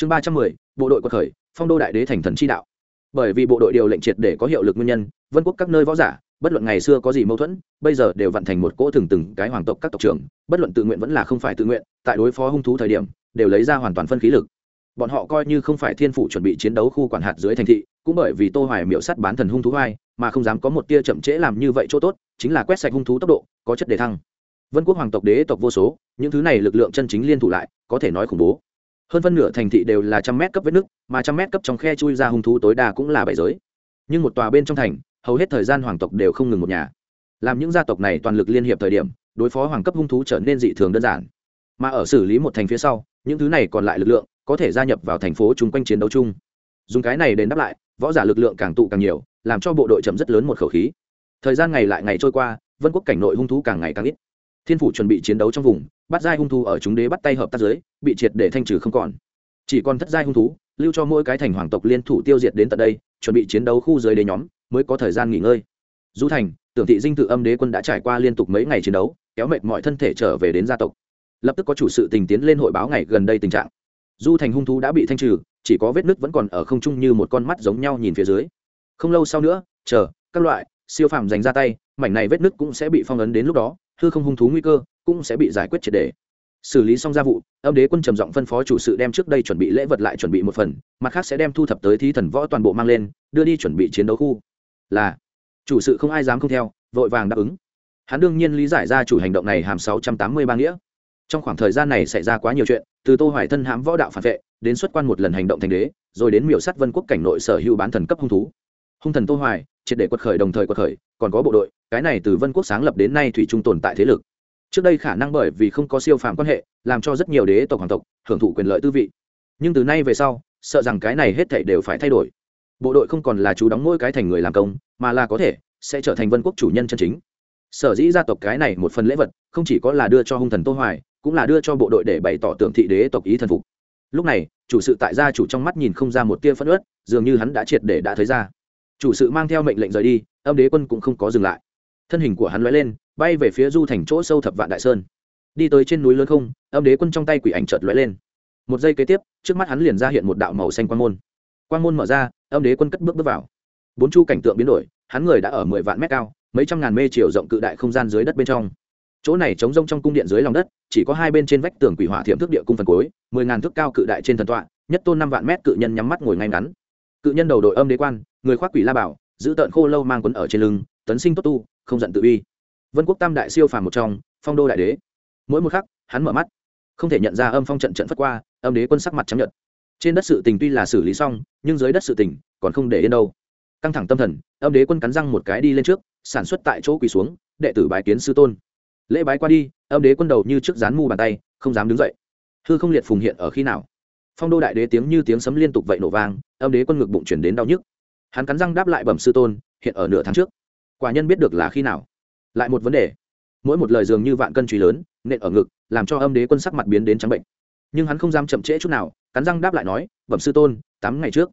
chương ba trăm mười, bộ đội quật khởi, phong đô đại đế thành thần chi đạo. Bởi vì bộ đội điều lệnh triệt để có hiệu lực nguyên nhân, vân quốc các nơi võ giả, bất luận ngày xưa có gì mâu thuẫn, bây giờ đều vận thành một cỗ thường từng cái hoàng tộc các tộc trưởng, bất luận tự nguyện vẫn là không phải tự nguyện, tại đối phó hung thú thời điểm, đều lấy ra hoàn toàn phân khí lực. Bọn họ coi như không phải thiên phủ chuẩn bị chiến đấu khu quản hạt dưới thành thị, cũng bởi vì tô hoài miệu sắt bán thần hung thú vai mà không dám có một tia chậm trễ làm như vậy chỗ tốt, chính là quét sạch hung thú tốc độ, có chất đề thăng. Vân quốc hoàng tộc đế tộc vô số, những thứ này lực lượng chân chính liên thủ lại, có thể nói khủng bố hơn phân nửa thành thị đều là trăm mét cấp vết nước mà trăm mét cấp trong khe chui ra hung thú tối đa cũng là bảy giới. Nhưng một tòa bên trong thành, hầu hết thời gian hoàng tộc đều không ngừng một nhà. Làm những gia tộc này toàn lực liên hiệp thời điểm, đối phó hoàng cấp hung thú trở nên dị thường đơn giản. Mà ở xử lý một thành phía sau, những thứ này còn lại lực lượng có thể gia nhập vào thành phố chung quanh chiến đấu chung. Dùng cái này đến đáp lại, võ giả lực lượng càng tụ càng nhiều, làm cho bộ đội chậm rất lớn một khẩu khí. Thời gian ngày lại ngày trôi qua, vân quốc cảnh nội hung thú càng ngày càng ít thiên phủ chuẩn bị chiến đấu trong vùng, bắt giai hung thú ở chúng đế bắt tay hợp tác giới bị triệt để thanh trừ không còn. Chỉ còn thất giai hung thú, lưu cho mỗi cái thành hoàng tộc liên thủ tiêu diệt đến tận đây, chuẩn bị chiến đấu khu dưới đế nhóm, mới có thời gian nghỉ ngơi. Du thành, tưởng thị dinh tự âm đế quân đã trải qua liên tục mấy ngày chiến đấu, kéo mệt mọi thân thể trở về đến gia tộc. Lập tức có chủ sự tình tiến lên hội báo ngày gần đây tình trạng. Du thành hung thú đã bị thanh trừ, chỉ có vết nứt vẫn còn ở không trung như một con mắt giống nhau nhìn phía dưới. Không lâu sau nữa, chờ, các loại, siêu phàm dành ra tay, mảnh này vết nứt cũng sẽ bị phong ấn đến lúc đó hư không hung thú nguy cơ cũng sẽ bị giải quyết triệt đề. Xử lý xong gia vụ, âm đế quân trầm giọng phân phó chủ sự đem trước đây chuẩn bị lễ vật lại chuẩn bị một phần, mặt khác sẽ đem thu thập tới thí thần võ toàn bộ mang lên, đưa đi chuẩn bị chiến đấu khu. Là, chủ sự không ai dám không theo, vội vàng đáp ứng. Hắn đương nhiên lý giải ra chủ hành động này hàm sáu trăm tám mươi ba nghĩa. Trong khoảng thời gian này xảy ra quá nhiều chuyện, từ tô hoài thân hãm võ đạo phản vệ, đến xuất quan một lần hành động thành đế, rồi đến miểu sát vân quốc cảnh nội sở hữu bán thần cấp hung thú. Hung thần tô hoài triệt để quật khởi đồng thời quật khởi, còn có bộ đội, cái này từ vân quốc sáng lập đến nay thủy trung tồn tại thế lực. Trước đây khả năng bởi vì không có siêu phàm quan hệ, làm cho rất nhiều đế tộc hoàng tộc hưởng thụ quyền lợi tư vị. Nhưng từ nay về sau, sợ rằng cái này hết thảy đều phải thay đổi. Bộ đội không còn là chú đóng mỗi cái thành người làm công, mà là có thể sẽ trở thành vân quốc chủ nhân chân chính. Sở dĩ gia tộc cái này một phần lễ vật không chỉ có là đưa cho hung thần tô hoài, cũng là đưa cho bộ đội để bày tỏ tưởng thị đế tộc ý thần phục. Lúc này, chủ sự tại gia chủ trong mắt nhìn không ra một tia phẫn uất, dường như hắn đã triệt để đã thấy ra chủ sự mang theo mệnh lệnh rời đi, âm đế quân cũng không có dừng lại. Thân hình của hắn lóe lên, bay về phía du thành chỗ sâu thập vạn đại sơn. Đi tới trên núi lớn không, âm đế quân trong tay quỷ ảnh chợt lóe lên. Một giây kế tiếp, trước mắt hắn liền ra hiện một đạo màu xanh quang môn. Quang môn mở ra, âm đế quân cất bước bước vào. Bốn chu cảnh tượng biến đổi, hắn người đã ở mười vạn mét cao, mấy trăm ngàn mê chiều rộng cự đại không gian dưới đất bên trong. Chỗ này trống rông trong cung điện dưới lòng đất, chỉ có hai bên trên vách tường quỷ hỏa thiểm thức địa cung phần cuối, mười ngàn thước cao cự đại trên thần tọa, nhất tôn năm vạn mét cự nhân nhắm mắt ngồi ngay ngắn cự nhân đầu đội âm đế quan, người khoác quỷ la bảo, giữ tợn khô lâu mang quấn ở trên lưng, tấn sinh tốt tu, không giận tự uy. Vân quốc tam đại siêu phàm một trong, phong đô đại đế. Mỗi một khắc, hắn mở mắt, không thể nhận ra âm phong trận trận phất qua, âm đế quân sắc mặt chấp nhận trên đất sự tình tuy là xử lý xong, nhưng dưới đất sự tình còn không để yên đâu. Căng thẳng tâm thần, âm đế quân cắn răng một cái đi lên trước, sản xuất tại chỗ quỳ xuống, đệ tử bái kiến sư tôn. Lễ bái qua đi, âm đế quân đầu như trước dán mu bàn tay, không dám đứng dậy. Hư không liệt phùng hiện ở khi nào? Phong đô đại đế tiếng như tiếng sấm liên tục vậy nổ vang, âm đế quân ngực bụng chuyển đến đau nhức. Hắn cắn răng đáp lại bẩm sư tôn, hiện ở nửa tháng trước. Quả nhân biết được là khi nào? Lại một vấn đề. Mỗi một lời dường như vạn cân truy lớn, nện ở ngực, làm cho âm đế quân sắc mặt biến đến trắng bệnh. Nhưng hắn không dám chậm trễ chút nào, cắn răng đáp lại nói, bẩm sư tôn, tám ngày trước.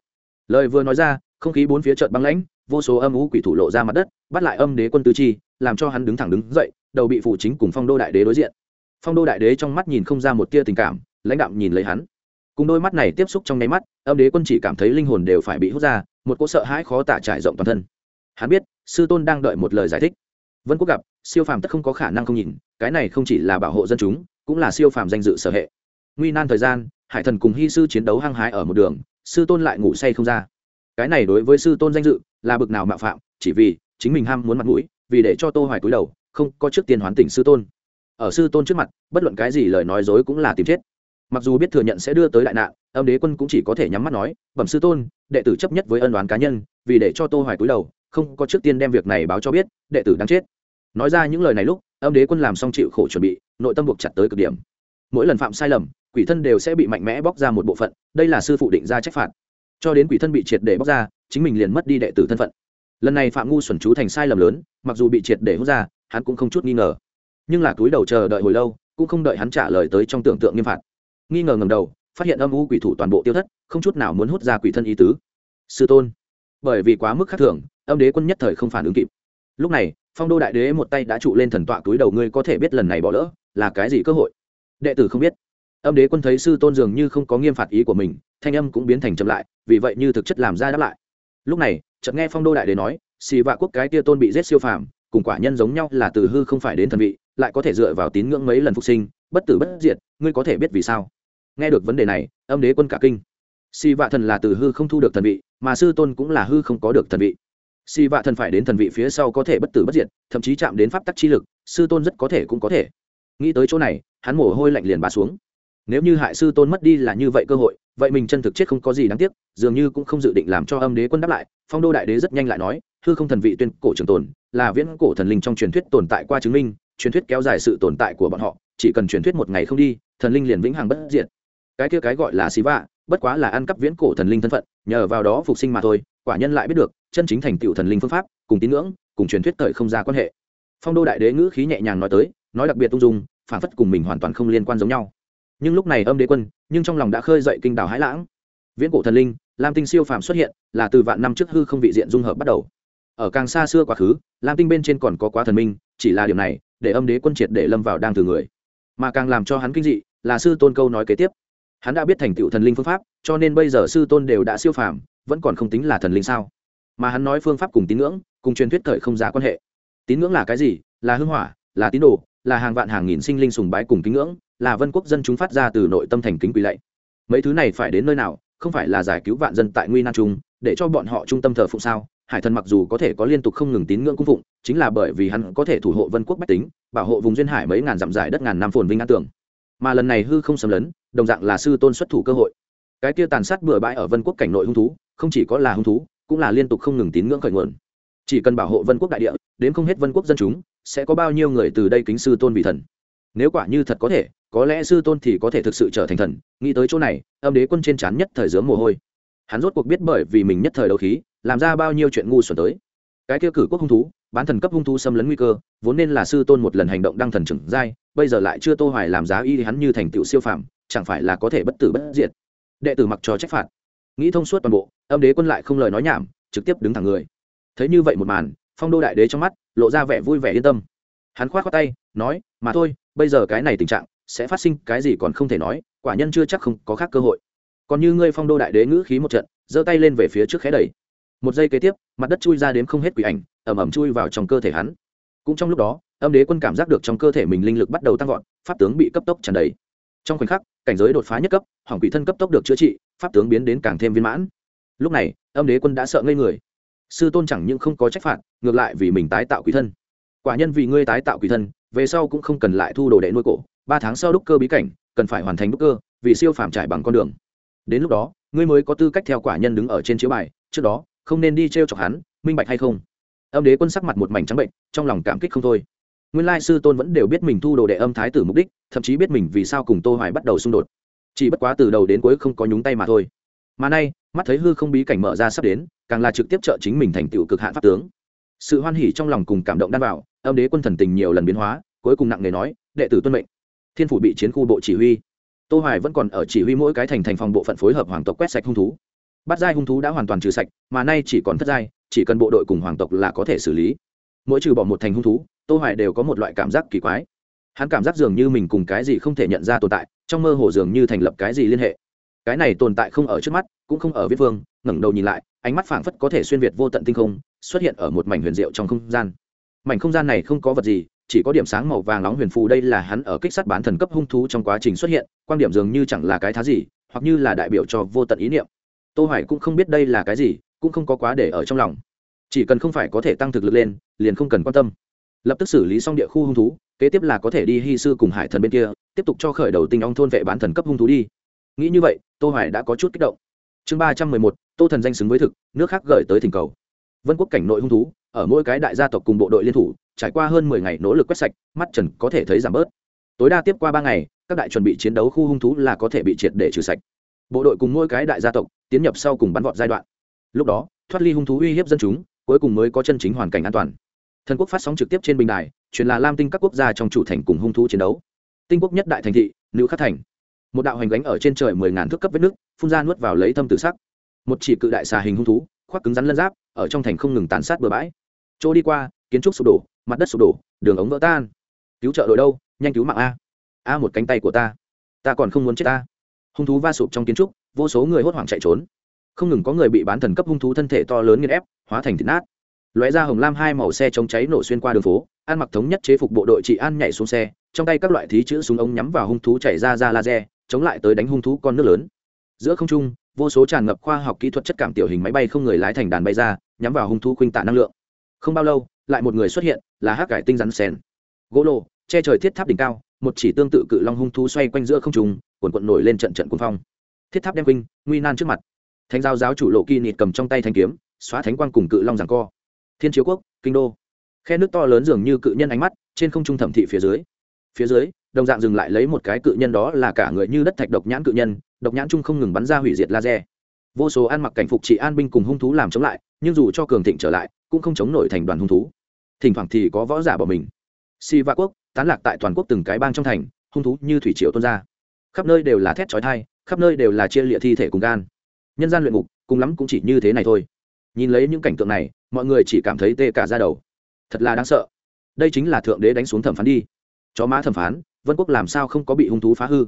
Lời vừa nói ra, không khí bốn phía chợt băng lãnh, vô số âm ú quỷ thủ lộ ra mặt đất, bắt lại âm đế quân tứ chi, làm cho hắn đứng thẳng đứng dậy, đầu bị phủ chính cùng phong đô đại đế đối diện. Phong đô đại đế trong mắt nhìn không ra một tia tình cảm, lãnh đạm nhìn lấy hắn cùng đôi mắt này tiếp xúc trong nháy mắt, âm đế quân chỉ cảm thấy linh hồn đều phải bị hút ra, một cỗ sợ hãi khó tả trải rộng toàn thân. Hắn biết, sư tôn đang đợi một lời giải thích. Vân quốc gặp, siêu phàm tất không có khả năng không nhìn, cái này không chỉ là bảo hộ dân chúng, cũng là siêu phàm danh dự sở hệ. Nguy nan thời gian, hải thần cùng hy sư chiến đấu hăng hái ở một đường, sư tôn lại ngủ say không ra. Cái này đối với sư tôn danh dự, là bực nào mạo phạm, chỉ vì chính mình ham muốn mặt mũi, vì để cho tô hoài cúi đầu, không có trước tiên hoán tỉnh sư tôn. Ở sư tôn trước mặt, bất luận cái gì lời nói dối cũng là tìm chết mặc dù biết thừa nhận sẽ đưa tới đại nạn, âm đế quân cũng chỉ có thể nhắm mắt nói, bẩm sư tôn, đệ tử chấp nhất với ân đoán cá nhân, vì để cho tô hoài cúi đầu, không có trước tiên đem việc này báo cho biết, đệ tử đang chết. Nói ra những lời này lúc, âm đế quân làm xong chịu khổ chuẩn bị, nội tâm buộc chặt tới cực điểm. Mỗi lần phạm sai lầm, quỷ thân đều sẽ bị mạnh mẽ bóc ra một bộ phận, đây là sư phụ định ra trách phạt. Cho đến quỷ thân bị triệt để bóc ra, chính mình liền mất đi đệ tử thân phận. Lần này phạm ngu xuẩn chú thành sai lầm lớn, mặc dù bị triệt để hút ra, hắn cũng không chút nghi ngờ. Nhưng là túi đầu chờ đợi hồi lâu, cũng không đợi hắn trả lời tới trong tưởng tượng nghiêm phạt nghi ngờ ngầm đầu, phát hiện âm u quỷ thủ toàn bộ tiêu thất, không chút nào muốn hút ra quỷ thân ý tứ. Sư tôn, bởi vì quá mức khắc thường, âm đế quân nhất thời không phản ứng kịp. Lúc này, phong đô đại đế một tay đã trụ lên thần tọa túi đầu, ngươi có thể biết lần này bỏ lỡ là cái gì cơ hội? Đệ tử không biết. Âm đế quân thấy sư tôn dường như không có nghiêm phạt ý của mình, thanh âm cũng biến thành chậm lại, vì vậy như thực chất làm ra đáp lại. Lúc này, chợt nghe phong đô đại đế nói, xì vạ quốc cái tia tôn bị giết siêu phàm, cùng quả nhân giống nhau là từ hư không phải đến thần vị, lại có thể dựa vào tín ngưỡng mấy lần phục sinh, bất tử bất diệt, ngươi có thể biết vì sao? Nghe được vấn đề này, âm đế quân cả kinh. Si vạ thần là từ hư không thu được thần vị, mà sư tôn cũng là hư không có được thần vị. Si vạ thần phải đến thần vị phía sau có thể bất tử bất diệt, thậm chí chạm đến pháp tắc chi lực, sư tôn rất có thể cũng có thể. Nghĩ tới chỗ này, hắn mồ hôi lạnh liền bà xuống. Nếu như hại sư tôn mất đi là như vậy cơ hội, vậy mình chân thực chết không có gì đáng tiếc, dường như cũng không dự định làm cho âm đế quân đáp lại, phong đô đại đế rất nhanh lại nói, hư không thần vị tuyên cổ trường tồn, là viễn cổ thần linh trong truyền thuyết tồn tại qua chứng minh, truyền thuyết kéo dài sự tồn tại của bọn họ, chỉ cần truyền thuyết một ngày không đi, thần linh liền vĩnh hằng bất diệt cái kia cái gọi là xí vạ, bất quá là ăn cắp viễn cổ thần linh thân phận, nhờ vào đó phục sinh mà thôi, quả nhân lại biết được, chân chính thành tựu thần linh phương pháp, cùng tín ngưỡng, cùng truyền thuyết thời không ra quan hệ. Phong đô đại đế ngữ khí nhẹ nhàng nói tới, nói đặc biệt tung dung, phản phất cùng mình hoàn toàn không liên quan giống nhau. Nhưng lúc này âm đế quân, nhưng trong lòng đã khơi dậy kinh đảo hãi lãng. Viễn cổ thần linh, lam tinh siêu phàm xuất hiện, là từ vạn năm trước hư không vị diện dung hợp bắt đầu. Ở càng xa xưa quá khứ, lam tinh bên trên còn có quá thần minh, chỉ là điều này, để âm đế quân triệt để lâm vào đang từ người. Mà càng làm cho hắn kinh dị, là sư tôn câu nói kế tiếp hắn đã biết thành tựu thần linh phương pháp, cho nên bây giờ sư tôn đều đã siêu phàm, vẫn còn không tính là thần linh sao? Mà hắn nói phương pháp cùng tín ngưỡng, cùng truyền thuyết thời không giá quan hệ. Tín ngưỡng là cái gì? Là hưng hỏa, là tín đồ, là hàng vạn hàng nghìn sinh linh sùng bái cùng kính ngưỡng, là vân quốc dân chúng phát ra từ nội tâm thành kính quỳ lạy. Mấy thứ này phải đến nơi nào? Không phải là giải cứu vạn dân tại nguy nan chúng để cho bọn họ trung tâm thờ phụng sao? Hải thần mặc dù có thể có liên tục không ngừng tín ngưỡng cung phụng, chính là bởi vì hắn có thể thủ hộ vân quốc bách tính, bảo hộ vùng duyên hải mấy ngàn dặm dài đất ngàn năm phồn vinh an tưởng mà lần này hư không xâm lấn đồng dạng là sư tôn xuất thủ cơ hội. Cái kia tàn sát bừa bãi ở vân quốc cảnh nội hung thú, không chỉ có là hung thú, cũng là liên tục không ngừng tín ngưỡng khởi nguồn. Chỉ cần bảo hộ vân quốc đại địa, đến không hết vân quốc dân chúng, sẽ có bao nhiêu người từ đây kính sư tôn vị thần? Nếu quả như thật có thể, có lẽ sư tôn thì có thể thực sự trở thành thần. Nghĩ tới chỗ này, âm đế quân trên trán nhất thời dướng mồ hôi. Hắn rốt cuộc biết bởi vì mình nhất thời đấu khí, làm ra bao nhiêu chuyện ngu xuẩn tới. Cái kia cử quốc hung thú, bán thần cấp hung thú xâm lấn nguy cơ, vốn nên là sư tôn một lần hành động đăng thần trưởng giai, bây giờ lại chưa tô hoài làm giá y hắn như thành tựu siêu phàm chẳng phải là có thể bất tử bất diệt. Đệ tử mặc cho trách phạt. Nghĩ thông suốt toàn bộ, âm đế quân lại không lời nói nhảm, trực tiếp đứng thẳng người. Thấy như vậy một màn, phong đô đại đế trong mắt lộ ra vẻ vui vẻ yên tâm. Hắn khoát khoát tay, nói, mà thôi, bây giờ cái này tình trạng sẽ phát sinh cái gì còn không thể nói, quả nhân chưa chắc không có khác cơ hội. Còn như ngươi phong đô đại đế ngữ khí một trận, giơ tay lên về phía trước khé đẩy. Một giây kế tiếp, mặt đất chui ra đến không hết quỷ ảnh ẩm ẩm chui vào trong cơ thể hắn. Cũng trong lúc đó, âm đế quân cảm giác được trong cơ thể mình linh lực bắt đầu tăng vọt, pháp tướng bị cấp tốc tràn đầy. Trong khoảnh khắc cảnh giới đột phá nhất cấp, hỏng quỷ thân cấp tốc được chữa trị, pháp tướng biến đến càng thêm viên mãn. Lúc này, âm đế quân đã sợ ngây người. Sư tôn chẳng những không có trách phạt, ngược lại vì mình tái tạo quỷ thân. Quả nhân vì ngươi tái tạo quỷ thân, về sau cũng không cần lại thu đồ đệ nuôi cổ. Ba tháng sau đúc cơ bí cảnh, cần phải hoàn thành đúc cơ, vì siêu phàm trải bằng con đường. Đến lúc đó, ngươi mới có tư cách theo quả nhân đứng ở trên chiếu bài, trước đó, không nên đi t r e o chọc hắn, minh bạch hay không? Âm đế quân sắc mặt một mảnh trắng bệnh, trong lòng cảm kích không thôi nguyên lai sư tôn vẫn đều biết mình thu đồ đệ âm thái tử mục đích, thậm chí biết mình vì sao cùng tô hoài bắt đầu xung đột. Chỉ bất quá từ đầu đến cuối không có nhúng tay mà thôi. Mà nay, mắt thấy hư không bí cảnh mở ra sắp đến, càng là trực tiếp trợ chính mình thành tựu cực hạn pháp tướng. Sự hoan hỉ trong lòng cùng cảm động đan vào, âm đế quân thần tình nhiều lần biến hóa, cuối cùng nặng nề nói, đệ tử tuân mệnh. Thiên phủ bị chiến khu bộ chỉ huy. Tô hoài vẫn còn ở chỉ huy mỗi cái thành thành phòng bộ phận phối hợp hoàng tộc quét sạch hung thú. Bắt giai hung thú đã hoàn toàn trừ sạch, mà nay chỉ còn thất giai, chỉ cần bộ đội cùng hoàng tộc là có thể xử lý. Mỗi trừ bỏ một thành hung thú tô hoài đều có một loại cảm giác kỳ quái. Hắn cảm giác dường như mình cùng cái gì không thể nhận ra tồn tại, trong mơ hồ dường như thành lập cái gì liên hệ. Cái này tồn tại không ở trước mắt, cũng không ở viết vương ngẩng đầu nhìn lại, ánh mắt phảng phất có thể xuyên việt vô tận tinh không, xuất hiện ở một mảnh huyền diệu trong không gian. Mảnh không gian này không có vật gì, chỉ có điểm sáng màu vàng nóng huyền phù đây là hắn ở kích sát bán thần cấp hung thú trong quá trình xuất hiện, quan điểm dường như chẳng là cái thá gì, hoặc như là đại biểu cho vô tận ý niệm. Tô hoài cũng không biết đây là cái gì, cũng không có quá để ở trong lòng. Chỉ cần không phải có thể tăng thực lực lên, liền không cần quan tâm lập tức xử lý xong địa khu hung thú kế tiếp là có thể đi hy sư cùng hải thần bên kia tiếp tục cho khởi đầu tinh ong thôn vệ bán thần cấp hung thú đi. Nghĩ như vậy tô hoài đã có chút kích động. Chương 311, tô thần danh xứng với thực nước khác gửi tới thỉnh cầu. Vân quốc cảnh nội hung thú ở mỗi cái đại gia tộc cùng bộ đội liên thủ trải qua hơn 10 ngày nỗ lực quét sạch mắt trần có thể thấy giảm bớt. Tối đa tiếp qua ba ngày các đại chuẩn bị chiến đấu khu hung thú là có thể bị triệt để trừ sạch. Bộ đội cùng mỗi cái đại gia tộc tiến nhập sau cùng bắn vọt giai đoạn. Lúc đó thoát ly hung thú uy hiếp dân chúng cuối cùng mới có chân chính hoàn cảnh an toàn thần quốc phát sóng trực tiếp trên bình đài, truyền là lam tinh các quốc gia trong chủ thành cùng hung thú chiến đấu. Tinh quốc nhất đại thành thị, nữ khắc thành. Một đạo hành gánh ở trên trời mười ngàn thước cấp vết nước, phun ra nuốt vào lấy thâm tử sắc. Một chỉ cự đại xà hình hung thú, khoác cứng rắn lân giáp, ở trong thành không ngừng tàn sát bừa bãi. Chỗ đi qua, kiến trúc sụp đổ, mặt đất sụp đổ, đường ống vỡ tan. Cứu trợ đội đâu? Nhanh cứu mạng a. A một cánh tay của ta. Ta còn không muốn chết ta hung thú va sụp trong kiến trúc, vô số người hốt hoảng chạy trốn. Không ngừng có người bị bán thần cấp hung thú thân thể to lớn nghiên ép, hóa thành thịt nát lóe ra hồng lam hai màu xe chống cháy nổ xuyên qua đường phố, an mặc thống nhất chế phục bộ đội trị an nhảy xuống xe, trong tay các loại thí chữ súng ống nhắm vào hung thú chảy ra ra laser, chống lại tới đánh hung thú con nước lớn. Giữa không trung, vô số tràn ngập khoa học kỹ thuật chất cảm tiểu hình máy bay không người lái thành đàn bay ra, nhắm vào hung thú khuynh tạ năng lượng. Không bao lâu, lại một người xuất hiện, là hắc cải tinh rắn sen. Gỗ lô, che trời thiết tháp đỉnh cao, một chỉ tương tự cự long hung thú xoay quanh giữa không trung, cuộn cuộn nổi lên trận trận cuồng phong. Thiết tháp đem quinh nguy nan trước mặt. Thánh giáo giáo chủ lộ kỳ nịt cầm trong tay thanh kiếm, xóa thánh quang cùng cự long giằng co thiên chiếu quốc, kinh đô. Khe nước to lớn dường như cự nhân ánh mắt, trên không trung thẩm thị phía dưới. Phía dưới, đồng dạng dừng lại lấy một cái cự nhân đó là cả người như đất thạch độc nhãn cự nhân, độc nhãn chung không ngừng bắn ra hủy diệt laser. Vô số ăn mặc cảnh phục trị an binh cùng hung thú làm chống lại, nhưng dù cho cường thịnh trở lại, cũng không chống nổi thành đoàn hung thú. Thỉnh thoảng thì có võ giả bỏ mình. Si va quốc, tán lạc tại toàn quốc từng cái bang trong thành, hung thú như thủy triều tuôn ra. Khắp nơi đều là thét chói thai khắp nơi đều là chia lịa thi thể cùng gan. Nhân gian luyện ngục, cùng lắm cũng chỉ như thế này thôi. Nhìn lấy những cảnh tượng này mọi người chỉ cảm thấy tê cả ra đầu. Thật là đáng sợ. Đây chính là thượng đế đánh xuống thẩm phán đi. Chó má thẩm phán, vân quốc làm sao không có bị hung thú phá hư?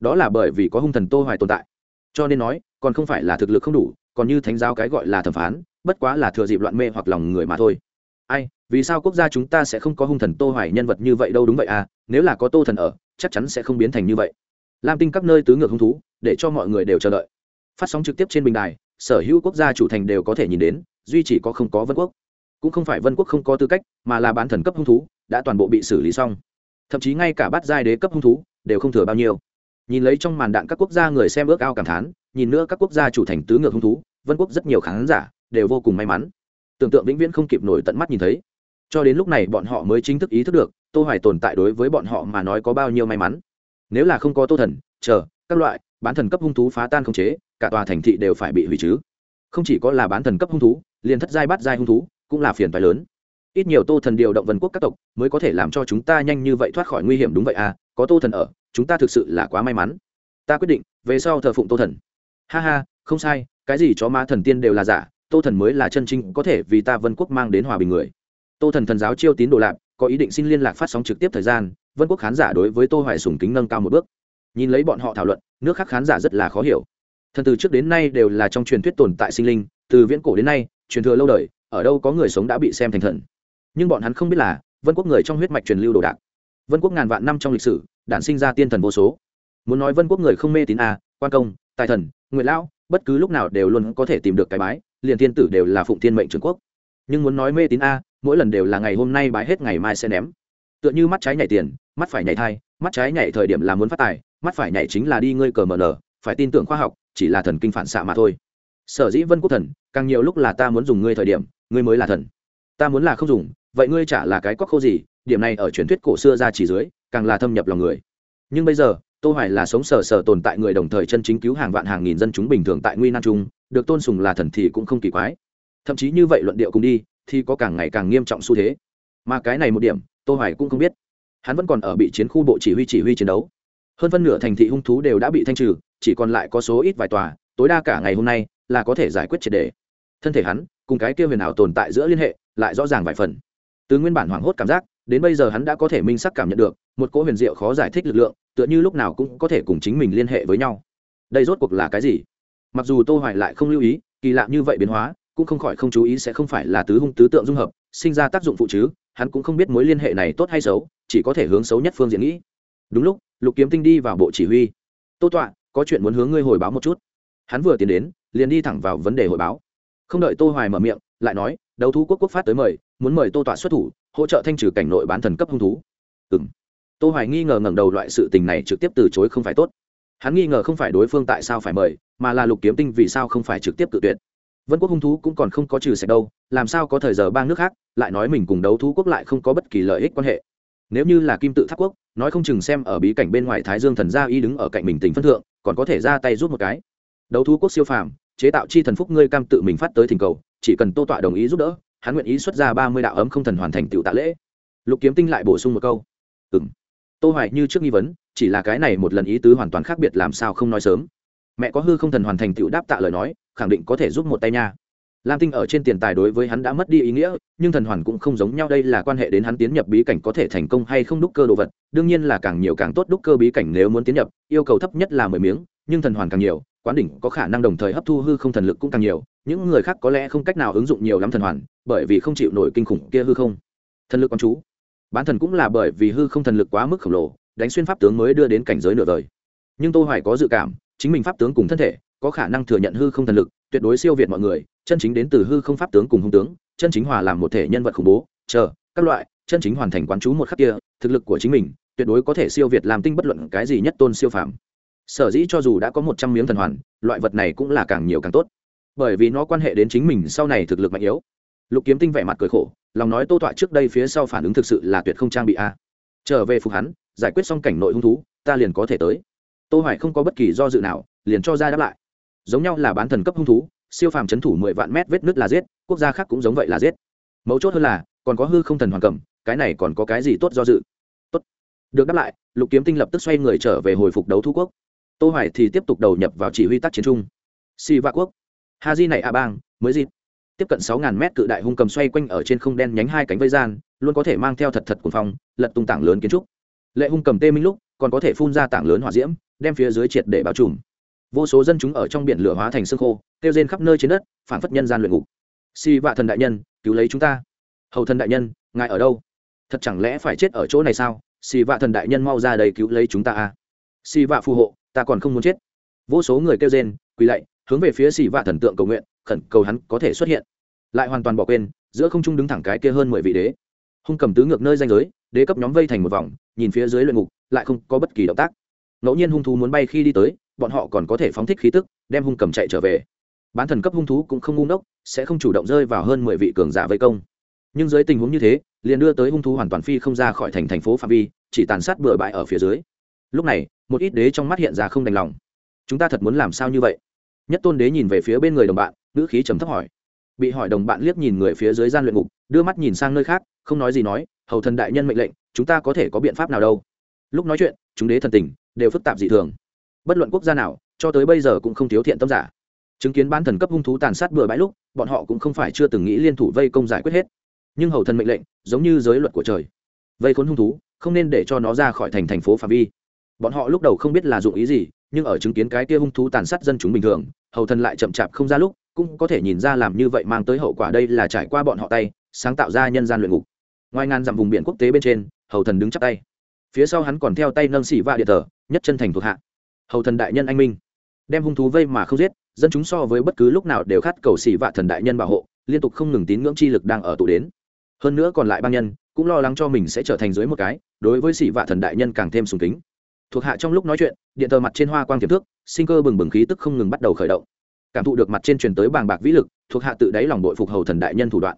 Đó là bởi vì có hung thần tô hoài tồn tại. Cho nên nói, còn không phải là thực lực không đủ, còn như thánh giáo cái gọi là thẩm phán, bất quá là thừa dịp loạn mê hoặc lòng người mà thôi. Ai, vì sao quốc gia chúng ta sẽ không có hung thần tô hoài nhân vật như vậy đâu đúng vậy à? Nếu là có tô thần ở, chắc chắn sẽ không biến thành như vậy. Lam tinh các nơi tứ ngược hung thú, để cho mọi người đều chờ đợi. Phát sóng trực tiếp trên bình đài, sở hữu quốc gia chủ thành đều có thể nhìn đến duy chỉ có không có vân quốc. Cũng không phải vân quốc không có tư cách, mà là bán thần cấp hung thú, đã toàn bộ bị xử lý xong. Thậm chí ngay cả bát giai đế cấp hung thú đều không thừa bao nhiêu. Nhìn lấy trong màn đạn các quốc gia người xem ước ao cảm thán, nhìn nữa các quốc gia chủ thành tứ ngược hung thú, vân quốc rất nhiều khán giả đều vô cùng may mắn. Tưởng tượng vĩnh viễn không kịp nổi tận mắt nhìn thấy. Cho đến lúc này bọn họ mới chính thức ý thức được, tô hoài tồn tại đối với bọn họ mà nói có bao nhiêu may mắn. Nếu là không có tô thần, chờ, các loại, bán thần cấp hung thú phá tan không chế, cả tòa thành thị đều phải bị hủy chứ. Không chỉ có là bán thần cấp hung thú liền thất giai bắt giai hung thú cũng là phiền phải lớn. Ít nhiều tô thần điều động vân quốc các tộc mới có thể làm cho chúng ta nhanh như vậy thoát khỏi nguy hiểm đúng vậy à? Có tô thần ở, chúng ta thực sự là quá may mắn. Ta quyết định, về sau thờ phụng tô thần. Ha ha, không sai, cái gì chó ma thần tiên đều là giả, tô thần mới là chân chính có thể vì ta vân quốc mang đến hòa bình người. Tô thần thần giáo chiêu tín đồ lạc có ý định xin liên lạc phát sóng trực tiếp thời gian, vân quốc khán giả đối với tô hoài sùng kính nâng cao một bước. Nhìn lấy bọn họ thảo luận, nước khác khán giả rất là khó hiểu. Thần từ trước đến nay đều là trong truyền thuyết tồn tại sinh linh, từ viễn cổ đến nay truyền thừa lâu đời, ở đâu có người sống đã bị xem thành thần. Nhưng bọn hắn không biết là, vân quốc người trong huyết mạch truyền lưu đồ đạc. Vân quốc ngàn vạn năm trong lịch sử, đản sinh ra tiên thần vô số. Muốn nói vân quốc người không mê tín à quan công, tài thần nguyện lão, bất cứ lúc nào đều luôn có thể tìm được cái bái, liền thiên tử đều là phụng thiên mệnh trường quốc. Nhưng muốn nói mê tín a, mỗi lần đều là ngày hôm nay bái hết ngày mai sẽ ném. Tựa như mắt trái nhảy tiền, mắt phải nhảy thai, mắt trái nhảy thời điểm là muốn phát tài, mắt phải nhảy chính là đi ngơi cờ mờ nở phải tin tưởng khoa học, chỉ là thần kinh phản xạ mà thôi sở dĩ vân quốc thần, càng nhiều lúc là ta muốn dùng ngươi thời điểm, ngươi mới là thần. Ta muốn là không dùng, vậy ngươi chả là cái quắc khô gì, điểm này ở truyền thuyết cổ xưa ra chỉ dưới, càng là thâm nhập lòng người. Nhưng bây giờ, tô hoài là sống sờ sờ tồn tại người đồng thời chân chính cứu hàng vạn hàng nghìn dân chúng bình thường tại nguy nan trung được tôn sùng là thần thì cũng không kỳ quái. Thậm chí như vậy luận điệu cùng đi, thì có càng ngày càng nghiêm trọng xu thế. Mà cái này một điểm, tô hoài cũng không biết. Hắn vẫn còn ở bị chiến khu bộ chỉ huy chỉ huy chiến đấu. Hơn phân nửa thành thị hung thú đều đã bị thanh trừ, chỉ còn lại có số ít vài tòa, tối đa cả ngày hôm nay là có thể giải quyết triệt đề. Thân thể hắn, cùng cái kia huyền ảo tồn tại giữa liên hệ, lại rõ ràng vài phần. Từ nguyên bản hoảng hốt cảm giác, đến bây giờ hắn đã có thể minh sắc cảm nhận được, một cỗ huyền diệu khó giải thích lực lượng, tựa như lúc nào cũng có thể cùng chính mình liên hệ với nhau. Đây rốt cuộc là cái gì? Mặc dù tô hoài lại không lưu ý, kỳ lạ như vậy biến hóa, cũng không khỏi không chú ý sẽ không phải là tứ hung tứ tượng dung hợp, sinh ra tác dụng phụ chứ, hắn cũng không biết mối liên hệ này tốt hay xấu, chỉ có thể hướng xấu nhất phương diện nghĩ. Đúng lúc, lục kiếm tinh đi vào bộ chỉ huy. Tô tọa, có chuyện muốn hướng ngươi hồi báo một chút. Hắn vừa tiến đến liền đi thẳng vào vấn đề hội báo. Không đợi tô hoài mở miệng, lại nói, đấu thú quốc quốc phát tới mời, muốn mời tô tọa xuất thủ, hỗ trợ thanh trừ cảnh nội bán thần cấp hung thú. Ừm. Tô hoài nghi ngờ ngẩng đầu loại sự tình này trực tiếp từ chối không phải tốt. Hắn nghi ngờ không phải đối phương tại sao phải mời, mà là lục kiếm tinh vì sao không phải trực tiếp tự tuyệt. Vân quốc hung thú cũng còn không có trừ sạch đâu, làm sao có thời giờ bang nước khác, lại nói mình cùng đấu thú quốc lại không có bất kỳ lợi ích quan hệ. Nếu như là kim tự tháp quốc, nói không chừng xem ở bí cảnh bên ngoài thái dương thần gia y đứng ở cạnh mình tình phân thượng, còn có thể ra tay giúp một cái. Đấu thú quốc siêu phàm chế tạo chi thần phúc ngươi cam tự mình phát tới thỉnh cầu, chỉ cần tô tọa đồng ý giúp đỡ, hắn nguyện ý xuất ra ba mươi đạo ấm không thần hoàn thành tựu tạ lễ. Lục kiếm tinh lại bổ sung một câu. Ừ m tô hoài như trước nghi vấn, chỉ là cái này một lần ý tứ hoàn toàn khác biệt làm sao không nói sớm. Mẹ có hư không thần hoàn thành tựu đáp tạ lời nói, khẳng định có thể giúp một tay nha. Lam tinh ở trên tiền tài đối với hắn đã mất đi ý nghĩa, nhưng thần hoàn cũng không giống nhau đây là quan hệ đến hắn tiến nhập bí cảnh có thể thành công hay không đúc cơ đồ vật, đương nhiên là càng nhiều càng tốt đúc cơ bí cảnh nếu muốn tiến nhập, yêu cầu thấp nhất là mười miếng, nhưng thần hoàn càng nhiều quán đỉnh có khả năng đồng thời hấp thu hư không thần lực cũng càng nhiều, những người khác có lẽ không cách nào ứng dụng nhiều lắm thần hoàn, bởi vì không chịu nổi kinh khủng kia hư không. Thần lực quán chú. Bán thần cũng là bởi vì hư không thần lực quá mức khổng lồ, đánh xuyên pháp tướng mới đưa đến cảnh giới nửa đời. Nhưng tô hoài có dự cảm, chính mình pháp tướng cùng thân thể, có khả năng thừa nhận hư không thần lực, tuyệt đối siêu việt mọi người, chân chính đến từ hư không pháp tướng cùng hung tướng, chân chính hòa làm một thể nhân vật khủng bố, chờ, các loại, chân chính hoàn thành quán chú một khắc kia, thực lực của chính mình, tuyệt đối có thể siêu việt làm tinh bất luận cái gì nhất tôn siêu phàm sở dĩ cho dù đã có một trăm miếng thần hoàn, loại vật này cũng là càng nhiều càng tốt. Bởi vì nó quan hệ đến chính mình sau này thực lực mạnh yếu. Lục kiếm tinh vẻ mặt cười khổ, lòng nói tô tọa trước đây phía sau phản ứng thực sự là tuyệt không trang bị a. Trở về phục hắn, giải quyết xong cảnh nội hung thú, ta liền có thể tới. Tô hoài không có bất kỳ do dự nào, liền cho ra đáp lại. Giống nhau là bán thần cấp hung thú, siêu phàm chấn thủ 10 vạn mét vết nứt là giết, quốc gia khác cũng giống vậy là giết. Mấu chốt hơn là, còn có hư không thần hoàng cầm, cái này còn có cái gì tốt do dự? Tốt. Được đáp lại, lục kiếm tinh lập tức xoay người trở về hồi phục đấu thu quốc tô hoài thì tiếp tục đầu nhập vào chỉ huy tác chiến trung si va quốc, ha di này a bang, mới dịp. Tiếp cận 6.000 mét cự đại hung cầm xoay quanh ở trên không đen nhánh hai cánh vây gian, luôn có thể mang theo thật thật cuồng phong, lật tung tảng lớn kiến trúc. Lệ hung cầm tê minh lúc, còn có thể phun ra tảng lớn hỏa diễm, đem phía dưới triệt để bao trùm. Vô số dân chúng ở trong biển lửa hóa thành xương khô, kêu rên khắp nơi trên đất phản phất nhân gian luyện ngục. Si vạ thần đại nhân, cứu lấy chúng ta. Hầu thần đại nhân, ngài ở đâu? Thật chẳng lẽ phải chết ở chỗ này sao? Si vạ thần đại nhân mau ra đây cứu lấy chúng ta à? Si vạ phù hộ ta còn không muốn chết. Vô số người kêu rên, quỳ lạy, hướng về phía xì vạ thần tượng cầu nguyện, khẩn cầu hắn có thể xuất hiện. Lại hoàn toàn bỏ quên, giữa không trung đứng thẳng cái kia hơn mười vị đế. Hung cầm tứ ngược nơi danh giới, đế cấp nhóm vây thành một vòng, nhìn phía dưới luyện ngục, lại không có bất kỳ động tác. Ngẫu nhiên hung thú muốn bay khi đi tới, bọn họ còn có thể phóng thích khí tức, đem hung cầm chạy trở về. Bán thần cấp hung thú cũng không ngu ngốc, sẽ không chủ động rơi vào hơn mười vị cường giả vây công. Nhưng dưới tình huống như thế, liền đưa tới hung thú hoàn toàn phi không ra khỏi thành thành phố phạm vi, chỉ tàn sát bừa bãi ở phía dưới. Lúc này một ít đế trong mắt hiện ra không đành lòng. Chúng ta thật muốn làm sao như vậy? Nhất tôn đế nhìn về phía bên người đồng bạn, ngữ khí trầm thấp hỏi. Bị hỏi đồng bạn liếc nhìn người phía dưới gian luyện ngục, đưa mắt nhìn sang nơi khác, không nói gì nói, hầu thần đại nhân mệnh lệnh, chúng ta có thể có biện pháp nào đâu? Lúc nói chuyện, chúng đế thần tình đều phức tạp dị thường. Bất luận quốc gia nào, cho tới bây giờ cũng không thiếu thiện tâm giả. Chứng kiến ban thần cấp hung thú tàn sát bừa bãi lúc, bọn họ cũng không phải chưa từng nghĩ liên thủ vây công giải quyết hết. Nhưng hầu thần mệnh lệnh giống như giới luật của trời. Vây khốn hung thú, không nên để cho nó ra khỏi thành thành phố phạm vi bọn họ lúc đầu không biết là dụng ý gì, nhưng ở chứng kiến cái kia hung thú tàn sát dân chúng bình thường, hầu thần lại chậm chạp không ra lúc, cũng có thể nhìn ra làm như vậy mang tới hậu quả đây là trải qua bọn họ tay, sáng tạo ra nhân gian luyện ngục. Ngoài ngàn dặm vùng biển quốc tế bên trên, hầu thần đứng chắp tay. Phía sau hắn còn theo tay nâng xỉ vạ điện tờ nhất chân thành thuộc hạ. Hầu thần đại nhân anh minh. Đem hung thú vây mà không giết, dân chúng so với bất cứ lúc nào đều khát cầu xỉ vạ thần đại nhân bảo hộ, liên tục không ngừng tín ngưỡng chi lực đang ở tụ đến. Hơn nữa còn lại bang nhân, cũng lo lắng cho mình sẽ trở thành dưới một cái, đối với xỉ vạ thần đại nhân càng thêm sùng kính thuộc hạ trong lúc nói chuyện, điện tờ mặt trên hoa quang tiềm thước sinh cơ bừng bừng khí tức không ngừng bắt đầu khởi động. Cảm thụ được mặt trên truyền tới bàng bạc vĩ lực, thuộc hạ tự đáy lòng đội phục hầu thần đại nhân thủ đoạn.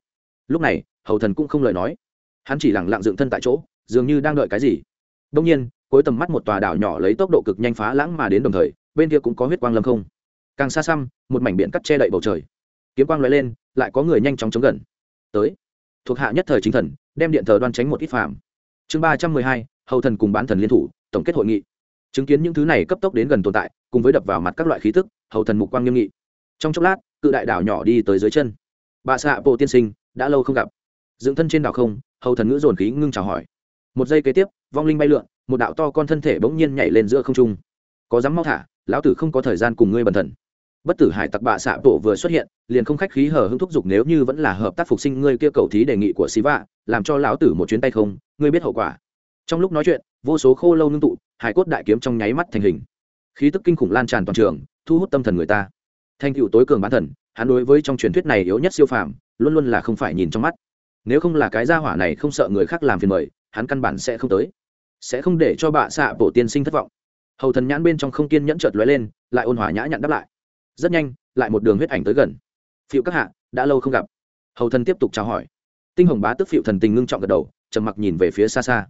Lúc này, hầu thần cũng không lời nói. Hắn chỉ lẳng lặng dựng thân tại chỗ, dường như đang đợi cái gì. Đông nhiên, cuối tầm mắt một tòa đảo nhỏ lấy tốc độ cực nhanh phá lãng mà đến đồng thời, bên kia cũng có huyết quang lâm không. Càng xa xăm, một mảnh biển cắt che đậy bầu trời. Kiếm quang lóe lên, lại có người nhanh chóng chống gần. Tới. Thuộc hạ nhất thời chính thần, đem điện thờ đoan tránh một ít phàm. Chương ba trăm mười hai hầu thần cùng bán thần liên thủ, tổng kết hội nghị. Chứng kiến những thứ này cấp tốc đến gần tồn tại, cùng với đập vào mặt các loại khí tức, hầu thần mục quang nghiêm nghị. Trong chốc lát, cự đại đảo nhỏ đi tới dưới chân. Bà xạ bộ tiên sinh, đã lâu không gặp. Dựng thân trên đảo không, hầu thần ngữ dồn khí ngưng chào hỏi. Một giây kế tiếp, vong linh bay lượn, một đạo to con thân thể bỗng nhiên nhảy lên giữa không trung. Có dám mau thả, lão tử không có thời gian cùng ngươi bần thần. Bất tử hải tặc bạ xạ bộ vừa xuất hiện, liền không khách khí hở hưng thúc giục nếu như vẫn là hợp tác phục sinh ngươi kia cầu thí đề nghị của xí vạ làm cho lão tử một chuyến tay không, ngươi biết hậu quả trong lúc nói chuyện, vô số khô lâu ngưng tụ, hải cốt đại kiếm trong nháy mắt thành hình. Khí tức kinh khủng lan tràn toàn trường, thu hút tâm thần người ta. Thanh cựu tối cường bán thần, hắn đối với trong truyền thuyết này yếu nhất siêu phàm, luôn luôn là không phải nhìn trong mắt. Nếu không là cái gia hỏa này không sợ người khác làm phiền mời, hắn căn bản sẽ không tới. Sẽ không để cho bạ xạ bổ tiên sinh thất vọng. Hầu thần nhãn bên trong không kiên nhẫn chợt lóe lên, lại ôn hòa nhã nhặn đáp lại. Rất nhanh, lại một đường huyết ảnh tới gần. Phiệu các hạ, đã lâu không gặp. Hầu thần tiếp tục chào hỏi. Tinh hồng bá tức phiệu thần tình ngưng trọng gật đầu, trầm mặc nhìn về phía xa xa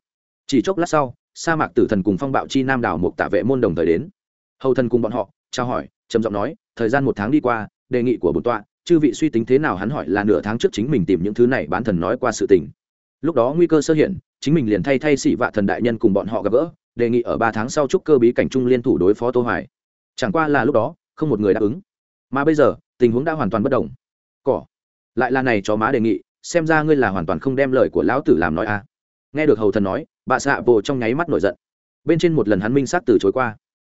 chỉ chốc lát sau, sa mạc tử thần cùng phong bạo chi nam đảo một tạ vệ môn đồng thời đến. Hầu thần cùng bọn họ trao hỏi, trầm giọng nói, thời gian một tháng đi qua, đề nghị của bổn tọa, chư vị suy tính thế nào hắn hỏi là nửa tháng trước chính mình tìm những thứ này bán thần nói qua sự tình. Lúc đó nguy cơ sơ hiện, chính mình liền thay thay xỉ vạ thần đại nhân cùng bọn họ gặp gỡ, đề nghị ở ba tháng sau chúc cơ bí cảnh trung liên thủ đối phó tô hoài. Chẳng qua là lúc đó, không một người đáp ứng. Mà bây giờ, tình huống đã hoàn toàn bất đồng. Cỏ, lại là này cho má đề nghị, xem ra ngươi là hoàn toàn không đem lời của lão tử làm nói a à. nghe được hầu thần nói bà xạ bộ trong nháy mắt nổi giận. Bên trên một lần hắn minh sát từ chối qua.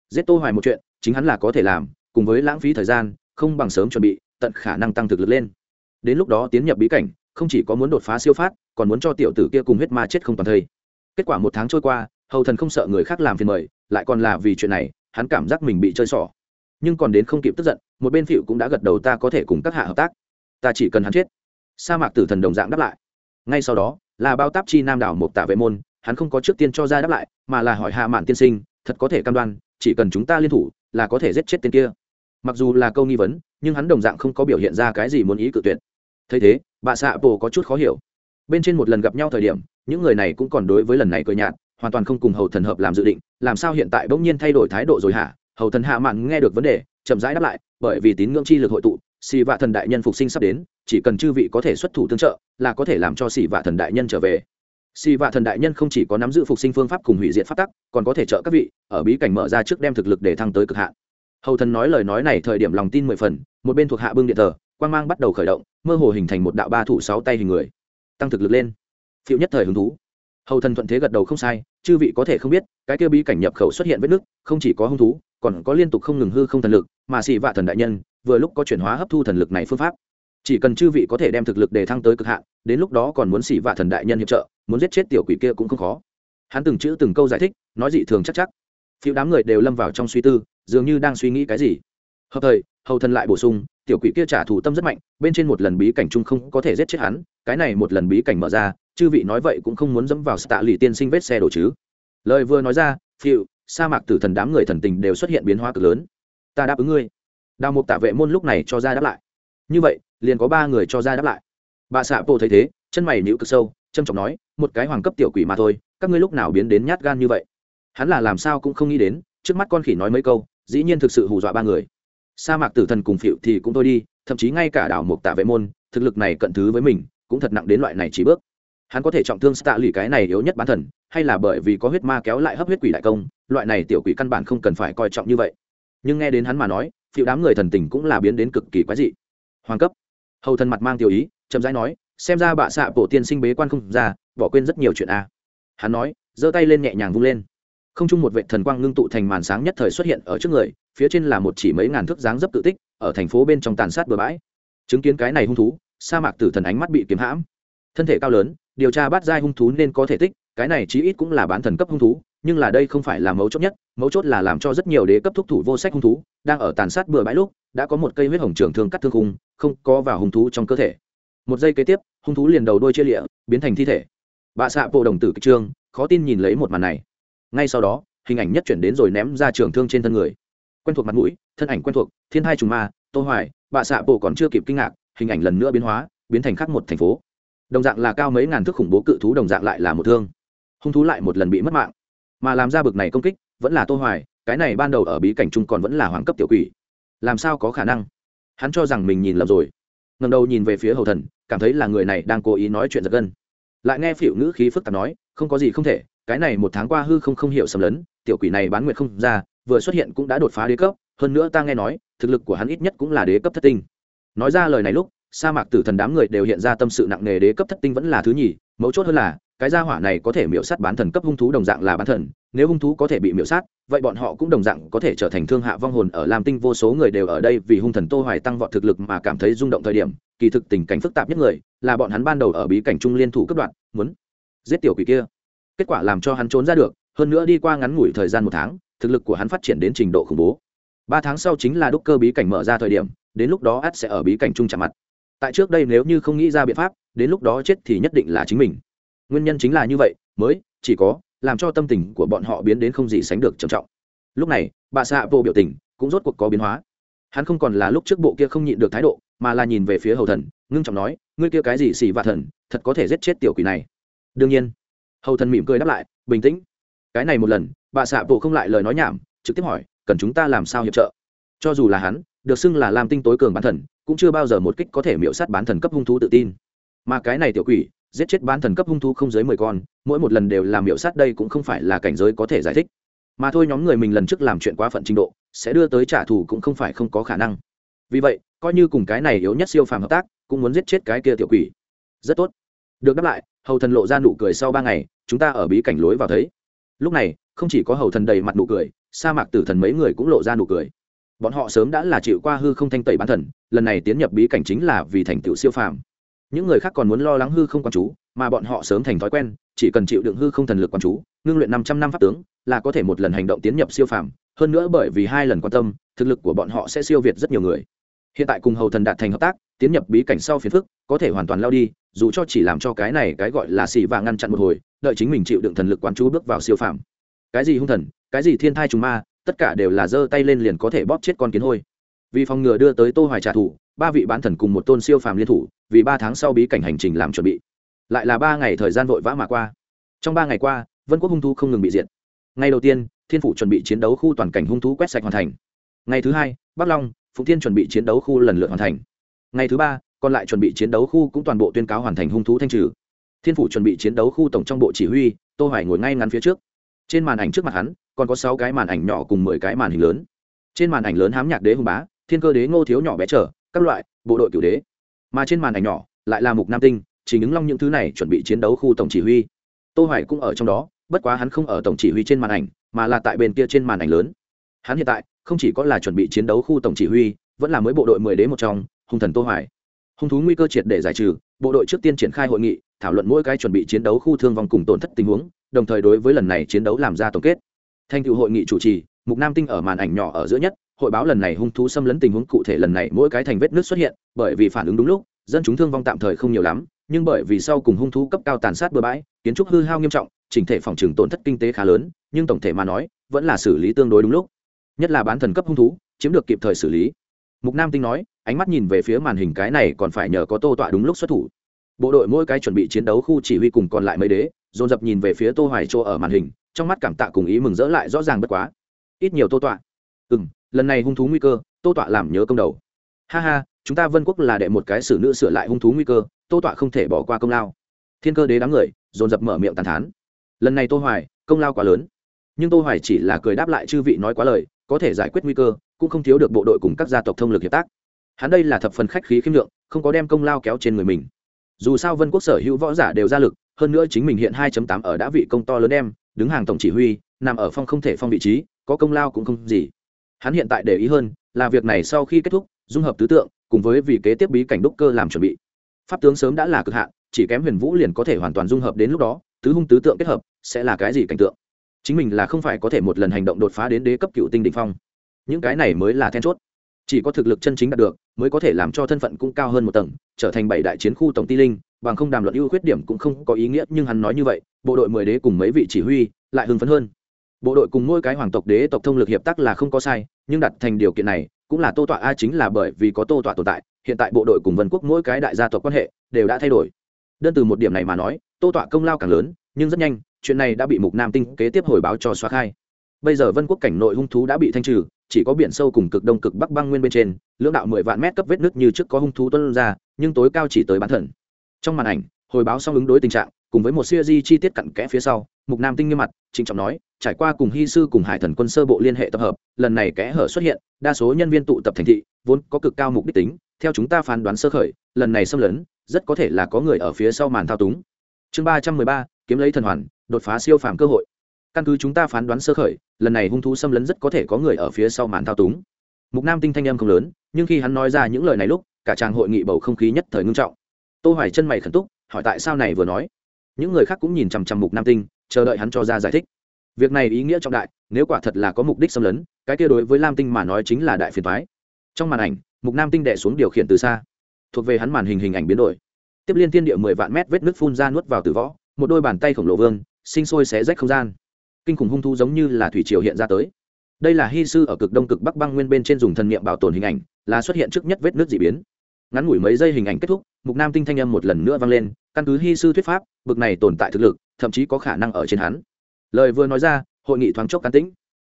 Giết tô hoài một chuyện, chính hắn là có thể làm, cùng với lãng phí thời gian, không bằng sớm chuẩn bị, tận khả năng tăng thực lực lên. Đến lúc đó tiến nhập bí cảnh, không chỉ có muốn đột phá siêu phát, còn muốn cho tiểu tử kia cùng huyết ma chết không toàn thây. Kết quả một tháng trôi qua, hầu thần không sợ người khác làm phiền mời, lại còn là vì chuyện này, hắn cảm giác mình bị chơi xỏ. Nhưng còn đến không kịp tức giận, một bên phịu cũng đã gật đầu ta có thể cùng các hạ hợp tác. Ta chỉ cần hắn chết. Sa mạc tử thần đồng dạng đáp lại. Ngay sau đó, là bao táp chi nam đảo một tạ vệ môn hắn không có trước tiên cho ra đáp lại, mà là hỏi hạ mạn tiên sinh, thật có thể cam đoan, chỉ cần chúng ta liên thủ, là có thể giết chết tên kia. Mặc dù là câu nghi vấn, nhưng hắn đồng dạng không có biểu hiện ra cái gì muốn ý cự tuyệt. Thấy thế, bà xạ bồ có chút khó hiểu. Bên trên một lần gặp nhau thời điểm, những người này cũng còn đối với lần này cười nhạt, hoàn toàn không cùng hầu thần hợp làm dự định, làm sao hiện tại bỗng nhiên thay đổi thái độ rồi hả? Hầu thần hạ mạn nghe được vấn đề, chậm rãi đáp lại, bởi vì tín ngưỡng chi lực hội tụ, xì vạ thần đại nhân phục sinh sắp đến, chỉ cần chư vị có thể xuất thủ tương trợ, là có thể làm cho xì vạ thần đại nhân trở về xì vạ thần đại nhân không chỉ có nắm giữ phục sinh phương pháp cùng hủy diệt pháp tắc, còn có thể trợ các vị, ở bí cảnh mở ra trước đem thực lực để thăng tới cực hạn. Hầu thần nói lời nói này thời điểm lòng tin mười phần, một bên thuộc hạ bưng điện thờ, quang mang bắt đầu khởi động, mơ hồ hình thành một đạo ba thủ sáu tay hình người, tăng thực lực lên. Phiệu nhất thời hứng thú. Hầu thần thuận thế gật đầu không sai, chư vị có thể không biết, cái kia bí cảnh nhập khẩu xuất hiện vết nứt, không chỉ có hung thú, còn có liên tục không ngừng hư không thần lực, mà xì vạ thần đại nhân, vừa lúc có chuyển hóa hấp thu thần lực này phương pháp. Chỉ cần chư vị có thể đem thực lực để thăng tới cực hạn, đến lúc đó còn muốn xì vạ thần đại nhân hiệp trợ muốn giết chết tiểu quỷ kia cũng không khó. Hắn từng chữ từng câu giải thích, nói dị thường chắc chắc. Phiêu đám người đều lâm vào trong suy tư, dường như đang suy nghĩ cái gì. Hợp thời, hầu thần lại bổ sung, tiểu quỷ kia trả thù tâm rất mạnh, bên trên một lần bí cảnh chung không có thể giết chết hắn, cái này một lần bí cảnh mở ra, chư vị nói vậy cũng không muốn dẫm vào tạ lì tiên sinh vết xe đổ chứ. Lời vừa nói ra, phiêu, sa mạc tử thần đám người thần tình đều xuất hiện biến hóa cực lớn. Ta đáp ứng ngươi. Đào mục tạ vệ môn lúc này cho ra đáp lại. Như vậy, liền có ba người cho ra đáp lại. Bà xạ bộ thấy thế, chân mày nhữ cực sâu trâm trọng nói, một cái hoàng cấp tiểu quỷ mà thôi, các ngươi lúc nào biến đến nhát gan như vậy? Hắn là làm sao cũng không nghĩ đến, trước mắt con khỉ nói mấy câu, dĩ nhiên thực sự hù dọa ba người. Sa mạc tử thần cùng phịu thì cũng thôi đi, thậm chí ngay cả đảo mục tạ vệ môn, thực lực này cận thứ với mình, cũng thật nặng đến loại này chỉ bước. Hắn có thể trọng thương tạ lì cái này yếu nhất bán thần, hay là bởi vì có huyết ma kéo lại hấp huyết quỷ đại công, loại này tiểu quỷ căn bản không cần phải coi trọng như vậy. Nhưng nghe đến hắn mà nói phiệu đám người thần tình cũng là biến đến cực kỳ quái dị. Hoàng cấp. Hầu thần mặt mang tiêu ý, chậm rãi nói xem ra bạ xạ bộ tiên sinh bế quan không ra, bỏ quên rất nhiều chuyện a. Hắn nói, giơ tay lên nhẹ nhàng vung lên. Không chung một vệ thần quang ngưng tụ thành màn sáng nhất thời xuất hiện ở trước người, phía trên là một chỉ mấy ngàn thước dáng dấp tự tích, ở thành phố bên trong tàn sát bừa bãi. Chứng kiến cái này hung thú, sa mạc tử thần ánh mắt bị kiếm hãm. Thân thể cao lớn, điều tra bắt giai hung thú nên có thể tích, cái này chí ít cũng là bán thần cấp hung thú, nhưng là đây không phải là mấu chốt nhất, mấu chốt là làm cho rất nhiều đế cấp thúc thủ vô sách hung thú, đang ở tàn sát bừa bãi lúc, đã có một cây huyết hồng trường thương cắt thương khung, không có vào hung thú trong cơ thể một giây kế tiếp, hung thú liền đầu đôi chia lịa, biến thành thi thể. Bạ xạ bộ đồng tử kịch trương, khó tin nhìn lấy một màn này. Ngay sau đó, hình ảnh nhất chuyển đến rồi ném ra trường thương trên thân người. Quen thuộc mặt mũi, thân ảnh quen thuộc, thiên hai trùng ma, tô hoài, bạ xạ bộ còn chưa kịp kinh ngạc, hình ảnh lần nữa biến hóa, biến thành khác một thành phố. Đồng dạng là cao mấy ngàn thước khủng bố cự thú, đồng dạng lại là một thương. Hung thú lại một lần bị mất mạng. Mà làm ra bực này công kích, vẫn là tô hoài, cái này ban đầu ở bí cảnh trung còn vẫn là hoàng cấp tiểu quỷ. Làm sao có khả năng? Hắn cho rằng mình nhìn lầm rồi ngầm đầu nhìn về phía hầu thần, cảm thấy là người này đang cố ý nói chuyện giật gân. Lại nghe phỉu ngữ khí phức tạp nói, không có gì không thể, cái này một tháng qua hư không không hiểu sầm lấn, tiểu quỷ này bán nguyệt không ra, vừa xuất hiện cũng đã đột phá đế cấp, hơn nữa ta nghe nói, thực lực của hắn ít nhất cũng là đế cấp thất tinh. Nói ra lời này lúc, sa mạc tử thần đám người đều hiện ra tâm sự nặng nề đế cấp thất tinh vẫn là thứ nhì, mấu chốt hơn là, cái gia hỏa này có thể miễu sát bán thần cấp hung thú đồng dạng là bán thần nếu hung thú có thể bị miễu sát, vậy bọn họ cũng đồng dạng có thể trở thành thương hạ vong hồn ở lam tinh. Vô số người đều ở đây vì hung thần tô hoài tăng vọt thực lực mà cảm thấy rung động thời điểm, kỳ thực tình cảnh phức tạp nhất người là bọn hắn ban đầu ở bí cảnh trung liên thủ cấp đoạn, muốn giết tiểu quỷ kia. Kết quả làm cho hắn trốn ra được, hơn nữa đi qua ngắn ngủi thời gian một tháng, thực lực của hắn phát triển đến trình độ khủng bố. Ba tháng sau chính là đúc cơ bí cảnh mở ra thời điểm, đến lúc đó ắt sẽ ở bí cảnh trung chạm mặt. Tại trước đây nếu như không nghĩ ra biện pháp, đến lúc đó chết thì nhất định là chính mình. Nguyên nhân chính là như vậy, mới chỉ có làm cho tâm tình của bọn họ biến đến không gì sánh được trầm trọng. Lúc này, bà xạ vô biểu tình cũng rốt cuộc có biến hóa. Hắn không còn là lúc trước bộ kia không nhịn được thái độ, mà là nhìn về phía hầu thần, ngưng trọng nói, ngươi kia cái gì xì vạ thần, thật có thể giết chết tiểu quỷ này. Đương nhiên, hầu thần mỉm cười đáp lại, bình tĩnh. Cái này một lần, bà xạ bộ không lại lời nói nhảm, trực tiếp hỏi, cần chúng ta làm sao hiệp trợ? Cho dù là hắn, được xưng là làm tinh tối cường bán thần, cũng chưa bao giờ một kích có thể miễu sát bán thần cấp hung thú tự tin. Mà cái này tiểu quỷ giết chết bán thần cấp hung thú không dưới mười con, mỗi một lần đều làm miểu sát đây cũng không phải là cảnh giới có thể giải thích. Mà thôi nhóm người mình lần trước làm chuyện quá phận trình độ, sẽ đưa tới trả thù cũng không phải không có khả năng. Vì vậy, coi như cùng cái này yếu nhất siêu phàm hợp tác, cũng muốn giết chết cái kia tiểu quỷ. Rất tốt. Được đáp lại, hầu thần lộ ra nụ cười sau ba ngày, chúng ta ở bí cảnh lối vào thấy. Lúc này, không chỉ có hầu thần đầy mặt nụ cười, sa mạc tử thần mấy người cũng lộ ra nụ cười. Bọn họ sớm đã là chịu qua hư không thanh tẩy bán thần, lần này tiến nhập bí cảnh chính là vì thành tựu siêu phàm những người khác còn muốn lo lắng hư không quan chú, mà bọn họ sớm thành thói quen, chỉ cần chịu đựng hư không thần lực quan chú, ngưng luyện năm trăm năm pháp tướng, là có thể một lần hành động tiến nhập siêu phàm. Hơn nữa bởi vì hai lần quan tâm, thực lực của bọn họ sẽ siêu việt rất nhiều người. Hiện tại cùng hầu thần đạt thành hợp tác, tiến nhập bí cảnh sau phiền phức, có thể hoàn toàn lao đi, dù cho chỉ làm cho cái này cái gọi là xì và ngăn chặn một hồi, đợi chính mình chịu đựng thần lực quán chú bước vào siêu phàm. Cái gì hung thần, cái gì thiên thai trùng ma, tất cả đều là giơ tay lên liền có thể bóp chết con kiến hôi. Vì phòng ngừa đưa tới tô hoài trả thù ba vị bán thần cùng một tôn siêu phàm liên thủ, vì ba tháng sau bí cảnh hành trình làm chuẩn bị. Lại là ba ngày thời gian vội vã mà qua. Trong ba ngày qua, vân quốc hung thú không ngừng bị diệt. Ngày đầu tiên, thiên phủ chuẩn bị chiến đấu khu toàn cảnh hung thú quét sạch hoàn thành. Ngày thứ hai, bắc long, phụng thiên chuẩn bị chiến đấu khu lần lượt hoàn thành. Ngày thứ ba, còn lại chuẩn bị chiến đấu khu cũng toàn bộ tuyên cáo hoàn thành hung thú thanh trừ. Thiên phủ chuẩn bị chiến đấu khu tổng trong bộ chỉ huy, tô hoài ngồi ngay ngắn phía trước. Trên màn ảnh trước mặt hắn, còn có sáu cái màn ảnh nhỏ cùng mười cái màn hình lớn. Trên màn ảnh lớn hám nhạc đế hùng bá, thiên cơ đế ngô thiếu nhỏ bé trở các loại, bộ đội cựu đế. Mà trên màn ảnh nhỏ, lại là mục nam tinh, chỉ ứng long những thứ này chuẩn bị chiến đấu khu tổng chỉ huy. Tô hoài cũng ở trong đó, bất quá hắn không ở tổng chỉ huy trên màn ảnh, mà là tại bên kia trên màn ảnh lớn. Hắn hiện tại, không chỉ có là chuẩn bị chiến đấu khu tổng chỉ huy, vẫn là mới bộ đội mười đế một trong, hung thần tô hoài. Hung thú nguy cơ triệt để giải trừ, bộ đội trước tiên triển khai hội nghị, thảo luận mỗi cái chuẩn bị chiến đấu khu thương vong cùng tổn thất tình huống, đồng thời đối với lần này chiến đấu làm ra tổng kết. Thành tựu hội nghị chủ trì, mục nam tinh ở màn ảnh nhỏ ở giữa nhất hội báo lần này hung thú xâm lấn tình huống cụ thể lần này mỗi cái thành vết nước xuất hiện, bởi vì phản ứng đúng lúc, dân chúng thương vong tạm thời không nhiều lắm, nhưng bởi vì sau cùng hung thú cấp cao tàn sát bừa bãi, kiến trúc hư hao nghiêm trọng, chỉnh thể phòng trừng tổn thất kinh tế khá lớn, nhưng tổng thể mà nói, vẫn là xử lý tương đối đúng lúc. Nhất là bán thần cấp hung thú, chiếm được kịp thời xử lý. Mục nam tinh nói, ánh mắt nhìn về phía màn hình cái này còn phải nhờ có tô tọa đúng lúc xuất thủ. Bộ đội mỗi cái chuẩn bị chiến đấu khu chỉ huy cùng còn lại mấy đế, dồn dập nhìn về phía tô hoài chỗ ở màn hình, trong mắt cảm tạ cùng ý mừng rỡ lại rõ ràng bất quá. Ít nhiều tô tọa. Ừ lần này hung thú nguy cơ, tô tọa làm nhớ công đầu. Ha ha, chúng ta vân quốc là đệ một cái xử nữ sửa lại hung thú nguy cơ, tô tọa không thể bỏ qua công lao. Thiên cơ đế đám người, dồn dập mở miệng tàn thán. Lần này tô hoài, công lao quá lớn. Nhưng tô hoài chỉ là cười đáp lại chư vị nói quá lời, có thể giải quyết nguy cơ, cũng không thiếu được bộ đội cùng các gia tộc thông lực hiệp tác. Hắn đây là thập phần khách khí khiêm lượng không có đem công lao kéo trên người mình. Dù sao vân quốc sở hữu võ giả đều ra lực, hơn nữa chính mình hiện 2.8 ở đã vị công to lớn em, đứng hàng tổng chỉ huy, nằm ở phong không thể phong vị trí, có công lao cũng không gì hắn hiện tại để ý hơn là việc này sau khi kết thúc, dung hợp tứ tượng, cùng với vì kế tiếp bí cảnh đúc cơ làm chuẩn bị. Pháp tướng sớm đã là cực hạn, chỉ kém huyền vũ liền có thể hoàn toàn dung hợp đến lúc đó, tứ hung tứ tượng kết hợp, sẽ là cái gì cảnh tượng? Chính mình là không phải có thể một lần hành động đột phá đến đế cấp cựu tinh đ ỉ n h phong. Những cái này mới là then chốt. Chỉ có thực lực chân chính đạt được, mới có thể làm cho thân phận cũng cao hơn một tầng, trở thành bảy đại chiến khu tổng ti linh, bằng không đàm luận ưu khuyết điểm cũng không có ý nghĩa, nhưng hắn nói như vậy, bộ đội mười đế cùng mấy vị chỉ huy lại hưng phấn hơn bộ đội cùng mỗi cái hoàng tộc đế tộc thông lực hiệp tác là không có sai, nhưng đặt thành điều kiện này, cũng là tô tọa a chính là bởi vì có tô tọa tồn tại, hiện tại bộ đội cùng vân quốc mỗi cái đại gia tộc quan hệ đều đã thay đổi. Đơn từ một điểm này mà nói, tô tọa công lao càng lớn, nhưng rất nhanh, chuyện này đã bị mục nam tinh kế tiếp hồi báo cho xóa khai. Bây giờ vân quốc cảnh nội hung thú đã bị thanh trừ, chỉ có biển sâu cùng cực đông cực bắc băng nguyên bên trên, lưỡng đạo mười vạn mét cấp vết nước như trước có hung thú tuân ra, nhưng tối cao chỉ tới bán thần. Trong màn ảnh, hồi báo xong ứng đối tình trạng, cùng với một siêu di chi tiết cặn kẽ phía sau, mục nam tinh nghiêm mặt, trịnh trọng nói trải qua cùng hy sư cùng hải thần quân sơ bộ liên hệ tập hợp, lần này kẽ hở xuất hiện, đa số nhân viên tụ tập thành thị, vốn có cực cao mục đích tính, theo chúng ta phán đoán sơ khởi, lần này xâm lấn, rất có thể là có người ở phía sau màn thao túng. Chương ba trăm mười ba, kiếm lấy thần hoàn, đột phá siêu phàm cơ hội. Căn cứ chúng ta phán đoán sơ khởi, lần này hung thú xâm lấn rất có thể có người ở phía sau màn thao túng. Mục nam tinh thanh âm không lớn, nhưng khi hắn nói ra những lời này lúc, cả tràng hội nghị bầu không khí nhất thời ngưng trọng. Tô hoài chân mày khẩn túc, hỏi tại sao này vừa nói. Những người khác cũng nhìn chằm chằm mục nam tinh, chờ đợi hắn cho ra giải thích việc này ý nghĩa trọng đại, nếu quả thật là có mục đích xâm lấn, cái kia đối với lam tinh mà nói chính là đại phiền thoái trong màn ảnh, mục nam tinh đệ xuống điều khiển từ xa. Thuộc về hắn màn hình hình ảnh biến đổi. Tiếp liên thiên địa mười vạn mét vết nước phun ra nuốt vào từ võ, một đôi bàn tay khổng lồ vương, sinh sôi xé rách không gian. Kinh khủng hung thu giống như là thủy triều hiện ra tới. Đây là hy sư ở cực đông cực bắc băng nguyên bên trên dùng thần niệm bảo tồn hình ảnh, là xuất hiện trước nhất vết nước d ị biến. Ngắn ngủi mấy giây hình ảnh kết thúc, mục nam tinh thanh âm một lần nữa vang lên, căn cứ hy sư thuyết pháp, bực này tồn tại thực lực, thậm chí có khả năng ở trên hắn lời vừa nói ra, hội nghị thoáng chốc cán tĩnh.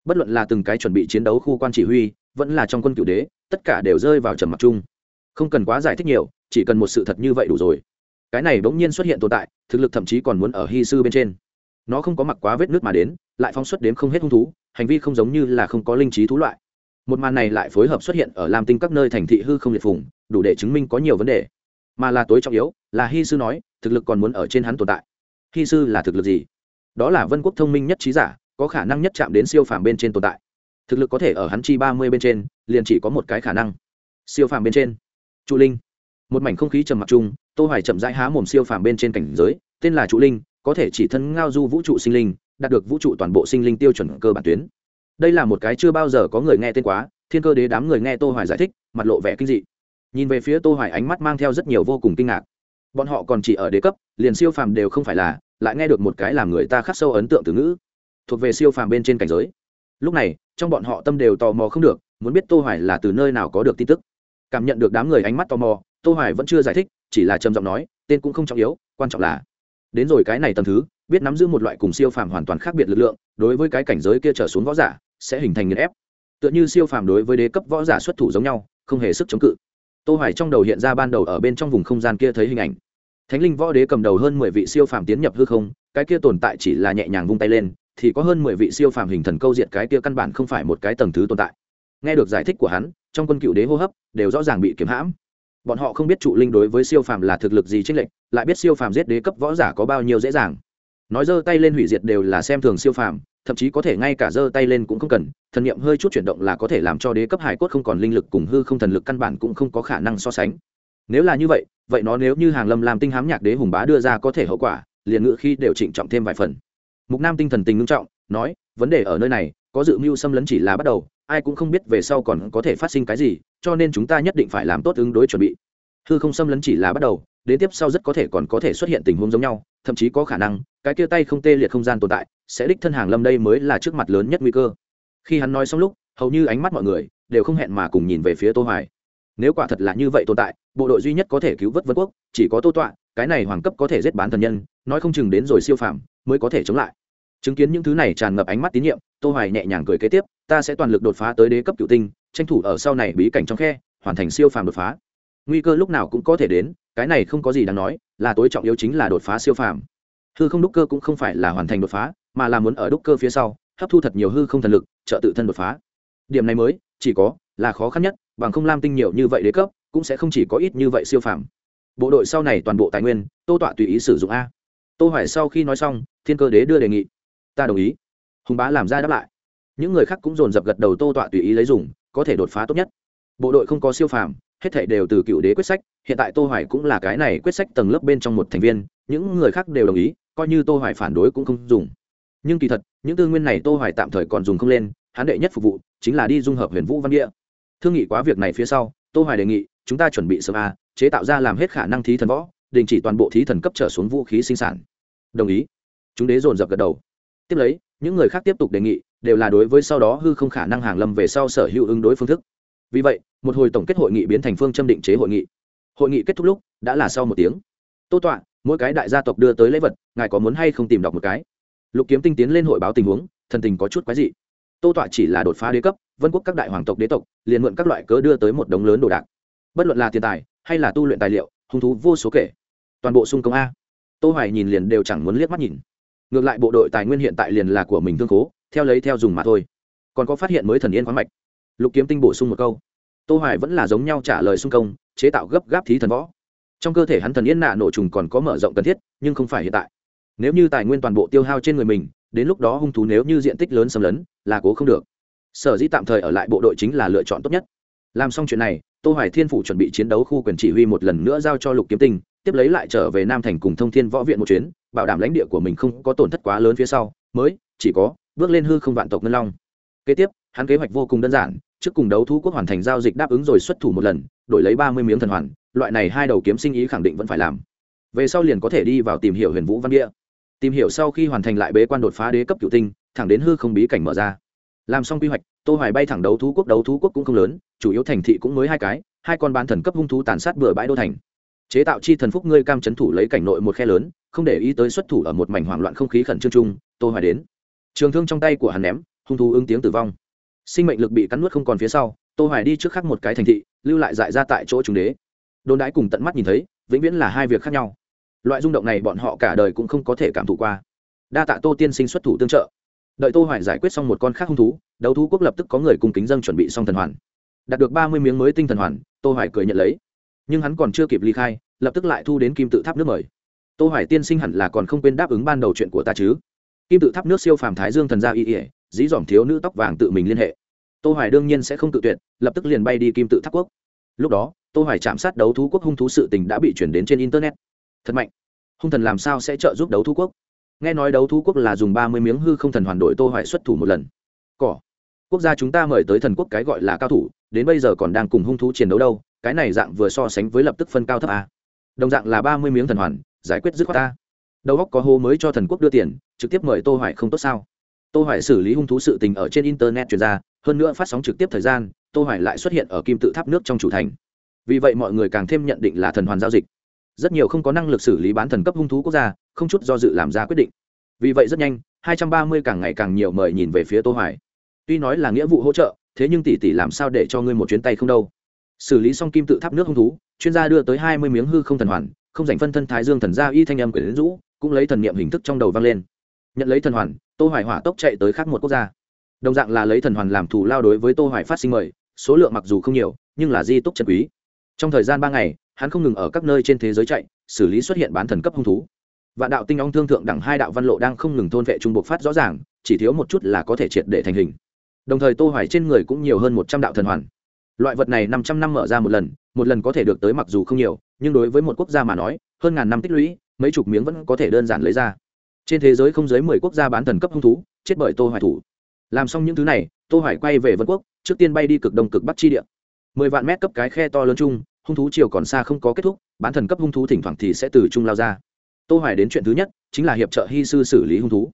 Bất luận là từng cái chuẩn bị chiến đấu khu quan chỉ huy, vẫn là trong quân cựu đế, tất cả đều rơi vào trầm mặc chung. Không cần quá giải thích nhiều, chỉ cần một sự thật như vậy đủ rồi. Cái này bỗng nhiên xuất hiện tồn tại, thực lực thậm chí còn muốn ở hy sư bên trên. Nó không có mặc quá vết nước mà đến, lại phóng xuất đếm không hết hung thú, hành vi không giống như là không có linh trí thú loại. Một màn này lại phối hợp xuất hiện ở lam tinh các nơi thành thị hư không liệt phùng, đủ để chứng minh có nhiều vấn đề. Mà là tối trọng yếu, là hy sư nói, thực lực còn muốn ở trên hắn tồn tại. Hy sư là thực lực gì? Đó là vân quốc thông minh nhất trí giả, có khả năng nhất chạm đến siêu phàm bên trên tồn tại. Thực lực có thể ở hắn chi ba mươi bên trên, liền chỉ có một cái khả năng. Siêu phàm bên trên. Trụ linh. Một mảnh không khí trầm mặc chung, tô hoài chậm rãi há mồm siêu phàm bên trên cảnh giới, tên là trụ linh, có thể chỉ thân ngao du vũ trụ sinh linh, đạt được vũ trụ toàn bộ sinh linh tiêu chuẩn cơ bản tuyến. Đây là một cái chưa bao giờ có người nghe tên quá, thiên cơ đế đám người nghe tô hoài giải thích, mặt lộ vẻ kinh dị. Nhìn về phía tô hoài ánh mắt mang theo rất nhiều vô cùng kinh ngạc bọn họ còn chỉ ở đế cấp, liền siêu phàm đều không phải là, lại nghe được một cái làm người ta khắc sâu ấn tượng từ ngữ. Thuộc về siêu phàm bên trên cảnh giới. Lúc này, trong bọn họ tâm đều tò mò không được, muốn biết tô hoài là từ nơi nào có được tin tức. Cảm nhận được đám người ánh mắt tò mò, tô hoài vẫn chưa giải thích, chỉ là trầm giọng nói, tên cũng không trọng yếu, quan trọng là, đến rồi cái này tầm thứ, biết nắm giữ một loại cùng siêu phàm hoàn toàn khác biệt lực lượng, đối với cái cảnh giới kia trở xuống võ giả, sẽ hình thành nghiền ép. Tựa như siêu phàm đối với đế cấp võ giả xuất thủ giống nhau, không hề sức chống cự tô hoài trong đầu hiện ra ban đầu ở bên trong vùng không gian kia thấy hình ảnh. Thánh linh võ đế cầm đầu hơn 10 vị siêu phàm tiến nhập hư không, cái kia tồn tại chỉ là nhẹ nhàng vung tay lên, thì có hơn 10 vị siêu phàm hình thần câu diện cái kia căn bản không phải một cái tầng thứ tồn tại. Nghe được giải thích của hắn, trong quân cựu đế hô hấp, đều rõ ràng bị kiếm hãm. Bọn họ không biết trụ linh đối với siêu phàm là thực lực gì trên lệnh lại biết siêu phàm giết đế cấp võ giả có bao nhiêu dễ dàng. Nói giơ tay lên hủy diệt đều là xem thường siêu phàm thậm chí có thể ngay cả giơ tay lên cũng không cần, thần niệm hơi chút chuyển động là có thể làm cho đế cấp hải cốt không còn linh lực cùng hư không thần lực căn bản cũng không có khả năng so sánh. Nếu là như vậy vậy nó nếu như hàng lâm làm tinh hám nhạc đế hùng bá đưa ra có thể hậu quả, liền ngự khi đều trịnh trọng thêm vài phần. Mục nam tinh thần tình ngưng trọng, nói, vấn đề ở nơi này, có dự mưu xâm lấn chỉ là bắt đầu, ai cũng không biết về sau còn có thể phát sinh cái gì, cho nên chúng ta nhất định phải làm tốt ứng đối chuẩn bị. Hư không xâm lấn chỉ là bắt đầu, đến tiếp sau rất có thể còn có thể xuất hiện tình huống giống nhau, thậm chí có khả năng cái kia tay không tê liệt không gian tồn tại, sẽ đích thân hàng lâm đây mới là trước mặt lớn nhất nguy cơ. Khi hắn nói xong lúc, hầu như ánh mắt mọi người đều không hẹn mà cùng nhìn về phía tô hoài. Nếu quả thật là như vậy tồn tại, bộ đội duy nhất có thể cứu vớt vân quốc, chỉ có tô tọa, cái này hoàng cấp có thể giết bán thần nhân, nói không chừng đến rồi siêu phàm mới có thể chống lại. Chứng kiến những thứ này tràn ngập ánh mắt tín nhiệm, tô hoài nhẹ nhàng cười kế tiếp, ta sẽ toàn lực đột phá tới đế cấp cựu tinh, tranh thủ ở sau này bí cảnh trong khe, hoàn thành siêu phàm đột phá. Nguy cơ lúc nào cũng có thể đến, cái này không có gì đáng nói, là tối trọng yếu chính là đột phá siêu phàm hư không đúc cơ cũng không phải là hoàn thành đột phá, mà là muốn ở đúc cơ phía sau, hấp thu thật nhiều hư không thần lực, trợ tự thân đột phá. Điểm này mới, chỉ có là khó khăn nhất, bằng không lam tinh nhiều như vậy đế cấp, cũng sẽ không chỉ có ít như vậy siêu phàm. Bộ đội sau này toàn bộ tài nguyên, tô tọa tùy ý sử dụng a. Tô hoài sau khi nói xong, thiên cơ đế đưa đề nghị. Ta đồng ý. Hùng bá làm ra đáp lại. Những người khác cũng dồn dập gật đầu tô tọa tùy ý lấy dùng, có thể đột phá tốt nhất. Bộ đội không có siêu phàm, hết thảy đều từ cựu đế quyết sách, hiện tại tô hoài cũng là cái này quyết sách tầng lớp bên trong một thành viên, những người khác đều đồng ý coi như tô hoài phản đối cũng không dùng. Nhưng kỳ thật, những tư nguyên này tô hoài tạm thời còn dùng không lên, hắn đệ nhất phục vụ chính là đi dung hợp huyền vũ văn địa. Thương nghị quá việc này phía sau, tô hoài đề nghị, chúng ta chuẩn bị sớm a, chế tạo ra làm hết khả năng thí thần võ, đình chỉ toàn bộ thí thần cấp trở xuống vũ khí sinh sản. Đồng ý. Chúng đế dồn dập gật đầu. Tiếp lấy, những người khác tiếp tục đề nghị, đều là đối với sau đó hư không khả năng hàng lâm về sau sở hữu ứng đối phương thức. Vì vậy, một hồi tổng kết hội nghị biến thành phương châm định chế hội nghị. Hội nghị kết thúc lúc, đã là sau một tiếng. Tô tọa mỗi cái đại gia tộc đưa tới lễ vật ngài có muốn hay không tìm đọc một cái? Lục kiếm tinh tiến lên hội báo tình huống thần tình có chút quái dị. Tô tọa chỉ là đột phá đế cấp vân quốc các đại hoàng tộc đế tộc liền mượn các loại cớ đưa tới một đống lớn đồ đạc. Bất luận là tiền tài hay là tu luyện tài liệu hung thú vô số kể. Toàn bộ sung công a. Tô hoài nhìn liền đều chẳng muốn liếc mắt nhìn. Ngược lại bộ đội tài nguyên hiện tại liền là của mình thương cố, theo lấy theo dùng mà thôi. Còn có phát hiện mới thần yên khoáng mạch. Lục kiếm tinh bổ sung một câu. Tô hoài vẫn là giống nhau trả lời xung công chế tạo gấp gáp thí thần võ trong cơ thể hắn thần yên nạ nổ trùng còn có mở rộng cần thiết, nhưng không phải hiện tại. Nếu như tài nguyên toàn bộ tiêu hao trên người mình, đến lúc đó hung thú nếu như diện tích lớn xâm lấn, là cố không được. Sở dĩ tạm thời ở lại bộ đội chính là lựa chọn tốt nhất. Làm xong chuyện này, tô hoài thiên phủ chuẩn bị chiến đấu khu quyền chỉ huy một lần nữa giao cho lục kiếm tinh, tiếp lấy lại trở về nam thành cùng thông thiên võ viện một chuyến, bảo đảm lãnh địa của mình không có tổn thất quá lớn phía sau, mới, chỉ có, bước lên hư không vạn tộc ngân long. Kế tiếp, hắn kế hoạch vô cùng đơn giản, trước cùng đấu thú quốc hoàn thành giao dịch đáp ứng rồi xuất thủ một lần, đổi lấy ba mươi miếng thần hoàn loại này hai đầu kiếm sinh ý khẳng định vẫn phải làm. Về sau liền có thể đi vào tìm hiểu huyền vũ văn địa tìm hiểu sau khi hoàn thành lại bế quan đột phá đế cấp cựu tinh, thẳng đến hư không bí cảnh mở ra. Làm xong quy hoạch, tô hoài bay thẳng đấu thú quốc, đấu thú quốc cũng không lớn, chủ yếu thành thị cũng mới hai cái, hai con bán thần cấp hung thú tàn sát bừa bãi đô thành. Chế tạo chi thần phúc ngươi cam chấn thủ lấy cảnh nội một khe lớn, không để ý tới xuất thủ ở một mảnh hoảng loạn không khí khẩn trương chung, tô hoài đến. Trường thương trong tay của hắn ném, hung thú ứng tiếng tử vong. Sinh mệnh lực bị cắn nuốt không còn phía sau, tô hoài đi trước khác một cái thành thị, lưu lại dại ra tại chỗ trung đế đồn đãi cùng tận mắt nhìn thấy, vĩnh viễn là hai việc khác nhau. Loại rung động này bọn họ cả đời cũng không có thể cảm thụ qua. Đa tạ tô tiên sinh xuất thủ tương trợ. Đợi tô hoài giải quyết xong một con khác hung thú, đấu thú quốc lập tức có người cung kính dâng chuẩn bị xong thần hoàn. Đạt được 30 miếng mới tinh thần hoàn, tô hoài cười nhận lấy. Nhưng hắn còn chưa kịp ly khai, lập tức lại thu đến kim tự tháp nước mời. Tô hoài tiên sinh hẳn là còn không quên đáp ứng ban đầu chuyện của ta chứ. Kim tự tháp nước siêu phàm thái dương thần gia y ỉa dí dỏm thiếu nữ tóc vàng tự mình liên hệ. Tô hoài đương nhiên sẽ không tự tuyệt, lập tức liền bay đi kim tự tháp quốc. Lúc đó tô hoài chạm sát đấu thú quốc hung thú sự tình đã bị chuyển đến trên internet. Thật mạnh. Hung thần làm sao sẽ trợ giúp đấu thú quốc? Nghe nói đấu thú quốc là dùng 30 miếng hư không thần hoàn đổi tô hoài xuất thủ một lần. Cỏ. Quốc gia chúng ta mời tới thần quốc cái gọi là cao thủ, đến bây giờ còn đang cùng hung thú chiến đấu đâu, cái này dạng vừa so sánh với lập tức phân cao thấp a. Đồng dạng là 30 miếng thần hoàn, giải quyết dứt khoát ta. Đầu góc có Hô mới cho thần quốc đưa tiền, trực tiếp mời tô hoài không tốt sao? Tô hoài xử lý hung thú sự tình ở trên internet truyền ra, hơn nữa phát sóng trực tiếp thời gian, tô hoài lại xuất hiện ở kim tự tháp nước trong chủ thành vì vậy mọi người càng thêm nhận định là thần hoàn giao dịch. Rất nhiều không có năng lực xử lý bán thần cấp hung thú quốc gia, không chút do dự làm ra quyết định. Vì vậy rất nhanh 230 càng ngày càng nhiều mời nhìn về phía tô hoài. Tuy nói là nghĩa vụ hỗ trợ, thế nhưng tỷ tỷ làm sao để cho ngươi một chuyến tay không đâu? Xử lý xong kim tự tháp nước hung thú, chuyên gia đưa tới 20 miếng hư không thần hoàn, không dành phân thân thái dương thần gia y thanh âm quyển rũ, cũng lấy thần niệm hình thức trong đầu vang lên. Nhận lấy thần hoàn, tô hoài hỏa tốc chạy tới khác một quốc gia. Đồng dạng là lấy thần hoàn làm thù lao đối với tô hoài phát sinh mời, số lượng mặc dù không nhiều, nhưng là di túc chân quý trong thời gian ba ngày, hắn không ngừng ở các nơi trên thế giới chạy, xử lý xuất hiện bán thần cấp hung thú. Vạn đạo tinh ong thương thượng đẳng hai đạo văn lộ đang không ngừng thôn vệ trung bộc phát rõ ràng, chỉ thiếu một chút là có thể triệt để thành hình. Đồng thời tô hoài trên người cũng nhiều hơn 100 đạo thần hoàn. Loại vật này 500 năm mở ra một lần một lần có thể được tới mặc dù không nhiều, nhưng đối với một quốc gia mà nói, hơn ngàn năm tích lũy, mấy chục miếng vẫn có thể đơn giản lấy ra. Trên thế giới không dưới mười quốc gia bán thần cấp hung thú, chết bởi tô hoài thủ. Làm xong những thứ này, tô hoài quay về vân quốc, trước tiên bay đi cực đông cực bắc chi địa mười vạn mét cấp cái khe to lớn chung, hung thú chiều còn xa không có kết thúc, bán thần cấp hung thú thỉnh thoảng thì sẽ từ trung lao ra. Tô hoài đến chuyện thứ nhất, chính là hiệp trợ hy sư xử lý hung thú.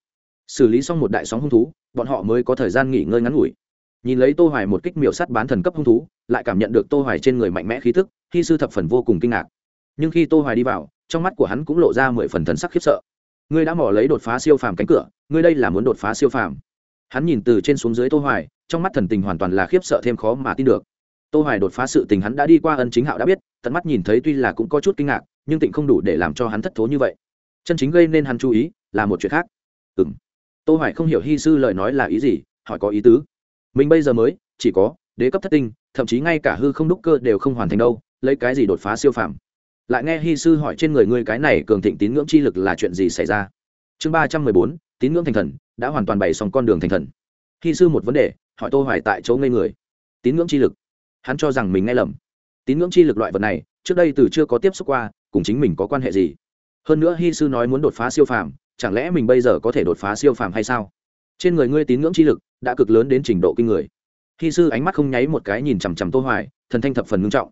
Xử lý xong một đại sóng hung thú, bọn họ mới có thời gian nghỉ ngơi ngắn ngủi. Nhìn lấy tô hoài một kích miểu sát bán thần cấp hung thú, lại cảm nhận được tô hoài trên người mạnh mẽ khí tức hy sư thập phần vô cùng kinh ngạc. Nhưng khi tô hoài đi vào, trong mắt của hắn cũng lộ ra mười phần thần sắc khiếp sợ. Ngươi đã mò lấy đột phá siêu phàm cánh cửa, ngươi đây là muốn đột phá siêu phàm. Hắn nhìn từ trên xuống dưới tô hoài, trong mắt thần tình hoàn toàn là khiếp sợ thêm khó mà tin được tô hoài đột phá sự tình hắn đã đi qua ân chính hạo đã biết, tận mắt nhìn thấy tuy là cũng có chút kinh ngạc, nhưng tịnh không đủ để làm cho hắn thất thố như vậy. Chân chính gây nên hắn chú ý là một chuyện khác. Ừm. Tô hoài không hiểu Hi sư lời nói là ý gì, hỏi có ý tứ. Mình bây giờ mới, chỉ có đế cấp thất tinh, thậm chí ngay cả hư không đúc cơ đều không hoàn thành đâu, lấy cái gì đột phá siêu phàm? Lại nghe Hi sư hỏi trên người ngươi cái này cường thịnh tín ngưỡng chi lực là chuyện gì xảy ra? Chương ba trăm mười bốn, tín ngưỡng thành thần, đã hoàn toàn bày xong con đường thành thần. Hi sư một vấn đề, hỏi tô hoài tại chỗ ngây người. Tín ngưỡng chi lực hắn cho rằng mình nghe lầm. Tín ngưỡng chi lực loại vật này, trước đây từ chưa có tiếp xúc qua, cùng chính mình có quan hệ gì? Hơn nữa hi sư nói muốn đột phá siêu phàm, chẳng lẽ mình bây giờ có thể đột phá siêu phàm hay sao? Trên người ngươi tín ngưỡng chi lực đã cực lớn đến trình độ kinh người. Hi sư ánh mắt không nháy một cái nhìn chằm chằm tô hoài, thần thanh thập phần ngưng trọng.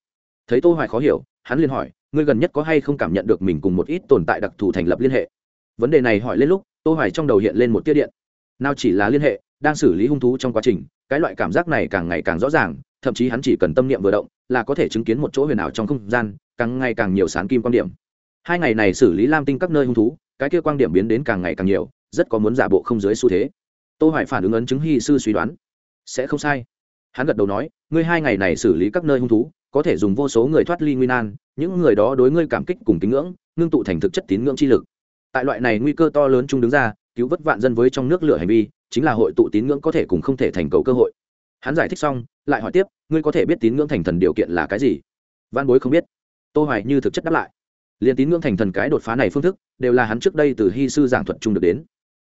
Thấy tô hoài khó hiểu, hắn liền hỏi, ngươi gần nhất có hay không cảm nhận được mình cùng một ít tồn tại đặc thù thành lập liên hệ? Vấn đề này hỏi lên lúc, tô hoài trong đầu hiện lên một tia điện. Nào chỉ là liên hệ, đang xử lý hung thú trong quá trình, cái loại cảm giác này càng ngày càng rõ ràng thậm chí hắn chỉ cần tâm niệm vừa động, là có thể chứng kiến một chỗ huyền ảo trong không gian, càng ngày càng nhiều sáng kim quan điểm. Hai ngày này xử lý lam tinh các nơi hung thú, cái kia quan điểm biến đến càng ngày càng nhiều, rất có muốn giả bộ không dưới xu thế. Tô hoài phản ứng ấn chứng hy sư suy đoán. Sẽ không sai. Hắn gật đầu nói, ngươi hai ngày này xử lý các nơi hung thú, có thể dùng vô số người thoát ly nguy nan, những người đó đối ngươi cảm kích cùng tín ngưỡng, ngưng tụ thành thực chất tín ngưỡng chi lực. Tại loại này nguy cơ to lớn chung đứng ra, cứu vớt vạn dân với trong nước lửa hành vi, chính là hội tụ tín ngưỡng có thể cùng không thể thành cầu cơ hội hắn giải thích xong, lại hỏi tiếp, ngươi có thể biết tín ngưỡng thành thần điều kiện là cái gì? Văn bối không biết. Tô hoài như thực chất đáp lại. Liền tín ngưỡng thành thần cái đột phá này phương thức, đều là hắn trước đây từ hy sư giảng thuật chung được đến.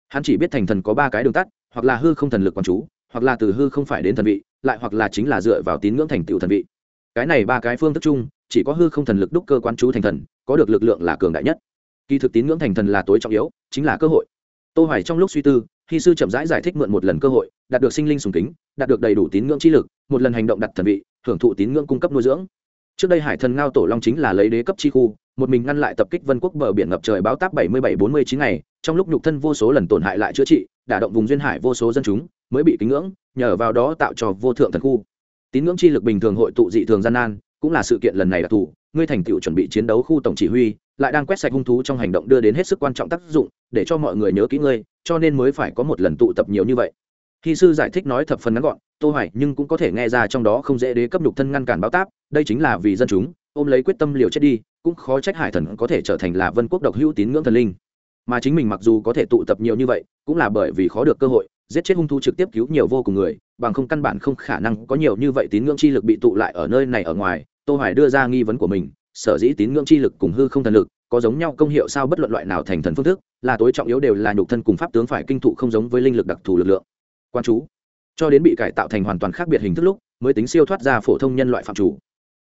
Hắn chỉ biết thành thần có ba cái đường tắt, hoặc là hư không thần lực quán chú, hoặc là từ hư không phải đến thần vị, lại hoặc là chính là dựa vào tín ngưỡng thành tựu thần vị. Cái này ba cái phương thức chung, chỉ có hư không thần lực đúc cơ quan chú thành thần, có được lực lượng là cường đại nhất. Kỳ thực tín ngưỡng thành thần là tối trọng yếu, chính là cơ hội. Tô hoài trong lúc suy tư khi sư chậm rãi giải, giải thích mượn một lần cơ hội đạt được sinh linh sùng kính đạt được đầy đủ tín ngưỡng chi lực một lần hành động đặt thần vị hưởng thụ tín ngưỡng cung cấp nuôi dưỡng. Trước đây hải thần ngao tổ long chính là lấy đế cấp chi khu một mình ngăn lại tập kích vân quốc bờ biển ngập trời báo tác 77-49 ngày trong lúc nhục thân vô số lần tổn hại lại chữa trị đả động vùng duyên hải vô số dân chúng mới bị kính ngưỡng nhờ vào đó tạo cho vô thượng thần khu. Tín ngưỡng chi lực bình thường hội tụ dị thường gian nan cũng là sự kiện lần này đặc thù ngươi thành tựu chuẩn bị chiến đấu khu tổng chỉ huy lại đang quét sạch hung thú trong hành động đưa đến hết sức quan trọng tác dụng, để cho mọi người nhớ kỹ ngươi, cho nên mới phải có một lần tụ tập nhiều như vậy. Khi sư giải thích nói thập phần ngắn gọn, tô hoài nhưng cũng có thể nghe ra trong đó không dễ đế cấp nhục thân ngăn cản báo táp, đây chính là vì dân chúng, ôm lấy quyết tâm liều chết đi, cũng khó trách hải thần có thể trở thành là vân quốc độc hữu tín ngưỡng thần linh. Mà chính mình mặc dù có thể tụ tập nhiều như vậy, cũng là bởi vì khó được cơ hội, giết chết hung thú trực tiếp cứu nhiều vô cùng người, bằng không căn bản không khả năng có nhiều như vậy tín ngưỡng chi lực bị tụ lại ở nơi này ở ngoài, tô hoài đưa ra nghi vấn của mình sở dĩ tín ngưỡng chi lực cùng hư không thần lực có giống nhau công hiệu sao bất luận loại nào thành thần phương thức, là tối trọng yếu đều là nhục thân cùng pháp tướng phải kinh thụ không giống với linh lực đặc thù lực lượng. Quan chú. Cho đến bị cải tạo thành hoàn toàn khác biệt hình thức lúc, mới tính siêu thoát ra phổ thông nhân loại phạm chủ.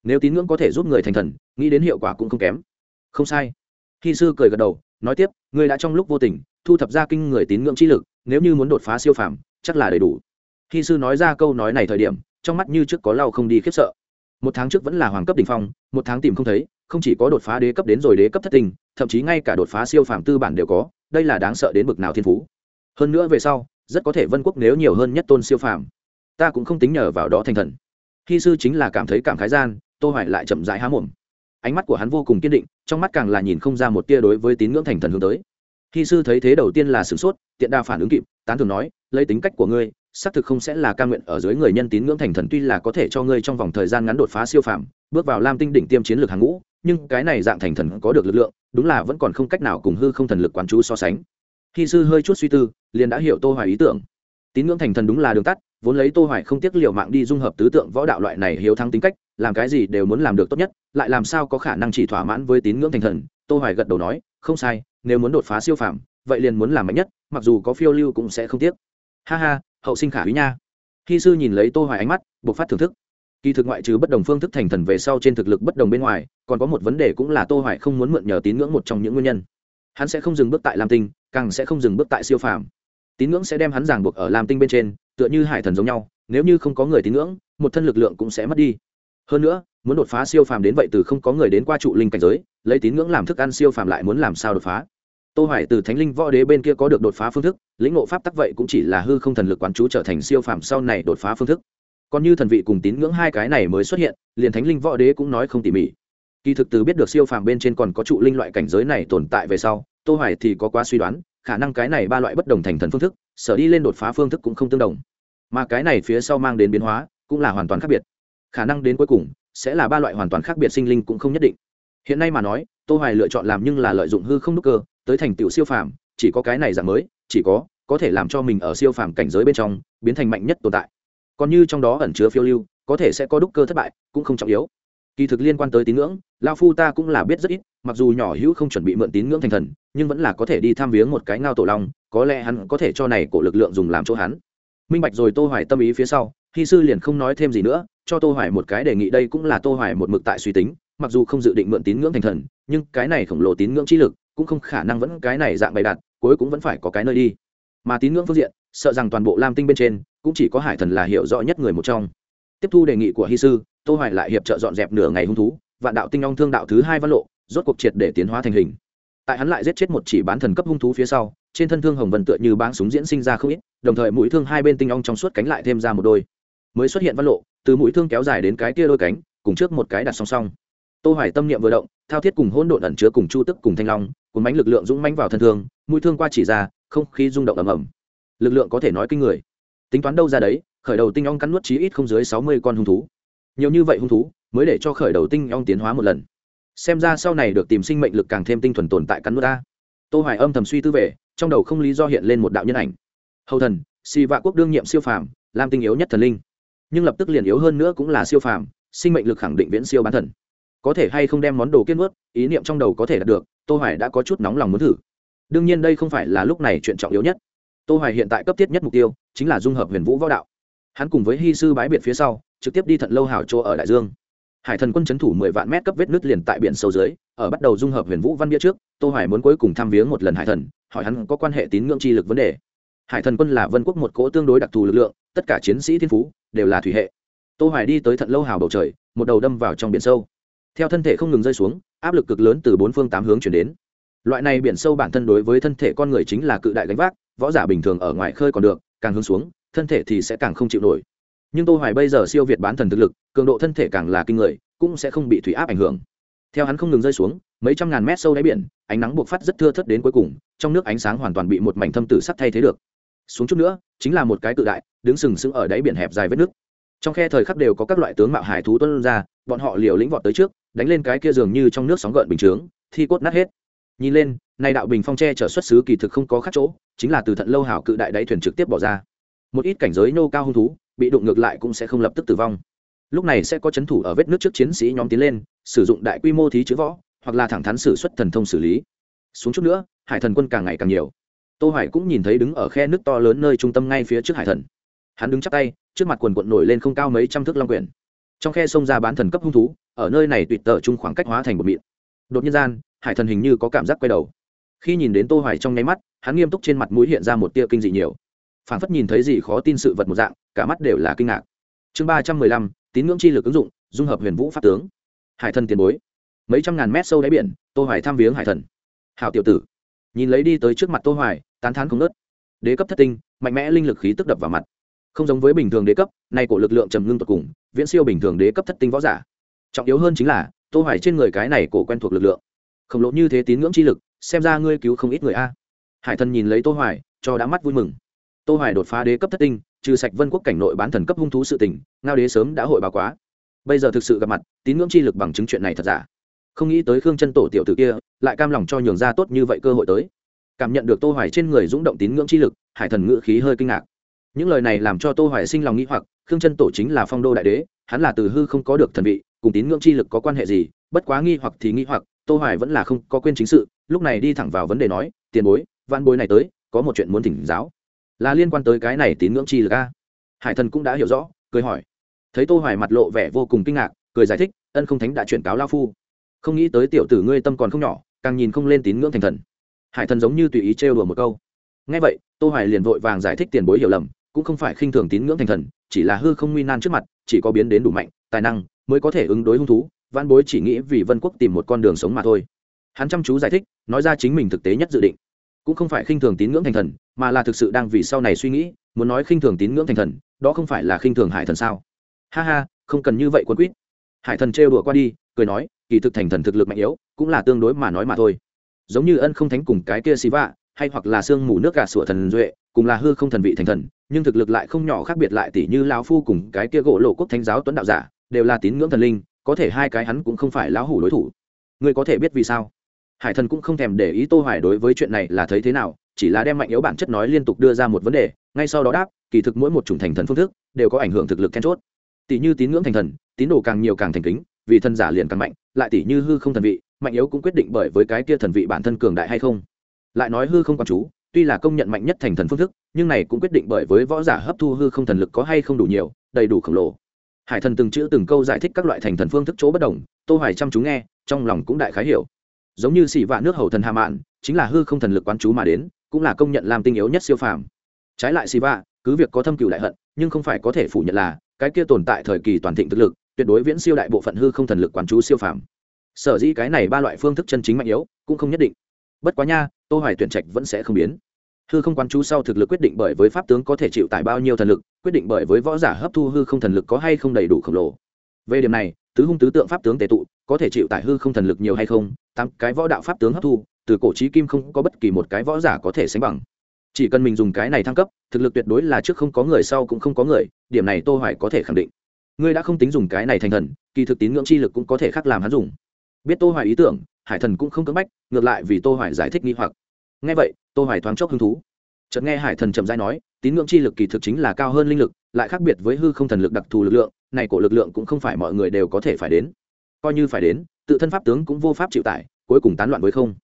Nếu tín ngưỡng có thể giúp người thành thần, nghĩ đến hiệu quả cũng không kém. Không sai. Khi sư cười gật đầu, nói tiếp người đã trong lúc vô tình, thu thập ra kinh người tín ngưỡng chi lực, nếu như muốn đột phá siêu phàm, chắc là đầy đủ. Khi sư nói ra câu nói này thời điểm, trong mắt như trước có lau không đi khiếp sợ một tháng trước vẫn là hoàng cấp đ ỉ n h phong, một tháng tìm không thấy, không chỉ có đột phá đế cấp đến rồi đế cấp thất tình, thậm chí ngay cả đột phá siêu phàm tư bản đều có, đây là đáng sợ đến bực nào thiên phú. Hơn nữa về sau, rất có thể vân quốc nếu nhiều hơn nhất tôn siêu phàm, ta cũng không tính nhờ vào đó thành thần. Khi sư chính là cảm thấy cảm khái gian, tô hoài lại chậm rãi há mồm. Ánh mắt của hắn vô cùng kiên định, trong mắt càng là nhìn không ra một tia đối với tín ngưỡng thành thần hướng tới. Khi sư thấy thế đầu tiên là sửng sốt, tiện đa phản ứng kịp, tán thường nói, lấy tính cách của ngươi xác thực không sẽ là ca nguyện ở dưới người nhân tín ngưỡng thành thần tuy là có thể cho ngươi trong vòng thời gian ngắn đột phá siêu phàm, bước vào lam tinh đỉnh tiêm chiến lược hàng ngũ, nhưng cái này dạng thành thần có được lực lượng, đúng là vẫn còn không cách nào cùng hư không thần lực quán chú so sánh. Khi sư hơi chút suy tư, liền đã hiểu tô hoài ý tưởng. Tín ngưỡng thành thần đúng là đường tắt, vốn lấy tô hoài không tiếc liều mạng đi dung hợp tứ tượng võ đạo loại này hiếu thắng tính cách, làm cái gì đều muốn làm được tốt nhất, lại làm sao có khả năng chỉ thỏa mãn với tín ngưỡng thành thần, tô hoài gật đầu nói, không sai, nếu muốn đột phá siêu phàm, vậy liền muốn làm mạnh nhất, mặc dù có phiêu lưu cũng sẽ không tiếc. Ha ha hậu sinh khả úy nha. Khi sư nhìn lấy tô hoài ánh mắt buộc phát thưởng thức. Kỳ thực ngoại trừ bất đồng phương thức thành thần về sau trên thực lực bất đồng bên ngoài, còn có một vấn đề cũng là tô hoài không muốn mượn nhờ tín ngưỡng một trong những nguyên nhân. Hắn sẽ không dừng bước tại lam tinh, càng sẽ không dừng bước tại siêu phàm. Tín ngưỡng sẽ đem hắn ràng buộc ở lam tinh bên trên, tựa như hải thần giống nhau, nếu như không có người tín ngưỡng, một thân lực lượng cũng sẽ mất đi. Hơn nữa, muốn đột phá siêu phàm đến vậy từ không có người đến qua trụ linh cảnh giới, lấy tín ngưỡng làm thức ăn siêu phàm lại muốn làm sao đột phá? Tô hoài từ thánh linh võ đế bên kia có được đột phá phương thức, lĩnh ngộ pháp tắc vậy cũng chỉ là hư không thần lực quán chú trở thành siêu phàm sau này đột phá phương thức. Còn như thần vị cùng tín ngưỡng hai cái này mới xuất hiện, liền thánh linh võ đế cũng nói không tỉ mỉ. Kỳ thực từ biết được siêu phàm bên trên còn có trụ linh loại cảnh giới này tồn tại về sau, tô hoài thì có quá suy đoán, khả năng cái này ba loại bất đồng thành thần phương thức, sở đi lên đột phá phương thức cũng không tương đồng. Mà cái này phía sau mang đến biến hóa, cũng là hoàn toàn khác biệt. Khả năng đến cuối cùng, sẽ là ba loại hoàn toàn khác biệt sinh linh cũng không nhất định. Hiện nay mà nói, tô hoài lựa chọn làm nhưng là lợi dụng hư không đúc cơ tới thành tựu siêu phàm, chỉ có cái này dạng mới, chỉ có có thể làm cho mình ở siêu phàm cảnh giới bên trong, biến thành mạnh nhất tồn tại. Còn như trong đó ẩn chứa phiêu lưu, có thể sẽ có đúc cơ thất bại, cũng không trọng yếu. Kỳ thực liên quan tới tín ngưỡng, lao phu ta cũng là biết rất ít, mặc dù nhỏ hữu không chuẩn bị mượn tín ngưỡng thành thần, nhưng vẫn là có thể đi tham viếng một cái ngao tổ long, có lẽ hắn có thể cho này cổ lực lượng dùng làm chỗ hắn. Minh bạch rồi tô hoài tâm ý phía sau khi sư liền không nói thêm gì nữa, cho tô hoài một cái đề nghị đây cũng là tô hoài một mực tại suy tính, mặc dù không dự định mượn tín ngưỡng thành thần, nhưng cái này khổng lồ tín ngưỡng chi lực cũng không khả năng vẫn cái này dạng bày đặt, cuối cũng vẫn phải có cái nơi đi. Mà tín ngưỡng phương diện, sợ rằng toàn bộ lam tinh bên trên, cũng chỉ có hải thần là hiểu rõ nhất người một trong. Tiếp thu đề nghị của hy sư, tô hoài lại hiệp trợ dọn dẹp nửa ngày hung thú, vạn đạo tinh ong thương đạo thứ hai văn lộ, rốt cuộc triệt để tiến hóa thành hình. Tại hắn lại giết chết một chỉ bán thần cấp hung thú phía sau, trên thân thương hồng vân tựa như báng súng diễn sinh ra không ít, đồng thời mũi thương hai bên tinh ong trong suốt cánh lại thêm ra một đôi. Mới xuất hiện văn lộ, từ mũi thương kéo dài đến cái kia đôi cánh, cùng trước một cái đặt song song tô hoài tâm niệm vừa động, thao thiết cùng hỗn độn ẩn chứa cùng chu tức cùng thanh long cùng bánh lực lượng dũng mãnh vào thân thương, mũi thương qua chỉ ra, không khí rung động ầm ầm. Lực lượng có thể nói kinh người. Tính toán đâu ra đấy, khởi đầu tinh ong cắn nuốt chí ít không dưới 60 con hung thú. Nhiều như vậy hung thú, mới để cho khởi đầu tinh ong tiến hóa một lần. Xem ra sau này được tìm sinh mệnh lực càng thêm tinh thuần tồn tại cắn nuốt ta. Tô hoài âm thầm suy tư về, trong đầu không lý do hiện lên một đạo nhân ảnh. Hầu thần, xì vạ quốc đương nhiệm siêu phàm, lam tinh yếu nhất thần linh. Nhưng lập tức liền yếu hơn nữa cũng là siêu phàm, sinh mệnh lực khẳng định viễn siêu bán thần có thể hay không đem món đồ kiên ướt ý niệm trong đầu có thể đạt được, tô hoài đã có chút nóng lòng muốn thử. Đương nhiên đây không phải là lúc này chuyện trọng yếu nhất. Tô hoài hiện tại cấp thiết nhất mục tiêu chính là dung hợp huyền vũ võ đạo. Hắn cùng với hy sư bái biệt phía sau, trực tiếp đi thận lâu hảo chỗ ở đại dương. Hải thần quân chấn thủ mười vạn mét cấp vết nứt liền tại biển sâu dưới, ở bắt đầu dung hợp huyền vũ văn bia trước, tô hoài muốn cuối cùng thăm viếng một lần hải thần, hỏi hắn có quan hệ tín ngưỡng chi lực vấn đề. Hải thần quân là vân quốc một cỗ tương đối đặc thù lực lượng, tất cả chiến sĩ thiên phú đều là thủy hệ. Tô hoài đi tới thận lâu hào bầu trời, một đầu đâm vào trong biển sâu theo thân thể không ngừng rơi xuống, áp lực cực lớn từ bốn phương tám hướng chuyển đến. Loại này biển sâu bản thân đối với thân thể con người chính là cự đại gánh vác, võ giả bình thường ở ngoài khơi còn được, càng hướng xuống, thân thể thì sẽ càng không chịu nổi. Nhưng tô hoài bây giờ siêu việt bán thần thực lực, cường độ thân thể càng là kinh người, cũng sẽ không bị thủy áp ảnh hưởng. Theo hắn không ngừng rơi xuống, mấy trăm ngàn mét sâu đáy biển, ánh nắng buộc phát rất thưa thớt đến cuối cùng, trong nước ánh sáng hoàn toàn bị một mảnh thâm tử sắt thay thế được. Xuống chút nữa, chính là một cái cự đại, đứng sừng sững ở đáy biển hẹp dài vết nước trong khe thời khắc đều có các loại tướng mạo hải thú tuân ra, bọn họ liều lĩnh vọt tới trước, đánh lên cái kia dường như trong nước sóng gợn bình chướng, thi cốt nát hết. Nhìn lên nay đạo bình phong tre trở xuất xứ kỳ thực không có khác chỗ, chính là từ thận lâu hảo cự đại đáy thuyền trực tiếp bỏ ra. Một ít cảnh giới nô cao hung thú, bị đụng ngược lại cũng sẽ không lập tức tử vong. Lúc này sẽ có c h ấ n thủ ở vết nước trước chiến sĩ nhóm tiến lên, sử dụng đại quy mô thí chữ võ, hoặc là thẳng thắn xử suất thần thông xử lý. Xuống chút nữa, hải thần quân càng ngày càng nhiều. Tô hoài cũng nhìn thấy đứng ở khe nước to lớn nơi trung tâm ngay phía trước hải thần hắn đứng chắp tay, trước mặt quần quận nổi lên không cao mấy trăm thước long quyển. Trong khe sông ra bán thần cấp hung thú, ở nơi này tuyệt tở chung khoảng cách hóa thành một mịn. Đột nhiên gian, hải thần hình như có cảm giác quay đầu. Khi nhìn đến tô hoài trong nháy mắt, hắn nghiêm túc trên mặt mũi hiện ra một tia kinh dị nhiều. Phảng phất nhìn thấy gì khó tin sự vật một dạng, cả mắt đều là kinh ngạc. Chương ba trăm mười lăm, tín ngưỡng chi lực ứng dụng, dung hợp huyền vũ pháp tướng. Hải thần tiền bối. Mấy trăm ngàn mét sâu đáy biển, tô hoài thăm viếng hải thần. Hảo tiểu tử. Nhìn lấy đi tới trước mặt tô hoài, tán thán không nớt đế cấp thất tinh, mạnh mẽ linh lực khí tức đập vào mặt không giống với bình thường đế cấp, nay cổ lực lượng trầm ngưng tột cùng, viễn siêu bình thường đế cấp thất tinh võ giả. Trọng yếu hơn chính là, tô hoài trên người cái này cổ quen thuộc lực lượng. Khổng lồ như thế tín ngưỡng chi lực, xem ra ngươi cứu không ít người a. Hải thần nhìn lấy tô hoài, cho đã mắt vui mừng. Tô hoài đột phá đế cấp thất tinh, trừ sạch vân quốc cảnh nội bán thần cấp hung thú sự tình, ngao đế sớm đã hội báo quá. Bây giờ thực sự gặp mặt, tín ngưỡng chi lực bằng chứng chuyện này thật giả. Không nghĩ tới khương chân tổ tiểu tử kia, lại cam lòng cho nhường ra tốt như vậy cơ hội tới. Cảm nhận được tô hoài trên người dũng động tín ngưỡng chi lực, hải thần ngữ khí hơi kinh ngạc những lời này làm cho tô hoài sinh lòng nghĩ hoặc, khương chân tổ chính là phong đô đại đế, hắn là từ hư không có được thần vị, cùng tín ngưỡng chi lực có quan hệ gì, bất quá nghi hoặc thì nghi hoặc, tô hoài vẫn là không có quên chính sự, lúc này đi thẳng vào vấn đề nói, tiền bối văn bối này tới, có một chuyện muốn thỉnh giáo. Là liên quan tới cái này tín ngưỡng chi lực a? Hải thần cũng đã hiểu rõ, cười hỏi. Thấy tô hoài mặt lộ vẻ vô cùng kinh ngạc, cười giải thích, ân không thánh đã chuyển cáo lao phu. Không nghĩ tới tiểu tử ngươi tâm còn không nhỏ, càng nhìn không lên tín ngưỡng thành thần. Hải thần giống như tùy ý trêu đùa một câu. Nghe vậy, tô hoài liền vội vàng giải thích tiền bối hiểu lầm cũng không phải khinh thường tín ngưỡng thành thần, chỉ là hư không nguy nan trước mặt, chỉ có biến đến đủ mạnh, tài năng mới có thể ứng đối hung thú văn bối chỉ nghĩ vì vân quốc tìm một con đường sống mà thôi. Hắn chăm chú giải thích, nói ra chính mình thực tế nhất dự định. Cũng không phải khinh thường tín ngưỡng thành thần, mà là thực sự đang vì sau này suy nghĩ, muốn nói khinh thường tín ngưỡng thành thần, đó không phải là khinh thường hải thần sao? Ha ha, không cần như vậy quân quýt. Hải thần trêu đùa qua đi, cười nói, kỳ thực thành thần thực lực mạnh yếu, cũng là tương đối mà nói mà thôi. Giống như ân không thánh cùng cái kia xí vạ hay hoặc là sương mù nước gà sủa thần duệ, cùng là hư không thần vị thành thần, nhưng thực lực lại không nhỏ khác biệt lại tỷ như lão phu cùng cái kia gỗ lộ quốc thánh giáo tuấn đạo giả, đều là tín ngưỡng thần linh, có thể hai cái hắn cũng không phải lão hủ đối thủ. Ngươi có thể biết vì sao? Hải thần cũng không thèm để ý tô hoài đối với chuyện này là thấy thế nào, chỉ là đem mạnh yếu bản chất nói liên tục đưa ra một vấn đề, ngay sau đó đáp, kỳ thực mỗi một chủng thành thần phương thức, đều có ảnh hưởng thực lực then chốt. Tỷ như tín ngưỡng thành thần, tín đồ càng nhiều càng thành kính, vì thần giả liền càng mạnh, lại tỷ như hư không thần vị, mạnh yếu cũng quyết định bởi với cái kia thần vị bản thân cường đại hay không lại nói hư không quan chú, tuy là công nhận mạnh nhất thành thần phương thức, nhưng này cũng quyết định bởi với võ giả hấp thu hư không thần lực có hay không đủ nhiều, đầy đủ khổng lồ. Hải thần từng chữ từng câu giải thích các loại thành thần phương thức chỗ bất đồng, tô hoài chăm chú nghe, trong lòng cũng đại khái hiểu. Giống như xỉ vạ nước hầu thần hà mạn, chính là hư không thần lực quán chú mà đến, cũng là công nhận làm tinh yếu nhất siêu phàm. Trái lại xỉ vạ, cứ việc có thâm cửu đại hận, nhưng không phải có thể phủ nhận là, cái kia tồn tại thời kỳ toàn thịnh thực lực, tuyệt đối viễn siêu đại bộ phận hư không thần lực quán chú siêu phàm. Sở dĩ cái này ba loại phương thức chân chính mạnh yếu, cũng không nhất định bất quá nha, tô hoài tuyển trạch vẫn sẽ không biến. Hư không quán chú sau thực lực quyết định bởi với pháp tướng có thể chịu tải bao nhiêu thần lực, quyết định bởi với võ giả hấp thu hư không thần lực có hay không đầy đủ khổng lồ. Về điểm này, tứ hung tứ tượng pháp tướng tề tụ, có thể chịu tải hư không thần lực nhiều hay không, tám cái võ đạo pháp tướng hấp thu, từ cổ trí kim không có bất kỳ một cái võ giả có thể sánh bằng. Chỉ cần mình dùng cái này thăng cấp, thực lực tuyệt đối là trước không có người sau cũng không có người, điểm này tô hoài có thể khẳng định. Ngươi đã không tính dùng cái này thành thần, kỳ thực tín ngưỡng chi lực cũng có thể khác làm hắn dùng. Biết tô hoài ý tưởng hải thần cũng không cưỡng bách, ngược lại vì tô hoài giải thích nghi hoặc. Nghe vậy, tô hoài thoáng chốc hứng thú. Chợt nghe hải thần chậm rãi nói, tín ngưỡng chi lực kỳ thực chính là cao hơn linh lực, lại khác biệt với hư không thần lực đặc thù lực lượng, này cổ lực lượng cũng không phải mọi người đều có thể phải đến. Coi như phải đến, tự thân pháp tướng cũng vô pháp chịu tải, cuối cùng tán loạn với không.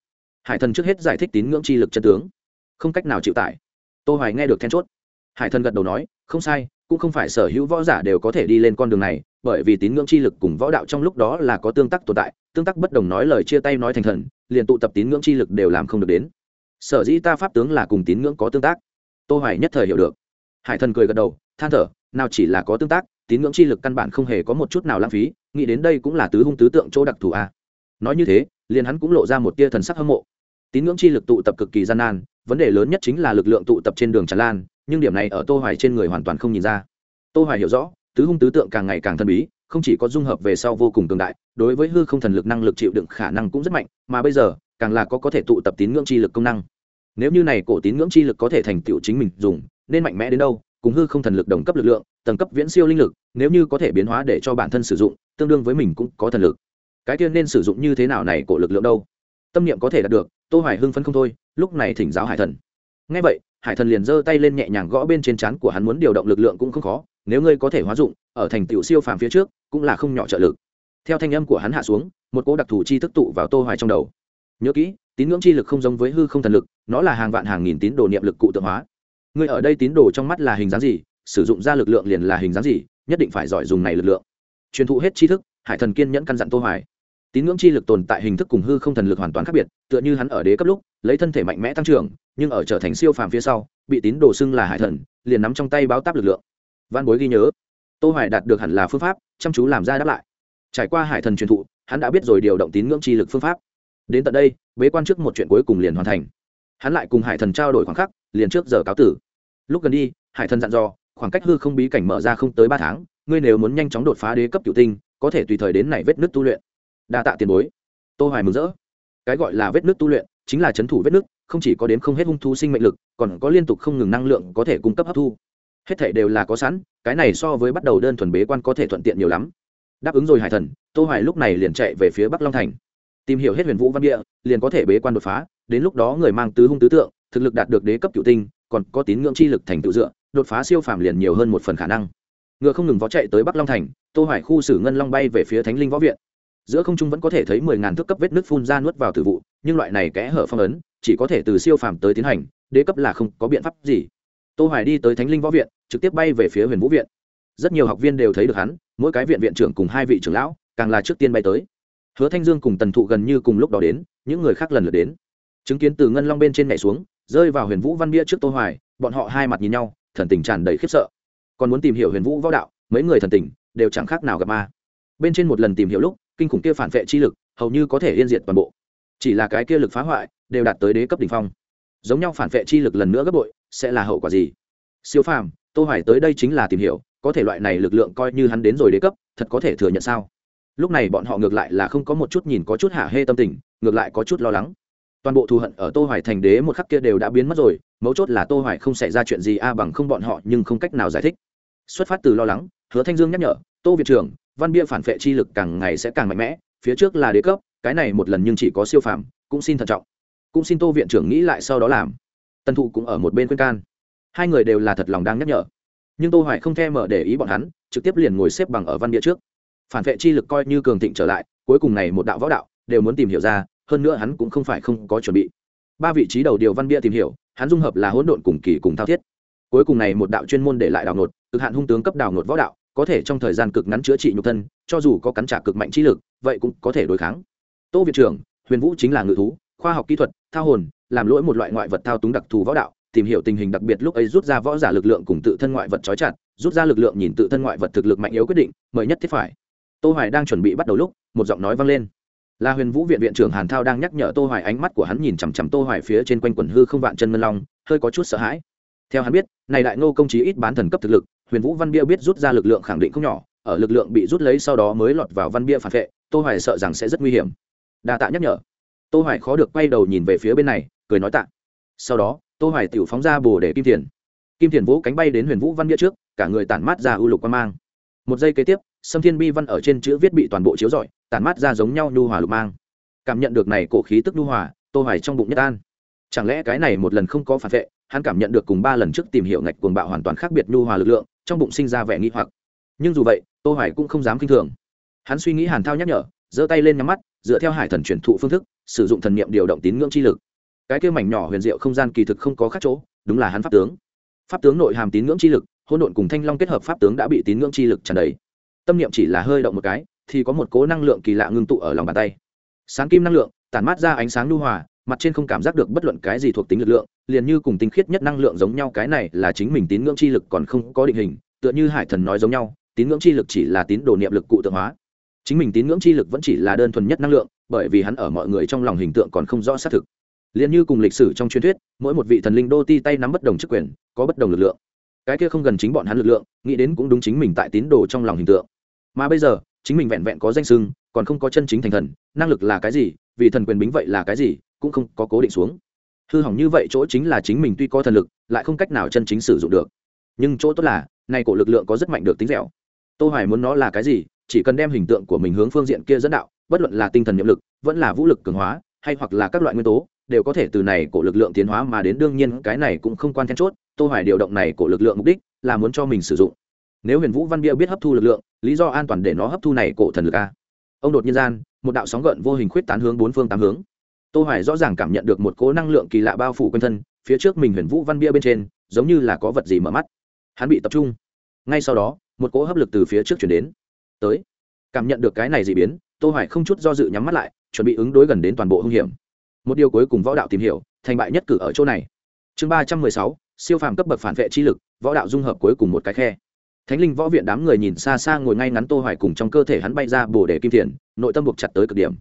Hải thần trước hết giải thích tín ngưỡng chi lực chân tướng. Không cách nào chịu tải. Tô hoài nghe được then chốt. Hải thần gật đầu nói, không sai cũng không phải sở hữu võ giả đều có thể đi lên con đường này, bởi vì tín ngưỡng chi lực cùng võ đạo trong lúc đó là có tương tác tồn tại, tương tác bất đồng nói lời chia tay nói thành thần, liền tụ tập tín ngưỡng chi lực đều làm không được đến. Sở dĩ ta pháp tướng là cùng tín ngưỡng có tương tác. Tô hoài nhất thời hiểu được. Hải thần cười gật đầu, than thở, nào chỉ là có tương tác, tín ngưỡng chi lực căn bản không hề có một chút nào lãng phí, nghĩ đến đây cũng là tứ hung tứ tượng chỗ đặc thù a. Nói như thế, liền hắn cũng lộ ra một tia thần sắc hâm mộ. Tín ngưỡng chi lực tụ tập cực kỳ gian nan vấn đề lớn nhất chính là lực lượng tụ tập trên đường tràn lan, nhưng điểm này ở tô hoài trên người hoàn toàn không nhìn ra. Tô hoài hiểu rõ, tứ hung tứ tượng càng ngày càng thần bí, không chỉ có dung hợp về sau vô cùng cường đại, đối với hư không thần lực năng lực chịu đựng khả năng cũng rất mạnh, mà bây giờ, càng là có có thể tụ tập tín ngưỡng chi lực công năng. Nếu như này cổ tín ngưỡng chi lực có thể thành tựu chính mình dùng, nên mạnh mẽ đến đâu, cùng hư không thần lực đồng cấp lực lượng, tầng cấp viễn siêu linh lực, nếu như có thể biến hóa để cho bản thân sử dụng, tương đương với mình cũng có thần lực. Cái tiên nên sử dụng như thế nào này cổ lực lượng đâu? Tâm niệm có thể đạt được, tô hoài hưng phấn không thôi, lúc này thỉnh giáo hải thần. Nghe vậy, hải thần liền giơ tay lên nhẹ nhàng gõ bên trên trán của hắn muốn điều động lực lượng cũng không khó, nếu ngươi có thể hóa dụng, ở thành tiểu siêu phàm phía trước, cũng là không nhỏ trợ lực. Theo thanh âm của hắn hạ xuống, một cỗ đặc thù chi thức tụ vào tô hoài trong đầu. Nhớ kỹ, tín ngưỡng chi lực không giống với hư không thần lực, nó là hàng vạn hàng nghìn tín đồ niệm lực cụ tượng hóa. Ngươi ở đây tín đồ trong mắt là hình dáng gì, sử dụng ra lực lượng liền là hình dáng gì, nhất định phải giỏi dùng này lực lượng. Truyền thụ hết tri thức, hải thần kiên nhẫn căn dặn tô hoài tín ngưỡng chi lực tồn tại hình thức cùng hư không thần lực hoàn toàn khác biệt, tựa như hắn ở đế cấp lúc, lấy thân thể mạnh mẽ tăng trưởng, nhưng ở trở thành siêu phàm phía sau, bị tín đồ xưng là hải thần, liền nắm trong tay báo táp lực lượng. Văn bối ghi nhớ, tô hoài đạt được hẳn là phương pháp, chăm chú làm ra đáp lại. Trải qua hải thần truyền thụ, hắn đã biết rồi điều động tín ngưỡng chi lực phương pháp. Đến tận đây, bế quan trước một chuyện cuối cùng liền hoàn thành. Hắn lại cùng hải thần trao đổi khoảng khắc, liền trước giờ cáo tử. Lúc gần đi, hải thần dặn dò, khoảng cách hư không bí cảnh mở ra không tới ba tháng, ngươi nếu muốn nhanh chóng đột phá đế cấp cựu tinh, có thể tùy thời đến này vết nứt tu luyện đa tạ tiền bối. Tô hoài mừng rỡ. Cái gọi là vết nước tu luyện chính là chấn thủ vết nước, không chỉ có đến không hết hung thú sinh mệnh lực còn có liên tục không ngừng năng lượng có thể cung cấp hấp thu. Hết thể đều là có sẵn cái này so với bắt đầu đơn thuần bế quan có thể thuận tiện nhiều lắm. Đáp ứng rồi hải thần tô hoài lúc này liền chạy về phía bắc long thành. Tìm hiểu hết huyền vũ văn địa liền có thể bế quan đột phá đến lúc đó người mang tứ hung tứ tượng thực lực đạt được đế cấp cựu tinh còn có tín ngưỡng chi lực thành tựu dựa đột phá siêu phàm liền nhiều hơn một phần khả năng. Ngựa không ngừng vó chạy tới bắc long thành tô hoài khu xử ngân long bay về phía thánh linh võ viện giữa không trung vẫn có thể thấy mười ngàn thước cấp vết nước phun ra nuốt vào tử vụ, nhưng loại này kẽ hở phong ấn, chỉ có thể từ siêu phàm tới tiến hành, đế cấp là không có biện pháp gì. Tô hoài đi tới thánh linh võ viện, trực tiếp bay về phía huyền vũ viện. Rất nhiều học viên đều thấy được hắn, mỗi cái viện viện trưởng cùng hai vị trưởng lão, càng là trước tiên bay tới. Hứa thanh dương cùng tần thụ gần như cùng lúc đó đến, những người khác lần lượt đến. Chứng kiến từ ngân long bên trên nhảy xuống, rơi vào huyền vũ văn bia trước tô hoài, bọn họ hai mặt nhìn nhau, thần tình tràn đầy khiếp sợ. Còn muốn tìm hiểu huyền vũ võ đạo, mấy người thần tình đều chẳng khác nào gặp ma. Bên trên một lần tìm hiểu lúc kinh khủng kia phản vệ chi lực, hầu như có thể yên diệt toàn bộ. Chỉ là cái kia lực phá hoại đều đạt tới đế cấp đỉnh phong. Giống nhau phản vệ chi lực lần nữa gấp bội, sẽ là hậu quả gì? Siêu phàm, tô hoài tới đây chính là tìm hiểu, có thể loại này lực lượng coi như hắn đến rồi đế cấp, thật có thể thừa nhận sao? Lúc này bọn họ ngược lại là không có một chút nhìn có chút hạ hê tâm tình, ngược lại có chút lo lắng. Toàn bộ thù hận ở tô hoài thành đế một khắc kia đều đã biến mất rồi, mấu chốt là tô hoài không xảy ra chuyện gì a bằng không bọn họ nhưng không cách nào giải thích. Xuất phát từ lo lắng, hứa thanh dương nhắc nhở, tô viện trưởng văn bia phản vệ chi lực càng ngày sẽ càng mạnh mẽ, phía trước là đế cấp, cái này một lần nhưng chỉ có siêu phàm, cũng xin thận trọng. Cũng xin tô viện trưởng nghĩ lại sau đó làm. Tần thụ cũng ở một bên khuyên can. Hai người đều là thật lòng đang nhắc nhở. Nhưng tô hoài không thèm mở để ý bọn hắn, trực tiếp liền ngồi xếp bằng ở văn bia trước. Phản vệ chi lực coi như cường thịnh trở lại, cuối cùng này một đạo võ đạo, đều muốn tìm hiểu ra, hơn nữa hắn cũng không phải không có chuẩn bị. Ba vị trí đầu điều văn bia tìm hiểu, hắn dung hợp là hỗn độn cùng kỳ cùng thao thiết. Cuối cùng này một đạo chuyên môn để lại đào nột, cực hạn hung tướng cấp đào nột võ đạo có thể trong thời gian cực ngắn chữa trị nhục thân, cho dù có cắn trả cực mạnh trí lực, vậy cũng có thể đối kháng. Tô viện trưởng, huyền vũ chính là ngự thú, khoa học kỹ thuật, thao hồn, làm lỗi một loại ngoại vật thao túng đặc thù võ đạo, tìm hiểu tình hình đặc biệt lúc ấy rút ra võ giả lực lượng cùng tự thân ngoại vật trói chặt, rút ra lực lượng nhìn tự thân ngoại vật thực lực mạnh yếu quyết định, mời nhất thiết phải. Tô hoài đang chuẩn bị bắt đầu lúc, một giọng nói vang lên. Là huyền vũ viện viện trưởng hàn thao đang nhắc nhở tô hoài ánh mắt của hắn nhìn chằm chằm tô hoài phía trên quanh quần hư không vạn chân ngân long, hơi có chút sợ hãi. Theo hắn biết, này đại ngô công chí ít bán thần cấp thực lực huyền vũ văn bia biết rút ra lực lượng khẳng định không nhỏ, ở lực lượng bị rút lấy sau đó mới lọt vào văn bia phản vệ, tô hoài sợ rằng sẽ rất nguy hiểm. Đa tạ nhắc nhở. Tô hoài khó được quay đầu nhìn về phía bên này, cười nói tạ. Sau đó, tô hoài tiểu phóng ra bồ để kim tiền kim tiền vũ cánh bay đến huyền vũ văn bia trước, cả người tản mát ra ưu lục quan mang. Một giây kế tiếp, sâm thiên bi văn ở trên chữ viết bị toàn bộ chiếu rọi, tản mát ra giống nhau nhu hòa lục mang. Cảm nhận được này cổ khí tức nhu hòa, tô hoài trong bụng nhất an. Chẳng lẽ cái này một lần không có phản vệ, hắn cảm nhận được cùng ba lần trước tìm hiểu ngạch cuồng bạo hoàn toàn khác biệt nhu hòa lực lượng trong bụng sinh ra vẻ nghi hoặc. Nhưng dù vậy, tô hoài cũng không dám kinh thường. Hắn suy nghĩ hàn thao nhắc nhở, giơ tay lên nhắm mắt, dựa theo hải thần truyền thụ phương thức, sử dụng thần niệm điều động tín ngưỡng chi lực. Cái kia mảnh nhỏ huyền diệu không gian kỳ thực không có khác chỗ, đúng là hắn pháp tướng. Pháp tướng nội hàm tín ngưỡng chi lực, hỗn độn cùng thanh long kết hợp pháp tướng đã bị tín ngưỡng chi lực tràn đầy. Tâm niệm chỉ là hơi động một cái, thì có một cố năng lượng kỳ lạ ngưng tụ ở lòng bàn tay. Sáng kim năng lượng, tản mát ra ánh sáng lưu hòa mặt trên không cảm giác được bất luận cái gì thuộc tính lực lượng, liền như cùng tinh khiết nhất năng lượng giống nhau, cái này là chính mình tín ngưỡng chi lực còn không có định hình, tựa như hải thần nói giống nhau, tín ngưỡng chi lực chỉ là tín đồ niệm lực cụ tượng hóa. Chính mình tín ngưỡng chi lực vẫn chỉ là đơn thuần nhất năng lượng, bởi vì hắn ở mọi người trong lòng hình tượng còn không rõ xác thực. Liền như cùng lịch sử trong truyền thuyết, mỗi một vị thần linh đô ti tay nắm bất đồng chức quyền, có bất đồng lực lượng. Cái kia không gần chính bọn hắn lực lượng, nghĩ đến cũng đúng chính mình tại tín đồ trong lòng hình tượng. Mà bây giờ, chính mình vẹn vẹn có danh sưng còn không có chân chính thành thần, năng lực là cái gì, vì thần quyền bính vậy là cái gì cũng không có cố định xuống. Hư hỏng như vậy chỗ chính là chính mình tuy có thần lực, lại không cách nào chân chính sử dụng được. Nhưng chỗ tốt là nay cổ lực lượng có rất mạnh được tính dẻo. Tô hoài muốn nó là cái gì, chỉ cần đem hình tượng của mình hướng phương diện kia dẫn đạo, bất luận là tinh thần nhiệm lực, vẫn là vũ lực cường hóa, hay hoặc là các loại nguyên tố, đều có thể từ này cổ lực lượng tiến hóa mà đến. Đương nhiên, cái này cũng không quan then chốt, tô hoài điều động này cổ lực lượng mục đích là muốn cho mình sử dụng. Nếu huyền vũ văn bia biết hấp thu lực lượng, lý do an toàn để nó hấp thu này cổ thần lực a. Ông đột nhiên gian, một đạo sóng gợn vô hình khuyết tán hướng bốn phương tám hướng tô hoài rõ ràng cảm nhận được một cố năng lượng kỳ lạ bao phủ quanh thân phía trước mình huyền vũ văn bia bên trên giống như là có vật gì mở mắt. Hắn bị tập trung. Ngay sau đó một cỗ hấp lực từ phía trước chuyển đến. Tới. Cảm nhận được cái này dị biến tô hoài không chút do dự nhắm mắt lại chuẩn bị ứng đối gần đến toàn bộ hung hiểm. Một điều cuối cùng võ đạo tìm hiểu thành bại nhất cử ở chỗ này. Chương 316, siêu phàm cấp bậc phản vệ chi lực võ đạo dung hợp cuối cùng một cái khe. Thánh linh võ viện đám người nhìn xa xa ngồi ngay ngắn tô hoài cùng trong cơ thể hắn bay ra bổ để kim thiền nội tâm buộc chặt tới cực điểm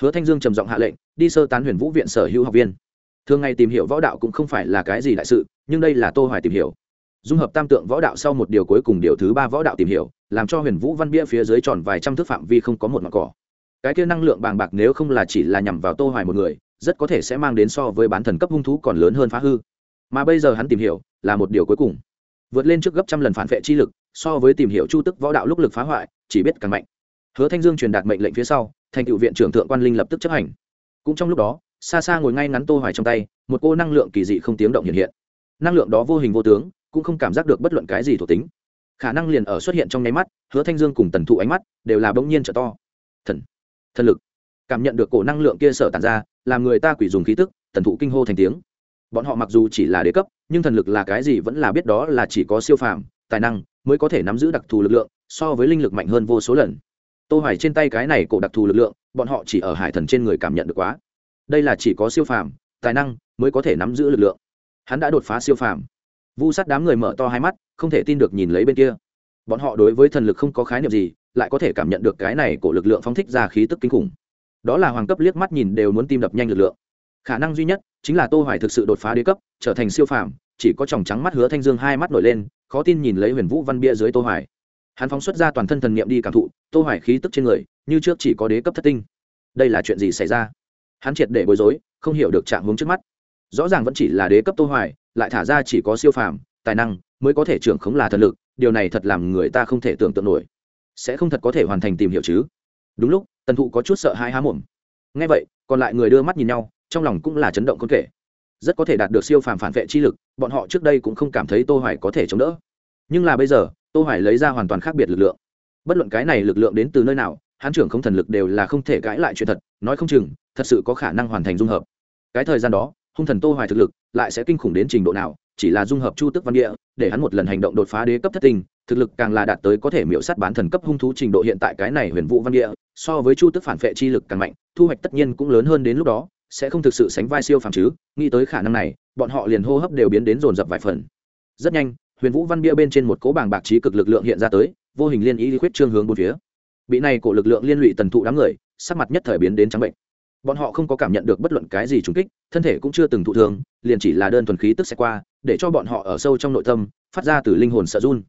hứa thanh dương trầm giọng hạ lệnh, đi sơ tán huyền vũ viện sở hữu học viên. Thường ngày tìm hiểu võ đạo cũng không phải là cái gì đại sự, nhưng đây là tô hoài tìm hiểu. Dung hợp tam tượng võ đạo sau một điều cuối cùng điều thứ ba võ đạo tìm hiểu, làm cho huyền vũ văn bia phía dưới tròn vài trăm thước phạm vi không có một mặt cỏ. Cái kia năng lượng bàng bạc nếu không là chỉ là nhằm vào tô hoài một người, rất có thể sẽ mang đến so với bán thần cấp hung thú còn lớn hơn phá hư. Mà bây giờ hắn tìm hiểu, là một điều cuối cùng. Vượt lên trước gấp trăm lần phản vệ chi lực, so với tìm hiểu chu tức võ đạo lúc lực phá hoại, chỉ biết càng mạnh hứa thanh dương truyền đạt mệnh lệnh phía sau, thành cựu viện trưởng thượng quan linh lập tức chấp hành. Cũng trong lúc đó xa xa ngồi ngay ngắn tô hoài trong tay, một cô năng lượng kỳ dị không tiếng động hiện hiện. Năng lượng đó vô hình vô tướng, cũng không cảm giác được bất luận cái gì thuộc tính. Khả năng liền ở xuất hiện trong nháy mắt, hứa thanh dương cùng tần thụ ánh mắt đều là bỗng nhiên trở to. Thần thần lực. Cảm nhận được cổ năng lượng kia sở tản ra, làm người ta quỷ dùng khí tức, tần thụ kinh hô thành tiếng. Bọn họ mặc dù chỉ là đế cấp, nhưng thần lực là cái gì vẫn là biết đó là chỉ có siêu phàm, tài năng mới có thể nắm giữ đặc thù lực lượng, so với linh lực mạnh hơn vô số lần tô hoài trên tay cái này cổ đặc thù lực lượng, bọn họ chỉ ở hải thần trên người cảm nhận được quá. Đây là chỉ có siêu phàm, tài năng mới có thể nắm giữ lực lượng. Hắn đã đột phá siêu phàm. Vu sát đám người mở to hai mắt, không thể tin được nhìn lấy bên kia. Bọn họ đối với thần lực không có khái niệm gì, lại có thể cảm nhận được cái này của lực lượng phóng thích ra khí tức kinh khủng. Đó là hoàng cấp liếc mắt nhìn đều muốn tim đập nhanh lực lượng. Khả năng duy nhất chính là tô hoài thực sự đột phá đế cấp, trở thành siêu phàm, chỉ có tròng trắng mắt hứa thanh dương hai mắt nổi lên, khó tin nhìn lấy huyền vũ văn bia dưới tô hoài hắn phóng xuất ra toàn thân thần niệm đi cảm thụ, tô hoài khí tức trên người, như trước chỉ có đế cấp thất tinh. Đây là chuyện gì xảy ra? Hắn triệt để bối rối, không hiểu được trạng hướng trước mắt. Rõ ràng vẫn chỉ là đế cấp tô hoài, lại thả ra chỉ có siêu phàm, tài năng, mới có thể trưởng khống là thần lực, điều này thật làm người ta không thể tưởng tượng nổi. Sẽ không thật có thể hoàn thành tìm hiểu chứ? Đúng lúc, tần thụ có chút sợ hãi há mồm. Nghe vậy, còn lại người đưa mắt nhìn nhau, trong lòng cũng là chấn động con kể. Rất có thể đạt được siêu phàm phản vệ chi lực, bọn họ trước đây cũng không cảm thấy tô hoài có thể chống đỡ. Nhưng là bây giờ tô hoài lấy ra hoàn toàn khác biệt lực lượng. Bất luận cái này lực lượng đến từ nơi nào hán trưởng không thần lực đều là không thể cãi lại chuyện thật nói không chừng thật sự có khả năng hoàn thành dung hợp. Cái thời gian đó hung thần tô hoài thực lực lại sẽ kinh khủng đến trình độ nào chỉ là dung hợp chu tức văn địa để hắn một lần hành động đột phá đế cấp thất tình, thực lực càng là đạt tới có thể miễu sát bán thần cấp hung thú trình độ hiện tại cái này huyền vũ văn địa so với chu tức phản vệ chi lực càng mạnh thu hoạch tất nhiên cũng lớn hơn đến lúc đó sẽ không thực sự sánh vai siêu phàm chứ nghĩ tới khả năng này bọn họ liền hô hấp đều biến đến dồn dập vài phần. Rất nhanh huyền vũ văn bia bên trên một cố bảng bạc trí cực lực lượng hiện ra tới, vô hình liên ý khuyết trương hướng bốn phía. Bị này cổ lực lượng liên lụy tần thụ đám người, sắc mặt nhất thời biến đến trắng bệnh. Bọn họ không có cảm nhận được bất luận cái gì trùng kích, thân thể cũng chưa từng thụ thương, liền chỉ là đơn thuần khí tức xe qua, để cho bọn họ ở sâu trong nội tâm, phát ra từ linh hồn sợ run.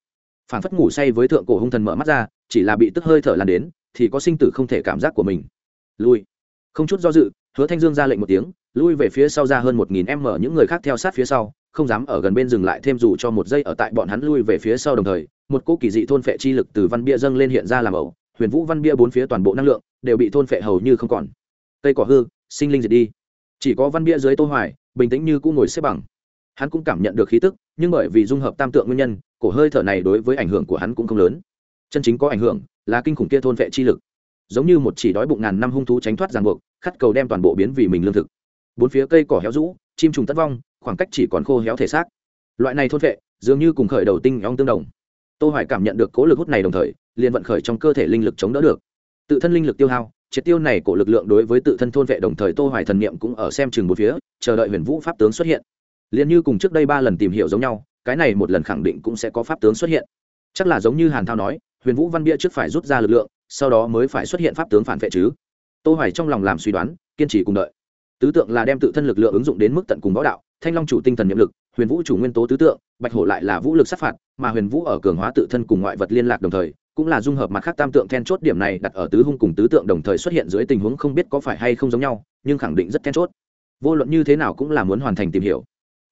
Phản phất ngủ say với thượng cổ hung thần mở mắt ra, chỉ là bị tức hơi thở lan đến, thì có sinh tử không thể cảm giác của mình. Lui. Không chút do dự, hứa thanh dương ra lệnh một tiếng, lui về phía sau ra hơn một nghìn m những người khác theo sát phía sau không dám ở gần bên dừng lại thêm dù cho một giây ở tại bọn hắn lui về phía sau đồng thời, một cỗ kỳ dị thôn phệ chi lực từ văn bia dâng lên hiện ra làm ẩu, huyền vũ văn bia bốn phía toàn bộ năng lượng đều bị thôn phệ hầu như không còn. Cây cỏ hư, sinh linh diệt đi. Chỉ có văn bia dưới tô hoài, bình tĩnh như cũ ngồi xếp bằng. Hắn cũng cảm nhận được khí tức, nhưng bởi vì dung hợp tam tượng nguyên nhân, cổ hơi thở này đối với ảnh hưởng của hắn cũng không lớn. Chân chính có ảnh hưởng là kinh khủng kia thôn vệ chi lực. Giống như một chỉ đói bụng ngàn năm hung thú tránh thoát ràng buộc, khát cầu đem toàn bộ biến vì mình lương thực. Bốn phía cây cỏ héo rũ, chim trùng tất vong khoảng cách chỉ còn khô héo thể xác. Loại này thôn vệ, dường như cùng khởi đầu tinh ong tương đồng. Tô hoài cảm nhận được cố lực hút này đồng thời, liền vận khởi trong cơ thể linh lực chống đỡ được. Tự thân linh lực tiêu hao, triệt tiêu này của lực lượng đối với tự thân thôn vệ đồng thời tô hoài thần niệm cũng ở xem chừng một phía, chờ đợi huyền vũ pháp tướng xuất hiện. Liền như cùng trước đây ba lần tìm hiểu giống nhau, cái này một lần khẳng định cũng sẽ có pháp tướng xuất hiện. Chắc là giống như hàn thao nói, huyền vũ văn bia trước phải rút ra lực lượng, sau đó mới phải xuất hiện pháp tướng phản vệ chứ. Tô hoài trong lòng làm suy đoán, kiên trì cùng đợi tứ tượng là đem tự thân lực lượng ứng dụng đến mức tận cùng võ đạo, thanh long chủ tinh thần nhiệm lực, huyền vũ chủ nguyên tố tứ tượng, bạch hổ lại là vũ lực sát phạt, mà huyền vũ ở cường hóa tự thân cùng ngoại vật liên lạc đồng thời, cũng là dung hợp mặt khác tam tượng then chốt điểm này đặt ở tứ hung cùng tứ tượng đồng thời xuất hiện dưới tình huống không biết có phải hay không giống nhau, nhưng khẳng định rất then chốt. Vô luận như thế nào cũng là muốn hoàn thành tìm hiểu.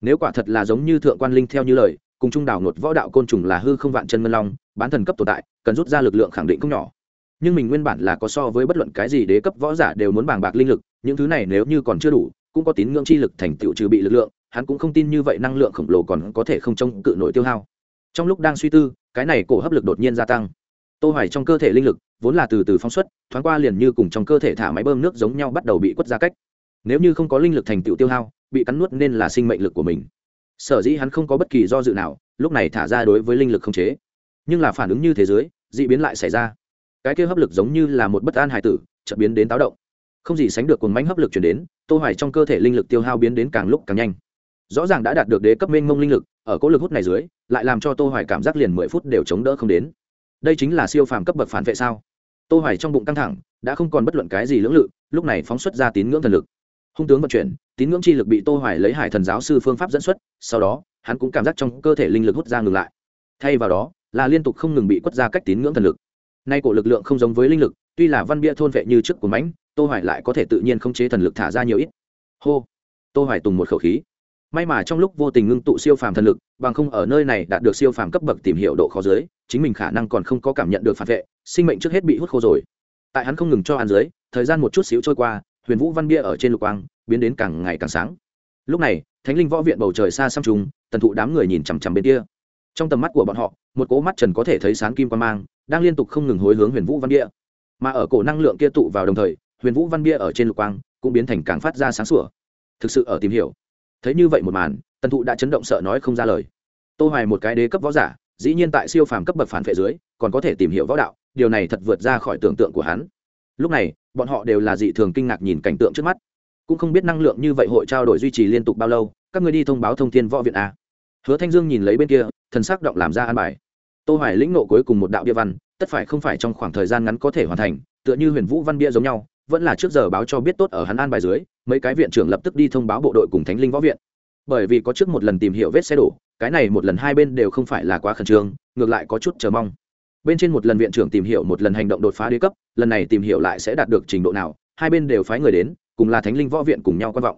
Nếu quả thật là giống như thượng quan linh theo như lời, cùng trung đảo nột võ đạo côn trùng là hư không vạn chân ngân long, bán thần cấp tồn tại, cần rút ra lực lượng khẳng định không nhỏ. Nhưng mình nguyên bản là có so với bất luận cái gì đế cấp võ giả đều muốn bàng bạc linh lực những thứ này nếu như còn chưa đủ, cũng có tín ngưỡng chi lực thành tựu trừ bị lực lượng, hắn cũng không tin như vậy năng lượng khổng lồ còn có thể không trông cự nổi tiêu hao. Trong lúc đang suy tư, cái này cổ hấp lực đột nhiên gia tăng. Tô hoài trong cơ thể linh lực vốn là từ từ phóng xuất, thoáng qua liền như cùng trong cơ thể thả máy bơm nước giống nhau bắt đầu bị quất ra cách. Nếu như không có linh lực thành tựu tiêu hao, bị cắn nuốt nên là sinh mệnh lực của mình. Sở dĩ hắn không có bất kỳ do dự nào, lúc này thả ra đối với linh lực không chế. Nhưng là phản ứng như thế giới dị biến lại xảy ra. Cái kia hấp lực giống như là một bất an hải tử, chợt biến đến táo động không gì sánh được cuồng mánh hấp lực chuyển đến, tô hoài trong cơ thể linh lực tiêu hao biến đến càng lúc càng nhanh. Rõ ràng đã đạt được đế cấp mênh mông linh lực, ở cố lực hút này dưới, lại làm cho tô hoài cảm giác liền 10 phút đều chống đỡ không đến. Đây chính là siêu phàm cấp bậc phản vệ sao? Tô hoài trong bụng căng thẳng, đã không còn bất luận cái gì lưỡng lự, lúc này phóng xuất ra tín ngưỡng thần lực. Hung tướng vận chuyển, tín ngưỡng chi lực bị tô hoài lấy hải thần giáo sư phương pháp dẫn xuất, sau đó, hắn cũng cảm giác trong cơ thể linh lực hút ra ngừng lại. Thay vào đó, là liên tục không ngừng bị quất ra cách tín ngưỡng thần lực. Nay cổ lực lượng không giống với linh lực tuy là văn bia thôn vệ như trước của mãnh, tô hoài lại có thể tự nhiên không chế thần lực thả ra nhiều ít. Hô! Tô hoài tùng một khẩu khí. May mà trong lúc vô tình ngưng tụ siêu phàm thần lực, bằng không ở nơi này đạt được siêu phàm cấp bậc tìm hiểu độ khó dưới, chính mình khả năng còn không có cảm nhận được phản vệ, sinh mệnh trước hết bị hút khô rồi. Tại hắn không ngừng cho ăn dưới, thời gian một chút xíu trôi qua, huyền vũ văn bia ở trên lục quang, biến đến càng ngày càng sáng. Lúc này, thánh linh võ viện bầu trời xa xăm trùng, tần thụ đám người nhìn chằm chằm bên kia. Trong tầm mắt của bọn họ, một cỗ mắt trần có thể thấy sáng kim quan mang, đang liên tục không ngừng hối hướng huyền vũ văn bia mà ở cổ năng lượng kia tụ vào đồng thời, huyền vũ văn bia ở trên lục quang cũng biến thành càng phát ra sáng sủa. Thực sự ở tìm hiểu. Thấy như vậy một màn, tần thụ đã chấn động sợ nói không ra lời. Tô hoài một cái đế cấp võ giả, dĩ nhiên tại siêu phàm cấp bậc phản phệ dưới, còn có thể tìm hiểu võ đạo, điều này thật vượt ra khỏi tưởng tượng của hắn. Lúc này, bọn họ đều là dị thường kinh ngạc nhìn cảnh tượng trước mắt. Cũng không biết năng lượng như vậy hội trao đổi duy trì liên tục bao lâu, các người đi thông báo thông thiên võ viện a hứa thanh dương nhìn lấy bên kia, thần sắc động làm ra an bài tô hoài lĩnh nộ cuối cùng một đạo bia văn, tất phải không phải trong khoảng thời gian ngắn có thể hoàn thành, tựa như huyền vũ văn bia giống nhau, vẫn là trước giờ báo cho biết tốt ở hắn an bài dưới, mấy cái viện trưởng lập tức đi thông báo bộ đội cùng thánh linh võ viện. Bởi vì có trước một lần tìm hiểu vết xe đổ, cái này một lần hai bên đều không phải là quá khẩn trương, ngược lại có chút chờ mong. Bên trên một lần viện trưởng tìm hiểu một lần hành động đột phá đế cấp, lần này tìm hiểu lại sẽ đạt được trình độ nào, hai bên đều phái người đến, cùng là thánh linh võ viện cùng nhau quan vọng.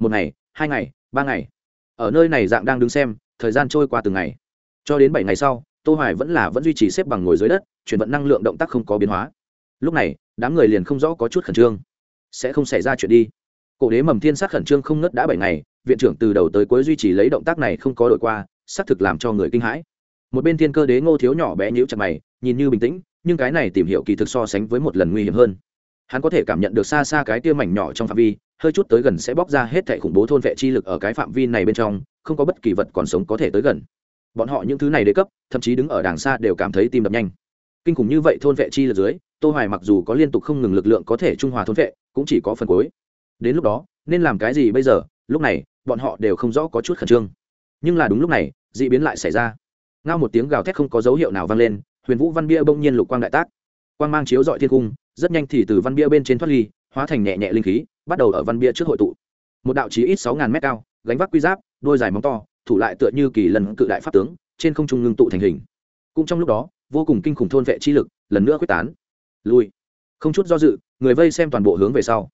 Một ngày, hai ngày, ba ngày. Ở nơi này dạng đang đứng xem, thời gian trôi qua từng ngày. Cho đến bảy ngày sau tô hoài vẫn là vẫn duy trì xếp bằng ngồi dưới đất, chuyển vận năng lượng động tác không có biến hóa. Lúc này, đám người liền không rõ có chút khẩn trương. Sẽ không xảy ra chuyện đi. Cổ đế mầm thiên sát khẩn trương không ngớt đã bảy ngày, viện trưởng từ đầu tới cuối duy trì lấy động tác này không có đổi qua, xác thực làm cho người kinh hãi. Một bên thiên cơ đế ngô thiếu nhỏ bé nhíu chặt mày, nhìn như bình tĩnh, nhưng cái này tìm hiểu kỳ thực so sánh với một lần nguy hiểm hơn. Hắn có thể cảm nhận được xa xa cái tia mảnh nhỏ trong phạm vi, hơi chút tới gần sẽ bóc ra hết thẻ khủng bố thôn vệ chi lực ở cái phạm vi này bên trong, không có bất kỳ vật còn sống có thể tới gần bọn họ những thứ này đế cấp, thậm chí đứng ở đàng xa đều cảm thấy tim đập nhanh. Kinh khủng như vậy thôn vệ chi lực dưới, tô hoài mặc dù có liên tục không ngừng lực lượng có thể trung hòa thôn vệ, cũng chỉ có phần cuối. Đến lúc đó, nên làm cái gì bây giờ? Lúc này, bọn họ đều không rõ có chút khẩn trương. Nhưng là đúng lúc này dị biến lại xảy ra. Ngao một tiếng gào thét không có dấu hiệu nào vang lên, huyền vũ văn bia bỗng nhiên lục quang đại tác. Quang mang chiếu dọi thiên cung, rất nhanh thì từ văn bia bên trên thoát ly, hóa thành nhẹ nhẹ linh khí, bắt đầu ở văn bia trước hội tụ. Một đạo chí ít sáu ngàn mét cao, gánh vác quy giáp, đôi dài móng to thủ lại tựa như kỳ lần cự đại pháp tướng, trên không trung ngưng tụ thành hình. Cũng trong lúc đó, vô cùng kinh khủng thôn vệ chi lực lần nữa quyết tán. Lui. Không chút do dự, người vây xem toàn bộ hướng về sau.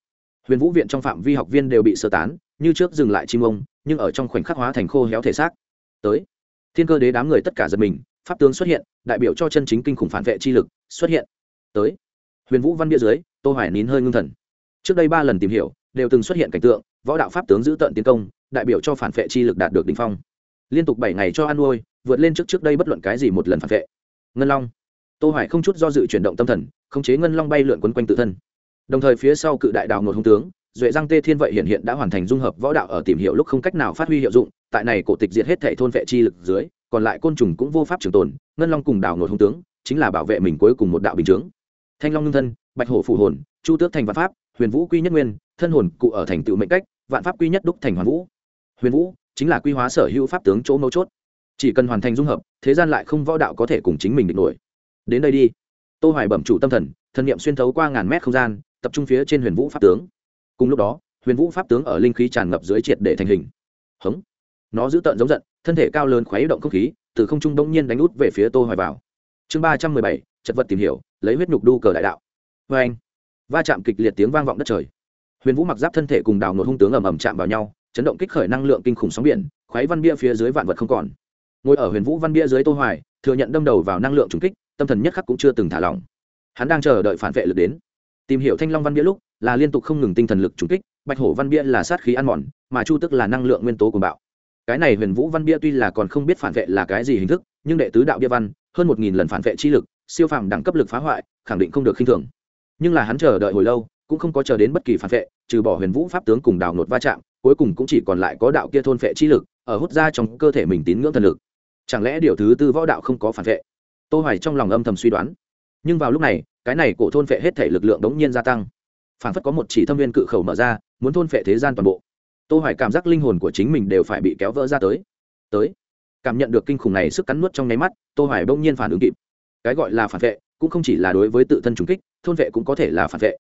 Huyền vũ viện trong phạm vi học viên đều bị sơ tán, như trước dừng lại chim ông, nhưng ở trong khoảnh khắc hóa thành khô héo thể xác. Tới. Thiên cơ đế đám người tất cả giật mình, pháp tướng xuất hiện, đại biểu cho chân chính kinh khủng phản vệ chi lực xuất hiện. Tới. Huyền vũ văn bia dưới, tô hoài nín hơi ngưng thần. Trước đây ba lần tìm hiểu đều từng xuất hiện cảnh tượng, võ đạo pháp tướng giữ tận tiến công, đại biểu cho phản vệ chi lực đạt được đỉnh phong. Liên tục bảy ngày cho ăn nuôi vượt lên trước trước đây bất luận cái gì một lần phản vệ. Ngân long. Tô hoài không chút do dự chuyển động tâm thần, khống chế ngân long bay lượn quấn quanh tự thân. Đồng thời phía sau cự đại đào ngột hung tướng, duệ giang tê thiên vậy hiện hiện đã hoàn thành dung hợp võ đạo ở tìm hiểu lúc không cách nào phát huy hiệu dụng, tại này cổ tịch diệt hết thể thôn vệ chi lực dưới, còn lại côn trùng cũng vô pháp trường tồn, ngân long cùng đào ngột hung tướng, chính là bảo vệ mình cuối cùng một đạo bình chướng. Thanh long ngưng thân, bạch hổ phụ hồn, chu tước thành văn pháp huyền vũ quy nhất nguyên, thân hồn cụ ở thành tựu mệnh cách, vạn pháp quy nhất đúc thành hoàn vũ. Huyền vũ chính là quy hóa sở hữu pháp tướng chỗ mấu chốt. Chỉ cần hoàn thành dung hợp, thế gian lại không võ đạo có thể cùng chính mình địch nổi. Đến đây đi. Tô hoài bẩm chủ tâm thần thần niệm xuyên thấu qua ngàn mét không gian, tập trung phía trên huyền vũ pháp tướng. Cùng lúc đó, huyền vũ pháp tướng ở linh khí tràn ngập dưới triệt để thành hình. Hống. Nó giữ tợn giống giận, thân thể cao lớn khuấy động không khí, từ không trung đông nhiên đánh út về phía tô hoài vào. Chương ba trăm mười bảy, chật vật tìm hiểu, lấy huyết nhục đu cờ đại đạo. Với anh va chạm kịch liệt tiếng vang vọng đất trời. Huyền vũ mặc giáp thân thể cùng đào nột hung tướng ầm ầm chạm vào nhau, chấn động kích khởi năng lượng kinh khủng sóng biển khoáy văn bia phía dưới vạn vật không còn. Ngồi ở huyền vũ văn bia dưới tô hoài, thừa nhận đâm đầu vào năng lượng trùng kích, tâm thần nhất khắc cũng chưa từng thả lỏng. Hắn đang chờ đợi phản vệ lực đến. Tìm hiểu thanh long văn bia lúc, là liên tục không ngừng tinh thần lực trùng kích, bạch hổ văn bia là sát khí ăn mòn, mà chu tức là năng lượng nguyên tố của bạo. Cái này huyền vũ văn bia tuy là còn không biết phản vệ là cái gì hình thức, nhưng đệ tứ đạo bia văn, hơn một nghìn lần phản vệ chi lực, siêu phàm đẳng cấp lực phá hoại, khẳng định không được khinh thường nhưng là hắn chờ đợi hồi lâu, cũng không có chờ đến bất kỳ phản vệ, trừ bỏ huyền vũ pháp tướng cùng đào nột va chạm cuối cùng cũng chỉ còn lại có đạo kia thôn vệ chi lực, ở hút ra trong cơ thể mình tín ngưỡng thần lực. Chẳng lẽ điều thứ tư võ đạo không có phản vệ? Tô hoài trong lòng âm thầm suy đoán. Nhưng vào lúc này, cái này cổ thôn vệ hết thể lực lượng đống nhiên gia tăng. Phản phất có một chỉ thâm viên cự khẩu mở ra, muốn thôn vệ thế gian toàn bộ. Tô hoài cảm giác linh hồn của chính mình đều phải bị kéo vỡ ra tới. Tới. Cảm nhận được kinh khủng này sức cắn nuốt trong nháy mắt, tô hoài bỗng nhiên phản ứng kịp. Cái gọi là phản vệ cũng không chỉ là đối với tự thân trùng kích, thôn vệ cũng có thể là phản vệ.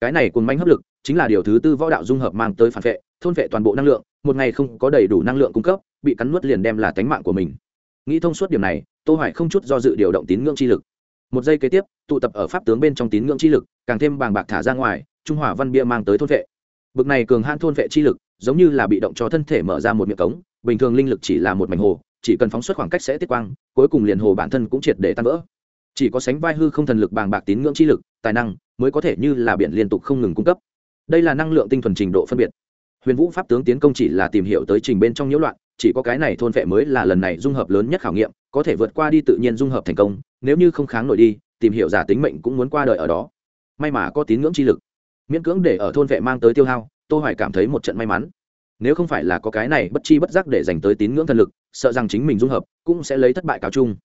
Cái này cùng manh hấp lực chính là điều thứ tư võ đạo dung hợp mang tới phản vệ, thôn vệ toàn bộ năng lượng, một ngày không có đầy đủ năng lượng cung cấp, bị cắn nuốt liền đem là tánh mạng của mình. Nghĩ thông suốt điểm này, tô hoài không chút do dự điều động tín ngưỡng chi lực. Một giây kế tiếp, tụ tập ở pháp tướng bên trong tín ngưỡng chi lực, càng thêm bàng bạc thả ra ngoài, trung hỏa văn bia mang tới thôn vệ. Bực này cường hãn thôn vệ chi lực, giống như là bị động cho thân thể mở ra một miệng cống, bình thường linh lực chỉ là một mảnh hồ, chỉ cần phóng xuất khoảng cách sẽ tiết quang, cuối cùng liền hồ bản thân cũng triệt để tan vỡ chỉ có sánh vai hư không thần lực bàng bạc tín ngưỡng chi lực, tài năng mới có thể như là biển liên tục không ngừng cung cấp. Đây là năng lượng tinh thuần trình độ phân biệt. Huyền vũ pháp tướng tiến công chỉ là tìm hiểu tới trình bên trong nhiễu loạn, chỉ có cái này thôn vệ mới là lần này dung hợp lớn nhất khảo nghiệm, có thể vượt qua đi tự nhiên dung hợp thành công, nếu như không kháng nổi đi, tìm hiểu giả tính mệnh cũng muốn qua đời ở đó. May mà có tín ngưỡng chi lực. Miễn cưỡng để ở thôn vệ mang tới tiêu hao tôi hoài cảm thấy một trận may mắn. Nếu không phải là có cái này bất chi bất giác để dành tới tín ngưỡng thần lực, sợ rằng chính mình dung hợp cũng sẽ lấy thất bại cáo chung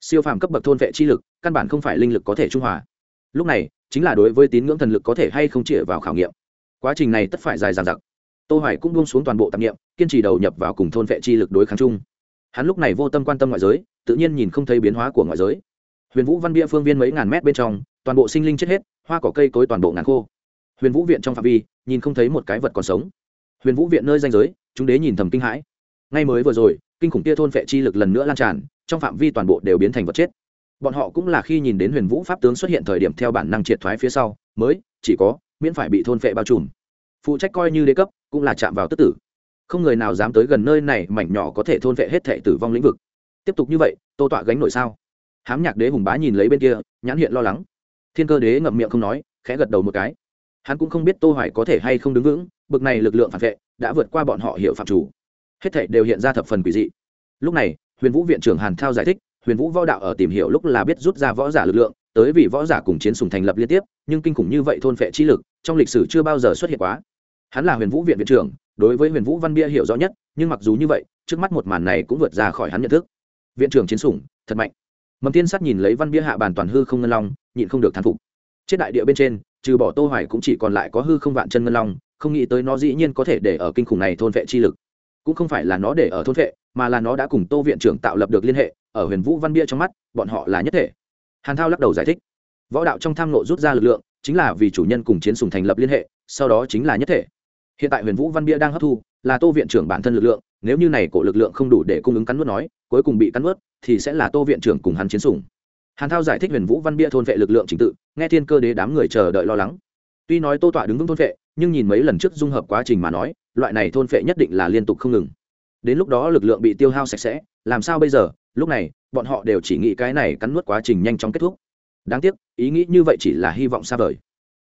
siêu phàm cấp bậc thôn vệ chi lực, căn bản không phải linh lực có thể trung hòa. Lúc này, chính là đối với tín ngưỡng thần lực có thể hay không chĩa vào khảo nghiệm. Quá trình này tất phải dài dằng dặc. Tô hoài cũng buông xuống toàn bộ tạp nghiệm kiên trì đầu nhập vào cùng thôn vệ chi lực đối kháng chung. Hắn lúc này vô tâm quan tâm ngoại giới, tự nhiên nhìn không thấy biến hóa của ngoại giới. Huyền vũ văn bia phương viên mấy ngàn mét bên trong, toàn bộ sinh linh chết hết, hoa cỏ cây cối toàn bộ ngàn khô. Huyền vũ viện trong phạm vi, nhìn không thấy một cái vật còn sống. Huyền vũ viện nơi danh giới, chúng đế nhìn thầm kinh hãi. Ngay mới vừa rồi, kinh khủng tia thôn vệ chi lực lần nữa lan tràn trong phạm vi toàn bộ đều biến thành vật chết. Bọn họ cũng là khi nhìn đến huyền vũ pháp tướng xuất hiện thời điểm theo bản năng triệt thoái phía sau, mới, chỉ có, miễn phải bị thôn vệ bao trùm. Phụ trách coi như đế cấp, cũng là chạm vào tức tử. Không người nào dám tới gần nơi này, mảnh nhỏ có thể thôn vệ hết thể tử vong lĩnh vực. Tiếp tục như vậy, tô tọa gánh nổi sao? Hám nhạc đế hùng bá nhìn lấy bên kia, nhãn hiện lo lắng. Thiên cơ đế ngậm miệng không nói, khẽ gật đầu một cái. Hắn cũng không biết tô hoài có thể hay không đứng vững, bực này lực lượng phản vệ, đã vượt qua bọn họ hiểu phạm chủ. Hết thảy đều hiện ra thập phần quỷ dị. Lúc này huyền vũ viện trưởng hàn thao giải thích, huyền vũ võ đạo ở tìm hiểu lúc là biết rút ra võ giả lực lượng, tới vì võ giả cùng chiến sùng thành lập liên tiếp, nhưng kinh khủng như vậy thôn phệ chi lực, trong lịch sử chưa bao giờ xuất hiện quá. Hắn là huyền vũ viện viện trưởng, đối với huyền vũ văn bia hiểu rõ nhất, nhưng mặc dù như vậy, trước mắt một màn này cũng vượt ra khỏi hắn nhận thức. Viện trưởng chiến sủng thật mạnh. Mầm tiên sắt nhìn lấy văn bia hạ bàn toàn hư không ngân long, nhịn không được thán phục. Trên đại địa bên trên, trừ bỏ tô hoài cũng chỉ còn lại có hư không vạn chân ngân long, không nghĩ tới nó dĩ nhiên có thể để ở kinh khủng này thôn vệ chi lực cũng không phải là nó để ở thôn vệ, mà là nó đã cùng tô viện trưởng tạo lập được liên hệ, ở huyền vũ văn bia trong mắt, bọn họ là nhất thể. Hàn thao lắc đầu giải thích. Võ đạo trong tham nộ rút ra lực lượng, chính là vì chủ nhân cùng chiến sùng thành lập liên hệ, sau đó chính là nhất thể. Hiện tại huyền vũ văn bia đang hấp thu, là tô viện trưởng bản thân lực lượng, nếu như này cổ lực lượng không đủ để cung ứng cắn nuốt nói, cuối cùng bị cắn nuốt, thì sẽ là tô viện trưởng cùng hắn chiến sùng hàn thao giải thích huyền vũ văn bia thôn vệ lực lượng chính tự, nghe thiên cơ đế đám người chờ đợi lo lắng. Tuy nói tô tọa đứng vững thôn vệ, nhưng nhìn mấy lần trước dung hợp quá trình mà nói loại này thôn vệ nhất định là liên tục không ngừng. Đến lúc đó lực lượng bị tiêu hao sạch sẽ, làm sao bây giờ? Lúc này, bọn họ đều chỉ nghĩ cái này cắn nuốt quá trình nhanh chóng kết thúc. Đáng tiếc, ý nghĩ như vậy chỉ là hy vọng xa vời.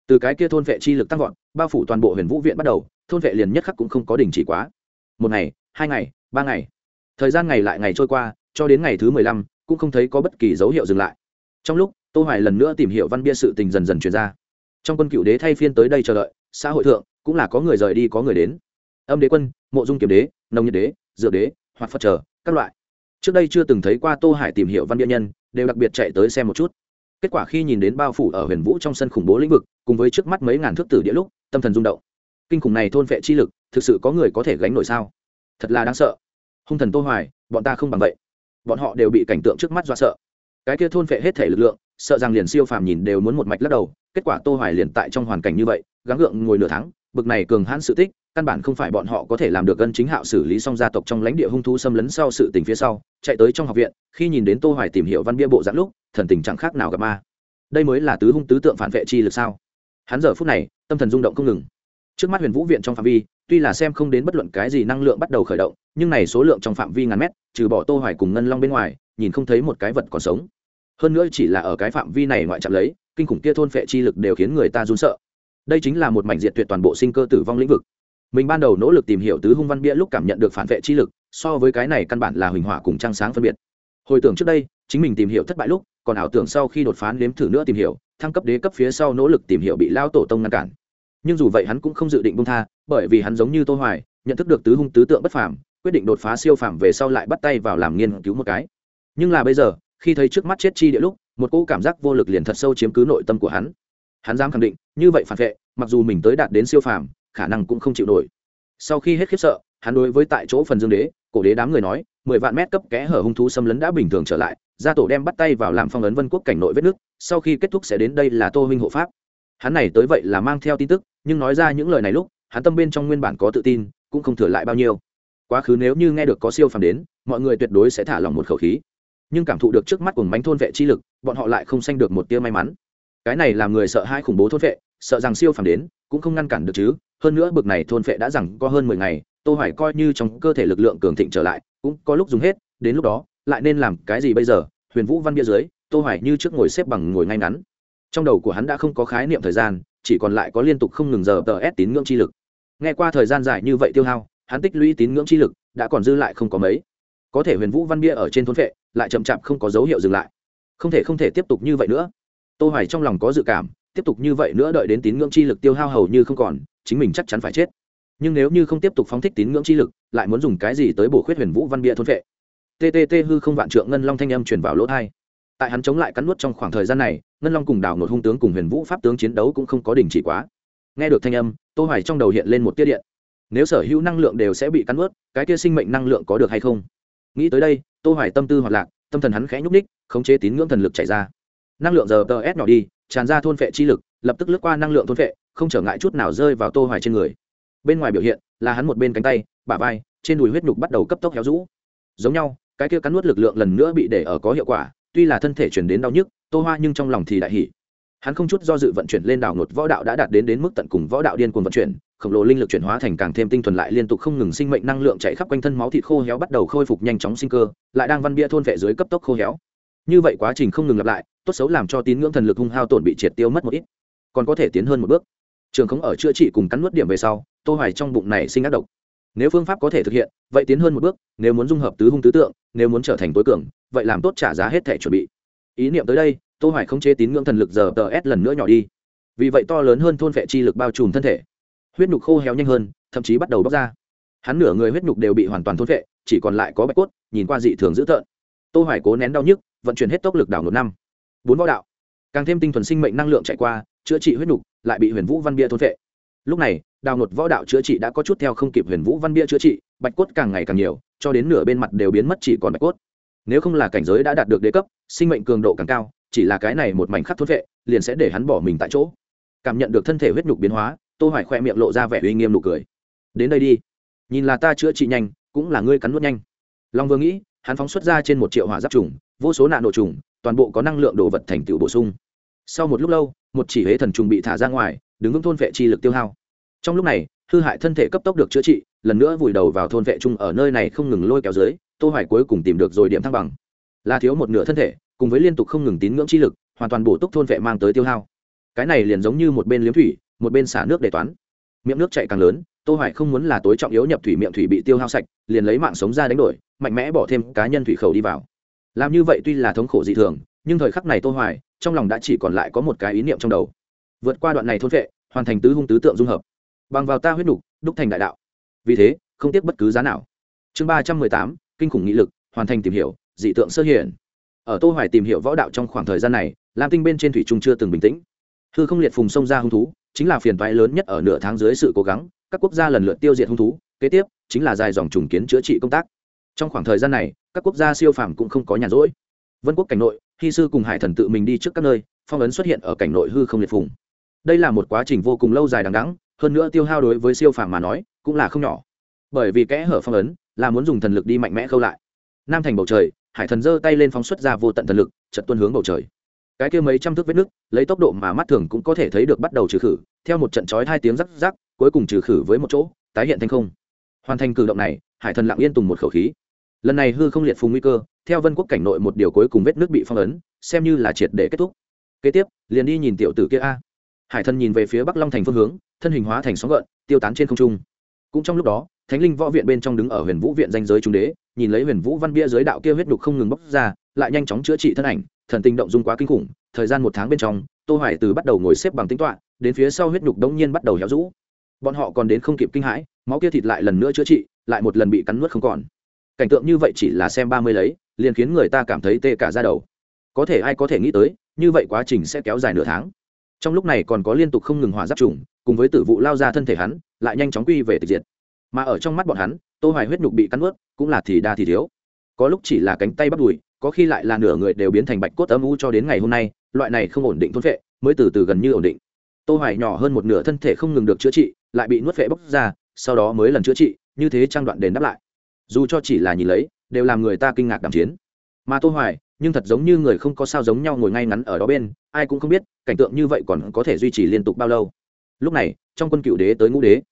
Từ cái kia thôn vệ chi lực tăng vọt, bao phủ toàn bộ huyền vũ viện bắt đầu, thôn vệ liền nhất khắc cũng không có đình chỉ quá. Một ngày, hai ngày, ba ngày. Thời gian ngày lại ngày trôi qua, cho đến ngày thứ mười lăm, cũng không thấy có bất kỳ dấu hiệu dừng lại. Trong lúc, tô hoài lần nữa tìm hiểu văn bia sự tình dần dần truyền ra. Trong quân cựu đế thay phiên tới đây chờ đợi, xã hội thượng, cũng là có người rời đi có người đến âm đế quân, mộ dung kiểm đế, nông nhiệt đế dựa đế, hoặc phật trở các loại. Trước đây chưa từng thấy qua tô hải tìm hiểu văn địa nhân, đều đặc biệt chạy tới xem một chút. Kết quả khi nhìn đến bao phủ ở huyền vũ trong sân khủng bố lĩnh vực, cùng với trước mắt mấy ngàn thước tử địa lúc, tâm thần rung động. Kinh khủng này thôn vệ chi lực, thực sự có người có thể gánh nổi sao? Thật là đáng sợ. Hung thần tô hoài, bọn ta không bằng vậy. Bọn họ đều bị cảnh tượng trước mắt do sợ. Cái kia thôn vệ hết thể lực lượng, sợ rằng liền siêu phàm nhìn đều muốn một mạch lắc đầu, kết quả tô hoài liền tại trong hoàn cảnh như vậy, gắng gượng ngồi nửa tháng, bực này cường hãn sự tích căn bản không phải bọn họ có thể làm được ân chính hạo xử lý xong gia tộc trong lãnh địa hung thú xâm lấn sau sự tình phía sau, chạy tới trong học viện, khi nhìn đến tô hoài tìm hiểu văn bia bộ dạng lúc, thần tình chẳng khác nào gặp ma. Đây mới là tứ hung tứ tượng phản vệ chi lực sao? Hắn giờ phút này, tâm thần rung động không ngừng. Trước mắt huyền vũ viện trong phạm vi, tuy là xem không đến bất luận cái gì năng lượng bắt đầu khởi động, nhưng này số lượng trong phạm vi ngàn mét, trừ bỏ tô hoài cùng ngân long bên ngoài, nhìn không thấy một cái vật còn sống. Hơn nữa chỉ là ở cái phạm vi này ngoại chạm lấy, kinh khủng kia thôn phệ chi lực đều khiến người ta run sợ. Đây chính là một mảnh diệt tuyệt toàn bộ sinh cơ tử vong lĩnh vực mình ban đầu nỗ lực tìm hiểu tứ hung văn bia lúc cảm nhận được phản vệ chi lực, so với cái này căn bản là huỳnh hỏa cùng trăng sáng phân biệt. Hồi tưởng trước đây, chính mình tìm hiểu thất bại lúc, còn ảo tưởng sau khi đột phá nếm thử nữa tìm hiểu, thăng cấp đế cấp phía sau nỗ lực tìm hiểu bị lao tổ tông ngăn cản. Nhưng dù vậy hắn cũng không dự định bông tha, bởi vì hắn giống như tô hoài, nhận thức được tứ hung tứ tượng bất phàm, quyết định đột phá siêu phàm về sau lại bắt tay vào làm nghiên cứu một cái. Nhưng là bây giờ, khi thấy trước mắt chết chi địa lúc, một cỗ cảm giác vô lực liền thật sâu chiếm cứ nội tâm của hắn. Hắn dám khẳng định, như vậy phản vệ, mặc dù mình tới đạt đến siêu phàm khả năng cũng không chịu nổi. Sau khi hết khiếp sợ, hắn đối với tại chỗ phần dương đế, cổ đế đám người nói, mười vạn mét cấp kẽ hở hung thú xâm lấn đã bình thường trở lại, gia tổ đem bắt tay vào làm phong ấn vân quốc cảnh nội vết nước, sau khi kết thúc sẽ đến đây là tô huynh hộ pháp. Hắn này tới vậy là mang theo tin tức, nhưng nói ra những lời này lúc, hắn tâm bên trong nguyên bản có tự tin, cũng không thừa lại bao nhiêu. Quá khứ nếu như nghe được có siêu phàm đến, mọi người tuyệt đối sẽ thả lòng một khẩu khí. Nhưng cảm thụ được trước mắt cùng bánh thôn vệ chi lực, bọn họ lại không sanh được một tia may mắn. Cái này làm người sợ hai khủng bố thôn vệ, sợ rằng siêu phàm đến, cũng không ngăn cản được chứ hơn nữa bực này thôn phệ đã rằng có hơn mười ngày, tô hoài coi như trong cơ thể lực lượng cường thịnh trở lại, cũng có lúc dùng hết, đến lúc đó, lại nên làm cái gì bây giờ? Huyền vũ văn bia dưới, tô hoài như trước ngồi xếp bằng ngồi ngay ngắn. Trong đầu của hắn đã không có khái niệm thời gian, chỉ còn lại có liên tục không ngừng giờ tờ ép tín ngưỡng chi lực. Nghe qua thời gian dài như vậy tiêu hao, hắn tích lũy tín ngưỡng chi lực đã còn dư lại không có mấy. Có thể huyền vũ văn bia ở trên thôn phệ, lại chậm chạp không có dấu hiệu dừng lại. Không thể không thể tiếp tục như vậy nữa. Tô hoài trong lòng có dự cảm, tiếp tục như vậy nữa đợi đến tín ngưỡng chi lực tiêu hao hầu như không còn chính mình chắc chắn phải chết. Nhưng nếu như không tiếp tục phóng thích tín ngưỡng chi lực, lại muốn dùng cái gì tới bổ khuyết huyền vũ văn bia thôn vệ? Ttt hư không vạn trượng ngân long thanh âm truyền vào lỗ thai. Tại hắn chống lại cắn nuốt trong khoảng thời gian này, ngân long cùng đảo nột hung tướng cùng huyền vũ pháp tướng chiến đấu cũng không có đình chỉ quá. Nghe được thanh âm, tô hoài trong đầu hiện lên một tiết điện. Nếu sở hữu năng lượng đều sẽ bị cắn nuốt, cái kia sinh mệnh năng lượng có được hay không? Nghĩ tới đây, tô hoài tâm tư hoạt lạc, tâm thần hắn khẽ nhúc ních khống chế tín ngưỡng thần lực chảy ra. Năng lượng giờ tờ s nhỏ đi, tràn ra thôn phệ chi lực, lập tức lướt qua năng lượng thôn phệ không trở ngại chút nào rơi vào tô hoài trên người. Bên ngoài biểu hiện là hắn một bên cánh tay, bả vai, trên đùi huyết nhục bắt đầu cấp tốc héo rũ. Giống nhau, cái kia cắn nuốt lực lượng lần nữa bị để ở có hiệu quả, tuy là thân thể chuyển đến đau nhức, tô hoa nhưng trong lòng thì đại hỉ. Hắn không chút do dự vận chuyển lên đảo ngột võ đạo đã đạt đến đến mức tận cùng võ đạo điên cuồng vận chuyển, khổng lồ linh lực chuyển hóa thành càng thêm tinh thuần lại liên tục không ngừng sinh mệnh năng lượng chạy khắp quanh thân máu thịt khô héo bắt đầu khôi phục nhanh chóng sinh cơ, lại đang văn bia thôn vệ dưới cấp tốc khô héo. Như vậy quá trình không ngừng lặp lại, tốt xấu làm cho tín ngưỡng thần lực hung hao tổn bị triệt tiêu mất một ít, còn có thể tiến hơn một bước trường khống ở chữa trị cùng cắn nuốt điểm về sau, tô hoài trong bụng này sinh ác độc. Nếu phương pháp có thể thực hiện, vậy tiến hơn một bước, nếu muốn dung hợp tứ hung tứ tượng, nếu muốn trở thành tối cường, vậy làm tốt trả giá hết thể chuẩn bị. Ý niệm tới đây, tô hoài không chế tín ngưỡng thần lực giờ tờ s lần nữa nhỏ đi. Vì vậy to lớn hơn thôn vệ chi lực bao trùm thân thể. Huyết nhục khô héo nhanh hơn, thậm chí bắt đầu bóc ra. Hắn nửa người huyết nhục đều bị hoàn toàn thôn vệ, chỉ còn lại có bạch cốt, nhìn qua dị thường dữ tợn. Tô hoài cố nén đau nhức, vận chuyển hết tốc lực đảo nốt năm. Bốn võ đạo. Càng thêm tinh thuần sinh mệnh năng lượng chạy qua chữa trị huyết nhục lại bị huyền vũ văn bia thôn vệ lúc này, đào nột võ đạo chữa trị đã có chút theo không kịp huyền vũ văn bia chữa trị, bạch cốt càng ngày càng nhiều, cho đến nửa bên mặt đều biến mất chỉ còn bạch cốt. Nếu không là cảnh giới đã đạt được đế cấp, sinh mệnh cường độ càng cao, chỉ là cái này một mảnh khắc thốt vệ liền sẽ để hắn bỏ mình tại chỗ. Cảm nhận được thân thể huyết nhục biến hóa, tô hoài khoe miệng lộ ra vẻ uy nghiêm nụ cười. Đến đây đi. Nhìn là ta chữa trị nhanh, cũng là ngươi cắn nuốt nhanh. Long vừa nghĩ, hắn phóng xuất ra trên một triệu hỏa giáp trùng, vô số nạn nổ trùng, toàn bộ có năng lượng đồ vật thành tựu bổ sung sau một lúc lâu, một chỉ huế thần trùng bị thả ra ngoài, đứng vững thôn vệ chi lực tiêu hao. Trong lúc này, hư hại thân thể cấp tốc được chữa trị, lần nữa vùi đầu vào thôn vệ chung ở nơi này không ngừng lôi kéo dưới, tô hoài cuối cùng tìm được rồi điểm thăng bằng. Là thiếu một nửa thân thể, cùng với liên tục không ngừng tín ngưỡng chi lực, hoàn toàn bổ túc thôn vệ mang tới tiêu hao. Cái này liền giống như một bên liếm thủy, một bên xả nước để toán. Miệng nước chạy càng lớn, tô hoài không muốn là tối trọng yếu nhập thủy miệng thủy bị tiêu hao sạch, liền lấy mạng sống ra đánh đổi, mạnh mẽ bỏ thêm cá nhân thủy khẩu đi vào. Làm như vậy tuy là thống khổ dị thường, nhưng thời khắc này tô hoài trong lòng đã chỉ còn lại có một cái ý niệm trong đầu. Vượt qua đoạn này thôn vệ, hoàn thành tứ hung tứ tượng dung hợp. Bằng vào ta huyết đục đúc thành đại đạo. Vì thế, không tiếc bất cứ giá nào. Chương ba trăm mười tám, kinh khủng nghị lực, hoàn thành tìm hiểu, dị tượng sơ hiển. Ở tô hoài tìm hiểu võ đạo trong khoảng thời gian này, lam tinh bên trên thủy trung chưa từng bình tĩnh. Hư không liệt phùng sông ra hung thú, chính là phiền toái lớn nhất ở nửa tháng dưới sự cố gắng, các quốc gia lần lượt tiêu diệt hung thú, kế tiếp, chính là dài dòng trùng kiến chữa trị công tác. Trong khoảng thời gian này, các quốc gia siêu phàm cũng không có nhàn rỗi. Vân quốc cảnh nội Hi sư cùng hải thần tự mình đi trước các nơi, phong ấn xuất hiện ở cảnh nội hư không liệt phùng. Đây là một quá trình vô cùng lâu dài đằng đẵng, hơn nữa tiêu hao đối với siêu phàm mà nói, cũng là không nhỏ. Bởi vì kẽ hở phong ấn, là muốn dùng thần lực đi mạnh mẽ khâu lại. Nam thành bầu trời, hải thần giơ tay lên phóng xuất ra vô tận thần lực, chật tuân hướng bầu trời. Cái kia mấy trăm thước vết nước lấy tốc độ mà mắt thường cũng có thể thấy được bắt đầu trừ khử, theo một trận chói hai tiếng rắc rắc, cuối cùng trừ khử với một chỗ, tái hiện thành không. Hoàn thành cử động này, hải thần lặng yên tùng một khẩu khí. Lần này hư không liệt phùng nguy cơ theo vân quốc cảnh nội một điều cuối cùng vết nước bị phong ấn, xem như là triệt để kết thúc. Kế tiếp, liền đi nhìn tiểu tử kia a. Hải thần nhìn về phía bắc long thành phương hướng, thân hình hóa thành sóng gợn, tiêu tán trên không trung. Cũng trong lúc đó, thánh linh võ viện bên trong đứng ở huyền vũ viện danh giới trung đế, nhìn lấy huyền vũ văn bia giới đạo kia huyết đục không ngừng bốc ra, lại nhanh chóng chữa trị thân ảnh, thần tình động dung quá kinh khủng, thời gian một tháng bên trong, tô hoài từ bắt đầu ngồi xếp bằng tính toán, đến phía sau huyết đục đống nhiên bắt đầu héo rũ. Bọn họ còn đến không kịp kinh hãi, máu kia thịt lại lần nữa chữa trị, lại một lần bị cắn nuốt không còn. Cảnh tượng như vậy chỉ là xem ba mươi lấy liền khiến người ta cảm thấy tê cả ra đầu. Có thể ai có thể nghĩ tới như vậy quá trình sẽ kéo dài nửa tháng. Trong lúc này còn có liên tục không ngừng hỏa giáp trùng cùng với tử vụ lao ra thân thể hắn lại nhanh chóng quy về tịch diệt. Mà ở trong mắt bọn hắn tô hoài huyết nhục bị cắn ướt cũng là thì đa thì thiếu. Có lúc chỉ là cánh tay bắt đùi có khi lại là nửa người đều biến thành bạch cốt âm u cho đến ngày hôm nay loại này không ổn định thôn phệ, mới từ từ gần như ổn định. Tô hoài nhỏ hơn một nửa thân thể không ngừng được chữa trị lại bị nuốt phệ bốc ra sau đó mới lần chữa trị như thế trang đoạn đền đáp lại. Dù cho chỉ là nhìn lấy đều làm người ta kinh ngạc đảm chiến. Mà tô hoài, nhưng thật giống như người không có sao giống nhau ngồi ngay ngắn ở đó bên, ai cũng không biết, cảnh tượng như vậy còn có thể duy trì liên tục bao lâu. Lúc này, trong quân cựu đế tới ngũ đế.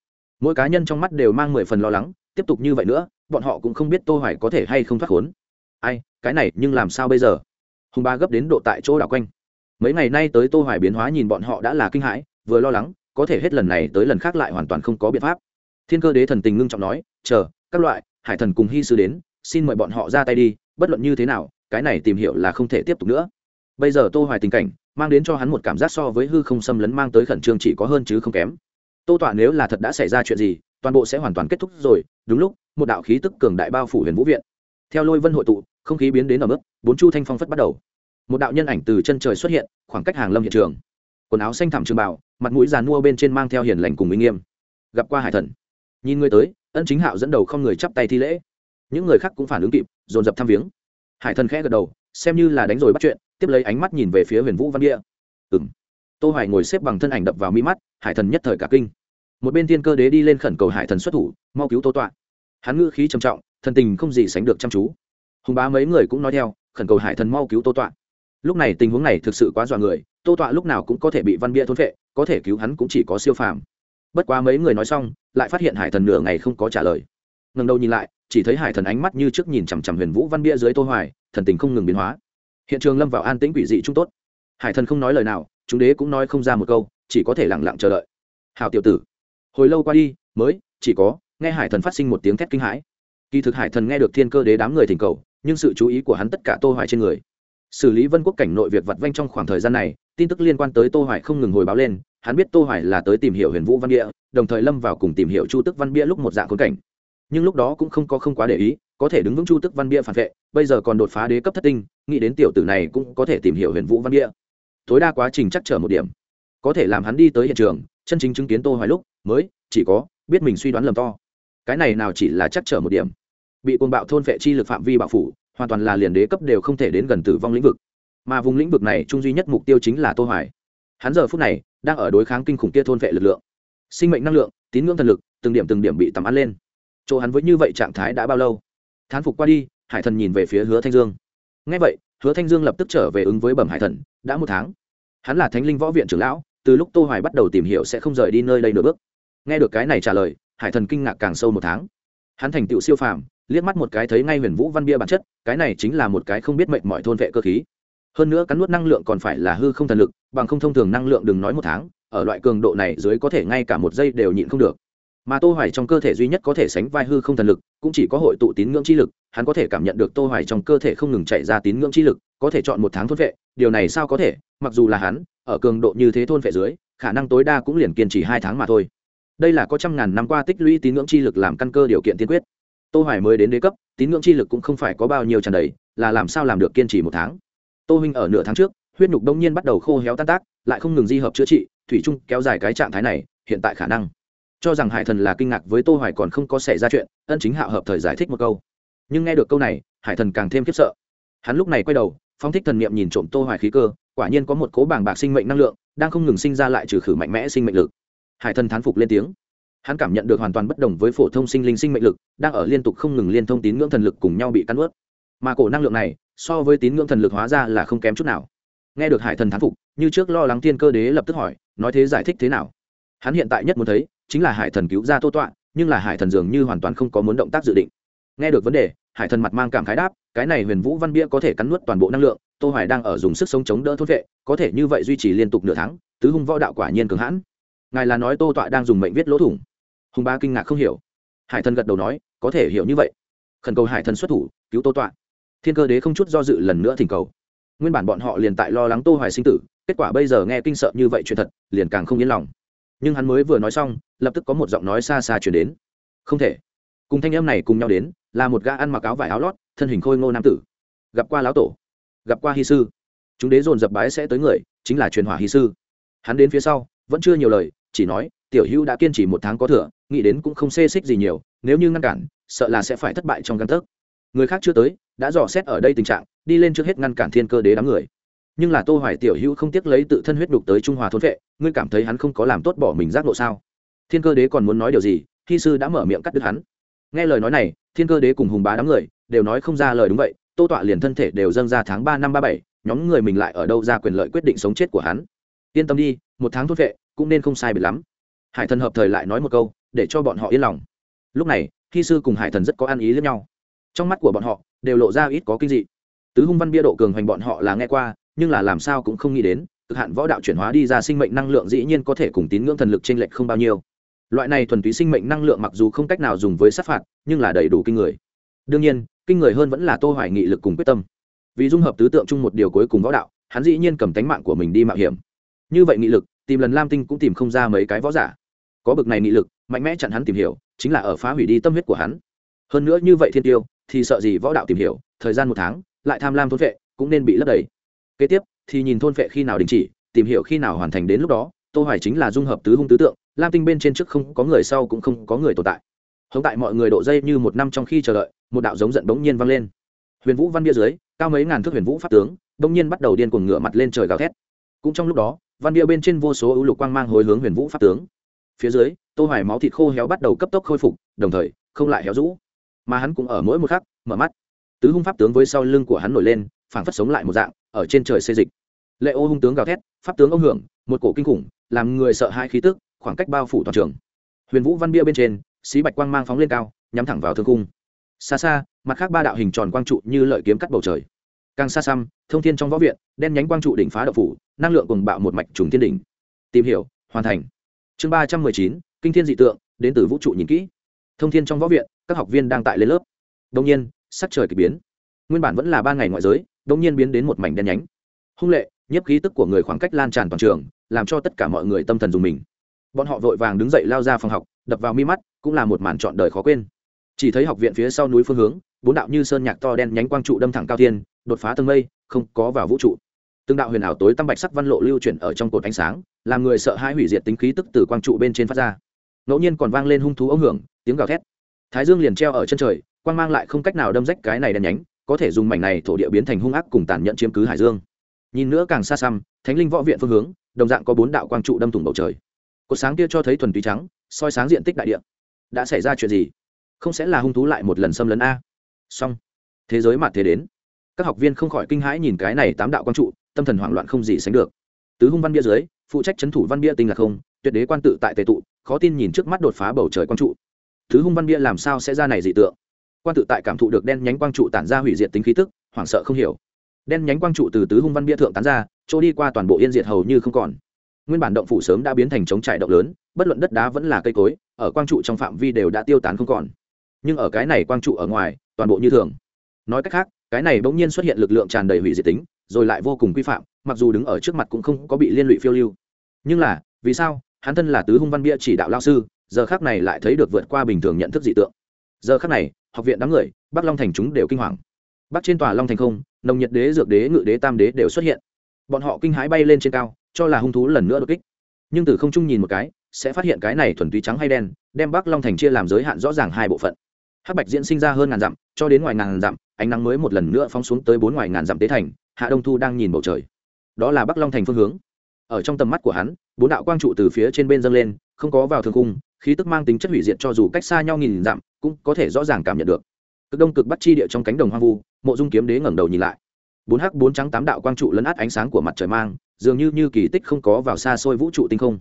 Mỗi cá nhân trong mắt đều mang mười phần lo lắng, tiếp tục như vậy nữa, bọn họ cũng không biết tô hoài có thể hay không thoát khốn. Ai, cái này nhưng làm sao bây giờ? Hùng ba gấp đến độ tại chỗ đảo quanh. Mấy ngày nay tới tô hoài biến hóa nhìn bọn họ đã là kinh hãi, vừa lo lắng, có thể hết lần này tới lần khác lại hoàn toàn không có biện pháp. Thiên cơ đế thần tình ngưng trọng nói, chờ, các loại, hải thần cùng hy sư đến xin mời bọn họ ra tay đi, bất luận như thế nào, cái này tìm hiểu là không thể tiếp tục nữa. Bây giờ tô hoài tình cảnh, mang đến cho hắn một cảm giác so với hư không xâm lấn mang tới khẩn trương chỉ có hơn chứ không kém. Tô tọa nếu là thật đã xảy ra chuyện gì, toàn bộ sẽ hoàn toàn kết thúc rồi, đúng lúc, một đạo khí tức cường đại bao phủ huyền vũ viện. Theo lôi vân hội tụ, không khí biến đến ở mức bốn chu thanh phong phất bắt đầu. Một đạo nhân ảnh từ chân trời xuất hiện, khoảng cách hàng lâm hiện trường. Quần áo xanh thẳm trường bảo mặt mũi giàn mua bên trên mang theo hiền lành cùng minh nghiêm. Gặp qua hải thần. Nhìn người tới, ân chính hạo dẫn đầu không người chắp tay thi lễ những người khác cũng phản ứng kịp, dồn dập thăm viếng. Hải thần khẽ gật đầu, xem như là đánh rồi bắt chuyện, tiếp lấy ánh mắt nhìn về phía huyền vũ văn địa. Ừng tô hoài ngồi xếp bằng thân ảnh đập vào mi mắt, hải thần nhất thời cả kinh. Một bên thiên cơ đế đi lên khẩn cầu hải thần xuất thủ, mau cứu tô tọa. Hắn ngữ khí trầm trọng thần tình không gì sánh được chăm chú. Hùng bá mấy người cũng nói theo, khẩn cầu hải thần mau cứu tô tọa. Lúc này tình huống này thực sự quá dọa người, tô tọa lúc nào cũng có thể bị văn bia thôn vệ có thể cứu hắn cũng chỉ có siêu phàm. Bất quá mấy người nói xong, lại phát hiện hải thần nửa ngày không có trả lời. Ngần đầu nhìn lại chỉ thấy hải thần ánh mắt như trước nhìn chằm chằm huyền vũ văn bia dưới tô hoài, thần tình không ngừng biến hóa. Hiện trường lâm vào an tĩnh quỷ dị trung tốt. Hải thần không nói lời nào, chúng đế cũng nói không ra một câu, chỉ có thể lặng lặng chờ đợi. Hào tiểu tử, hồi lâu qua đi, mới, chỉ có, nghe hải thần phát sinh một tiếng thét kinh hãi. Kỳ thực hải thần nghe được thiên cơ đế đám người thỉnh cầu, nhưng sự chú ý của hắn tất cả tô hoài trên người. Xử lý vân quốc cảnh nội việc vặt vanh trong khoảng thời gian này, tin tức liên quan tới tô hoài không ngừng hồi báo lên, hắn biết tô hoài là tới tìm hiểu huyền vũ văn bia, đồng thời lâm vào cùng tìm hiểu chu tức văn bia lúc một dạng khốn cảnh nhưng lúc đó cũng không có không quá để ý, có thể đứng vững chu tức văn bia phản vệ, bây giờ còn đột phá đế cấp thất tinh, nghĩ đến tiểu tử này cũng có thể tìm hiểu huyền vũ văn bia. Tối đa quá trình chắc trở một điểm, có thể làm hắn đi tới hiện trường, chân chính chứng kiến tô hoài lúc, mới, chỉ có, biết mình suy đoán lầm to. Cái này nào chỉ là chắc trở một điểm. Bị cuồng bạo thôn vệ chi lực phạm vi bạo phủ, hoàn toàn là liền đế cấp đều không thể đến gần tử vong lĩnh vực. Mà vùng lĩnh vực này trung duy nhất mục tiêu chính là tô hoài. Hắn giờ phút này, đang ở đối kháng kinh khủng kia thôn vệ lực lượng. Sinh mệnh năng lượng, tín ngưỡng thần lực, từng điểm từng điểm bị tầm ăn lên chỗ hắn với như vậy trạng thái đã bao lâu? Thán phục qua đi, hải thần nhìn về phía hứa thanh dương. Ngay vậy, hứa thanh dương lập tức trở về ứng với bẩm hải thần, đã một tháng. Hắn là thánh linh võ viện trưởng lão, từ lúc tô hoài bắt đầu tìm hiểu sẽ không rời đi nơi đây nửa bước. Nghe được cái này trả lời, hải thần kinh ngạc càng sâu một tháng. Hắn thành tựu siêu phàm, liếc mắt một cái thấy ngay huyền vũ văn bia bản chất, cái này chính là một cái không biết mệnh mọi thôn vệ cơ khí. Hơn nữa cắn nuốt năng lượng còn phải là hư không thần lực, bằng không thông thường năng lượng đừng nói một tháng, ở loại cường độ này dưới có thể ngay cả một giây đều nhịn không được mà tô hoài trong cơ thể duy nhất có thể sánh vai hư không thần lực, cũng chỉ có hội tụ tín ngưỡng chi lực, hắn có thể cảm nhận được tô hoài trong cơ thể không ngừng chạy ra tín ngưỡng chi lực, có thể chọn một tháng thôn vệ, điều này sao có thể, mặc dù là hắn, ở cường độ như thế thôn vệ dưới, khả năng tối đa cũng liền kiên trì hai tháng mà thôi. Đây là có trăm ngàn năm qua tích lũy tín ngưỡng chi lực làm căn cơ điều kiện tiên quyết. Tô hoài mới đến đế cấp, tín ngưỡng chi lực cũng không phải có bao nhiêu tràn đầy, là làm sao làm được kiên trì một tháng. Tô huynh ở nửa tháng trước, huyết nhục đông nhiên bắt đầu khô héo tan tác, lại không ngừng di hợp chữa trị, thủy trung kéo dài cái trạng thái này, hiện tại khả năng cho rằng hải thần là kinh ngạc với tô hoài còn không có xảy ra chuyện, ân chính hạo hợp thời giải thích một câu. Nhưng nghe được câu này, hải thần càng thêm khiếp sợ. Hắn lúc này quay đầu phong thích thần niệm nhìn trộm tô hoài khí cơ, quả nhiên có một cố bảng bạc sinh mệnh năng lượng, đang không ngừng sinh ra lại trừ khử mạnh mẽ sinh mệnh lực. Hải thần thán phục lên tiếng. Hắn cảm nhận được hoàn toàn bất đồng với phổ thông sinh linh sinh mệnh lực, đang ở liên tục không ngừng liên thông tín ngưỡng thần lực cùng nhau bị cắn ướt mà cổ năng lượng này, so với tín ngưỡng thần lực hóa ra là không kém chút nào. Nghe được hải thần thán phục, như trước lo lắng thiên cơ đế lập tức hỏi, nói thế giải thích thế nào? Hắn hiện tại nhất muốn thấy chính là hải thần cứu ra tô tọa, nhưng là hải thần dường như hoàn toàn không có muốn động tác dự định. Nghe được vấn đề, hải thần mặt mang cảm khái đáp, cái này huyền vũ văn bia có thể cắn nuốt toàn bộ năng lượng, tô hoài đang ở dùng sức sống chống đỡ thốt vệ, có thể như vậy duy trì liên tục nửa tháng, tứ hung võ đạo quả nhiên cường hãn. Ngài là nói tô tọa đang dùng mệnh viết lỗ thủng. Hùng ba kinh ngạc không hiểu. Hải thần gật đầu nói, có thể hiểu như vậy. Khẩn cầu hải thần xuất thủ, cứu tô tọa. Thiên cơ đế không chút do dự lần nữa thỉnh cầu. Nguyên bản bọn họ liền tại lo lắng tô hoài sinh tử, kết quả bây giờ nghe kinh sợ như vậy chuyện thật, liền càng không yên lòng nhưng hắn mới vừa nói xong, lập tức có một giọng nói xa xa chuyển đến. Không thể. Cùng thanh em này cùng nhau đến, là một gã ăn mặc áo vải áo lót, thân hình khôi ngô nam tử. Gặp qua lão tổ, gặp qua hy sư. Chúng đế dồn dập bái sẽ tới người, chính là truyền hỏa hy sư. Hắn đến phía sau, vẫn chưa nhiều lời, chỉ nói, tiểu hữu đã kiên trì một tháng có thừa, nghĩ đến cũng không xê xích gì nhiều, nếu như ngăn cản, sợ là sẽ phải thất bại trong căn tấc. Người khác chưa tới, đã dò xét ở đây tình trạng, đi lên trước hết ngăn cản thiên cơ đế đám người nhưng là tô hoài tiểu hữu không tiếc lấy tự thân huyết đục tới trung hòa thôn vệ, ngươi cảm thấy hắn không có làm tốt bỏ mình giác ngộ sao? Thiên cơ đế còn muốn nói điều gì? Thi sư đã mở miệng cắt đứt hắn. Nghe lời nói này, thiên cơ đế cùng hùng bá đám người đều nói không ra lời đúng vậy, tô tọa liền thân thể đều dâng ra tháng ba năm ba bảy, nhóm người mình lại ở đâu ra quyền lợi quyết định sống chết của hắn. Yên tâm đi, một tháng thôn vệ cũng nên không sai biệt lắm. Hải thần hợp thời lại nói một câu, để cho bọn họ yên lòng. Lúc này thi sư cùng hải thần rất có ăn ý lẫn nhau. Trong mắt của bọn họ đều lộ ra ít có kinh dị. Tứ hung văn bia độ cường hoành bọn họ là nghe qua nhưng là làm sao cũng không nghĩ đến, cực hạn võ đạo chuyển hóa đi ra sinh mệnh năng lượng dĩ nhiên có thể cùng tín ngưỡng thần lực t r ê n lệch không bao nhiêu. Loại này thuần túy sinh mệnh năng lượng mặc dù không cách nào dùng với sát phạt, nhưng là đầy đủ kinh người. Đương nhiên, kinh người hơn vẫn là tô hoài nghị lực cùng quyết tâm. Vì dung hợp tứ tượng chung một điều cuối cùng võ đạo, hắn dĩ nhiên cầm tánh mạng của mình đi mạo hiểm. Như vậy nghị lực, tìm lần lam tinh cũng tìm không ra mấy cái võ giả. Có bực này nghị lực, mạnh mẽ chặn hắn tìm hiểu, chính là ở phá hủy đi tâm huyết của hắn. Hơn nữa như vậy thiên tiêu, thì sợ gì võ đạo tìm hiểu, thời gian một tháng, lại tham lam thốt vệ, cũng nên bị lấp đầy kế tiếp, thì nhìn thôn vệ khi nào đình chỉ, tìm hiểu khi nào hoàn thành đến lúc đó, tô hoài chính là dung hợp tứ hung tứ tượng, lam tinh bên trên trước không có người sau cũng không có người tồn tại. Hống tại mọi người độ dây như một năm trong khi chờ đợi, một đạo giống giận bỗng nhiên vang lên. Huyền vũ văn bia dưới, cao mấy ngàn thước huyền vũ pháp tướng, bỗng nhiên bắt đầu điên cuồng ngửa mặt lên trời gào thét. Cũng trong lúc đó, văn bia bên trên vô số ưu lục quang mang hồi hướng huyền vũ pháp tướng. Phía dưới, tô hoài máu thịt khô héo bắt đầu cấp tốc khôi phục, đồng thời, không lại héo rũ. Mà hắn cũng ở mỗi một khắc, mở mắt. Tứ hung pháp tướng với sau lưng của hắn nổi lên, phảng phất sống lại một dạng ở trên trời xê dịch. Lệ ô hung tướng gào thét, pháp tướng ông hưởng, một cổ kinh khủng, làm người sợ hai khí tức, khoảng cách bao phủ toàn trường. Huyền vũ văn bia bên trên, xí bạch quang mang phóng lên cao, nhắm thẳng vào thương cung xa xa, mặt khác ba đạo hình tròn quang trụ như lợi kiếm cắt bầu trời. Càng xa xăm, thông thiên trong võ viện, đen nhánh quang trụ đỉnh phá đậu phủ, năng lượng cùng bạo một mạch trùng thiên đỉnh. Tìm hiểu, hoàn thành. Chương ba trăm mười chín, kinh thiên dị tượng, đến từ vũ trụ nhìn kỹ. Thông thiên trong võ viện, các học viên đang tại lên lớp. Đông nhiên, sắc trời k ỳ biến. Nguyên bản vẫn là ba ngày ngoại giới đông nhiên biến đến một mảnh đen nhánh. Hung lệ, nhiếp khí tức của người khoảng cách lan tràn toàn trường, làm cho tất cả mọi người tâm thần dùng mình. Bọn họ vội vàng đứng dậy lao ra phòng học, đập vào mi mắt, cũng là một màn trọn đời khó quên. Chỉ thấy học viện phía sau núi phương hướng, bốn đạo như sơn nhạc to đen nhánh quang trụ đâm thẳng cao thiên, đột phá tầng mây, không có vào vũ trụ. Từng đạo huyền ảo tối tăm bạch sắc văn lộ lưu chuyển ở trong cột ánh sáng, làm người sợ hãi hủy diệt tính khí tức từ quang trụ bên trên phát ra. Ngẫu nhiên còn vang lên hung thú ống hưởng, tiếng gào thét. Thái dương liền treo ở chân trời, quang mang lại không cách nào đâm rách cái này đen nhánh có thể dùng mảnh này thổ địa biến thành hung ác cùng tàn nhẫn chiếm cứ hải dương. Nhìn nữa càng xa xăm, thánh linh võ viện phương hướng, đồng dạng có bốn đạo quang trụ đâm thủng bầu trời. Cột sáng kia cho thấy thuần túy trắng, soi sáng diện tích đại địa. Đã xảy ra chuyện gì? Không sẽ là hung thú lại một lần xâm lấn a. Xong. Thế giới mặt thế đến. Các học viên không khỏi kinh hãi nhìn cái này tám đạo quang trụ, tâm thần hoảng loạn không gì sánh được. Tứ hung văn bia dưới, phụ trách c h ấ n thủ văn bia tinh là không, tuyệt đế quan tự tại tệ tụ, khó tin nhìn trước mắt đột phá bầu trời quang trụ. Tứ hung văn bia làm sao sẽ ra này dị tượng? Quan tự tại cảm thụ được đen nhánh quang trụ tản ra hủy diệt tính khí tức, hoảng sợ không hiểu. Đen nhánh quang trụ từ tứ hung văn bia thượng tán ra, chỗ đi qua toàn bộ yên diệt hầu như không còn. Nguyên bản động phủ sớm đã biến thành trống trải động lớn, bất luận đất đá vẫn là cây cối, ở quang trụ trong phạm vi đều đã tiêu tán không còn. Nhưng ở cái này quang trụ ở ngoài, toàn bộ như thường. Nói cách khác, cái này bỗng nhiên xuất hiện lực lượng tràn đầy hủy diệt tính, rồi lại vô cùng quy phạm, mặc dù đứng ở trước mặt cũng không có bị liên lụy phiêu lưu. Nhưng là, vì sao, hắn thân là tứ hung văn bia chỉ đạo lao sư, giờ khác này lại thấy được vượt qua bình thường nhận thức dị tượng? Giờ khắc này, học viện đám người, bắc long thành chúng đều kinh hoàng. Bắc trên tòa long thành không, nồng nhiệt đế, dược đế, ngự đế, tam đế đều xuất hiện. Bọn họ kinh hãi bay lên trên cao, cho là hung thú lần nữa đột kích. Nhưng từ không trung nhìn một cái, sẽ phát hiện cái này thuần túy trắng hay đen, đem bắc long thành chia làm giới hạn rõ ràng hai bộ phận. Hắc bạch diễn sinh ra hơn ngàn dặm, cho đến ngoài ngàn dặm, ánh nắng mới một lần nữa phóng xuống tới bốn ngoài ngàn dặm tế thành, hạ đông thu đang nhìn bầu trời. Đó là bắc long thành phương hướng. Ở trong tầm mắt của hắn, bốn đạo quang trụ từ phía trên bên dâng lên, không có vào thương cung khí tức mang tính chất hủy diệt cho dù cách xa nhau nghìn dặm, cũng có thể rõ ràng cảm nhận được. Cực đông cực bắt chi địa trong cánh đồng hoang vu, mộ dung kiếm đế ngẩng đầu nhìn lại. Bốn hắc bốn trắng tám đạo quang trụ lấn át ánh sáng của mặt trời mang, dường như như kỳ tích không có vào xa xôi vũ trụ tinh không.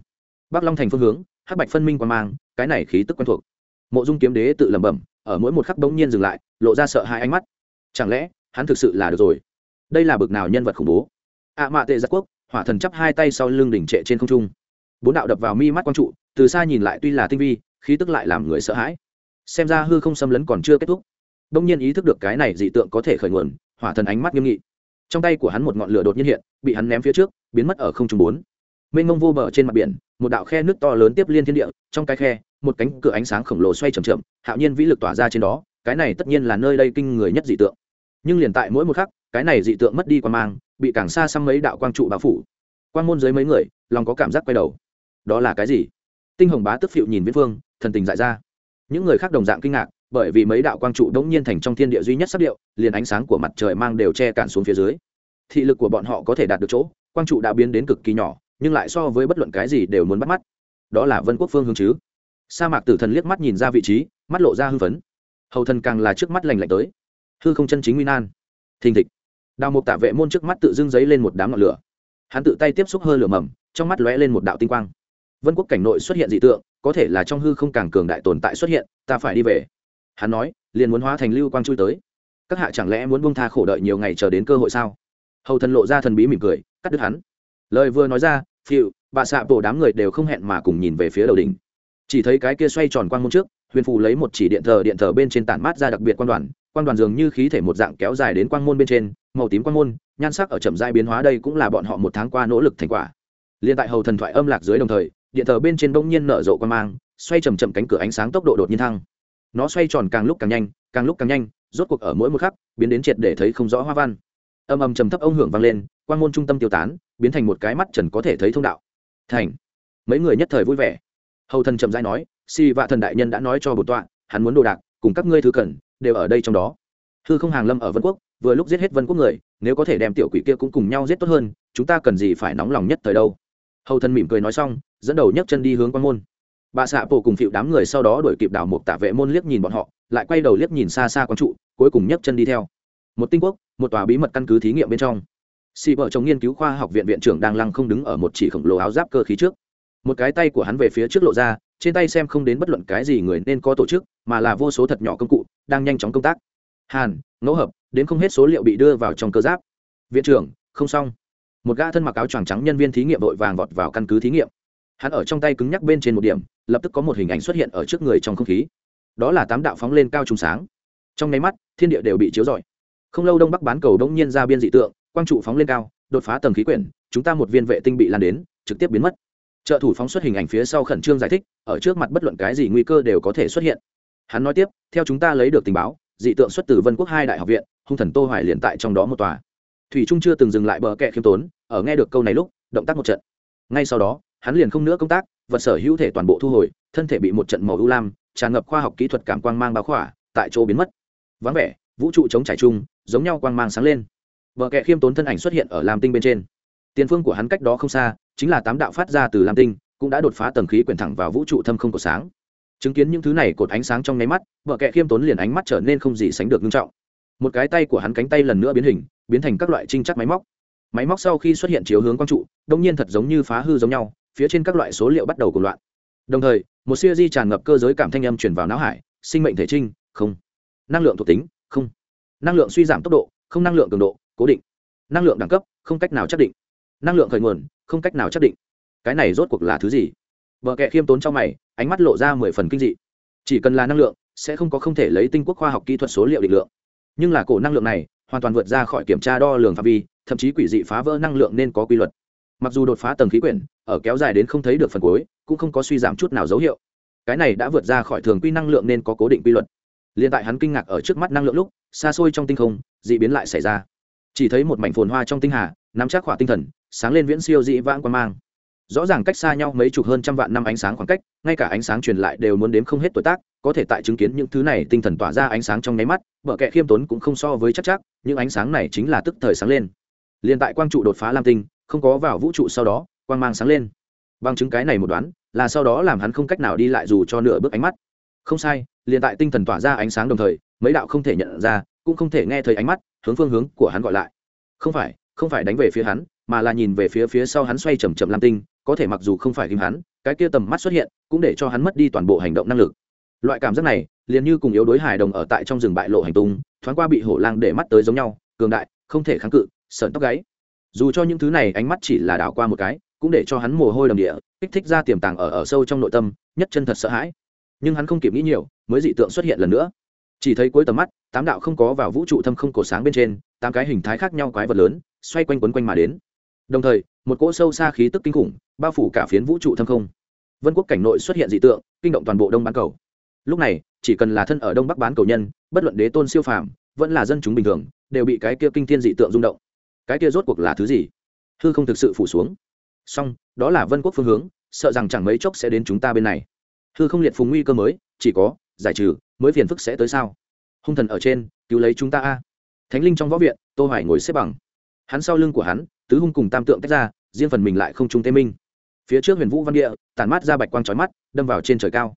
Bắc long thành phương hướng, hắc bạch phân minh quan mang, cái này khí tức quen thuộc. Mộ dung kiếm đế tự lẩm bẩm, ở mỗi một khắc bỗng nhiên dừng lại, lộ ra sợ hãi ánh mắt. Chẳng lẽ, hắn thực sự là được rồi? Đây là bực nào nhân vật khủng bố? Ạ mạ tệ giặc quốc, hỏa thần chắp hai tay sau lưng đỉnh trệ trên không trung bốn đạo đập vào mi mắt quang trụ, từ xa nhìn lại tuy là tinh vi, khí tức lại làm người sợ hãi. Xem ra hư không xâm lấn còn chưa kết thúc. Đông nhiên ý thức được cái này dị tượng có thể khởi nguồn, hỏa thần ánh mắt nghiêm nghị. Trong tay của hắn một ngọn lửa đột nhiên hiện, bị hắn ném phía trước, biến mất ở không trung bốn. Mênh mông vô bờ trên mặt biển, một đạo khe nước to lớn tiếp liên thiên địa, trong cái khe, một cánh cửa ánh sáng khổng lồ xoay chầm chậm, hạo nhiên vĩ lực tỏa ra trên đó, cái này tất nhiên là nơi đây kinh người nhất dị tượng. Nhưng liền tại mỗi một khắc, cái này dị tượng mất đi quan mang, bị càng xa xăm mấy đạo quang trụ bao phủ. Quang môn dưới mấy người, lòng có cảm giác quay đầu đó là cái gì? Tinh hồng bá tức phịu nhìn viễn phương, thần tình dại ra. Những người khác đồng dạng kinh ngạc, bởi vì mấy đạo quang trụ đống nhiên thành trong thiên địa duy nhất sắc điệu, liền ánh sáng của mặt trời mang đều che cản xuống phía dưới. Thị lực của bọn họ có thể đạt được chỗ, quang trụ đã biến đến cực kỳ nhỏ, nhưng lại so với bất luận cái gì đều muốn bắt mắt. Đó là vân quốc phương hướng chứ? Sa mạc tử thần liếc mắt nhìn ra vị trí, mắt lộ ra hư phấn. Hầu thần càng là trước mắt lành lạnh tới. Hư không chân chính nguy nan. Thình thịch. Đào mục tạ vệ môn trước mắt tự dưng giấy lên một đám ngọn lửa. Hắn tự tay tiếp xúc hơi lửa mầm, trong mắt lóe lên một đạo tinh quang vân quốc cảnh nội xuất hiện dị tượng, có thể là trong hư không càng cường đại tồn tại xuất hiện, ta phải đi về. Hắn nói, liền muốn hóa thành lưu quang chui tới. Các hạ chẳng lẽ muốn buông tha khổ đợi nhiều ngày chờ đến cơ hội sao? Hầu thần lộ ra thần bí mỉm cười, cắt đứt hắn. Lời vừa nói ra phiệu bà xạ bổ đám người đều không hẹn mà cùng nhìn về phía đầu đỉnh. Chỉ thấy cái kia xoay tròn quang môn trước, huyền phù lấy một chỉ điện thờ điện thờ bên trên tản mát ra đặc biệt quan đoàn. Quan đoàn dường như khí thể một dạng kéo dài đến quang môn bên trên, màu tím quang môn, nhan sắc ở chậm dai biến hóa đây cũng là bọn họ một tháng qua nỗ lực thành quả. Liên tại hầu thần thoại âm lạc dưới đồng thời điện thờ bên trên bỗng nhiên nở rộ quan mang, xoay chầm chậm cánh cửa ánh sáng tốc độ đột nhiên thăng. Nó xoay tròn càng lúc càng nhanh, càng lúc càng nhanh, rốt cuộc ở mỗi một khắc, biến đến triệt để thấy không rõ hoa văn. Âm âm trầm thấp ông hưởng vang lên quan môn trung tâm tiêu tán, biến thành một cái mắt trần có thể thấy thông đạo. Thành. Mấy người nhất thời vui vẻ. Hầu thần trầm dai nói, si vạ thần đại nhân đã nói cho bột tọa, hắn muốn đồ đạc, cùng các ngươi thứ cần, đều ở đây trong đó. Hư không hàng lâm ở vân quốc, vừa lúc giết hết vân quốc người, nếu có thể đem tiểu quỷ kia cũng cùng nhau giết tốt hơn, chúng ta cần gì phải nóng lòng nhất thời đâu? Hầu thần mỉm cười nói xong dẫn đầu nhấc chân đi hướng quan môn. Bà xạ bộ cùng phịu đám người sau đó đuổi kịp đảo một tả vệ môn liếc nhìn bọn họ, lại quay đầu liếc nhìn xa xa quán trụ, cuối cùng nhấc chân đi theo. Một tinh quốc, một tòa bí mật căn cứ thí nghiệm bên trong. Xì vợ chồng nghiên cứu khoa học viện viện trưởng đang lăng không đứng ở một chỉ khổng lồ áo giáp cơ khí trước. Một cái tay của hắn về phía trước lộ ra, trên tay xem không đến bất luận cái gì người nên có tổ chức, mà là vô số thật nhỏ công cụ, đang nhanh chóng công tác. Hàn, ngẫu hợp, đến không hết số liệu bị đưa vào trong cơ giáp. Viện trưởng, không xong. Một gã thân mặc áo choàng trắng nhân viên thí nghiệm vội vàng vọt vào căn cứ thí nghiệm hắn ở trong tay cứng nhắc bên trên một điểm, lập tức có một hình ảnh xuất hiện ở trước người trong không khí. Đó là tám đạo phóng lên cao trùng sáng. Trong nháy mắt, thiên địa đều bị chiếu rọi. Không lâu đông bắc bán cầu đông nhiên ra biên dị tượng, quang trụ phóng lên cao, đột phá tầng khí quyển, chúng ta một viên vệ tinh bị lan đến, trực tiếp biến mất. Trợ thủ phóng xuất hình ảnh phía sau khẩn trương giải thích, ở trước mặt bất luận cái gì nguy cơ đều có thể xuất hiện. Hắn nói tiếp, theo chúng ta lấy được tình báo, dị tượng xuất từ vân quốc hai đại học viện, hung thần tô hoài liền tại trong đó một tòa. Thủy trung chưa từng dừng lại bờ kẹ khiêm tốn, ở nghe được câu này lúc, động tác một trận. Ngay sau đó hắn liền không nữa công tác, vật sở hữu thể toàn bộ thu hồi, thân thể bị một trận màu ưu lam, tràn ngập khoa học kỹ thuật cảm quang mang báo khỏa, tại chỗ biến mất. Vắng vẻ, vũ trụ chống trải chung, giống nhau quang mang sáng lên. Vợ kệ khiêm tốn thân ảnh xuất hiện ở lam tinh bên trên. Tiền phương của hắn cách đó không xa, chính là tám đạo phát ra từ lam tinh, cũng đã đột phá tầng khí quyển thẳng vào vũ trụ thâm không của sáng. Chứng kiến những thứ này cột ánh sáng trong nháy mắt vợ kệ khiêm tốn liền ánh mắt trở nên không gì sánh được nghiêm trọng. Một cái tay của hắn cánh tay lần nữa biến hình, biến thành các loại trinh chắc máy móc. Máy móc sau khi xuất hiện chiếu hướng quang trụ, đông nhiên thật giống như phá hư giống nhau phía trên các loại số liệu bắt đầu cùng loạn. Đồng thời, một siêu di tràn ngập cơ giới cảm thanh âm chuyển vào não hải, sinh mệnh thể trinh, không. Năng lượng thuộc tính, không. Năng lượng suy giảm tốc độ, không năng lượng cường độ, cố định. Năng lượng đẳng cấp, không cách nào xác định. Năng lượng khởi nguồn, không cách nào xác định. Cái này rốt cuộc là thứ gì? Vợ kệ khiêm tốn trong mày, ánh mắt lộ ra mười phần kinh dị. Chỉ cần là năng lượng, sẽ không có không thể lấy tinh quốc khoa học kỹ thuật số liệu định lượng. Nhưng là cổ năng lượng này, hoàn toàn vượt ra khỏi kiểm tra đo lường phạm vi, thậm chí quỷ dị phá vỡ năng lượng nên có quy luật. Mặc dù đột phá tầng khí quyển ở kéo dài đến không thấy được phần cuối, cũng không có suy giảm chút nào dấu hiệu. Cái này đã vượt ra khỏi thường quy năng lượng nên có cố định quy luật. Liên tại hắn kinh ngạc ở trước mắt năng lượng lúc, xa xôi trong tinh không, dị biến lại xảy ra. Chỉ thấy một mảnh phồn hoa trong tinh hà, nắm chắc khỏa tinh thần, sáng lên viễn siêu dị vãng quan mang. Rõ ràng cách xa nhau mấy chục hơn trăm vạn năm ánh sáng khoảng cách, ngay cả ánh sáng truyền lại đều muốn đếm không hết tuổi tác, có thể tại chứng kiến những thứ này tinh thần tỏa ra ánh sáng trong nháy mắt vợ kệ khiêm tốn cũng không so với chắc chắc, những ánh sáng này chính là tức thời sáng lên. Liền tại quang trụ đột phá lam tinh, không có vào vũ trụ sau đó quang mang sáng lên. Bằng chứng cái này một đoán, là sau đó làm hắn không cách nào đi lại dù cho nửa bước ánh mắt. Không sai, liền tại tinh thần tỏa ra ánh sáng đồng thời, mấy đạo không thể nhận ra, cũng không thể nghe thấy ánh mắt, hướng phương hướng của hắn gọi lại. Không phải không phải đánh về phía hắn, mà là nhìn về phía phía sau hắn xoay chầm chậm lam tinh, có thể mặc dù không phải ghim hắn, cái kia tầm mắt xuất hiện, cũng để cho hắn mất đi toàn bộ hành động năng lực. Loại cảm giác này, liền như cùng yếu đối hài đồng ở tại trong rừng bại lộ hành tung, thoáng qua bị hổ lang để mắt tới giống nhau, cường đại, không thể kháng cự, sợn tóc gáy. Dù cho những thứ này ánh mắt chỉ là đảo qua một cái cũng để cho hắn mồ hôi đầm địa, kích thích ra tiềm tàng ở ở sâu trong nội tâm, nhất chân thật sợ hãi. Nhưng hắn không kịp nghĩ nhiều, mới dị tượng xuất hiện lần nữa. Chỉ thấy cuối tầm mắt, tám đạo không có vào vũ trụ thâm không cổ sáng bên trên, tám cái hình thái khác nhau quái vật lớn, xoay quanh quấn quanh mà đến. Đồng thời, một cỗ sâu xa khí tức kinh khủng, bao phủ cả phiến vũ trụ thâm không. Vân quốc cảnh nội xuất hiện dị tượng, kinh động toàn bộ đông bán cầu. Lúc này, chỉ cần là thân ở đông bắc bán cầu nhân, bất luận đế tôn siêu phàm, vẫn là dân chúng bình thường, đều bị cái kia kinh thiên dị tượng rung động. Cái kia rốt cuộc là thứ gì? Hư không thực sự phủ xuống song đó là vân quốc phương hướng, sợ rằng chẳng mấy chốc sẽ đến chúng ta bên này. Hư không liệt phùng nguy cơ mới, chỉ có, giải trừ, mới phiền phức sẽ tới sao? Hung thần ở trên, cứu lấy chúng ta a. Thánh linh trong võ viện, tô hoài ngồi xếp bằng. Hắn sau lưng của hắn, tứ hung cùng tam tượng tách ra, riêng phần mình lại không trung tê minh. Phía trước huyền vũ văn địa, tản mát ra bạch quang chói mắt, đâm vào trên trời cao.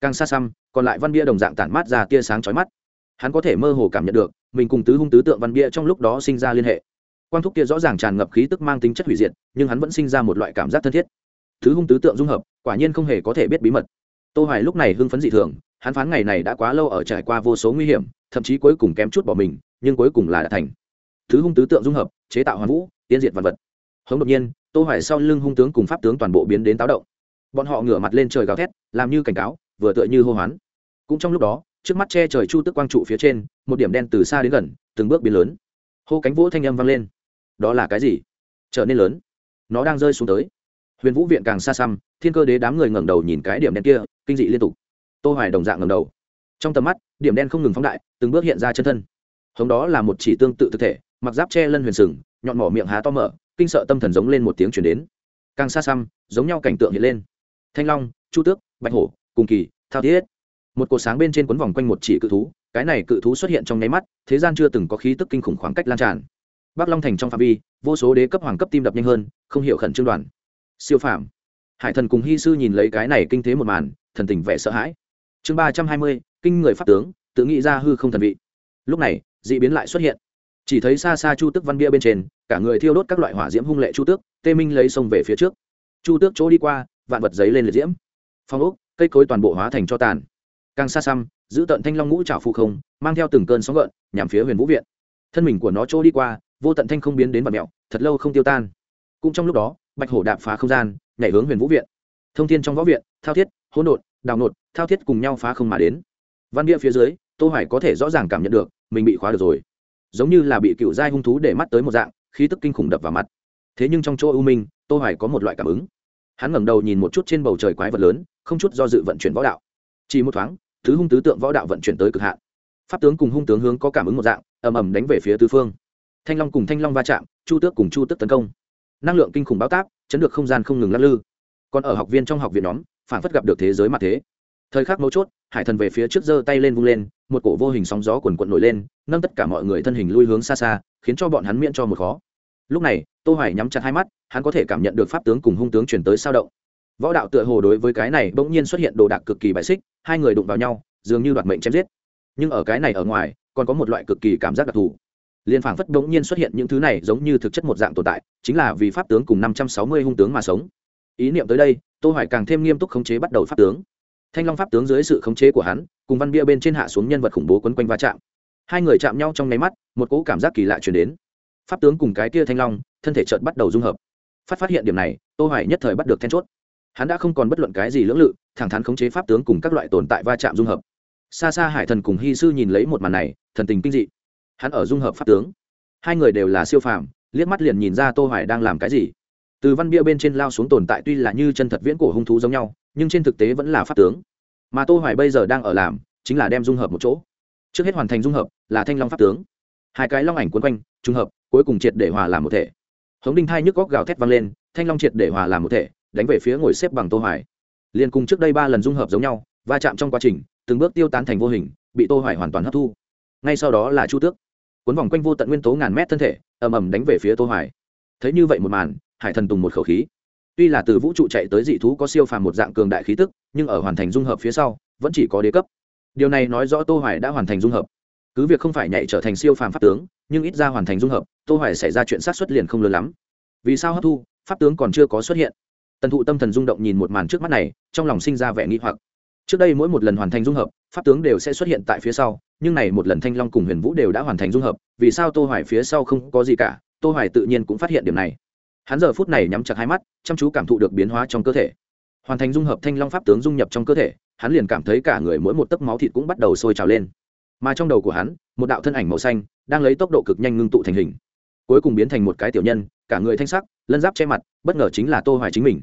Càng xa xăm, còn lại văn bia đồng dạng tản mát ra tia sáng chói mắt. Hắn có thể mơ hồ cảm nhận được, mình cùng tứ hung tứ tượng văn bia trong lúc đó sinh ra liên hệ quang thúc kia rõ ràng tràn ngập khí tức mang tính chất hủy diệt, nhưng hắn vẫn sinh ra một loại cảm giác thân thiết. Thứ hung tứ tượng dung hợp, quả nhiên không hề có thể biết bí mật. Tô hoài lúc này hưng phấn dị thường, hắn phán ngày này đã quá lâu ở trải qua vô số nguy hiểm, thậm chí cuối cùng kém chút bỏ mình, nhưng cuối cùng là đã thành. Thứ hung tứ tượng dung hợp, chế tạo hoàn vũ, tiên diệt vật vật. Hống đột nhiên, tô hoài sau lưng hung tướng cùng pháp tướng toàn bộ biến đến táo động. Bọn họ ngửa mặt lên trời gào thét, làm như cảnh cáo, vừa tựa như hô hoán. Cũng trong lúc đó, trước mắt che trời chu tức quang trụ phía trên, một điểm đen từ xa đến gần, từng bước biến lớn. Hô cánh vũ thanh âm vang lên đó là cái gì? Trở nên lớn. Nó đang rơi xuống tới. Huyền vũ viện càng xa xăm, thiên cơ đế đám người ngẩng đầu nhìn cái điểm đen kia, kinh dị liên tục. Tô hoài đồng dạng ngẩng đầu. Trong tầm mắt, điểm đen không ngừng phóng đại, từng bước hiện ra chân thân. Hống đó là một chỉ tương tự thực thể, mặc giáp che lân huyền sừng, nhọn mỏ miệng há to mở, kinh sợ tâm thần giống lên một tiếng chuyển đến. Càng xa xăm, giống nhau cảnh tượng hiện lên. Thanh long, chu tước, bạch hổ, cùng kỳ, thao thiết. Một cột sáng bên trên cuốn vòng quanh một chỉ cự thú, cái này cự thú xuất hiện trong nháy mắt, thế gian chưa từng có khí tức kinh khủng khoảng cách lan tràn bắc long thành trong phạm vi, vô số đế cấp hoàng cấp tim đập nhanh hơn, không hiểu khẩn trương đoàn. Siêu phàm. Hải thần cùng hy sư nhìn lấy cái này kinh thế một màn, thần tình vẻ sợ hãi. Chương ba trăm hai mươi, kinh người pháp tướng, tự nghĩ ra hư không thần vị. Lúc này d ị biến lại xuất hiện. Chỉ thấy xa xa chu tước văn bia bên trên, cả người thiêu đốt các loại hỏa diễm hung lệ chu tước, tê minh lấy sông về phía trước. Chu tước chỗ đi qua, vạn vật giấy lên liệt diễm. Phong ốc, cây cối toàn bộ hóa thành cho tàn. Càng xa xăm, giữ tận thanh long ngũ trào phụ không, mang theo từng cơn sóng gợn, nhằm phía huyền vũ viện. Thân mình của nó chỗ đi qua vô tận thanh không biến đến vật mẹo, thật lâu không tiêu tan. Cũng trong lúc đó, bạch hổ đạp phá không gian, nhảy hướng huyền vũ viện. Thông thiên trong võ viện, thao thiết, hỗn độn, đào nột, thao thiết cùng nhau phá không mà đến. Văn bia phía dưới, tô hoài có thể rõ ràng cảm nhận được, mình bị khóa được rồi. Giống như là bị cựu giai hung thú để mắt tới một dạng, khí tức kinh khủng đập vào mặt. Thế nhưng trong chỗ ưu minh, tô hoài có một loại cảm ứng. Hắn ngẩng đầu nhìn một chút trên bầu trời quái vật lớn, không chút do dự vận chuyển võ đạo. Chỉ một thoáng, thứ hung tứ tượng võ đạo vận chuyển tới cực hạn. Pháp tướng cùng hung tướng hướng có cảm ứng một dạng, ầm ầm đánh về phía tứ phương thanh long cùng thanh long va chạm, chu tước cùng chu tước tấn công. Năng lượng kinh khủng báo táp, chấn được không gian không ngừng lắc lư. Còn ở học viên trong học viện nhóm, phản phất gặp được thế giới mặt thế. Thời khắc mấu chốt, hải thần về phía trước giơ tay lên vung lên, một cổ vô hình sóng gió quần quận nổi lên, nâng tất cả mọi người thân hình lui hướng xa xa, khiến cho bọn hắn miễn cho một khó. Lúc này, tô hoài nhắm chặt hai mắt, hắn có thể cảm nhận được pháp tướng cùng hung tướng chuyển tới sao động. Võ đạo tựa hồ đối với cái này bỗng nhiên xuất hiện đồ đạc cực kỳ bại xích, hai người đụng vào nhau, dường như đoạt mệnh chém giết. Nhưng ở cái này ở ngoài, còn có một loại cực kỳ cảm giác đặc thù liên phảng phất bỗng nhiên xuất hiện những thứ này giống như thực chất một dạng tồn tại, chính là vì pháp tướng cùng 560 hung tướng mà sống. Ý niệm tới đây, tô hoài càng thêm nghiêm túc khống chế bắt đầu pháp tướng. Thanh long pháp tướng dưới sự khống chế của hắn, cùng văn bia bên trên hạ xuống nhân vật khủng bố quấn quanh va chạm. Hai người chạm nhau trong nháy mắt, một cỗ cảm giác kỳ lạ truyền đến. Pháp tướng cùng cái kia thanh long, thân thể chợt bắt đầu dung hợp. Phát phát hiện điểm này, tô hoài nhất thời bắt được then chốt. Hắn đã không còn bất luận cái gì lưỡng lự, thẳng thắn khống chế pháp tướng cùng các loại tồn tại va chạm dung hợp. Xa xa hải thần cùng hy sư nhìn lấy một màn này, thần tình kinh dị hắn ở dung hợp pháp tướng. Hai người đều là siêu phàm, liếc mắt liền nhìn ra tô hoài đang làm cái gì. Từ văn bia bên trên lao xuống tồn tại tuy là như chân thật viễn cổ hung thú giống nhau, nhưng trên thực tế vẫn là pháp tướng. Mà tô hoài bây giờ đang ở làm, chính là đem dung hợp một chỗ. Trước hết hoàn thành dung hợp, là thanh long pháp tướng. Hai cái long ảnh cuốn quanh, trùng hợp, cuối cùng triệt để hòa làm một thể. Hống đinh thai nhức góc gào thét vang lên, thanh long triệt để hòa làm một thể, đánh về phía ngồi xếp bằng tô hoài. Liên cùng trước đây ba lần dung hợp giống nhau, va chạm trong quá trình, từng bước tiêu tán thành vô hình, bị tô hoài hoàn toàn hấp thu. Ngay sau đó là chu tước cuốn vòng quanh vô tận nguyên tố ngàn mét thân thể, ầm ầm đánh về phía tô hoài. Thấy như vậy một màn, hải thần tùng một khẩu khí. Tuy là từ vũ trụ chạy tới dị thú có siêu phàm một dạng cường đại khí tức, nhưng ở hoàn thành dung hợp phía sau, vẫn chỉ có đế cấp. Điều này nói rõ tô hoài đã hoàn thành dung hợp. Cứ việc không phải nhảy trở thành siêu phàm pháp tướng, nhưng ít ra hoàn thành dung hợp, tô hoài xảy ra chuyện sát xuất liền không lớn lắm. Vì sao hấp thu, pháp tướng còn chưa có xuất hiện. Tần thụ tâm thần rung động nhìn một màn trước mắt này, trong lòng sinh ra vẻ nghi hoặc. Trước đây mỗi một lần hoàn thành dung hợp, pháp tướng đều sẽ xuất hiện tại phía sau nhưng này một lần thanh long cùng huyền vũ đều đã hoàn thành dung hợp, vì sao tô hoài phía sau không có gì cả? Tô hoài tự nhiên cũng phát hiện điểm này. Hắn giờ phút này nhắm chặt hai mắt, chăm chú cảm thụ được biến hóa trong cơ thể. Hoàn thành dung hợp thanh long pháp tướng dung nhập trong cơ thể, hắn liền cảm thấy cả người mỗi một tấc máu thịt cũng bắt đầu sôi trào lên. Mà trong đầu của hắn, một đạo thân ảnh màu xanh đang lấy tốc độ cực nhanh ngưng tụ thành hình. Cuối cùng biến thành một cái tiểu nhân, cả người thanh sắc, lân giáp che mặt, bất ngờ chính là tô hoài chính mình.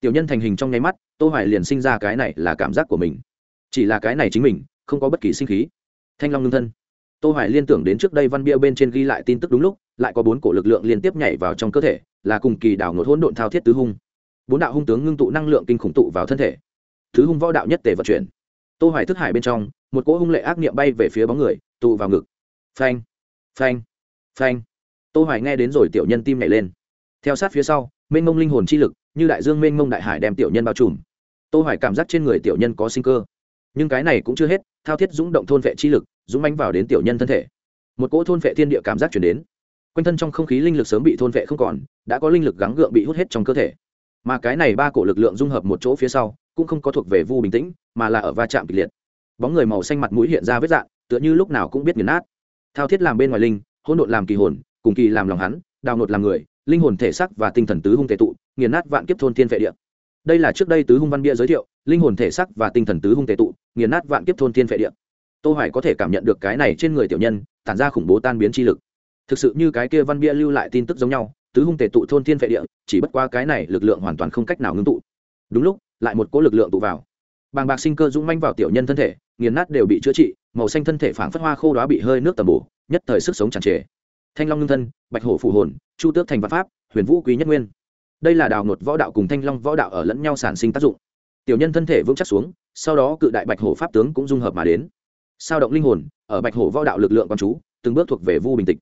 Tiểu nhân thành hình trong nháy mắt, tô hoài liền sinh ra cái này là cảm giác của mình. Chỉ là cái này chính mình, không có bất kỳ sinh khí thanh long ngưng thân. Tô hoài liên tưởng đến trước đây văn bia bên trên ghi lại tin tức đúng lúc, lại có bốn cổ lực lượng liên tiếp nhảy vào trong cơ thể, là cùng kỳ đảo ngột hỗn độn thao thiết tứ hung. Bốn đạo hung tướng ngưng tụ năng lượng kinh khủng tụ vào thân thể. Thứ hung võ đạo nhất tề vận chuyển. Tô hoài thức hải bên trong, một cỗ hung lệ ác niệm bay về phía bóng người, tụ vào ngực. Phanh phanh phanh. Tô hoài nghe đến rồi tiểu nhân tim nhảy lên. Theo sát phía sau, mênh mông linh hồn chi lực, như đại dương mênh mông đại hải đem tiểu nhân bao trùm. Tô hoài cảm giác trên người tiểu nhân có sinh cơ. Nhưng cái này cũng chưa hết thao thiết dũng động thôn vệ chi lực, dũng mãnh vào đến tiểu nhân thân thể. Một cỗ thôn vệ thiên địa cảm giác chuyển đến. Quanh thân trong không khí linh lực sớm bị thôn vệ không còn, đã có linh lực gắng gượng bị hút hết trong cơ thể. Mà cái này ba cổ lực lượng dung hợp một chỗ phía sau, cũng không có thuộc về vu bình tĩnh, mà là ở va chạm kịch liệt. Bóng người màu xanh mặt mũi hiện ra vết dạng, tựa như lúc nào cũng biết nghiền nát. Thao thiết làm bên ngoài linh, hỗn độn làm kỳ hồn, cùng kỳ làm lòng hắn, đào nột làm người, linh hồn thể sắc và tinh thần tứ hung tệ tụ, nghiền nát vạn kiếp thôn thiên vệ địa. Đây là trước đây tứ hung văn bia giới thiệu linh hồn thể sắc và tinh thần tứ hung tệ tụ, nghiền nát vạn kiếp thôn thiên phệ địa. Tô hoài có thể cảm nhận được cái này trên người tiểu nhân, tản ra khủng bố tan biến chi lực. Thực sự như cái kia văn bia lưu lại tin tức giống nhau, tứ hung tệ tụ thôn thiên phệ địa, chỉ bất qua cái này lực lượng hoàn toàn không cách nào ngưng tụ. Đúng lúc, lại một cỗ lực lượng tụ vào. Bàng bạc sinh cơ dũng manh vào tiểu nhân thân thể, nghiền nát đều bị chữa trị, màu xanh thân thể phảng phất hoa khô đó bị hơi nước tầm bổ, nhất thời sức sống tràn trề. Thanh long ngưng thân, bạch hổ phụ hồn, chu tước thành văn pháp, huyền vũ quý nhất nguyên. Đây là đào ngột võ đạo cùng thanh long võ đạo ở lẫn nhau sản sinh tác dụng tiểu nhân thân thể vững chắc xuống, sau đó cự đại bạch hổ pháp tướng cũng dung hợp mà đến. Sao động linh hồn, ở bạch hổ võ đạo lực lượng con chú, từng bước thuộc về vu bình tịch.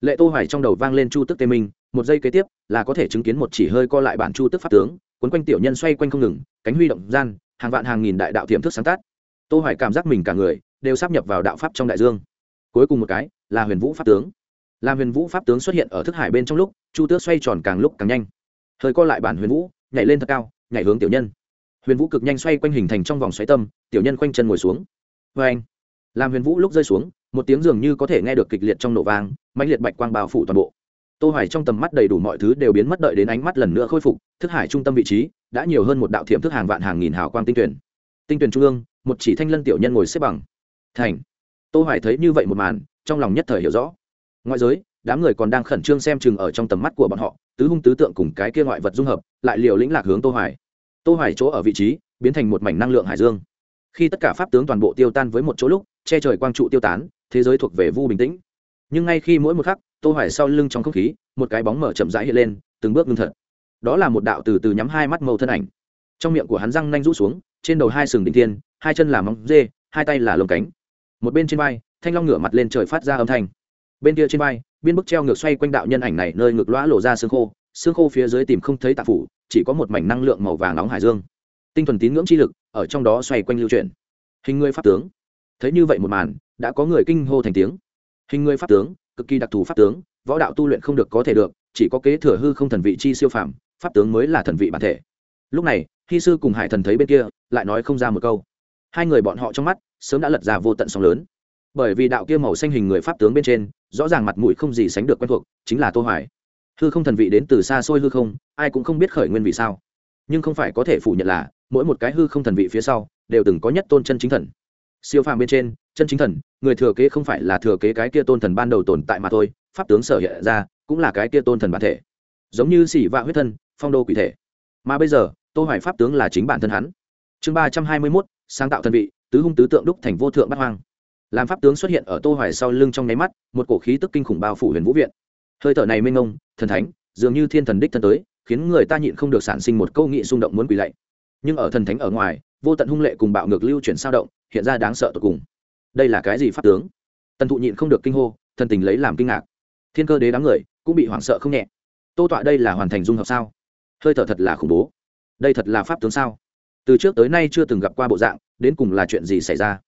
Lệ tô hoài trong đầu vang lên chu tức tê minh, một giây kế tiếp, là có thể chứng kiến một chỉ hơi co lại bản chu tức pháp tướng, quấn quanh tiểu nhân xoay quanh không ngừng, cánh huy động gian, hàng vạn hàng nghìn đại đạo tiềm thức sáng tác. Tô hoài cảm giác mình cả người đều sắp nhập vào đạo pháp trong đại dương. Cuối cùng một cái, là huyền vũ pháp tướng. Làm huyền vũ pháp tướng xuất hiện ở thức hải bên trong lúc, chu tước xoay tròn càng lúc càng nhanh. Thời co lại bản huyền vũ, nhảy lên thật cao, nhảy hướng tiểu nhân huyền vũ cực nhanh xoay quanh hình thành trong vòng xoáy tâm, tiểu nhân khoanh chân ngồi xuống. Vê anh, làm huyền vũ lúc rơi xuống, một tiếng dường như có thể nghe được kịch liệt trong nổ vang mạnh liệt bạch quang bao phủ toàn bộ. Tô hoài trong tầm mắt đầy đủ mọi thứ đều biến mất đợi đến ánh mắt lần nữa khôi phục, thức hải trung tâm vị trí, đã nhiều hơn một đạo thiểm thức hàng vạn hàng nghìn hào quang tinh tuyển. Tinh tuyển trung ương, một chỉ thanh lân tiểu nhân ngồi xếp bằng. Thành. Tô hoài thấy như vậy một màn, trong lòng nhất thời hiểu rõ. Ngoại giới, đám người còn đang khẩn trương xem chừng ở trong tầm mắt của bọn họ, tứ hung tứ tượng cùng cái kia ngoại vật dung hợp, lại liều lĩnh lạc hướng tô hoài tô hoài chỗ ở vị trí, biến thành một mảnh năng lượng hải dương. Khi tất cả pháp tướng toàn bộ tiêu tan với một chỗ lúc, che trời quang trụ tiêu tán, thế giới thuộc về vu bình tĩnh. Nhưng ngay khi mỗi một khắc, tô hoài sau lưng trong không khí, một cái bóng mở chậm rãi hiện lên, từng bước ngưng thật. Đó là một đạo từ từ nhắm hai mắt màu thân ảnh. Trong miệng của hắn răng nanh rũ xuống, trên đầu hai sừng đỉnh thiên, hai chân là móng dê, hai tay là lồng cánh. Một bên trên vai, thanh long ngửa mặt lên trời phát ra âm thanh. Bên kia trên vai, biên bức treo ngược xoay quanh đạo nhân ảnh này nơi ngực lõa lộ ra xương khô xương khô phía dưới tìm không thấy tạp phủ chỉ có một mảnh năng lượng màu vàng nóng hải dương. Tinh thuần tín ngưỡng chi lực ở trong đó xoay quanh lưu chuyển. Hình người pháp tướng. Thấy như vậy một màn, đã có người kinh hô thành tiếng. Hình người pháp tướng, cực kỳ đặc thù pháp tướng, võ đạo tu luyện không được có thể được, chỉ có kế thừa hư không thần vị chi siêu phàm, pháp tướng mới là thần vị bản thể. Lúc này khi sư cùng hải thần thấy bên kia, lại nói không ra một câu. Hai người bọn họ trong mắt, sớm đã lật ra vô tận sóng lớn. Bởi vì đạo kia màu xanh hình người pháp tướng bên trên, rõ ràng mặt mũi không gì sánh được quen thuộc, chính là tô hoài hư không thần vị đến từ xa xôi hư không ai cũng không biết khởi nguyên vì sao. Nhưng không phải có thể phủ nhận là mỗi một cái hư không thần vị phía sau đều từng có nhất tôn chân chính thần. Siêu phàm bên trên chân chính thần người thừa kế không phải là thừa kế cái kia tôn thần ban đầu tồn tại mà thôi pháp tướng sở hiện ra cũng là cái kia tôn thần bản thể. Giống như xỉ vạ huyết thân phong đô quỷ thể. Mà bây giờ tô hoài pháp tướng là chính bản thân hắn. Chương ba trăm hai mươi 321, sáng tạo thần vị tứ hung tứ tượng đúc thành vô thượng bát hoang. Làm pháp tướng xuất hiện ở tô hoài sau lưng trong nháy mắt một cổ khí tức kinh khủng bao phủ huyền vũ viện hơi thở này mênh ông, thần thánh dường như thiên thần đích thân tới khiến người ta nhịn không được sản sinh một câu nghị xung động muốn quỳ lạy. Nhưng ở thần thánh ở ngoài vô tận hung lệ cùng bạo ngược lưu chuyển sao động hiện ra đáng sợ tột cùng. Đây là cái gì pháp tướng? Tần thụ nhịn không được kinh hô thần tình lấy làm kinh ngạc. Thiên cơ đế đám người cũng bị hoảng sợ không nhẹ. Tô tọa đây là hoàn thành dung hợp sao? Hơi thở thật là khủng bố. Đây thật là pháp tướng sao? Từ trước tới nay chưa từng gặp qua bộ dạng đến cùng là chuyện gì xảy ra?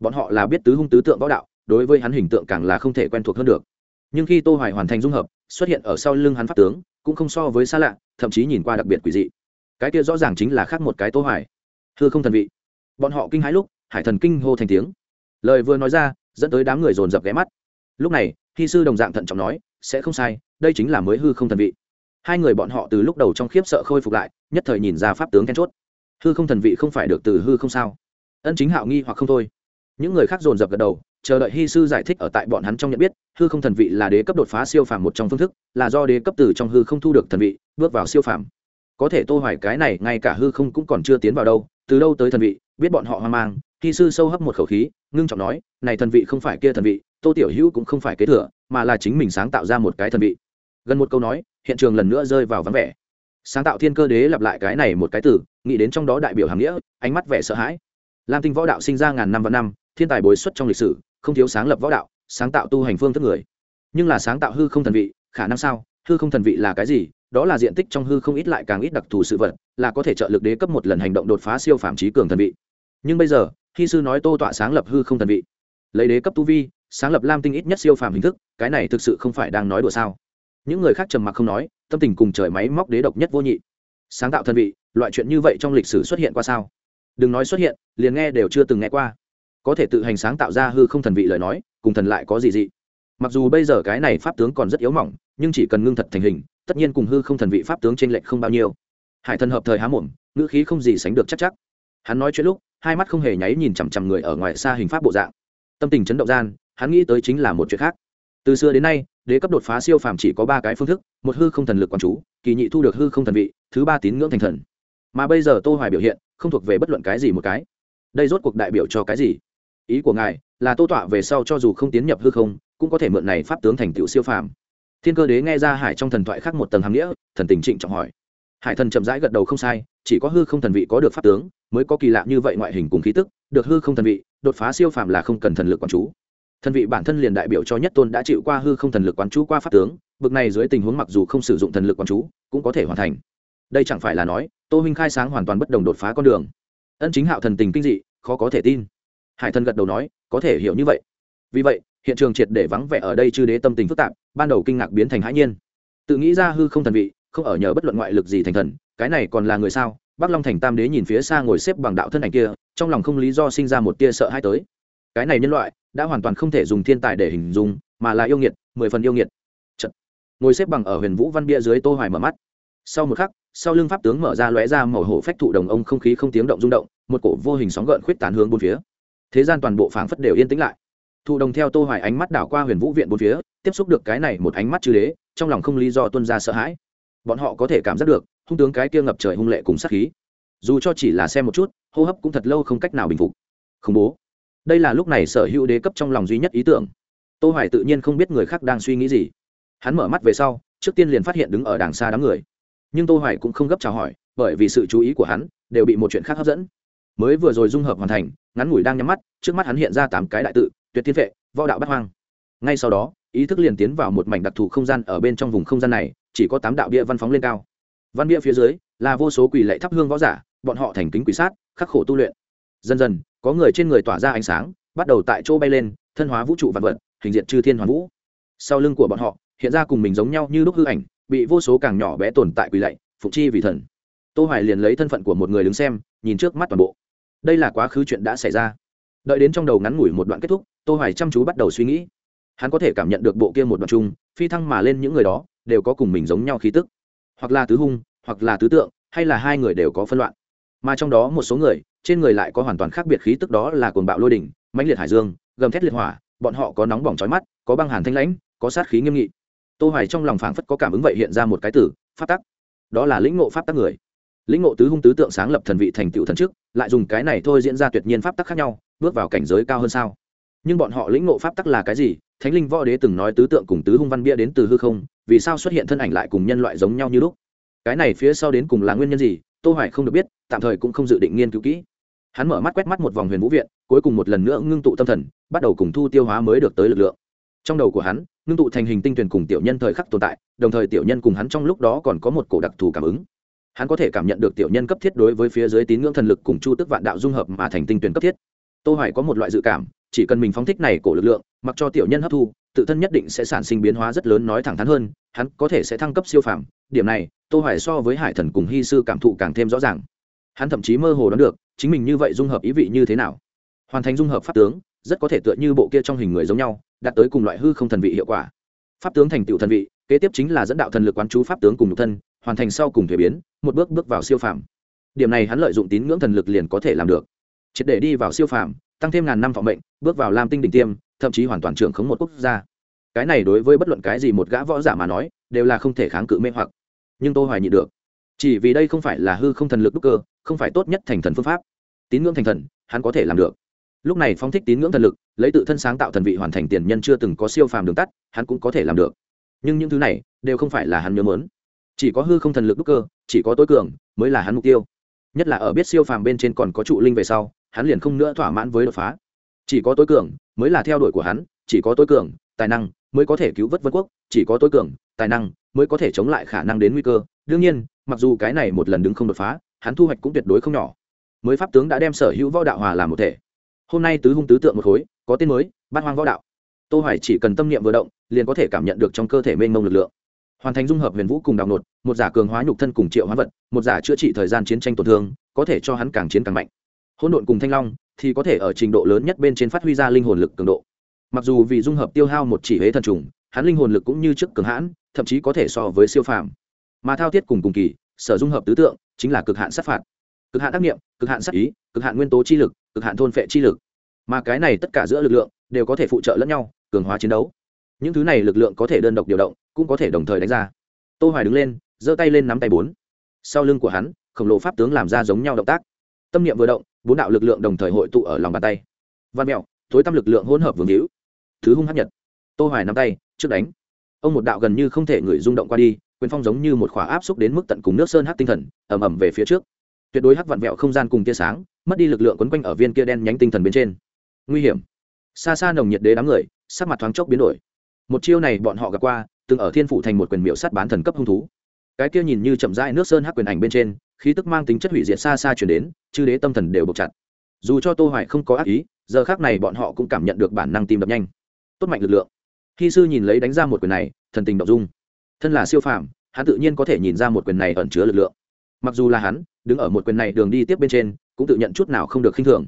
Bọn họ là biết tứ hung tứ tượng võ đạo đối với hắn hình tượng càng là không thể quen thuộc hơn được nhưng khi tô hoài hoàn thành dung hợp, xuất hiện ở sau lưng hắn pháp tướng, cũng không so với xa lạ, thậm chí nhìn qua đặc biệt quỷ dị. Cái kia rõ ràng chính là khác một cái tô hoài. Hư không thần vị. Bọn họ kinh hãi lúc, hải thần kinh hô thành tiếng. Lời vừa nói ra, dẫn tới đám người dồn dập ghé mắt. Lúc này, thi sư đồng dạng thận trọng nói, sẽ không sai, đây chính là mới hư không thần vị. Hai người bọn họ từ lúc đầu trong khiếp sợ khôi phục lại, nhất thời nhìn ra pháp tướng then chốt. Hư không thần vị không phải được từ hư không sao? Ân chính hạo nghi hoặc không thôi. Những người khác dồn dập gật đầu chờ đợi hy sư giải thích ở tại bọn hắn trong nhận biết, hư không thần vị là đế cấp đột phá siêu phàm một trong phương thức, là do đế cấp từ trong hư không thu được thần vị, bước vào siêu phàm. Có thể tô hoài cái này, ngay cả hư không cũng còn chưa tiến vào đâu, từ đâu tới thần vị, biết bọn họ hoang mang. Hi sư sâu hấp một khẩu khí, ngưng trọng nói, này thần vị không phải kia thần vị, tô tiểu hữu cũng không phải kế thừa, mà là chính mình sáng tạo ra một cái thần vị. Gần một câu nói, hiện trường lần nữa rơi vào vắng vẻ. Sáng tạo thiên cơ đế lặp lại cái này một cái từ, nghĩ đến trong đó đại biểu hàm nghĩa, ánh mắt vẻ sợ hãi. Lam tinh võ đạo sinh ra ngàn năm và năm, thiên tài bồi xuất trong lịch sử không thiếu sáng lập võ đạo, sáng tạo tu hành phương thức người. Nhưng là sáng tạo hư không thần vị, khả năng sao? Hư không thần vị là cái gì? Đó là diện tích trong hư không ít lại càng ít đặc thù sự vật, là có thể trợ lực đế cấp một lần hành động đột phá siêu phạm trí cường thần vị. Nhưng bây giờ, khi sư nói tô tọa sáng lập hư không thần vị, lấy đế cấp tu vi, sáng lập lam tinh ít nhất siêu phàm hình thức, cái này thực sự không phải đang nói đùa sao? Những người khác trầm mặc không nói, tâm tình cùng trời máy móc đế độc nhất vô nhị. Sáng tạo thần vị, loại chuyện như vậy trong lịch sử xuất hiện qua sao? Đừng nói xuất hiện, liền nghe đều chưa từng nghe qua có thể tự hành sáng tạo ra hư không thần vị lời nói, cùng thần lại có gì dị. Mặc dù bây giờ cái này pháp tướng còn rất yếu mỏng, nhưng chỉ cần ngưng thật thành hình, tất nhiên cùng hư không thần vị pháp tướng t r ê n lệch không bao nhiêu. Hải thần hợp thời há mồm, ngữ khí không gì sánh được chắc chắc. Hắn nói chuyện lúc, hai mắt không hề nháy nhìn chằm chằm người ở ngoài xa hình pháp bộ dạng. Tâm tình chấn động gian, hắn nghĩ tới chính là một chuyện khác. Từ xưa đến nay, đế cấp đột phá siêu phàm chỉ có ba cái phương thức, một hư không thần lực quán chú, kỳ nhị thu được hư không thần vị, thứ ba tín ngưỡng thành thần. Mà bây giờ tô hoài biểu hiện, không thuộc về bất luận cái gì một cái. Đây rốt cuộc đại biểu cho cái gì? Ý của ngài là tô tọa về sau cho dù không tiến nhập hư không, cũng có thể mượn này pháp tướng thành tựu siêu phàm. Thiên cơ đế nghe ra hải trong thần thoại khác một tầng hàm nghĩa, thần tình trịnh trọng hỏi. Hải thần chậm rãi gật đầu không sai, chỉ có hư không thần vị có được pháp tướng, mới có kỳ lạ như vậy ngoại hình cùng khí tức, được hư không thần vị, đột phá siêu phàm là không cần thần lực quán chú. Thần vị bản thân liền đại biểu cho nhất tôn đã chịu qua hư không thần lực quán chú qua pháp tướng, bực này dưới tình huống mặc dù không sử dụng thần lực quán chú, cũng có thể hoàn thành. Đây chẳng phải là nói, tô huynh khai sáng hoàn toàn bất đồng đột phá con đường. Ân chính hạo thần tình kinh dị, khó có thể tin hải thần gật đầu nói, có thể hiểu như vậy. Vì vậy, hiện trường triệt để vắng vẻ ở đây chư đế tâm tình phức tạp, ban đầu kinh ngạc biến thành hãi nhiên. Tự nghĩ ra hư không thần vị, không ở nhờ bất luận ngoại lực gì thành thần, cái này còn là người sao? Bắc long thành tam đế nhìn phía xa ngồi xếp bằng đạo thân ảnh kia, trong lòng không lý do sinh ra một tia sợ hãi tới. Cái này nhân loại, đã hoàn toàn không thể dùng thiên tài để hình dung, mà là yêu nghiệt, mười phần yêu nghiệt. Chật. ngồi xếp bằng ở huyền vũ văn bia dưới tô hoài mở mắt. Sau một khắc, sau lưng pháp tướng mở ra lóe ra màu hổ phách thụ đồng ông không khí không tiếng động rung động, một cổ vô hình sóng gợn khuyết tán hướng bốn phía thế gian toàn bộ phảng phất đều yên tĩnh lại. Thụ đồng theo tô hoài ánh mắt đảo qua huyền vũ viện bốn phía, tiếp xúc được cái này một ánh mắt chư đế, trong lòng không lý do tuân ra sợ hãi. Bọn họ có thể cảm giác được, hung tướng cái kia ngập trời hung lệ cùng sát khí. Dù cho chỉ là xem một chút, hô hấp cũng thật lâu không cách nào bình phục. Khủng bố. Đây là lúc này sở hữu đế cấp trong lòng duy nhất ý tưởng. Tô hoài tự nhiên không biết người khác đang suy nghĩ gì. Hắn mở mắt về sau, trước tiên liền phát hiện đứng ở đàng xa đám người. Nhưng tô hoài cũng không gấp chào hỏi, bởi vì sự chú ý của hắn đều bị một chuyện khác hấp dẫn. Mới vừa rồi dung hợp hoàn thành ngắn ngủi đang nhắm mắt, trước mắt hắn hiện ra tám cái đại tự, tuyệt thiên vệ, võ đạo bắt hoang. Ngay sau đó, ý thức liền tiến vào một mảnh đặc thù không gian ở bên trong vùng không gian này, chỉ có tám đạo bia văn phóng lên cao. Văn bia phía dưới là vô số quỷ lệ thắp hương võ giả, bọn họ thành kính quỷ sát, khắc khổ tu luyện. Dần dần, có người trên người tỏa ra ánh sáng, bắt đầu tại chỗ bay lên, thân hóa vũ trụ vạn vật, hình diện chư thiên hoàn vũ. Sau lưng của bọn họ, hiện ra cùng mình giống nhau như lúc hư ảnh, bị vô số càng nhỏ bé tồn tại quỷ lệ phục chi vì thần. Tô hoài liền lấy thân phận của một người đứng xem, nhìn trước mắt toàn bộ đây là quá khứ chuyện đã xảy ra. Đợi đến trong đầu ngắn ngủi một đoạn kết thúc, tô hoài chăm chú bắt đầu suy nghĩ. Hắn có thể cảm nhận được bộ kia một đoạn chung, phi thăng mà lên những người đó, đều có cùng mình giống nhau khí tức. Hoặc là tứ hung, hoặc là tứ tượng, hay là hai người đều có phân loạn. Mà trong đó một số người, trên người lại có hoàn toàn khác biệt khí tức đó là cuồng bạo lôi đỉnh, mãnh liệt hải dương, gầm thét liệt hỏa, bọn họ có nóng bỏng chói mắt, có băng hàn thanh lãnh, có sát khí nghiêm nghị. Tô hoài trong lòng phảng phất có cảm ứng vậy hiện ra một cái tử pháp tắc. Đó là lĩnh ngộ pháp tắc người lĩnh ngộ tứ hung tứ tượng sáng lập thần vị thành tựu thần trước, lại dùng cái này thôi diễn ra tuyệt nhiên pháp tắc khác nhau, bước vào cảnh giới cao hơn sao? Nhưng bọn họ lĩnh ngộ pháp tắc là cái gì? Thánh linh võ đế từng nói tứ tượng cùng tứ hung văn bia đến từ hư không, vì sao xuất hiện thân ảnh lại cùng nhân loại giống nhau như lúc? Cái này phía sau đến cùng là nguyên nhân gì? Tô hoài không được biết, tạm thời cũng không dự định nghiên cứu kỹ. Hắn mở mắt quét mắt một vòng huyền vũ viện, cuối cùng một lần nữa ngưng tụ tâm thần, bắt đầu cùng thu tiêu hóa mới được tới lực lượng. Trong đầu của hắn, ngưng tụ thành hình tinh tuyển cùng tiểu nhân thời khắc tồn tại, đồng thời tiểu nhân cùng hắn trong lúc đó còn có một cổ đặc thù cảm ứng hắn có thể cảm nhận được tiểu nhân cấp thiết đối với phía dưới tín ngưỡng thần lực cùng chu tức vạn đạo dung hợp mà thành tinh tuyển cấp thiết. Tô hoài có một loại dự cảm, chỉ cần mình phóng thích này cổ lực lượng, mặc cho tiểu nhân hấp thu, tự thân nhất định sẽ sản sinh biến hóa rất lớn nói thẳng thắn hơn, hắn có thể sẽ thăng cấp siêu phàm. Điểm này, tô hoài so với hải thần cùng hy sư cảm thụ càng thêm rõ ràng. Hắn thậm chí mơ hồ đoán được, chính mình như vậy dung hợp ý vị như thế nào. Hoàn thành dung hợp pháp tướng, rất có thể tựa như bộ kia trong hình người giống nhau, đạt tới cùng loại hư không thần vị hiệu quả. Pháp tướng thành tựu thần vị, kế tiếp chính là dẫn đạo thần lực quán chú pháp tướng cùng nhục thân hoàn thành sau cùng thể biến, một bước bước vào siêu phàm. Điểm này hắn lợi dụng tín ngưỡng thần lực liền có thể làm được. Triệt để đi vào siêu phàm, tăng thêm ngàn năm phòng mệnh, bước vào lam tinh đỉnh tiêm, thậm chí hoàn toàn trưởng khống một quốc gia. Cái này đối với bất luận cái gì một gã võ giả mà nói, đều là không thể kháng cự mê hoặc. Nhưng tôi hoài nhị được. Chỉ vì đây không phải là hư không thần lực đúc cơ, không phải tốt nhất thành thần phương pháp. Tín ngưỡng thành thần, hắn có thể làm được. Lúc này phong thích tín ngưỡng thần lực, lấy tự thân sáng tạo thần vị hoàn thành tiền nhân chưa từng có siêu phàm đường tắt, hắn cũng có thể làm được. Nhưng những thứ này, đều không phải là hắn nhớ mớn chỉ có hư không thần lực đúc cơ, chỉ có tối cường mới là hắn mục tiêu. Nhất là ở biết siêu phàm bên trên còn có trụ linh về sau, hắn liền không nữa thỏa mãn với đột phá. Chỉ có tối cường mới là theo đuổi của hắn, chỉ có tối cường, tài năng mới có thể cứu vớt vân quốc, chỉ có tối cường, tài năng mới có thể chống lại khả năng đến nguy cơ. Đương nhiên, mặc dù cái này một lần đứng không đột phá, hắn thu hoạch cũng tuyệt đối không nhỏ. Mới pháp tướng đã đem sở hữu võ đạo hòa làm một thể. Hôm nay tứ hung tứ tượng một khối, có tên mới, bát hoang võ đạo. Tô hoài chỉ cần tâm niệm vừa động, liền có thể cảm nhận được trong cơ thể mênh mông lực lượng hoàn thành dung hợp huyền vũ cùng đào nột, một giả cường hóa nhục thân cùng triệu hóa vật, một giả chữa trị thời gian chiến tranh tổn thương, có thể cho hắn càng chiến càng mạnh. Hỗn độn cùng thanh long thì có thể ở trình độ lớn nhất bên trên phát huy ra linh hồn lực cường độ. Mặc dù vì dung hợp tiêu hao một chỉ huế thần trùng, hắn linh hồn lực cũng như trước cường hãn, thậm chí có thể so với siêu phàm. Mà thao thiết cùng cùng kỳ, sở dung hợp tứ tượng chính là cực hạn sát phạt. Cực hạn tác nghiệm cực hạn sát ý, cực hạn nguyên tố chi lực, cực hạn thôn phệ chi lực. Mà cái này tất cả giữa lực lượng đều có thể phụ trợ lẫn nhau, cường hóa chiến đấu những thứ này lực lượng có thể đơn độc điều động, cũng có thể đồng thời đánh ra. Tô hoài đứng lên, giơ tay lên nắm tay bốn. Sau lưng của hắn, khổng lồ pháp tướng làm ra giống nhau động tác. Tâm niệm vừa động, bốn đạo lực lượng đồng thời hội tụ ở lòng bàn tay. Văn mèo thối tâm lực lượng hỗn hợp vương hữu. Thứ hung hấp nhật. Tô hoài nắm tay, trước đánh. Ông một đạo gần như không thể người rung động qua đi, quyền phong giống như một khỏa áp xúc đến mức tận cùng nước sơn hắc tinh thần, ầm ầm về phía trước. Tuyệt đối hắc vặn vẹo không gian cùng tia sáng, mất đi lực lượng quấn quanh ở viên kia đen nhánh tinh thần bên trên. Nguy hiểm. Xa xa nồng nhiệt đế đám người, sắc mặt thoáng chốc biến đổi một chiêu này bọn họ gặp qua, từng ở thiên phủ thành một quyền miệu sắt bán thần cấp hung thú. Cái kia nhìn như chậm rãi nước sơn hắc quyền ảnh bên trên, khí tức mang tính chất hủy diệt xa xa chuyển đến, chư đế tâm thần đều buộc chặt. Dù cho tô hoài không có ác ý, giờ khác này bọn họ cũng cảm nhận được bản năng tim đập nhanh. Tốt mạnh lực lượng. Khi sư nhìn lấy đánh ra một quyền này, thần tình động dung. Thân là siêu phàm, hắn tự nhiên có thể nhìn ra một quyền này ẩn chứa lực lượng. Mặc dù là hắn, đứng ở một quyền này đường đi tiếp bên trên, cũng tự nhận chút nào không được khinh thường.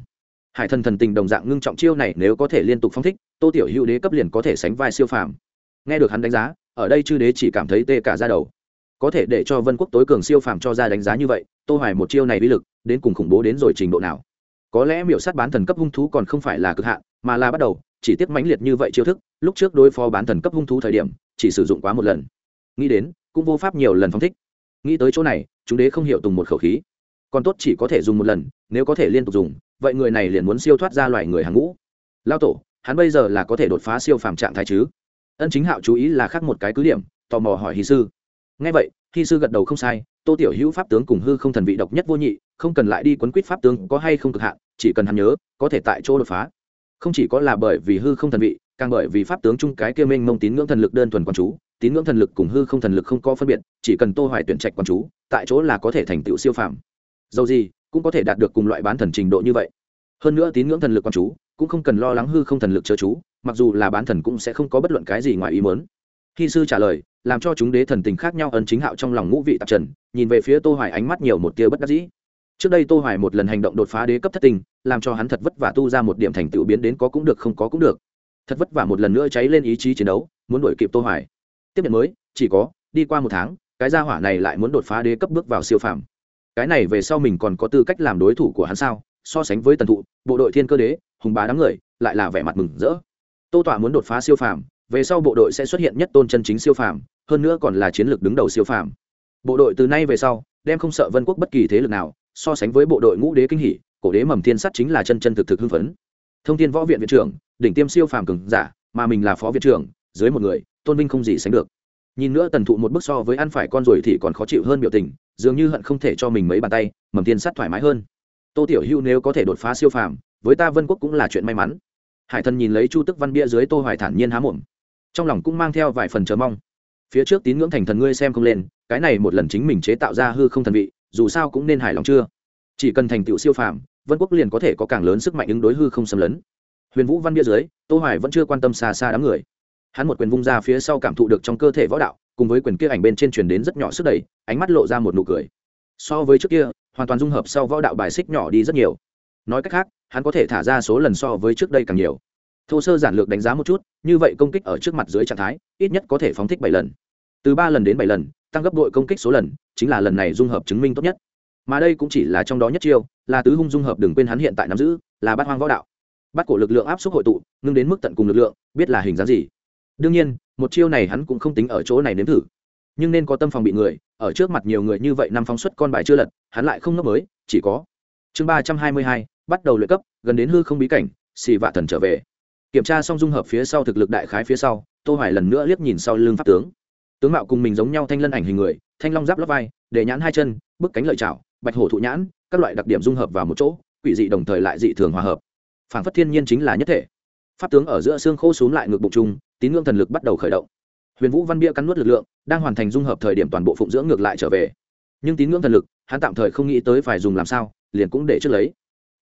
Hải thần thần tình đồng dạng ngưng trọng chiêu này nếu có thể liên tục phong thích tô tiểu hữu đế cấp liền có thể sánh vai siêu phàm. Nghe được hắn đánh giá, ở đây chư đế chỉ cảm thấy tê cả ra đầu. Có thể để cho vân quốc tối cường siêu phàm cho ra đánh giá như vậy, tô hoài một chiêu này uy lực, đến cùng khủng bố đến rồi trình độ nào. Có lẽ miểu sát bán thần cấp hung thú còn không phải là cực hạn, mà là bắt đầu, chỉ tiếp mãnh liệt như vậy chiêu thức, lúc trước đối phó bán thần cấp hung thú thời điểm, chỉ sử dụng quá một lần. Nghĩ đến, cũng vô pháp nhiều lần phóng thích. Nghĩ tới chỗ này, chúng đế không hiểu tùng một khẩu khí. Còn tốt chỉ có thể dùng một lần, nếu có thể liên tục dùng, vậy người này liền muốn siêu thoát ra loại người hàng ngũ. Lao tổ hắn bây giờ là có thể đột phá siêu phàm trạng thái chứ? Ân chính hạo chú ý là khác một cái cứ điểm, tò mò hỏi hy sư. Ngay vậy hy sư gật đầu không sai, tô tiểu hữu pháp tướng cùng hư không thần vị độc nhất vô nhị, không cần lại đi quấn quýt pháp tướng có hay không cực hạn, chỉ cần hắn nhớ, có thể tại chỗ đột phá. Không chỉ có là bởi vì hư không thần vị, càng bởi vì pháp tướng chung cái kia minh mông tín ngưỡng thần lực đơn thuần quan chú, tín ngưỡng thần lực cùng hư không thần lực không có phân biệt, chỉ cần tô hoài tuyển trạch quan chú, tại chỗ là có thể thành tựu siêu phàm. Dầu gì, cũng có thể đạt được cùng loại bán thần trình độ như vậy. Hơn nữa tín ngưỡng thần lực quan chú cũng không cần lo lắng hư không thần lực chớ chú, mặc dù là bán thần cũng sẽ không có bất luận cái gì ngoài ý muốn. Khi sư trả lời, làm cho chúng đế thần tình khác nhau ấn chính hạo trong lòng ngũ vị tạp trần, nhìn về phía tô hoài ánh mắt nhiều một tia bất đắc dĩ. Trước đây tô hoài một lần hành động đột phá đế cấp thất tình, làm cho hắn thật vất vả tu ra một điểm thành tựu biến đến có cũng được không có cũng được. Thật vất vả một lần nữa cháy lên ý chí chiến đấu, muốn đuổi kịp tô hoài. Tiếp nhận mới, chỉ có, đi qua một tháng, cái gia hỏa này lại muốn đột phá đế cấp bước vào siêu phàm. Cái này về sau mình còn có tư cách làm đối thủ của hắn sao? So sánh với tần thụ, bộ đội thiên cơ đế hùng bá đám người, lại là vẻ mặt mừng rỡ. Tô tọa muốn đột phá siêu phàm, về sau bộ đội sẽ xuất hiện nhất tôn chân chính siêu phàm, hơn nữa còn là chiến lược đứng đầu siêu phàm. Bộ đội từ nay về sau, đem không sợ vân quốc bất kỳ thế lực nào, so sánh với bộ đội ngũ đế kinh hỷ cổ đế mầm thiên sắt chính là chân chân thực thực hưng phấn. Thông tin võ viện viện trưởng, đỉnh tiêm siêu phàm cường giả, mà mình là phó viện trưởng, dưới một người, tôn vinh không gì sánh được. Nhìn nữa tần thụ một bước so với ăn phải con rồi thì còn khó chịu hơn biểu tình, dường như hận không thể cho mình mấy bàn tay, mầm thiên sắt thoải mái hơn. Tô tiểu hưu nếu có thể đột phá siêu phàm với ta vân quốc cũng là chuyện may mắn. Hải thần nhìn lấy chu tức văn bia dưới tô hoài thản nhiên há mồm. Trong lòng cũng mang theo vài phần chờ mong. Phía trước tín ngưỡng thành thần ngươi xem không lên, cái này một lần chính mình chế tạo ra hư không thần vị, dù sao cũng nên hài lòng chưa? Chỉ cần thành tựu siêu phàm, vân quốc liền có thể có càng lớn sức mạnh ứng đối hư không xâm lấn. Huyền vũ văn bia dưới, tô hoài vẫn chưa quan tâm xa xa đám người. Hắn một quyền vung ra phía sau cảm thụ được trong cơ thể võ đạo, cùng với quyền kia ảnh bên trên truyền đến rất nhỏ sức đẩy, ánh mắt lộ ra một nụ cười. So với trước kia, hoàn toàn dung hợp sau võ đạo bài xích nhỏ đi rất nhiều. Nói cách khác hắn có thể thả ra số lần so với trước đây càng nhiều. Thô sơ giản lược đánh giá một chút, như vậy công kích ở trước mặt dưới trạng thái, ít nhất có thể phóng thích bảy lần. Từ ba lần đến bảy lần, tăng gấp đội công kích số lần, chính là lần này dung hợp chứng minh tốt nhất. Mà đây cũng chỉ là trong đó nhất chiêu, là tứ hung dung hợp đừng quên hắn hiện tại nắm giữ, là bát hoang võ đạo. Bắt cổ lực lượng áp suất hội tụ, ngưng đến mức tận cùng lực lượng, biết là hình dáng gì. Đương nhiên, một chiêu này hắn cũng không tính ở chỗ này nếm thử. Nhưng nên có tâm phòng bị người, ở trước mặt nhiều người như vậy năm phóng xuất con bài chưa lật, hắn lại không ngốc mới, chỉ có chương ba trăm hai mươi hai bắt đầu luyện cấp, gần đến hư không bí cảnh, xì vạ thần trở về. Kiểm tra xong dung hợp phía sau thực lực đại khái phía sau, tô hoài lần nữa liếc nhìn sau lưng pháp tướng. Tướng mạo cùng mình giống nhau thanh lân ảnh hình người, thanh long giáp lót vai, để nhãn hai chân, bức cánh lợi chảo, bạch hổ thụ nhãn, các loại đặc điểm dung hợp vào một chỗ, quỷ dị đồng thời lại dị thường hòa hợp. Phản phất thiên nhiên chính là nhất thể. Pháp tướng ở giữa xương khô xuống lại ngược bụng trung tín ngưỡng thần lực bắt đầu khởi động. Huyền vũ văn bia cắn nuốt lực lượng, đang hoàn thành dung hợp thời điểm toàn bộ phụng dưỡng ngược lại trở về. Nhưng tín ngưỡng thần lực, hắn tạm thời không nghĩ tới phải dùng làm sao, liền cũng để trước lấy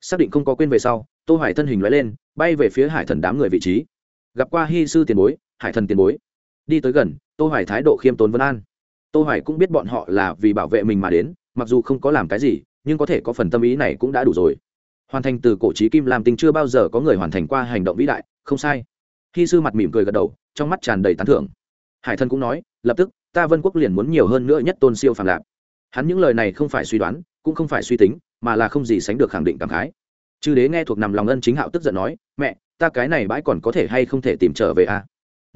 xác định không có quên về sau, tô hoài thân hình lóe lên, bay về phía hải thần đám người vị trí. Gặp qua hy sư tiền bối, hải thần tiền bối. Đi tới gần, tô hoài thái độ khiêm tốn vân an. Tô hoài cũng biết bọn họ là vì bảo vệ mình mà đến, mặc dù không có làm cái gì, nhưng có thể có phần tâm ý này cũng đã đủ rồi. Hoàn thành từ cổ trí kim làm tình chưa bao giờ có người hoàn thành qua hành động vĩ đại, không sai. Hy sư mặt mỉm cười gật đầu, trong mắt tràn đầy tán thưởng. Hải thần cũng nói, lập tức, ta vân quốc liền muốn nhiều hơn nữa nhất tôn siêu phàm lạc. Hắn những lời này không phải suy đoán, cũng không phải suy tính mà là không gì sánh được khẳng định cảm khái. Chư đế nghe thuộc nằm lòng ân chính hạo tức giận nói, mẹ, ta cái này bãi còn có thể hay không thể tìm trở về à?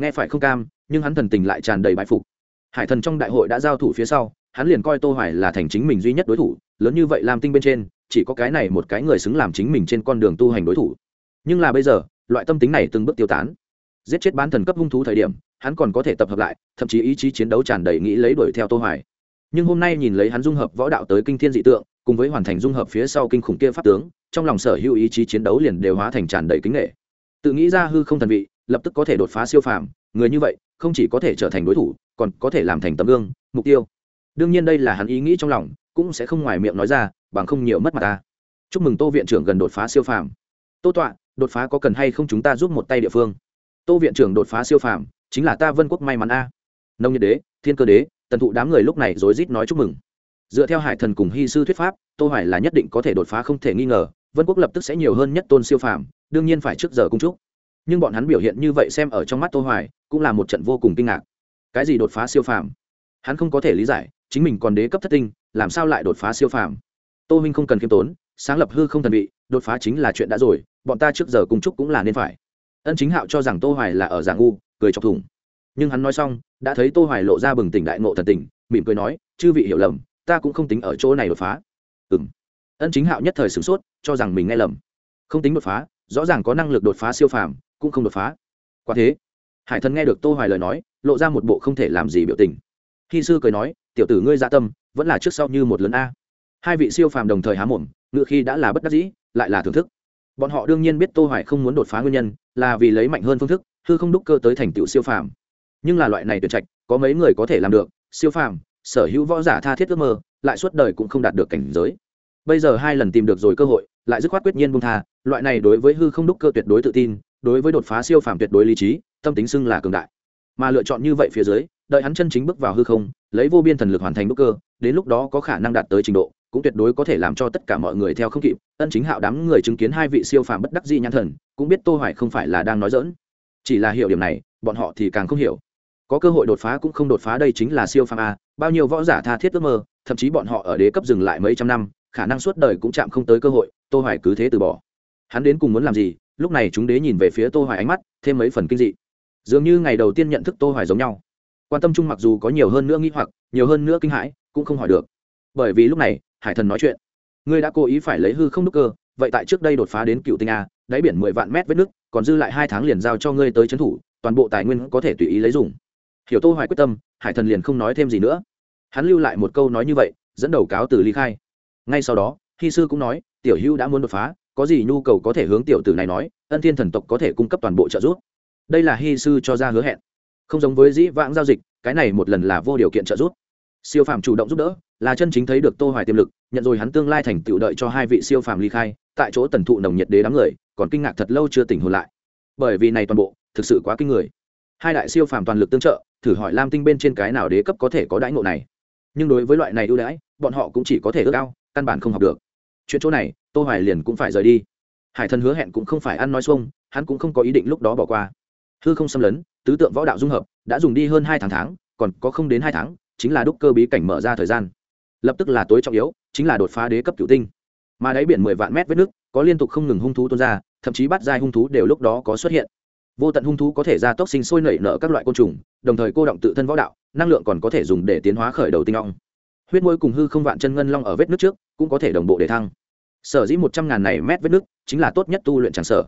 nghe phải không cam, nhưng hắn thần tình lại tràn đầy bãi phục. Hải thần trong đại hội đã giao thủ phía sau, hắn liền coi tô hoài là thành chính mình duy nhất đối thủ, lớn như vậy làm tinh bên trên, chỉ có cái này một cái người xứng làm chính mình trên con đường tu hành đối thủ. Nhưng là bây giờ, loại tâm tính này từng bước tiêu tán. Giết chết bán thần cấp hung thú thời điểm, hắn còn có thể tập hợp lại, thậm chí ý chí chiến đấu tràn đầy nghĩ lấy đuổi theo tô hoài. Nhưng hôm nay nhìn lấy hắn dung hợp võ đạo tới kinh thiên dị tượng cùng với hoàn thành dung hợp phía sau kinh khủng kia pháp tướng, trong lòng sở hữu ý chí chiến đấu liền đều hóa thành tràn đầy kính nghệ tự nghĩ ra hư không thần vị, lập tức có thể đột phá siêu phàm, người như vậy, không chỉ có thể trở thành đối thủ, còn có thể làm thành tấm gương, mục tiêu. Đương nhiên đây là hắn ý nghĩ trong lòng, cũng sẽ không ngoài miệng nói ra, bằng không nhiều mất mặt ta. Chúc mừng tô viện trưởng gần đột phá siêu phàm. Tô tọa, đột phá có cần hay không chúng ta giúp một tay địa phương? Tô viện trưởng đột phá siêu phàm, chính là ta vân quốc may mắn a. Nông nhiệt đế, thiên cơ đế, tần thụ đám người lúc này rối rít nói chúc mừng dựa theo hải thần cùng hy sư thuyết pháp, tô hoài là nhất định có thể đột phá không thể nghi ngờ, vân quốc lập tức sẽ nhiều hơn nhất tôn siêu phàm, đương nhiên phải trước giờ cung trúc. nhưng bọn hắn biểu hiện như vậy xem ở trong mắt tô hoài, cũng là một trận vô cùng kinh ngạc. Cái gì đột phá siêu phàm? Hắn không có thể lý giải, chính mình còn đế cấp thất tinh, làm sao lại đột phá siêu phàm? Tô minh không cần khiêm tốn, sáng lập hư không thần vị, đột phá chính là chuyện đã rồi, bọn ta trước giờ cung trúc cũng là nên phải. Ân chính hạo cho rằng tô hoài là ở dạng ngu, cười chọc thủng. Nhưng hắn nói xong, đã thấy tô hoài lộ ra bừng tỉnh đại ngộ thần tình, mỉm cười nói, chư vị hiểu lầm ta cũng không tính ở chỗ này đột phá. Ừng ân chính hạo nhất thời sửng sốt, cho rằng mình nghe lầm. Không tính đột phá, rõ ràng có năng lực đột phá siêu phàm, cũng không đột phá. Quả thế, hải thần nghe được tô hoài lời nói, lộ ra một bộ không thể làm gì biểu tình. Khi sư cười nói, tiểu tử ngươi dạ tâm, vẫn là trước sau như một lớn a. Hai vị siêu phàm đồng thời há mồm, ngựa khi đã là bất đắc dĩ, lại là thưởng thức. Bọn họ đương nhiên biết tô hoài không muốn đột phá nguyên nhân, là vì lấy mạnh hơn phương thức, hư không đúc cơ tới thành tựu siêu phàm. Nhưng là loại này tuyệt trạch, có mấy người có thể làm được, siêu phàm sở hữu võ giả tha thiết ước mơ, lại suốt đời cũng không đạt được cảnh giới. Bây giờ hai lần tìm được rồi cơ hội, lại dứt khoát quyết nhiên bung tha, loại này đối với hư không đúc cơ tuyệt đối tự tin, đối với đột phá siêu phàm tuyệt đối lý trí, tâm tính xưng là cường đại. Mà lựa chọn như vậy phía dưới, đợi hắn chân chính bước vào hư không, lấy vô biên thần lực hoàn thành đúc cơ, đến lúc đó có khả năng đạt tới trình độ, cũng tuyệt đối có thể làm cho tất cả mọi người theo không kịp. Ân chính hạo đám người chứng kiến hai vị siêu phàm bất đắc dĩ nhãn thần, cũng biết tô hoài không phải là đang nói dỡn chỉ là hiểu điểm này, bọn họ thì càng không hiểu có cơ hội đột phá cũng không đột phá đây chính là siêu phàm a, bao nhiêu võ giả tha thiết ước mơ, thậm chí bọn họ ở đế cấp dừng lại mấy trăm năm, khả năng suốt đời cũng chạm không tới cơ hội, tô hoài cứ thế từ bỏ. Hắn đến cùng muốn làm gì? Lúc này chúng đế nhìn về phía tô hoài ánh mắt, thêm mấy phần kinh dị. Dường như ngày đầu tiên nhận thức tô hoài giống nhau. Quan tâm chung mặc dù có nhiều hơn nữa nghi hoặc, nhiều hơn nữa kinh hãi, cũng không hỏi được. Bởi vì lúc này, hải thần nói chuyện. Ngươi đã cố ý phải lấy hư không đúc cơ, vậy tại trước đây đột phá đến cựu tinh a, đáy biển mười vạn mét vết nước còn dư lại hai tháng liền giao cho ngươi tới trấn thủ, toàn bộ tài nguyên có thể tùy ý lấy dùng hiểu tô hoài quyết tâm, hải thần liền không nói thêm gì nữa. Hắn lưu lại một câu nói như vậy, dẫn đầu cáo từ ly khai. Ngay sau đó khi sư cũng nói, tiểu hưu đã muốn đột phá, có gì nhu cầu có thể hướng tiểu tử này nói, ân thiên thần tộc có thể cung cấp toàn bộ trợ giúp. Đây là Hi sư cho ra hứa hẹn. Không giống với dĩ vãng giao dịch, cái này một lần là vô điều kiện trợ giúp. Siêu phàm chủ động giúp đỡ, là chân chính thấy được tô hoài tiềm lực, nhận rồi hắn tương lai thành tựu đợi cho hai vị siêu phàm ly khai, tại chỗ tần thụ nồng nhiệt đế đám người, còn kinh ngạc thật lâu chưa tỉnh hồn lại. Bởi vì này toàn bộ, thực sự quá kinh người. Hai đại siêu phàm toàn lực tương trợ thử hỏi lam tinh bên trên cái nào đế cấp có thể có đãi ngộ này. Nhưng đối với loại này ưu đãi, bọn họ cũng chỉ có thể ước ao, căn bản không học được. Chuyện chỗ này, tô hoài liền cũng phải rời đi. Hải thần hứa hẹn cũng không phải ăn nói xuông, hắn cũng không có ý định lúc đó bỏ qua. Hư không xâm lấn, tứ tượng võ đạo dung hợp, đã dùng đi hơn hai tháng tháng, còn có không đến hai tháng, chính là đúc cơ bí cảnh mở ra thời gian. Lập tức là tối trọng yếu, chính là đột phá đế cấp cửu tinh. Mà đáy biển mười vạn mét vết nước, có liên tục không ngừng hung thú tuôn ra, thậm chí bắt giai hung thú đều lúc đó có xuất hiện vô tận hung thú có thể ra tốc sinh sôi nảy nở các loại côn trùng, đồng thời cô động tự thân võ đạo, năng lượng còn có thể dùng để tiến hóa khởi đầu tinh ong. Huyết môi cùng hư không vạn chân ngân long ở vết nước trước, cũng có thể đồng bộ để thăng. Sở dĩ một trăm ngàn này mét vết nước, chính là tốt nhất tu luyện tràng sở.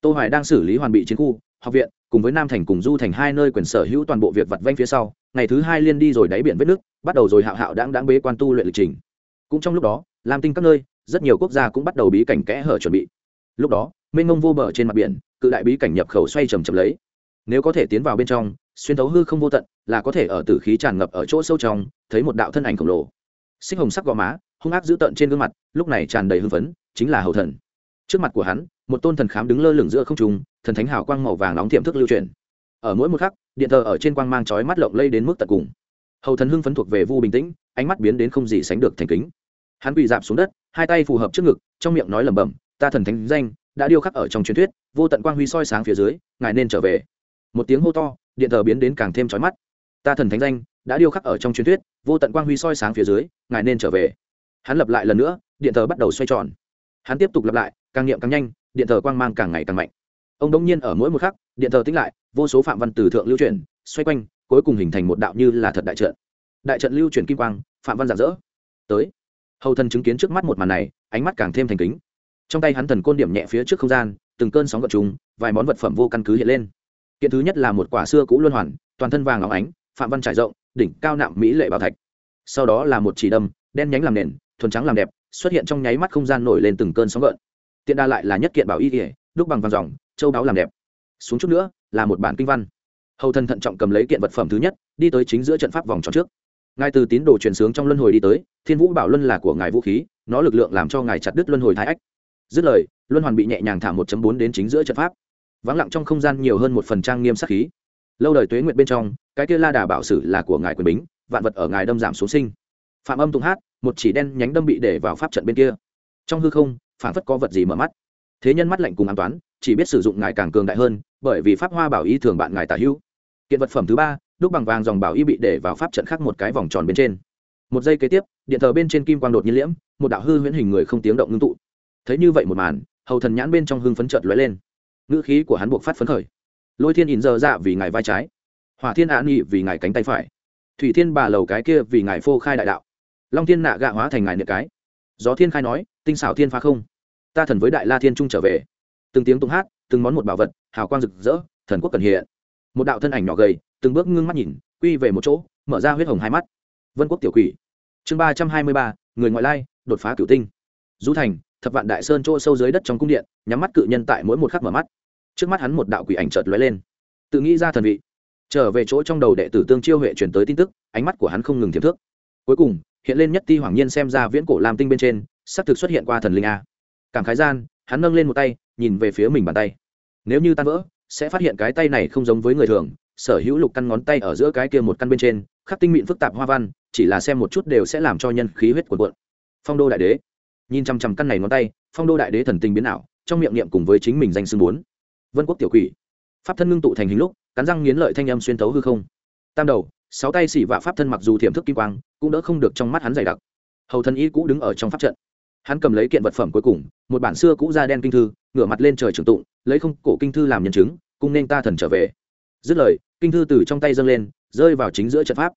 Tô hoài đang xử lý hoàn bị chiến khu, học viện, cùng với nam thành cùng du thành hai nơi quyền sở hữu toàn bộ việc vật vanh phía sau, ngày thứ hai liên đi rồi đáy biển vết nước, bắt đầu rồi hạo hạo đáng đáng bế quan tu luyện lịch trình. Cũng trong lúc đó, lam tinh các nơi, rất nhiều quốc gia cũng bắt đầu bí cảnh kẽ hở chuẩn bị. Lúc đó mênh mông vô bờ trên mặt biển, cự đại bí cảnh nhập khẩu xoay chầm chầm lấy. Nếu có thể tiến vào bên trong, xuyên thấu hư không vô tận, là có thể ở tử khí tràn ngập ở chỗ sâu trong, thấy một đạo thân ảnh khổng lồ. Xích hồng sắc gò má, hung ác dữ tợn trên gương mặt, lúc này tràn đầy hưng phấn, chính là hầu thần. Trước mặt của hắn, một tôn thần khám đứng lơ lửng giữa không trung, thần thánh hào quang màu vàng nóng tiềm thức lưu truyền ở mỗi một khắc, điện thờ ở trên quang mang chói mắt lộng lây đến mức tận cùng. Hầu thần hưng phấn thuộc về vu bình tĩnh, ánh mắt biến đến không gì sánh được thành kính. Hắn quỳ dạp xuống đất, hai tay phù hợp trước ngực, trong miệng nói lẩm bẩm, ta thần thánh danh đã điêu khắc ở trong truyền thuyết, vô tận quang huy soi sáng phía dưới, ngài nên trở về. Một tiếng hô to, điện thờ biến đến càng thêm chói mắt. Ta thần thánh danh, đã điêu khắc ở trong truyền thuyết, vô tận quang huy soi sáng phía dưới, ngài nên trở về. Hắn lập lại lần nữa, điện thờ bắt đầu xoay tròn. Hắn tiếp tục lặp lại, càng nghiệm càng nhanh, điện thờ quang mang càng ngày càng mạnh. Ông đông nhiên ở mỗi một khắc, điện thờ tính lại, vô số phạm văn từ thượng lưu chuyển, xoay quanh, cuối cùng hình thành một đạo như là thật đại trận. Đại trận lưu chuyển kim quang, phạm văn giả dỡ tới. Hầu thần chứng kiến trước mắt một màn này, ánh mắt càng thêm thành kính trong tay hắn thần côn điểm nhẹ phía trước không gian, từng cơn sóng gợn trùng, vài món vật phẩm vô căn cứ hiện lên. Kiện thứ nhất là một quả xưa cũ luân hoàn, toàn thân vàng óng ánh, phạm văn trải rộng, đỉnh cao nạm mỹ lệ bảo thạch. Sau đó là một chỉ đâm, đen nhánh làm nền, thuần trắng làm đẹp, xuất hiện trong nháy mắt không gian nổi lên từng cơn sóng gợn. Tiện đa lại là nhất kiện bảo y kỉa đúc bằng vàng dòng, châu đáo làm đẹp. Xuống chút nữa, là một bản kinh văn. Hầu thần thận trọng cầm lấy kiện vật phẩm thứ nhất, đi tới chính giữa trận pháp vòng tròn trước. Ngài từ tín đồ truyền sướng trong luân hồi đi tới, thiên vũ bảo luân là của ngài vũ khí, nó lực lượng làm cho ngài chặt đứt luân hồi thái ách dứt lời, luân hoàn bị nhẹ nhàng thả một bốn đến chính giữa trận pháp. Vắng lặng trong không gian nhiều hơn một phần trang nghiêm sắc khí. Lâu đời tuế nguyện bên trong, cái kia la đà bảo sử là của ngài quyền bính, vạn vật ở ngài đâm giảm xuống sinh. Phạm âm tùng hát, một chỉ đen nhánh đâm bị để vào pháp trận bên kia. Trong hư không phản phất có vật gì mở mắt. Thế nhân mắt lạnh cùng an toán, chỉ biết sử dụng ngài càng cường đại hơn, bởi vì pháp hoa bảo y thường bạn ngài tả hữu. Kiện vật phẩm thứ ba, đúc bằng vàng dòng bảo y bị để vào pháp trận khác một cái vòng tròn bên trên. Một giây kế tiếp, điện thờ bên trên kim quang đột nhiên liễm, một đạo hư huyễn hình người không tiếng động ngưng tụ thấy như vậy một màn, hầu thần nhãn bên trong hưng phấn trợt lóe lên. Ngữ khí của hắn buộc phát phấn khởi. Lôi thiên ỉn giờ dạ vì ngài vai trái, hỏa thiên an nghị vì ngài cánh tay phải, thủy thiên bà lầu cái kia vì ngài phô khai đại đạo, long thiên nạ gạ hóa thành ngài niệm cái. Gió thiên khai nói, tinh xảo thiên phá không? Ta thần với đại la thiên trung trở về. Từng tiếng tung hát, từng món một bảo vật, hào quang rực rỡ, thần quốc cần hiện. Một đạo thân ảnh nhỏ gầy, từng bước ngưng mắt nhìn, quy về một chỗ, mở ra huyết hồng hai mắt. Vân quốc tiểu quỷ. Chương ba trăm hai mươi ba, người ngoại lai, đột phá cửu tinh. Du thành thập vạn đại sơn chỗ sâu dưới đất trong cung điện, nhắm mắt cự nhân tại mỗi một khắc mở mắt. Trước mắt hắn một đạo quỷ ảnh chợt lóe lên. Tự nghĩ ra thần vị. Trở về chỗ trong đầu đệ tử tương chiêu huệ chuyển tới tin tức, ánh mắt của hắn không ngừng thiệp thước. Cuối cùng, hiện lên nhất ti hoàng nhiên xem ra viễn cổ lam tinh bên trên, sắp thực xuất hiện qua thần linh a. Cảm khái gian, hắn nâng lên một tay, nhìn về phía mình bàn tay. Nếu như tan vỡ, sẽ phát hiện cái tay này không giống với người thường, sở hữu lục căn ngón tay ở giữa cái kia một căn bên trên, khắc tinh mịn phức tạp hoa văn, chỉ là xem một chút đều sẽ làm cho nhân khí huyết cuộn cuộn. Phong đô đại đế nhìn chằm chằm căn này ngón tay, phong đô đại đế thần tình biến ảo, trong miệng niệm cùng với chính mình danh xưng bốn. Vân quốc tiểu quỷ. Pháp thân ngưng tụ thành hình lúc, cắn răng nghiến lợi thanh âm xuyên thấu hư không. Tam đầu, sáu tay xỉ vạ pháp thân mặc dù thiểm thức kim quang, cũng đỡ không được trong mắt hắn dày đặc. Hầu thân y cũ đứng ở trong pháp trận. Hắn cầm lấy kiện vật phẩm cuối cùng, một bản xưa cũ da đen kinh thư, ngửa mặt lên trời trường tụng, lấy không cổ kinh thư làm nhân chứng cung nên ta thần trở về. Dứt lời, kinh thư từ trong tay dâng lên, rơi vào chính giữa trận pháp.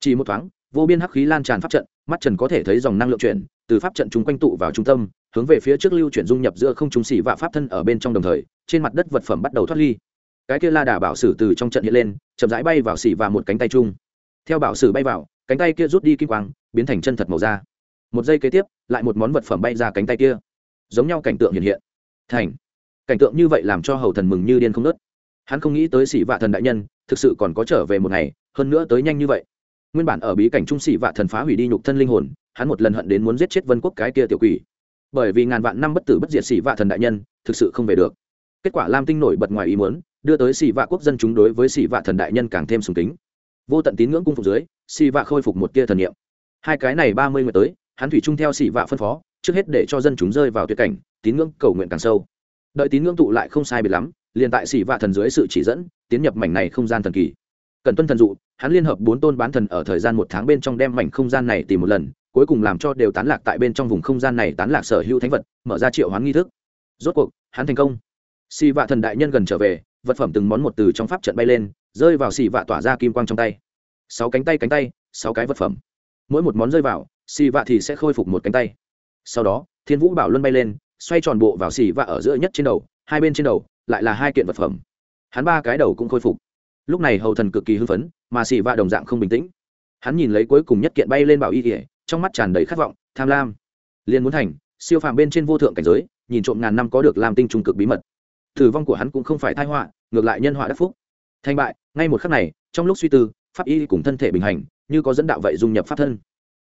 Chỉ một thoáng, vô biên hắc khí lan tràn pháp trận, mắt trần có thể thấy dòng năng lượng chuyển từ pháp trận chúng quanh tụ vào trung tâm, hướng về phía trước lưu chuyển dung nhập giữa không trung xỉ và pháp thân ở bên trong đồng thời, trên mặt đất vật phẩm bắt đầu thoát ly. Cái kia la đà bảo sử từ trong trận hiện lên, chậm rãi bay vào xỉ và một cánh tay chung. Theo bảo sử bay vào, cánh tay kia rút đi kim quang, biến thành chân thật màu da. Một giây kế tiếp, lại một món vật phẩm bay ra cánh tay kia. Giống nhau cảnh tượng hiện hiện. Thành. Cảnh tượng như vậy làm cho hầu thần mừng như điên không nớt hắn không nghĩ tới xỉ vạ thần đại nhân, thực sự còn có trở về một ngày, hơn nữa tới nhanh như vậy. Nguyên bản ở bí cảnh trung xỉ vạ thần phá hủy đi nhục thân linh hồn hắn một lần hận đến muốn giết chết vân quốc cái kia tiểu quỷ. Bởi vì ngàn vạn năm bất tử bất diệt xỉ vạ thần đại nhân, thực sự không về được. Kết quả lam tinh nổi bật ngoài ý muốn, đưa tới xỉ vạ quốc dân chúng đối với xỉ vạ thần đại nhân càng thêm sùng kính. Vô tận tín ngưỡng cung phục dưới xỉ vạ khôi phục một tia thần niệm. Hai cái này ba mươi người tới, hắn thủy chung theo xỉ vạ phân phó, trước hết để cho dân chúng rơi vào tuyệt cảnh, tín ngưỡng cầu nguyện càng sâu. Đợi tín ngưỡng tụ lại không sai biệt lắm, liền tại xỉ vạ thần dưới sự chỉ dẫn, tiến nhập mảnh này không gian thần kỳ. Cần tuân thần dụ, hắn liên hợp bốn tôn bán thần ở thời gian một tháng bên trong đem mảnh không gian này tìm một lần cuối cùng làm cho đều tán lạc tại bên trong vùng không gian này tán lạc sở hữu thánh vật, mở ra triệu hoán nghi thức. Rốt cuộc, hắn thành công. Xì vạ thần đại nhân gần trở về, vật phẩm từng món một từ trong pháp trận bay lên, rơi vào xì vạ tỏa ra kim quang trong tay. Sáu cánh tay cánh tay, sáu cái vật phẩm. Mỗi một món rơi vào, xì vạ thì sẽ khôi phục một cánh tay. Sau đó, thiên vũ bảo luân bay lên, xoay tròn bộ vào xì vạ ở giữa nhất trên đầu, hai bên trên đầu, lại là hai kiện vật phẩm. Hắn ba cái đầu cũng khôi phục. Lúc này hầu thần cực kỳ hưng phấn, mà xì vạ đồng dạng không bình tĩnh. Hắn nhìn lấy cuối cùng nhất kiện bay lên bảo y kỉa trong mắt tràn đầy khát vọng, tham lam. Liền muốn thành, siêu phàm bên trên vô thượng cảnh giới, nhìn trộm ngàn năm có được làm tinh trung cực bí mật. Tử vong của hắn cũng không phải thai họa, ngược lại nhân họa đắc phúc. Thành bại, ngay một khắc này, trong lúc suy tư, pháp y cùng thân thể bình hành, như có dẫn đạo vậy dung nhập pháp thân.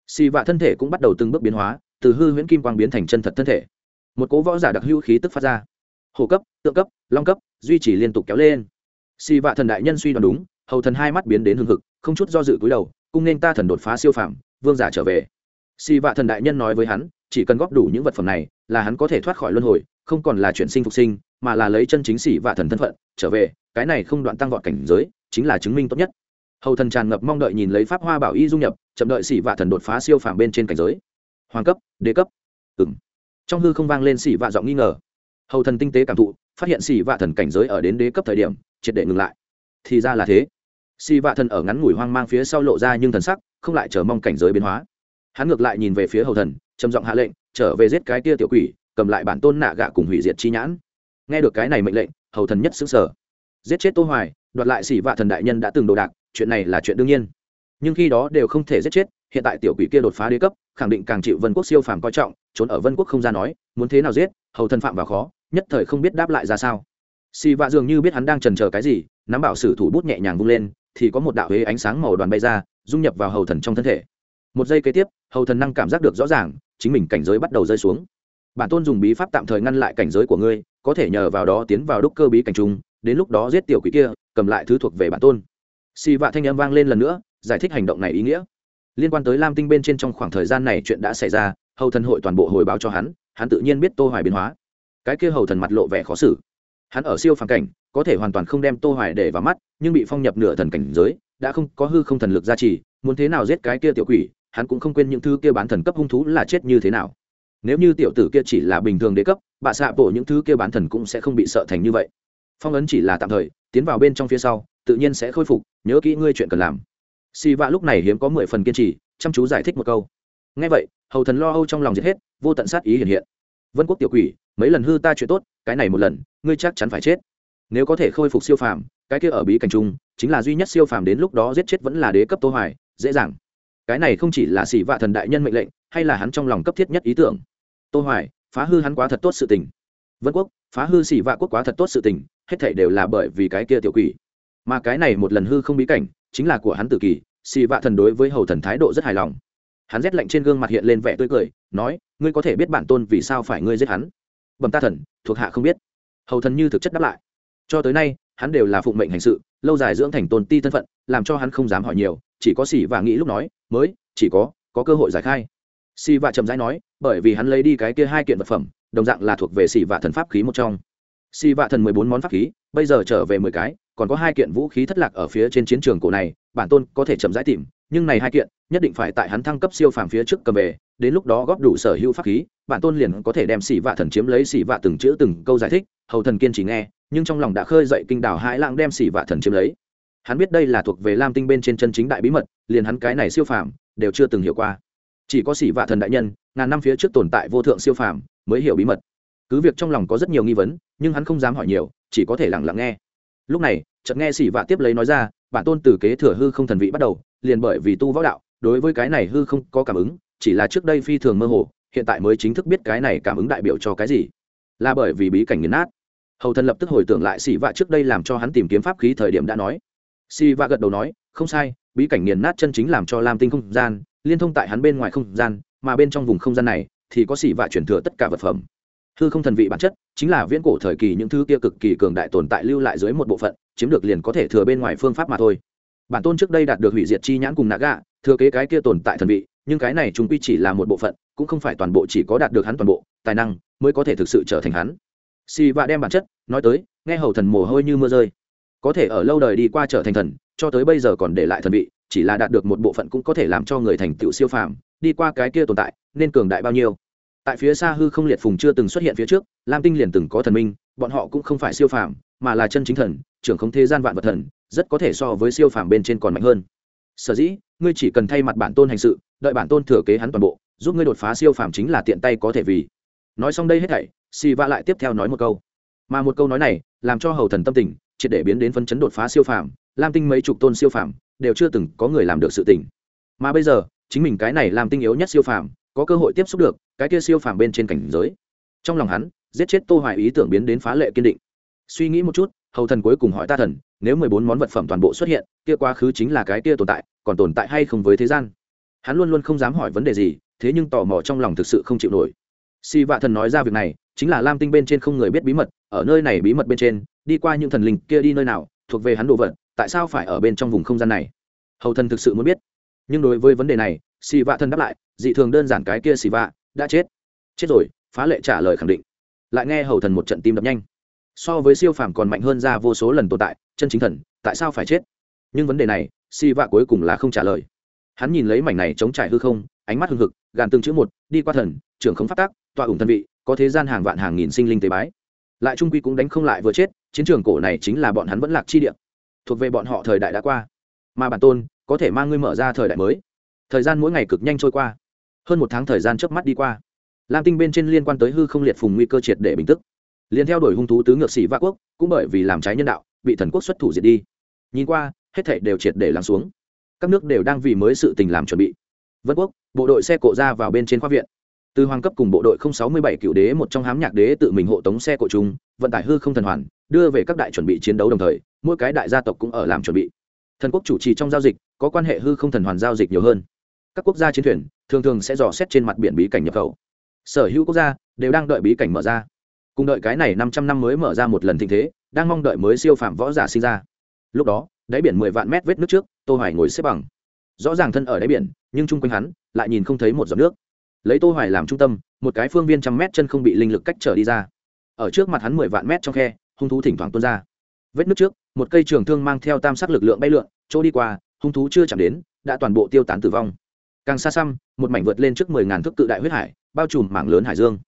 Xì vạ thân thể cũng bắt đầu từng bước biến hóa, từ hư huyễn kim quang biến thành chân thật thân thể. Một cố võ giả đặc hữu khí tức phát ra. Hồ cấp, tượng cấp, long cấp, duy trì liên tục kéo lên. Xì vạ thần đại nhân suy đoán đúng, hầu thần hai mắt biến đến hương thực không chút do dự cúi đầu, cung nên ta thần đột phá siêu phàm vương giả trở về. Si vạ thần đại nhân nói với hắn, chỉ cần góp đủ những vật phẩm này, là hắn có thể thoát khỏi luân hồi, không còn là chuyển sinh phục sinh, mà là lấy chân chính xỉ vạ thần thân phận, trở về, cái này không đoạn tăng vọt cảnh giới, chính là chứng minh tốt nhất. Hầu thần tràn ngập mong đợi nhìn lấy pháp hoa bảo y dung nhập, chậm đợi xỉ vạ thần đột phá siêu phàm bên trên cảnh giới. Hoàng cấp, đế cấp. Ừng trong hư không vang lên xỉ vạ giọng nghi ngờ. Hầu thần tinh tế cảm thụ, phát hiện xỉ vạ thần cảnh giới ở đến đế cấp thời điểm, triệt để ngừng lại. Thì ra là thế. Xỉ vạ thần ở ngắn ngủi hoang mang phía sau lộ ra nhưng thần sắc không lại chờ mong cảnh giới biến hóa. Hắn ngược lại nhìn về phía hầu thần, trầm giọng hạ lệnh, trở về giết cái tia tiểu quỷ, cầm lại bản tôn nạ gạ cùng hủy diệt chi nhãn. Nghe được cái này mệnh lệnh, hầu thần nhất xứng sở giết chết tô hoài, đoạt lại xỉ vạ thần đại nhân đã từng đồ đạc, chuyện này là chuyện đương nhiên. Nhưng khi đó đều không thể giết chết, hiện tại tiểu quỷ kia đột phá đế cấp, khẳng định càng chịu vân quốc siêu phàm coi trọng, trốn ở vân quốc không ra nói, muốn thế nào giết, hầu thần phạm vào khó, nhất thời không biết đáp lại ra sao. Xì vạ dường như biết hắn đang trần chờ cái gì, nắm bảo sử thủ bút nhẹ nhàng vung lên, thì có một đạo huế ánh sáng màu đoàn bay ra dung nhập vào hầu thần trong thân thể. Một giây kế tiếp, hầu thần năng cảm giác được rõ ràng, chính mình cảnh giới bắt đầu rơi xuống. Bản tôn dùng bí pháp tạm thời ngăn lại cảnh giới của ngươi, có thể nhờ vào đó tiến vào đúc cơ bí cảnh trung, đến lúc đó giết tiểu quỷ kia, cầm lại thứ thuộc về bản tôn. Xì vạ thanh âm vang lên lần nữa, giải thích hành động này ý nghĩa. Liên quan tới lam tinh bên trên trong khoảng thời gian này chuyện đã xảy ra, hầu thần hội toàn bộ hồi báo cho hắn hắn tự nhiên biết tô hoài biến hóa. Cái kia hầu thần mặt lộ vẻ khó xử. Hắn ở siêu phàm cảnh, có thể hoàn toàn không đem tô hoài để vào mắt, nhưng bị phong nhập nửa thần cảnh giới đã không có hư không thần lực gia trì, muốn thế nào giết cái kia tiểu quỷ, hắn cũng không quên những thứ kia bán thần cấp hung thú là chết như thế nào. Nếu như tiểu tử kia chỉ là bình thường đế cấp bạ xạ bộ những thứ kia bán thần cũng sẽ không bị sợ thành như vậy. Phong ấn chỉ là tạm thời, tiến vào bên trong phía sau, tự nhiên sẽ khôi phục, nhớ kỹ ngươi chuyện cần làm. Si vạ lúc này hiếm có mười phần kiên trì, chăm chú giải thích một câu. Ngay vậy, hầu thần lo âu trong lòng giết hết, vô tận sát ý hiện hiện. Vân quốc tiểu quỷ, mấy lần hư ta chuyện tốt, cái này một lần, ngươi chắc chắn phải chết. Nếu có thể khôi phục siêu phàm cái kia ở bí cảnh trung chính là duy nhất siêu phàm đến lúc đó giết chết vẫn là đế cấp tô hoài, dễ dàng. Cái này không chỉ là xỉ vạ thần đại nhân mệnh lệnh, hay là hắn trong lòng cấp thiết nhất ý tưởng. Tô hoài, phá hư hắn quá thật tốt sự tình. Vân quốc, phá hư xỉ vạ quốc quá thật tốt sự tình, hết thảy đều là bởi vì cái kia tiểu quỷ. Mà cái này một lần hư không bí cảnh, chính là của hắn tự kỳ xỉ vạ thần đối với hầu thần thái độ rất hài lòng. Hắn rét lạnh trên gương mặt hiện lên vẻ tươi cười, nói, ngươi có thể biết bản tôn vì sao phải ngươi giết hắn? Bẩm ta thần, thuộc hạ không biết. Hầu thần như thực chất đáp lại. Cho tới nay hắn đều là phụng mệnh hành sự, lâu dài dưỡng thành tôn ti thân phận, làm cho hắn không dám hỏi nhiều, chỉ có xỉ và nghĩ lúc nói, mới, chỉ có có cơ hội giải khai. Xỉ và chậm rãi nói, bởi vì hắn lấy đi cái kia hai kiện vật phẩm, đồng dạng là thuộc về xỉ và thần pháp khí một trong. Xỉ và thần mười bốn món pháp khí, bây giờ trở về mười cái, còn có hai kiện vũ khí thất lạc ở phía trên chiến trường cổ này, bản tôn có thể chậm rãi tìm nhưng này hai kiện, nhất định phải tại hắn thăng cấp siêu phàm phía trước cầm về, đến lúc đó góp đủ sở hữu pháp khí bản tôn liền có thể đem xỉ vạ thần chiếm lấy xỉ vạ từng chữ từng câu giải thích, hầu thần kiên chỉ nghe, nhưng trong lòng đã khơi dậy kinh đảo hãi lãng đem xỉ vạ thần chiếm lấy. Hắn biết đây là thuộc về lam tinh bên trên chân chính đại bí mật, liền hắn cái này siêu phàm, đều chưa từng hiểu qua. Chỉ có xỉ vạ thần đại nhân, ngàn năm phía trước tồn tại vô thượng siêu phàm, mới hiểu bí mật. Cứ việc trong lòng có rất nhiều nghi vấn, nhưng hắn không dám hỏi nhiều, chỉ có thể lặng lặng nghe. Lúc này, chợt nghe xỉ vạ tiếp lấy nói ra bản tôn từ kế thừa hư không thần vị bắt đầu, liền bởi vì tu võ đạo, đối với cái này hư không có cảm ứng, chỉ là trước đây phi thường mơ hồ, hiện tại mới chính thức biết cái này cảm ứng đại biểu cho cái gì. Là bởi vì bí cảnh nghiền nát. Hầu thần lập tức hồi tưởng lại xì vạ trước đây làm cho hắn tìm kiếm pháp khí thời điểm đã nói. Xì vạ gật đầu nói, không sai, bí cảnh nghiền nát chân chính làm cho lam tinh không gian, liên thông tại hắn bên ngoài không gian, mà bên trong vùng không gian này, thì có xì vạ chuyển thừa tất cả vật phẩm. Hư không thần vị bản chất, chính là viễn cổ thời kỳ những thứ kia cực kỳ cường đại tồn tại lưu lại dưới một bộ phận chiếm được liền có thể thừa bên ngoài phương pháp mà thôi. Bản tôn trước đây đạt được hủy diệt chi nhãn cùng naga, thừa kế cái kia tồn tại thần vị, nhưng cái này chúng quy chỉ là một bộ phận, cũng không phải toàn bộ chỉ có đạt được hắn toàn bộ, tài năng mới có thể thực sự trở thành hắn. Si và đem bản chất nói tới, nghe hầu thần mồ hôi như mưa rơi. Có thể ở lâu đời đi qua trở thành thần, cho tới bây giờ còn để lại thần vị, chỉ là đạt được một bộ phận cũng có thể làm cho người thành tựu siêu phàm, đi qua cái kia tồn tại, nên cường đại bao nhiêu. Tại phía xa hư không liệt phùng chưa từng xuất hiện phía trước, lam tinh liền từng có thần minh, bọn họ cũng không phải siêu phàm, mà là chân chính thần trưởng không thế gian vạn vật thần, rất có thể so với siêu phàm bên trên còn mạnh hơn. Sở dĩ, ngươi chỉ cần thay mặt bản tôn hành sự, đợi bản tôn thừa kế hắn toàn bộ, giúp ngươi đột phá siêu phàm chính là tiện tay có thể vì. Nói xong đây hết thảy si va lại tiếp theo nói một câu. Mà một câu nói này, làm cho hầu thần tâm tình, triệt để biến đến phân chấn đột phá siêu phàm, lam tinh mấy chục tôn siêu phàm, đều chưa từng có người làm được sự tình. Mà bây giờ, chính mình cái này làm tinh yếu nhất siêu phàm, có cơ hội tiếp xúc được, cái kia siêu phàm bên trên cảnh giới. Trong lòng hắn, giết chết tô hoài ý tưởng biến đến phá lệ kiên định. Suy nghĩ một chút hầu thần cuối cùng hỏi ta thần, nếu mười bốn món vật phẩm toàn bộ xuất hiện, kia quá khứ chính là cái kia tồn tại, còn tồn tại hay không với thế gian? Hắn luôn luôn không dám hỏi vấn đề gì, thế nhưng tò mò trong lòng thực sự không chịu nổi. Si vạ thần nói ra việc này, chính là lam tinh bên trên không người biết bí mật, ở nơi này bí mật bên trên, đi qua những thần linh kia đi nơi nào, thuộc về hắn đồ vật, tại sao phải ở bên trong vùng không gian này? Hầu thần thực sự muốn biết. Nhưng đối với vấn đề này, si vạ thần đáp lại, dị thường đơn giản cái kia si vạ, đã chết. Chết rồi, phá lệ trả lời khẳng định. Lại nghe hầu thần một trận tim đập nhanh so với siêu phàm còn mạnh hơn ra vô số lần tồn tại, chân chính thần, tại sao phải chết? Nhưng vấn đề này si vạ cuối cùng là không trả lời. Hắn nhìn lấy mảnh này chống trải hư không, ánh mắt hưng hực, gàn từng chữ một, đi qua thần, trưởng không phát tác, tọa ủng thân vị, có thế gian hàng vạn hàng nghìn sinh linh tế bái. Lại trung quy cũng đánh không lại vừa chết, chiến trường cổ này chính là bọn hắn vẫn lạc chi địa. Thuộc về bọn họ thời đại đã qua. Mà bản tôn, có thể mang ngươi mở ra thời đại mới. Thời gian mỗi ngày cực nhanh trôi qua. Hơn một tháng thời gian trước mắt đi qua. Lam tinh bên trên liên quan tới hư không liệt phùng nguy cơ triệt để bình tức liền theo đuổi hung thú tứ ngược sĩ vác quốc, cũng bởi vì làm trái nhân đạo, bị thần quốc xuất thủ diệt đi. Nhìn qua, hết thảy đều triệt để lắng xuống. Các nước đều đang vì mới sự tình làm chuẩn bị. Vân quốc, bộ đội xe cộ ra vào bên trên khoa viện. Từ hoàng cấp cùng bộ đội không sáu mươi bảy cựu đế một trong hám nhạc đế tự mình hộ tống xe cộ chúng vận tải hư không thần hoàn, đưa về các đại chuẩn bị chiến đấu đồng thời, mỗi cái đại gia tộc cũng ở làm chuẩn bị. Thần quốc chủ trì trong giao dịch, có quan hệ hư không thần hoàn giao dịch nhiều hơn. Các quốc gia chiến thuyền, thường thường sẽ dò xét trên mặt biển bí cảnh nhập khẩu. Sở hữu quốc gia đều đang đợi bí cảnh mở ra cùng đợi cái này năm trăm năm mới mở ra một lần thịnh thế, đang mong đợi mới siêu phạm võ giả sinh ra. Lúc đó, đáy biển mười vạn mét vết nước trước, tô hoài ngồi xếp bằng. Rõ ràng thân ở đáy biển, nhưng chung quanh hắn lại nhìn không thấy một giọt nước. Lấy tô hoài làm trung tâm, một cái phương viên trăm mét chân không bị linh lực cách trở đi ra. Ở trước mặt hắn mười vạn mét trong khe, hung thú thỉnh thoảng tuôn ra. Vết nước trước, một cây trường thương mang theo tam sắc lực lượng bay lượn, chỗ đi qua, hung thú chưa chạm đến, đã toàn bộ tiêu tán tử vong. Càng xa xăm, một mảnh vượt lên trước mười ngàn thước cự đại huyết hải, bao trùm mảng lớn hải dương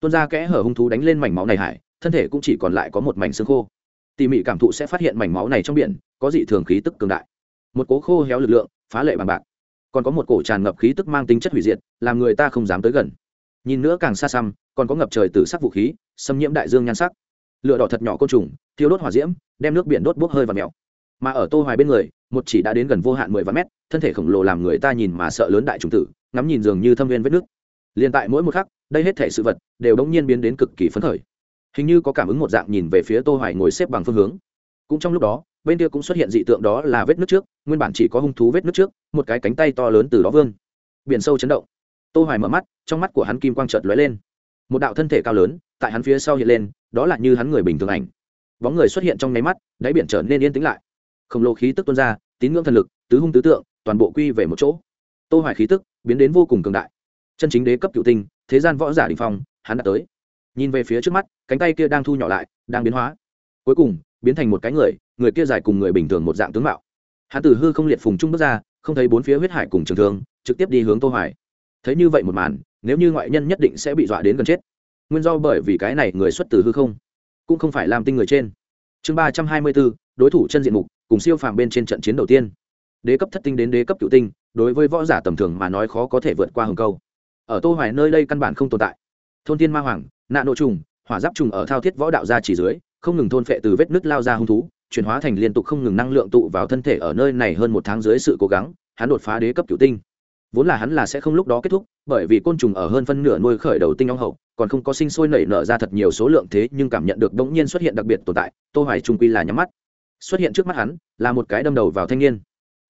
tuôn ra kẽ hở hung thú đánh lên mảnh máu này hải, thân thể cũng chỉ còn lại có một mảnh xương khô. Tỉ mỉ cảm thụ sẽ phát hiện mảnh máu này trong biển, có dị thường khí tức cường đại. Một cố khô héo lực lượng, phá lệ bằng bạc. Còn có một cổ tràn ngập khí tức mang tính chất hủy diệt, làm người ta không dám tới gần. Nhìn nữa càng xa xăm, còn có ngập trời từ sắc vũ khí, xâm nhiễm đại dương nhan sắc. Lửa đỏ thật nhỏ côn trùng, thiêu đốt hỏa diễm, đem nước biển đốt bốc hơi và mèo. Mà ở tô hoài bên người, một chỉ đã đến gần vô hạn mười vạn mét, thân thể khổng lồ làm người ta nhìn mà sợ lớn đại trùng tử, ngắm nhìn dường như thâm viên vết nước. Liền tại mỗi một khắc đây hết thể sự vật đều đống nhiên biến đến cực kỳ phấn khởi. Hình như có cảm ứng một dạng nhìn về phía tô hoài ngồi xếp bằng phương hướng. Cũng trong lúc đó, bên kia cũng xuất hiện dị tượng đó là vết nước trước, nguyên bản chỉ có hung thú vết nước trước, một cái cánh tay to lớn từ đó vươn. Biển sâu chấn động. Tô hoài mở mắt, trong mắt của hắn kim quang chợt lóe lên. Một đạo thân thể cao lớn, tại hắn phía sau hiện lên, đó là như hắn người bình thường ảnh. Bóng người xuất hiện trong nháy mắt, đáy biển trở nên yên tĩnh lại. Khổng lồ khí tức tuôn ra, tín ngưỡng thần lực, tứ hung tứ tượng, toàn bộ quy về một chỗ. Tô hoài khí tức biến đến vô cùng cường đại. Chân chính đế cấp cựu tinh thế gian võ giả đỉnh phong, hắn đã tới. Nhìn về phía trước mắt, cánh tay kia đang thu nhỏ lại, đang biến hóa. Cuối cùng, biến thành một cái người người kia dài cùng người bình thường một dạng tướng mạo. Hắn từ hư không liệt phùng trung bước ra, không thấy bốn phía huyết hải cùng trường thương, trực tiếp đi hướng tô hoài. Thấy như vậy một màn, nếu như ngoại nhân nhất định sẽ bị dọa đến gần chết. Nguyên do bởi vì cái này người xuất từ hư không, cũng không phải làm tinh người trên. Chương ba trăm hai mươi bốn, đối thủ chân diện mục, cùng siêu phàm bên trên trận chiến đầu tiên. Đế cấp thất tinh đến đế cấp cựu tinh, đối với võ giả tầm thường mà nói khó có thể vượt qua hừng câu ở tô hoài nơi đây căn bản không tồn tại. Thôn thiên ma hoàng nạn nộ trùng, hỏa giáp trùng ở thao thiết võ đạo gia chỉ dưới, không ngừng thôn phệ từ vết nứt lao ra hung thú, chuyển hóa thành liên tục không ngừng năng lượng tụ vào thân thể ở nơi này hơn một tháng dưới sự cố gắng, hắn đột phá đế cấp cửu tinh. Vốn là hắn là sẽ không lúc đó kết thúc, bởi vì côn trùng ở hơn phân nửa nuôi khởi đầu tinh ong hậu, còn không có sinh sôi nảy nở ra thật nhiều số lượng thế nhưng cảm nhận được đống nhiên xuất hiện đặc biệt tồn tại, tô hoài trung quy là nhắm mắt. Xuất hiện trước mắt hắn, là một cái đâm đầu vào thanh niên.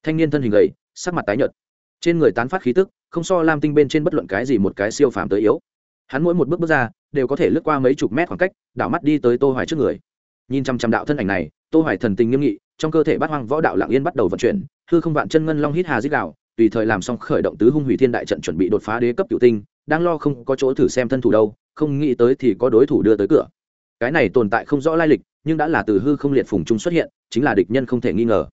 Thanh niên thân hình gầy, sắc mặt tái nhợt trên người tán phát khí tức, không so lam tinh bên trên bất luận cái gì một cái siêu phàm tới yếu. Hắn mỗi một bước bước ra, đều có thể lướt qua mấy chục mét khoảng cách, đảo mắt đi tới tô hoài trước người. Nhìn chăm chăm đạo thân ảnh này, tô hoài thần tình nghiêm nghị, trong cơ thể bát hoang võ đạo lặng yên bắt đầu vận chuyển, hư không vạn chân ngân long hít hà dích đạo tùy thời làm xong khởi động tứ hung hủy thiên đại trận chuẩn bị đột phá đế cấp cửu tinh, đang lo không có chỗ thử xem thân thủ đâu, không nghĩ tới thì có đối thủ đưa tới cửa. Cái này tồn tại không rõ lai lịch, nhưng đã là từ hư không liệt phùng trung xuất hiện, chính là địch nhân không thể nghi ngờ.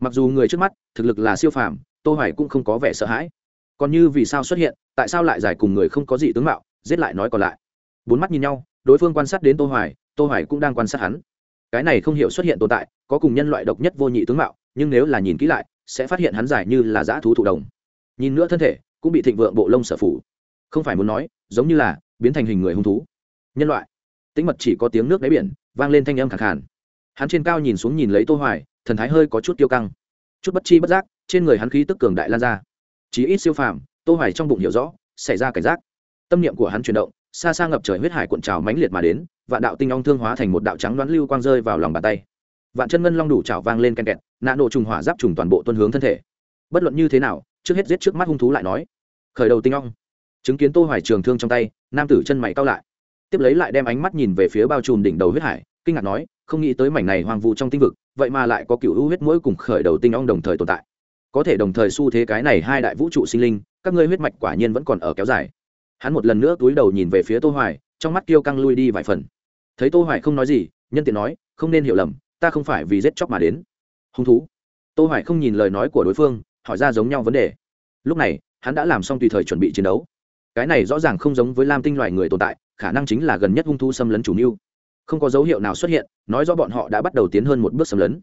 Mặc dù người trước mắt, thực lực là siêu phàm tô hoài cũng không có vẻ sợ hãi. Còn như vì sao xuất hiện, tại sao lại giải cùng người không có gì tướng mạo, giết lại nói còn lại. Bốn mắt nhìn nhau, đối phương quan sát đến tô hoài tô hoài cũng đang quan sát hắn. Cái này không hiểu xuất hiện tồn tại, có cùng nhân loại độc nhất vô nhị tướng mạo, nhưng nếu là nhìn kỹ lại, sẽ phát hiện hắn giải như là dã thú thụ đồng. Nhìn nữa thân thể, cũng bị thịnh vượng bộ lông sở phủ. Không phải muốn nói, giống như là biến thành hình người hung thú. Nhân loại. Tĩnh mật chỉ có tiếng nước đáy biển, vang lên thanh âm khẳng khàn. Hắn trên cao nhìn xuống nhìn lấy tô hoài, thần thái hơi có chút tiêu căng. Chút bất chi bất giác trên người hắn khí tức cường đại lan ra. Chí ít siêu phàm, tô hoài trong bụng hiểu rõ, xảy ra cảnh giác. Tâm niệm của hắn chuyển động, xa xa ngập trời huyết hải cuộn trào mãnh liệt mà đến, vạn đạo tinh long thương hóa thành một đạo trắng đoán lưu quang rơi vào lòng bàn tay. Vạn chân ngân long đủ trào vang lên ken kẹt nã nổ trùng hỏa giáp trùng toàn bộ tuân hướng thân thể. Bất luận như thế nào, trước hết giết trước mắt hung thú lại nói. Khởi đầu tinh long chứng kiến tô hoài trường thương trong tay, nam tử chân mày cao lại. Tiếp lấy lại đem ánh mắt nhìn về phía bao trùm đỉnh đầu huyết hải, kinh ngạc nói, không nghĩ tới mảnh này hoang vu trong tinh vực, vậy mà lại có cựu u huyết mũi cùng khởi đầu tinh ong đồng thời tồn tại có thể đồng thời xu thế cái này hai đại vũ trụ sinh linh, các ngươi huyết mạch quả nhiên vẫn còn ở kéo dài. Hắn một lần nữa túi đầu nhìn về phía tô hoài, trong mắt kêu căng lui đi vài phần. Thấy tô hoài không nói gì, nhân tiện nói, không nên hiểu lầm, ta không phải vì giết chóc mà đến. Hung thú. Tô hoài không nhìn lời nói của đối phương, hỏi ra giống nhau vấn đề. Lúc này, hắn đã làm xong tùy thời chuẩn bị chiến đấu. Cái này rõ ràng không giống với lam tinh loài người tồn tại, khả năng chính là gần nhất hung thú xâm lấn chủ mưu. Không có dấu hiệu nào xuất hiện, nói rõ bọn họ đã bắt đầu tiến hơn một bước xâm lấn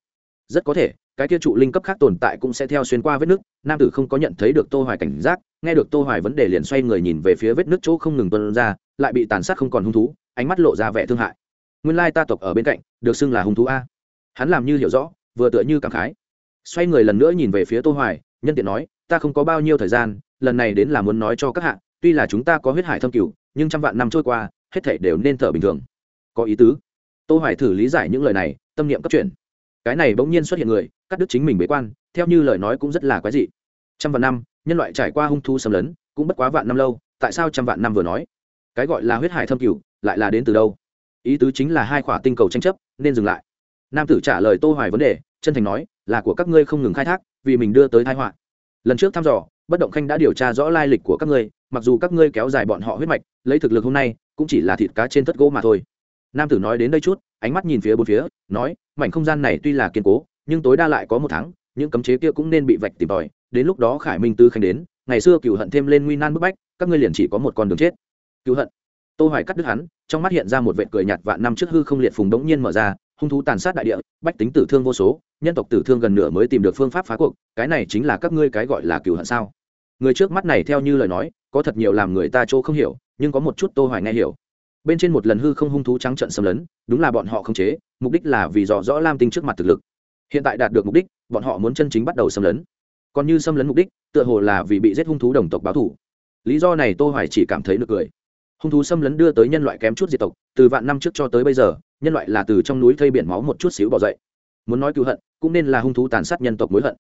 rất có thể, cái kia trụ linh cấp khác tồn tại cũng sẽ theo xuyên qua vết nước, nam tử không có nhận thấy được tô hoài cảnh giác, nghe được tô hoài vấn đề liền xoay người nhìn về phía vết nước chỗ không ngừng tuôn ra, lại bị tàn sát không còn hung thú, ánh mắt lộ ra vẻ thương hại. Nguyên lai ta tộc ở bên cạnh, được xưng là hung thú a. Hắn làm như hiểu rõ, vừa tựa như cảm khái. Xoay người lần nữa nhìn về phía tô hoài, nhân tiện nói, ta không có bao nhiêu thời gian, lần này đến là muốn nói cho các hạ, tuy là chúng ta có huyết hải thâm cửu, nhưng trăm vạn năm trôi qua, hết thảy đều nên thở bình thường. Có ý tứ. Tô hoài thử lý giải những lời này, tâm niệm cấp chuyển cái này bỗng nhiên xuất hiện người, cắt đứt chính mình bế quan, theo như lời nói cũng rất là quái dị. Trăm vạn năm, nhân loại trải qua hung thu xâm lấn, cũng bất quá vạn năm lâu, tại sao trăm vạn năm vừa nói? Cái gọi là huyết hải thâm cửu lại là đến từ đâu? Ý tứ chính là hai khỏa tinh cầu tranh chấp, nên dừng lại. Nam tử trả lời tô hoài vấn đề, chân thành nói, là của các ngươi không ngừng khai thác, vì mình đưa tới tai họa. Lần trước thăm dò, bất động khanh đã điều tra rõ lai lịch của các ngươi, mặc dù các ngươi kéo dài bọn họ huyết mạch, lấy thực lực hôm nay, cũng chỉ là thịt cá trên tất gỗ mà thôi nam tử nói đến đây chút, ánh mắt nhìn phía bốn phía, nói, mảnh không gian này tuy là kiên cố, nhưng tối đa lại có một tháng, những cấm chế kia cũng nên bị vạch tìm tòi, đến lúc đó khải minh tư khanh đến, ngày xưa cựu hận thêm lên nguy nan bức bách, các ngươi liền chỉ có một con đường chết. Cựu hận. Tô hoài cắt đứt hắn, trong mắt hiện ra một vệ cười nhạt vạn năm trước hư không liệt phùng đống nhiên mở ra, hung thú tàn sát đại địa, bách tính tử thương vô số, nhân tộc tử thương gần nửa mới tìm được phương pháp phá cuộc, cái này chính là các ngươi cái gọi là cựu hận sao? Người trước mắt này theo như lời nói, có thật nhiều làm người ta chỗ không hiểu, nhưng có một chút tô hoài nghe hiểu bên trên một lần hư không hung thú trắng trận xâm lấn, đúng là bọn họ không chế, mục đích là vì dò rõ lam tinh trước mặt thực lực. Hiện tại đạt được mục đích, bọn họ muốn chân chính bắt đầu xâm lấn. Còn như xâm lấn mục đích, tựa hồ là vì bị giết hung thú đồng tộc báo thủ lý do này tô hoài chỉ cảm thấy nực cười. Hung thú xâm lấn đưa tới nhân loại kém chút diệt tộc, từ vạn năm trước cho tới bây giờ, nhân loại là từ trong núi thây biển máu một chút xíu bỏ dậy. Muốn nói cứu hận, cũng nên là hung thú tàn sát nhân tộc mối hận.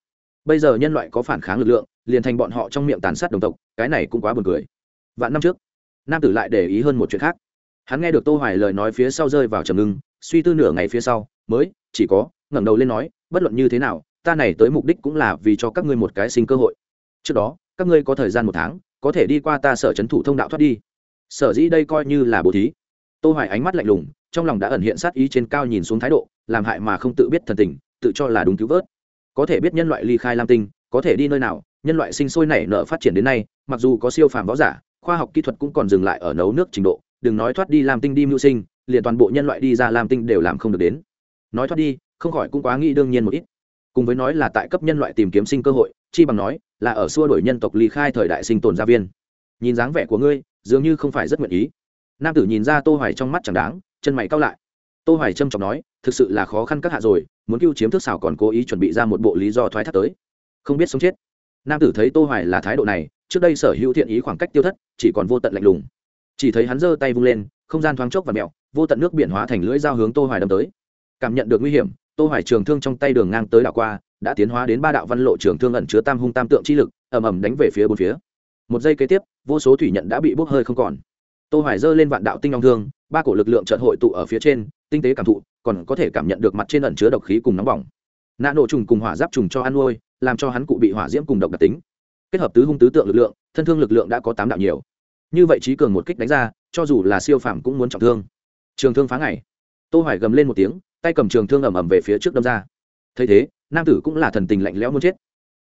Bây giờ nhân loại có phản kháng lực lượng, liền thành bọn họ trong miệng tàn sát đồng tộc, cái này cũng quá buồn cười. Vạn năm trước, nam tử lại để ý hơn một chuyện khác hắn nghe được tô hoài lời nói phía sau rơi vào trầm ngưng, suy tư nửa ngày phía sau, mới, chỉ có, ngẩng đầu lên nói, bất luận như thế nào, ta này tới mục đích cũng là vì cho các ngươi một cái sinh cơ hội. Trước đó, các ngươi có thời gian một tháng, có thể đi qua ta sở chấn thủ thông đạo thoát đi. Sở dĩ đây coi như là bố thí. Tô hoài ánh mắt lạnh lùng, trong lòng đã ẩn hiện sát ý trên cao nhìn xuống thái độ, làm hại mà không tự biết thần tình, tự cho là đúng cứu vớt. Có thể biết nhân loại ly khai lam tinh, có thể đi nơi nào, nhân loại sinh sôi nảy nở phát triển đến nay, mặc dù có siêu phàm võ giả, khoa học kỹ thuật cũng còn dừng lại ở nấu nước trình độ đừng nói thoát đi làm tinh đi mưu sinh, liền toàn bộ nhân loại đi ra làm tinh đều làm không được đến. Nói thoát đi, không khỏi cũng quá nghĩ đương nhiên một ít. Cùng với nói là tại cấp nhân loại tìm kiếm sinh cơ hội, chi bằng nói là ở xua đổi nhân tộc ly khai thời đại sinh tồn gia viên. Nhìn dáng vẻ của ngươi, dường như không phải rất nguyện ý. Nam tử nhìn ra tô hoài trong mắt chẳng đáng, chân mày cau lại. Tô hoài trâm trọng nói, thực sự là khó khăn các hạ rồi, muốn cứu chiếm thức xảo còn cố ý chuẩn bị ra một bộ lý do thoái thác tới. Không biết sống chết. Nam tử thấy tô hoài là thái độ này, trước đây sở hữu thiện ý khoảng cách tiêu thất, chỉ còn vô tận lạnh lùng chỉ thấy hắn giơ tay vung lên, không gian thoáng chốc và mèo, vô tận nước biển hóa thành lưỡi dao hướng tô hoài đâm tới. Cảm nhận được nguy hiểm, tô hoài trường thương trong tay đường ngang tới đảo qua, đã tiến hóa đến ba đạo văn lộ trường thương ẩn chứa tam hung tam tượng chi lực, ầm ầm đánh về phía bốn phía. Một giây kế tiếp, vô số thủy nhận đã bị bốc hơi không còn. Tô hoài giơ lên vạn đạo tinh long thương, ba cổ lực lượng trận hội tụ ở phía trên, tinh tế cảm thụ, còn có thể cảm nhận được mặt trên ẩn chứa độc khí cùng nóng bỏng. Nã nổ trùng cùng hỏa giáp trùng cho ăn nuôi, làm cho hắn cụ bị hỏa diễm cùng độc đặc tính. Kết hợp tứ hung tứ tượng lực lượng, thân thương lực lượng đã có tám đạo nhiều như vậy trí cường một kích đánh ra, cho dù là siêu phàm cũng muốn trọng thương. Trường thương phá ngày. Tô hoài gầm lên một tiếng, tay cầm trường thương ầm ầm về phía trước đâm ra. Thấy thế, nam tử cũng là thần tình lạnh lẽo muốn chết.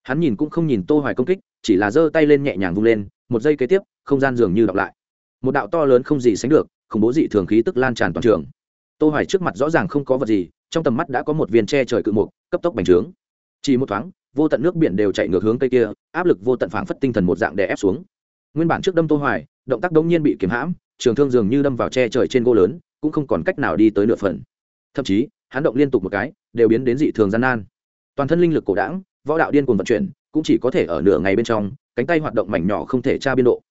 Hắn nhìn cũng không nhìn tô hoài công kích, chỉ là giơ tay lên nhẹ nhàng vung lên, một giây kế tiếp, không gian dường như đọc lại. Một đạo to lớn không gì sánh được, khủng bố dị thường khí tức lan tràn toàn trường. Tô hoài trước mặt rõ ràng không có vật gì, trong tầm mắt đã có một viên tre trời cự mục, cấp tốc bành trướng. Chỉ một thoáng, vô tận nước biển đều chạy ngược hướng tây kia, áp lực vô tận phảng phất tinh thần một dạng đè ép xuống. Nguyên bản trước đâm tô hoài động tác đống nhiên bị kiềm hãm, trường thương dường như đâm vào che trời trên gỗ lớn, cũng không còn cách nào đi tới nửa phần. Thậm chí, hắn động liên tục một cái, đều biến đến dị thường gian nan. Toàn thân linh lực cổ đảng võ đạo điên cuồng vận chuyển, cũng chỉ có thể ở nửa ngày bên trong, cánh tay hoạt động mảnh nhỏ không thể tra biên độ.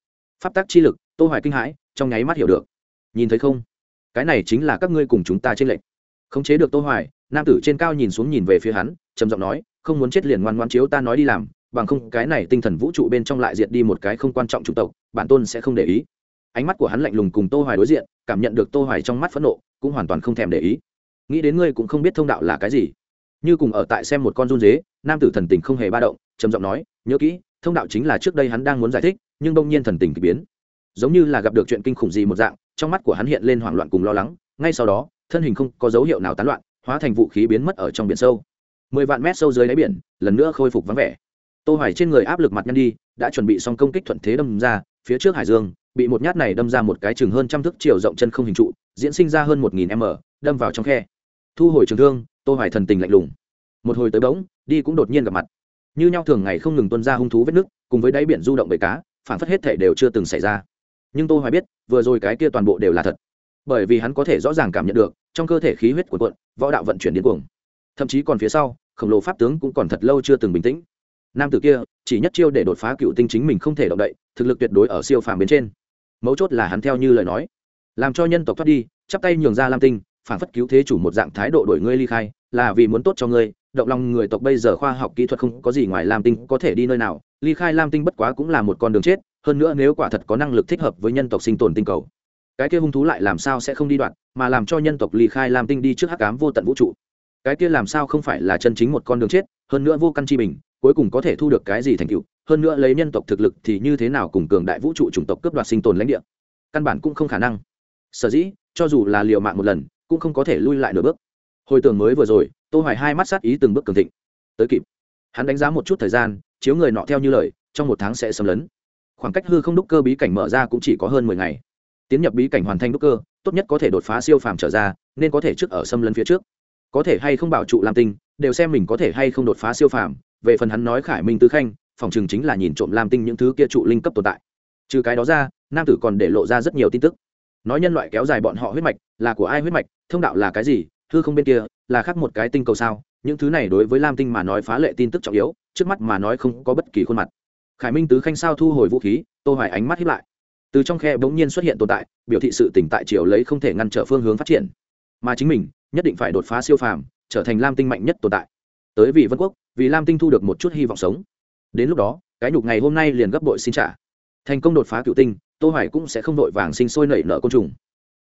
Pháp tắc chi lực, tô hoài kinh hãi, trong nháy mắt hiểu được. Nhìn thấy không? Cái này chính là các ngươi cùng chúng ta trên lệnh khống chế được tô hoài, nam tử trên cao nhìn xuống nhìn về phía hắn, trầm giọng nói, không muốn chết liền ngoan ngoãn chiếu ta nói đi làm bằng không cái này tinh thần vũ trụ bên trong lại diệt đi một cái không quan trọng chủng tộc, bản tôn sẽ không để ý. Ánh mắt của hắn lạnh lùng cùng tô hoài đối diện, cảm nhận được tô hoài trong mắt phẫn nộ, cũng hoàn toàn không thèm để ý. Nghĩ đến ngươi cũng không biết thông đạo là cái gì. Như cùng ở tại xem một con run dế, nam tử thần tình không hề ba động, trầm giọng nói, nhớ kỹ, thông đạo chính là trước đây hắn đang muốn giải thích, nhưng bỗng nhiên thần tình kỳ biến. Giống như là gặp được chuyện kinh khủng gì một dạng, trong mắt của hắn hiện lên hoảng loạn cùng lo lắng, ngay sau đó, thân hình không có dấu hiệu nào tán loạn, hóa thành vũ khí biến mất ở trong biển sâu. Mười vạn mét sâu dưới đáy biển, lần nữa khôi phục vắng vẻ tô hoài trên người áp lực mặt nhăn đi, đã chuẩn bị xong công kích thuận thế đâm ra, phía trước hải dương, bị một nhát này đâm ra một cái chừng hơn trăm thước chiều rộng chân không hình trụ, diễn sinh ra hơn một nghìn m, đâm vào trong khe. Thu hồi trường thương, tô hoài thần tình lạnh lùng. Một hồi tới bỗng, đi cũng đột nhiên gặp mặt. Như nhau thường ngày không ngừng tuân ra hung thú vết nước cùng với đáy biển du động bầy cá, phản phất hết thể đều chưa từng xảy ra. Nhưng tô hoài biết, vừa rồi cái kia toàn bộ đều là thật. Bởi vì hắn có thể rõ ràng cảm nhận được, trong cơ thể khí huyết của quận võ đạo vận chuyển điên cuồng. Thậm chí còn phía sau, khổng lồ pháp tướng cũng còn thật lâu chưa từng bình tĩnh nam tử kia, chỉ nhất chiêu để đột phá cựu tinh chính mình không thể động đậy, thực lực tuyệt đối ở siêu phàm bên trên. Mấu chốt là hắn theo như lời nói, làm cho nhân tộc thoát đi, chắp tay nhường ra lam tinh, phản phất cứu thế chủ một dạng thái độ đổi ngươi ly khai, là vì muốn tốt cho ngươi, động lòng người tộc bây giờ khoa học kỹ thuật không có gì ngoài lam tinh có thể đi nơi nào, ly khai lam tinh bất quá cũng là một con đường chết, hơn nữa nếu quả thật có năng lực thích hợp với nhân tộc sinh tồn tinh cầu, cái kia hung thú lại làm sao sẽ không đi đoạn, mà làm cho nhân tộc ly khai lam tinh đi trước hắc cám vô tận vũ trụ. Cái kia làm sao không phải là chân chính một con đường chết, hơn nữa vô căn chi bình cuối cùng có thể thu được cái gì thành tựu, hơn nữa lấy nhân tộc thực lực thì như thế nào cùng cường đại vũ trụ chủng tộc cướp đoạt sinh tồn lãnh địa. Căn bản cũng không khả năng. Sở dĩ, cho dù là liều mạng một lần, cũng không có thể lui lại nửa bước. Hồi tưởng mới vừa rồi, tô hoài hai mắt sát ý từng bước cường thịnh. Tới kịp. Hắn đánh giá một chút thời gian, chiếu người nọ theo như lời, trong một tháng sẽ xâm lấn. Khoảng cách hư không đúc cơ bí cảnh mở ra cũng chỉ có hơn 10 ngày. Tiến nhập bí cảnh hoàn thành đúc cơ, tốt nhất có thể đột phá siêu phàm trở ra, nên có thể trước ở xâm lấn phía trước. Có thể hay không bảo trụ lam tinh, đều xem mình có thể hay không đột phá siêu phàm về phần hắn nói khải minh tứ khanh, phòng trường chính là nhìn trộm lam tinh những thứ kia trụ linh cấp tồn tại. Trừ cái đó ra, nam tử còn để lộ ra rất nhiều tin tức. Nói nhân loại kéo dài bọn họ huyết mạch, là của ai huyết mạch, thông đạo là cái gì thư không bên kia, là khác một cái tinh cầu sao? Những thứ này đối với lam tinh mà nói phá lệ tin tức trọng yếu, trước mắt mà nói không có bất kỳ khuôn mặt. Khải minh tứ khanh sao thu hồi vũ khí, tô hoài ánh mắt hiếp lại. Từ trong khe bỗng nhiên xuất hiện tồn tại, biểu thị sự tỉnh tại triều lấy không thể ngăn trở phương hướng phát triển. Mà chính mình, nhất định phải đột phá siêu phàm, trở thành lam tinh mạnh nhất tồn tại tới vì vân quốc, vì lam tinh thu được một chút hy vọng sống. Đến lúc đó, cái nhục ngày hôm nay liền gấp bội xin trả. Thành công đột phá cựu tinh, tô hoài cũng sẽ không đội vàng sinh sôi nảy nở côn trùng.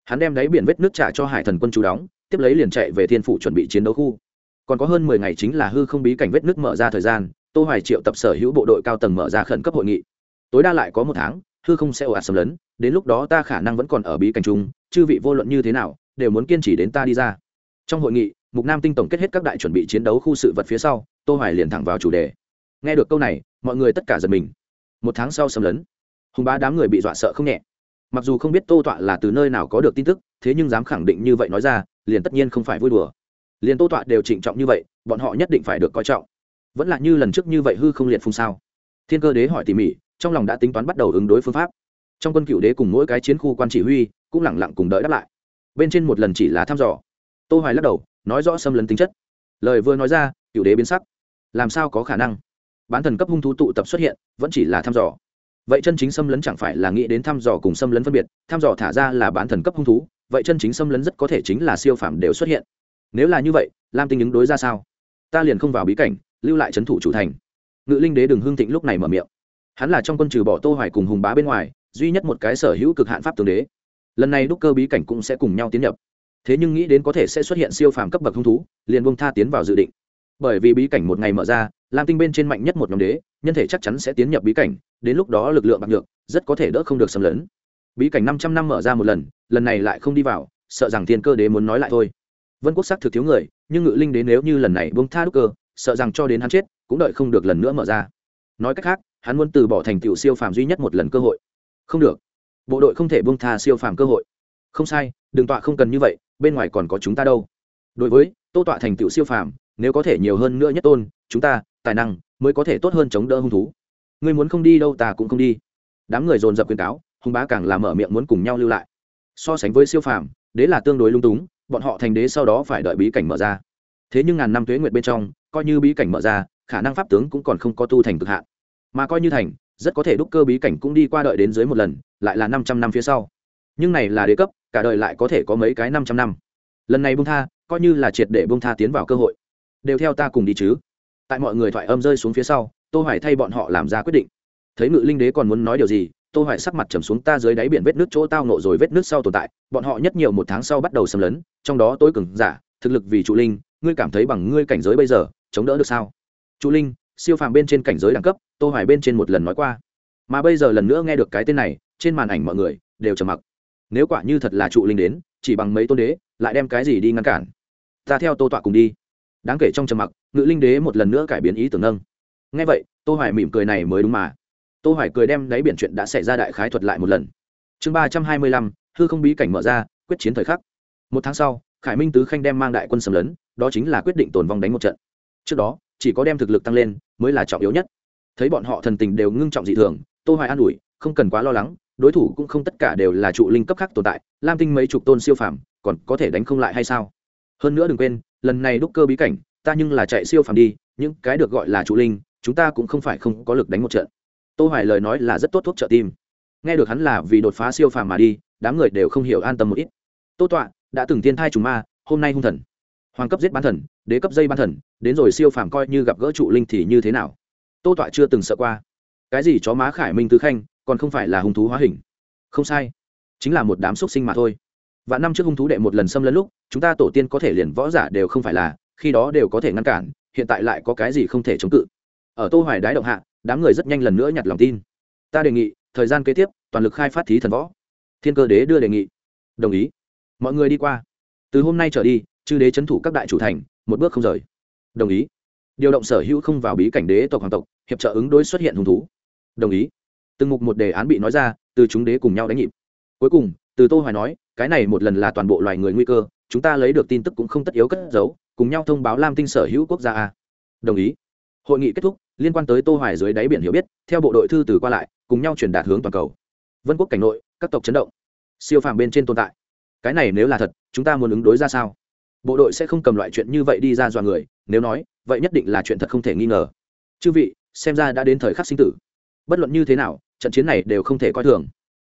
Hắn đem đáy biển vết nước trả cho hải thần quân chú đóng, tiếp lấy liền chạy về thiên phủ chuẩn bị chiến đấu khu. Còn có hơn 10 ngày chính là hư không bí cảnh vết nước mở ra thời gian, tô hoài triệu tập sở hữu bộ đội cao tầng mở ra khẩn cấp hội nghị. Tối đa lại có một tháng, hư không sẽ ồ ạt sầm lớn đến lúc đó ta khả năng vẫn còn ở bí cảnh trung chư vị vô luận như thế nào, đều muốn kiên trì đến ta đi ra. Trong hội nghị mục nam tinh tổng kết hết các đại chuẩn bị chiến đấu khu sự vật phía sau, tô hoài liền thẳng vào chủ đề. Nghe được câu này, mọi người tất cả giật mình. Một tháng sau xâm lấn, hùng bá đám người bị dọa sợ không nhẹ. Mặc dù không biết tô tọa là từ nơi nào có được tin tức, thế nhưng dám khẳng định như vậy nói ra, liền tất nhiên không phải vui đùa. Liền tô tọa đều trịnh trọng như vậy, bọn họ nhất định phải được coi trọng. Vẫn là như lần trước như vậy hư không liệt phung sao? Thiên cơ đế hỏi tỉ mỉ, trong lòng đã tính toán bắt đầu ứng đối phương pháp. Trong quân cựu đế cùng mỗi cái chiến khu quan chỉ huy, cũng lẳng lặng cùng đợi đáp lại. Bên trên một lần chỉ là thăm dò. Tô hoài lắc đầu nói rõ xâm lấn tính chất. Lời vừa nói ra, cựu đế biến sắc. Làm sao có khả năng? Bán thần cấp hung thú tụ tập xuất hiện, vẫn chỉ là thăm dò. Vậy chân chính xâm lấn chẳng phải là nghĩ đến thăm dò cùng xâm lấn phân biệt, thăm dò thả ra là bán thần cấp hung thú, vậy chân chính xâm lấn rất có thể chính là siêu phẩm đều xuất hiện. Nếu là như vậy, lam tinh ứng đối ra sao? Ta liền không vào bí cảnh, lưu lại trấn thủ chủ thành. Ngự linh đế đường hương thịnh lúc này mở miệng. Hắn là trong quân trừ bỏ tô hoài cùng hùng bá bên ngoài, duy nhất một cái sở hữu cực hạn pháp tướng đế. Lần này đúc cơ bí cảnh cũng sẽ cùng nhau tiến nhập thế nhưng nghĩ đến có thể sẽ xuất hiện siêu phàm cấp bậc hung thú, liền buông tha tiến vào dự định. Bởi vì bí cảnh một ngày mở ra, lam tinh bên trên mạnh nhất một nhóm đế, nhân thể chắc chắn sẽ tiến nhập bí cảnh, đến lúc đó lực lượng bạc được rất có thể đỡ không được xâm lấn. Bí cảnh 500 năm mở ra một lần lần này lại không đi vào, sợ rằng thiên cơ đế muốn nói lại thôi. Vân quốc sắc thực thiếu người, nhưng ngự linh đế nếu như lần này buông tha đúc cơ, sợ rằng cho đến hắn chết, cũng đợi không được lần nữa mở ra. Nói cách khác, hắn muốn từ bỏ thành tựu siêu phàm duy nhất một lần cơ hội. Không được. Bộ đội không thể buông tha siêu phàm cơ hội không sai, đừng tọa không cần như vậy, bên ngoài còn có chúng ta đâu. Đối với, tô tọa thành tựu siêu phàm, nếu có thể nhiều hơn nữa nhất tôn, chúng ta, tài năng, mới có thể tốt hơn chống đỡ hung thú. Ngươi muốn không đi đâu ta cũng không đi. Đám người dồn dập khuyên cáo, hung bá càng làm mở miệng muốn cùng nhau lưu lại. So sánh với siêu phàm, đế là tương đối lung túng, bọn họ thành đế sau đó phải đợi bí cảnh mở ra. Thế nhưng ngàn năm tuế nguyệt bên trong, coi như bí cảnh mở ra, khả năng pháp tướng cũng còn không có tu thành cực hạn. Mà coi như thành, rất có thể đúc cơ bí cảnh cũng đi qua đợi đến dưới một lần, lại là năm trăm năm phía sau. Nhưng này là đế cấp cả đời lại có thể có mấy cái năm trăm năm. Lần này bung tha, coi như là triệt để bung tha tiến vào cơ hội. Đều theo ta cùng đi chứ. Tại mọi người thoại âm rơi xuống phía sau, tô hoài thay bọn họ làm ra quyết định. Thấy ngự linh đế còn muốn nói điều gì, tô hoài sắc mặt trầm xuống, ta dưới đáy biển vết nước chỗ tao nộ rồi vết nước sau tồn tại, bọn họ nhất nhiều một tháng sau bắt đầu xâm lấn, trong đó tối cường giả, thực lực vì trụ linh, ngươi cảm thấy bằng ngươi cảnh giới bây giờ, chống đỡ được sao? Trụ linh, siêu phàm bên trên cảnh giới đẳng cấp, tô hoài bên trên một lần nói qua. Mà bây giờ lần nữa nghe được cái tên này, trên màn ảnh mọi người đều trầm mặc nếu quả như thật là trụ linh đến chỉ bằng mấy tôn đế lại đem cái gì đi ngăn cản? Ta theo tô tọa cùng đi. Đáng kể trong trầm mặc ngự linh đế một lần nữa cải biến ý tưởng nâng. Ngay vậy tô hoài mỉm cười này mới đúng mà. Tô hoài cười đem đáy biển chuyện đã xảy ra đại khái thuật lại một lần. Chương 325, hư không bí cảnh mở ra quyết chiến thời khắc. Một tháng sau khải minh tứ khanh đem mang đại quân sầm lớn đó chính là quyết định tồn vong đánh một trận. Trước đó chỉ có đem thực lực tăng lên mới là trọng yếu nhất. Thấy bọn họ thần tình đều ngưng trọng dị thường tô hoài an ủi không cần quá lo lắng đối thủ cũng không tất cả đều là trụ linh cấp khác tồn tại, lam tinh mấy chục tôn siêu phàm, còn có thể đánh không lại hay sao? Hơn nữa đừng quên, lần này đúc cơ bí cảnh, ta nhưng là chạy siêu phàm đi, những cái được gọi là trụ linh, chúng ta cũng không phải không có lực đánh một trận. Tô hoài lời nói là rất tốt thuốc trợ tim. Nghe được hắn là vì đột phá siêu phàm mà đi, đám người đều không hiểu an tâm một ít. Tô tọa, đã từng tiên thai trùng ma, hôm nay hung thần. Hoàng cấp giết bán thần, đế cấp dây bán thần, đến rồi siêu phàm coi như gặp gỡ trụ linh thì như thế nào? Tô tọa chưa từng sợ qua. Cái gì chó má khải minh tứ khanh còn không phải là hung thú hóa hình. Không sai, chính là một đám xuất sinh mà thôi. Và năm trước hung thú đệ một lần xâm lấn lúc, chúng ta tổ tiên có thể liền võ giả đều không phải là, khi đó đều có thể ngăn cản, hiện tại lại có cái gì không thể chống cự. Ở tô hoài đái động hạ, đám người rất nhanh lần nữa nhặt lòng tin. Ta đề nghị, thời gian kế tiếp, toàn lực khai phát thí thần võ. Thiên cơ đế đưa đề nghị. Đồng ý. Mọi người đi qua. Từ hôm nay trở đi, chư đế chấn thủ các đại chủ thành, một bước không rời. Đồng ý. Điều động sở hữu không vào bí cảnh đế tộc hoàng tộc, hiệp trợ ứng đối xuất hiện hung thú. Đồng ý từng mục một đề án bị nói ra, từ chúng đế cùng nhau đánh nhịp. Cuối cùng, từ tô hoài nói, cái này một lần là toàn bộ loài người nguy cơ, chúng ta lấy được tin tức cũng không tất yếu cất giấu, cùng nhau thông báo lam tinh sở hữu quốc gia a. Đồng ý. Hội nghị kết thúc, liên quan tới tô hoài dưới đáy biển hiểu biết, theo bộ đội thư từ qua lại, cùng nhau truyền đạt hướng toàn cầu. Vân quốc cảnh nội, các tộc chấn động. Siêu phàm bên trên tồn tại. Cái này nếu là thật, chúng ta muốn ứng đối ra sao? Bộ đội sẽ không cầm loại chuyện như vậy đi ra dọa người, nếu nói, vậy nhất định là chuyện thật không thể nghi ngờ. Chư vị, xem ra đã đến thời khắc sinh tử bất luận như thế nào, trận chiến này đều không thể coi thường.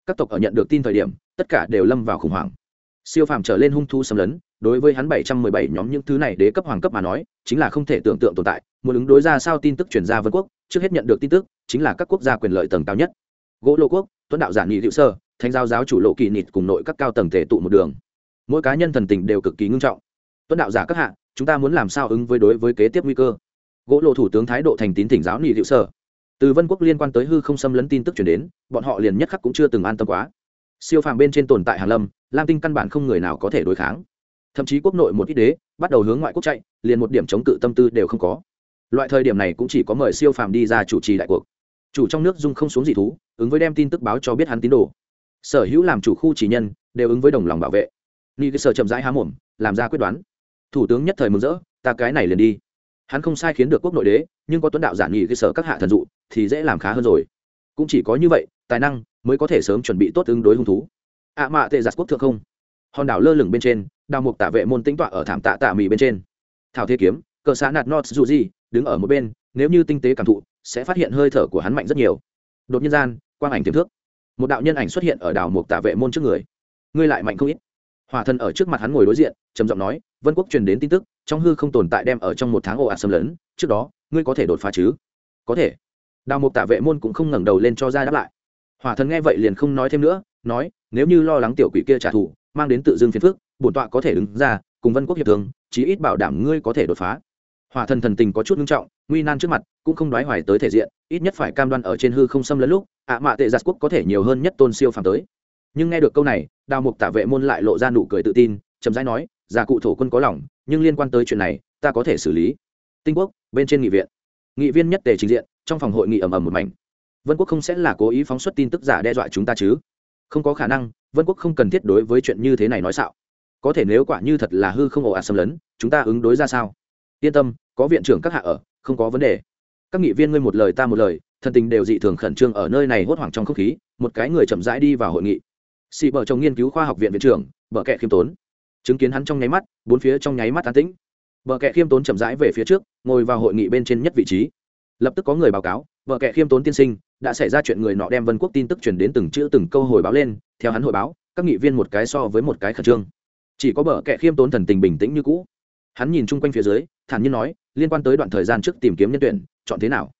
Các tộc ở nhận được tin thời điểm, tất cả đều lâm vào khủng hoảng. Siêu phàm trở lên hung thu xâm lấn, đối với hắn bảy trăm mười bảy nhóm những thứ này đế cấp hoàng cấp mà nói, chính là không thể tưởng tượng tồn tại. Muốn ứng đối ra sao tin tức chuyển ra vân quốc, trước hết nhận được tin tức, chính là các quốc gia quyền lợi tầng cao nhất. Gỗ lô quốc, tuấn đạo giản nghị hữu sơ thanh giao giáo chủ lộ kỳ nịt cùng nội các cao tầng thể tụ một đường. Mỗi cá nhân thần tình đều cực kỳ ngưng trọng. Tuấn đạo giả các hạ, chúng ta muốn làm sao ứng với đối với kế tiếp nguy cơ? Gỗ lộ thủ tướng thái độ thành tín thỉnh giáo nghị hữu sơ từ vân quốc liên quan tới hư không xâm lấn tin tức chuyển đến, bọn họ liền nhất khắc cũng chưa từng an tâm quá. Siêu phàm bên trên tồn tại hàn lâm, lam tinh căn bản không người nào có thể đối kháng. Thậm chí quốc nội một ít đế, bắt đầu hướng ngoại quốc chạy, liền một điểm chống cự tâm tư đều không có. Loại thời điểm này cũng chỉ có mời siêu phàm đi ra chủ trì đại cuộc. Chủ trong nước dung không xuống dị thú, ứng với đem tin tức báo cho biết hắn tín đồ. Sở hữu làm chủ khu chỉ nhân, đều ứng với đồng lòng bảo vệ. Ni cái sở chậm rãi há mồm, làm ra quyết đoán. Thủ tướng nhất thời mừng rỡ, ta cái này liền đi hắn không sai khiến được quốc nội đế, nhưng có tuấn đạo giản nghị cơ sở các hạ thần dụ, thì dễ làm khá hơn rồi. Cũng chỉ có như vậy, tài năng mới có thể sớm chuẩn bị tốt ứng đối hung thú. Ạ mạ tệ giặt quốc thượng không? Hòn đảo lơ lửng bên trên, đào mục tả vệ môn tính tọa ở thảm tạ tạ mì bên trên. Thảo thế kiếm, cờ xã nạt nót dù gì, đứng ở một bên, nếu như tinh tế cảm thụ, sẽ phát hiện hơi thở của hắn mạnh rất nhiều. Đột nhiên gian, quang ảnh tiềm thước một đạo nhân ảnh xuất hiện ở đảo mục tả vệ môn trước người. Ngươi lại mạnh không ít. Hòa thân ở trước mặt hắn ngồi đối diện, trầm giọng nói, vân quốc truyền đến tin tức trong hư không tồn tại đem ở trong một tháng ồ ạt xâm lấn, trước đó, ngươi có thể đột phá chứ? Có thể. Đào mục tả vệ môn cũng không ngẩng đầu lên cho ra đáp lại. Hòa thần nghe vậy liền không nói thêm nữa, nói, nếu như lo lắng tiểu quỷ kia trả thù, mang đến tự dưng phiền phức, bổn tọa có thể đứng ra, cùng vân quốc hiệp thương, chí ít bảo đảm ngươi có thể đột phá. Hòa thần thần tình có chút nghiêm trọng, nguy nan trước mặt, cũng không đoái hoài tới thể diện, ít nhất phải cam đoan ở trên hư không xâm lấn lúc, ạ mạ tệ giặc quốc có thể nhiều hơn nhất tôn siêu phàm tới. Nhưng nghe được câu này, đào mục tả vệ môn lại lộ ra nụ cười tự tin, chậm rãi nói, già cụ thổ quân có lòng nhưng liên quan tới chuyện này, ta có thể xử lý. Tinh quốc, bên trên nghị viện. Nghị viên nhất tề trình diện, trong phòng hội nghị ầm ầm một mảnh. Vân quốc không sẽ là cố ý phóng xuất tin tức giả đe dọa chúng ta chứ? Không có khả năng, vân quốc không cần thiết đối với chuyện như thế này nói xạo. Có thể nếu quả như thật là hư không ồ ạt xâm lấn, chúng ta ứng đối ra sao? Yên tâm, có viện trưởng các hạ ở, không có vấn đề. Các nghị viên ngươi một lời ta một lời, thần tình đều dị thường khẩn trương ở nơi này hốt hoảng trong không khí, một cái người chậm rãi đi vào hội nghị. Xị bờ chồng nghiên cứu khoa học viện viện trưởng, bờ kệ khiêm tốn chứng kiến hắn trong nháy mắt, bốn phía trong nháy mắt tán tĩnh. Bờ kệ khiêm tốn chậm rãi về phía trước, ngồi vào hội nghị bên trên nhất vị trí. Lập tức có người báo cáo vợ kệ khiêm tốn tiên sinh, đã xảy ra chuyện người nọ đem vân quốc tin tức truyền đến từng chữ từng câu hồi báo lên, theo hắn hồi báo, các nghị viên một cái so với một cái khẩn trương. Chỉ có bờ kệ khiêm tốn thần tình bình tĩnh như cũ. Hắn nhìn chung quanh phía dưới, thản nhiên nói, liên quan tới đoạn thời gian trước tìm kiếm nhân tuyển, chọn thế nào?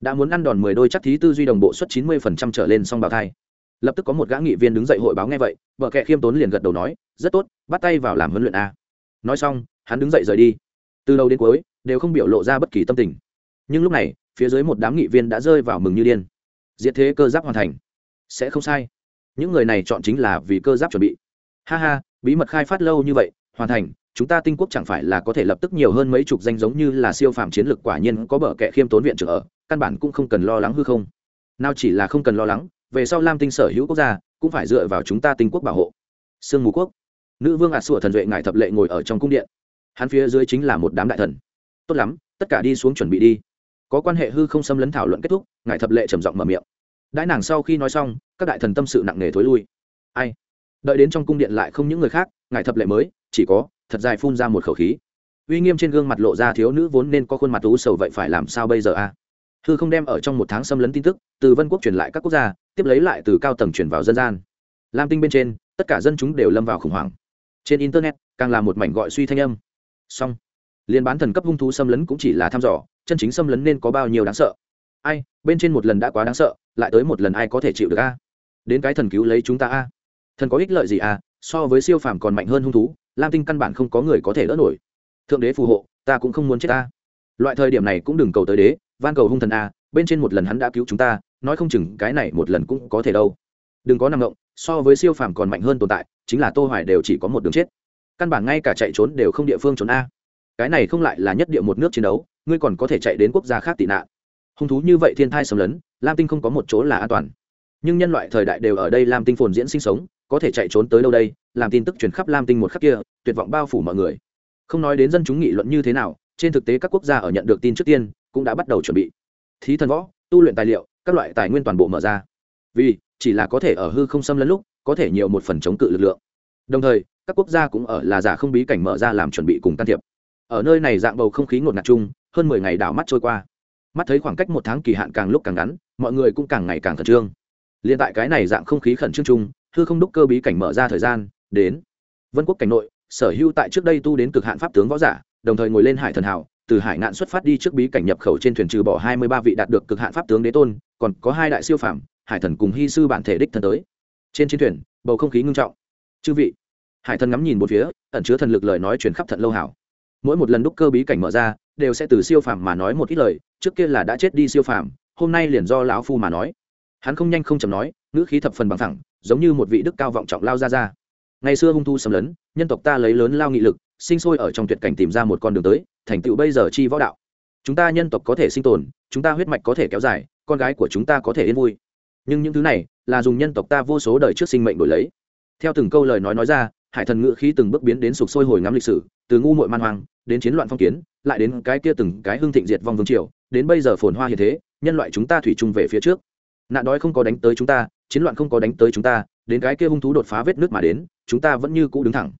Đã muốn ăn đòn mười đôi chắc thí tư duy đồng bộ suất chín mươi phần trăm trở lên song bào thai lập tức có một gã nghị viên đứng dậy hội báo nghe vậy, vợ kệ khiêm tốn liền gật đầu nói, rất tốt, bắt tay vào làm huấn luyện a. Nói xong, hắn đứng dậy rời đi. Từ đầu đến cuối, đều không biểu lộ ra bất kỳ tâm tình. Nhưng lúc này, phía dưới một đám nghị viên đã rơi vào mừng như điên. Diệt thế cơ giáp hoàn thành. Sẽ không sai. Những người này chọn chính là vì cơ giáp chuẩn bị. Ha ha, bí mật khai phát lâu như vậy, hoàn thành, chúng ta tinh quốc chẳng phải là có thể lập tức nhiều hơn mấy chục danh giống như là siêu phàm chiến lược quả nhiên có bờ kệ khiêm tốn viện trưởng ở, căn bản cũng không cần lo lắng hư không. Nào chỉ là không cần lo lắng về sau lam tinh sở hữu quốc gia cũng phải dựa vào chúng ta tinh quốc bảo hộ. Sương mù quốc. Nữ vương ạt sủa thần duệ ngài thập lệ ngồi ở trong cung điện. Hắn phía dưới chính là một đám đại thần. Tốt lắm, tất cả đi xuống chuẩn bị đi. Có quan hệ hư không xâm lấn thảo luận kết thúc ngài thập lệ trầm giọng mở miệng. Đãi nàng sau khi nói xong, các đại thần tâm sự nặng nề thối lui. Ai? Đợi đến trong cung điện lại không những người khác ngài thập lệ mới, chỉ có, thật dài phun ra một khẩu khí. Uy nghiêm trên gương mặt lộ ra thiếu nữ vốn nên có khuôn mặt tú sầu vậy phải làm sao bây giờ a? Hư không đem ở trong một tháng xâm lấn tin tức, từ vân quốc truyền lại các quốc gia tiếp lấy lại từ cao tầng chuyển vào dân gian. Lam tinh bên trên, tất cả dân chúng đều lâm vào khủng hoảng. Trên internet, càng là một mảnh gọi suy thanh âm. Song liên bán thần cấp hung thú xâm lấn cũng chỉ là thăm dò, chân chính xâm lấn nên có bao nhiêu đáng sợ? Ai, bên trên một lần đã quá đáng sợ, lại tới một lần ai có thể chịu được a? Đến cái thần cứu lấy chúng ta a. Thần có ích lợi gì a so với siêu phàm còn mạnh hơn hung thú, lam tinh căn bản không có người có thể đỡ nổi. Thượng đế phù hộ, ta cũng không muốn chết ta. Loại thời điểm này cũng đừng cầu tới đế, van cầu hung thần a, bên trên một lần hắn đã cứu chúng ta nói không chừng cái này một lần cũng có thể đâu. Đừng có năng động so với siêu phàm còn mạnh hơn tồn tại chính là tô hoài đều chỉ có một đường chết. Căn bản ngay cả chạy trốn đều không địa phương trốn a. Cái này không lại là nhất địa một nước chiến đấu ngươi còn có thể chạy đến quốc gia khác tị nạn. Hung thú như vậy thiên thai sầm lớn, lam tinh không có một chỗ là an toàn. Nhưng nhân loại thời đại đều ở đây lam tinh phồn diễn sinh sống có thể chạy trốn tới đâu đây làm tin tức truyền khắp lam tinh một khắc kia tuyệt vọng bao phủ mọi người. Không nói đến dân chúng nghị luận như thế nào trên thực tế các quốc gia ở nhận được tin trước tiên cũng đã bắt đầu chuẩn bị. Thí thần võ tu luyện tài liệu các loại tài nguyên toàn bộ mở ra. Vì chỉ là có thể ở hư không xâm lấn lúc, có thể nhiều một phần chống cự lực lượng. Đồng thời, các quốc gia cũng ở là giả không bí cảnh mở ra làm chuẩn bị cùng can thiệp. Ở nơi này dạng bầu không khí ngột ngạt chung, hơn mười ngày đảo mắt trôi qua. Mắt thấy khoảng cách một tháng kỳ hạn càng lúc càng ngắn, mọi người cũng càng ngày càng khẩn trương. Liên tại cái này dạng không khí khẩn trương chung, hư không đúc cơ bí cảnh mở ra thời gian, đến. Vân quốc cảnh nội, sở hữu tại trước đây tu đến cực hạn pháp tướng võ giả, đồng thời ngồi lên hải thần hảo từ hải ngạn xuất phát đi trước bí cảnh nhập khẩu trên thuyền trừ bỏ hai mươi ba vị đạt được cực hạn pháp tướng đế tôn, còn có hai đại siêu phàm, hải thần cùng hy sư bản thể đích thần tới. Trên chiến thuyền, bầu không khí ngưng trọng. Chư vị, hải thần ngắm nhìn một phía, ẩn chứa thần lực lời nói truyền khắp thận lâu hảo. Mỗi một lần đúc cơ bí cảnh mở ra, đều sẽ từ siêu phàm mà nói một ít lời, trước kia là đã chết đi siêu phàm, hôm nay liền do lão phu mà nói. Hắn không nhanh không chầm nói, ngữ khí thập phần bằng thẳng, giống như một vị đức cao vọng trọng lao ra ra. Ngày xưa hung thu xâm lấn, nhân tộc ta lấy lớn lao nghị lực sinh sôi ở trong tuyệt cảnh tìm ra một con đường tới, thành tựu bây giờ chi võ đạo. Chúng ta nhân tộc có thể sinh tồn, chúng ta huyết mạch có thể kéo dài, con gái của chúng ta có thể yên vui. Nhưng những thứ này là dùng nhân tộc ta vô số đời trước sinh mệnh đổi lấy. Theo từng câu lời nói nói ra, hải thần ngữ khí từng bước biến đến sục sôi hồi ngắm lịch sử, từ ngu muội man hoang, đến chiến loạn phong kiến, lại đến cái kia từng cái hưng thịnh diệt vong vương triều, đến bây giờ phồn hoa hiện thế, nhân loại chúng ta thủy chung về phía trước. Nạn đói không có đánh tới chúng ta, chiến loạn không có đánh tới chúng ta, đến cái kia hung thú đột phá vết nước mà đến, chúng ta vẫn như cũ đứng thẳng.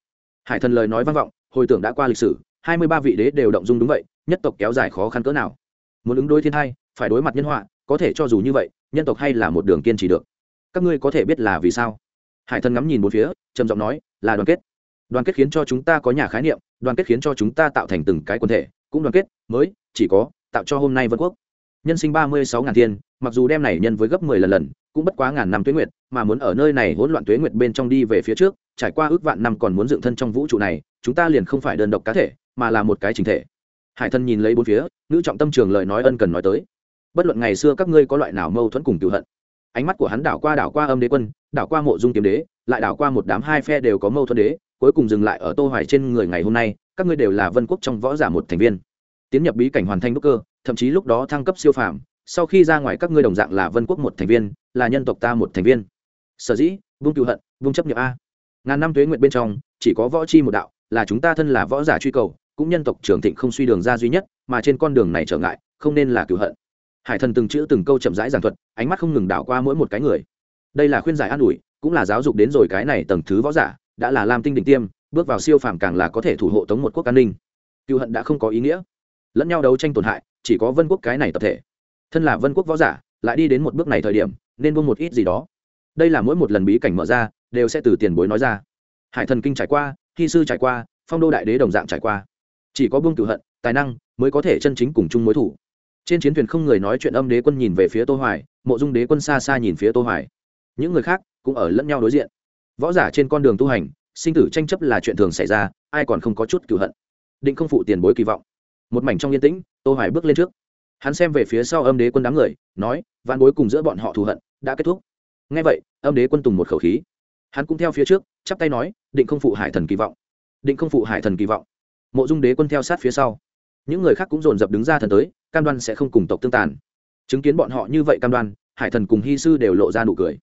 Hải thần lời nói vang vọng hồi tưởng đã qua lịch sử, hai mươi ba vị đế đều động dung đúng vậy, nhất tộc kéo dài khó khăn cỡ nào. Muốn ứng đối thiên hai phải đối mặt nhân họa, có thể cho dù như vậy, nhân tộc hay là một đường kiên trì được. Các ngươi có thể biết là vì sao? Hải thần ngắm nhìn bốn phía, trầm giọng nói, là đoàn kết. Đoàn kết khiến cho chúng ta có nhà khái niệm, đoàn kết khiến cho chúng ta tạo thành từng cái quần thể, cũng đoàn kết, mới, chỉ có, tạo cho hôm nay vân quốc. Nhân sinh ba mươi sáu ngàn thiên, mặc dù đem này nhân với gấp mười lần lần, cũng bất quá ngàn năm tuế nguyệt, mà muốn ở nơi này hỗn loạn tuế nguyệt bên trong đi về phía trước, trải qua ước vạn năm còn muốn dựng thân trong vũ trụ này chúng ta liền không phải đơn độc cá thể, mà là một cái chính thể. Hải thân nhìn lấy bốn phía nữ trọng tâm trường lời nói ân cần nói tới. Bất luận ngày xưa các ngươi có loại nào mâu thuẫn cùng cựu hận, ánh mắt của hắn đảo qua đảo qua âm đế quân, đảo qua mộ dung kiếm đế, lại đảo qua một đám hai phe đều có mâu thuẫn đế, cuối cùng dừng lại ở tô hoài trên người ngày hôm nay, các ngươi đều là vân quốc trong võ giả một thành viên. Tiến nhập bí cảnh hoàn thành đúc cơ, thậm chí lúc đó thăng cấp siêu phàm, sau khi ra ngoài các ngươi đồng dạng là vân quốc một thành viên, là nhân tộc ta một thành viên. Sở dĩ, vung cựu hận, vung chấp nhập a. Ngàn năm tuế nguyện bên trong, chỉ có võ chi một đạo là chúng ta thân là võ giả truy cầu, cũng nhân tộc trường thịnh không suy đường ra duy nhất, mà trên con đường này trở ngại, không nên là cựu hận. Hải thần từng chữ từng câu chậm rãi giảng thuật, ánh mắt không ngừng đảo qua mỗi một cái người. Đây là khuyên giải an ủi, cũng là giáo dục đến rồi cái này tầng thứ võ giả, đã là lam tinh đỉnh tiêm, bước vào siêu phàm càng là có thể thủ hộ tống một quốc an ninh. Cựu hận đã không có ý nghĩa. Lẫn nhau đấu tranh tổn hại, chỉ có vân quốc cái này tập thể. Thân là vân quốc võ giả, lại đi đến một bước này thời điểm, nên buông một ít gì đó. Đây là mỗi một lần bí cảnh mở ra, đều sẽ từ tiền bối nói ra. Hải thần kinh trải qua thi sư trải qua, phong đô đại đế đồng dạng trải qua. Chỉ có buông cửu hận, tài năng mới có thể chân chính cùng chung mối thủ. Trên chiến thuyền không người nói chuyện âm đế quân nhìn về phía tô hoài, mộ dung đế quân xa xa nhìn phía tô hoài. Những người khác cũng ở lẫn nhau đối diện. Võ giả trên con đường tu hành, sinh tử tranh chấp là chuyện thường xảy ra, ai còn không có chút cửu hận. Định không phụ tiền bối kỳ vọng. Một mảnh trong yên tĩnh, tô hoài bước lên trước. Hắn xem về phía sau âm đế quân đám người, nói, vạn bối cùng giữa bọn họ thù hận, đã kết thúc. Nghe vậy, âm đế quân tùng một khẩu khí hắn cũng theo phía trước, chắp tay nói, định không phụ hải thần kỳ vọng. Định không phụ hải thần kỳ vọng. Mộ dung đế quân theo sát phía sau. Những người khác cũng dồn dập đứng ra thần tới, cam đoan sẽ không cùng tộc tương tàn. Chứng kiến bọn họ như vậy cam đoan, hải thần cùng hy sư đều lộ ra nụ cười.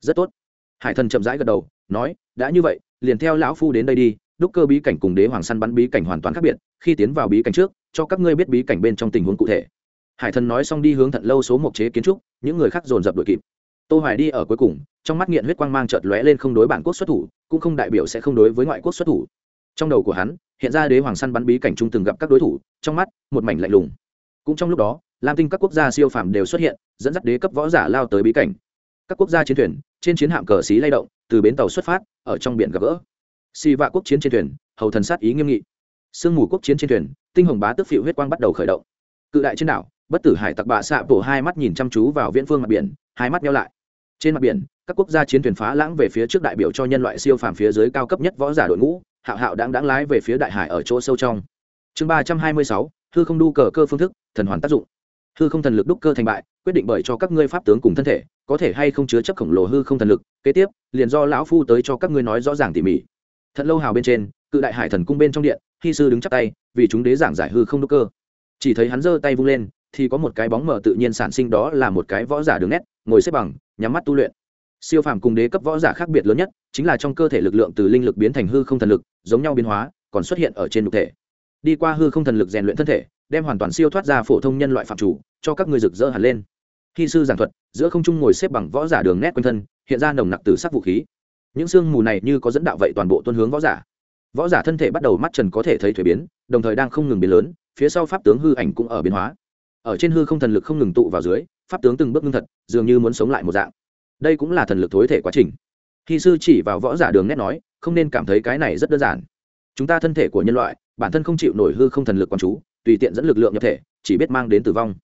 Rất tốt. Hải thần chậm rãi gật đầu, nói, đã như vậy, liền theo lão phu đến đây đi, đúc cơ bí cảnh cùng đế hoàng săn bắn bí cảnh hoàn toàn khác biệt, khi tiến vào bí cảnh trước, cho các ngươi biết bí cảnh bên trong tình huống cụ thể. Hải thần nói xong đi hướng thận lâu số một chế kiến trúc, những người khác dồn dập đội kịp. Tô hoài đi ở cuối cùng trong mắt nghiện huyết quang mang chợt lóe lên không đối bản quốc xuất thủ, cũng không đại biểu sẽ không đối với ngoại quốc xuất thủ. Trong đầu của hắn, hiện ra đế hoàng săn bắn bí cảnh trung từng gặp các đối thủ, trong mắt, một mảnh lạnh lùng. Cũng trong lúc đó, lam tinh các quốc gia siêu phàm đều xuất hiện, dẫn dắt đế cấp võ giả lao tới bí cảnh. Các quốc gia chiến thuyền, trên chiến hạm cờ xí lay động, từ bến tàu xuất phát, ở trong biển gặp gỡ. Xì vạ quốc chiến trên thuyền, hầu thần sát ý nghiêm nghị. Sương mù quốc chiến trên thuyền, tinh hồng bá tức phịu huyết quang bắt đầu khởi động. Cự đại trên đảo, bất tử hải tặc bạ xạ bổ hai mắt nhìn chăm chú vào viễn phương mặt biển, hai mắt nhau lại. Trên mặt biển các quốc gia chiến thuyền phá lãng về phía trước đại biểu cho nhân loại siêu phàm phía dưới cao cấp nhất võ giả đội ngũ, hạo hạo đáng đáng lái về phía đại hải ở chỗ sâu trong. Chương ba trăm hai mươi sáu, hư không đu cờ cơ phương thức, thần hoàn tác dụng. Hư không thần lực đúc cơ thành bại, quyết định bởi cho các ngươi pháp tướng cùng thân thể, có thể hay không chứa chấp khổng lồ hư không thần lực. Kế tiếp, liền do lão phu tới cho các ngươi nói rõ ràng tỉ mỉ. Thật lâu hào bên trên, cự đại hải thần cung bên trong điện, khi sư đứng chắc tay, vì chúng đế giảng giải hư không đúc cơ. Chỉ thấy hắn giơ tay vung lên, thì có một cái bóng mờ tự nhiên sản sinh đó là một cái võ giả đường nét, ngồi xếp bằng, nhắm mắt tu luyện siêu phàm cùng đế cấp võ giả khác biệt lớn nhất chính là trong cơ thể lực lượng từ linh lực biến thành hư không thần lực, giống nhau biến hóa, còn xuất hiện ở trên thực thể. Đi qua hư không thần lực rèn luyện thân thể, đem hoàn toàn siêu thoát ra phổ thông nhân loại phạm chủ, cho các người rực rỡ hẳn lên. Khi sư giảng thuật, giữa không trung ngồi xếp bằng võ giả đường nét quanh thân, hiện ra nồng nặc từ sắc vũ khí. Những sương mù này như có dẫn đạo vậy toàn bộ tuân hướng võ giả. Võ giả thân thể bắt đầu mắt trần có thể thấy thuế biến, đồng thời đang không ngừng biến lớn, phía sau pháp tướng hư ảnh cũng ở biến hóa. Ở trên hư không thần lực không ngừng tụ vào dưới, pháp tướng từng bước ngưng thật, dường như muốn sống lại một dạng đây cũng là thần lực thối thể quá trình. Khi sư chỉ vào võ giả đường nét nói, không nên cảm thấy cái này rất đơn giản. Chúng ta thân thể của nhân loại, bản thân không chịu nổi hư không thần lực quán chú, tùy tiện dẫn lực lượng nhập thể, chỉ biết mang đến tử vong.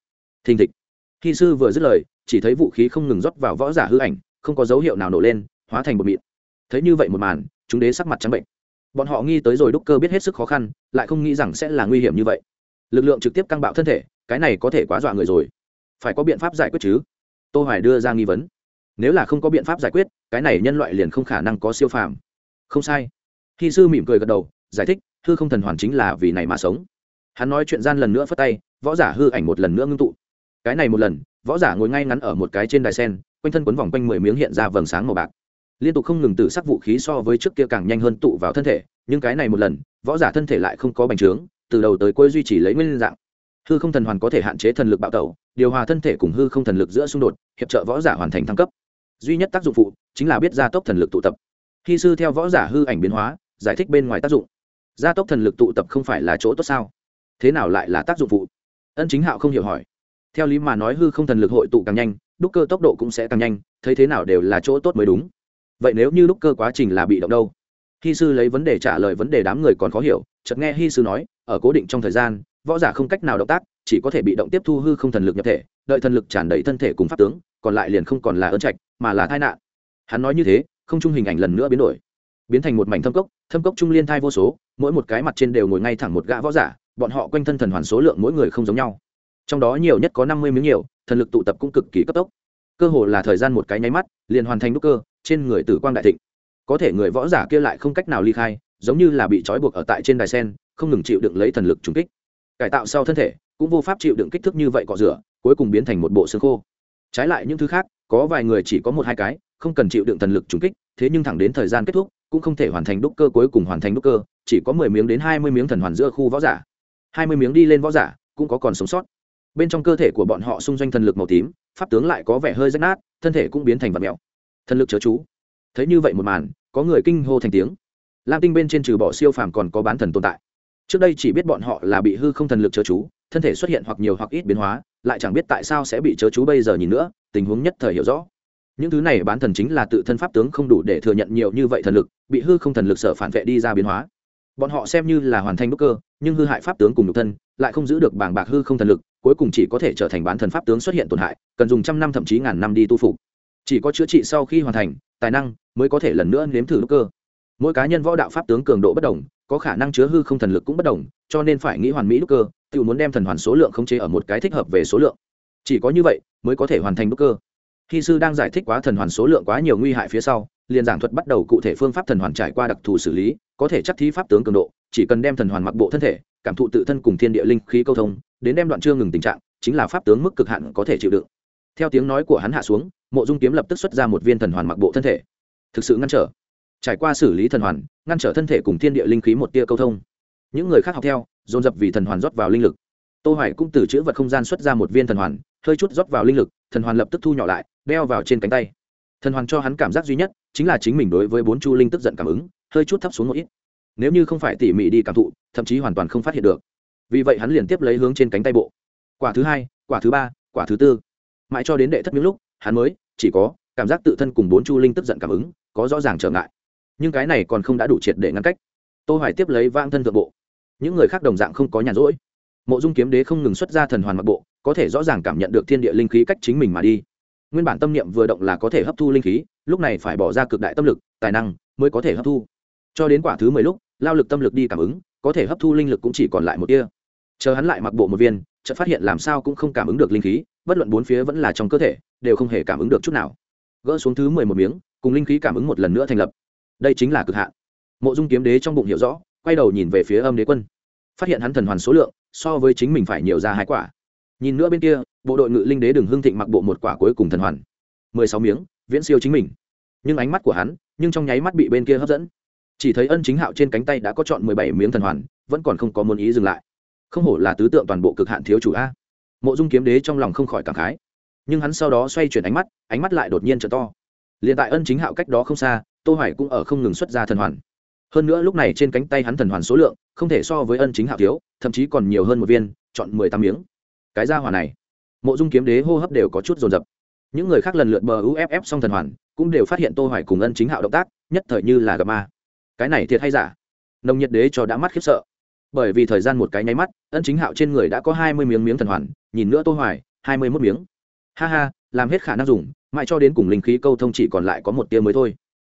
Thình thịch. Khi sư vừa dứt lời, chỉ thấy vũ khí không ngừng rót vào võ giả hư ảnh, không có dấu hiệu nào nổ lên, hóa thành một mịn. Thấy như vậy một màn, chúng đế sắc mặt trắng bệnh. Bọn họ nghi tới rồi đúc cơ biết hết sức khó khăn, lại không nghĩ rằng sẽ là nguy hiểm như vậy. Lực lượng trực tiếp căng bạo thân thể, cái này có thể quá dọa người rồi. Phải có biện pháp giải quyết chứ? Tô hoài đưa ra nghi vấn nếu là không có biện pháp giải quyết, cái này nhân loại liền không khả năng có siêu phàm. Không sai. Khi sư mỉm cười gật đầu, giải thích, hư không thần hoàn chính là vì này mà sống. Hắn nói chuyện gian lần nữa phất tay, võ giả hư ảnh một lần nữa ngưng tụ. Cái này một lần, võ giả ngồi ngay ngắn ở một cái trên đài sen, quanh thân quấn vòng quanh mười miếng hiện ra vầng sáng màu bạc. Liên tục không ngừng tự sắc vũ khí so với trước kia càng nhanh hơn tụ vào thân thể, nhưng cái này một lần, võ giả thân thể lại không có bành trướng, từ đầu tới cuối duy trì lấy nguyên dạng. Hư không thần hoàn có thể hạn chế thần lực bạo tẩu, điều hòa thân thể cùng hư không thần lực giữa xung đột, hiệp trợ võ giả hoàn thành thăng cấp duy nhất tác dụng phụ chính là biết gia tốc thần lực tụ tập. Khi sư theo võ giả hư ảnh biến hóa, giải thích bên ngoài tác dụng. Gia tốc thần lực tụ tập không phải là chỗ tốt sao? Thế nào lại là tác dụng phụ? Ân chính hạo không hiểu hỏi. Theo lý mà nói hư không thần lực hội tụ càng nhanh, đúc cơ tốc độ cũng sẽ càng nhanh, thấy thế nào đều là chỗ tốt mới đúng. Vậy nếu như đúc cơ quá trình là bị động đâu? Hy sư lấy vấn đề trả lời vấn đề đám người còn khó hiểu, chợt nghe Hi sư nói, ở cố định trong thời gian, võ giả không cách nào động tác, chỉ có thể bị động tiếp thu hư không thần lực nhập thể, đợi thần lực tràn đầy thân thể cùng pháp tướng, còn lại liền không còn là ơn trạch mà là tai nạn. Hắn nói như thế, không trung hình ảnh lần nữa biến đổi. Biến thành một mảnh thâm cốc thâm cốc trung liên thai vô số, mỗi một cái mặt trên đều ngồi ngay thẳng một gã võ giả, bọn họ quanh thân thần hoàn số lượng mỗi người không giống nhau. Trong đó nhiều nhất có năm mươi miếng nhiều, thần lực tụ tập cũng cực kỳ cấp tốc. Cơ hồ là thời gian một cái nháy mắt, liền hoàn thành đúc cơ, trên người tử quang đại thịnh. Có thể người võ giả kia lại không cách nào ly khai, giống như là bị trói buộc ở tại trên đài sen, không ngừng chịu đựng lấy thần lực trùng kích. Cải tạo sau thân thể, cũng vô pháp chịu đựng kích thước như vậy cọ rửa, cuối cùng biến thành một bộ xương khô trái lại những thứ khác, có vài người chỉ có một hai cái, không cần chịu đựng thần lực trùng kích, thế nhưng thẳng đến thời gian kết thúc, cũng không thể hoàn thành đúc cơ cuối cùng hoàn thành đúc cơ, chỉ có mười miếng đến hai mươi miếng thần hoàn giữa khu võ giả. Hai mươi miếng đi lên võ giả, cũng có còn sống sót. Bên trong cơ thể của bọn họ xung doanh thần lực màu tím, pháp tướng lại có vẻ hơi rách nát, thân thể cũng biến thành vật mèo. Thần lực chớ chú. Thấy như vậy một màn, có người kinh hô thành tiếng. Lam tinh bên trên trừ bỏ siêu phàm còn có bán thần tồn tại. Trước đây chỉ biết bọn họ là bị hư không thần lực chớ chú, thân thể xuất hiện hoặc nhiều hoặc ít biến hóa lại chẳng biết tại sao sẽ bị chớ chú bây giờ nhìn nữa, tình huống nhất thời hiểu rõ. Những thứ này bán thần chính là tự thân pháp tướng không đủ để thừa nhận nhiều như vậy thần lực, bị hư không thần lực sở phản vệ đi ra biến hóa. Bọn họ xem như là hoàn thành đúc cơ, nhưng hư hại pháp tướng cùng nhục thân, lại không giữ được bảng bạc hư không thần lực, cuối cùng chỉ có thể trở thành bán thần pháp tướng xuất hiện tổn hại, cần dùng trăm năm thậm chí ngàn năm đi tu phục. Chỉ có chữa trị sau khi hoàn thành, tài năng mới có thể lần nữa nếm thử đúc cơ. Mỗi cá nhân võ đạo pháp tướng cường độ bất đồng, có khả năng chứa hư không thần lực cũng bất đồng, cho nên phải nghĩ hoàn mỹ đúc cơ tự muốn đem thần hoàn số lượng khống chế ở một cái thích hợp về số lượng. Chỉ có như vậy mới có thể hoàn thành đúc cơ. Khi sư đang giải thích quá thần hoàn số lượng quá nhiều nguy hại phía sau, liền giảng thuật bắt đầu cụ thể phương pháp thần hoàn trải qua đặc thù xử lý, có thể chắc thí pháp tướng cường độ, chỉ cần đem thần hoàn mặc bộ thân thể, cảm thụ tự thân cùng thiên địa linh khí câu thông, đến đem đoạn chưa ngừng tình trạng, chính là pháp tướng mức cực hạn có thể chịu đựng. Theo tiếng nói của hắn hạ xuống, mộ dung kiếm lập tức xuất ra một viên thần hoàn mặc bộ thân thể. Thực sự ngăn trở. Trải qua xử lý thần hoàn, ngăn trở thân thể cùng thiên địa linh khí một tia câu thông. Những người khác học theo dồn dập vì thần hoàn rót vào linh lực. Tô hoài cũng từ chữ vật không gian xuất ra một viên thần hoàn, hơi chút rót vào linh lực, thần hoàn lập tức thu nhỏ lại, đeo vào trên cánh tay. Thần hoàn cho hắn cảm giác duy nhất chính là chính mình đối với bốn chu linh tức giận cảm ứng, hơi chút thấp xuống một ít. Nếu như không phải tỉ mỉ đi cảm thụ, thậm chí hoàn toàn không phát hiện được. Vì vậy hắn liền tiếp lấy hướng trên cánh tay bộ. Quả thứ hai, quả thứ ba, quả thứ tư. Mãi cho đến đệ thất những lúc, hắn mới, chỉ có, cảm giác tự thân cùng bốn chu linh tức giận cảm ứng, có rõ ràng trở ngại. Nhưng cái này còn không đã đủ triệt để ngăn cách. Tô hoài tiếp lấy vang thân thượng bộ những người khác đồng dạng không có nhàn rỗi. Mộ dung kiếm đế không ngừng xuất ra thần hoàn mặc bộ, có thể rõ ràng cảm nhận được thiên địa linh khí cách chính mình mà đi. Nguyên bản tâm niệm vừa động là có thể hấp thu linh khí, lúc này phải bỏ ra cực đại tâm lực, tài năng mới có thể hấp thu. Cho đến quả thứ mười lúc, lao lực tâm lực đi cảm ứng, có thể hấp thu linh lực cũng chỉ còn lại một tia. Chờ hắn lại mặc bộ một viên, chợt phát hiện làm sao cũng không cảm ứng được linh khí, bất luận bốn phía vẫn là trong cơ thể, đều không hề cảm ứng được chút nào. Gỡ xuống thứ mười một miếng, cùng linh khí cảm ứng một lần nữa thành lập. Đây chính là cực hạn. Mộ dung kiếm đế trong bụng hiểu rõ quay đầu nhìn về phía âm đế quân. Phát hiện hắn thần hoàn số lượng, so với chính mình phải nhiều ra hai quả. Nhìn nữa bên kia, bộ đội ngự linh đế đừng hưng thịnh mặc bộ một quả cuối cùng thần hoàn. Mười sáu miếng, viễn siêu chính mình. Nhưng ánh mắt của hắn, nhưng trong nháy mắt bị bên kia hấp dẫn. Chỉ thấy ân chính hạo trên cánh tay đã có chọn mười bảy miếng thần hoàn, vẫn còn không có muốn ý dừng lại. Không hổ là tứ tượng toàn bộ cực hạn thiếu chủ a. Mộ dung kiếm đế trong lòng không khỏi cảm khái. Nhưng hắn sau đó xoay chuyển ánh mắt ánh mắt lại đột nhiên trở to. Liền tại ân chính hạo cách đó không xa, tô hoài cũng ở không ngừng xuất ra thần hoàn hơn nữa lúc này trên cánh tay hắn thần hoàn số lượng không thể so với ân chính hạo thiếu, thậm chí còn nhiều hơn một viên, chọn mười tám miếng. Cái ra hỏa này, mộ dung kiếm đế hô hấp đều có chút dồn dập. Những người khác lần lượt bờ uff xong thần hoàn, cũng đều phát hiện tô hoài cùng ân chính hạo động tác, nhất thời như là gặp ma. Cái này thiệt hay giả? Nồng nhiệt đế cho đã mắt khiếp sợ. Bởi vì thời gian một cái nháy mắt, ân chính hạo trên người đã có hai mươi miếng miếng thần hoàn, nhìn nữa tô hoài, hai mươi 21 miếng. Ha ha, làm hết khả năng dùng, mãi cho đến cùng linh khí câu thông chỉ còn lại có một tia mới thôi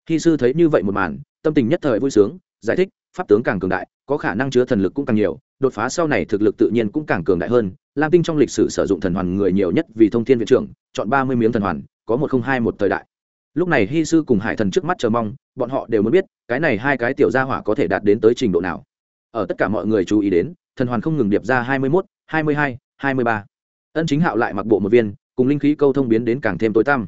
khi sư thấy như vậy một màn, tâm tình nhất thời vui sướng, giải thích, pháp tướng càng cường đại, có khả năng chứa thần lực cũng càng nhiều, đột phá sau này thực lực tự nhiên cũng càng cường đại hơn. Lam tinh trong lịch sử sử dụng thần hoàn người nhiều nhất vì thông thiên viện trưởng, chọn ba mươi miếng thần hoàn, có một không hai một thời đại. Lúc này hy sư cùng hải thần trước mắt chờ mong, bọn họ đều muốn biết, cái này hai cái tiểu gia hỏa có thể đạt đến tới trình độ nào. Ở tất cả mọi người chú ý đến, thần hoàn không ngừng điệp ra hai mươi mốt, hai mươi hai hai mươi ba. Ân chính hạo lại mặc bộ một viên, cùng linh khí câu thông biến đến càng thêm tối tăm.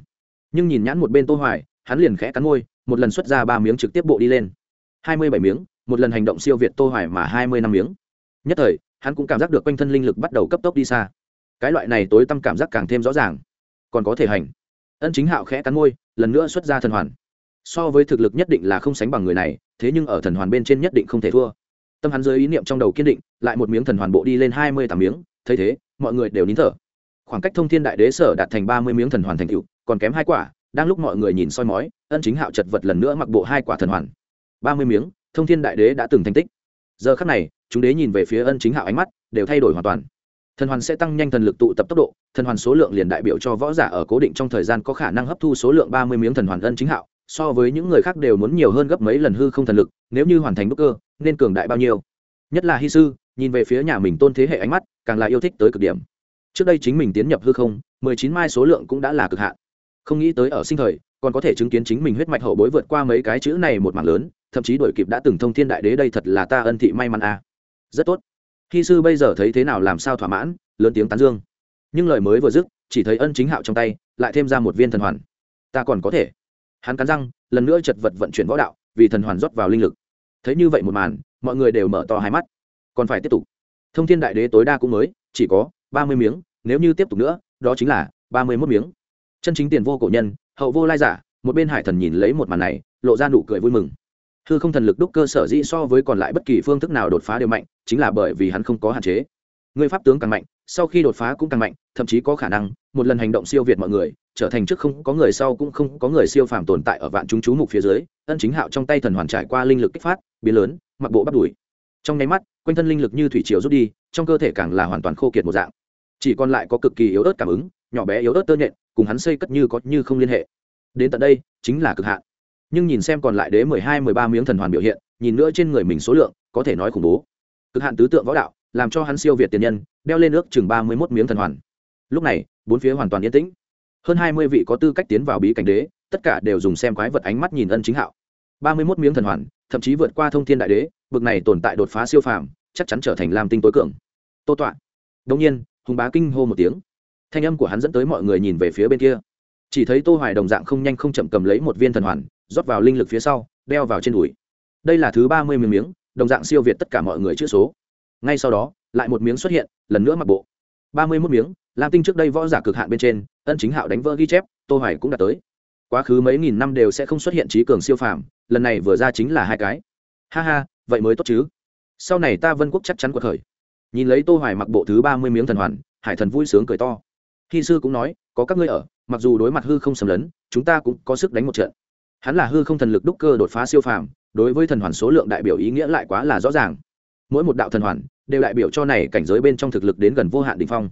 Nhưng nhìn nhãn một bên tô hoài, hắn liền khẽ cắn môi một lần xuất ra ba miếng trực tiếp bộ đi lên. Hai mươi bảy miếng, một lần hành động siêu việt tô hoài mà hai mươi năm miếng. Nhất thời, hắn cũng cảm giác được quanh thân linh lực bắt đầu cấp tốc đi xa. Cái loại này tối tâm cảm giác càng thêm rõ ràng. Còn có thể hành. Ân chính hạo khẽ cắn môi, lần nữa xuất ra thần hoàn. So với thực lực nhất định là không sánh bằng người này, thế nhưng ở thần hoàn bên trên nhất định không thể thua. Tâm hắn dưới ý niệm trong đầu kiên định, lại một miếng thần hoàn bộ đi lên hai mươi tám miếng, thấy thế, mọi người đều nín thở. Khoảng cách thông thiên đại đế sở đạt thành ba mươi miếng thần hoàn thành cựu còn kém hai quả đang lúc mọi người nhìn soi mói, ân chính hạo chật vật lần nữa mặc bộ hai quả thần hoàn. Ba mươi miếng, thông thiên đại đế đã từng thành tích. Giờ khắc này, chúng đế nhìn về phía ân chính hạo ánh mắt đều thay đổi hoàn toàn. Thần hoàn sẽ tăng nhanh thần lực tụ tập tốc độ, thần hoàn số lượng liền đại biểu cho võ giả ở cố định trong thời gian có khả năng hấp thu số lượng ba mươi miếng thần hoàn ân chính hạo, so với những người khác đều muốn nhiều hơn gấp mấy lần hư không thần lực, nếu như hoàn thành bức cơ, nên cường đại bao nhiêu. Nhất là hy sư, nhìn về phía nhà mình tôn thế hệ ánh mắt, càng là yêu thích tới cực điểm. Trước đây chính mình tiến nhập hư không, mười chín mai số lượng cũng đã là cực hạn không nghĩ tới ở sinh thời, còn có thể chứng kiến chính mình huyết mạch hậu bối vượt qua mấy cái chữ này một mảng lớn, thậm chí đổi kịp đã từng thông thiên đại đế đây thật là ta ân thị may mắn à. rất tốt. Khi sư bây giờ thấy thế nào làm sao thỏa mãn, lớn tiếng tán dương. Nhưng lời mới vừa dứt, chỉ thấy ân chính hạo trong tay, lại thêm ra một viên thần hoàn. Ta còn có thể. Hắn cắn răng, lần nữa chật vật vận chuyển võ đạo, vì thần hoàn rót vào linh lực. Thấy như vậy một màn, mọi người đều mở to hai mắt. Còn phải tiếp tục. Thông thiên đại đế tối đa cũng mới, chỉ có ba mươi miếng, nếu như tiếp tục nữa, đó chính là ba mươi mốt miếng chân chính tiền vô cổ nhân, hậu vô lai giả, một bên hải thần nhìn lấy một màn này, lộ ra nụ cười vui mừng. Hư không thần lực đúc cơ sở dĩ so với còn lại bất kỳ phương thức nào đột phá đều mạnh, chính là bởi vì hắn không có hạn chế. Người pháp tướng càng mạnh, sau khi đột phá cũng càng mạnh, thậm chí có khả năng, một lần hành động siêu việt mọi người, trở thành trước không có người sau cũng không có người siêu phàm tồn tại ở vạn chúng chú mục phía dưới, ân chính hạo trong tay thần hoàn trải qua linh lực kích phát, biến lớn, mặc bộ bắt đuổi. Trong nháy mắt, quanh thân linh lực như thủy chiều rút đi, trong cơ thể càng là hoàn toàn khô kiệt một dạng chỉ còn lại có cực kỳ yếu ớt cảm ứng, nhỏ bé yếu ớt tơ nhện, cùng hắn xây cất như có như không liên hệ. Đến tận đây, chính là cực hạn. Nhưng nhìn xem còn lại đế mười hai, mười ba miếng thần hoàn biểu hiện, nhìn nữa trên người mình số lượng, có thể nói khủng bố. Cực hạn tứ tượng võ đạo, làm cho hắn siêu việt tiền nhân, đeo lên ước chừng ba mươi mốt miếng thần hoàn. Lúc này, bốn phía hoàn toàn yên tĩnh. Hơn hai mươi vị có tư cách tiến vào bí cảnh đế, tất cả đều dùng xem quái vật ánh mắt nhìn ân chính hạo. ba mươi mốt miếng thần hoàn, thậm chí vượt qua thông thiên đại đế, bực này tồn tại đột phá siêu phàm, chắc chắn trở thành lam tinh tối cường. Tô tọa. Đông nhiên hùng bá kinh hô một tiếng. Thanh âm của hắn dẫn tới mọi người nhìn về phía bên kia. Chỉ thấy tô hoài đồng dạng không nhanh không chậm cầm lấy một viên thần hoàn, rót vào linh lực phía sau, đeo vào trên đùi. Đây là thứ ba mươi miếng miếng, đồng dạng siêu việt tất cả mọi người chữ số. Ngay sau đó, lại một miếng xuất hiện, lần nữa mặc bộ. Ba mươi mốt miếng, lam tinh trước đây võ giả cực hạn bên trên, ân chính hạo đánh vỡ ghi chép, tô hoài cũng đã tới. Quá khứ mấy nghìn năm đều sẽ không xuất hiện trí cường siêu phàm, lần này vừa ra chính là hai cái. Ha ha, vậy mới tốt chứ. Sau này ta vân quốc chắc chắn của khởi nhìn lấy tô hoài mặc bộ thứ ba mươi miếng thần hoàn, hải thần vui sướng cười to. Khi sư cũng nói, có các ngươi ở, mặc dù đối mặt hư không sầm lớn chúng ta cũng có sức đánh một trận. Hắn là hư không thần lực đúc cơ đột phá siêu phàm, đối với thần hoàn số lượng đại biểu ý nghĩa lại quá là rõ ràng. Mỗi một đạo thần hoàn đều đại biểu cho này cảnh giới bên trong thực lực đến gần vô hạn đỉnh phong.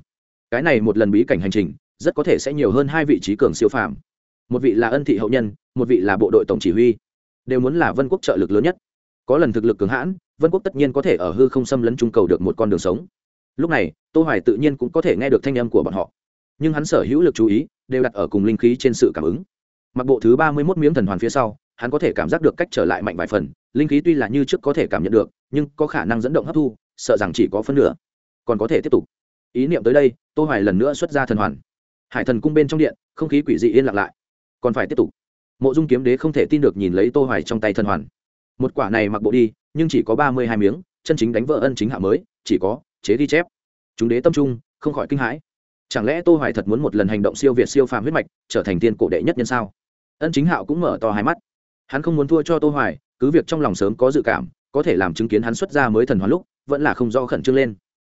Cái này một lần bí cảnh hành trình, rất có thể sẽ nhiều hơn hai vị trí cường siêu phàm. Một vị là ân thị hậu nhân, một vị là bộ đội tổng chỉ huy. Đều muốn là vân quốc trợ lực lớn nhất có lần thực lực cường hãn, vân quốc tất nhiên có thể ở hư không xâm lấn trung cầu được một con đường sống. Lúc này, tô hoài tự nhiên cũng có thể nghe được thanh âm của bọn họ. Nhưng hắn sở hữu lực chú ý, đều đặt ở cùng linh khí trên sự cảm ứng. Mặc bộ thứ ba mươi 31 miếng thần hoàn phía sau, hắn có thể cảm giác được cách trở lại mạnh vài phần, linh khí tuy là như trước có thể cảm nhận được, nhưng có khả năng dẫn động hấp thu, sợ rằng chỉ có phân nửa. Còn có thể tiếp tục. Ý niệm tới đây, tô hoài lần nữa xuất ra thần hoàn. Hải thần cung bên trong điện, không khí quỷ dị yên lặng lại. Còn phải tiếp tục. Mộ dung kiếm đế không thể tin được nhìn lấy tô hoài trong tay thần hoàn một quả này mặc bộ đi, nhưng chỉ có 32 miếng, chân chính đánh vỡ ân chính hạ mới, chỉ có chế ghi chép. Chúng đế tâm trung, không khỏi kinh hãi. Chẳng lẽ tô hoài thật muốn một lần hành động siêu việt siêu phàm huyết mạch, trở thành tiên cổ đệ nhất nhân sao? Ân chính hạo cũng mở to hai mắt. Hắn không muốn thua cho tô hoài, cứ việc trong lòng sớm có dự cảm, có thể làm chứng kiến hắn xuất ra mới thần hoàn lúc, vẫn là không do khẩn trương lên.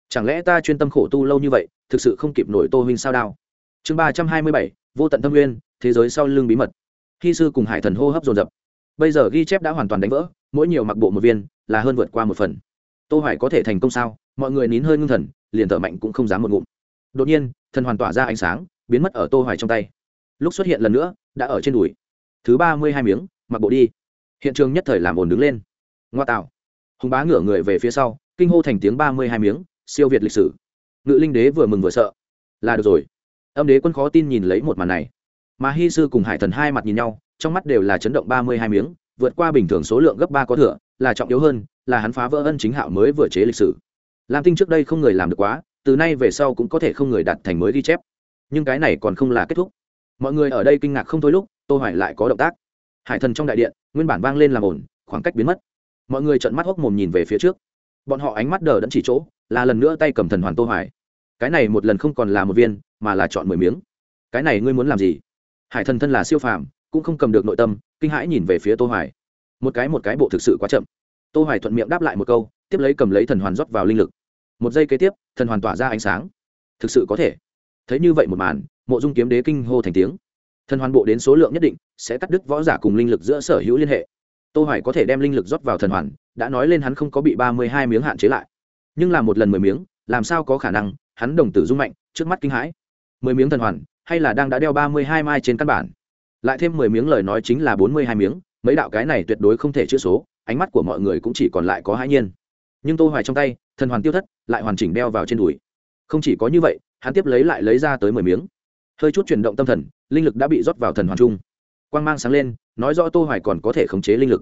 Chẳng lẽ ta chuyên tâm khổ tu lâu như vậy, thực sự không kịp nổi tô huynh sao đao? Chương ba trăm hai mươi bảy, vô tận tâm nguyên, thế giới sau lưng bí mật. Khi sư cùng hải thần hô hấp dồn dập bây giờ ghi chép đã hoàn toàn đánh vỡ, mỗi nhiều mặc bộ một viên, là hơn vượt qua một phần. Tô hoài có thể thành công sao? Mọi người nín hơi ngưng thần, liền thở mạnh cũng không dám một ngụm. Đột nhiên, thần hoàn tỏa ra ánh sáng, biến mất ở tô hoài trong tay. Lúc xuất hiện lần nữa, đã ở trên đùi. Thứ ba mươi hai miếng, mặc bộ đi. Hiện trường nhất thời làm ồn đứng lên. Ngoa tạo. Hùng bá ngửa người về phía sau, kinh hô thành tiếng ba mươi hai miếng, siêu việt lịch sử. Ngự linh đế vừa mừng vừa sợ. Là được rồi. Âm đế quân khó tin nhìn lấy một màn này. Mà Hi sư cùng hải thần hai mặt nhìn nhau trong mắt đều là chấn động ba mươi hai miếng, vượt qua bình thường số lượng gấp ba có thừa, là trọng yếu hơn, là hắn phá vỡ ân chính hạo mới vừa chế lịch sử. Lam tinh trước đây không người làm được quá, từ nay về sau cũng có thể không người đặt thành mới ghi chép. Nhưng cái này còn không là kết thúc. Mọi người ở đây kinh ngạc không thôi lúc, tô hoài lại có động tác. Hải thần trong đại điện, nguyên bản vang lên làm ổn khoảng cách biến mất. Mọi người trợn mắt hốc mồm nhìn về phía trước. Bọn họ ánh mắt đờ đẫn chỉ chỗ, là lần nữa tay cầm thần hoàn tô hoài. Cái này một lần không còn là một viên, mà là chọn mười miếng. Cái này ngươi muốn làm gì? Hải thần thân là siêu phàm cũng không cầm được nội tâm, kinh hãi nhìn về phía tô hoài. Một cái một cái bộ thực sự quá chậm. Tô hoài thuận miệng đáp lại một câu, tiếp lấy cầm lấy thần hoàn rót vào linh lực. Một giây kế tiếp, thần hoàn tỏa ra ánh sáng. Thực sự có thể. Thấy như vậy một màn, mộ dung kiếm đế kinh hô thành tiếng. Thần hoàn bộ đến số lượng nhất định, sẽ cắt đứt võ giả cùng linh lực giữa sở hữu liên hệ. Tô hoài có thể đem linh lực rót vào thần hoàn, đã nói lên hắn không có bị 32 miếng hạn chế lại. Nhưng làm một lần mười miếng, làm sao có khả năng, hắn đồng tử rung mạnh, trước mắt kinh hãi. mười miếng thần hoàn, hay là đang đã đeo 32 mai trên căn bản? Lại thêm mười miếng lời nói chính là 42 miếng, mấy đạo cái này tuyệt đối không thể chữa số, ánh mắt của mọi người cũng chỉ còn lại có hãi nhiên. Nhưng tô hoài trong tay, thần hoàn tiêu thất, lại hoàn chỉnh đeo vào trên đùi. Không chỉ có như vậy, hắn tiếp lấy lại lấy ra tới mười miếng. Hơi chút chuyển động tâm thần, linh lực đã bị rót vào thần hoàn trung. Quang mang sáng lên, nói rõ tô hoài còn có thể khống chế linh lực.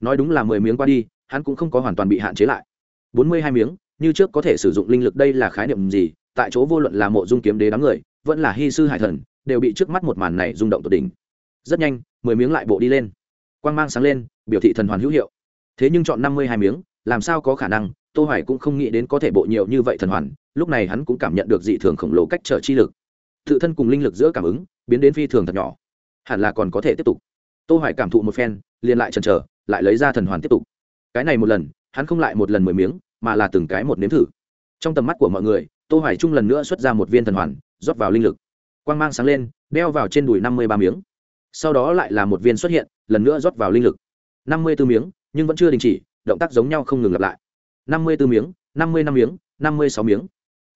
Nói đúng là mười miếng qua đi, hắn cũng không có hoàn toàn bị hạn chế lại. Bốn mươi hai miếng, như trước có thể sử dụng linh lực đây là khái niệm gì? Tại chỗ vô luận là mộ dung kiếm đế đám người, vẫn là hy sư hải thần, đều bị trước mắt một màn này rung động tột đỉnh rất nhanh, mười miếng lại bộ đi lên. Quang mang sáng lên, biểu thị thần hoàn hữu hiệu. Thế nhưng chọn năm mươi hai miếng, làm sao có khả năng? Tô hoài cũng không nghĩ đến có thể bộ nhiều như vậy thần hoàn, lúc này hắn cũng cảm nhận được dị thường khổng lồ cách trở chi lực. Tự thân cùng linh lực giữa cảm ứng, biến đến phi thường thật nhỏ. Hẳn là còn có thể tiếp tục. Tô hoài cảm thụ một phen, liền lại chần chờ, lại lấy ra thần hoàn tiếp tục. Cái này một lần, hắn không lại một lần mười miếng, mà là từng cái một nếm thử. Trong tầm mắt của mọi người, tô hoài trung lần nữa xuất ra một viên thần hoàn, rót vào linh lực. Quang mang sáng lên, đeo vào trên đùi năm mươi ba miếng sau đó lại là một viên xuất hiện, lần nữa rót vào linh lực. Năm mươi 54 miếng, nhưng vẫn chưa đình chỉ, động tác giống nhau không ngừng lặp lại. Năm mươi 54 miếng, năm mươi năm miếng, năm mươi sáu miếng.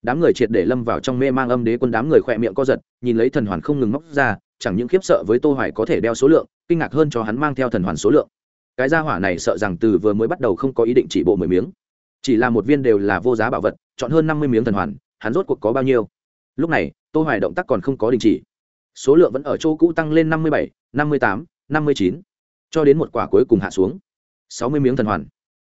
Đám người triệt để lâm vào trong mê mang âm đế quân đám người khỏe miệng co giật, nhìn lấy thần hoàn không ngừng móc ra, chẳng những khiếp sợ với tô hoài có thể đeo số lượng, kinh ngạc hơn cho hắn mang theo thần hoàn số lượng. Cái gia hỏa này sợ rằng từ vừa mới bắt đầu không có ý định chỉ bộ mười miếng. Chỉ là một viên đều là vô giá bảo vật, chọn hơn năm mươi miếng thần hoàn, hắn rốt cuộc có bao nhiêu? Lúc này, tô hoài động tác còn không có đình chỉ số lượng vẫn ở chỗ cũ tăng lên năm mươi bảy, năm mươi tám, năm mươi chín, cho đến một quả cuối cùng hạ xuống. sáu mươi miếng thần hoàn.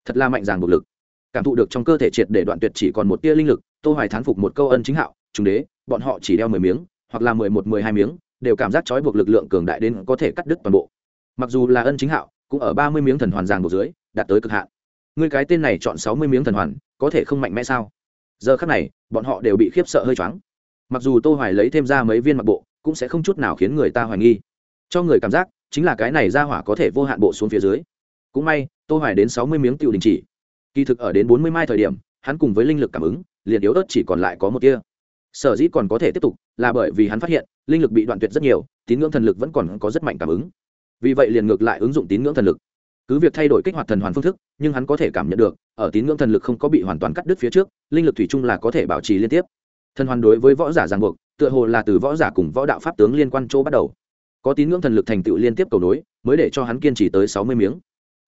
Thật là mạnh dàng bộc lực. Cảm thụ được trong cơ thể triệt để đoạn tuyệt chỉ còn một tia linh lực, tô hoài thán phục một câu ân chính hạo, trùng đế, bọn họ chỉ đeo mười miếng, hoặc là mười một, mười hai miếng, đều cảm giác trói buộc lực lượng cường đại đến có thể cắt đứt toàn bộ. Mặc dù là ân chính hạo, cũng ở ba mươi miếng thần hoàn giàng buộc dưới, đạt tới cực hạn. Người cái tên này chọn sáu mươi miếng thần hoàn, có thể không mạnh mẽ sao? Giờ khắc này, bọn họ đều bị khiếp sợ hơi choáng. Mặc dù tô hoài lấy thêm ra mấy viên mặc bộ cũng sẽ không chút nào khiến người ta hoài nghi. Cho người cảm giác, chính là cái này ra hỏa có thể vô hạn bộ xuống phía dưới. Cũng may, tô hoài đến 60 miếng tiêu đình chỉ. Kỳ thực ở đến 40 mai thời điểm, hắn cùng với linh lực cảm ứng, liền yếu ớt chỉ còn lại có một tia. Sở dĩ còn có thể tiếp tục, là bởi vì hắn phát hiện, linh lực bị đoạn tuyệt rất nhiều, tín ngưỡng thần lực vẫn còn có rất mạnh cảm ứng. Vì vậy liền ngược lại ứng dụng tín ngưỡng thần lực. Cứ việc thay đổi kích hoạt thần hoàn phương thức, nhưng hắn có thể cảm nhận được, ở tín ngưỡng thần lực không có bị hoàn toàn cắt đứt phía trước, linh lực thủy chung là có thể bảo trì liên tiếp. Thần hoàn đối với võ giả ràng buộc tựa hồ là từ võ giả cùng võ đạo pháp tướng liên quan chỗ bắt đầu. Có tín ngưỡng thần lực thành tựu liên tiếp cầu nối, mới để cho hắn kiên trì tới sáu mươi miếng.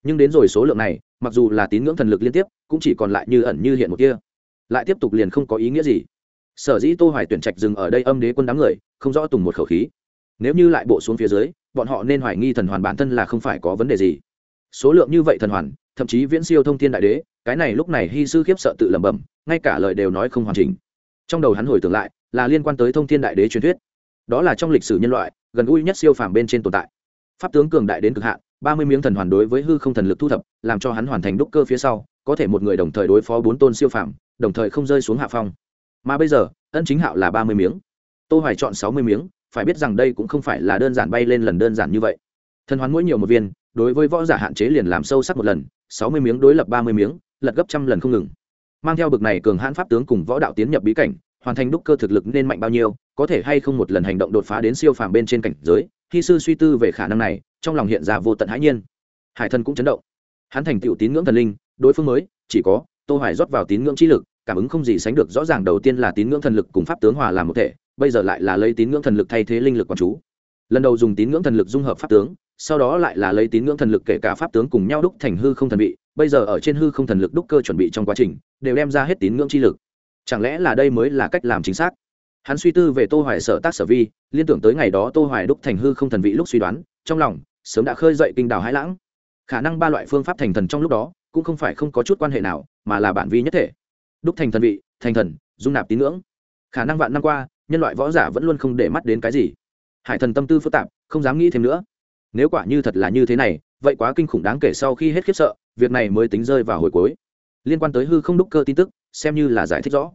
Nhưng đến rồi số lượng này, mặc dù là tín ngưỡng thần lực liên tiếp, cũng chỉ còn lại như ẩn như hiện một kia. Lại tiếp tục liền không có ý nghĩa gì. Sở dĩ tô hoài tuyển trạch dừng ở đây âm đế quân đám người, không rõ tùng một khẩu khí. Nếu như lại bộ xuống phía dưới, bọn họ nên hoài nghi thần hoàn bản thân là không phải có vấn đề gì. Số lượng như vậy thần hoàn, thậm chí viễn siêu thông thiên đại đế, cái này lúc này hy sư khiếp sợ tự lẩm bẩm, ngay cả lời đều nói không hoàn chỉnh. Trong đầu hắn hồi tưởng lại là liên quan tới thông thiên đại đế truyền thuyết. Đó là trong lịch sử nhân loại, gần gũi nhất siêu phàm bên trên tồn tại. Pháp tướng cường đại đến cực hạn, ba mươi miếng thần hoàn đối với hư không thần lực thu thập, làm cho hắn hoàn thành đúc cơ phía sau, có thể một người đồng thời đối phó bốn tôn siêu phàm, đồng thời không rơi xuống hạ phong. Mà bây giờ, ân chính hạo là ba mươi miếng. Tô hoài chọn sáu mươi miếng, phải biết rằng đây cũng không phải là đơn giản bay lên lần đơn giản như vậy. Thần hoàn mỗi nhiều một viên, đối với võ giả hạn chế liền làm sâu sắc một lần, sáu mươi miếng đối lập ba mươi miếng, lật gấp trăm lần không ngừng. Mang theo bực này cường hãn pháp tướng cùng võ đạo tiến nhập bí cảnh hoàn thành đúc cơ thực lực nên mạnh bao nhiêu, có thể hay không một lần hành động đột phá đến siêu phàm bên trên cảnh giới, khi sư suy tư về khả năng này, trong lòng hiện ra vô tận hãi nhiên. Hải thần cũng chấn động. Hắn thành tựu tín ngưỡng thần linh, đối phương mới, chỉ có, tô hoài rót vào tín ngưỡng chi lực, cảm ứng không gì sánh được rõ ràng đầu tiên là tín ngưỡng thần lực cùng pháp tướng hòa làm một thể, bây giờ lại là lấy tín ngưỡng thần lực thay thế linh lực quan chú. Lần đầu dùng tín ngưỡng thần lực dung hợp pháp tướng, sau đó lại là lấy tín ngưỡng thần lực kể cả pháp tướng cùng nhau đúc thành hư không thần vị, bây giờ ở trên hư không thần lực đúc cơ chuẩn bị trong quá trình, đều đem ra hết tín ngưỡng chi lực chẳng lẽ là đây mới là cách làm chính xác? Hắn suy tư về tô hoài sở tác sở vi, liên tưởng tới ngày đó tô hoài đúc thành hư không thần vị lúc suy đoán, trong lòng, sớm đã khơi dậy kinh đào hãi lãng. Khả năng ba loại phương pháp thành thần trong lúc đó, cũng không phải không có chút quan hệ nào, mà là bản vi nhất thể. Đúc thành thần vị, thành thần, dung nạp tín ngưỡng. Khả năng vạn năm qua, nhân loại võ giả vẫn luôn không để mắt đến cái gì. Hải thần tâm tư phức tạp, không dám nghĩ thêm nữa. Nếu quả như thật là như thế này, vậy quá kinh khủng đáng kể sau khi hết khiếp sợ, việc này mới tính rơi vào hồi cuối. Liên quan tới hư không đúc cơ tin tức xem như là giải thích rõ.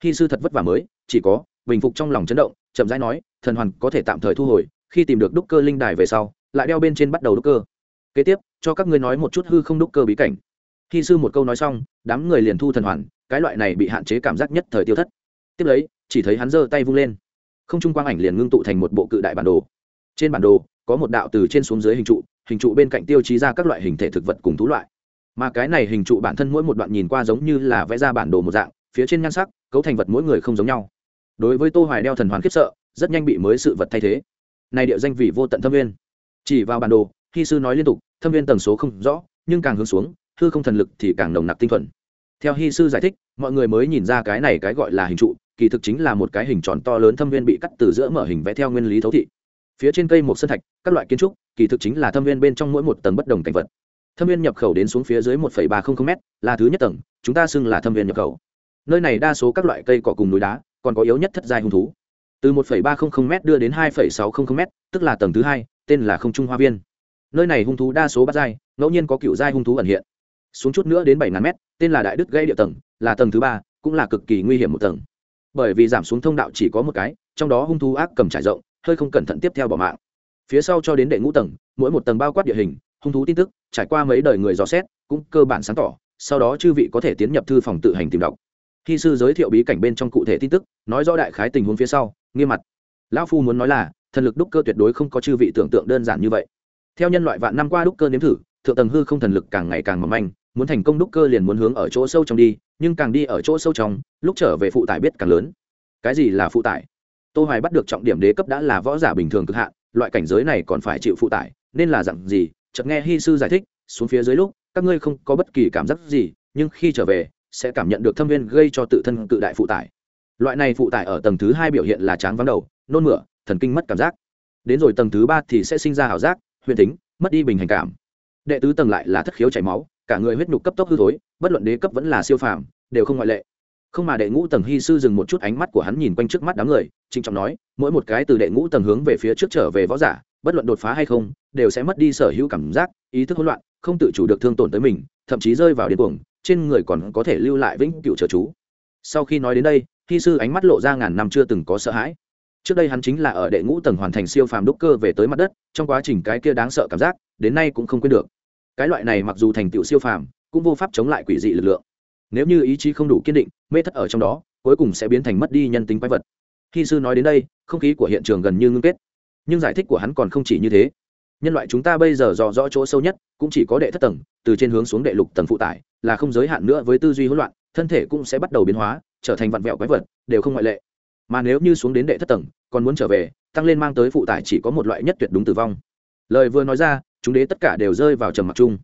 Khi sư thật vất vả mới, chỉ có bình phục trong lòng chấn động, chậm rãi nói, thần hoàn có thể tạm thời thu hồi, khi tìm được đúc cơ linh đài về sau, lại đeo bên trên bắt đầu đúc cơ. Kế tiếp, cho các ngươi nói một chút hư không đúc cơ bí cảnh. Khi sư một câu nói xong, đám người liền thu thần hoàn, cái loại này bị hạn chế cảm giác nhất thời tiêu thất. Tiếp lấy, chỉ thấy hắn giơ tay vung lên. Không trung quang ảnh liền ngưng tụ thành một bộ cự đại bản đồ. Trên bản đồ, có một đạo từ trên xuống dưới hình trụ hình trụ bên cạnh tiêu chí ra các loại hình thể thực vật cùng thú loại mà cái này hình trụ bản thân mỗi một đoạn nhìn qua giống như là vẽ ra bản đồ một dạng, phía trên nhan sắc, cấu thành vật mỗi người không giống nhau. Đối với tô hoài đeo thần hoàn khiếp sợ, rất nhanh bị mới sự vật thay thế. Này địa danh vị vô tận thâm viên. Chỉ vào bản đồ, khi sư nói liên tục, thâm viên tầng số không rõ, nhưng càng hướng xuống, hư không thần lực thì càng nồng nặc tinh thuần. Theo hi sư giải thích, mọi người mới nhìn ra cái này cái gọi là hình trụ, kỳ thực chính là một cái hình tròn to lớn thâm viên bị cắt từ giữa mở hình vẽ theo nguyên lý thấu thị. Phía trên cây một sân thạch, các loại kiến trúc, kỳ thực chính là thâm viên bên trong mỗi một tầng bất đồng cảnh vật thâm viên nhập khẩu đến xuống phía dưới một ba trăm linh m là thứ nhất tầng, chúng ta xưng là thâm viên nhập khẩu. Nơi này đa số các loại cây cỏ cùng núi đá, còn có yếu nhất thất giai hung thú. Từ một ba trăm linh m đưa đến hai sáu trăm linh m tức là tầng thứ hai, tên là không trung hoa viên. Nơi này hung thú đa số bắt giai, ngẫu nhiên có cựu giai hung thú ẩn hiện. Xuống chút nữa đến bảy ngàn m tên là đại đức gây địa tầng, là tầng thứ ba, cũng là cực kỳ nguy hiểm một tầng. Bởi vì giảm xuống thông đạo chỉ có một cái, trong đó hung thú ác cầm trải rộng, hơi không cẩn thận tiếp theo bỏ mạng. Phía sau cho đến đệ ngũ tầng, mỗi một tầng bao quát địa hình hung thú tin tức, trải qua mấy đời người dò xét, cũng cơ bản sáng tỏ, sau đó chư vị có thể tiến nhập thư phòng tự hành tìm đọc. Khi sư giới thiệu bí cảnh bên trong cụ thể tin tức, nói rõ đại khái tình huống phía sau, nghiêm mặt. Lão phu muốn nói là, thần lực đúc cơ tuyệt đối không có chư vị tưởng tượng đơn giản như vậy. Theo nhân loại vạn năm qua đúc cơ nếm thử, thượng tầng hư không thần lực càng ngày càng mỏng manh, muốn thành công đúc cơ liền muốn hướng ở chỗ sâu trong đi, nhưng càng đi ở chỗ sâu trong, lúc trở về phụ tải biết càng lớn. Cái gì là phụ tải? Tô hoài bắt được trọng điểm đế cấp đã là võ giả bình thường cực hạn, loại cảnh giới này còn phải chịu phụ tải, nên là dặn gì chợt nghe Hi sư giải thích, xuống phía dưới lúc, các ngươi không có bất kỳ cảm giác gì, nhưng khi trở về, sẽ cảm nhận được thâm viên gây cho tự thân cự đại phụ tải. Loại này phụ tải ở tầng thứ hai biểu hiện là chán vắng đầu, nôn mửa, thần kinh mất cảm giác. Đến rồi tầng thứ ba thì sẽ sinh ra ảo giác, huyền tính, mất đi bình hành cảm. Đệ tứ tầng lại là thất khiếu chảy máu, cả người huyết nhục cấp tốc hư thối, bất luận đế cấp vẫn là siêu phàm, đều không ngoại lệ. Không mà đệ ngũ tầng hy sư dừng một chút ánh mắt của hắn nhìn quanh trước mắt đám người, trịnh trọng nói, mỗi một cái từ đệ ngũ tầng hướng về phía trước trở về võ giả, bất luận đột phá hay không đều sẽ mất đi sở hữu cảm giác, ý thức hỗn loạn, không tự chủ được thương tổn tới mình, thậm chí rơi vào điên cuồng, trên người còn có thể lưu lại vĩnh cựu trợ chú. Sau khi nói đến đây, thi sư ánh mắt lộ ra ngàn năm chưa từng có sợ hãi. Trước đây hắn chính là ở đệ ngũ tầng hoàn thành siêu phàm đúc cơ về tới mặt đất, trong quá trình cái kia đáng sợ cảm giác, đến nay cũng không quên được. Cái loại này mặc dù thành tựu siêu phàm, cũng vô pháp chống lại quỷ dị lực lượng. Nếu như ý chí không đủ kiên định, mê thất ở trong đó, cuối cùng sẽ biến thành mất đi nhân tính quái vật. Khi sư nói đến đây, không khí của hiện trường gần như ngưng kết. Nhưng giải thích của hắn còn không chỉ như thế nhân loại chúng ta bây giờ dò rõ chỗ sâu nhất, cũng chỉ có đệ thất tầng, từ trên hướng xuống đệ lục tầng phụ tải, là không giới hạn nữa với tư duy hỗn loạn, thân thể cũng sẽ bắt đầu biến hóa, trở thành vặn vẹo quái vật, đều không ngoại lệ. Mà nếu như xuống đến đệ thất tầng, còn muốn trở về, tăng lên mang tới phụ tải chỉ có một loại nhất tuyệt đúng tử vong. Lời vừa nói ra, chúng đế tất cả đều rơi vào trầm mặc chung.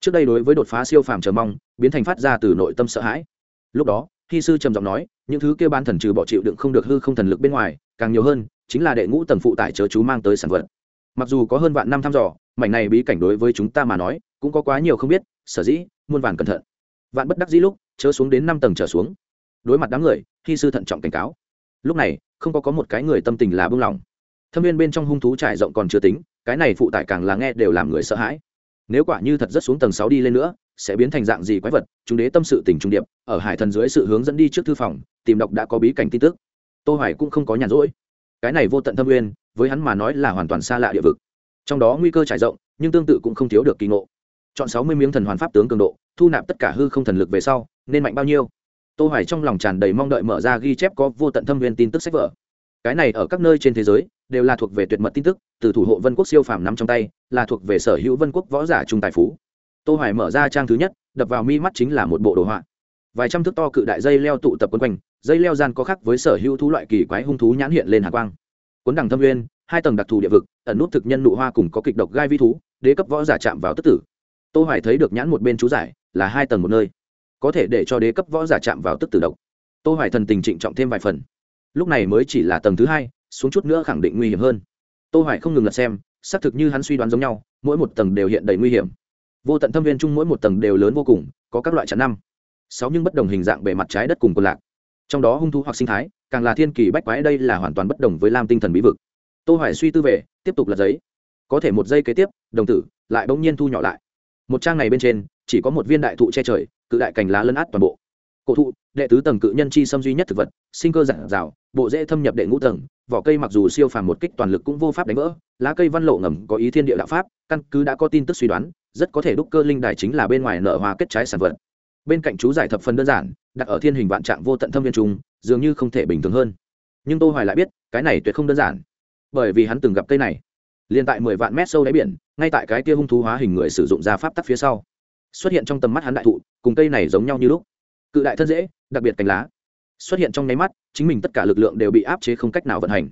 Trước đây đối với đột phá siêu phàm chờ mong, biến thành phát ra từ nội tâm sợ hãi. Lúc đó, khi sư trầm giọng nói, những thứ kêu ban thần trừ bỏ chịu đựng không được hư không thần lực bên ngoài, càng nhiều hơn, chính là đệ ngũ tầng phụ tải chớ chú mang tới sản vật mặc dù có hơn vạn năm thăm dò, mảnh này bí cảnh đối với chúng ta mà nói, cũng có quá nhiều không biết, sở dĩ, muôn vàn cẩn thận. Vạn bất đắc dĩ lúc, chớ xuống đến năm tầng trở xuống. Đối mặt đám người khi sư thận trọng cảnh cáo. Lúc này, không có có một cái người tâm tình là buông lỏng. Thâm viên bên trong hung thú trải rộng còn chưa tính, cái này phụ tải càng là nghe đều làm người sợ hãi. Nếu quả như thật rất xuống tầng sáu đi lên nữa, sẽ biến thành dạng gì quái vật, chúng đế tâm sự tình trung điệp, ở hải thần dưới sự hướng dẫn đi trước thư phòng, tìm đọc đã có bí cảnh tin tức. Tô hoài cũng không có nhàn rỗi cái này vô tận thâm nguyên, với hắn mà nói là hoàn toàn xa lạ địa vực. Trong đó nguy cơ trải rộng, nhưng tương tự cũng không thiếu được kỳ ngộ. Chọn 60 miếng thần hoàn pháp tướng cường độ, thu nạp tất cả hư không thần lực về sau, nên mạnh bao nhiêu? Tô hoài trong lòng tràn đầy mong đợi mở ra ghi chép có vô tận thâm nguyên tin tức sách vở. Cái này ở các nơi trên thế giới, đều là thuộc về tuyệt mật tin tức, từ thủ hộ vân quốc siêu phàm nắm trong tay, là thuộc về sở hữu vân quốc võ giả trung tài phú. Tô hoài mở ra trang thứ nhất, đập vào mi mắt chính là một bộ đồ họa. Vài trăm thước to cự đại dây leo tụ tập quấn quanh dây leo gian có khác với sở hữu thú loại kỳ quái hung thú nhãn hiện lên hàn quang. Cuốn đằng thâm nguyên, hai tầng đặc thù địa vực, ẩn nút thực nhân nụ hoa cùng có kịch độc gai vi thú, đế cấp võ giả chạm vào tức tử. Tô hoài thấy được nhãn một bên chú giải, là hai tầng một nơi. Có thể để cho đế cấp võ giả chạm vào tức tử độc. Tô hoài thần tình trịnh trọng thêm vài phần. Lúc này mới chỉ là tầng thứ hai, xuống chút nữa khẳng định nguy hiểm hơn. Tô hoài không ngừng lật xem, xác thực như hắn suy đoán giống nhau, mỗi một tầng đều hiện đầy nguy hiểm. Vô tận thâm viên chung mỗi một tầng đều lớn vô cùng, có các loại chắn năm, sáu nhưng bất đồng hình dạng bề mặt trái đất cùng quần lạc trong đó hung thú hoặc sinh thái, càng là thiên kỳ bách quái, đây là hoàn toàn bất đồng với lam tinh thần bí vực. Tô hoài suy tư về, tiếp tục lật giấy. Có thể một giây kế tiếp, đồng tử lại bỗng nhiên thu nhỏ lại. Một trang này bên trên, chỉ có một viên đại thụ che trời, cự đại cành lá lấn át toàn bộ. Cổ thụ, đệ tứ tầng cự nhân chi xâm duy nhất thực vật, sinh cơ giản rào bộ dễ thâm nhập đệ ngũ tầng, vỏ cây mặc dù siêu phàm một kích toàn lực cũng vô pháp đánh vỡ, lá cây văn lộ ngầm có ý thiên địa đạo pháp, căn cứ đã có tin tức suy đoán, rất có thể đúc cơ linh đài chính là bên ngoài nở hoa kết trái sản vật bên cạnh chú giải thập phần đơn giản, đặt ở thiên hình vạn trạng vô tận thâm viên trung, dường như không thể bình thường hơn. Nhưng tô hoài lại biết, cái này tuyệt không đơn giản. Bởi vì hắn từng gặp cây này. Liền tại 10 vạn mét sâu đáy biển, ngay tại cái kia hung thú hóa hình người sử dụng ra pháp tắc phía sau. Xuất hiện trong tầm mắt hắn đại thụ, cùng cây này giống nhau như lúc. Cự đại thân dễ, đặc biệt cành lá. Xuất hiện trong nháy mắt, chính mình tất cả lực lượng đều bị áp chế không cách nào vận hành.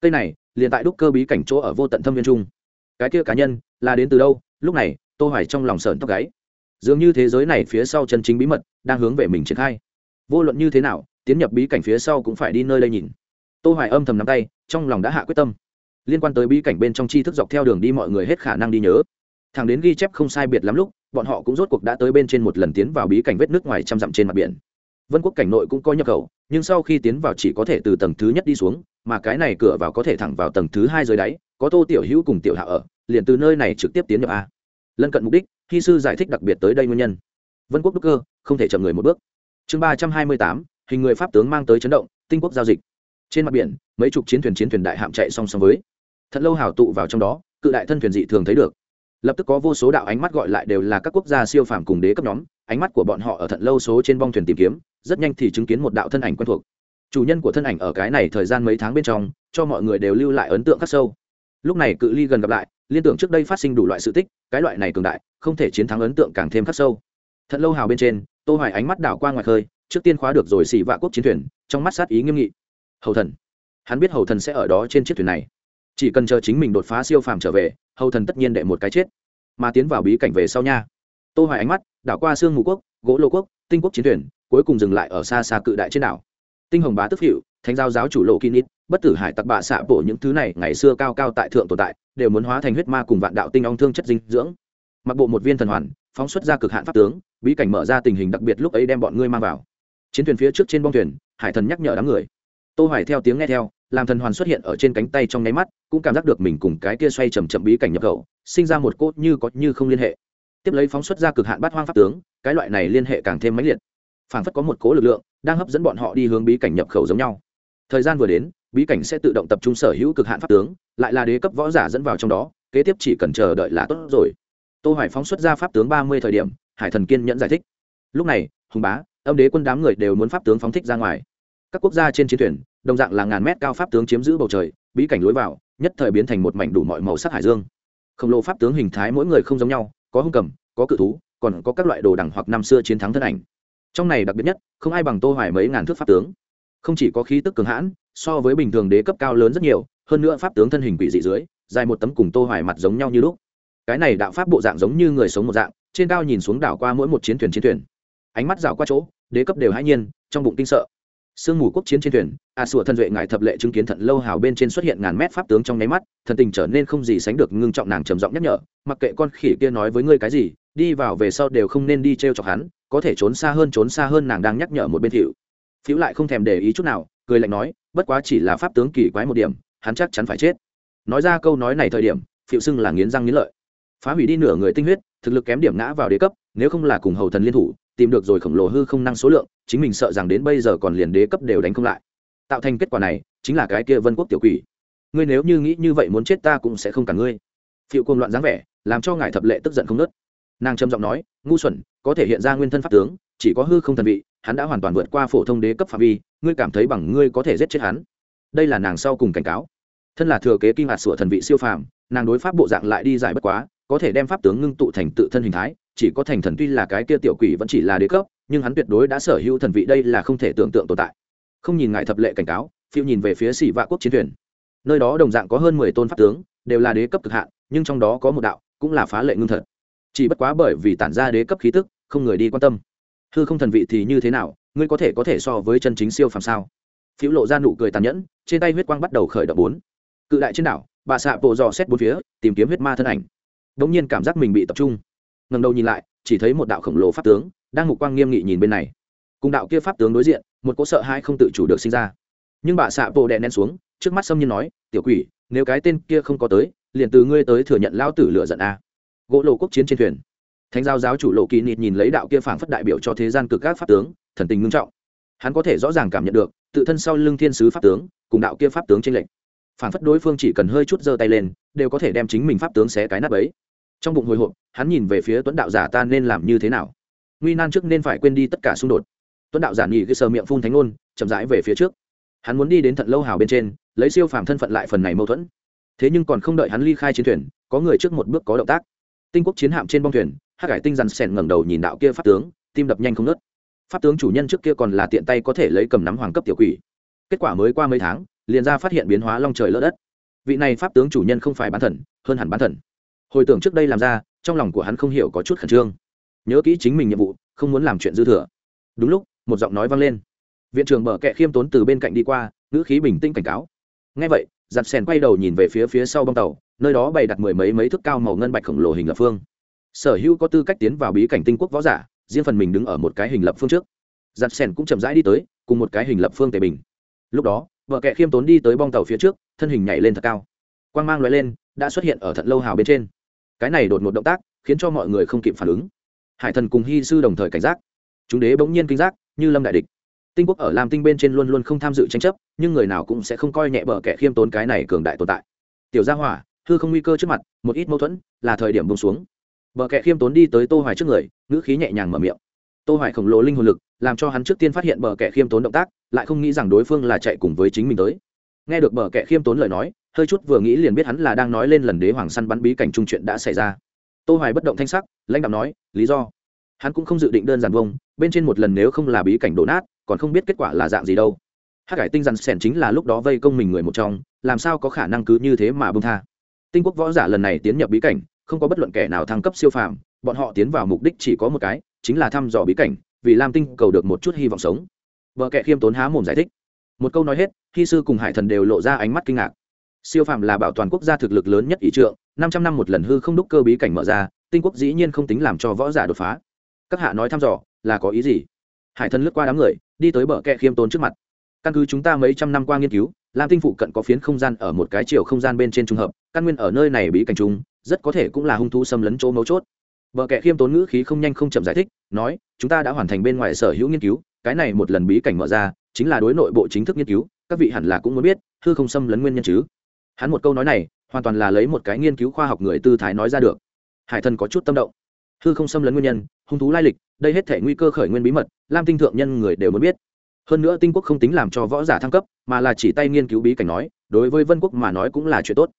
Cây này, liền tại đúc cơ bí cảnh chỗ ở vô tận thâm viên trung. Cái kia cá nhân, là đến từ đâu? Lúc này, tô hoài trong lòng sờn tóc gáy dường như thế giới này phía sau chân chính bí mật đang hướng về mình triển khai. Vô luận như thế nào, tiến nhập bí cảnh phía sau cũng phải đi nơi đây nhìn. Tô hoài âm thầm nắm tay, trong lòng đã hạ quyết tâm. Liên quan tới bí cảnh bên trong tri thức dọc theo đường đi mọi người hết khả năng đi nhớ. Thằng đến ghi chép không sai biệt lắm lúc, bọn họ cũng rốt cuộc đã tới bên trên một lần tiến vào bí cảnh vết nước ngoài trăm dặm trên mặt biển. Vân quốc cảnh nội cũng có nhập khẩu, nhưng sau khi tiến vào chỉ có thể từ tầng thứ nhất đi xuống, mà cái này cửa vào có thể thẳng vào tầng thứ hai dưới đáy, có tô tiểu hữu cùng tiểu hạ ở, liền từ nơi này trực tiếp tiến nhập a. Lân cận mục đích hi sư giải thích đặc biệt tới đây nguyên nhân, vân quốc đức cơ, không thể chậm người một bước. Chương ba trăm hai mươi tám, hình người pháp tướng mang tới chấn động, tinh quốc giao dịch. Trên mặt biển, mấy chục chiến thuyền chiến thuyền đại hạm chạy song song với. Thật lâu hào tụ vào trong đó, cự đại thân thuyền dị thường thấy được. Lập tức có vô số đạo ánh mắt gọi lại đều là các quốc gia siêu phàm cùng đế cấp nhóm, ánh mắt của bọn họ ở thận lâu số trên bong thuyền tìm kiếm, rất nhanh thì chứng kiến một đạo thân ảnh quen thuộc. Chủ nhân của thân ảnh ở cái này thời gian mấy tháng bên trong, cho mọi người đều lưu lại ấn tượng khắc sâu. Lúc này cự ly gần gặp lại, liên tưởng trước đây phát sinh đủ loại sự tích, cái loại này cường đại không thể chiến thắng ấn tượng càng thêm khắc sâu. Thật lâu hào bên trên, tô hoài ánh mắt đảo qua ngoài khơi, trước tiên khóa được rồi xỉ vạ quốc chiến thuyền, trong mắt sát ý nghiêm nghị. Hầu thần. Hắn biết hầu thần sẽ ở đó trên chiếc thuyền này. Chỉ cần chờ chính mình đột phá siêu phàm trở về, hầu thần tất nhiên đệ một cái chết. Mà tiến vào bí cảnh về sau nha. Tô hoài ánh mắt đảo qua xương mù quốc, gỗ lô quốc, tinh quốc chiến thuyền, cuối cùng dừng lại ở xa xa cự đại trên đảo. Tinh hồng bá tức hiệu thánh giao giáo chủ lộ kinit bất tử hải tặc bạ xạ bổ những thứ này ngày xưa cao cao tại thượng tồn tại, đều muốn hóa thành huyết ma cùng vạn đạo tinh ong thương chất dinh dưỡng mặc bộ một viên thần hoàn, phóng xuất ra cực hạn pháp tướng, bí cảnh mở ra tình hình đặc biệt lúc ấy đem bọn ngươi mang vào. Chiến thuyền phía trước trên bong thuyền, hải thần nhắc nhở đám người. Tô hoài theo tiếng nghe theo, làm thần hoàn xuất hiện ở trên cánh tay trong nháy mắt, cũng cảm giác được mình cùng cái kia xoay chậm chậm bí cảnh nhập khẩu, sinh ra một cốt như có như không liên hệ. Tiếp lấy phóng xuất ra cực hạn bát hoang pháp tướng, cái loại này liên hệ càng thêm mãnh liệt. Phảng phất có một cố lực lượng, đang hấp dẫn bọn họ đi hướng bí cảnh nhập khẩu giống nhau. Thời gian vừa đến, bí cảnh sẽ tự động tập trung sở hữu cực hạn pháp tướng, lại là đế cấp võ giả dẫn vào trong đó, kế tiếp chỉ cần chờ đợi là tốt rồi tô hoài phóng xuất ra pháp tướng 30 thời điểm, hải thần kiên nhẫn giải thích. Lúc này, hùng bá, âm đế quân đám người đều muốn pháp tướng phóng thích ra ngoài. Các quốc gia trên chiến thuyền, đồng dạng là ngàn mét cao pháp tướng chiếm giữ bầu trời, bí cảnh lối vào, nhất thời biến thành một mảnh đủ mọi màu sắc hải dương. Khổng lồ pháp tướng hình thái mỗi người không giống nhau, có hung cầm, có cự thú, còn có các loại đồ đằng hoặc năm xưa chiến thắng thân ảnh. Trong này đặc biệt nhất, không ai bằng tô hoài mấy ngàn thước pháp tướng. Không chỉ có khí tức cường hãn, so với bình thường đế cấp cao lớn rất nhiều, hơn nữa pháp tướng thân hình quỷ dị dưới, dài một tấm cùng tô hoài mặt giống nhau như lúc cái này đạo pháp bộ dạng giống như người sống một dạng, trên cao nhìn xuống đảo qua mỗi một chiến thuyền chiến thuyền. Ánh mắt dạo qua chỗ, đế cấp đều hãi nhiên, trong bụng kinh sợ. Sương mù quốc chiến trên thuyền, a sủa thân duệ ngài thập lệ chứng kiến thận lâu hào bên trên xuất hiện ngàn mét pháp tướng trong nháy mắt, thần tình trở nên không gì sánh được ngưng trọng nàng trầm giọng nhắc nhở, mặc kệ con khỉ kia nói với ngươi cái gì, đi vào về sau đều không nên đi t r e o chọc hắn, có thể trốn xa hơn trốn xa hơn nàng đang nhắc nhở một bên thiệu. Phiếu lại không thèm để ý chút nào, cười lạnh nói, bất quá chỉ là pháp tướng kỳ quái một điểm, hắn chắc chắn phải chết. Nói ra câu nói này thời điểm phiệu xưng là nghiến răng nghiến lợi phá hủy đi nửa người tinh huyết, thực lực kém điểm ngã vào đế cấp, nếu không là cùng hầu thần liên thủ, tìm được rồi khổng lồ hư không năng số lượng, chính mình sợ rằng đến bây giờ còn liền đế cấp đều đánh không lại. Tạo thành kết quả này, chính là cái kia vân quốc tiểu quỷ. Ngươi nếu như nghĩ như vậy muốn chết ta cũng sẽ không cả ngươi. Phiệu côn loạn dáng vẻ, làm cho ngài thập lệ tức giận không nớt nàng trầm giọng nói, ngu xuẩn, có thể hiện ra nguyên thân pháp tướng, chỉ có hư không thần vị, hắn đã hoàn toàn vượt qua phổ thông đế cấp phạm vi, ngươi cảm thấy bằng ngươi có thể giết chết hắn. Đây là nàng sau cùng cảnh cáo. Thân là thừa kế kinh hạt sửa thần vị siêu phàm, nàng đối pháp bộ dạng lại đi giải bất quá có thể đem pháp tướng ngưng tụ thành tự thân hình thái, chỉ có thành thần tuy là cái kia tiểu quỷ vẫn chỉ là đế cấp, nhưng hắn tuyệt đối đã sở hữu thần vị đây là không thể tưởng tượng tồn tại. Không nhìn ngại thập lệ cảnh cáo, phiêu nhìn về phía xỉ vạ quốc chiến thuyền. Nơi đó đồng dạng có hơn mười tôn pháp tướng, đều là đế cấp cực hạn, nhưng trong đó có một đạo, cũng là phá lệ ngưng thật. Chỉ bất quá bởi vì tản ra đế cấp khí tức, không người đi quan tâm. Hư không thần vị thì như thế nào, ngươi có thể có thể so với chân chính siêu phàm sao? Phiêu lộ ra nụ cười tàn nhẫn, trên tay huyết quang bắt đầu khởi động bốn. Cự đại trên đảo, bà xạ bộ dò xét bốn phía, tìm kiếm huyết ma thân ảnh bỗng nhiên cảm giác mình bị tập trung. Ngầm đầu nhìn lại, chỉ thấy một đạo khổng lồ pháp tướng đang mục quang nghiêm nghị nhìn bên này. Cùng đạo kia pháp tướng đối diện, một cỗ sợ hai không tự chủ được sinh ra. Nhưng bà xạ bộ đè nén xuống, trước mắt xâm nhiên nói, tiểu quỷ, nếu cái tên kia không có tới, liền từ ngươi tới thừa nhận lao tử lựa giận a. Gỗ lộ quốc chiến trên thuyền. Thánh giao giáo chủ lộ kỳ nịt nhìn lấy đạo kia phảng phất đại biểu cho thế gian cực các pháp tướng, thần tình ngưng trọng. Hắn có thể rõ ràng cảm nhận được, tự thân sau lưng thiên sứ pháp tướng, cùng đạo kia pháp tướng trên lệnh phảng phất đối phương chỉ cần hơi chút giơ tay lên, đều có thể đem chính mình pháp tướng xé cái nắp ấy trong bụng hồi hộp, hắn nhìn về phía tuấn đạo giả ta nên làm như thế nào? Nguy nan trước nên phải quên đi tất cả xung đột. Tuấn đạo giả nghỉ cái sờ miệng phun thánh ngôn, chậm rãi về phía trước. Hắn muốn đi đến thận lâu hào bên trên, lấy siêu phàm thân phận lại phần này mâu thuẫn. Thế nhưng còn không đợi hắn ly khai chiến thuyền, có người trước một bước có động tác. Tinh quốc chiến hạm trên bong thuyền hát cải tinh dằn sẻn ngẩng đầu nhìn đạo kia pháp tướng, tim đập nhanh không nớt pháp tướng chủ nhân trước kia còn là tiện tay có thể lấy cầm nắm hoàng cấp tiểu quỷ. Kết quả mới qua mấy tháng, liền ra phát hiện biến hóa long trời lỡ đất. Vị này pháp tướng chủ nhân không phải bán thần, hơn hẳn bán thần hồi tưởng trước đây làm ra, trong lòng của hắn không hiểu có chút khẩn trương. Nhớ kỹ chính mình nhiệm vụ, không muốn làm chuyện dư thừa. Đúng lúc, một giọng nói vang lên. Viện trưởng bờ kẹ khiêm tốn từ bên cạnh đi qua, ngữ khí bình tĩnh cảnh cáo. Ngay vậy, giặt sèn quay đầu nhìn về phía phía sau bông tàu, nơi đó bày đặt mười mấy mấy thước cao màu ngân bạch khổng lồ hình lập phương. Sở hữu có tư cách tiến vào bí cảnh tinh quốc võ giả, riêng phần mình đứng ở một cái hình lập phương trước. Giặt sèn cũng chậm rãi đi tới, cùng một cái hình lập phương tề bình. Lúc đó vợ kẹ khiêm tốn đi tới bong tàu phía trước, thân hình nhảy lên thật cao. Quang mang loại lên, đã xuất hiện ở thận lâu hào bên trên cái này đột ngột động tác khiến cho mọi người không kịp phản ứng. Hải thần cùng hy sư đồng thời cảnh giác. Chúng đế bỗng nhiên kinh giác, như lâm đại địch. Tinh quốc ở lam tinh bên trên luôn luôn không tham dự tranh chấp, nhưng người nào cũng sẽ không coi nhẹ bờ kẻ khiêm tốn cái này cường đại tồn tại. Tiểu gia hỏa, hư không nguy cơ trước mặt, một ít mâu thuẫn là thời điểm bông xuống. Bờ kẻ khiêm tốn đi tới tô hoài trước người, ngữ khí nhẹ nhàng mở miệng. Tô hoài khổng lồ linh hồn lực, làm cho hắn trước tiên phát hiện bờ kẻ khiêm tốn động tác, lại không nghĩ rằng đối phương là chạy cùng với chính mình tới. Nghe được bờ kẻ khiêm tốn lời nói hơi chút vừa nghĩ liền biết hắn là đang nói lên lần đế hoàng săn bắn bí cảnh trung chuyện đã xảy ra. Tô hoài bất động thanh sắc, lãnh đạo nói, lý do? Hắn cũng không dự định đơn giản vông, bên trên một lần nếu không là bí cảnh đổ nát, còn không biết kết quả là dạng gì đâu. Hát cải tinh dằn sẻn chính là lúc đó vây công mình người một trong, làm sao có khả năng cứ như thế mà bông tha. Tinh quốc võ giả lần này tiến nhập bí cảnh, không có bất luận kẻ nào thăng cấp siêu phàm, bọn họ tiến vào mục đích chỉ có một cái, chính là thăm dò bí cảnh, vì lam tinh cầu được một chút hy vọng sống. Vợ kệ khiêm tốn há mồm giải thích. Một câu nói hết, khi sư cùng hải thần đều lộ ra ánh mắt kinh ngạc siêu phàm là bảo toàn quốc gia thực lực lớn nhất ý trượng, năm trăm năm một lần hư không đúc cơ bí cảnh mở ra, tinh quốc dĩ nhiên không tính làm cho võ giả đột phá. Các hạ nói thăm dò, là có ý gì? Hải thần lướt qua đám người, đi tới bờ kẹ khiêm tốn trước mặt. Căn cứ chúng ta mấy trăm năm qua nghiên cứu, lam tinh phụ cận có phiến không gian ở một cái chiều không gian bên trên trung hợp, căn nguyên ở nơi này bí cảnh chúng rất có thể cũng là hung thú xâm lấn chỗ mấu chốt. Vợ kẻ khiêm tốn ngữ khí không nhanh không chậm giải thích, nói, chúng ta đã hoàn thành bên ngoài sở hữu nghiên cứu, cái này một lần bí cảnh mở ra, chính là đối nội bộ chính thức nghiên cứu, các vị hẳn là cũng muốn biết, hư không xâm lấn nguyên nhân chứ? Hắn một câu nói này, hoàn toàn là lấy một cái nghiên cứu khoa học người tư thái nói ra được. Hải thần có chút tâm động. Hư không xâm lấn nguyên nhân, hung thú lai lịch, đây hết thể nguy cơ khởi nguyên bí mật, lam tinh thượng nhân người đều muốn biết. Hơn nữa tinh quốc không tính làm cho võ giả thăng cấp, mà là chỉ tay nghiên cứu bí cảnh nói, đối với vân quốc mà nói cũng là chuyện tốt.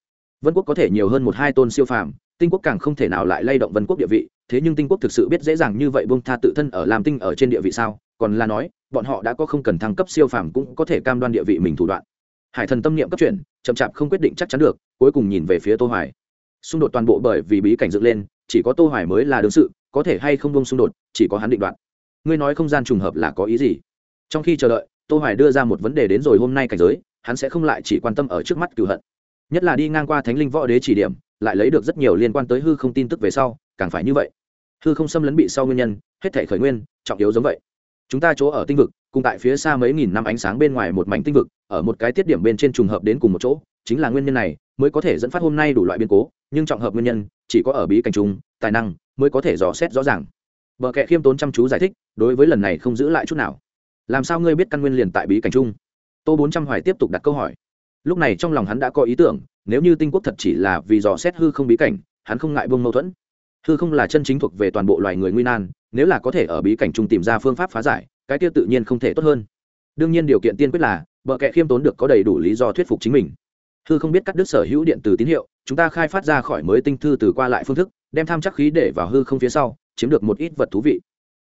Vân quốc có thể nhiều hơn một hai tôn siêu phàm, tinh quốc càng không thể nào lại lay động vân quốc địa vị, thế nhưng tinh quốc thực sự biết dễ dàng như vậy bông tha tự thân ở làm tinh ở trên địa vị sao? Còn là nói, bọn họ đã có không cần thăng cấp siêu phàm cũng có thể cam đoan địa vị mình thủ đoạn hải thần tâm niệm cấp chuyển, chậm chạp không quyết định chắc chắn được, cuối cùng nhìn về phía tô hoài. Xung đột toàn bộ bởi vì bí cảnh dựng lên, chỉ có tô hoài mới là đương sự, có thể hay không bông xung đột, chỉ có hắn định đoạt. Ngươi nói không gian trùng hợp là có ý gì? Trong khi chờ đợi, tô hoài đưa ra một vấn đề đến rồi hôm nay cảnh giới, hắn sẽ không lại chỉ quan tâm ở trước mắt cửu hận. Nhất là đi ngang qua thánh linh võ đế chỉ điểm, lại lấy được rất nhiều liên quan tới hư không tin tức về sau, càng phải như vậy. Hư không xâm lấn bị sau nguyên nhân, hết thể khởi nguyên, trọng yếu giống vậy chúng ta chỗ ở tinh vực, cùng tại phía xa mấy nghìn năm ánh sáng bên ngoài một mảnh tinh vực, ở một cái tiết điểm bên trên trùng hợp đến cùng một chỗ, chính là nguyên nhân này mới có thể dẫn phát hôm nay đủ loại biến cố, nhưng trọng hợp nguyên nhân, chỉ có ở bí cảnh trùng tài năng mới có thể dò xét rõ ràng. Vợ kệ khiêm tốn chăm chú giải thích, đối với lần này không giữ lại chút nào. Làm sao ngươi biết căn nguyên liền tại bí cảnh trung tô bốn trăm hoài tiếp tục đặt câu hỏi. Lúc này trong lòng hắn đã có ý tưởng, nếu như tinh quốc thật chỉ là vì dò xét hư không bí cảnh, hắn không ngại buông mâu thuẫn. Hư không là chân chính thuộc về toàn bộ loài người nguy nan nếu là có thể ở bí cảnh trung tìm ra phương pháp phá giải, cái tiêu tự nhiên không thể tốt hơn. Đương nhiên điều kiện tiên quyết là vợ kệ khiêm tốn được có đầy đủ lý do thuyết phục chính mình. Hư không biết cắt đứt sở hữu điện từ tín hiệu, chúng ta khai phát ra khỏi mới tinh thư từ qua lại phương thức, đem tham chắc khí để vào hư không phía sau, chiếm được một ít vật thú vị.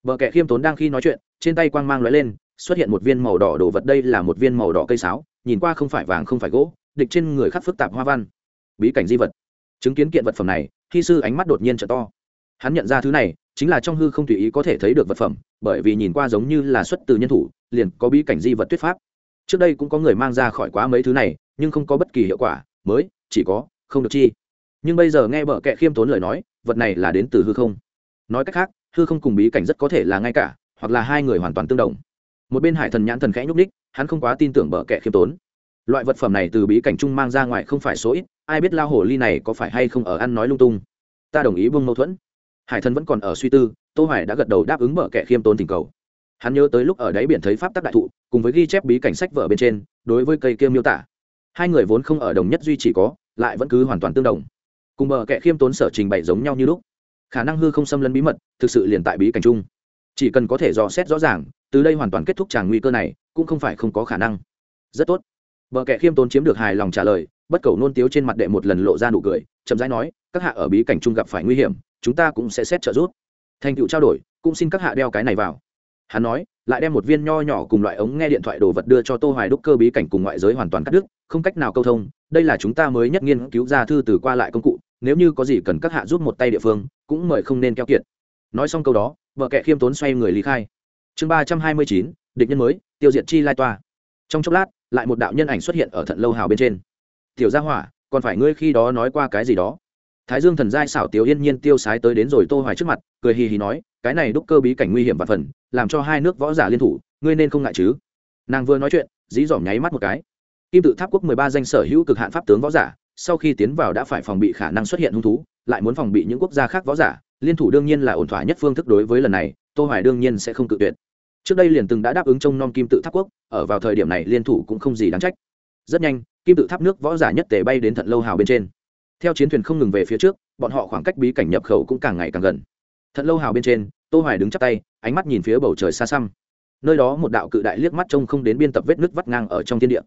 Vợ kệ khiêm tốn đang khi nói chuyện, trên tay quang mang lóe lên, xuất hiện một viên màu đỏ đồ vật, đây là một viên màu đỏ cây sáo, nhìn qua không phải vàng không phải gỗ, địch trên người khắc phức tạp hoa văn. Bí cảnh di vật. Chứng kiến kiện vật phẩm này, khi sư ánh mắt đột nhiên trở to hắn nhận ra thứ này, chính là trong hư không tùy ý có thể thấy được vật phẩm, bởi vì nhìn qua giống như là xuất từ nhân thủ, liền có bí cảnh di vật thuyết pháp. Trước đây cũng có người mang ra khỏi quá mấy thứ này, nhưng không có bất kỳ hiệu quả, mới, chỉ có, không được chi. Nhưng bây giờ nghe bợ kệ khiêm tốn lời nói, vật này là đến từ hư không. Nói cách khác, hư không cùng bí cảnh rất có thể là ngay cả, hoặc là hai người hoàn toàn tương đồng. Một bên hải thần nhãn thần khẽ nhúc ních hắn không quá tin tưởng bợ kệ khiêm tốn. Loại vật phẩm này từ bí cảnh chung mang ra ngoài không phải số ít, ai biết lao hồ ly này có phải hay không ở ăn nói lung tung. Ta đồng ý buông mâu thuẫn hải thần vẫn còn ở suy tư, tô hoài đã gật đầu đáp ứng mở kẻ khiêm tốn tình cầu. Hắn nhớ tới lúc ở đáy biển thấy pháp tắc đại thụ, cùng với ghi chép bí cảnh sách vở bên trên, đối với cây kia miêu tả. Hai người vốn không ở đồng nhất duy chỉ có, lại vẫn cứ hoàn toàn tương đồng. Cùng bờ kẻ khiêm tốn sở trình bày giống nhau như lúc. Khả năng hư không xâm lấn bí mật, thực sự liền tại bí cảnh chung. Chỉ cần có thể dò xét rõ ràng, từ đây hoàn toàn kết thúc tràng nguy cơ này, cũng không phải không có khả năng. Rất tốt. Bờ kẻ khiêm tốn chiếm được hài lòng trả lời, bất cầu nôn tiếu trên mặt đệ một lần lộ ra nụ cười, chậm rãi nói, các hạ ở bí cảnh chung gặp phải nguy hiểm chúng ta cũng sẽ xét trợ giúp. Thành tựu trao đổi, cũng xin các hạ đeo cái này vào. Hắn nói, lại đem một viên nho nhỏ cùng loại ống nghe điện thoại đồ vật đưa cho tô hoài đúc cơ bí cảnh cùng ngoại giới hoàn toàn cắt đứt, không cách nào câu thông, đây là chúng ta mới nhất nghiên cứu ra thư từ qua lại công cụ, nếu như có gì cần các hạ giúp một tay địa phương, cũng mời không nên keo kiệt. Nói xong câu đó, vợ kệ khiêm tốn xoay người lý khai. Chương ba trăm hai mươi chín, địch nhân mới, tiêu diệt chi lai toa. Trong chốc lát, lại một đạo nhân ảnh xuất hiện ở thận lâu hào bên trên. Tiểu gia hỏa, còn phải ngươi khi đó nói qua cái gì đó? Thái dương thần giai xảo tiểu yên nhiên tiêu sái tới đến rồi tô hoài trước mặt, cười hì hì nói, cái này đúc cơ bí cảnh nguy hiểm và phần, làm cho hai nước võ giả liên thủ, ngươi nên không ngại chứ? Nàng vừa nói chuyện, dí dỏm nháy mắt một cái. Kim tự tháp quốc mười ba danh sở hữu cực hạn pháp tướng võ giả, sau khi tiến vào đã phải phòng bị khả năng xuất hiện hung thú, lại muốn phòng bị những quốc gia khác võ giả, liên thủ đương nhiên là ổn thỏa nhất phương thức đối với lần này, tô hoài đương nhiên sẽ không cự tuyệt. Trước đây liền từng đã đáp ứng trông nom kim tự tháp quốc, ở vào thời điểm này liên thủ cũng không gì đáng trách. Rất nhanh, kim tự tháp nước võ giả nhất tề bay đến thận lâu hào bên trên theo chiến thuyền không ngừng về phía trước, bọn họ khoảng cách bí cảnh nhập khẩu cũng càng ngày càng gần. Thận lâu hào bên trên, tô hoài đứng chắp tay, ánh mắt nhìn phía bầu trời xa xăm. Nơi đó một đạo cự đại liếc mắt trông không đến biên tập vết nứt vắt ngang ở trong thiên địa.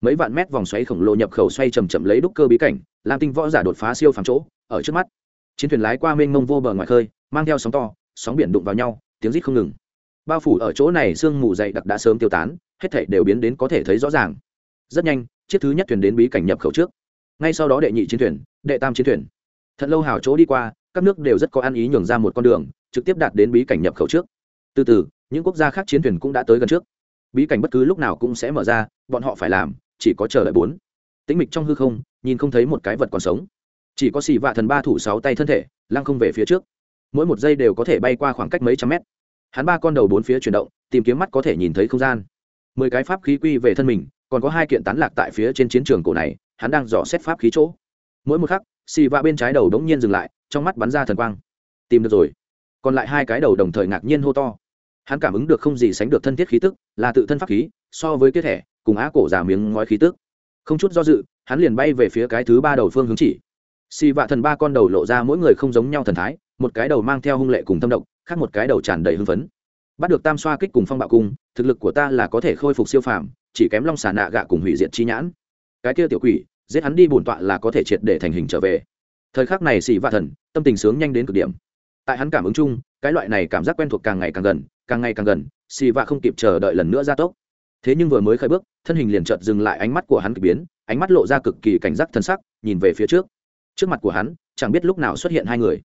Mấy vạn mét vòng xoáy khổng lồ nhập khẩu xoay chậm chậm lấy đúc cơ bí cảnh, lam tinh võ giả đột phá siêu phàm chỗ, ở trước mắt. Chiến thuyền lái qua mênh mông vô bờ ngoài khơi, mang theo sóng to, sóng biển đụng vào nhau, tiếng rít không ngừng. Bao phủ ở chỗ này sương mù dày đặc đã sớm tiêu tán, hết thảy đều biến đến có thể thấy rõ ràng. Rất nhanh, chiếc thứ nhất thuyền đến bí cảnh nhập khẩu trước ngay sau đó đệ nhị chiến thuyền, đệ tam chiến thuyền. Thật lâu hào chỗ đi qua, các nước đều rất có ăn ý nhường ra một con đường, trực tiếp đạt đến bí cảnh nhập khẩu trước. Từ từ, những quốc gia khác chiến thuyền cũng đã tới gần trước. Bí cảnh bất cứ lúc nào cũng sẽ mở ra, bọn họ phải làm, chỉ có chờ đợi bốn. Tĩnh mịch trong hư không, nhìn không thấy một cái vật còn sống. Chỉ có xì vạ thần ba thủ sáu tay thân thể, lăng không về phía trước. Mỗi một giây đều có thể bay qua khoảng cách mấy trăm mét. Hắn ba con đầu bốn phía chuyển động, tìm kiếm mắt có thể nhìn thấy không gian. Mười cái pháp khí quy về thân mình, còn có hai kiện tán lạc tại phía trên chiến trường cổ này hắn đang dò xét pháp khí chỗ. Mỗi một khắc, xì vạ bên trái đầu đống nhiên dừng lại, trong mắt bắn ra thần quang. Tìm được rồi. Còn lại hai cái đầu đồng thời ngạc nhiên hô to. Hắn cảm ứng được không gì sánh được thân thiết khí tức, là tự thân pháp khí, so với kết thẻ, cùng á cổ giả miếng ngói khí tức. Không chút do dự, hắn liền bay về phía cái thứ ba đầu phương hướng chỉ. Xì vạ thần ba con đầu lộ ra mỗi người không giống nhau thần thái, một cái đầu mang theo hung lệ cùng tâm động khác một cái đầu tràn đầy hưng phấn. Bắt được tam xoa kích cùng phong bạo cung, thực lực của ta là có thể khôi phục siêu phàm, chỉ kém long xà nạ gạ cùng hủy diệt chi nhãn cái kia tiểu quỷ, giết hắn đi bổn tọa là có thể triệt để thành hình trở về. Thời khắc này xì vạ thần, tâm tình sướng nhanh đến cực điểm. Tại hắn cảm ứng chung, cái loại này cảm giác quen thuộc càng ngày càng gần, càng ngày càng gần, xì vạ không kịp chờ đợi lần nữa ra tốc. Thế nhưng vừa mới khởi bước, thân hình liền chợt dừng lại ánh mắt của hắn kịch biến, ánh mắt lộ ra cực kỳ cảnh giác thân sắc, nhìn về phía trước. Trước mặt của hắn, chẳng biết lúc nào xuất hiện hai người.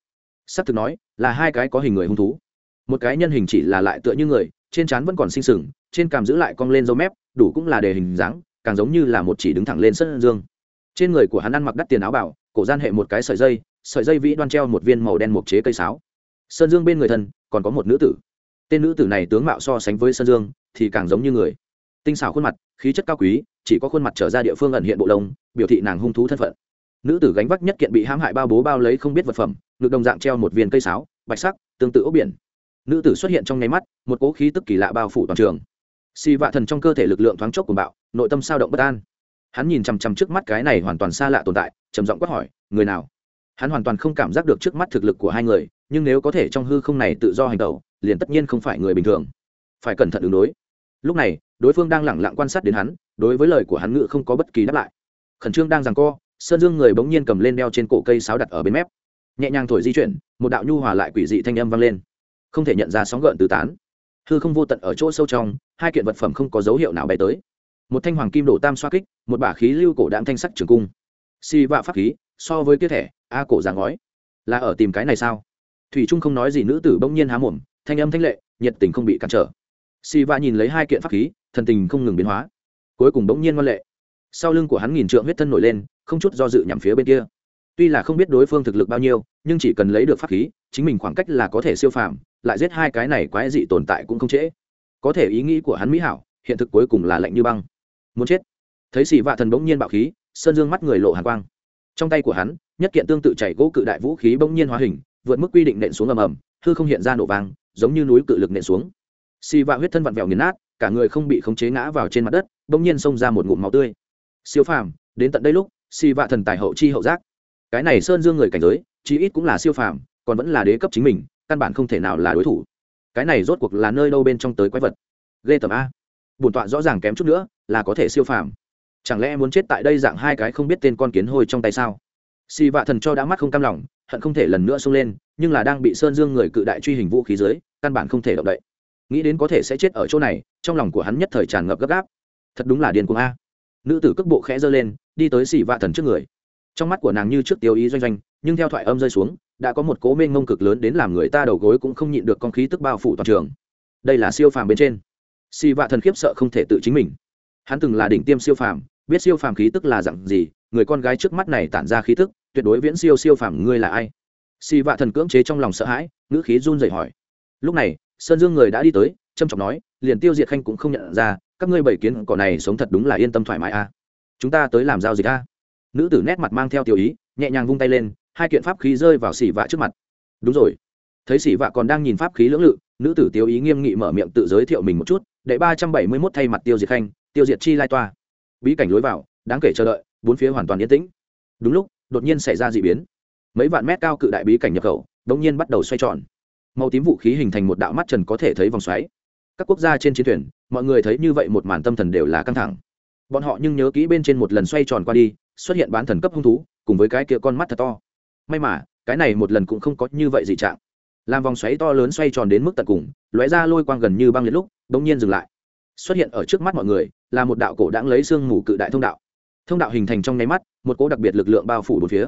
S ắ c thực nói, là hai cái có hình người hung thú. Một cái nhân hình chỉ là lại tựa như người, trên trán vẫn còn sinh sừng, trên cằm giữ lại cong lên dâu mép, đủ cũng là đề hình dáng càng giống như là một chỉ đứng thẳng lên sân dương. Trên người của hắn ăn mặc đắt tiền áo bảo, cổ gian hệ một cái sợi dây sợi dây vĩ đoan treo một viên màu đen mộc chế cây sáo. Sơn dương bên người thân, còn có một nữ tử. Tên nữ tử này tướng mạo so sánh với sơn dương, thì càng giống như người. Tinh xảo khuôn mặt, khí chất cao quý, chỉ có khuôn mặt trở ra địa phương ẩn hiện bộ lông, biểu thị nàng hung thú thân phận. Nữ tử gánh vác nhất kiện bị hãm hại bao bố bao lấy không biết vật phẩm, ngực đồng dạng treo một viên cây sáo, bạch sắc, tương tự ốc biển. Nữ tử xuất hiện trong nháy mắt, một cỗ khí tức kỳ lạ bao phủ toàn trường. Xì vạ thần trong cơ thể lực lượng thoáng chốc của bạo nội tâm sao động bất an. Hắn nhìn chằm chằm trước mắt cái này hoàn toàn xa lạ tồn tại, trầm giọng quát hỏi, người nào? Hắn hoàn toàn không cảm giác được trước mắt thực lực của hai người, nhưng nếu có thể trong hư không này tự do hành tẩu, liền tất nhiên không phải người bình thường. Phải cẩn thận ứng đối. Lúc này, đối phương đang lẳng lặng quan sát đến hắn, đối với lời của hắn ngự không có bất kỳ đáp lại. Khẩn trương đang rằng co, sơn dương người bỗng nhiên cầm lên đeo trên cổ cây sáo đặt ở bên mép. Nhẹ nhàng thổi di chuyển, một đạo nhu hòa lại quỷ dị thanh âm vang lên. Không thể nhận ra sóng gợn tứ tán. Hư không vô tận ở chỗ sâu trong, hai kiện vật phẩm không có dấu hiệu nào bay tới một thanh hoàng kim đổ tam xoa kích, một bả khí lưu cổ đạm thanh sắc trường cung. Si vạ pháp khí, so với kia thẻ, a cổ già ngói. Là ở tìm cái này sao? Thủy trung không nói gì, nữ tử bỗng nhiên há mồm, thanh âm thanh lệ, nhiệt tình không bị cản trở. Si va nhìn lấy hai kiện pháp khí, thần tình không ngừng biến hóa. Cuối cùng bỗng nhiên ngoan lệ. Sau lưng của hắn nghìn trượng huyết thân nổi lên, không chút do dự nhằm phía bên kia. Tuy là không biết đối phương thực lực bao nhiêu, nhưng chỉ cần lấy được pháp khí, chính mình khoảng cách là có thể siêu phàm, lại giết hai cái này quái dị tồn tại cũng không trễ. Có thể ý nghĩ của hắn mỹ hảo, hiện thực cuối cùng là lạnh như băng muốn chết. Thấy xì vạ thần bỗng nhiên bạo khí, sơn dương mắt người lộ hàn quang. Trong tay của hắn, nhất kiện tương tự chảy gỗ cự đại vũ khí bỗng nhiên hóa hình, vượt mức quy định nện xuống ầm ầm, hư không hiện ra nổ vàng giống như núi cự lực nện xuống. Xì vạ huyết thân vặn vẹo nghiền nát, cả người không bị khống chế ngã vào trên mặt đất, bỗng nhiên xông ra một ngụm máu tươi. Siêu phàm, đến tận đây lúc, xì vạ thần tài hậu chi hậu giác. Cái này sơn dương người cảnh giới, chí ít cũng là siêu phàm, còn vẫn là đế cấp chính mình, căn bản không thể nào là đối thủ. Cái này rốt cuộc là nơi đâu bên trong tới quái vật? Ghê tầm a bổn tọa rõ ràng kém chút nữa, là có thể siêu phàm. Chẳng lẽ muốn chết tại đây dạng hai cái không biết tên con kiến hôi trong tay sao? Xì vạ thần cho đã mắt không cam lòng, hận không thể lần nữa xông lên, nhưng là đang bị sơn dương người cự đại truy hình vũ khí dưới, căn bản không thể động đậy. Nghĩ đến có thể sẽ chết ở chỗ này, trong lòng của hắn nhất thời tràn ngập gấp gáp. Thật đúng là điên cuồng a. Nữ tử cước bộ khẽ giơ lên, đi tới xì vạ thần trước người. Trong mắt của nàng như trước tiêu ý doanh doanh, nhưng theo thoại âm rơi xuống, đã có một cố mênh ngông cực lớn đến làm người ta đầu gối cũng không nhịn được con khí tức bao phủ toàn trường. Đây là siêu phàm bên trên xì vạ thần khiếp sợ không thể tự chính mình. Hắn từng là đỉnh tiêm siêu phàm, biết siêu phàm khí tức là dặn gì, người con gái trước mắt này tản ra khí tức, tuyệt đối viễn siêu siêu phàm ngươi là ai? Xì vạ thần cưỡng chế trong lòng sợ hãi, ngữ khí run rẩy hỏi. Lúc này, sơn dương người đã đi tới trâm trọng nói, liền tiêu diệt khanh cũng không nhận ra, các ngươi bảy kiến cỏ này sống thật đúng là yên tâm thoải mái a chúng ta tới làm giao dịch a nữ tử nét mặt mang theo tiểu ý, nhẹ nhàng vung tay lên, hai kiện pháp khí rơi vào xỉ vạ trước mặt. Đúng rồi. Thấy xỉ vạ còn đang nhìn pháp khí lưỡng lự, nữ tử tiêu ý nghiêm nghị mở miệng tự giới thiệu mình một chút đệ ba trăm bảy mươi mốt thay mặt tiêu diệt khanh, tiêu diệt chi lai toa. Bí cảnh lối vào, đáng kể chờ đợi, bốn phía hoàn toàn yên tĩnh. Đúng lúc, đột nhiên xảy ra d ị biến. Mấy vạn mét cao cự đại bí cảnh nhập khẩu đ ỗ n nhiên bắt đầu xoay tròn. Màu tím vũ khí hình thành một đạo mắt trần có thể thấy vòng xoáy. Các quốc gia trên chiến thuyền, mọi người thấy như vậy một màn tâm thần đều là căng thẳng. Bọn họ nhưng nhớ kỹ bên trên một lần xoay tròn qua đi, xuất hiện bán thần cấp hung thú, cùng với cái kia con mắt thật to. May mà, cái này một lần cũng không có như vậy dị trạng làm vòng xoáy to lớn xoay tròn đến mức tận cùng, lóe ra lôi quang gần như băng liệt lúc đ ỗ n g nhiên dừng lại. Xuất hiện ở trước mắt mọi người, là một đạo cổ đãng lấy sương mù cự đại thông đạo. Thông đạo hình thành trong nháy mắt, một cỗ đặc biệt lực lượng bao phủ bốn phía.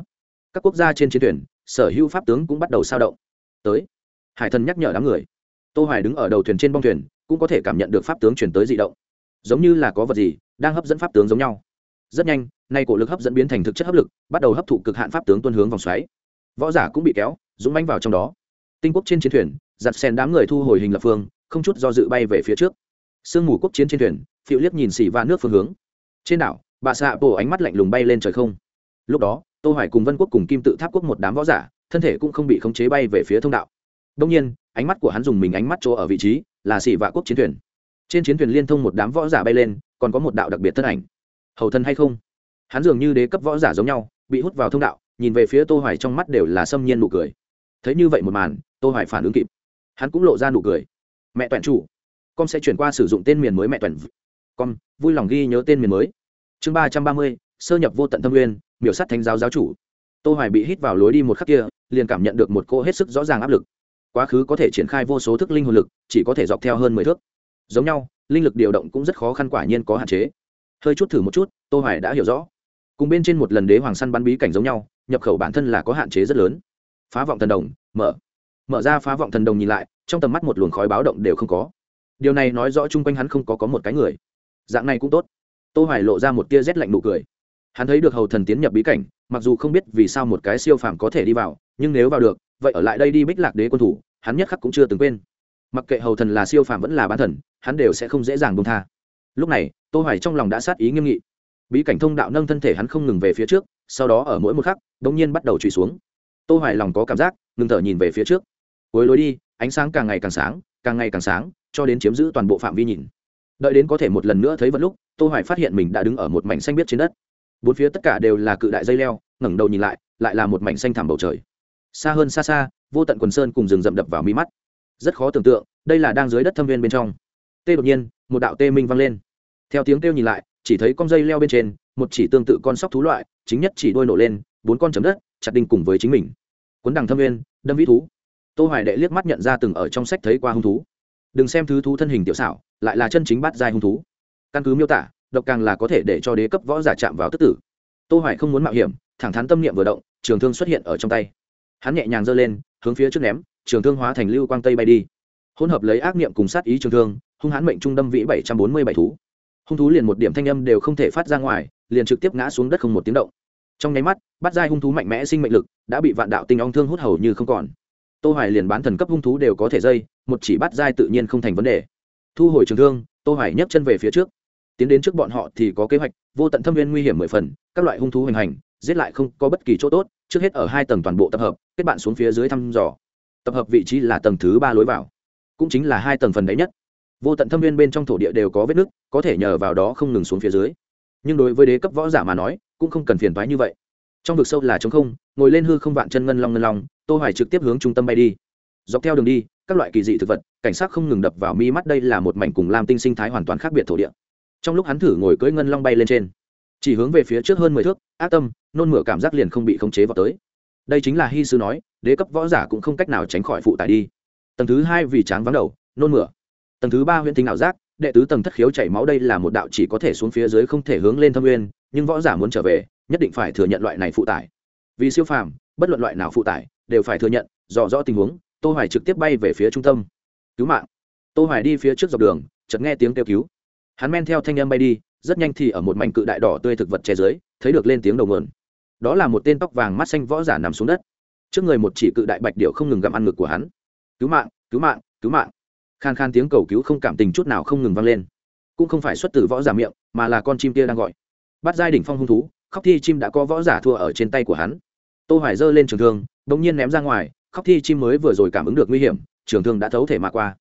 Các quốc gia trên chiến thuyền, sở hữu pháp tướng cũng bắt đầu sao động. Tới. Hải thần nhắc nhở đám người. Tô hoài đứng ở đầu thuyền trên bong thuyền, cũng có thể cảm nhận được pháp tướng chuyển tới dị động. Giống như là có vật gì, đang hấp dẫn pháp tướng giống nhau. Rất nhanh, nay cổ lực hấp dẫn biến thành thực chất hấp lực, bắt đầu hấp thụ cực hạn pháp tướng tuân hướng vòng xoáy. Võ giả cũng bị kéo, dũng mãnh vào trong đó tinh quốc trên chiến thuyền, giặt sen đám người thu hồi hình lập phương, không chút do dự bay về phía trước. Sương mù quốc chiến trên thuyền phiêu liếc nhìn xỉ va nước phương hướng. Trên đảo, bà xạ bổ ánh mắt lạnh lùng bay lên trời không. Lúc đó, tô hoài cùng vân quốc cùng kim tự tháp quốc một đám võ giả, thân thể cũng không bị khống chế bay về phía thông đạo. Đông nhiên, ánh mắt của hắn dùng mình ánh mắt chỗ ở vị trí là xỉ vạ quốc chiến thuyền. Trên chiến thuyền liên thông một đám võ giả bay lên, còn có một đạo đặc biệt thân ảnh. Hầu thân hay không? Hắn dường như đế cấp võ giả giống nhau, bị hút vào thông đạo, nhìn về phía tô hoài trong mắt đều là xâm nhiên nụ cười. Thấy như vậy một màn tô hoài phản ứng kịp. Hắn cũng lộ ra nụ cười. Mẹ toàn chủ, con sẽ chuyển qua sử dụng tên miền mới mẹ toàn con, vui lòng ghi nhớ tên miền mới. Chương ba trăm ba mươi, sơ nhập vô tận thâm nguyên, miểu sát thánh giáo giáo chủ. Tô hoài bị hít vào lối đi một khắc kia, liền cảm nhận được một cô hết sức rõ ràng áp lực. Quá khứ có thể triển khai vô số thức linh hồn lực, chỉ có thể dọc theo hơn mười thước. Giống nhau, linh lực điều động cũng rất khó khăn quả nhiên có hạn chế. Hơi chút thử một chút, tô hoài đã hiểu rõ. Cùng bên trên một lần đế hoàng săn bắn bí cảnh giống nhau, nhập khẩu bản thân là có hạn chế rất lớn. Phá vọng thần đồng, mở mở ra phá vọng thần đồng nhìn lại, trong tầm mắt một luồng khói báo động đều không có. Điều này nói rõ chung quanh hắn không có có một cái người. Dạng này cũng tốt. Tô hoài lộ ra một tia rét lạnh nụ cười. Hắn thấy được hầu thần tiến nhập bí cảnh, mặc dù không biết vì sao một cái siêu phàm có thể đi vào, nhưng nếu vào được, vậy ở lại đây đi bích lạc đế quân thủ, hắn nhất khắc cũng chưa từng quên. Mặc kệ hầu thần là siêu phàm vẫn là bán thần, hắn đều sẽ không dễ dàng buông tha. Lúc này, tô hoài trong lòng đã sát ý nghiêm nghị. Bí cảnh thông đạo nâng thân thể hắn không ngừng về phía trước, sau đó ở mỗi một khắc đống nhiên bắt đầu trùy xuống. Tô hoài lòng có cảm giác, ngừng thở nhìn về phía trước cuối lối đi, ánh sáng càng ngày càng sáng, càng ngày càng sáng, cho đến chiếm giữ toàn bộ phạm vi nhìn. Đợi đến có thể một lần nữa thấy vật lúc, tô hoài phát hiện mình đã đứng ở một mảnh xanh biếc trên đất. Bốn phía tất cả đều là cự đại dây leo, ngẩng đầu nhìn lại lại là một mảnh xanh thẳm bầu trời. Xa hơn xa xa, vô tận quần sơn cùng rừng rậm đập vào mi mắt. Rất khó tưởng tượng, đây là đang dưới đất thâm viên bên trong. Tê đột nhiên, một đạo tê minh vang lên. Theo tiếng kêu nhìn lại, chỉ thấy con dây leo bên trên, một chỉ tương tự con sóc thú loại, chính nhất chỉ đôi nổ lên, bốn con chấm đất, chặt đinh cùng với chính mình. Cuốn đằng thâm viên, đâm vĩ thú tô hoài đệ liếc mắt nhận ra từng ở trong sách thấy qua hung thú. Đừng xem thứ thú thân hình tiểu xảo, lại là chân chính bắt giai hung thú. Căn cứ miêu tả, độc càng là có thể để cho đế cấp võ giả chạm vào tức tử. Tô hoài không muốn mạo hiểm, thẳng thắn tâm niệm vừa động, trường thương xuất hiện ở trong tay. Hắn nhẹ nhàng giơ lên, hướng phía trước ném, trường thương hóa thành lưu quang tây bay đi. Hỗn hợp lấy ác niệm cùng sát ý trường thương, hung hãn mệnh trung đâm vĩ 747 thú. Hung thú liền một điểm thanh âm đều không thể phát ra ngoài, liền trực tiếp ngã xuống đất không một tiếng động. Trong nháy mắt, bắt giai hung thú mạnh mẽ sinh mệnh lực đã bị vạn đạo tinh ong thương hút hầu như không còn tô hoài liền bán thần cấp hung thú đều có thể dây, một chỉ bắt dai tự nhiên không thành vấn đề. Thu hồi trường thương, tô hoài nhấc chân về phía trước. Tiến đến trước bọn họ thì có kế hoạch, vô tận thâm viên nguy hiểm mười phần, các loại hung thú hoành hành, giết lại không có bất kỳ chỗ tốt, trước hết ở hai tầng toàn bộ tập hợp, kết bạn xuống phía dưới thăm dò. Tập hợp vị trí là tầng thứ ba lối vào, cũng chính là hai tầng phần đấy nhất. Vô tận thâm viên bên trong thổ địa đều có vết nứt, có thể nhờ vào đó không ngừng xuống phía dưới. Nhưng đối với đế cấp võ giả mà nói, cũng không cần phiền toái như vậy trong vực sâu là trống không, ngồi lên hư không vạn chân ngân long ngân long, tô hoài trực tiếp hướng trung tâm bay đi. Dọc theo đường đi, các loại kỳ dị thực vật, cảnh sát không ngừng đập vào mi mắt đây là một mảnh cùng lam tinh sinh thái hoàn toàn khác biệt thổ địa. Trong lúc hắn thử ngồi cưỡi ngân long bay lên trên, chỉ hướng về phía trước hơn mười thước, ác tâm, nôn mửa cảm giác liền không bị khống chế vào tới. Đây chính là hy sư nói, đế cấp võ giả cũng không cách nào tránh khỏi phụ tải đi. Tầng thứ hai vì tráng vắng đầu, nôn mửa. Tầng thứ ba huyện tinh ảo giác, đệ tứ tầng thất khiếu chảy máu đây là một đạo chỉ có thể xuống phía dưới không thể hướng lên thâm nguyên, nhưng võ giả muốn trở về nhất định phải thừa nhận loại này phụ tải. Vì siêu phàm, bất luận loại nào phụ tải, đều phải thừa nhận dò rõ tình huống, tô hoài trực tiếp bay về phía trung tâm. Cứu mạng. Tô hoài đi phía trước dọc đường, chợt nghe tiếng kêu cứu. Hắn men theo thanh âm bay đi, rất nhanh thì ở một mảnh cự đại đỏ tươi thực vật che dưới, thấy được lên tiếng đầu nguồn. Đó là một tên tóc vàng mắt xanh võ giả nằm xuống đất. Trước người một chỉ cự đại bạch điệu không ngừng gặm ăn ngực của hắn. Cứu mạng cứu mạng cứu mạng. Khan khan tiếng cầu cứu không cảm tình chút nào không ngừng vang lên. Cũng không phải xuất từ võ giả miệng, mà là con chim kia đang gọi. Bắt giai đỉnh phong hung thú khóc thi chim đã có võ giả thua ở trên tay của hắn. Tô hoài giơ lên trường thương đống nhiên ném ra ngoài, khóc thi chim mới vừa rồi cảm ứng được nguy hiểm, trường thương đã thấu thể mà qua.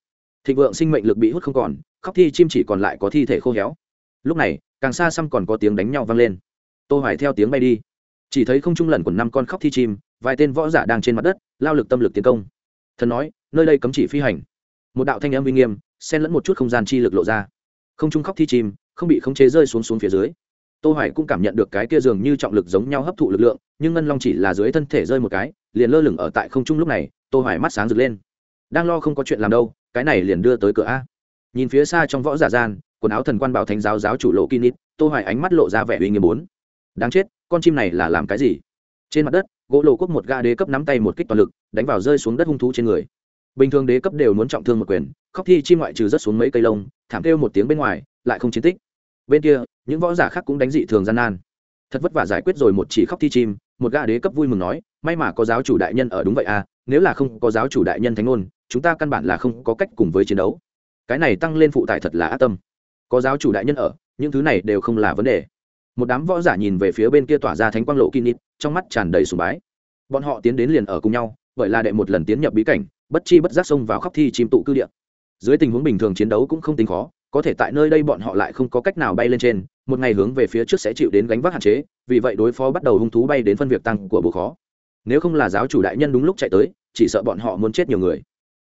Thịnh vượng sinh mệnh lực bị hút không còn, khóc thi chim chỉ còn lại có thi thể khô héo. Lúc này, càng xa xăm còn có tiếng đánh nhau vang lên. Tô hoài theo tiếng bay đi. Chỉ thấy không trung lần của năm con khóc thi chim, vài tên võ giả đang trên mặt đất, lao lực tâm lực tiến công. Thần nói, nơi đây cấm chỉ phi hành. Một đạo thanh âm uy nghiêm, xen lẫn một chút không gian chi lực lộ ra. Không trung khóc thi chim, không bị khống chế rơi xuống xuống phía dưới tô hoài cũng cảm nhận được cái kia dường như trọng lực giống nhau hấp thụ lực lượng, nhưng ngân long chỉ là dưới thân thể rơi một cái, liền lơ lửng ở tại không trung lúc này, tô hoài mắt sáng rực lên. Đang lo không có chuyện làm đâu, cái này liền đưa tới cửa a. Nhìn phía xa trong võ giả gian, quần áo thần quan bảo thánh giáo giáo chủ lộ kinit tô hoài ánh mắt lộ ra vẻ uy nghiêm bốn. Đáng chết, con chim này là làm cái gì? Trên mặt đất, gỗ lộ quốc một ga đế cấp nắm tay một kích toàn lực, đánh vào rơi xuống đất hung thú trên người. Bình thường đế cấp đều muốn trọng thương một quyền, khóc thi chim ngoại trừ rất xuống mấy cây lông, thảm kêu một tiếng bên ngoài, lại không chiến tích bên kia, những võ giả khác cũng đánh dị thường gian nan. Thật vất vả giải quyết rồi một chỉ khóc thi chim, một gã đế cấp vui mừng nói, may mà có giáo chủ đại nhân ở đúng vậy à nếu là không có giáo chủ đại nhân thánh ngôn, chúng ta căn bản là không có cách cùng với chiến đấu. Cái này tăng lên phụ tải thật là ác tâm. Có giáo chủ đại nhân ở, những thứ này đều không là vấn đề. Một đám võ giả nhìn về phía bên kia tỏa ra thánh quang lộ kín nít, trong mắt tràn đầy sùng bái. Bọn họ tiến đến liền ở cùng nhau, bởi là đệ một lần tiến nhập bí cảnh, bất chi bất giác xông vào khóc thi chim tụ cư địa. Dưới tình huống bình thường chiến đấu cũng không tính khó có thể tại nơi đây bọn họ lại không có cách nào bay lên trên, một ngày hướng về phía trước sẽ chịu đến gánh vác hạn chế, vì vậy đối phó bắt đầu hung thú bay đến phân việc tăng của bộ khó. Nếu không là giáo chủ đại nhân đúng lúc chạy tới, chỉ sợ bọn họ muốn chết nhiều người.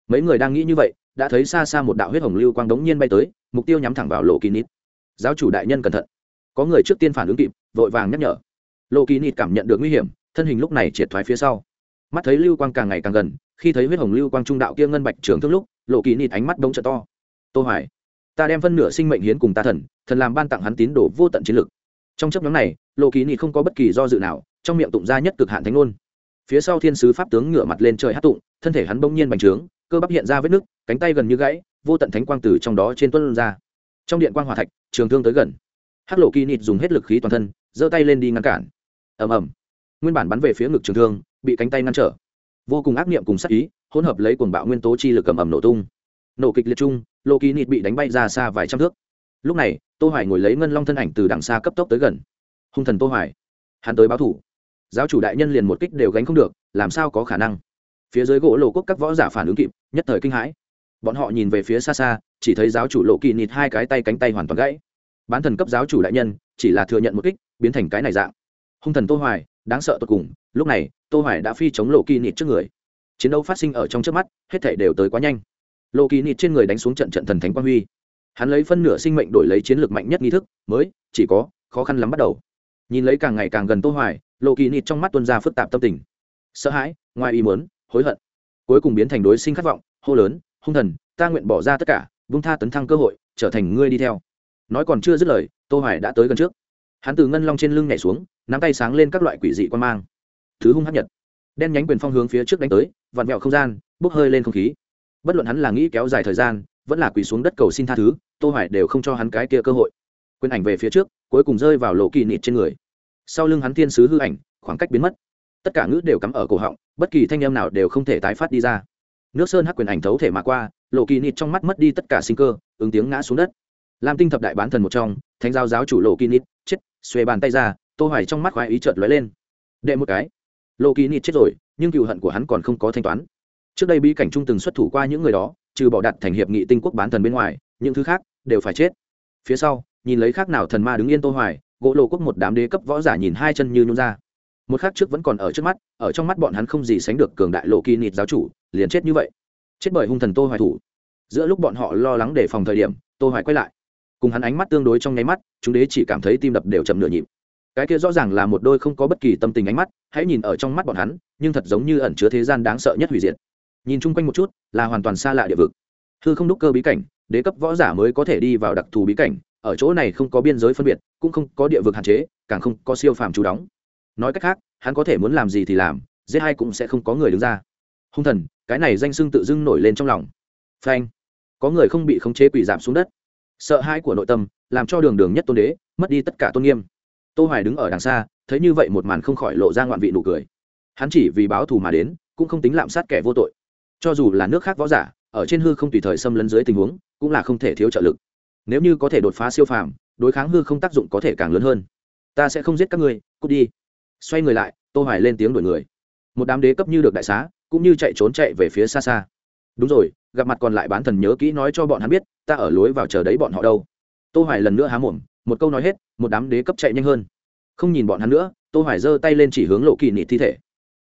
Mấy người đang nghĩ như vậy, đã thấy xa xa một đạo huyết hồng lưu quang đống nhiên bay tới, mục tiêu nhắm thẳng vào lộ kỳ nít giáo chủ đại nhân cẩn thận. Có người trước tiên phản ứng kịp, vội vàng nhắc nhở. Lộ kỳ nít cảm nhận được nguy hiểm, thân hình lúc này triệt thoái phía sau. Mắt thấy lưu quang càng ngày càng gần, khi thấy huyết hồng lưu quang trung đạo kia ngân bạch trường thương lúc lộ kỳ nít ánh mắt đống trợ to. Tô hoài ta đem phân nửa sinh mệnh hiến cùng ta thần thần làm ban tặng hắn tín đồ vô tận chiến lực. Trong chấp nhóm này, lộ kỳ nị không có bất kỳ do dự nào, trong miệng tụng ra nhất cực hạn thánh ngôn. Phía sau thiên sứ pháp tướng ngửa mặt lên trời hát tụng, thân thể hắn bỗng nhiên bành trướng, cơ bắp hiện ra vết nứt, cánh tay gần như gãy, vô tận thánh quang từ trong đó trên tuân ra. Trong điện quang hòa thạch, trường thương tới gần. Hát lộ kỳ nịt dùng hết lực khí toàn thân, giơ tay lên đi ngăn cản. Ầm ầm. Nguyên bản bắn về phía ngực trường thương, bị cánh tay ngăn trở. Vô cùng ác niệm cùng sắc ý, hỗn hợp lấy cuồng bạo nguyên tố chi lực cầm ầm nổ tung. Nổ kịch liệt chung lộ kỳ nịt bị đánh bay ra xa vài trăm thước. Lúc này, tô hoài ngồi lấy ngân long thân ảnh từ đằng xa cấp tốc tới gần. Hung thần tô hoài. Hắn tới báo thủ. Giáo chủ đại nhân liền một kích đều gánh không được, làm sao có khả năng? Phía dưới gỗ lộ quốc các võ giả phản ứng kịp, nhất thời kinh hãi. Bọn họ nhìn về phía xa xa, chỉ thấy giáo chủ lộ kỳ nịt hai cái tay cánh tay hoàn toàn gãy. Bán thần cấp giáo chủ đại nhân, chỉ là thừa nhận một kích, biến thành cái này dạng. Hung thần tô hoài, đáng sợ tột cùng, lúc này, tô hoài đã phi chống lộ kỳ nịt trước người. Chiến đấu phát sinh ở trong trước mắt, hết thảy đều tới quá nhanh lộ kỳ nịt trên người đánh xuống trận trận thần thánh quang huy. Hắn lấy phân nửa sinh mệnh đổi lấy chiến lược mạnh nhất nghi thức, mới, chỉ có, khó khăn lắm bắt đầu. Nhìn lấy càng ngày càng gần tô hoài lộ kỳ nịt trong mắt tuân ra phức tạp tâm tình. Sợ hãi, ngoài ý muốn, hối hận. Cuối cùng biến thành đối sinh khát vọng, hô lớn, hung thần, ta nguyện bỏ ra tất cả vung tha tấn thăng cơ hội, trở thành ngươi đi theo. Nói còn chưa dứt lời, tô hoài đã tới gần trước. Hắn từ ngân long trên lưng nhảy xuống, nắm tay sáng lên các loại quỷ dị quan mang. Thứ hung hấp nhật. Đen nhánh quyền phong hướng phía trước đánh tới, vặn vẹo không gian, bốc hơi lên không khí bất luận hắn là nghĩ kéo dài thời gian, vẫn là quỳ xuống đất cầu xin tha thứ, tô hoài đều không cho hắn cái kia cơ hội. Quyền ảnh về phía trước, cuối cùng rơi vào lộ kỳ nịt trên người. Sau lưng hắn thiên sứ hư ảnh, khoảng cách biến mất. Tất cả ngữ đều cắm ở cổ họng, bất kỳ thanh âm nào đều không thể tái phát đi ra. Nước sơn hắc quyền ảnh thấu thể mà qua, lộ kỳ nịt trong mắt mất đi tất cả sinh cơ, ứng tiếng ngã xuống đất. Lam tinh thập đại bán thần một trong, thánh giáo giáo chủ lộ kỳ nịt, chết, xuề bàn tay ra, tô hoài trong mắt khoái ý chợt lóe lên. Đệ một cái. Lộ kỳ nịt chết rồi, nhưng cựu hận của hắn còn không có thanh toán trước đây bí cảnh trung từng xuất thủ qua những người đó, trừ bỏ đặt thành hiệp nghị tinh quốc bán thần bên ngoài, những thứ khác đều phải chết. Phía sau, nhìn lấy khác nào thần ma đứng yên tô hoài, gỗ lộ quốc một đám đế cấp võ giả nhìn hai chân như nhún ra. Một khác trước vẫn còn ở trước mắt, ở trong mắt bọn hắn không gì sánh được cường đại lộ kỳ nịt giáo chủ, liền chết như vậy. Chết bởi hung thần tô hoài thủ. Giữa lúc bọn họ lo lắng để phòng thời điểm, tô hoài quay lại. Cùng hắn ánh mắt tương đối trong nháy mắt, chúng đế chỉ cảm thấy tim đập đều chậm nửa nhịp. Cái kia rõ ràng là một đôi không có bất kỳ tâm tình ánh mắt, hãy nhìn ở trong mắt bọn hắn, nhưng thật giống như ẩn chứa thế gian đáng sợ nhất hủy diệt nhìn chung quanh một chút, là hoàn toàn xa lạ địa vực. Hư không đúc cơ bí cảnh, đế cấp võ giả mới có thể đi vào đặc thù bí cảnh, ở chỗ này không có biên giới phân biệt, cũng không có địa vực hạn chế, càng không có siêu phàm chú đóng. Nói cách khác, hắn có thể muốn làm gì thì làm, giết hai cũng sẽ không có người đứng ra. Hung thần, cái này danh sưng tự dưng nổi lên trong lòng. Phanh. Có người không bị khống chế quỷ giảm xuống đất. Sợ hãi của nội tâm, làm cho đường đường nhất tôn đế, mất đi tất cả tôn nghiêm. Tô hoài đứng ở đằng xa, thấy như vậy một màn không khỏi lộ ra ngoạn vị nụ cười. Hắn chỉ vì báo thù mà đến, cũng không tính lạm sát kẻ vô tội cho dù là nước khác võ giả, ở trên hư không tùy thời xâm lấn dưới tình huống, cũng là không thể thiếu trợ lực. Nếu như có thể đột phá siêu phàm, đối kháng hư không tác dụng có thể càng lớn hơn. Ta sẽ không giết các ngươi, cút đi. Xoay người lại, tô hoài lên tiếng đuổi người. Một đám đế cấp như được đại xá, cũng như chạy trốn chạy về phía xa xa. Đúng rồi, gặp mặt còn lại bán thần nhớ kỹ nói cho bọn hắn biết, ta ở lối vào chờ đấy bọn họ đâu. Tô hoài lần nữa há mồm, một câu nói hết, một đám đế cấp chạy nhanh hơn. Không nhìn bọn hắn nữa, tô hoài giơ tay lên chỉ hướng lộ kỳ nị thi thể.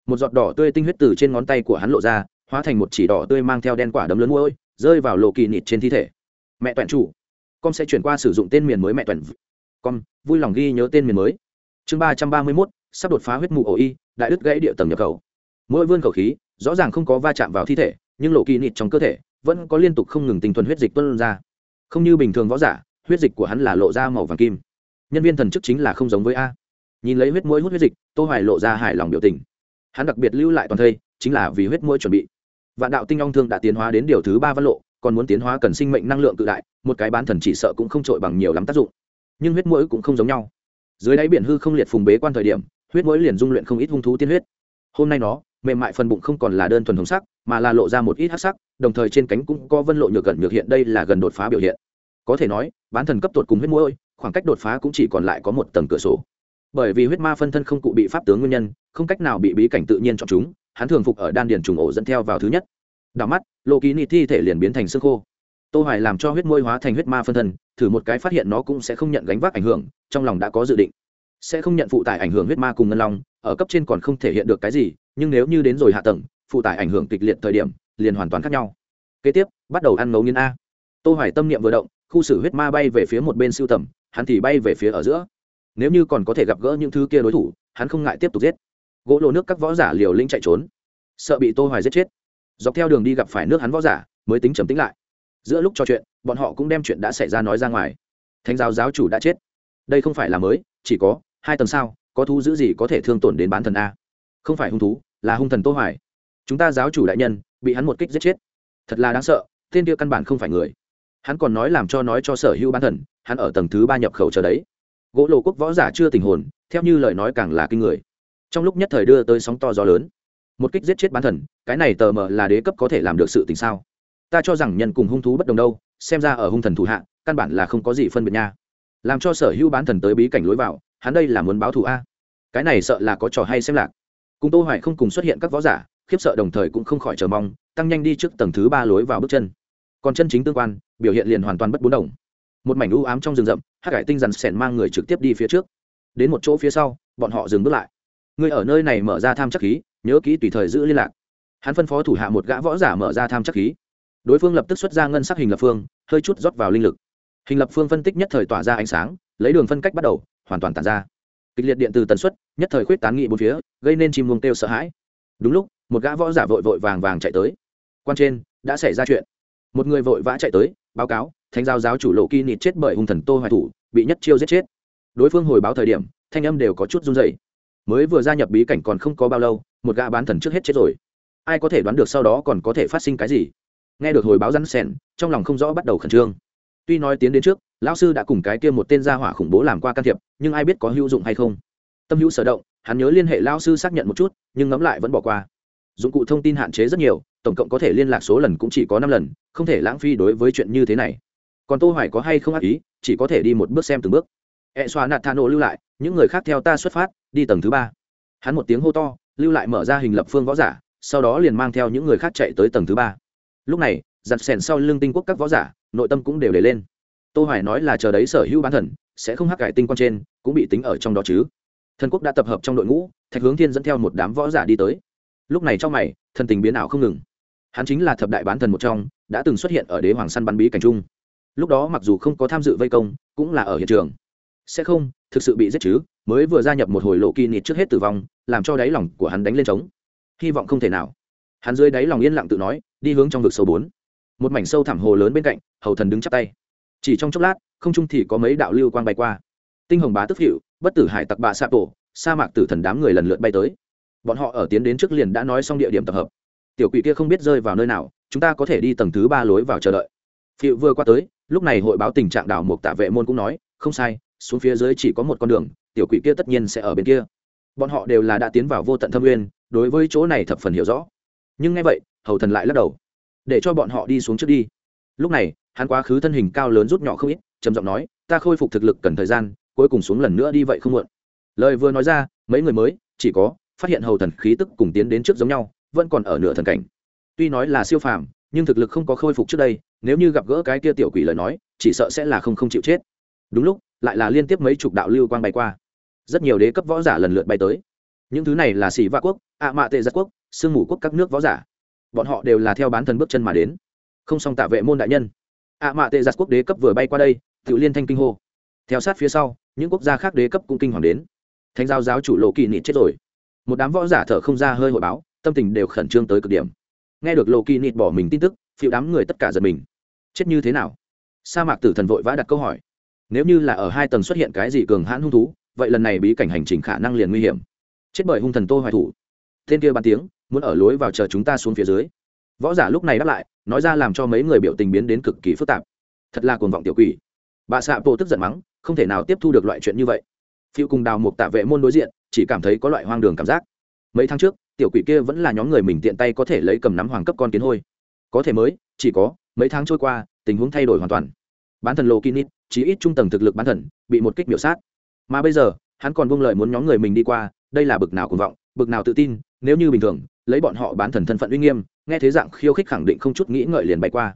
Một giọt đỏ tươi tinh huyết từ trên ngón tay của hắn lộ ra hóa thành một chỉ đỏ tươi mang theo đen quả đấm lớn môi rơi vào lộ kỳ nịt trên thi thể. Mẹ toàn chủ, con sẽ chuyển qua sử dụng tên miền mới mẹ toàn con, vui lòng ghi nhớ tên miền mới. Chương ba trăm ba mươi mốt, sắp đột phá huyết mù ổ y, đại đức gãy địa tầng nhập khẩu. Mỗi vươn khẩu khí, rõ ràng không có va chạm vào thi thể, nhưng lộ kỳ nịt trong cơ thể vẫn có liên tục không ngừng tinh thuần huyết dịch tuân ra. Không như bình thường võ giả, huyết dịch của hắn là lộ ra màu vàng kim. Nhân viên thần chức chính là không giống với a. Nhìn lấy huyết mũi hút huyết dịch, tô hoài lộ ra hài lòng biểu tình. Hắn đặc biệt lưu lại toàn thây, chính là vì huyết mũi chuẩn bị vạn đạo tinh long thương đã tiến hóa đến điều thứ ba văn lộ, còn muốn tiến hóa cần sinh mệnh năng lượng cự đại, một cái bán thần chỉ sợ cũng không trội bằng nhiều lắm tác dụng. Nhưng huyết mũi cũng không giống nhau. Dưới đáy biển hư không liệt phùng bế quan thời điểm, huyết mũi liền dung luyện không ít hung thú tiên huyết. Hôm nay nó, mềm mại phần bụng không còn là đơn thuần hồng sắc, mà là lộ ra một ít hắc sắc, đồng thời trên cánh cũng có vân lộ nhược gần nhược hiện, đây là gần đột phá biểu hiện. Có thể nói, bán thần cấp tột cùng huyết mũi khoảng cách đột phá cũng chỉ còn lại có một tầng cửa sổ. Bởi vì huyết ma phân thân không cụ bị pháp tướng nguyên nhân, không cách nào bị bí cảnh tự nhiên chọn chúng hắn thường phục ở đan điền trùng ổ dẫn theo vào thứ nhất. Đảo mắt lộ ký nị thi thể liền biến thành xương khô. Tô hoài làm cho huyết môi hóa thành huyết ma phân thân, thử một cái phát hiện nó cũng sẽ không nhận gánh vác ảnh hưởng, trong lòng đã có dự định. Sẽ không nhận phụ tải ảnh hưởng huyết ma cùng ngân long, ở cấp trên còn không thể hiện được cái gì, nhưng nếu như đến rồi hạ tầng, phụ tải ảnh hưởng kịch liệt thời điểm, liền hoàn toàn khác nhau. Kế tiếp, bắt đầu ăn ngấu nghiến a. Tô hoài tâm niệm vừa động, khu xử huyết ma bay về phía một bên siêu tầm, hắn thì bay về phía ở giữa. Nếu như còn có thể gặp gỡ những thứ kia đối thủ, hắn không ngại tiếp tục giết gỗ lộ nước các võ giả liều lĩnh chạy trốn. Sợ bị tô hoài giết chết. Dọc theo đường đi gặp phải nước hắn võ giả, mới tính trầm tĩnh lại. Giữa lúc trò chuyện, bọn họ cũng đem chuyện đã xảy ra nói ra ngoài. Thánh giáo giáo chủ đã chết. Đây không phải là mới, chỉ có hai tầng sao, có thú giữ gì có thể thương tổn đến bán thần a? Không phải hung thú, là hung thần tô hoài. Chúng ta giáo chủ đại nhân, bị hắn một kích giết chết. Thật là đáng sợ, tên kia căn bản không phải người. Hắn còn nói làm cho nói cho sở hữu bán thần, hắn ở tầng thứ ba nhập khẩu chờ đấy. Gỗ lộ quốc võ giả chưa tình hồn, theo như lời nói càng là kinh người trong lúc nhất thời đưa tới sóng to gió lớn. Một kích giết chết bán thần, cái này tờ mờ là đế cấp có thể làm được sự tình sao? Ta cho rằng nhân cùng hung thú bất đồng đâu, xem ra ở hung thần thủ hạ, căn bản là không có gì phân biệt nha. Làm cho sở hữu bán thần tới bí cảnh lối vào, hắn đây là muốn báo thù a. Cái này sợ là có trò hay xem lạc. Cùng tô hoài không cùng xuất hiện các võ giả, khiếp sợ đồng thời cũng không khỏi chờ mong, tăng nhanh đi trước tầng thứ ba lối vào bước chân. Còn chân chính tương quan, biểu hiện liền hoàn toàn bất bốn đồng. Một mảnh u ám trong rừng rậm, hắc hải tinh dằn sẻn mang người trực tiếp đi phía trước. Đến một chỗ phía sau, bọn họ dừng bước lại. Ngươi ở nơi này mở ra tham chắc khí, nhớ kỹ tùy thời giữ liên lạc. Hắn phân phó thủ hạ một gã võ giả mở ra tham chắc khí. Đối phương lập tức xuất ra ngân sắc hình lập phương, hơi chút rót vào linh lực. Hình lập phương phân tích nhất thời tỏa ra ánh sáng, lấy đường phân cách bắt đầu, hoàn toàn tàn ra. Kịch liệt điện từ tần suất, nhất thời khuyết tán nghị bốn phía, gây nên chim muông têu sợ hãi. Đúng lúc, một gã võ giả vội vội vàng vàng chạy tới. Quan trên, đã xảy ra chuyện. Một người vội vã chạy tới, báo cáo, thánh giáo giáo chủ lộ kỳ nịt chết bởi hung thần tô hoài thủ, bị nhất chiêu giết chết. Đối phương hồi báo thời điểm, thanh âm đều có chút run rẩy mới vừa gia nhập bí cảnh còn không có bao lâu, một gã bán thần trước hết chết rồi. Ai có thể đoán được sau đó còn có thể phát sinh cái gì? Nghe được hồi báo rắn sẻn trong lòng không rõ bắt đầu khẩn trương. Tuy nói tiến đến trước, lão sư đã cùng cái kia một tên gia hỏa khủng bố làm qua can thiệp, nhưng ai biết có hữu dụng hay không? Tâm hữu sở động, hắn nhớ liên hệ lão sư xác nhận một chút, nhưng ngẫm lại vẫn bỏ qua. Dụng cụ thông tin hạn chế rất nhiều, tổng cộng có thể liên lạc số lần cũng chỉ có năm lần, không thể lãng phí đối với chuyện như thế này. Còn tô hoài có hay không ác ý, chỉ có thể đi một bước xem từng bước e xoa nạt thà nổ lưu lại, những người khác theo ta xuất phát, đi tầng thứ ba. Hắn một tiếng hô to, lưu lại mở ra hình lập phương võ giả, sau đó liền mang theo những người khác chạy tới tầng thứ ba. Lúc này, giặt sèn sau lưng tinh quốc các võ giả, nội tâm cũng đều để lên. Tô hoài nói là chờ đấy sở hữu bán thần, sẽ không hắc cải tinh quan trên, cũng bị tính ở trong đó chứ. Thần quốc đã tập hợp trong đội ngũ, thạch hướng thiên dẫn theo một đám võ giả đi tới. Lúc này trong mày, thần tình biến ảo không ngừng. Hắn chính là thập đại bán thần một trong, đã từng xuất hiện ở đế hoàng săn bắn bí cảnh trung lúc đó mặc dù không có tham dự vây công, cũng là ở hiện trường sẽ không, thực sự bị giết chứ, mới vừa gia nhập một hồi lộ kỳ nịt trước hết tử vong, làm cho đáy lòng của hắn đánh lên trống. Hy vọng không thể nào. Hắn dưới đáy lòng yên lặng tự nói, đi hướng trong vực sâu bốn. Một mảnh sâu thẳm hồ lớn bên cạnh, hầu thần đứng chắp tay. Chỉ trong chốc lát, không trung thì có mấy đạo lưu quang bay qua. Tinh hồng bá tức hiệu bất tử hải tặc bạ sa tổ, sa mạc tử thần đám người lần lượt bay tới. Bọn họ ở tiến đến trước liền đã nói xong địa điểm tập hợp. Tiểu quỷ kia không biết rơi vào nơi nào, chúng ta có thể đi tầng thứ ba lối vào chờ đợi. Phiệu vừa qua tới, lúc này hội báo tình trạng đảo mục tạ vệ môn cũng nói, không sai xuống phía dưới chỉ có một con đường, tiểu quỷ kia tất nhiên sẽ ở bên kia. Bọn họ đều là đã tiến vào vô tận thâm nguyên, đối với chỗ này thập phần hiểu rõ. Nhưng ngay vậy, hầu thần lại lắc đầu. Để cho bọn họ đi xuống trước đi. Lúc này, hắn quá khứ thân hình cao lớn rút nhỏ không ít, trầm giọng nói, ta khôi phục thực lực cần thời gian, cuối cùng xuống lần nữa đi vậy không muộn. Lời vừa nói ra, mấy người mới, chỉ có, phát hiện hầu thần khí tức cùng tiến đến trước giống nhau, vẫn còn ở nửa thần cảnh. Tuy nói là siêu phàm, nhưng thực lực không có khôi phục trước đây, nếu như gặp gỡ cái kia tiểu quỷ lời nói, chỉ sợ sẽ là không không chịu chết. Đúng lúc lại là liên tiếp mấy chục đạo lưu quang bay qua. Rất nhiều đế cấp võ giả lần lượt bay tới. Những thứ này là xỉ vạ quốc ạ mạ tệ giặc quốc, sương mù quốc các nước võ giả. Bọn họ đều là theo bán thần bước chân mà đến. Không xong tạ vệ môn đại nhân. Ạ mạ tệ giặc quốc đế cấp vừa bay qua đây tự liên thanh kinh hô. Theo sát phía sau, những quốc gia khác đế cấp cũng kinh hoàng đến. Thánh giáo giáo chủ lộ kỳ nịt chết rồi. Một đám võ giả thở không ra hơi hội báo, tâm tình đều khẩn trương tới cực điểm. Nghe được lộ kỳ nịt bỏ mình tin tức, phiêu đám người tất cả giật mình. Chết như thế nào? Sa mạc tử thần vội vã đặt câu hỏi nếu như là ở hai tầng xuất hiện cái gì cường hãn hung thú, vậy lần này bí cảnh hành trình khả năng liền nguy hiểm. Chết bởi hung thần tô hoài thủ. Tên kia bàn tiếng, muốn ở lối vào chờ chúng ta xuống phía dưới. Võ giả lúc này đáp lại, nói ra làm cho mấy người biểu tình biến đến cực kỳ phức tạp. Thật là cuồng vọng tiểu quỷ. Bà xạ bộ tức giận mắng, không thể nào tiếp thu được loại chuyện như vậy. Phiêu cùng đào một tạ vệ môn đối diện, chỉ cảm thấy có loại hoang đường cảm giác. Mấy tháng trước, tiểu quỷ kia vẫn là nhóm người mình tiện tay có thể lấy cầm nắm hoàng cấp con kiến hôi. Có thể mới, chỉ có, mấy tháng trôi qua, tình huống thay đổi hoàn toàn bán thần lô kinit chỉ ít trung tầng thực lực bán thần, bị một kích biểu sát. Mà bây giờ, hắn còn buông lời muốn nhóm người mình đi qua, đây là bực nào cuồng vọng, bực nào tự tin, nếu như bình thường, lấy bọn họ bán thần thân phận uy nghiêm, nghe thế dạng khiêu khích khẳng định không chút nghĩ ngợi liền bay qua.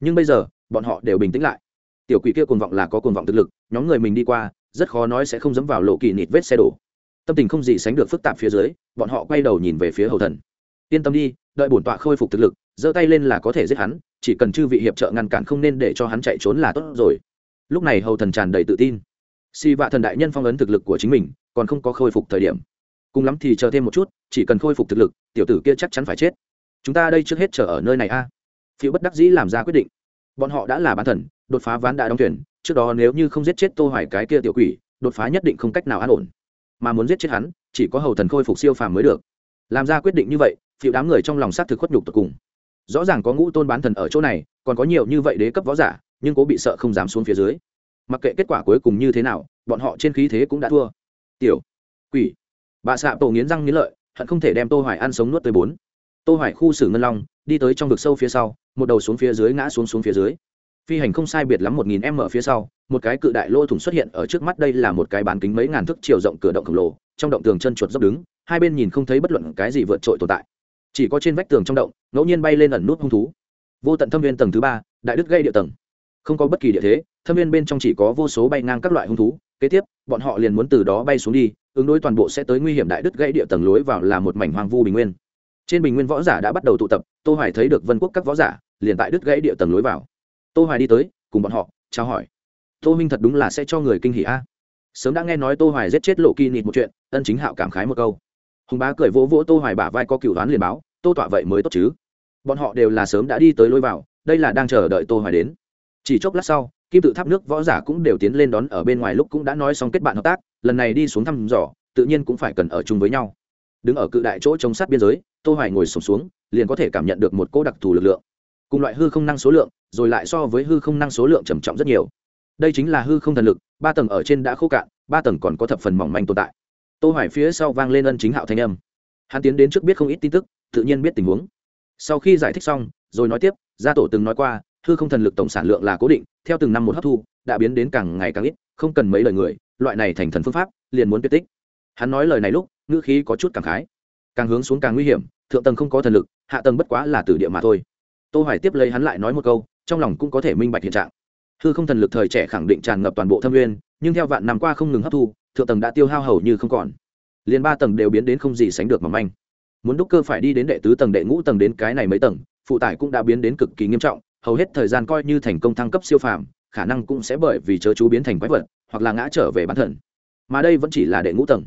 Nhưng bây giờ, bọn họ đều bình tĩnh lại. Tiểu quỷ kia cuồng vọng là có cuồng vọng thực lực, nhóm người mình đi qua, rất khó nói sẽ không dẫm vào lộ kỳ nịt vết xe đổ. Tâm tình không gì sánh được phức tạp phía dưới, bọn họ quay đầu nhìn về phía hầu thần. Yên tâm đi, đợi bổn tọa khôi phục thực lực giơ tay lên là có thể giết hắn chỉ cần chư vị hiệp trợ ngăn cản không nên để cho hắn chạy trốn là tốt rồi. Lúc này hầu thần tràn đầy tự tin. Si vạ thần đại nhân phong ấn thực lực của chính mình còn không có khôi phục thời điểm. Cùng lắm thì chờ thêm một chút chỉ cần khôi phục thực lực tiểu tử kia chắc chắn phải chết. Chúng ta đây trước hết chờ ở nơi này a. À. phiêu bất đắc dĩ làm ra quyết định. Bọn họ đã là bán thần đột phá ván đã đóng thuyền, trước đó nếu như không giết chết tô hoài cái kia tiểu quỷ đột phá nhất định không cách nào an ổn. Mà muốn giết chết hắn chỉ có hầu thần khôi phục siêu phàm mới được. Làm ra quyết định như vậy phiêu đám người trong lòng sát thực khuất nhục tột cùng rõ ràng có ngũ tôn bán thần ở chỗ này, còn có nhiều như vậy đế cấp võ giả, nhưng cố bị sợ không dám xuống phía dưới. Mặc kệ kết quả cuối cùng như thế nào, bọn họ trên khí thế cũng đã thua. Tiểu, quỷ. Bà xạ tổ nghiến răng nghiến lợi, hận không thể đem tô hoài ăn sống nuốt tới bốn. Tô hoài khu xử ngân long, đi tới trong vực sâu phía sau, một đầu xuống phía dưới ngã xuống xuống phía dưới. Phi hành không sai biệt lắm một nghìn m ở phía sau, một cái cự đại lỗ thủng xuất hiện ở trước mắt đây là một cái bán kính mấy ngàn thước chiều rộng cửa động khổng lồ, trong động tường chân chuột dốc đứng, hai bên nhìn không thấy bất luận cái gì vượt trội tồn tại chỉ có trên vách tường trong động, ngẫu nhiên bay lên ẩn nút hung thú. Vô tận thâm viên tầng thứ ba, đại đức gây địa tầng. Không có bất kỳ địa thế, thâm viên bên trong chỉ có vô số bay ngang các loại hung thú. Kế tiếp, bọn họ liền muốn từ đó bay xuống đi, ứng đối toàn bộ sẽ tới nguy hiểm đại đức gãy địa tầng lối vào là một mảnh hoang vu bình nguyên. Trên bình nguyên võ giả đã bắt đầu tụ tập, tô hoài thấy được vân quốc các võ giả, liền tại đức gãy địa tầng lối vào. Tô hoài đi tới, cùng bọn họ chào hỏi. Tô minh thật đúng là sẽ cho người kinh hỉ a. Sớm đã nghe nói tô hoài giết chết lộ kỳ nịt một chuyện, ân chính hạo cảm khái một câu hùng bá cười vỗ vỗ tô hoài bả vai có cựu đoán liền báo tô tọa vậy mới tốt chứ? Bọn họ đều là sớm đã đi tới lối vào đây là đang chờ đợi tô hoài đến. Chỉ chốc lát sau kim tự tháp nước võ giả cũng đều tiến lên đón ở bên ngoài lúc cũng đã nói xong kết bạn hợp tác lần này đi xuống thăm dò tự nhiên cũng phải cần ở chung với nhau. Đứng ở cự đại chỗ chống sát biên giới tô hoài ngồi sụp xuống, xuống liền có thể cảm nhận được một cỗ đặc thù lực lượng. Cùng loại hư không năng số lượng rồi lại so với hư không năng số lượng trầm trọng rất nhiều. Đây chính là hư không thần lực ba tầng ở trên đã khô cạn ba tầng còn có thập phần mỏng manh tồn tại tô hoài phía sau vang lên ân chính hạo thanh âm. Hắn tiến đến trước biết không ít tin tức, tự nhiên biết tình huống. Sau khi giải thích xong, rồi nói tiếp, gia tổ từng nói qua, hư không thần lực tổng sản lượng là cố định, theo từng năm một hấp thu, đã biến đến càng ngày càng ít, không cần mấy lời người, loại này thành thần phương pháp, liền muốn tuyệt tích. Hắn nói lời này lúc, ngữ khí có chút càng khái. Càng hướng xuống càng nguy hiểm, thượng tầng không có thần lực, hạ tầng bất quá là tử địa mà thôi. Tô hoài tiếp lấy hắn lại nói một câu, trong lòng cũng có thể minh bạch hiện trạng. Hư không thần lực thời trẻ khẳng định tràn ngập toàn bộ thâm nguyên, nhưng theo vạn năm qua không ngừng hấp thu thượng tầng đã tiêu hao hầu như không còn. Liền ba tầng đều biến đến không gì sánh được mà manh. Muốn đúc cơ phải đi đến đệ tứ tầng đệ ngũ tầng đến cái này mấy tầng, phụ tải cũng đã biến đến cực kỳ nghiêm trọng, hầu hết thời gian coi như thành công thăng cấp siêu phàm, khả năng cũng sẽ bởi vì chớ chú biến thành quái vật, hoặc là ngã trở về bán thần mà đây vẫn chỉ là đệ ngũ tầng.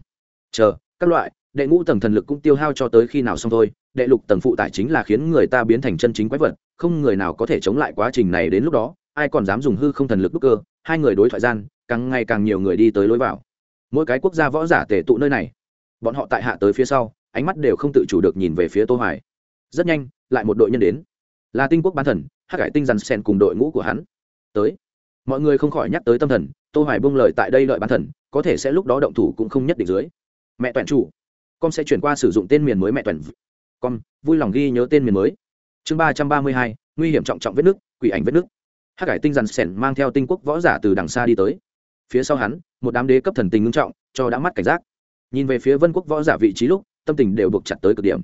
Chờ, các loại, đệ ngũ tầng thần lực cũng tiêu hao cho tới khi nào xong thôi, đệ lục tầng phụ tải chính là khiến người ta biến thành chân chính quái vật, không người nào có thể chống lại quá trình này đến lúc đó, ai còn dám dùng hư không thần lực đúc cơ, hai người đối thoại gian, càng ngày càng nhiều người đi tới lối vào mỗi cái quốc gia võ giả tề tụ nơi này. Bọn họ tại hạ tới phía sau, ánh mắt đều không tự chủ được nhìn về phía tô hoài. Rất nhanh, lại một đội nhân đến. Là tinh quốc bán thần, hắc cải tinh dằn sen cùng đội ngũ của hắn. Tới. Mọi người không khỏi nhắc tới tâm thần, tô hoài buông lời tại đây lợi bán thần, có thể sẽ lúc đó động thủ cũng không nhất định dưới. Mẹ toàn chủ, con sẽ chuyển qua sử dụng tên miền mới mẹ toàn con, vui lòng ghi nhớ tên miền mới. Chương ba trăm ba mươi hai, nguy hiểm trọng trọng vết nước quỷ ảnh vết nước hắc cải tinh dằn sen mang theo tinh quốc võ giả từ đằng xa đi tới phía sau hắn, một đám đế cấp thần tình ngưng trọng, cho đã mắt cảnh giác. Nhìn về phía vân quốc võ giả vị trí lúc, tâm tình đều buộc chặt tới cực điểm.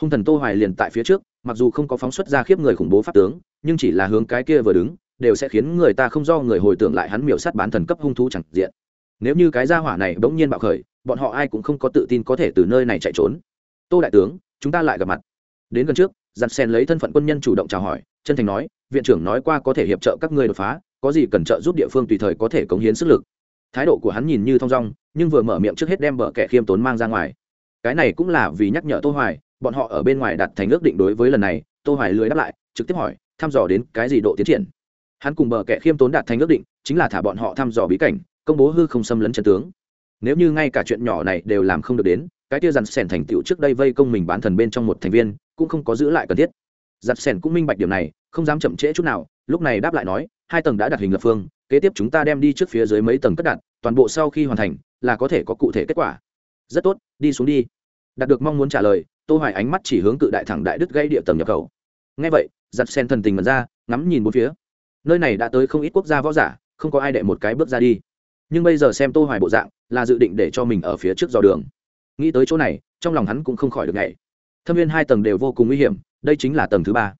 Hung thần tô hoài liền tại phía trước, mặc dù không có phóng xuất ra khiếp người khủng bố pháp tướng, nhưng chỉ là hướng cái kia vừa đứng, đều sẽ khiến người ta không do người hồi tưởng lại hắn miểu sát bán thần cấp hung thú chẳng diện. Nếu như cái gia hỏa này bỗng nhiên bạo khởi, bọn họ ai cũng không có tự tin có thể từ nơi này chạy trốn. Tô đại tướng, chúng ta lại gặp mặt. Đến gần trước, giặt sen lấy thân phận quân nhân chủ động chào hỏi, chân thành nói, viện trưởng nói qua có thể hiệp trợ các ngươi đột phá có gì cần trợ giúp địa phương tùy thời có thể cống hiến sức lực. Thái độ của hắn nhìn như thong dong, nhưng vừa mở miệng trước hết đem bờ kẻ khiêm tốn mang ra ngoài. Cái này cũng là vì nhắc nhở tô hoài, bọn họ ở bên ngoài đặt thành ước định đối với lần này, tô hoài lười đáp lại, trực tiếp hỏi, thăm dò đến cái gì độ tiến triển? Hắn cùng bờ kẻ khiêm tốn đạt thành ước định, chính là thả bọn họ thăm dò bí cảnh, công bố hư không xâm lấn chân tướng. Nếu như ngay cả chuyện nhỏ này đều làm không được đến, cái kia dằn xèn thành tựu trước đây vây công mình bán thần bên trong một thành viên, cũng không có giữ lại cần thiết. Giặt xèn cũng minh bạch điều này, không dám chậm trễ chút nào, lúc này đáp lại nói hai tầng đã đặt hình lập phương, kế tiếp chúng ta đem đi trước phía dưới mấy tầng cất đặt, toàn bộ sau khi hoàn thành, là có thể có cụ thể kết quả. Rất tốt, đi xuống đi. Đạt được mong muốn trả lời, tô hoài ánh mắt chỉ hướng cự đại thẳng đại đức gây địa tầng nhập khẩu. Nghe vậy giặt sen thần tình mật ra, ngắm nhìn bốn phía. Nơi này đã tới không ít quốc gia võ giả, không có ai đệ một cái bước ra đi. Nhưng bây giờ xem tô hoài bộ dạng, là dự định để cho mình ở phía trước dò đường. Nghĩ tới chỗ này, trong lòng hắn cũng không khỏi được nhảy thâm viên hai tầng đều vô cùng nguy hiểm, đây chính là tầng thứ ba.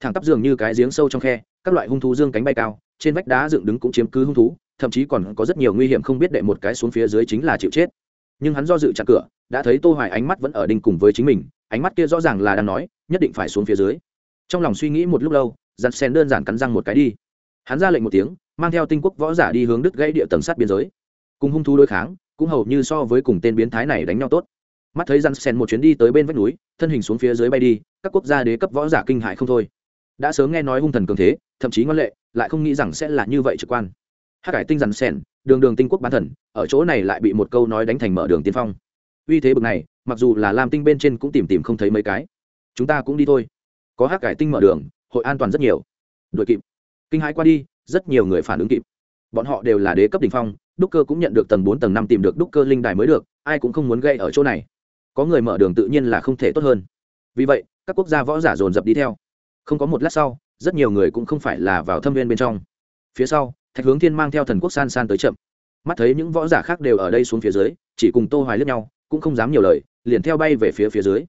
Thẳng tắp giường như cái giếng sâu trong khe các loại hung thú dương cánh bay cao, trên vách đá dựng đứng cũng chiếm cứ hung thú, thậm chí còn có rất nhiều nguy hiểm không biết đệ một cái xuống phía dưới chính là chịu chết. Nhưng hắn do dự chặn cửa, đã thấy tô hoài ánh mắt vẫn ở đinh cùng với chính mình, ánh mắt kia rõ ràng là đang nói, nhất định phải xuống phía dưới. Trong lòng suy nghĩ một lúc lâu, giặt sen đơn giản cắn răng một cái đi. Hắn ra lệnh một tiếng, mang theo tinh quốc võ giả đi hướng đứt gãy địa tầng sát biên giới. Cùng hung thú đối kháng, cũng hầu như so với cùng tên biến thái này đánh nhau tốt. Mắt thấy răn sen một chuyến đi tới bên vách núi, thân hình xuống phía dưới bay đi, các quốc gia đế cấp võ giả kinh hại không thôi đã sớm nghe nói hung thần cường thế, thậm chí ngoan lệ, lại không nghĩ rằng sẽ là như vậy trực quan. Hát cải tinh rằn sen đường đường tinh quốc bán thần, ở chỗ này lại bị một câu nói đánh thành mở đường tiên phong. Uy thế bực này, mặc dù là làm tinh bên trên cũng tìm tìm không thấy mấy cái. Chúng ta cũng đi thôi. Có hát cải tinh mở đường, hội an toàn rất nhiều. Đội kịp. Kinh hãi qua đi, rất nhiều người phản ứng kịp. Bọn họ đều là đế cấp đ ỉ n h phong, đúc cơ cũng nhận được tầng bốn tầng năm tìm được đúc cơ linh đài mới được, ai cũng không muốn gây ở chỗ này. Có người mở đường tự nhiên là không thể tốt hơn. Vì vậy, các quốc gia võ giả dồn dập đi theo không có một lát sau, rất nhiều người cũng không phải là vào thâm viên bên trong. Phía sau, thạch hướng thiên mang theo thần quốc san san tới chậm. Mắt thấy những võ giả khác đều ở đây xuống phía dưới, chỉ cùng tô hoài lướt nhau, cũng không dám nhiều lời, liền theo bay về phía phía dưới.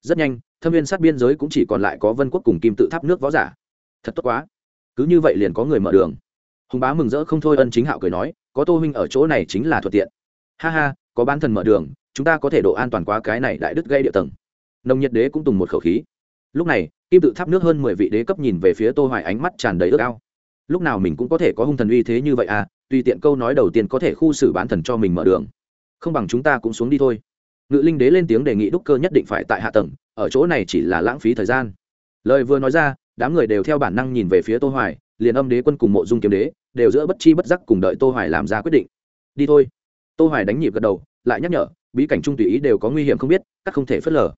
Rất nhanh, thâm viên sát biên giới cũng chỉ còn lại có vân quốc cùng kim tự tháp nước võ giả. Thật tốt quá. Cứ như vậy liền có người mở đường. Hùng bá mừng rỡ không thôi ân chính hạo cười nói, có tô huynh ở chỗ này chính là thuận tiện. Ha ha, có bán thần mở đường, chúng ta có thể độ an toàn quá cái này đại đứt gây địa tầng. Nông nhiệt đế cũng tùng một khẩu khí. Lúc này kim tự tháp nước hơn mười vị đế cấp nhìn về phía tô hoài ánh mắt tràn đầy ước ao. Lúc nào mình cũng có thể có hung thần uy thế như vậy à tùy tiện câu nói đầu tiên có thể khu xử bán thần cho mình mở đường. Không bằng chúng ta cũng xuống đi thôi. Ngự linh đế lên tiếng đề nghị đúc cơ nhất định phải tại hạ tầng, ở chỗ này chỉ là lãng phí thời gian. Lời vừa nói ra, đám người đều theo bản năng nhìn về phía tô hoài, liền âm đế quân cùng mộ dung kiếm đế, đều giữa bất chi bất giác cùng đợi tô hoài làm ra quyết định. Đi thôi. Tô hoài đánh nhịp gật đầu, lại nhắc nhở, bí cảnh trung tùy ý đều có nguy hiểm không biết các không thể phớt lờ.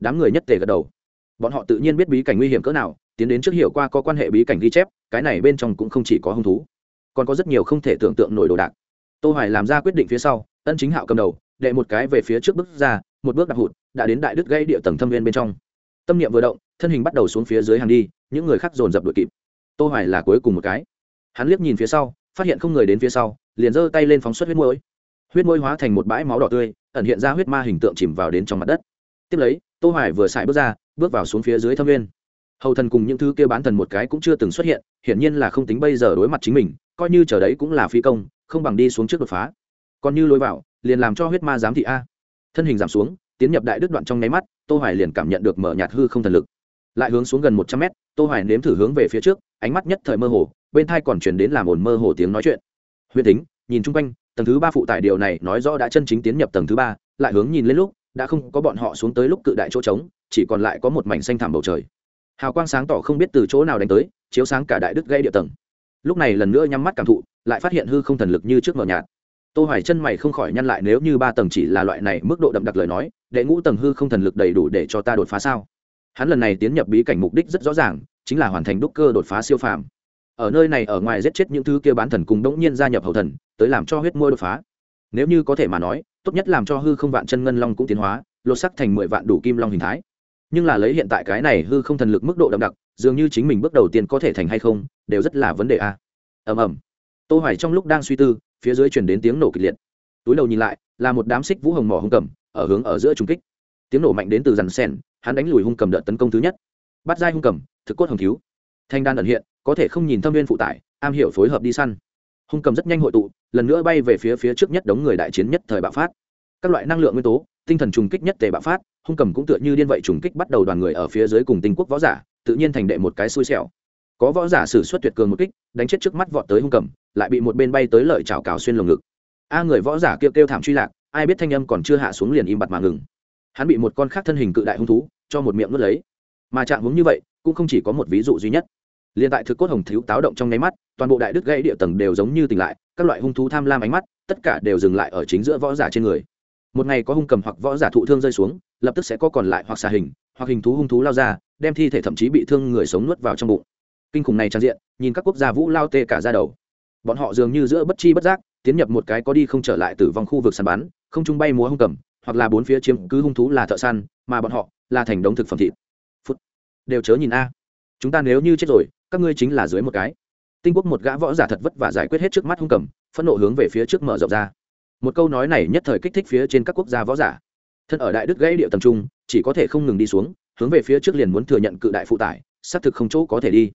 Đám người nhất tề gật đầu bọn họ tự nhiên biết bí cảnh nguy hiểm cỡ nào, tiến đến trước hiểu qua có quan hệ bí cảnh ghi chép, cái này bên trong cũng không chỉ có hung thú. Còn có rất nhiều không thể tưởng tượng nổi đồ đạc. Tô hoài làm ra quyết định phía sau, ân chính hạo cầm đầu, đệ một cái về phía trước bước ra, một bước đạp hụt, đã đến đại đức gây địa tầng thâm viên bên trong. Tâm niệm vừa động, thân hình bắt đầu xuống phía dưới hàng đi, những người khác dồn dập đuổi kịp. Tô hoài là cuối cùng một cái. Hắn liếc nhìn phía sau, phát hiện không người đến phía sau, liền giơ tay lên phóng xuất huyết môi. Huyết môi hóa thành một bãi máu đỏ tươi, ẩn hiện ra huyết ma hình tượng chìm vào đến trong mặt đất tiếp lấy, tô hoài vừa xài bước ra, bước vào xuống phía dưới thâm nguyên. hầu thần cùng những thứ kia bán thần một cái cũng chưa từng xuất hiện, hiển nhiên là không tính bây giờ đối mặt chính mình, coi như chờ đấy cũng là phi công, không bằng đi xuống trước đột phá. Còn như lối vào, liền làm cho huyết ma giám thị a. Thân hình giảm xuống, tiến nhập đại đức đoạn trong nháy mắt, tô hoài liền cảm nhận được mở nhạt hư không thần lực. Lại hướng xuống gần một trăm mét, tô hoài nếm thử hướng về phía trước, ánh mắt nhất thời mơ hồ, bên thai còn truyền đến làm ồn mơ hồ tiếng nói chuyện. Huyền tính nhìn chung quanh, tầng thứ ba phụ tải điều này nói rõ đã chân chính tiến nhập tầng thứ ba, lại hướng nhìn lên lúc đã không có bọn họ xuống tới lúc cự đại chỗ trống, chỉ còn lại có một mảnh xanh thảm bầu trời. Hào quang sáng tỏ không biết từ chỗ nào đánh tới, chiếu sáng cả đại đức gây địa tầng. Lúc này lần nữa nhắm mắt cảm thụ, lại phát hiện hư không thần lực như trước mờ nhạt. Tô hoài chân mày không khỏi nhăn lại nếu như ba tầng chỉ là loại này mức độ đậm đặc lời nói, đệ ngũ tầng hư không thần lực đầy đủ để cho ta đột phá sao? Hắn lần này tiến nhập bí cảnh mục đích rất rõ ràng, chính là hoàn thành đúc cơ đột phá siêu phàm. Ở nơi này ở ngoài giết chết những thứ kia bán thần cùng đống nhiên gia nhập hậu thần, tới làm cho huyết môi đột phá. Nếu như có thể mà nói tốt nhất làm cho hư không vạn chân ngân long cũng tiến hóa, lột sắc thành mười vạn đủ kim long hình thái. Nhưng là lấy hiện tại cái này hư không thần lực mức độ đậm đặc, dường như chính mình bước đầu tiên có thể thành hay không, đều rất là vấn đề a. Ầm ầm. Tô hoài trong lúc đang suy tư, phía dưới truyền đến tiếng nổ kịch liệt. Túi đầu nhìn lại, là một đám xích vũ hồng mỏ hung cầm, ở hướng ở giữa trung kích. Tiếng nổ mạnh đến từ dàn sen, hắn đánh lùi hung cầm đợt tấn công thứ nhất. Bắt dai hung cầm, thực cốt hồng thiếu. Thanh đan ẩn hiện, có thể không nhìn thâm viên phụ tải, am hiểu phối hợp đi săn hung cầm rất nhanh hội tụ, lần nữa bay về phía phía trước nhất đống người đại chiến nhất thời bạo phát. Các loại năng lượng nguyên tố, tinh thần trùng kích nhất tề bạo phát, hung cầm cũng tựa như điên vậy trùng kích bắt đầu đoàn người ở phía dưới cùng tinh quốc võ giả, tự nhiên thành đệ một cái xui xẻo. Có võ giả sử xuất tuyệt cường một kích, đánh chết trước mắt vọt tới hung cầm, lại bị một bên bay tới lợi chảo cào xuyên lồng ngực. A người võ giả kêu kêu thảm truy lạc, ai biết thanh âm còn chưa hạ xuống liền im bặt mà ngừng. Hắn bị một con khác thân hình cự đại hung thú, cho một miệng nuốt lấy. Mà trạng hướng như vậy, cũng không chỉ có một ví dụ duy nhất liền tại thực cốt hồng thiếu táo động trong nháy mắt, toàn bộ đại đức gãy địa tầng đều giống như tỉnh lại, các loại hung thú tham lam ánh mắt, tất cả đều dừng lại ở chính giữa võ giả trên người. Một ngày có hung cầm hoặc võ giả thụ thương rơi xuống, lập tức sẽ có còn lại hoặc xà hình, hoặc hình thú hung thú lao ra, đem thi thể thậm chí bị thương người sống nuốt vào trong bụng. Kinh khủng này trang diện, nhìn các quốc gia vũ lao tê cả ra đầu. Bọn họ dường như giữa bất chi bất giác, tiến nhập một cái có đi không trở lại tử vong khu vực săn bắn, không trung bay múa hung cầm, hoặc là bốn phía chiếm cứ hung thú là thợ săn, mà bọn họ là thành đống thực phẩm thịt. Phút. Đều chớ nhìn a. Chúng ta nếu như chết rồi các ngươi chính là dưới một cái. Tinh quốc một gã võ giả thật vất vả giải quyết hết trước mắt hung cầm, phẫn nộ hướng về phía trước mở rộng ra. Một câu nói này nhất thời kích thích phía trên các quốc gia võ giả. Thân ở đại đức gãy địa tầm trung, chỉ có thể không ngừng đi xuống, hướng về phía trước liền muốn thừa nhận cự đại phụ tải, xác thực không chỗ có thể đi.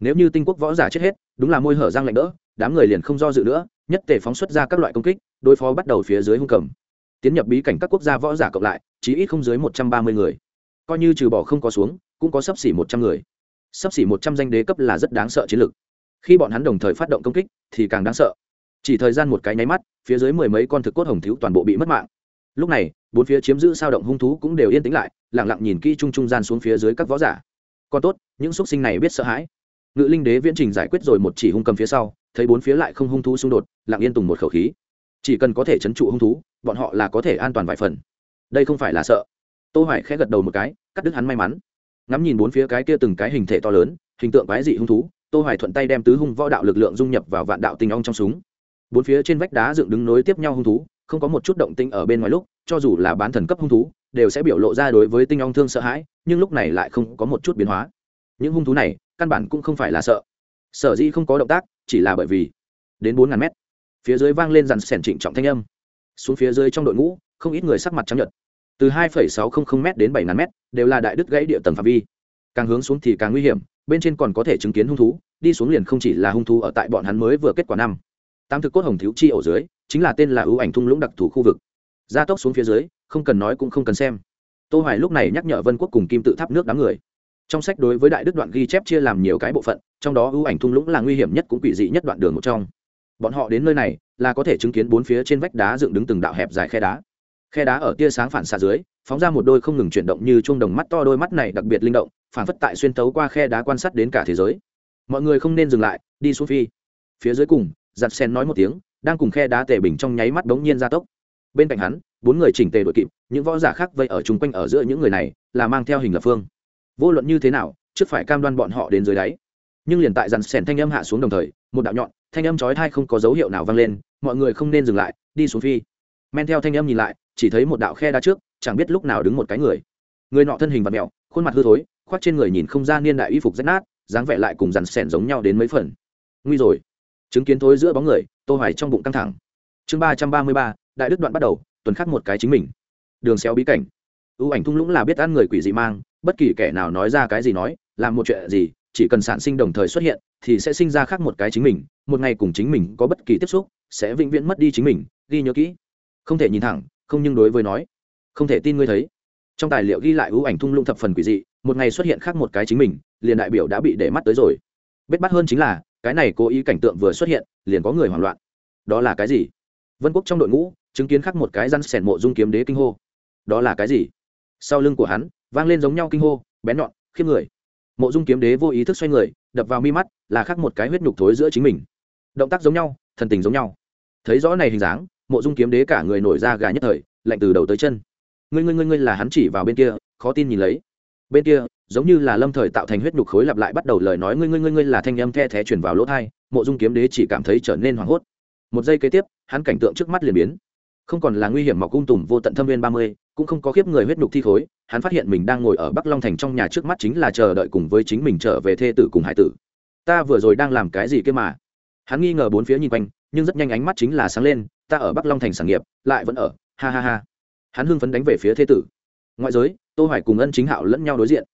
Nếu như tinh quốc võ giả chết hết, đúng là môi hở răng lạnh đỡ, đám người liền không do dự nữa, nhất thể phóng xuất ra các loại công kích, đối phó bắt đầu phía dưới hung cầm. Tiến nhập bí cảnh các quốc gia võ giả cộng lại chỉ ít không dưới một trăm ba mươi người. Coi như trừ bỏ không có xuống, cũng có sấp xỉ một trăm người. Sắp xỉ một trăm danh đế cấp là rất đáng sợ chiến lược. Khi bọn hắn đồng thời phát động công kích, thì càng đáng sợ. Chỉ thời gian một cái nháy mắt, phía dưới mười mấy con thực cốt hồng thiếu toàn bộ bị mất mạng. Lúc này, bốn phía chiếm giữ sao động hung thú cũng đều yên tĩnh lại lẳng lặng nhìn kỹ chung trung gian xuống phía dưới các võ giả. Còn tốt, những x sinh này biết sợ hãi. Ngự linh đế viễn trình giải quyết rồi một chỉ hung cầm phía sau, thấy bốn phía lại không hung thú xung đột, lặng yên tùng một khẩu khí. Chỉ cần có thể chấn trụ hung thú, bọn họ là có thể an toàn vài phần. Đây không phải là sợ. Tô hoài khẽ gật đầu một cái, cắt đứt hắn may mắn ngắm nhìn bốn phía cái kia từng cái hình thể to lớn, hình tượng quái dị hung thú, tô hoài thuận tay đem tứ hung võ đạo lực lượng dung nhập vào vạn đạo tinh ong trong súng. Bốn phía trên vách đá dựng đứng nối tiếp nhau hung thú, không có một chút động tinh ở bên ngoài lúc, cho dù là bán thần cấp hung thú, đều sẽ biểu lộ ra đối với tinh ong thương sợ hãi, nhưng lúc này lại không có một chút biến hóa. Những hung thú này, căn bản cũng không phải là sợ. Sở dĩ không có động tác, chỉ là bởi vì đến bốn ngàn mét, phía dưới vang lên dàn sẻn trịnh trọng thanh âm. Xuống phía dưới trong đội ngũ, không ít người sắc mặt trắng nhợt từ hai sáu trăm linh m đến bảy ngàn m đều là đại đứt gãy địa tầng phạm vi. Càng hướng xuống thì càng nguy hiểm, bên trên còn có thể chứng kiến hung thú, đi xuống liền không chỉ là hung thú ở tại bọn hắn mới vừa kết quả năm. Tam thực cốt hồng thiếu chi ổ dưới, chính là tên là ưu ảnh thung lũng đặc thù khu vực. Gia tốc xuống phía dưới, không cần nói cũng không cần xem. Tô hoài lúc này nhắc nhở vân quốc cùng kim tự tháp nước đám người. Trong sách đối với đại đức đoạn ghi chép chia làm nhiều cái bộ phận, trong đó ưu ảnh thung lũng là nguy hiểm nhất cũng quỷ dị nhất đoạn đường một trong. Bọn họ đến nơi này, là có thể chứng kiến bốn phía trên vách đá dựng đứng từng đạo hẹp dài khe đá khe đá ở tia sáng phản xạ dưới, phóng ra một đôi không ngừng chuyển động như chuông đồng mắt to đôi mắt này đặc biệt linh động, phản phất tại xuyên tấu qua khe đá quan sát đến cả thế giới. Mọi người không nên dừng lại, đi xuống phi. Phía dưới cùng, giặt sen nói một tiếng, đang cùng khe đá tề bình trong nháy mắt bỗng nhiên ra tốc. Bên cạnh hắn, bốn người chỉnh tề đội kịp, những võ giả khác vây ở chung quanh ở giữa những người này, là mang theo hình lập phương. Vô luận như thế nào, trước phải cam đoan bọn họ đến dưới đáy. Nhưng liền tại dàn sèn thanh âm hạ xuống đồng thời, một đạo nhọn, thanh âm chói thai không có dấu hiệu nào vang lên, mọi người không nên dừng lại, đi xuống phi. Men theo thanh âm nhìn lại chỉ thấy một đạo khe đá trước, chẳng biết lúc nào đứng một cái người. Người nọ thân hình và mẹo khuôn mặt hư thối, khoác trên người nhìn không ra niên đại y phục rách nát, dáng vẻ lại cùng dằn sèn giống nhau đến mấy phần. Nguy rồi. Chứng kiến thối giữa bóng người, tô hoài trong bụng căng thẳng. Chương ba trăm ba mươi ba, đại đức đoạn bắt đầu, tuần khắc một cái chính mình. Đường xéo bí cảnh. Ưu ảnh thung lũng là biết ăn người quỷ dị mang, bất kỳ kẻ nào nói ra cái gì nói, làm một chuyện gì, chỉ cần sản sinh đồng thời xuất hiện, thì sẽ sinh ra khác một cái chính mình, một ngày cùng chính mình có bất kỳ tiếp xúc, sẽ vĩnh viễn mất đi chính mình, ghi nhớ kỹ. Không thể nhìn thẳng không nhưng đối với nói, không thể tin ngươi thấy. Trong tài liệu ghi lại ưu ảnh thung lũng thập phần quỷ dị, một ngày xuất hiện khác một cái chính mình, liền đại biểu đã bị để mắt tới rồi. Bết bắt hơn chính là, cái này cố ý cảnh tượng vừa xuất hiện, liền có người hoảng loạn. Đó là cái gì? Vân quốc trong đội ngũ, chứng kiến khác một cái răn sẻn mộ dung kiếm đế kinh hô. Đó là cái gì? Sau lưng của hắn, vang lên giống nhau kinh hô, bén nhọn, khiếp người. Mộ dung kiếm đế vô ý thức xoay người, đập vào mi mắt, là khác một cái huyết nhục thối giữa chính mình. Động tác giống nhau, thần tình giống nhau. Thấy rõ này hình dáng mộ dung kiếm đế cả người nổi ra gà nhất thời, lạnh từ đầu tới chân. Ngươi ngươi ngươi ngươi là hắn chỉ vào bên kia, khó tin nhìn lấy. Bên kia, giống như là lâm thời tạo thành huyết nhục khối lặp lại bắt đầu lời nói, ngươi ngươi ngươi ngươi là thanh âm the thé chuyển vào lỗ thai, mộ dung kiếm đế chỉ cảm thấy trở nên hoảng hốt. Một giây kế tiếp, hắn cảnh tượng trước mắt liền biến. Không còn là nguy hiểm mọc cung tùng vô tận thâm viên ba mươi, cũng không có khiếp người huyết nhục thi khối, hắn phát hiện mình đang ngồi ở bắc long thành trong nhà trước mắt chính là chờ đợi cùng với chính mình trở về thê tử cùng hải tử. Ta vừa rồi đang làm cái gì kia mà? Hắn nghi ngờ bốn phía nhìn quanh, nhưng rất nhanh ánh mắt chính là sáng lên ta ở bắc long thành sản nghiệp, lại vẫn ở, ha ha ha. Hắn hưng phấn đánh về phía thê tử. Ngoại giới, tô hoài cùng ân chính hạo lẫn nhau đối diện.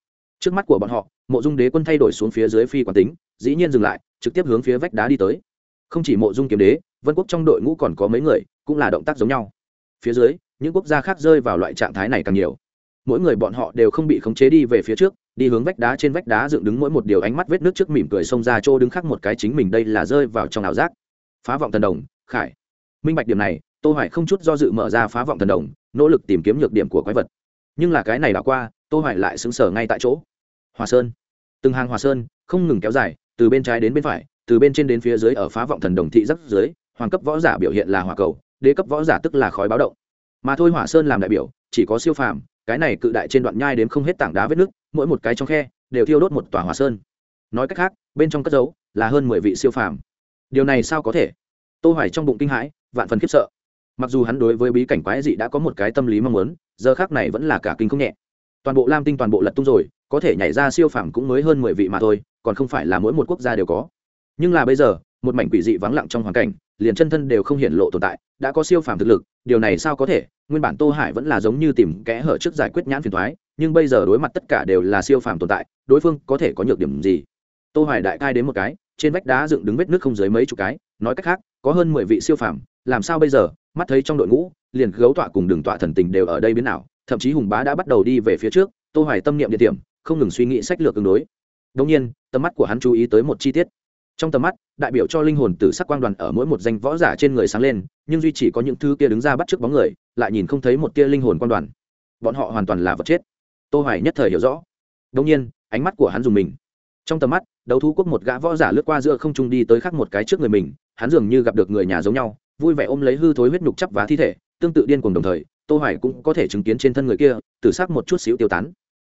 Trước mắt của bọn họ, mộ dung đế quân thay đổi xuống phía dưới phi quán tính, dĩ nhiên dừng lại, trực tiếp hướng phía vách đá đi tới. Không chỉ mộ dung kiếm đế, vân quốc trong đội ngũ còn có mấy người, cũng là động tác giống nhau. Phía dưới, những quốc gia khác rơi vào loại trạng thái này càng nhiều. Mỗi người bọn họ đều không bị khống chế đi về phía trước, đi hướng vách đá trên vách đá dựng đứng mỗi một điều ánh mắt vết nước trước mỉm cười xông ra chỗ đứng khác một cái chính mình đây là rơi vào trong ảo giác. Phá vọng thần đồng, khải minh bạch điểm này, tô hoài không chút do dự mở ra phá vọng thần đồng, nỗ lực tìm kiếm nhược điểm của quái vật. Nhưng là cái này đã qua, tô hoài lại sững sờ ngay tại chỗ. Hòa sơn. Từng hàng hòa sơn, không ngừng kéo dài, từ bên trái đến bên phải, từ bên trên đến phía dưới ở phá vọng thần đồng thị rất dưới, hoàng cấp võ giả biểu hiện là hỏa cầu, đế cấp võ giả tức là khói báo động. Mà thôi hỏa sơn làm đại biểu, chỉ có siêu phàm, cái này cự đại trên đoạn nhai đến không hết tảng đá vết nước mỗi một cái trong khe, đều thiêu đốt một tòa hỏa sơn. Nói cách khác, bên trong cất giấu là hơn mười vị siêu phàm. Điều này sao có thể? Tô hoài trong bụng kinh hãi, vạn phần khiếp sợ. Mặc dù hắn đối với bí cảnh quái dị đã có một cái tâm lý mong muốn, giờ khác này vẫn là cả kinh không nhẹ. Toàn bộ lam tinh toàn bộ lật tung rồi, có thể nhảy ra siêu phàm cũng mới hơn mười vị mà thôi, còn không phải là mỗi một quốc gia đều có. Nhưng là bây giờ, một mảnh quỷ dị vắng lặng trong hoàn cảnh, liền chân thân đều không hiện lộ tồn tại, đã có siêu phàm thực lực, điều này sao có thể? Nguyên bản tô hải vẫn là giống như tìm kẽ hở trước giải quyết nhãn phiền thoái nhưng bây giờ đối mặt tất cả đều là siêu phàm tồn tại, đối phương có thể có nhược điểm gì? Tô hải đại cai đến một cái, trên vách đá dựng đứng vết nước không dưới mấy chục cái, nói cách khác có hơn mười vị siêu phàm, làm sao bây giờ? Mắt thấy trong đội ngũ, liền gấu tọa cùng đường tọa thần tình đều ở đây biến nào thậm chí hùng bá đã bắt đầu đi về phía trước, tô hoài tâm niệm địa điểm, không ngừng suy nghĩ sách lược tương đối. Đồng nhiên, tầm mắt của hắn chú ý tới một chi tiết. Trong tầm mắt, đại biểu cho linh hồn tử sắc quang đoàn ở mỗi một danh võ giả trên người sáng lên, nhưng duy chỉ có những thứ kia đứng ra bắt trước bóng người, lại nhìn không thấy một tia linh hồn quang đoàn. Bọn họ hoàn toàn là vật chết. Tô hoài nhất thời hiểu rõ. Đồng nhiên, ánh mắt của hắn dùng mình. Trong tầm mắt đấu thú quốc một gã võ giả lướt qua giữa không trung đi tới khắc một cái trước người mình, hắn dường như gặp được người nhà giống nhau, vui vẻ ôm lấy hư thối huyết nhục chắp và thi thể, tương tự điên cuồng đồng thời, tô hoài cũng có thể chứng kiến trên thân người kia, tử sắc một chút xíu tiêu tán.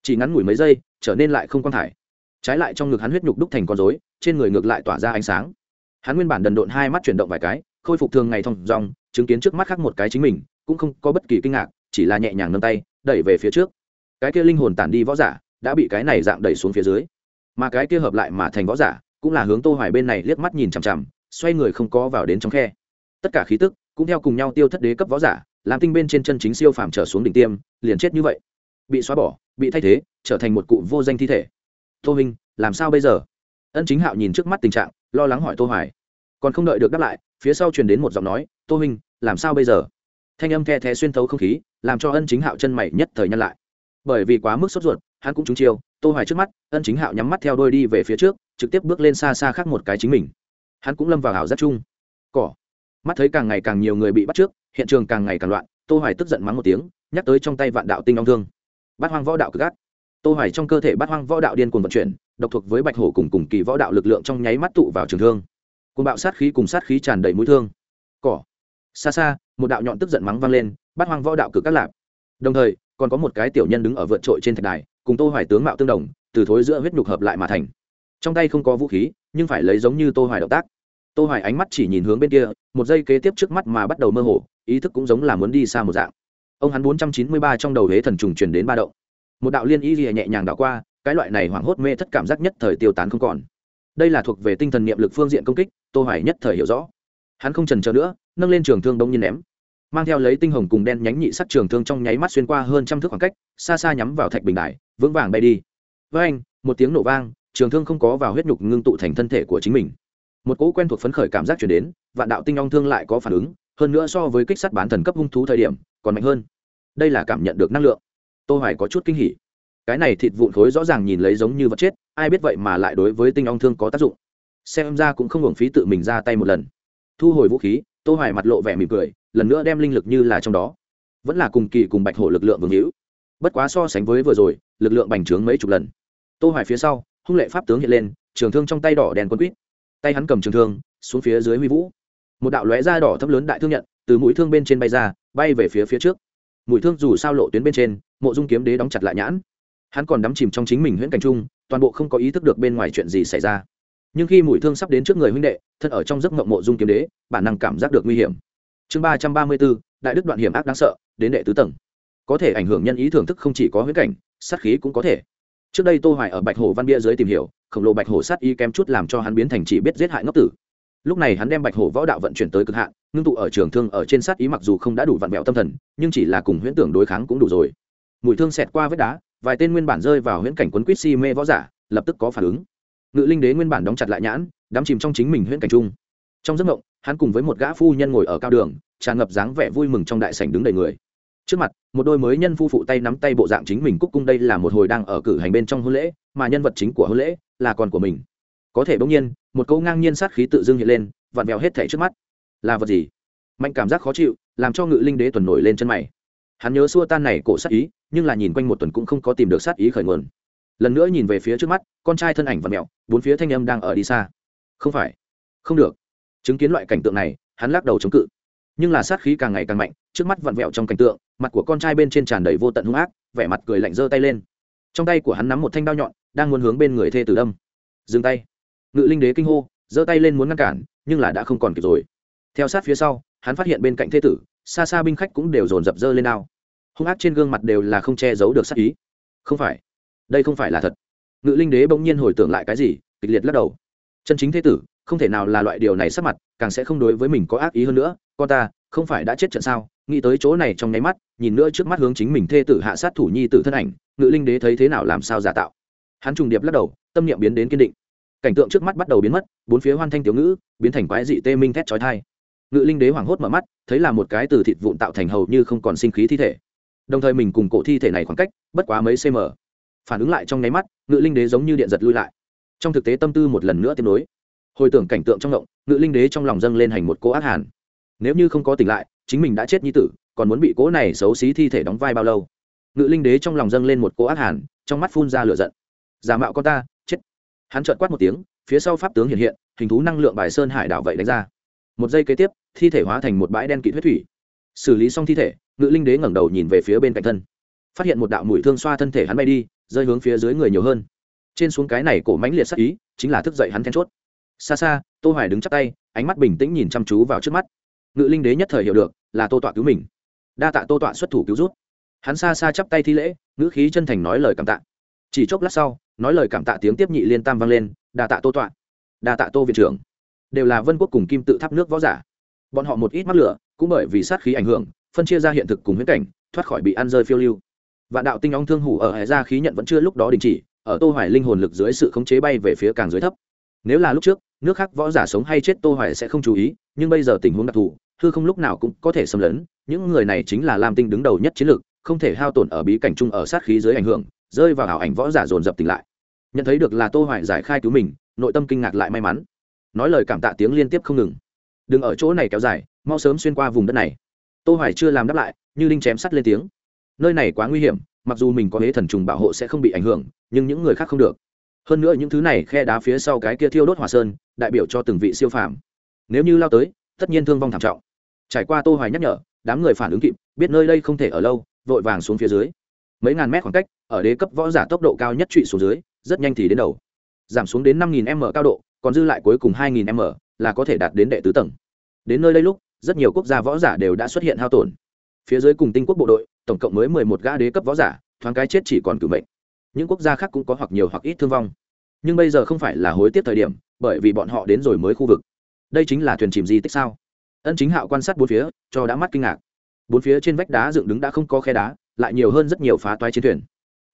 Chỉ ngắn ngủi mấy giây, trở nên lại không quan thải. Trái lại trong ngực hắn huyết nhục đúc thành con rối, trên người ngược lại tỏa ra ánh sáng. Hắn nguyên bản đần độn hai mắt chuyển động vài cái, khôi phục thường ngày thông dòng chứng kiến trước mắt khác một cái chính mình, cũng không có bất kỳ kinh ngạc, chỉ là nhẹ nhàng nâng tay, đẩy về phía trước. Cái kia linh hồn tản đi võ giả, đã bị cái này dạng đẩy xuống phía dưới mà cái kia hợp lại mà thành võ giả, cũng là hướng tô hoài bên này liếc mắt nhìn chằm chằm, xoay người không có vào đến trong khe. Tất cả khí tức cũng theo cùng nhau tiêu thất đế cấp võ giả, làm tinh bên trên chân chính siêu phàm trở xuống đỉnh tiêm, liền chết như vậy. Bị xóa bỏ, bị thay thế, trở thành một cụ vô danh thi thể. Tô huynh làm sao bây giờ? Ân chính hạo nhìn trước mắt tình trạng, lo lắng hỏi tô hoài. Còn không đợi được đáp lại, phía sau truyền đến một giọng nói, tô huynh làm sao bây giờ? Thanh âm the thé xuyên thấu không khí, làm cho ân chính hạo chân mày nhất thời nhân lại. Bởi vì quá mức sốt ruột, hắn cũng trúng chiêu tô hoài trước mắt, ân chính hạo nhắm mắt theo đôi đi về phía trước, trực tiếp bước lên xa xa khác một cái chính mình. Hắn cũng lâm vào hảo giác chung. Cỏ. Mắt thấy càng ngày càng nhiều người bị bắt trước, hiện trường càng ngày càng loạn, tô hoài tức giận mắng một tiếng, nhắc tới trong tay vạn đạo tinh long thương. Bát hoang võ đạo cực gắt. Tô hoài trong cơ thể bát hoang võ đạo điên cuồng vận chuyển, độc thuộc với bạch hổ cùng cùng kỳ võ đạo lực lượng trong nháy mắt tụ vào trường thương. Cùng bạo sát khí cùng sát khí tràn đầy mũi thương. Cỏ. Xa xa, một đạo nhọn tức giận mắng vang lên, bát hoang võ đạo cực các lạp đồng thời, còn có một cái tiểu nhân đứng ở vượt trội trên thạch đài cùng tô hoài tướng mạo tương đồng, từ thối giữa huyết nhục hợp lại mà thành. Trong tay không có vũ khí, nhưng phải lấy giống như tô hoài động tác. Tô hoài ánh mắt chỉ nhìn hướng bên kia, một giây kế tiếp trước mắt mà bắt đầu mơ hồ, ý thức cũng giống là muốn đi xa một dạng. Ông hắn 493 trong đầu hế thần trùng truyền đến ba động. Một đạo liên ý gì nhẹ nhàng đảo qua, cái loại này hoảng hốt mê thất cảm giác nhất thời tiêu tán không còn. Đây là thuộc về tinh thần niệm lực phương diện công kích, tô hoài nhất thời hiểu rõ. Hắn không chần chờ nữa, nâng lên trường thương đông nhiên ném. Mang theo lấy tinh hồng cùng đen nhánh nhị sắc trường thương trong nháy mắt xuyên qua hơn trăm thước khoảng cách, xa xa nhắm vào thạch bình đài vững vàng bay đi. Với anh, một tiếng nổ vang, trường thương không có vào huyết nhục ngưng tụ thành thân thể của chính mình. Một cỗ quen thuộc phấn khởi cảm giác chuyển đến, vạn đạo tinh ong thương lại có phản ứng, hơn nữa so với kích sát bán thần cấp hung thú thời điểm, còn mạnh hơn. Đây là cảm nhận được năng lượng. Tô hoài có chút kinh hỉ. Cái này thịt vụn khối rõ ràng nhìn lấy giống như vật chết, ai biết vậy mà lại đối với tinh ong thương có tác dụng. Xem ra cũng không hưởng phí tự mình ra tay một lần. Thu hồi vũ khí, tô hoài mặt lộ vẻ mỉm cười, lần nữa đem linh lực như là trong đó. Vẫn là cùng kỳ cùng bạch hổ lực lượng vương hữu bất quá so sánh với vừa rồi, lực lượng bành trướng mấy chục lần. Tô hoài phía sau, hung lệ pháp tướng hiện lên, trường thương trong tay đỏ đèn quân quýt tay hắn cầm trường thương, xuống phía dưới huy vũ. Một đạo lóe da đỏ thấp lớn đại thương nhận, từ mũi thương bên trên bay ra, bay về phía phía trước. Mũi thương dù sao lộ tuyến bên trên, mộ dung kiếm đế đóng chặt lại nhãn. Hắn còn đắm chìm trong chính mình huyễn cảnh trung toàn bộ không có ý thức được bên ngoài chuyện gì xảy ra. Nhưng khi mũi thương sắp đến trước người huynh đệ, thân ở trong giấc mộng mộ dung kiếm đế, bản năng cảm giác được nguy hiểm. Chương ba trăm ba mươi bốn, đại đức đoạn hiểm ác đáng sợ, đến đệ tứ tầng có thể ảnh hưởng nhân ý thưởng thức không chỉ có huyễn cảnh, sát khí cũng có thể. Trước đây tô hoài ở bạch hổ văn bia dưới tìm hiểu, khổng lồ bạch hổ sát y kém chút làm cho hắn biến thành chỉ biết giết hại ngốc tử. Lúc này hắn đem bạch hổ võ đạo vận chuyển tới cực hạn, ngưng tụ ở trường thương ở trên sát ý mặc dù không đã đủ vặn vẹo tâm thần, nhưng chỉ là cùng huyễn tưởng đối kháng cũng đủ rồi. Mùi thương xẹt qua vết đá, vài tên nguyên bản rơi vào huyễn cảnh quấn quýt si mê võ giả, lập tức có phản ứng. Ngự linh đế nguyên bản đóng chặt lại nhãn, đắm chìm trong chính mình huyễn cảnh trung trong giấc mộng, hắn cùng với một gã phu nhân ngồi ở cao đường, tràn ngập dáng vẻ vui mừng trong đại sảnh đứng đầy người trước mặt, một đôi mới nhân phu phụ tay nắm tay bộ dạng chính mình cúc cung đây là một hồi đang ở cử hành bên trong hôn lễ, mà nhân vật chính của hôn lễ là con của mình. Có thể bỗng nhiên, một câu ngang nhiên sát khí tự dưng hiện lên, vặn vẹo hết thảy trước mắt. Là vật gì? Mạnh cảm giác khó chịu, làm cho ngự linh đế tuần nổi lên chân mày. Hắn nhớ xua tan này cổ sát ý, nhưng là nhìn quanh một tuần cũng không có tìm được sát ý khởi nguồn. Lần nữa nhìn về phía trước mắt, con trai thân ảnh vặn vẹo, bốn phía thanh âm đang ở đi xa. Không phải. Không được. Chứng kiến loại cảnh tượng này, hắn lắc đầu chống cự. Nhưng là sát khí càng ngày càng mạnh, trước mắt vặn vẹo trong cảnh tượng mặt của con trai bên trên tràn đầy vô tận hung ác, vẻ mặt cười lạnh giơ tay lên. Trong tay của hắn nắm một thanh đao nhọn, đang muốn hướng bên người thê tử đâm dừng tay. Ngự linh đế kinh hô, giơ tay lên muốn ngăn cản, nhưng là đã không còn kịp rồi. Theo sát phía sau, hắn phát hiện bên cạnh thê tử, xa xa binh khách cũng đều dồn dập dơ lên đao. Hung ác trên gương mặt đều là không che giấu được sát ý. Không phải. Đây không phải là thật. Ngự linh đế bỗng nhiên hồi tưởng lại cái gì, kịch liệt lắc đầu. Chân chính thế tử, không thể nào là loại điều này sắp mặt, càng sẽ không đối với mình có ác ý hơn nữa. Con ta, không phải đã chết trận sao? Nghĩ tới chỗ này trong nháy mắt, nhìn nữa trước mắt hướng chính mình thê tử hạ sát thủ nhi tử thân ảnh, ngự linh đế thấy thế nào làm sao giả tạo. Hắn trùng điệp lắc đầu, tâm niệm biến đến kiên định. Cảnh tượng trước mắt bắt đầu biến mất, bốn phía hoan thanh tiểu ngữ, biến thành quái dị tê minh thét trói thai ngự linh đế hoảng hốt mở mắt, thấy là một cái từ thịt vụn tạo thành hầu như không còn sinh khí thi thể. Đồng thời mình cùng cổ thi thể này khoảng cách, bất quá mấy cm phản ứng lại trong nháy mắt, ngự linh đế giống như điện giật lui lại. Trong thực tế tâm tư một lần nữa tiếp nối. Hồi tưởng cảnh tượng trong động, ngự linh đế trong lòng dâng lên hành một cỗ ác hàn. Nếu như không có tỉnh lại chính mình đã chết như tử, còn muốn bị cỗ này xấu xí thi thể đóng vai bao lâu? Ngự linh đế trong lòng dâng lên một cỗ ác hàn, trong mắt phun ra lửa giận. Giả mạo con ta, chết. Hắn trợn quát một tiếng, phía sau pháp tướng hiện hiện, hình thú năng lượng bài sơn hải đảo vậy đánh ra. Một giây kế tiếp, thi thể hóa thành một bãi đen kỵ huyết thủy. Xử lý xong thi thể, ngự linh đế ngẩng đầu nhìn về phía bên cạnh thân. Phát hiện một đạo mũi thương xoa thân thể hắn bay đi, rơi hướng phía dưới người nhiều hơn. Trên xuống cái này cổ mãnh liệt sắc ý, chính là thức dậy hắn then chốt. Xa xa, tô hoài đứng chắp tay, ánh mắt bình tĩnh nhìn chăm chú vào trước mắt ngự linh đế nhất thời hiểu được, là tô tọa cứu mình. Đa tạ tô tọa xuất thủ cứu rút. Hắn xa xa chắp tay thi lễ, ngữ khí chân thành nói lời cảm tạ. Chỉ chốc lát sau, nói lời cảm tạ tiếng tiếp nhị liên tam vang lên, đa tạ tô tọa. Đa tạ tô viện trưởng. Đều là vân quốc cùng kim tự tháp nước võ giả. Bọn họ một ít mắc lửa, cũng bởi vì sát khí ảnh hưởng, phân chia ra hiện thực cùng huyễn cảnh, thoát khỏi bị ăn rơi phiêu lưu. Vạn đạo tinh ong thương hủ ở hải ra khí nhận vẫn chưa lúc đó đình chỉ, ở tô hoài linh hồn lực dưới sự khống chế bay về phía càng dưới thấp. Nếu là lúc trước, nước khác võ giả sống hay chết, tô hoài sẽ không chú ý, nhưng bây giờ tình huống đặc thù hư không lúc nào cũng có thể xâm lấn, những người này chính là lam tinh đứng đầu nhất chiến lược, không thể hao tổn ở bí cảnh chung ở sát khí dưới ảnh hưởng, rơi vào ảo ảnh võ giả dồn dập tỉnh lại. Nhận thấy được là tô hoài giải khai cứu mình, nội tâm kinh ngạc lại may mắn. Nói lời cảm tạ tiếng liên tiếp không ngừng. Đừng ở chỗ này kéo dài, mau sớm xuyên qua vùng đất này. Tô hoài chưa làm đáp lại, như linh chém sắt lên tiếng. Nơi này quá nguy hiểm, mặc dù mình có hế thần trùng bảo hộ sẽ không bị ảnh hưởng, nhưng những người khác không được. Hơn nữa những thứ này khe đá phía sau cái kia thiêu đốt hỏa sơn, đại biểu cho từng vị siêu phàm. Nếu như lao tới, tất nhiên thương vong thảm trọng trải qua tô hoài nhắc nhở, đám người phản ứng kịp, biết nơi đây không thể ở lâu, vội vàng xuống phía dưới. Mấy ngàn mét khoảng cách, ở đế cấp võ giả tốc độ cao nhất trụy xuống dưới, rất nhanh thì đến đầu. Giảm xuống đến 5.000 m cao độ, còn dư lại cuối cùng 2.000 m, là có thể đạt đến đệ tứ tầng. Đến nơi đây lúc, rất nhiều quốc gia võ giả đều đã xuất hiện hao tổn. Phía dưới cùng tinh quốc bộ đội, tổng cộng mới 11 gã đế cấp võ giả, thoáng cái chết chỉ còn cử mệnh. Những quốc gia khác cũng có hoặc nhiều hoặc ít thương vong. Nhưng bây giờ không phải là hối tiếc thời điểm, bởi vì bọn họ đến rồi mới khu vực. Đây chính là thuyền chìm di tích sao? Ân chính hạo quan sát bốn phía, cho đã mắt kinh ngạc. Bốn phía trên vách đá dựng đứng đã không có khe đá, lại nhiều hơn rất nhiều phá toái chiến thuyền.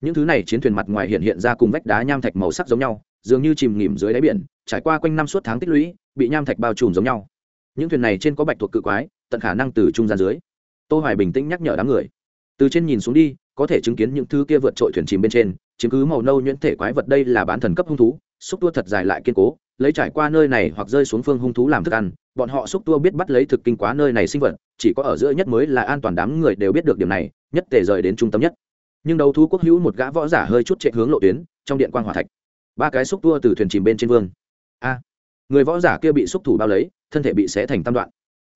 Những thứ này chiến thuyền mặt ngoài hiện hiện ra cùng vách đá nham thạch màu sắc giống nhau, dường như chìm nghỉm dưới đáy biển, trải qua quanh năm suốt tháng tích lũy, bị nham thạch bao trùm giống nhau. Những thuyền này trên có bạch thuộc cự quái, tận khả năng từ trung gian dưới. Tô hoài bình tĩnh nhắc nhở đám người. Từ trên nhìn xuống đi, có thể chứng kiến những thứ kia vượt trội thuyền chìm bên trên, chiếm cứ màu nâu nhuyễn thể quái vật đây là bán thần cấp hung thú, xúc tua thật dài lại kiên cố lấy trải qua nơi này hoặc rơi xuống phương hung thú làm thức ăn, bọn họ xúc tua biết bắt lấy thực kinh quá nơi này sinh vật, chỉ có ở giữa nhất mới là an toàn đám người đều biết được điểm này, nhất tề rời đến trung tâm nhất. Nhưng đầu thú quốc hữu một gã võ giả hơi chút chạy hướng lộ tuyến, trong điện quan hỏa thạch. Ba cái xúc tua từ thuyền chìm bên trên vương. A, người võ giả kia bị xúc thủ bao lấy, thân thể bị xé thành tam đoạn.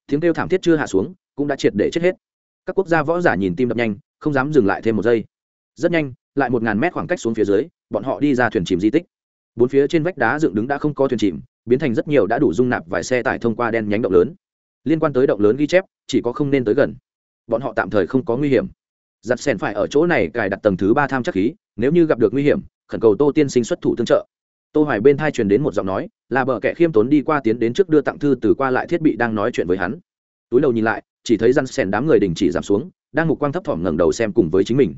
Tiếng kêu thảm thiết chưa hạ xuống, cũng đã triệt để chết hết. Các quốc gia võ giả nhìn tim đập nhanh, không dám dừng lại thêm một giây. Rất nhanh, lại một ngàn mét khoảng cách xuống phía dưới, bọn họ đi ra thuyền chìm di tích bốn phía trên vách đá dựng đứng đã không có thuyền chìm, biến thành rất nhiều đã đủ dung nạp vài xe tải thông qua đen nhánh động lớn. Liên quan tới động lớn ghi chép, chỉ có không nên tới gần. Bọn họ tạm thời không có nguy hiểm. Giặt sẻn phải ở chỗ này cài đặt tầng thứ ba tham chắc khí, nếu như gặp được nguy hiểm, khẩn cầu tô tiên sinh xuất thủ tương trợ. Tô hoài bên thai truyền đến một giọng nói, là bờ kẻ khiêm tốn đi qua tiến đến trước đưa tặng thư từ qua lại thiết bị đang nói chuyện với hắn. Túi đầu nhìn lại, chỉ thấy răn sẻn đám người đình chỉ giảm xuống, đang mục quang thấp thỏm ngẩng đầu xem cùng với chính mình.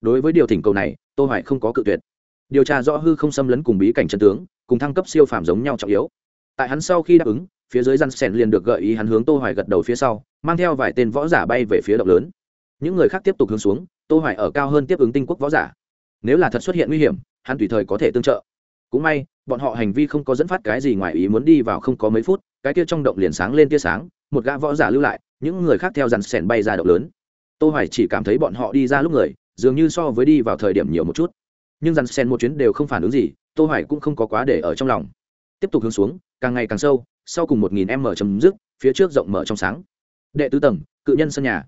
Đối với điều thỉnh cầu này, tô hoài không có cự tuyệt điều tra rõ hư không xâm lấn cùng bí cảnh chân tướng, cùng thăng cấp siêu phàm giống nhau trọng yếu. Tại hắn sau khi đáp ứng, phía dưới răn sẻn liền được gợi ý hắn hướng tô hoài gật đầu phía sau, mang theo vài tên võ giả bay về phía động lớn. Những người khác tiếp tục hướng xuống, tô hoài ở cao hơn tiếp ứng tinh quốc võ giả. Nếu là thật xuất hiện nguy hiểm, hắn tùy thời có thể tương trợ. Cũng may, bọn họ hành vi không có dẫn phát cái gì ngoài ý muốn đi vào không có mấy phút, cái kia trong động liền sáng lên tia sáng, một gã võ giả lưu lại, những người khác theo dàn sẻn bay ra động lớn. Tô hoài chỉ cảm thấy bọn họ đi ra lúc người, dường như so với đi vào thời điểm nhiều một chút nhưng dàn sen một chuyến đều không phản ứng gì, tô hoài cũng không có quá để ở trong lòng. Tiếp tục hướng xuống, càng ngày càng sâu, sau cùng 1000 m chấm dứt, phía trước rộng mở trong sáng. Đệ tứ tầng, cự nhân sân nhà.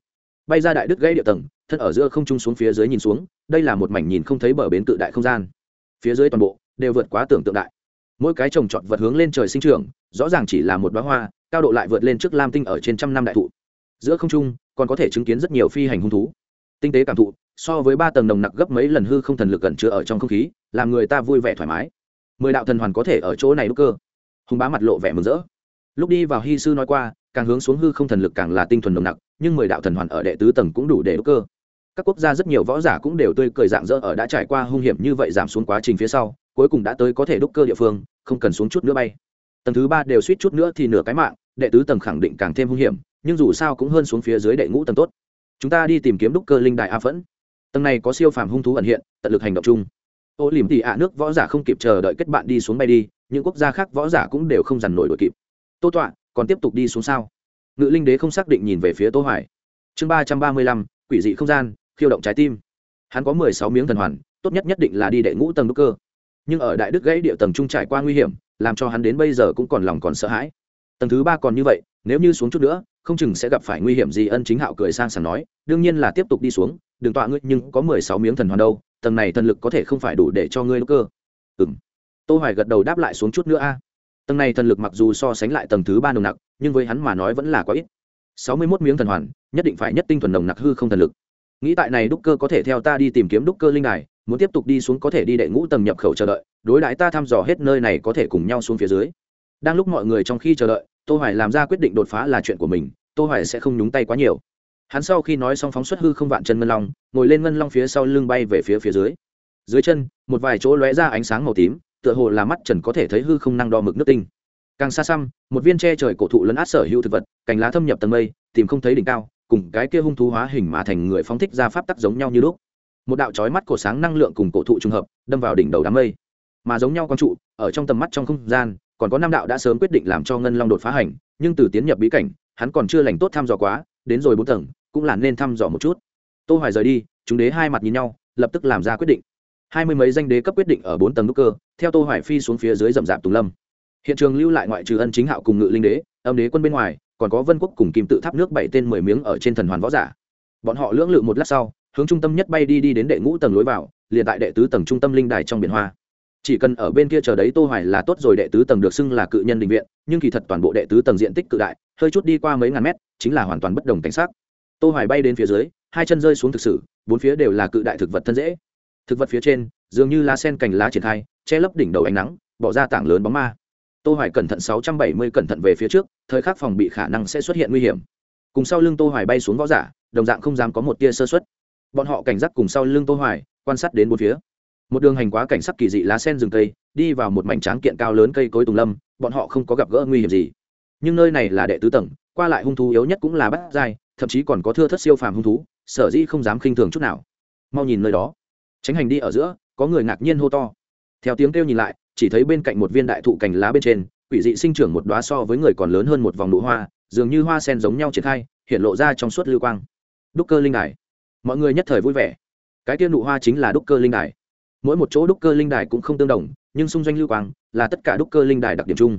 Bay ra đại đức gãy địa tầng, thân ở giữa không trung xuống phía dưới nhìn xuống, đây là một mảnh nhìn không thấy bờ bến cự đại không gian. Phía dưới toàn bộ đều vượt quá tưởng tượng đại. Mỗi cái trồng trọt vật hướng lên trời sinh trưởng, rõ ràng chỉ là một bá hoa, cao độ lại vượt lên trước lam tinh ở trên trăm năm đại thụ. Giữa không trung còn có thể chứng kiến rất nhiều phi hành hung thú. Tinh tế cảm thụ so với ba tầng nồng nặc gấp mấy lần hư không thần lực gần chứa ở trong không khí, làm người ta vui vẻ thoải mái. Mười đạo thần hoàn có thể ở chỗ này đúc cơ. Hùng bá mặt lộ vẻ mừng rỡ. Lúc đi vào hy sư nói qua, càng hướng xuống hư không thần lực càng là tinh thuần nồng nặc, nhưng mười đạo thần hoàn ở đệ tứ tầng cũng đủ để đúc cơ. Các quốc gia rất nhiều võ giả cũng đều tươi cười dạng dỡ ở đã trải qua hung hiểm như vậy giảm xuống quá trình phía sau, cuối cùng đã tới có thể đúc cơ địa phương, không cần xuống chút nữa bay. Tầng thứ ba đều suýt chút nữa thì nửa cái mạng, đệ tứ tầng khẳng định càng thêm hung hiểm, nhưng dù sao cũng hơn xuống phía dưới đệ ngũ tầng tốt. Chúng ta đi tìm kiếm đúc cơ linh đại a phẫn tầng này có siêu phàm hung thú ẩn hiện, tận lực hành động chung. Ô lìm tị ạ nước võ giả không kịp chờ đợi kết bạn đi xuống bay đi, những quốc gia khác võ giả cũng đều không dằn nổi đội kịp. Tô tọa, còn tiếp tục đi xuống sao? Ngự linh đế không xác định nhìn về phía tô hoài. Chương ba trăm ba mươi lăm, quỷ dị không gian, khiêu động trái tim. Hắn có mười sáu miếng thần hoàn, tốt nhất nhất định là đi đệ ngũ tầng đúc cơ. Nhưng ở đại đức gãy địa tầng trung trải qua nguy hiểm, làm cho hắn đến bây giờ cũng còn lòng còn sợ hãi. Tầng thứ ba còn như vậy, nếu như xuống chút nữa, không chừng sẽ gặp phải nguy hiểm gì, ân chính hạo cười sang sảng nói, đương nhiên là tiếp tục đi xuống đừng tọa ngươi, nhưng có mười sáu miếng thần hoàn đâu, tầng này thần lực có thể không phải đủ để cho ngươi đúc cơ. Ừm. Tô hoài gật đầu đáp lại xuống chút nữa a. Tầng này thần lực mặc dù so sánh lại tầng thứ ba nồng nặc, nhưng với hắn mà nói vẫn là quá ít. Sáu mươi mốt miếng thần hoàn, nhất định phải nhất tinh thuần nồng nặc hư không thần lực. Nghĩ tại này đúc cơ có thể theo ta đi tìm kiếm đúc cơ linh đài, muốn tiếp tục đi xuống có thể đi đệ ngũ tầng nhập khẩu chờ đợi, đối đãi ta thăm dò hết nơi này có thể cùng nhau xuống phía dưới. Đang lúc mọi người trong khi chờ đợi, tô hoài làm ra quyết định đột phá là chuyện của mình, tô hoài sẽ không nhúng tay quá nhiều hắn sau khi nói xong phóng xuất hư không vạn chân ngân long, ngồi lên ngân long phía sau lưng bay về phía phía dưới. Dưới chân, một vài chỗ lóe ra ánh sáng màu tím, tựa hồ là mắt trần có thể thấy hư không năng đo mực nước tinh. Càng xa xăm, một viên tre trời cổ thụ lấn át sở hữu thực vật, cành lá thâm nhập tầng mây, tìm không thấy đỉnh cao, cùng cái kia hung thú hóa hình mà thành người phóng thích ra pháp tắc giống nhau như lúc. Một đạo chói mắt cổ sáng năng lượng cùng cổ thụ trùng hợp, đâm vào đỉnh đầu đám mây. Mà giống nhau con trụ, ở trong tầm mắt trong không gian, còn có năm đạo đã sớm quyết định làm cho ngân long đột phá hành, nhưng từ tiến nhập bí cảnh, hắn còn chưa lành tốt tham dò quá, đến rồi bốn tầng cũng là nên thăm dò một chút. Tô hoài rời đi, chúng đế hai mặt nhìn nhau, lập tức làm ra quyết định. Hai mươi mấy danh đế cấp quyết định ở bốn tầng nút cơ, theo tô hoài phi xuống phía dưới rậm rạp tùng lâm. Hiện trường lưu lại ngoại trừ ân chính hạo cùng ngự linh đế, âm đế quân bên ngoài, còn có vân quốc cùng kim tự tháp nước bảy tên mười miếng ở trên thần hoàn võ giả. Bọn họ lưỡng lự một lát sau, hướng trung tâm nhất bay đi đi đến đệ ngũ tầng lối vào, liền tại đệ tứ tầng trung tâm linh đài trong biển hoa. Chỉ cần ở bên kia chờ đấy tô hoài là tốt rồi, đệ tứ tầng được xưng là cự nhân đình viện, nhưng kỳ thật toàn bộ đệ tứ tầng diện tích cự đại, hơi chút đi qua mấy ngàn mét, chính là hoàn toàn bất đồng cảnh sát tô hoài bay đến phía dưới, hai chân rơi xuống thực sự, bốn phía đều là cự đại thực vật thân dễ. Thực vật phía trên, dường như lá sen cành lá triển khai, che lấp đỉnh đầu ánh nắng, bỏ ra tảng lớn bóng ma. Tô hoài cẩn thận 670 cẩn thận về phía trước, thời khắc phòng bị khả năng sẽ xuất hiện nguy hiểm. Cùng sau lưng tô hoài bay xuống võ giả, đồng dạng không dám có một tia sơ suất. Bọn họ cảnh giác cùng sau lưng tô hoài, quan sát đến bốn phía. Một đường hành quá cảnh sắc kỳ dị lá sen rừng cây, đi vào một mảnh tráng kiện cao lớn cây cối tùng lâm, bọn họ không có gặp gỡ nguy hiểm gì. Nhưng nơi này là đệ tứ tầng, qua lại hung thú yếu nhất cũng là bắt dai thậm chí còn có thưa thất siêu phàm hung thú, sở dĩ không dám khinh thường chút nào. Mau nhìn nơi đó. Tránh hành đi ở giữa, có người ngạc nhiên hô to. Theo tiếng kêu nhìn lại, chỉ thấy bên cạnh một viên đại thụ cành lá bên trên, quỷ dị sinh trưởng một đóa so với người còn lớn hơn một vòng nụ hoa, dường như hoa sen giống nhau triển khai, hiện lộ ra trong suốt lưu quang. Đúc cơ linh đài. Mọi người nhất thời vui vẻ. Cái tiên nụ hoa chính là đúc cơ linh đài. Mỗi một chỗ đúc cơ linh đài cũng không tương đồng, nhưng xung doanh lưu quang là tất cả đúc cơ linh đài đặc điểm chung.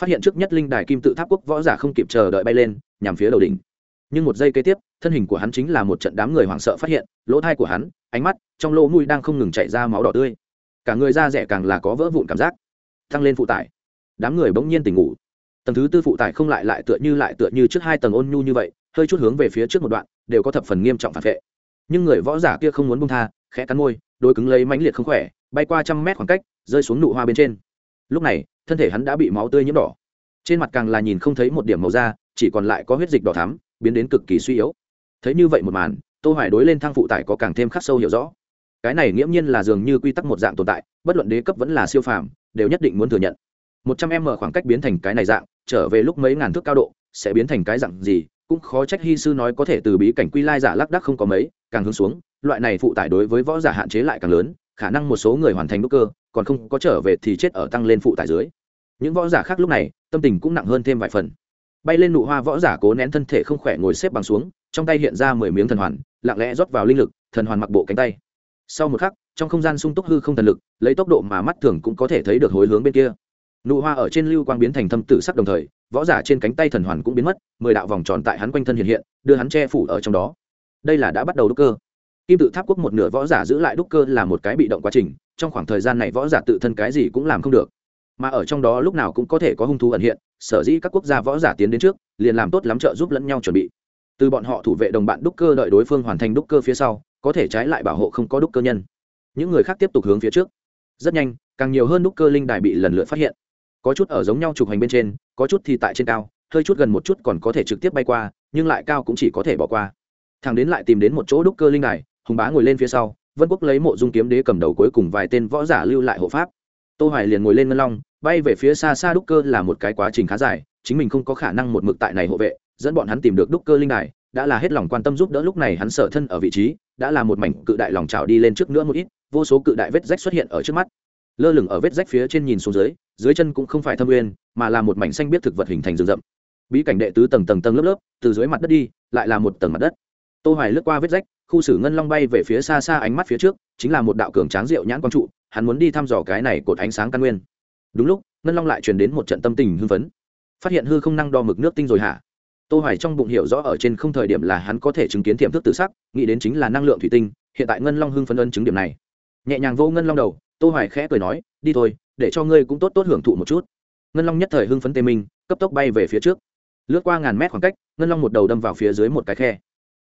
Phát hiện trước nhất linh đài kim tự tháp quốc võ giả không kịp chờ đợi bay lên, nhằm phía đầu đỉnh nhưng một giây kế tiếp, thân hình của hắn chính là một trận đám người hoảng sợ phát hiện, lỗ thai của hắn, ánh mắt trong lỗ mũi đang không ngừng chạy ra máu đỏ tươi. Cả người da rẻ càng là có vỡ vụn cảm giác. Tăng lên phụ tải. Đám người bỗng nhiên tỉnh ngủ. Tầng thứ tư phụ tải không lại lại tựa như lại tựa như trước hai tầng ôn nhu như vậy, hơi chút hướng về phía trước một đoạn, đều có thập phần nghiêm trọng phản vệ. Nhưng người võ giả kia không muốn bung tha, khẽ cắn môi, đôi cứng lấy mãnh liệt không khỏe, bay qua trăm mét khoảng cách, rơi xuống nụ hoa bên trên. Lúc này, thân thể hắn đã bị máu tươi nhiễm đỏ. Trên mặt càng là nhìn không thấy một điểm màu da chỉ còn lại có huyết dịch đỏ thắm, biến đến cực kỳ suy yếu. Thấy như vậy một màn, tô hoài đối lên thang phụ tải có càng thêm khắc sâu hiểu rõ. Cái này nghiễm nhiên là dường như quy tắc một dạng tồn tại, bất luận đế cấp vẫn là siêu phàm, đều nhất định muốn thừa nhận. Một trăm m khoảng cách biến thành cái này dạng, trở về lúc mấy ngàn thước cao độ, sẽ biến thành cái dạng gì, cũng khó trách hy sư nói có thể từ bí cảnh quy lai giả lác đắc không có mấy, càng hướng xuống, loại này phụ tải đối với võ giả hạn chế lại càng lớn, khả năng một số người hoàn thành đúc cơ, còn không có trở về thì chết ở tăng lên phụ tải dưới. Những võ giả khác lúc này, tâm tình cũng nặng hơn thêm vài phần bay lên nụ hoa võ giả cố nén thân thể không khỏe ngồi xếp bằng xuống, trong tay hiện ra mười miếng thần hoàn, lặng lẽ rót vào linh lực, thần hoàn mặc bộ cánh tay. Sau một khắc, trong không gian sung túc hư không thần lực, lấy tốc độ mà mắt thường cũng có thể thấy được hối hướng bên kia. Nụ hoa ở trên lưu quang biến thành thâm tử sắc đồng thời, võ giả trên cánh tay thần hoàn cũng biến mất, mười đạo vòng tròn tại hắn quanh thân hiện hiện, đưa hắn che phủ ở trong đó. Đây là đã bắt đầu đúc cơ. Kim tự tháp quốc một nửa võ giả giữ lại đúc cơ là một cái bị động quá trình, trong khoảng thời gian này võ giả tự thân cái gì cũng làm không được mà ở trong đó lúc nào cũng có thể có hung thú ẩn hiện, sở dĩ các quốc gia võ giả tiến đến trước, liền làm tốt lắm trợ giúp lẫn nhau chuẩn bị. Từ bọn họ thủ vệ đồng bạn đúc cơ đợi đối phương hoàn thành đúc cơ phía sau, có thể trái lại bảo hộ không có đúc cơ nhân. Những người khác tiếp tục hướng phía trước. Rất nhanh, càng nhiều hơn đúc cơ linh đài bị lần lượt phát hiện. Có chút ở giống nhau trục hành bên trên, có chút thì tại trên cao, hơi chút gần một chút còn có thể trực tiếp bay qua, nhưng lại cao cũng chỉ có thể bỏ qua. Thằng đến lại tìm đến một chỗ đúc cơ linh đài, hùng bá ngồi lên phía sau, vân quốc lấy mộ dung kiếm đế cầm đầu cuối cùng vài tên võ giả lưu lại hộ pháp tô hoài liền ngồi lên ngân long, bay về phía xa xa đúc cơ là một cái quá trình khá dài, chính mình không có khả năng một mực tại này hộ vệ, dẫn bọn hắn tìm được đúc cơ linh đài, đã là hết lòng quan tâm giúp đỡ lúc này hắn sở thân ở vị trí, đã là một mảnh cự đại lòng trào đi lên trước nữa một ít, vô số cự đại vết rách xuất hiện ở trước mắt. Lơ lửng ở vết rách phía trên nhìn xuống dưới dưới chân cũng không phải thâm nguyên, mà là một mảnh xanh biết thực vật hình thành rừng rậm. Bí cảnh đệ tứ tầng tầng tầng lớp lớp, từ dưới mặt đất đi, lại là một tầng mặt đất. Tô hoài lướt qua vết rách, khu xử ngân long bay về phía xa xa ánh mắt phía trước, chính là một đạo cường tráng rượu nhãn quang trụ hắn muốn đi thăm dò cái này cột ánh sáng căn nguyên. Đúng lúc, ngân long lại truyền đến một trận tâm tình hưng phấn. Phát hiện hư không năng đo mực nước tinh rồi hả? Tô hoài trong bụng hiểu rõ ở trên không thời điểm là hắn có thể chứng kiến tiềm thức tự sắc, nghĩ đến chính là năng lượng thủy tinh, hiện tại ngân long hưng phấn ân chứng điểm này. Nhẹ nhàng vô ngân long đầu, tô hoài khẽ cười nói, đi thôi, để cho ngươi cũng tốt tốt hưởng thụ một chút. Ngân long nhất thời hưng phấn tê minh, cấp tốc bay về phía trước. Lướt qua ngàn mét khoảng cách, ngân long một đầu đâm vào phía dưới một cái khe.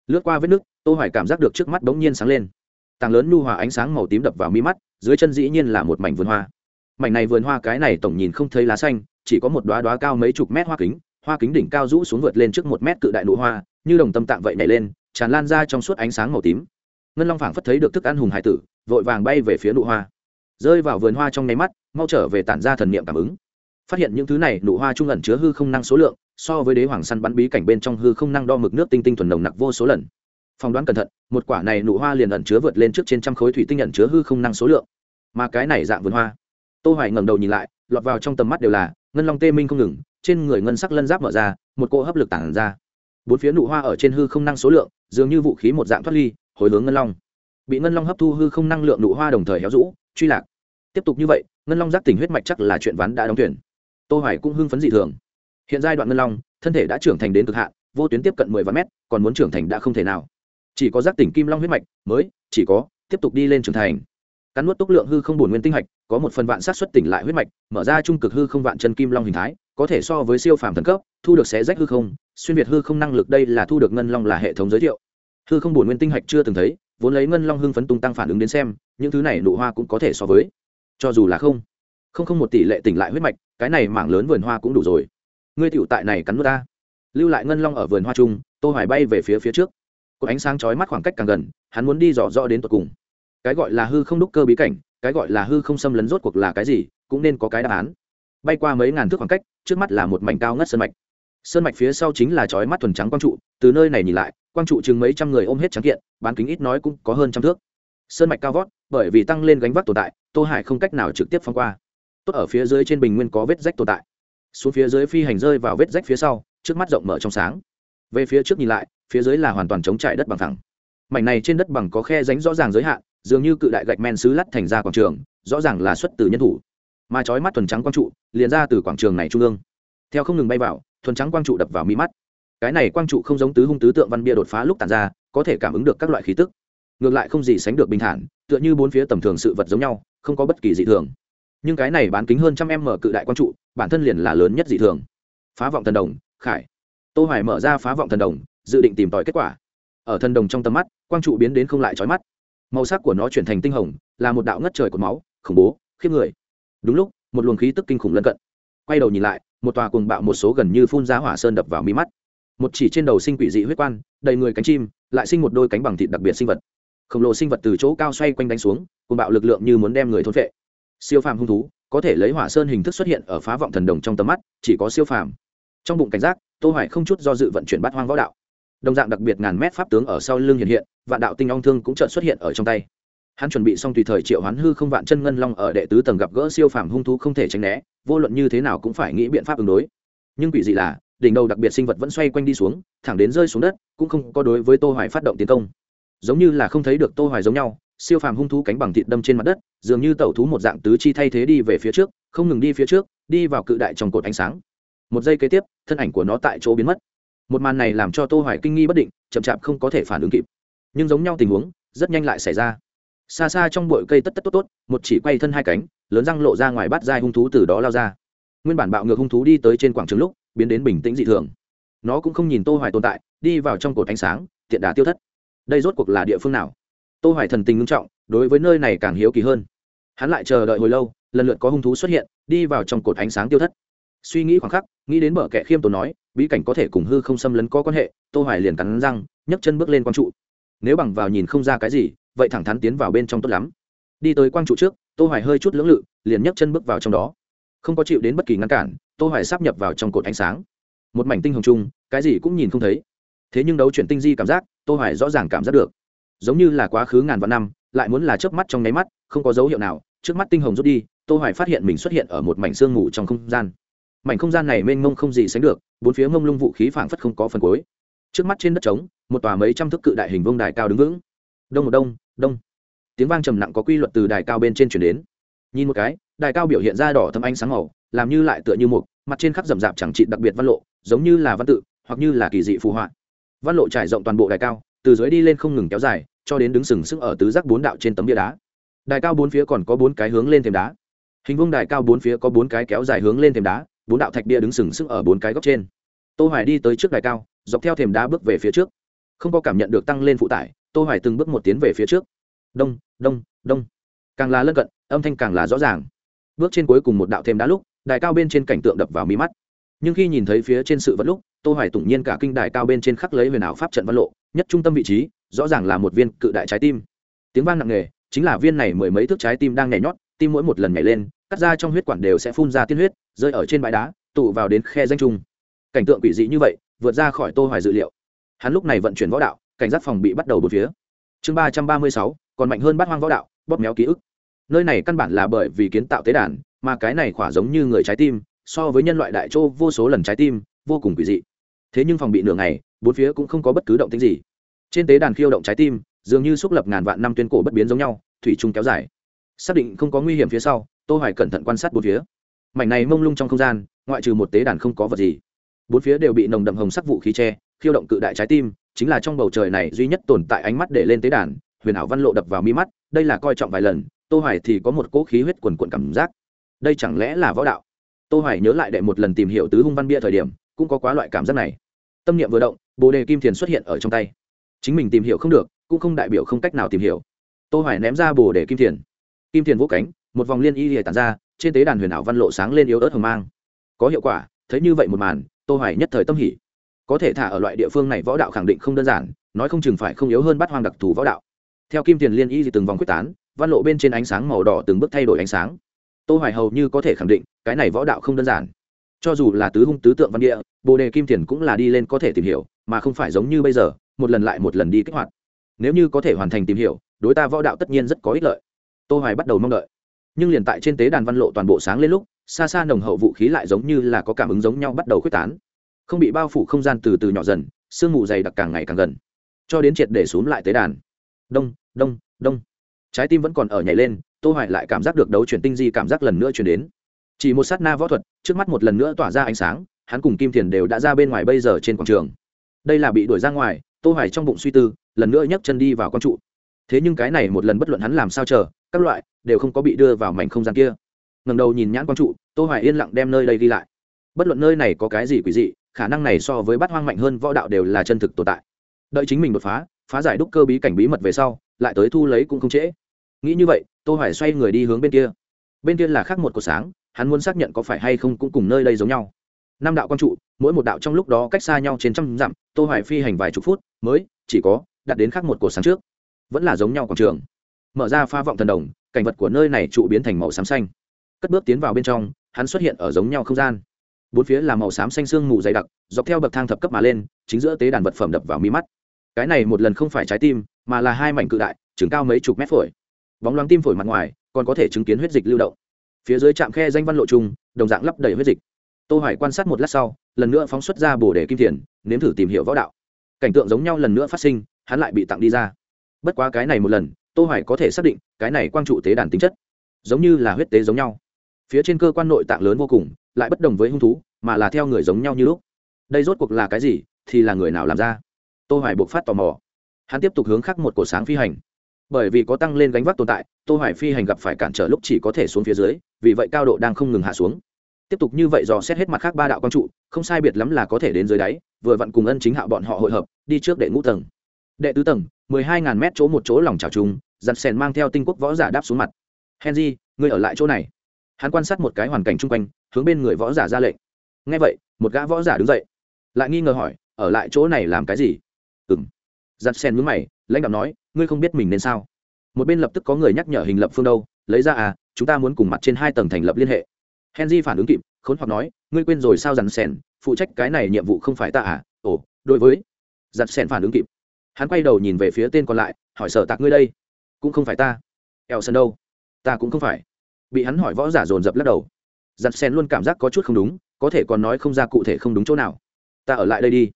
Lướt qua vết nước, tô hoài cảm giác được trước mắt bỗng nhiên sáng lên tàng lớn nhu hòa ánh sáng màu tím đập vào mi mắt, dưới chân dĩ nhiên là một mảnh vườn hoa. Mảnh này vườn hoa cái này tổng nhìn không thấy lá xanh, chỉ có một đóa đóa cao mấy chục mét hoa kính hoa kính đỉnh cao rũ xuống vượt lên trước một mét cự đại nụ hoa, như đồng tâm tạng vậy nhảy lên, tràn lan ra trong suốt ánh sáng màu tím. Ngân long phảng phất thấy được thức ăn hùng hải tử, vội vàng bay về phía nụ hoa. Rơi vào vườn hoa trong nháy mắt, mau trở về tản ra thần niệm cảm ứng. Phát hiện những thứ này, nụ hoa trung ẩn chứa hư không năng số lượng, so với đế hoàng săn bắn bí cảnh bên trong hư không năng đo mực nước tinh tinh thuần nồng nặc vô số lần phỏng đoán cẩn thận, một quả này nụ hoa liền ẩn chứa vượt lên trước trên trăm khối thủy tinh ẩn chứa hư không năng số lượng. Mà cái này dạng vườn hoa. Tô hoài ngẩng đầu nhìn lại, lọt vào trong tầm mắt đều là, ngân long tê minh không ngừng, trên người ngân sắc lân giáp mở ra, một cỗ hấp lực tản ra. Bốn phía nụ hoa ở trên hư không năng số lượng, dường như vũ khí một dạng thoát ly, hồi hướng ngân long. Bị ngân long hấp thu hư không năng lượng nụ hoa đồng thời héo rũ, truy lạc. Tiếp tục như vậy, ngân long giác tỉnh huyết mạch chắc là chuyện ván đã đóng tuyển tô hoài cũng hưng phấn dị thường. Hiện giai đoạn ngân long, thân thể đã trưởng thành đến cực hạn, vô tuyến tiếp cận 10 vạn mét, còn muốn trưởng thành đã không thể nào chỉ có giác tỉnh kim long huyết mạch mới, chỉ có tiếp tục đi lên trưởng thành. Cắn nuốt túc lượng hư không bổn nguyên tinh hạch, có một phần vạn sát xuất tỉnh lại huyết mạch, mở ra trung cực hư không vạn chân kim long hình thái, có thể so với siêu phàm thần cấp, thu được xé rách hư không, xuyên việt hư không năng lực đây là thu được ngân long là hệ thống giới thiệu. Hư không bổn nguyên tinh hạch chưa từng thấy, vốn lấy ngân long hưng phấn tung tăng phản ứng đến xem, những thứ này nụ hoa cũng có thể so với. Cho dù là không không không một tỷ lệ tỉnh lại huyết mạch, cái này mảng lớn vườn hoa cũng đủ rồi. Ngươi tiểu tại này cắn nuốt ta. Lưu lại ngân long ở vườn hoa trung tô hoài bay về phía phía trước có ánh sáng chói mắt khoảng cách càng gần, hắn muốn đi dò dò đến tận cùng. Cái gọi là hư không đúc cơ bí cảnh, cái gọi là hư không xâm lấn rốt cuộc là cái gì, cũng nên có cái đáp án. Bay qua mấy ngàn thước khoảng cách, trước mắt là một mảnh cao ngất sơn mạch. Sơn mạch phía sau chính là chói mắt thuần trắng quang trụ, từ nơi này nhìn lại, quang trụ chừng mấy trăm người ôm hết trắng kiện, bán kính ít nói cũng có hơn trăm thước. Sơn mạch cao vót, bởi vì tăng lên gánh vác tồn tại, tô hải không cách nào trực tiếp phong qua. Tốt ở phía dưới trên bình nguyên có vết rách tồn tại. Xuống phía dưới phi hành rơi vào vết rách phía sau, trước mắt rộng mở trong sáng. Về phía trước nhìn lại phía dưới là hoàn toàn chống trải đất bằng thẳng mảnh này trên đất bằng có khe ránh rõ ràng giới hạn, dường như cự đại gạch men xứ lắt thành ra quảng trường, rõ ràng là xuất từ nhân thủ. Mà trói mắt thuần trắng quang trụ, liền ra từ quảng trường này trung ương. Theo không ngừng bay vào, thuần trắng quang trụ đập vào mi mắt. Cái này quang trụ không giống tứ hung tứ tượng văn bia đột phá lúc tàn ra, có thể cảm ứng được các loại khí tức. Ngược lại không gì sánh được bình thản, tựa như bốn phía tầm thường sự vật giống nhau, không có bất kỳ dị thường. Nhưng cái này bán kính hơn trăm em mở cự đại quang trụ, bản thân liền là lớn nhất dị thường. Phá vọng thần đồng, khải. Tô hoài mở ra phá vọng thần đồng dự định tìm tòi kết quả. Ở thần đồng trong tầm mắt, quang trụ biến đến không lại chói mắt. Màu sắc của nó chuyển thành tinh hồng, là một đạo ngất trời của máu, khủng bố, khiếp người. Đúng lúc, một luồng khí tức kinh khủng lân cận. Quay đầu nhìn lại, một tòa cuồng bạo một số gần như phun ra hỏa sơn đập vào mi mắt. Một chỉ trên đầu sinh quỷ dị huyết quan, đầy người cánh chim, lại sinh một đôi cánh bằng thịt đặc biệt sinh vật. Khổng lồ sinh vật từ chỗ cao xoay quanh đánh xuống, cuồng bạo lực lượng như muốn đem người thôn phệ. siêu phàm hung thú, có thể lấy hỏa sơn hình thức xuất hiện ở phá vọng thần đồng trong tầm mắt, chỉ có siêu phàm. Trong bụng cảnh giác, tô hoài không chút do dự vận chuyển bát hoang võ đạo đồng dạng đặc biệt ngàn mét pháp tướng ở sau lưng hiện hiện, vạn đạo tinh long thương cũng chợt xuất hiện ở trong tay. Hắn chuẩn bị xong tùy thời triệu hoán hư không vạn chân ngân long ở đệ tứ tầng gặp gỡ siêu phàm hung thú không thể tránh né, vô luận như thế nào cũng phải nghĩ biện pháp ứng đối. Nhưng quỷ dị là, đỉnh đầu đặc biệt sinh vật vẫn xoay quanh đi xuống, thẳng đến rơi xuống đất, cũng không có đối với tô hoài phát động tiến công. Giống như là không thấy được tô hoài giống nhau, siêu phàm hung thú cánh bằng thịt đâm trên mặt đất, dường như tẩu thú một dạng tứ chi thay thế đi về phía trước, không ngừng đi phía trước, đi vào cự đại trong cột ánh sáng. Một giây kế tiếp, thân ảnh của nó tại chỗ biến mất một màn này làm cho tô hoài kinh nghi bất định, chậm chạp không có thể phản ứng kịp. Nhưng giống nhau tình huống, rất nhanh lại xảy ra. Xa xa trong bụi cây tất tất tốt tốt, một chỉ quay thân hai cánh, lớn răng lộ ra ngoài bát dai hung thú từ đó lao ra. Nguyên bản bạo ngược hung thú đi tới trên quảng trường lúc, biến đến bình tĩnh dị thường. Nó cũng không nhìn tô hoài tồn tại, đi vào trong cột ánh sáng, tiện đá tiêu thất. Đây rốt cuộc là địa phương nào? Tô hoài thần tình ngưng trọng, đối với nơi này càng hiếu kỳ hơn. Hắn lại chờ đợi hồi lâu, lần lượt có hung thú xuất hiện, đi vào trong cột ánh sáng tiêu thất. Suy nghĩ khoảng khắc, nghĩ đến bờ kẻ khiêm tốn nói bí cảnh có thể cùng hư không xâm lấn có quan hệ, tô hoài liền cắn răng, nhấc chân bước lên quang trụ. Nếu bằng vào nhìn không ra cái gì, vậy thẳng thắn tiến vào bên trong tốt lắm. Đi tới quang trụ trước, tô hoài hơi chút lưỡng lự, liền nhấc chân bước vào trong đó. Không có chịu đến bất kỳ ngăn cản, tô hoài sắp nhập vào trong cột ánh sáng. Một mảnh tinh hồng chung cái gì cũng nhìn không thấy. Thế nhưng đấu chuyển tinh di cảm giác, tô hoài rõ ràng cảm giác được. Giống như là quá khứ ngàn vạn năm, lại muốn là chớp mắt trong nháy mắt, không có dấu hiệu nào, trước mắt tinh hồng rút đi, tô hoài phát hiện mình xuất hiện ở một mảnh xương ngủ trong không gian mảnh không gian này mênh mông không gì sánh được, bốn phía mông lung vũ khí phảng phất không có phần cuối. Trước mắt trên đất trống, một tòa mấy trăm thước cự đại hình vông đài cao đứng vững. Đông một đông đông. Tiếng vang trầm nặng có quy luật từ đài cao bên trên chuyển đến. Nhìn một cái, đài cao biểu hiện ra đỏ thâm ánh sáng màu, làm như lại tựa như một mặt trên khắp rậm rạp chẳng trị đặc biệt văn lộ, giống như là văn tự, hoặc như là kỳ dị phù họa. Văn lộ trải rộng toàn bộ đài cao, từ dưới đi lên không ngừng kéo dài, cho đến đứng sừng sững ở tứ giác bốn đạo trên tấm bia đá. Đài cao bốn phía còn có bốn cái hướng lên thềm đá. Hình vuông đài cao bốn phía có bốn cái kéo dài hướng lên thềm đá bốn đạo thạch bia đứng sừng sững ở bốn cái góc trên. Tô hoài đi tới trước đài cao, dọc theo thềm đá bước về phía trước. Không có cảm nhận được tăng lên phụ tải, tô hoài từng bước một tiến về phía trước. Đông đông đông. Càng là lân cận, âm thanh càng là rõ ràng. Bước trên cuối cùng một đạo thềm đá lúc, đài cao bên trên cảnh tượng đập vào mi mắt. Nhưng khi nhìn thấy phía trên sự vật lúc, tô hoài tủng nhiên cả kinh đài cao bên trên khắc lấy huyền ảo pháp trận văn lộ, nhất trung tâm vị trí, rõ ràng là một viên cự đại trái tim. Tiếng vang nặng nề, chính là viên này mười mấy thước trái tim đang nhảy nhót, tim mỗi một lần nhảy lên cắt ra trong huyết quản đều sẽ phun ra tiên huyết, rơi ở trên bãi đá, tụ vào đến khe danh trung. Cảnh tượng quỷ dị như vậy, vượt ra khỏi tô hoài dự liệu. Hắn lúc này vận chuyển võ đạo, cảnh giác phòng bị bắt đầu bốn phía. Chương ba trăm ba mươi sáu, còn mạnh hơn bát hoang võ đạo, bóp méo ký ức. Nơi này căn bản là bởi vì kiến tạo tế đàn, mà cái này khỏa giống như người trái tim, so với nhân loại đại châu vô số lần trái tim, vô cùng quỷ dị. Thế nhưng phòng bị nửa ngày, bốn phía cũng không có bất cứ động tĩnh gì. Trên tế đàn khiêu động trái tim, dường như xúc lập ngàn vạn năm tuyên cổ bất biến giống nhau, thủy chung kéo dài. Xác định không có nguy hiểm phía sau tô hoài cẩn thận quan sát bốn phía. Mảnh này mông lung trong không gian, ngoại trừ một tế đàn không có vật gì. Bốn phía đều bị nồng đậm hồng sắc vũ khí che, khiêu động cự đại trái tim, chính là trong bầu trời này duy nhất tồn tại ánh mắt để lên tế đàn, huyền ảo văn lộ đập vào mi mắt, đây là coi trọng vài lần, tô hoài thì có một cỗ khí huyết quần cuộn cảm giác. Đây chẳng lẽ là võ đạo? Tô hoài nhớ lại đệ một lần tìm hiểu tứ hung văn bia thời điểm, cũng có quá loại cảm giác này. Tâm niệm vừa động, bồ đề kim thiền xuất hiện ở trong tay. Chính mình tìm hiểu không được, cũng không đại biểu không cách nào tìm hiểu. Tô hoài ném ra bồ đề kim thiền. Kim thiền vỗ cánh một vòng liên y lìa tản ra, trên tế đàn huyền ảo văn lộ sáng lên yếu ớt hồng mang. Có hiệu quả, thấy như vậy một màn, tô hoài nhất thời tâm hỉ. Có thể thả ở loại địa phương này võ đạo khẳng định không đơn giản, nói không chừng phải không yếu hơn bắt hoang đặc thù võ đạo. Theo kim tiền liên y từng vòng quyết tán, văn lộ bên trên ánh sáng màu đỏ từng bước thay đổi ánh sáng. Tô hoài hầu như có thể khẳng định, cái này võ đạo không đơn giản. Cho dù là tứ hung tứ tượng văn địa, bồ đề kim tiền cũng là đi lên có thể tìm hiểu, mà không phải giống như bây giờ, một lần lại một lần đi kích hoạt. Nếu như có thể hoàn thành tìm hiểu, đối ta võ đạo tất nhiên rất có ích lợi. Tô hoài bắt đầu mong đợi nhưng liền tại trên tế đàn văn lộ toàn bộ sáng lên lúc, xa xa nồng hậu vũ khí lại giống như là có cảm ứng giống nhau bắt đầu khuếch tán. Không bị bao phủ không gian từ từ nhỏ dần, sương mù dày đặc càng ngày càng gần. Cho đến triệt để xuống lại tế đàn. Đông đông đông. Trái tim vẫn còn ở nhảy lên, tô hoài lại cảm giác được đấu chuyển tinh di cảm giác lần nữa chuyển đến. Chỉ một sát na võ thuật, trước mắt một lần nữa tỏa ra ánh sáng, hắn cùng kim thiền đều đã ra bên ngoài bây giờ trên quảng trường. Đây là bị đuổi ra ngoài, tô hoài trong bụng suy tư, lần nữa nhấc chân đi vào quan trụ thế nhưng cái này một lần bất luận hắn làm sao chờ, các loại đều không có bị đưa vào mảnh không gian kia. Ngẩng đầu nhìn nhãn quang trụ, tô hoài yên lặng đem nơi đây đi lại. Bất luận nơi này có cái gì quỷ dị, khả năng này so với bát hoang mạnh hơn võ đạo đều là chân thực tồn tại. Đợi chính mình đột phá phá giải đúc cơ bí cảnh bí mật về sau, lại tới thu lấy cũng không trễ. Nghĩ như vậy, tô hoài xoay người đi hướng bên kia. Bên kia là khác một cột sáng, hắn muốn xác nhận có phải hay không cũng cùng nơi đây giống nhau. Năm đạo quang trụ, mỗi một đạo trong lúc đó cách xa nhau trên trăm dặm, tô hoài phi hành vài chục phút, mới, chỉ có đặt đến khác một cột sáng trước vẫn là giống nhau quảng trường. Mở ra pha vọng thần đồng, cảnh vật của nơi này trụ biến thành màu xám xanh. Cất bước tiến vào bên trong, hắn xuất hiện ở giống nhau không gian. Bốn phía là màu xám xanh sương mù dày đặc, dọc theo bậc thang thập cấp mà lên, chính giữa tế đàn vật phẩm đập vào mi mắt. Cái này một lần không phải trái tim, mà là hai mảnh cự đại, chừng cao mấy chục mét phổi. Bóng loáng tim phổi mặt ngoài, còn có thể chứng kiến huyết dịch lưu động. Phía dưới trạm khe danh văn lộ trung đồng dạng lấp đầy huyết dịch. Tô hoài quan sát một lát sau, lần nữa phóng xuất ra bổ đề kim thiền, nếm thử tìm hiểu võ đạo. Cảnh tượng giống nhau lần nữa phát sinh, hắn lại bị tặng đi ra bất quá cái này một lần, tô hoài có thể xác định, cái này quang trụ tế đàn tính chất, giống như là huyết tế giống nhau. Phía trên cơ quan nội tạng lớn vô cùng, lại bất đồng với hung thú, mà là theo người giống nhau như lúc. Đây rốt cuộc là cái gì, thì là người nào làm ra? Tô hoài buộc phát tò mò. Hắn tiếp tục hướng khắc một cổ sáng phi hành. Bởi vì có tăng lên gánh vác tồn tại, tô hoài phi hành gặp phải cản trở lúc chỉ có thể xuống phía dưới, vì vậy cao độ đang không ngừng hạ xuống. Tiếp tục như vậy dò xét hết mặt khác ba đạo quang trụ, không sai biệt lắm là có thể đến dưới đáy, vừa vặn cùng ân chính hạ bọn họ hội hợp, đi trước đệ ngũ tầng đệ tứ tầng, mười hai ngàn mét chỗ một chỗ lòng trào trùng, giặt sèn mang theo tinh quốc võ giả đáp xuống mặt. Henry, ngươi ở lại chỗ này. Hắn quan sát một cái hoàn cảnh chung quanh, hướng bên người võ giả ra lệnh. Ngay vậy, một gã võ giả đứng dậy. Lại nghi ngờ hỏi, ở lại chỗ này làm cái gì? Ừng giặt sèn mướn mày, lãnh đạo nói, ngươi không biết mình nên sao? Một bên lập tức có người nhắc nhở hình lập phương đâu, lấy ra à chúng ta muốn cùng mặt trên hai tầng thành lập liên hệ. Henry phản ứng kịp, khốn hoặc nói, ngươi quên rồi sao dằn sèn, phụ trách cái này nhiệm vụ không phải ta à? Ồ, đối với. Giặt sèn phản ứng kịp hắn quay đầu nhìn về phía tên còn lại, hỏi sở tạc ngươi đây, cũng không phải ta? Eo sân đâu? Ta cũng không phải. Bị hắn hỏi võ giả dồn dập lắc đầu. Giặt sen luôn cảm giác có chút không đúng, có thể còn nói không ra cụ thể không đúng chỗ nào. Ta ở lại đây đi.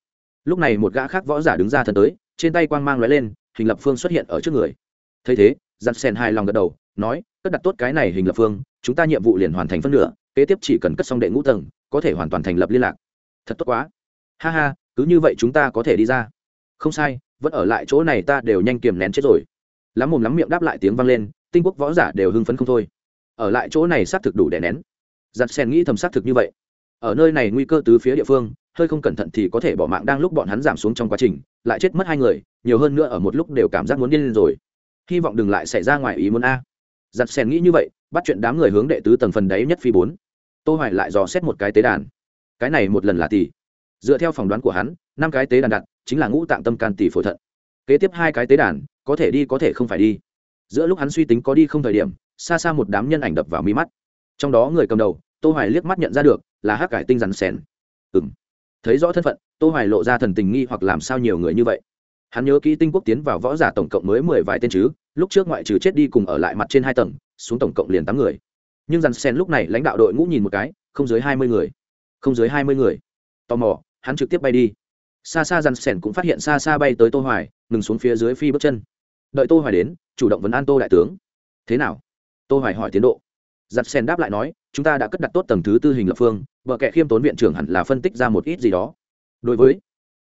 Lúc này một gã khác võ giả đứng ra thần tới, trên tay quang mang lóe lên, hình lập phương xuất hiện ở trước người. Thấy thế, giặt sen hài lòng gật đầu, nói, cất đặt tốt cái này hình lập phương, chúng ta nhiệm vụ liền hoàn thành phân nửa, kế tiếp chỉ cần cất xong đệ ngũ tầng, có thể hoàn toàn thành lập liên lạc. Thật tốt quá. Ha ha, cứ như vậy chúng ta có thể đi ra. Không sai vẫn ở lại chỗ này ta đều nhanh kiềm nén chết rồi. Lắm mồm lắm miệng đáp lại tiếng vang lên, tinh quốc võ giả đều hưng phấn không thôi. Ở lại chỗ này xác thực đủ đè nén. Giặt sen nghĩ thầm xác thực như vậy. Ở nơi này nguy cơ từ phía địa phương, hơi không cẩn thận thì có thể bỏ mạng đang lúc bọn hắn giảm xuống trong quá trình, lại chết mất hai người, nhiều hơn nữa ở một lúc đều cảm giác muốn điên lên rồi. Hy vọng đừng lại xảy ra ngoài ý muốn a. Giặt sen nghĩ như vậy, bắt chuyện đám người hướng đệ tứ tầng phần đáy nhất phi bốn. Tô hoài lại dò xét một cái tế đàn. Cái này một lần là tỷ. Dựa theo phỏng đoán của hắn, năm cái tế đàn đặt chính là ngũ tạng tâm can tỷ phổi thận. Kế tiếp hai cái tế đàn, có thể đi có thể không phải đi. Giữa lúc hắn suy tính có đi không thời điểm, xa xa một đám nhân ảnh đập vào mi mắt. Trong đó người cầm đầu, tô hoài liếc mắt nhận ra được, là hắc cải tinh rắn sèn ừm. Thấy rõ thân phận, tô hoài lộ ra thần tình nghi hoặc làm sao nhiều người như vậy. Hắn nhớ kỹ tinh quốc tiến vào võ giả tổng cộng mới mười vài tên chứ, lúc trước ngoại trừ chết đi cùng ở lại mặt trên hai tầng, xuống tổng cộng liền tám người. Nhưng rắn sen lúc này lãnh đạo đội ngũ nhìn một cái, không dưới hai mươi người. Không dưới hai mươi người. Tò mò, hắn trực tiếp bay đi xa xa dằn sen cũng phát hiện xa xa bay tới tô hoài, ngừng xuống phía dưới phi bước chân. Đợi tô hoài đến, chủ động vấn an tô đại tướng. Thế nào? Tô hoài hỏi tiến độ. Dằn sen đáp lại nói, chúng ta đã cất đặt tốt tầng thứ tư hình lập phương vợ kệ khiêm tốn viện trưởng hẳn là phân tích ra một ít gì đó. Đối với,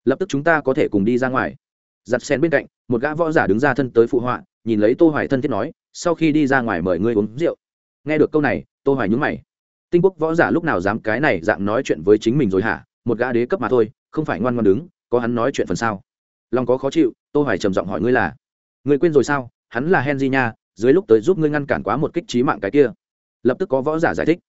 lập tức chúng ta có thể cùng đi ra ngoài. Dằn sen bên cạnh, một gã võ giả đứng ra thân tới phụ họa, nhìn lấy tô hoài thân thiết nói, sau khi đi ra ngoài mời ngươi uống rượu. Nghe được câu này, tô hoài nhướng mày. Tinh quốc võ giả lúc nào dám cái này dạng nói chuyện với chính mình rồi hả? Một gã đế cấp mà thôi không phải ngoan ngoan đứng, có hắn nói chuyện phần sao lòng có khó chịu, tô hoài trầm giọng hỏi ngươi là, ngươi quên rồi sao? Hắn là henry nha, dưới lúc tới giúp ngươi ngăn cản quá một kích trí mạng cái kia. Lập tức có võ giả giải thích.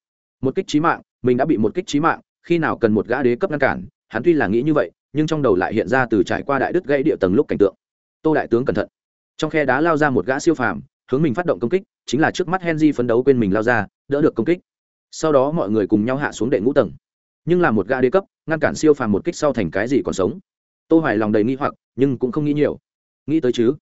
Một kích trí mạng, mình đã bị một kích trí mạng, khi nào cần một gã đế cấp ngăn cản? Hắn tuy là nghĩ như vậy, nhưng trong đầu lại hiện ra từ trải qua đại đức gãy địa tầng lúc cảnh tượng. Tô đại tướng cẩn thận. Trong khe đá lao ra một gã siêu phàm, hướng mình phát động công kích, chính là trước mắt henry phấn đấu quên mình lao ra, đỡ được công kích. Sau đó mọi người cùng nhau hạ xuống đệ ngũ tầng. Nhưng là một gã đế cấp ngăn cản siêu phàm một kích sau thành cái gì còn sống. Tô hoài lòng đầy nghi hoặc, nhưng cũng không nghĩ nhiều. Nghĩ tới chứ?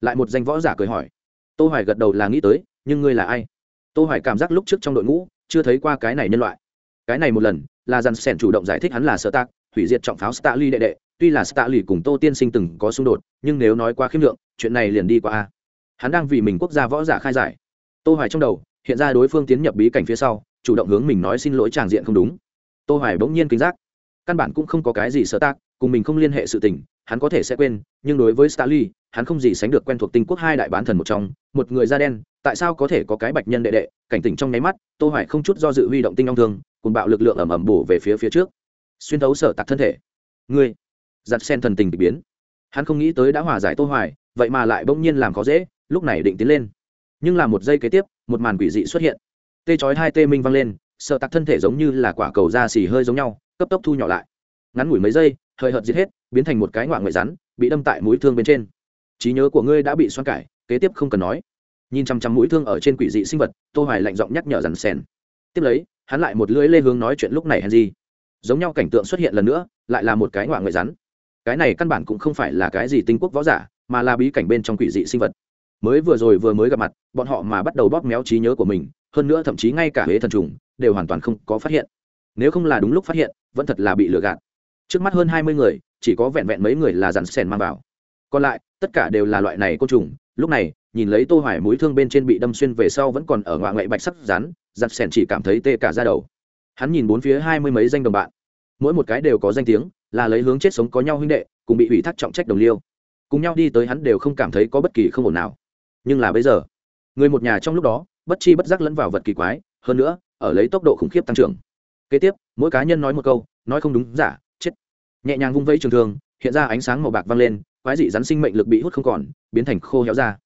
Lại một danh võ giả cười hỏi. Tô hoài gật đầu là nghĩ tới, nhưng ngươi là ai? Tô hoài cảm giác lúc trước trong đội ngũ, chưa thấy qua cái này nhân loại. Cái này một lần, là dàn sẻn chủ động giải thích hắn là sợ tạc, hủy diệt trọng pháo Starly đệ đệ. Tuy là Starly cùng tô tiên sinh từng có xung đột, nhưng nếu nói qua khiêm lượng, chuyện này liền đi qua a. Hắn đang vì mình quốc gia võ giả khai giải. Tô hoài trong đầu, hiện ra đối phương tiến nhập bí cảnh phía sau, chủ động hướng mình nói xin lỗi tràng diện không đúng. Tô hoài bỗng nhiên kinh giác căn bản cũng không có cái gì sở tác cùng mình không liên hệ sự tình, hắn có thể sẽ quên, nhưng đối với Starly hắn không gì sánh được quen thuộc tinh quốc hai đại bán thần một trong, một người da đen, tại sao có thể có cái bạch nhân đệ đệ, cảnh tỉnh trong nháy mắt, tô hoài không chút do dự huy động tinh long thương cùng bạo lực lượng ẩm ẩm bổ về phía phía trước. Xuyên thấu sở tạc thân thể. Ngươi giặt sen thần tình bị biến. Hắn không nghĩ tới đã hòa giải tô hoài, vậy mà lại bỗng nhiên làm khó dễ, lúc này định tiến lên. Nhưng là một giây kế tiếp, một màn quỷ dị xuất hiện. Tê chói hai tê minh văng lên sợ tạc thân thể giống như là quả cầu da xì hơi giống nhau cấp tốc thu nhỏ lại. Ngắn ngủi mấy giây, hơi hợt giết hết, biến thành một cái ngoại ngoại rắn, bị đâm tại mũi thương bên trên. Trí nhớ của ngươi đã bị xoan cải, kế tiếp không cần nói. Nhìn chăm chăm mũi thương ở trên quỷ dị sinh vật, tô hoài lạnh giọng nhắc nhở dằn sèn tiếp lấy, hắn lại một lưỡi lê hướng nói chuyện lúc này henry. Giống nhau cảnh tượng xuất hiện lần nữa, lại là một cái ngoại người rắn. Cái này căn bản cũng không phải là cái gì tinh quốc võ giả, mà là bí cảnh bên trong quỷ dị sinh vật. Mới vừa rồi vừa mới gặp mặt, bọn họ mà bắt đầu bóp méo trí nhớ của mình, hơn nữa thậm chí ngay cả huế thần trùng, đều hoàn toàn không có phát hiện nếu không là đúng lúc phát hiện, vẫn thật là bị lừa gạt. Trước mắt hơn hai mươi người, chỉ có vẹn vẹn mấy người là dàn sèn mang vào. Còn lại, tất cả đều là loại này côn trùng, lúc này, nhìn lấy tô hoài mũi thương bên trên bị đâm xuyên về sau vẫn còn ở ngoại ngoại bạch sắc rắn, dàn sèn chỉ cảm thấy tê cả da đầu. Hắn nhìn bốn phía hai mươi mấy danh đồng bạn. Mỗi một cái đều có danh tiếng, là lấy hướng chết sống có nhau huynh đệ, cùng bị ủy thác trọng trách đồng liêu. Cùng nhau đi tới hắn đều không cảm thấy có bất kỳ không ổn nào. Nhưng là bây giờ, người một nhà trong lúc đó, bất chi bất giác lẫn vào vật kỳ quái, hơn nữa, ở lấy tốc độ khủng khiếp tăng trưởng kế tiếp mỗi cá nhân nói một câu nói không đúng giả chết. Nhẹ nhàng vung vẫy trường thường, hiện ra ánh sáng màu bạc vang lên quái dị rắn sinh mệnh lực bị hút không còn biến thành khô héo ra.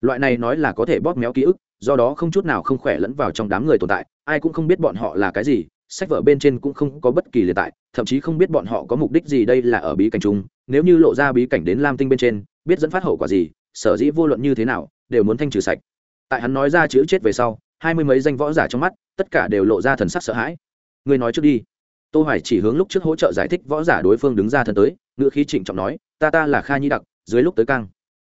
Loại này nói là có thể bóp méo ký ức do đó không chút nào không khỏe lẫn vào trong đám người tồn tại ai cũng không biết bọn họ là cái gì sách vở bên trên cũng không có bất kỳ liệt tại thậm chí không biết bọn họ có mục đích gì đây là ở bí cảnh chung nếu như lộ ra bí cảnh đến lam tinh bên trên biết dẫn phát hậu quả gì sở dĩ vô luận như thế nào đều muốn thanh trừ sạch. Tại hắn nói ra chữ chết về sau hai mươi mấy danh võ giả trong mắt tất cả đều lộ ra thần sắc sợ hãi. Ngươi nói trước đi. Tô hoài chỉ hướng lúc trước hỗ trợ giải thích võ giả đối phương đứng ra thân tới ngựa khí trịnh trọng nói, ta ta là kha nhi đặc, dưới lúc tới căng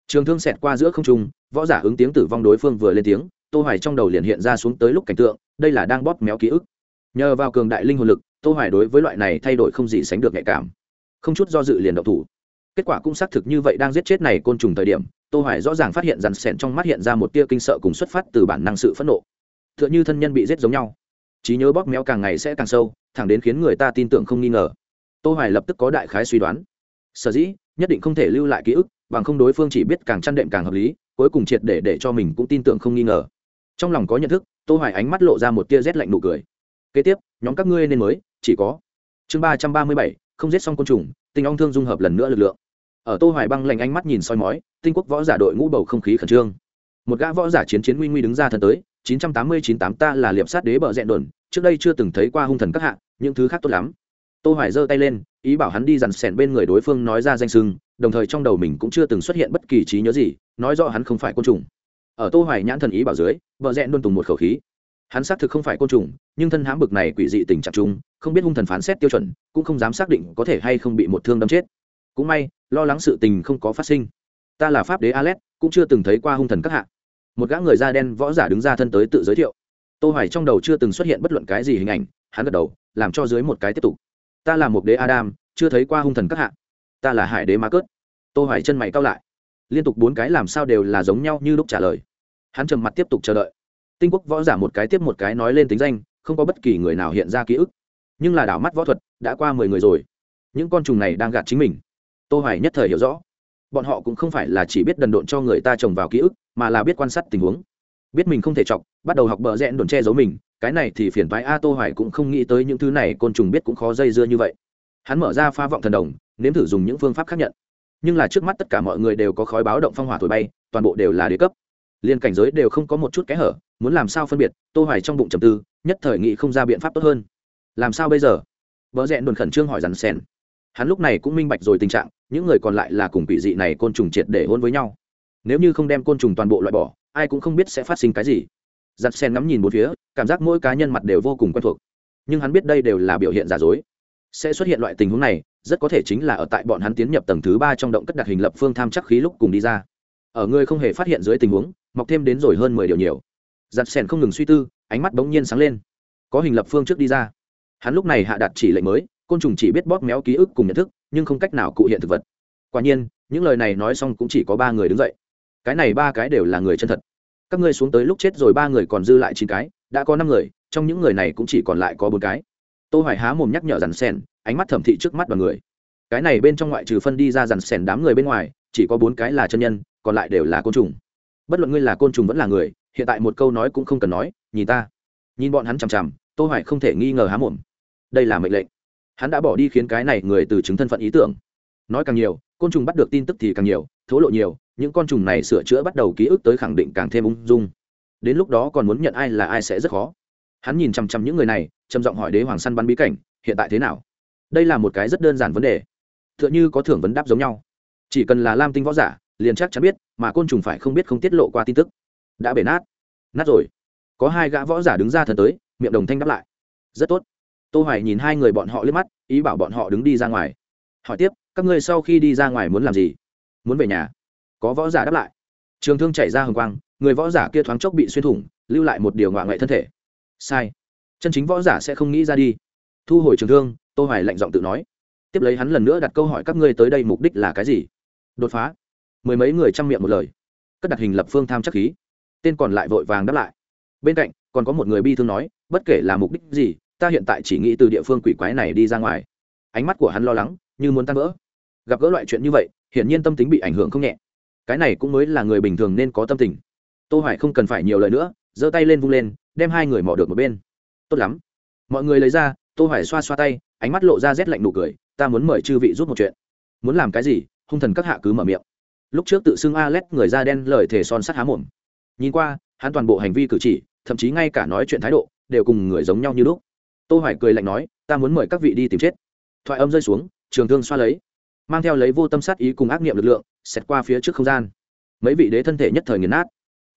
trường thương xẹt qua giữa không trung, võ giả ứng tiếng tử vong đối phương vừa lên tiếng, tô hoài trong đầu liền hiện ra xuống tới lúc cảnh tượng, đây là đang bóp méo ký ức. Nhờ vào cường đại linh hồn lực, tô hoài đối với loại này thay đổi không gì sánh được nhạy cảm. Không chút do dự liền động thủ. Kết quả cũng xác thực như vậy đang giết chết này côn trùng thời điểm, tô hoài rõ ràng phát hiện rằng sẹn trong mắt hiện ra một tia kinh sợ cùng xuất phát từ bản năng sự phẫn nộ. Tựa như thân nhân bị giết giống nhau trí nhớ bóp méo càng ngày sẽ càng sâu, thẳng đến khiến người ta tin tưởng không nghi ngờ. Tô hoài lập tức có đại khái suy đoán. Sở dĩ, nhất định không thể lưu lại ký ức, bằng không đối phương chỉ biết càng chăn đệm càng hợp lý, cuối cùng triệt để để cho mình cũng tin tưởng không nghi ngờ. Trong lòng có nhận thức, tô hoài ánh mắt lộ ra một tia rét lạnh nụ cười. Kế tiếp, nhóm các ngươi nên mới, chỉ có chương ba trăm ba mươi bảy, không giết xong côn trùng tình ong thương dung hợp lần nữa lực lượng. Ở tô hoài băng lạnh ánh mắt nhìn soi mói, tinh quốc võ giả đội ngũ bầu không khí khẩn trương. Một gã võ giả chiến chiến nguy nguy đứng ra thân tới, chín trăm tám mươi chín tám ta là liệp sát đế bờ rẹn đồn trước đây chưa từng thấy qua hung thần các hạ, những thứ khác tốt lắm. Tô hoài giơ tay lên, ý bảo hắn đi dằn xẻn bên người đối phương nói ra danh sưng đồng thời trong đầu mình cũng chưa từng xuất hiện bất kỳ trí nhớ gì, nói rõ hắn không phải côn trùng. Ở tô hoài nhãn thần ý bảo dưới, vợ rẽ luôn tùng một khẩu khí. Hắn xác thực không phải côn trùng, nhưng thân hãm bực này quỷ dị tình trạng chung, không biết hung thần phán xét tiêu chuẩn, cũng không dám xác định có thể hay không bị một thương đâm chết. Cũng may, lo lắng sự tình không có phát sinh. Ta là pháp đế alet, cũng chưa từng thấy qua hung thần các hạ. Một gã người da đen võ giả đứng ra thân tới tự giới thiệu tô hoài trong đầu chưa từng xuất hiện bất luận cái gì hình ảnh, hắn gật đầu, làm cho dưới một cái tiếp tục. Ta là một đế adam, chưa thấy qua hung thần các hạ. Ta là hải đế ma cớt. Tô hoài chân mày cao lại. Liên tục bốn cái làm sao đều là giống nhau như lúc trả lời. Hắn trầm mặt tiếp tục chờ đợi. Tinh quốc võ giả một cái tiếp một cái nói lên tính danh, không có bất kỳ người nào hiện ra ký ức. Nhưng là đảo mắt võ thuật, đã qua mười người rồi. Những con trùng này đang gạt chính mình. Tô hoài nhất thời hiểu rõ. Bọn họ cũng không phải là chỉ biết đần độn cho người ta trồng vào ký ức, mà là biết quan sát tình huống biết mình không thể chọc, bắt đầu học bờ rẽn đồn che giấu mình, cái này thì phiền phái a tô hoài cũng không nghĩ tới những thứ này, côn trùng biết cũng khó dây dưa như vậy. Hắn mở ra pha vọng thần đồng, nếm thử dùng những phương pháp khác nhận. Nhưng là trước mắt tất cả mọi người đều có khói báo động phong hỏa thổi bay, toàn bộ đều là đế cấp. Liên cảnh giới đều không có một chút kẽ hở, muốn làm sao phân biệt, tô hoài trong bụng trầm tư, nhất thời nghĩ không ra biện pháp tốt hơn. Làm sao bây giờ? Vợ rẽn đồn khẩn trương hỏi rắn sen hắn lúc này cũng minh bạch rồi tình trạng, những người còn lại là cùng quỷ dị này côn trùng triệt để hôn với nhau. Nếu như không đem côn trùng toàn bộ loại bỏ ai cũng không biết sẽ phát sinh cái gì. Giặt sen ngắm nhìn một phía, cảm giác mỗi cá nhân mặt đều vô cùng quen thuộc. Nhưng hắn biết đây đều là biểu hiện giả dối. Sẽ xuất hiện loại tình huống này, rất có thể chính là ở tại bọn hắn tiến nhập tầng thứ ba trong động cất đặt hình lập phương tham chắc khí lúc cùng đi ra. Ở người không hề phát hiện dưới tình huống, mọc thêm đến rồi hơn mười điều nhiều. Giặt sen không ngừng suy tư, ánh mắt bỗng nhiên sáng lên. Có hình lập phương trước đi ra. Hắn lúc này hạ đặt chỉ lệnh mới, côn trùng chỉ biết bóp méo ký ức cùng nhận thức, nhưng không cách nào cụ hiện thực vật. Quả nhiên, những lời này nói xong cũng chỉ có ba người đứng dậy cái này ba cái đều là người chân thật. Các ngươi xuống tới lúc chết rồi ba người còn dư lại chín cái, đã có năm người, trong những người này cũng chỉ còn lại có bốn cái. Tô hoài há mồm nhắc nhở dàn sen ánh mắt thẩm thị trước mắt và người. Cái này bên trong ngoại trừ phân đi ra dàn sen đám người bên ngoài, chỉ có bốn cái là chân nhân, còn lại đều là côn trùng. Bất luận ngươi là côn trùng vẫn là người, hiện tại một câu nói cũng không cần nói, nhìn ta. Nhìn bọn hắn chằm chằm, tô hoài không thể nghi ngờ há mồm. Đây là mệnh lệnh. Hắn đã bỏ đi khiến cái này người từ chứng thân phận ý tưởng. Nói càng nhiều, côn trùng bắt được tin tức thì càng nhiều, thố lộ nhiều những con trùng này sửa chữa bắt đầu ký ức tới khẳng định càng thêm ung dung. Đến lúc đó còn muốn nhận ai là ai sẽ rất khó. Hắn nhìn chằm chằm những người này, trầm giọng hỏi đế hoàng săn bắn bí cảnh, hiện tại thế nào? Đây là một cái rất đơn giản vấn đề. T h ư ợ n h ư có thưởng vấn đáp giống nhau. Chỉ cần là lam tinh võ giả, liền chắc chắn biết, mà côn trùng phải không biết không tiết lộ qua tin tức. Đã bể nát. Nát rồi. Có hai gã võ giả đứng ra thần tới, miệng đồng thanh đáp lại. Rất tốt. Tô hoài nhìn hai người bọn họ liếc mắt, ý bảo bọn họ đứng đi ra ngoài. Hỏi tiếp, các ngươi sau khi đi ra ngoài muốn làm gì? Muốn về nhà? Có võ giả đáp lại. Trường thương chảy ra hồng quang, người võ giả kia thoáng chốc bị xuyên thủng, lưu lại một điều ngoại ngoại thân thể. Sai. Chân chính võ giả sẽ không nghĩ ra đi. Thu hồi trường thương, tô hoài lạnh giọng tự nói. Tiếp lấy hắn lần nữa đặt câu hỏi các ngươi tới đây mục đích là cái gì? Đột phá. Mười mấy người chăm miệng một lời. Cất đặt hình lập phương tham chắc khí. Tên còn lại vội vàng đáp lại. Bên cạnh, còn có một người bi thương nói, bất kể là mục đích gì, ta hiện tại chỉ nghĩ từ địa phương quỷ quái này đi ra ngoài. Ánh mắt của hắn lo lắng, như muốn tan vỡ. Gặp gỡ loại chuyện như vậy, hiển nhiên tâm tính bị ảnh hưởng không nhẹ cái này cũng mới là người bình thường nên có tâm tình. Tô hoài không cần phải nhiều lời nữa, giơ tay lên vung lên, đem hai người mò được một bên. Tốt lắm. Mọi người lấy ra, tô hoài xoa xoa tay, ánh mắt lộ ra rét lạnh nụ cười, ta muốn mời chư vị giúp một chuyện. Muốn làm cái gì? Hung thần các hạ cứ mở miệng. Lúc trước tự xưng Alet người da đen lời thể son sắt há mồm. Nhìn qua, hắn toàn bộ hành vi cử chỉ, thậm chí ngay cả nói chuyện thái độ, đều cùng người giống nhau như lúc. Tô hoài cười lạnh nói, ta muốn mời các vị đi tìm chết. Thoại âm rơi xuống, trường thương xoa lấy, mang theo lấy vô tâm sát ý cùng ác niệm lực lượng xét qua phía trước không gian. Mấy vị đế thân thể nhất thời nghiền nát.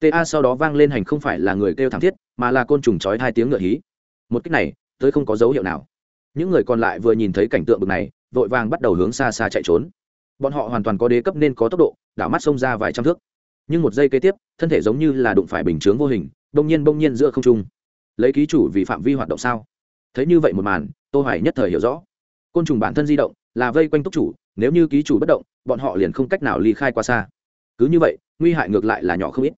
Ta sau đó vang lên hành không phải là người kêu thảm thiết, mà là côn trùng chói hai tiếng ngựa hí. Một cách này, tới không có dấu hiệu nào. Những người còn lại vừa nhìn thấy cảnh tượng bực này, vội vàng bắt đầu hướng xa xa chạy trốn. Bọn họ hoàn toàn có đế cấp nên có tốc độ, đảo mắt xông ra vài trăm thước. Nhưng một giây kế tiếp, thân thể giống như là đụng phải bình chướng vô hình bỗng nhiên bỗng nhiên giữa không trung. Lấy ký chủ vì phạm vi hoạt động sao? Thấy như vậy một màn, tô hoài nhất thời hiểu rõ. Côn trùng bản thân di động, là vây quanh túc chủ nếu như ký chủ bất động, bọn họ liền không cách nào ly khai qua xa. Cứ như vậy, nguy hại ngược lại là nhỏ không ít.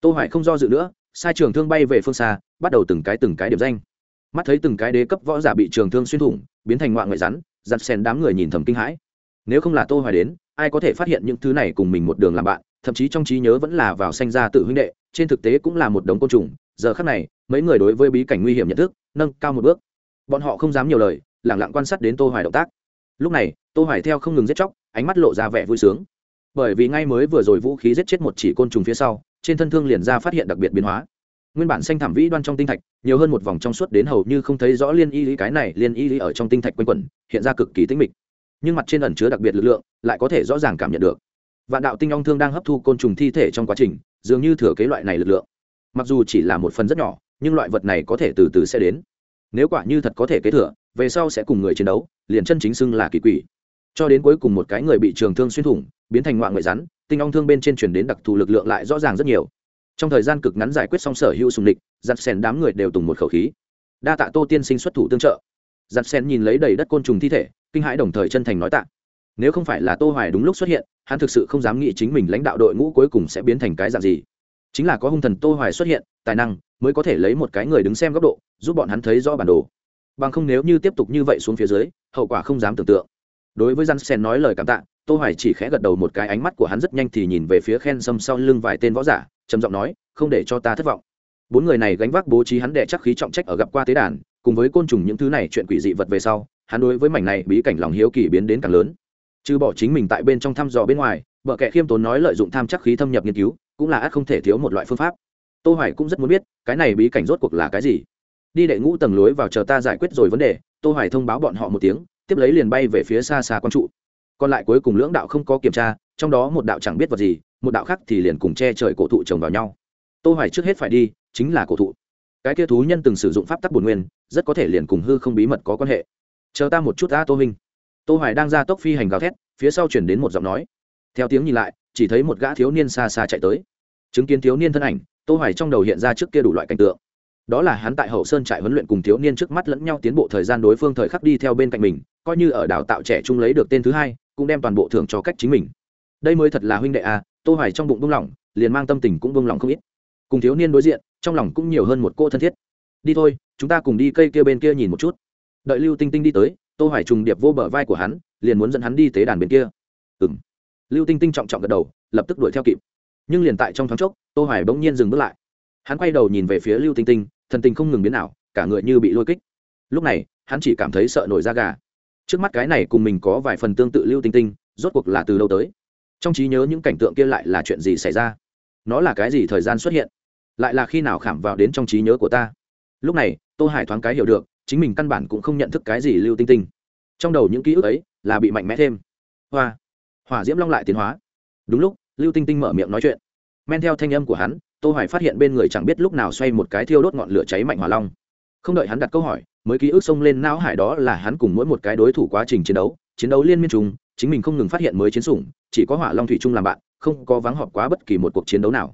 Tô hoài không do dự nữa, sai trường thương bay về phương xa, bắt đầu từng cái từng cái điểm danh. Mắt thấy từng cái đế cấp võ giả bị trường thương xuyên thủng, biến thành ngoạn ngoại rắn, giặt sen đám người nhìn thầm kinh hãi. Nếu không là tô hoài đến, ai có thể phát hiện những thứ này cùng mình một đường làm bạn, thậm chí trong trí nhớ vẫn là vào sanh ra tự huynh đệ, trên thực tế cũng là một đống côn trùng. Giờ khắc này, mấy người đối với bí cảnh nguy hiểm nhận thức, nâng cao một bước. Bọn họ không dám nhiều lời lẳng lặng quan sát đến tô hoài động tác lúc này, tô hoài theo không ngừng giết chóc, ánh mắt lộ ra vẻ vui sướng. Bởi vì ngay mới vừa rồi vũ khí giết chết một chỉ côn trùng phía sau, trên thân thương liền ra phát hiện đặc biệt biến hóa. Nguyên bản xanh thảm vĩ đoan trong tinh thạch, nhiều hơn một vòng trong suốt đến hầu như không thấy rõ liên y lý, cái này liên y lý ở trong tinh thạch quanh quẩn, hiện ra cực kỳ tĩnh mịch. Nhưng mặt trên ẩn chứa đặc biệt lực lượng, lại có thể rõ ràng cảm nhận được. Vạn đạo tinh ong thương đang hấp thu côn trùng thi thể trong quá trình, dường như thừa kế loại này lực lượng. Mặc dù chỉ là một phần rất nhỏ, nhưng loại vật này có thể từ từ sẽ đến. Nếu quả như thật có thể kế thừa, về sau sẽ cùng người chiến đấu liền chân chính xưng là kỳ quỷ. Cho đến cuối cùng một cái người bị trường thương xuyên thủng, biến thành ngoại người rắn, tinh ong thương bên trên chuyển đến đặc thù lực lượng lại rõ ràng rất nhiều. Trong thời gian cực ngắn giải quyết xong sở hữu sùng địch, giặt sen đám người đều tùng một khẩu khí. Đa tạ tô tiên sinh xuất thủ tương trợ. Giặt sen nhìn lấy đầy đất côn trùng thi thể, kinh hãi đồng thời chân thành nói tạ. Nếu không phải là tô hoài đúng lúc xuất hiện, hắn thực sự không dám nghĩ chính mình lãnh đạo đội ngũ cuối cùng sẽ biến thành cái dạng gì. Chính là có hung thần tô hoài xuất hiện, tài năng mới có thể lấy một cái người đứng xem góc độ, giúp bọn hắn thấy rõ bản đồ bằng không nếu như tiếp tục như vậy xuống phía dưới, hậu quả không dám tưởng tượng. Đối với răn sen nói lời cảm tạ, tô hoài chỉ khẽ gật đầu một cái ánh mắt của hắn rất nhanh thì nhìn về phía khen sâm sau lưng vài tên võ giả, trầm giọng nói, không để cho ta thất vọng. Bốn người này gánh vác bố trí hắn đệ chắc khí trọng trách ở gặp qua tế đàn, cùng với côn trùng những thứ này chuyện quỷ dị vật về sau, hắn đối với mảnh này bí cảnh lòng hiếu kỳ biến đến càng lớn. Trừ bỏ chính mình tại bên trong thăm dò bên ngoài, vợ kệ khiêm tốn nói lợi dụng tham chắc khí thâm nhập nghiên cứu, cũng là ác không thể thiếu một loại phương pháp. Tô hoài cũng rất muốn biết, cái này bí cảnh rốt cuộc là cái gì? Đi đệ ngũ tầng lối vào chờ ta giải quyết rồi vấn đề, tô hoài thông báo bọn họ một tiếng, tiếp lấy liền bay về phía xa xa quan trụ. Còn lại cuối cùng lưỡng đạo không có kiểm tra, trong đó một đạo chẳng biết vật gì, một đạo khác thì liền cùng che trời cổ thụ chồng vào nhau. Tô hoài trước hết phải đi, chính là cổ thụ. Cái kia thú nhân từng sử dụng pháp tắc bổn nguyên, rất có thể liền cùng hư không bí mật có quan hệ. Chờ ta một chút ta tô minh. Tô hoài đang ra tốc phi hành gào thét, phía sau chuyển đến một giọng nói. Theo tiếng nhìn lại, chỉ thấy một gã thiếu niên xa xa chạy tới. Chứng kiến thiếu niên thân ảnh, tô hoài trong đầu hiện ra trước kia đủ loại cảnh tượng đó là hắn tại hậu sơn trại huấn luyện cùng thiếu niên trước mắt lẫn nhau tiến bộ thời gian đối phương thời khắc đi theo bên cạnh mình, coi như ở đào tạo trẻ trung lấy được tên thứ hai, cũng đem toàn bộ thưởng cho cách chính mình. Đây mới thật là huynh đệ à tô hoài trong bụng buông lỏng, liền mang tâm tình cũng buông lỏng không ít. Cùng thiếu niên đối diện, trong lòng cũng nhiều hơn một cô thân thiết. Đi thôi, chúng ta cùng đi cây kia bên kia nhìn một chút. Đợi lưu tinh tinh đi tới, tô hoài trùng điệp vô bờ vai của hắn, liền muốn dẫn hắn đi tế đàn bên kia. Ừm. Lưu tinh tinh trọng trọng gật đầu, lập tức đuổi theo kịp. Nhưng liền tại trong thoáng chốc, tô hoài bỗng nhiên dừng bước lại. Hắn quay đầu nhìn về phía lưu tinh tinh thần tình không ngừng biến ảo, cả người như bị lôi kích. Lúc này, hắn chỉ cảm thấy sợ nổi da gà. Trước mắt cái này cùng mình có vài phần tương tự lưu tinh tinh, rốt cuộc là từ đâu tới? Trong trí nhớ những cảnh tượng kia lại là chuyện gì xảy ra? Nó là cái gì thời gian xuất hiện? Lại là khi nào khảm vào đến trong trí nhớ của ta? Lúc này, tô hải thoáng cái hiểu được, chính mình căn bản cũng không nhận thức cái gì lưu tinh tinh. Trong đầu những ký ức ấy là bị mạnh mẽ thêm. Hoa! Hỏa diễm long lại tiến hóa. Đúng lúc, lưu tinh tinh mở miệng nói chuyện. Men theo thanh âm của hắn tô hoài phát hiện bên người chẳng biết lúc nào xoay một cái thiêu đốt ngọn lửa cháy mạnh hỏa long. Không đợi hắn đặt câu hỏi, mới ký ức xông lên não hải đó là hắn cùng mỗi một cái đối thủ quá trình chiến đấu chiến đấu liên miên trùng, chính mình không ngừng phát hiện mới chiến sủng, chỉ có hỏa long thủy chung làm bạn, không có vắng họp quá bất kỳ một cuộc chiến đấu nào.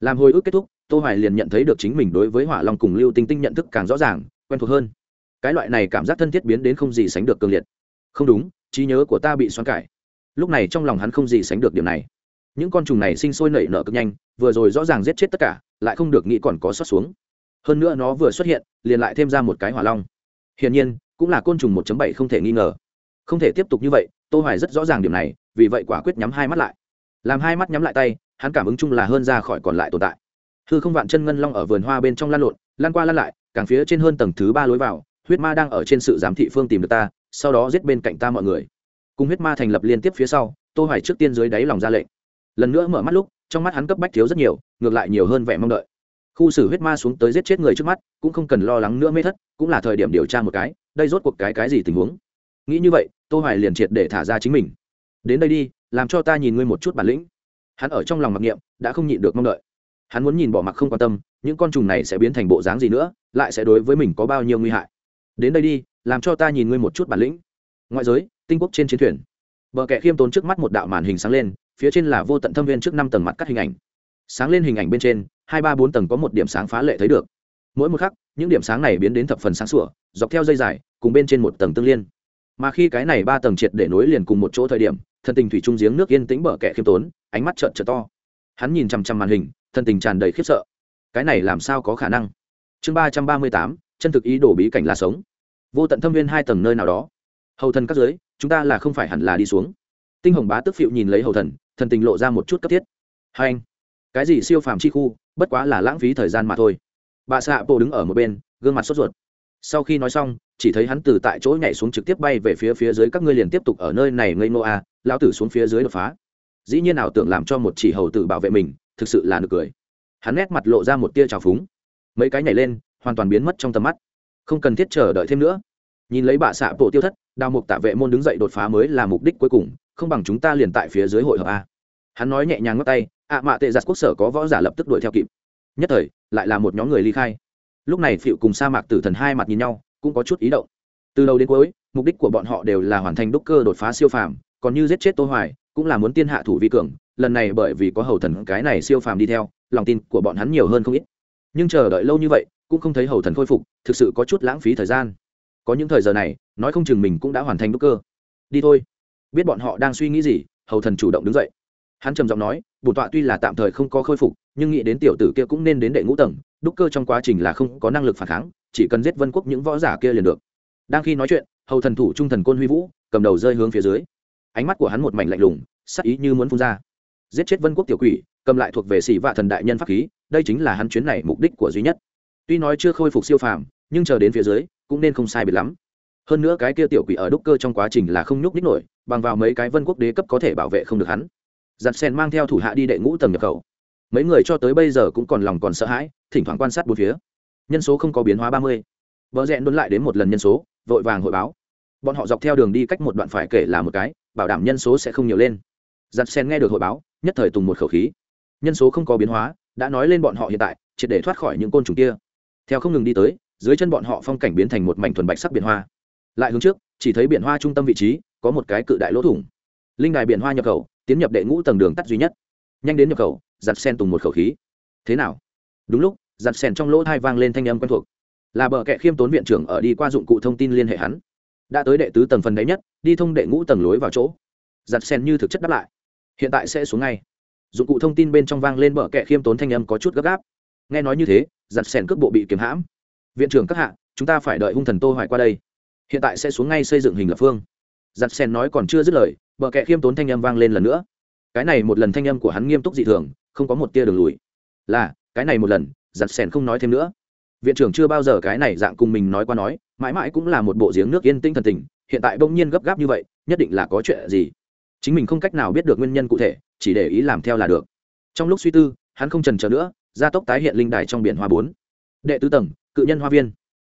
Làm hồi ức kết thúc, tô hoài liền nhận thấy được chính mình đối với hỏa long cùng lưu tinh tinh nhận thức càng rõ ràng, quen thuộc hơn. Cái loại này cảm giác thân thiết biến đến không gì sánh được cường liệt. Không đúng, trí nhớ của ta bị xoắn cải. Lúc này trong lòng hắn không gì sánh được điểm này những con trùng này sinh sôi nảy nở cực nhanh, vừa rồi rõ ràng giết chết tất cả, lại không được nghĩ còn có sót xuống. Hơn nữa nó vừa xuất hiện, liền lại thêm ra một cái hỏa long. Hiển nhiên, cũng là côn trùng 1.7 không thể nghi ngờ. Không thể tiếp tục như vậy, tô hoài rất rõ ràng điểm này, vì vậy quả quyết nhắm hai mắt lại. Làm hai mắt nhắm lại tay, hắn cảm ứng chung là hơn ra khỏi còn lại tồn tại. Hư không vạn chân ngân long ở vườn hoa bên trong lan lộn lan qua lan lại, càng phía trên hơn tầng thứ ba lối vào, huyết ma đang ở trên sự giám thị phương tìm được ta, sau đó giết bên cạnh ta mọi người. Cùng huyết ma thành lập liên tiếp phía sau, tô hoài trước tiên dưới đáy lòng ra lệnh lần nữa mở mắt lúc, trong mắt hắn cấp bách thiếu rất nhiều, ngược lại nhiều hơn vẻ mong đợi. Khu xử huyết ma xuống tới giết chết người trước mắt, cũng không cần lo lắng nữa mê thất, cũng là thời điểm điều tra một cái, đây rốt cuộc cái cái gì tình huống. Nghĩ như vậy, tô hoài liền triệt để thả ra chính mình. Đến đây đi, làm cho ta nhìn ngươi một chút bản lĩnh. Hắn ở trong lòng mặc niệm, đã không nhịn được mong đợi. Hắn muốn nhìn bỏ mặc không quan tâm, những con trùng này sẽ biến thành bộ dáng gì nữa, lại sẽ đối với mình có bao nhiêu nguy hại. Đến đây đi, làm cho ta nhìn ngươi một chút bản lĩnh. Ngoại giới, tinh quốc trên chiến thuyền. Bờ kẻ khiêm tốn trước mắt một đạo màn hình sáng lên phía trên là vô tận thâm viên trước năm tầng mặt cắt hình ảnh. Sáng lên hình ảnh bên trên, hai, ba, bốn tầng có một điểm sáng phá lệ thấy được. Mỗi một khắc, những điểm sáng này biến đến thập phần sáng sủa, dọc theo dây dài, cùng bên trên một tầng tương liên. Mà khi cái này ba tầng triệt để nối liền cùng một chỗ thời điểm thân tình thủy trung giếng nước yên tĩnh bở kẻ khiêm tốn, ánh mắt trợn trợn to. Hắn nhìn chằm chằm màn hình thân tình tràn đầy khiếp sợ. Cái này làm sao có khả năng? Chương ba trăm ba mươi tám, chân thực ý đổ bí cảnh là sống. Vô tận thâm viên hai tầng nơi nào đó. Hầu thần các giới, chúng ta là không phải hẳn là đi xuống. Tinh hồng bá tức phịu nhìn lấy hầu thần thần tình lộ ra một chút cấp thiết. Hai anh, cái gì siêu phàm chi khu, bất quá là lãng phí thời gian mà thôi. Bà xạ bộ đứng ở một bên, gương mặt sốt ruột. Sau khi nói xong, chỉ thấy hắn từ tại chỗ nhảy xuống trực tiếp bay về phía phía dưới các ngươi liền tiếp tục ở nơi này ngây ngô à, a lao tử xuống phía dưới đột phá. Dĩ nhiên ảo tưởng làm cho một chỉ hầu tử bảo vệ mình, thực sự là nực cười. Hắn nét mặt lộ ra một tia trào phúng. Mấy cái nhảy lên, hoàn toàn biến mất trong tầm mắt. Không cần thiết chờ đợi thêm nữa. Nhìn lấy bà xạ bộ tiêu thất, đào mục tạ vệ môn đứng dậy đột phá mới là mục đích cuối cùng không bằng chúng ta liền tại phía dưới hội hợp a. Hắn nói nhẹ nhàng ngắt tay, ạ mạ tệ giặt quốc sở có võ giả lập tức đuổi theo kịp. Nhất thời, lại là một nhóm người ly khai. Lúc này phịu cùng sa mạc tử thần hai mặt nhìn nhau, cũng có chút ý động. Từ đầu đến cuối, mục đích của bọn họ đều là hoàn thành đúc cơ đột phá siêu phàm, còn như giết chết tô hoài, cũng là muốn tiên hạ thủ vi cường. Lần này bởi vì có hầu thần cái này siêu phàm đi theo, lòng tin của bọn hắn nhiều hơn không ít. Nhưng chờ đợi lâu như vậy, cũng không thấy hầu thần khôi phục, thực sự có chút lãng phí thời gian. Có những thời giờ này, nói không chừng mình cũng đã hoàn thành đúc cơ. Đi thôi biết bọn họ đang suy nghĩ gì, hầu thần chủ động đứng dậy. Hắn trầm giọng nói, bổn tọa tuy là tạm thời không có khôi phục, nhưng nghĩ đến tiểu tử kia cũng nên đến đệ ngũ tầng, đúc cơ trong quá trình là không có năng lực phản kháng, chỉ cần giết vân quốc những võ giả kia liền được. Đang khi nói chuyện, hầu thần thủ trung thần côn huy vũ, cầm đầu rơi hướng phía dưới. Ánh mắt của hắn một mảnh lạnh lùng, sắc ý như muốn phun ra. Giết chết vân quốc tiểu quỷ, cầm lại thuộc về xỉ vạ thần đại nhân pháp khí, đây chính là hắn chuyến này mục đích của duy nhất. Tuy nói chưa khôi phục siêu phàm, nhưng chờ đến phía dưới, cũng nên không sai biệt lắm. Hơn nữa cái kia tiểu quỷ ở đúc cơ trong quá trình là không nhúc nhích nổi bằng vào mấy cái vân quốc đế cấp có thể bảo vệ không được hắn. Giặt sen mang theo thủ hạ đi đệ ngũ tầng nhập khẩu. Mấy người cho tới bây giờ cũng còn lòng còn sợ hãi, thỉnh thoảng quan sát bốn phía. Nhân số không có biến hóa ba mươi. Vợ rẽn đốn lại đến một lần nhân số, vội vàng hội báo. Bọn họ dọc theo đường đi cách một đoạn phải kể là một cái, bảo đảm nhân số sẽ không nhiều lên. Giặt sen nghe được hội báo, nhất thời tùng một khẩu khí. Nhân số không có biến hóa, đã nói lên bọn họ hiện tại, triệt để thoát khỏi những côn trùng kia. Theo không ngừng đi tới, dưới chân bọn họ phong cảnh biến thành một mảnh thuần bạch sắc biển hoa. Lại hướng trước, chỉ thấy biển hoa trung tâm vị trí có một cái cự đại lỗ thủng. Linh đài biển hoa nhập khẩu, tiến nhập đệ ngũ tầng đường tắt duy nhất. Nhanh đến nhập khẩu, giặt sen tùng một khẩu khí. Thế nào? Đúng lúc, giặt sen trong lỗ thai vang lên thanh âm quen thuộc. Là bờ kệ khiêm tốn viện trưởng ở đi qua dụng cụ thông tin liên hệ hắn. Đã tới đệ tứ tầng phần đấy nhất, đi thông đệ ngũ tầng lối vào chỗ. Giặt sen như thực chất đáp lại. Hiện tại sẽ xuống ngay. Dụng cụ thông tin bên trong vang lên bờ kệ khiêm tốn thanh âm có chút gấp gáp. Nghe nói như thế, giặt sen cước bộ bị kiếm hãm. Viện trưởng các hạ, chúng ta phải đợi hung thần tô hoài qua đây. Hiện tại sẽ xuống ngay xây dựng hình lập phương giặt sen nói còn chưa dứt lời, bờ kệ khiêm tốn thanh âm vang lên lần nữa. Cái này một lần thanh âm của hắn nghiêm túc dị thường, không có một tia đường lùi. Là, cái này một lần, giặt sen không nói thêm nữa. Viện trưởng chưa bao giờ cái này dạng cùng mình nói qua nói, mãi mãi cũng là một bộ giếng nước yên tĩnh thần tình, hiện tại bỗng nhiên gấp gáp như vậy, nhất định là có chuyện gì? Chính mình không cách nào biết được nguyên nhân cụ thể, chỉ để ý làm theo là được. Trong lúc suy tư, hắn không trần chờ nữa, gia tốc tái hiện linh đài trong biển hoa bốn. Đệ tứ tầng, cự nhân hoa viên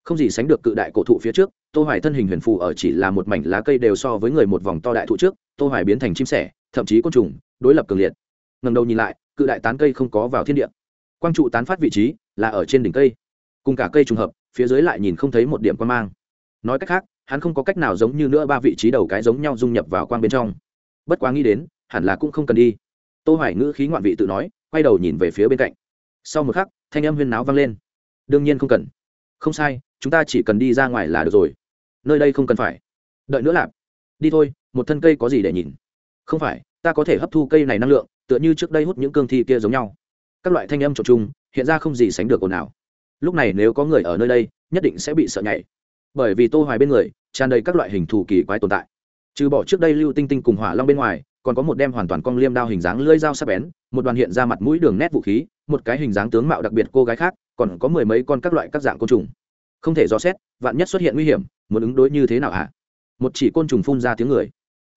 không gì sánh được cự đại cổ thụ phía trước, tô hoài thân hình huyền phù ở chỉ là một mảnh lá cây đều so với người một vòng to đại thụ trước, tô hoài biến thành chim sẻ, thậm chí côn trùng, đối lập cường liệt. Ngẩng đầu nhìn lại, cự đại tán cây không có vào thiên địa. Quang trụ tán phát vị trí, là ở trên đỉnh cây. Cùng cả cây trùng hợp, phía dưới lại nhìn không thấy một điểm quan mang. Nói cách khác, hắn không có cách nào giống như nữa ba vị trí đầu cái giống nhau dung nhập vào quang bên trong. Bất quá nghĩ đến, hẳn là cũng không cần đi. Tô hoài ngữ khí ngoạn vị tự nói, quay đầu nhìn về phía bên cạnh. Sau một khắc, thanh âm huyên náo vang lên. Đương nhiên không cần không sai, chúng ta chỉ cần đi ra ngoài là được rồi. Nơi đây không cần phải. Đợi nữa lạp. Đi thôi, một thân cây có gì để nhìn? Không phải, ta có thể hấp thu cây này năng lượng, tựa như trước đây hút những cương thi kia giống nhau. Các loại thanh âm trộn chung, hiện ra không gì sánh được ồn ào. Lúc này nếu có người ở nơi đây, nhất định sẽ bị sợ nhảy. Bởi vì tô hoài bên người, tràn đầy các loại hình thù kỳ quái tồn tại. Trừ bỏ trước đây lưu tinh tinh cùng hỏa long bên ngoài, còn có một đem hoàn toàn cong liêm đao hình dáng lưỡi dao sắc bén, một đoàn hiện ra mặt mũi đường nét vũ khí, một cái hình dáng tướng mạo đặc biệt cô gái khác còn có mười mấy con các loại các dạng côn trùng. Không thể dò xét, vạn nhất xuất hiện nguy hiểm, muốn ứng đối như thế nào hả? Một chỉ côn trùng phun ra tiếng người.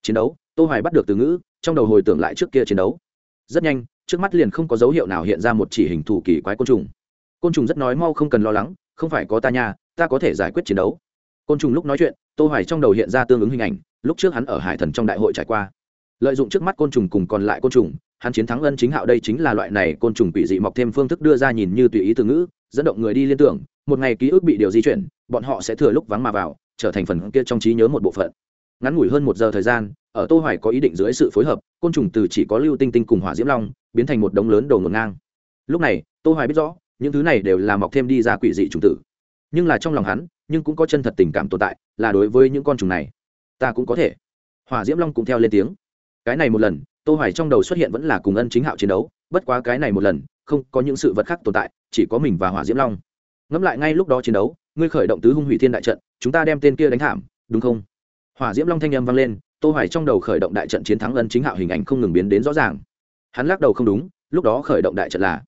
Chiến đấu, tô hoài bắt được từ ngữ, trong đầu hồi tưởng lại trước kia chiến đấu. Rất nhanh, trước mắt liền không có dấu hiệu nào hiện ra một chỉ hình thủ kỳ quái côn trùng. Côn trùng rất nói mau không cần lo lắng, không phải có ta nha, ta có thể giải quyết chiến đấu. Côn trùng lúc nói chuyện, tô hoài trong đầu hiện ra tương ứng hình ảnh, lúc trước hắn ở hải thần trong đại hội trải qua. Lợi dụng trước mắt côn trùng cùng còn lại côn trùng hắn chiến thắng ân chính hạo đây chính là loại này côn trùng quỷ dị mọc thêm phương thức đưa ra nhìn như tùy ý từ ngữ, dẫn động người đi liên tưởng, một ngày ký ức bị điều di chuyển, bọn họ sẽ thừa lúc vắng mà vào, trở thành phần kia trong trí nhớ một bộ phận. Ngắn ngủi hơn một giờ thời gian, ở tô hoài có ý định dưới sự phối hợp, côn trùng từ chỉ có lưu tinh tinh cùng hỏa diễm long, biến thành một đống lớn đồ ngổn ngang. Lúc này, tô hoài biết rõ, những thứ này đều là mọc thêm đi ra quỷ dị trùng tử. Nhưng là trong lòng hắn, nhưng cũng có chân thật tình cảm tồn tại, là đối với những con trùng này, ta cũng có thể. Hỏa diễm long cũng theo lên tiếng. Cái này một lần tô hoài trong đầu xuất hiện vẫn là cùng ân chính hạo chiến đấu, bất quá cái này một lần, không có những sự vật khác tồn tại, chỉ có mình và hỏa diễm long. Ngẫm lại ngay lúc đó chiến đấu, ngươi khởi động tứ hung hủy thiên đại trận, chúng ta đem tên kia đánh thảm, đúng không? Hỏa diễm long thanh âm vang lên, tô hoài trong đầu khởi động đại trận chiến thắng ân chính hạo hình ảnh không ngừng biến đến rõ ràng. Hắn lắc đầu không đúng, lúc đó khởi động đại trận là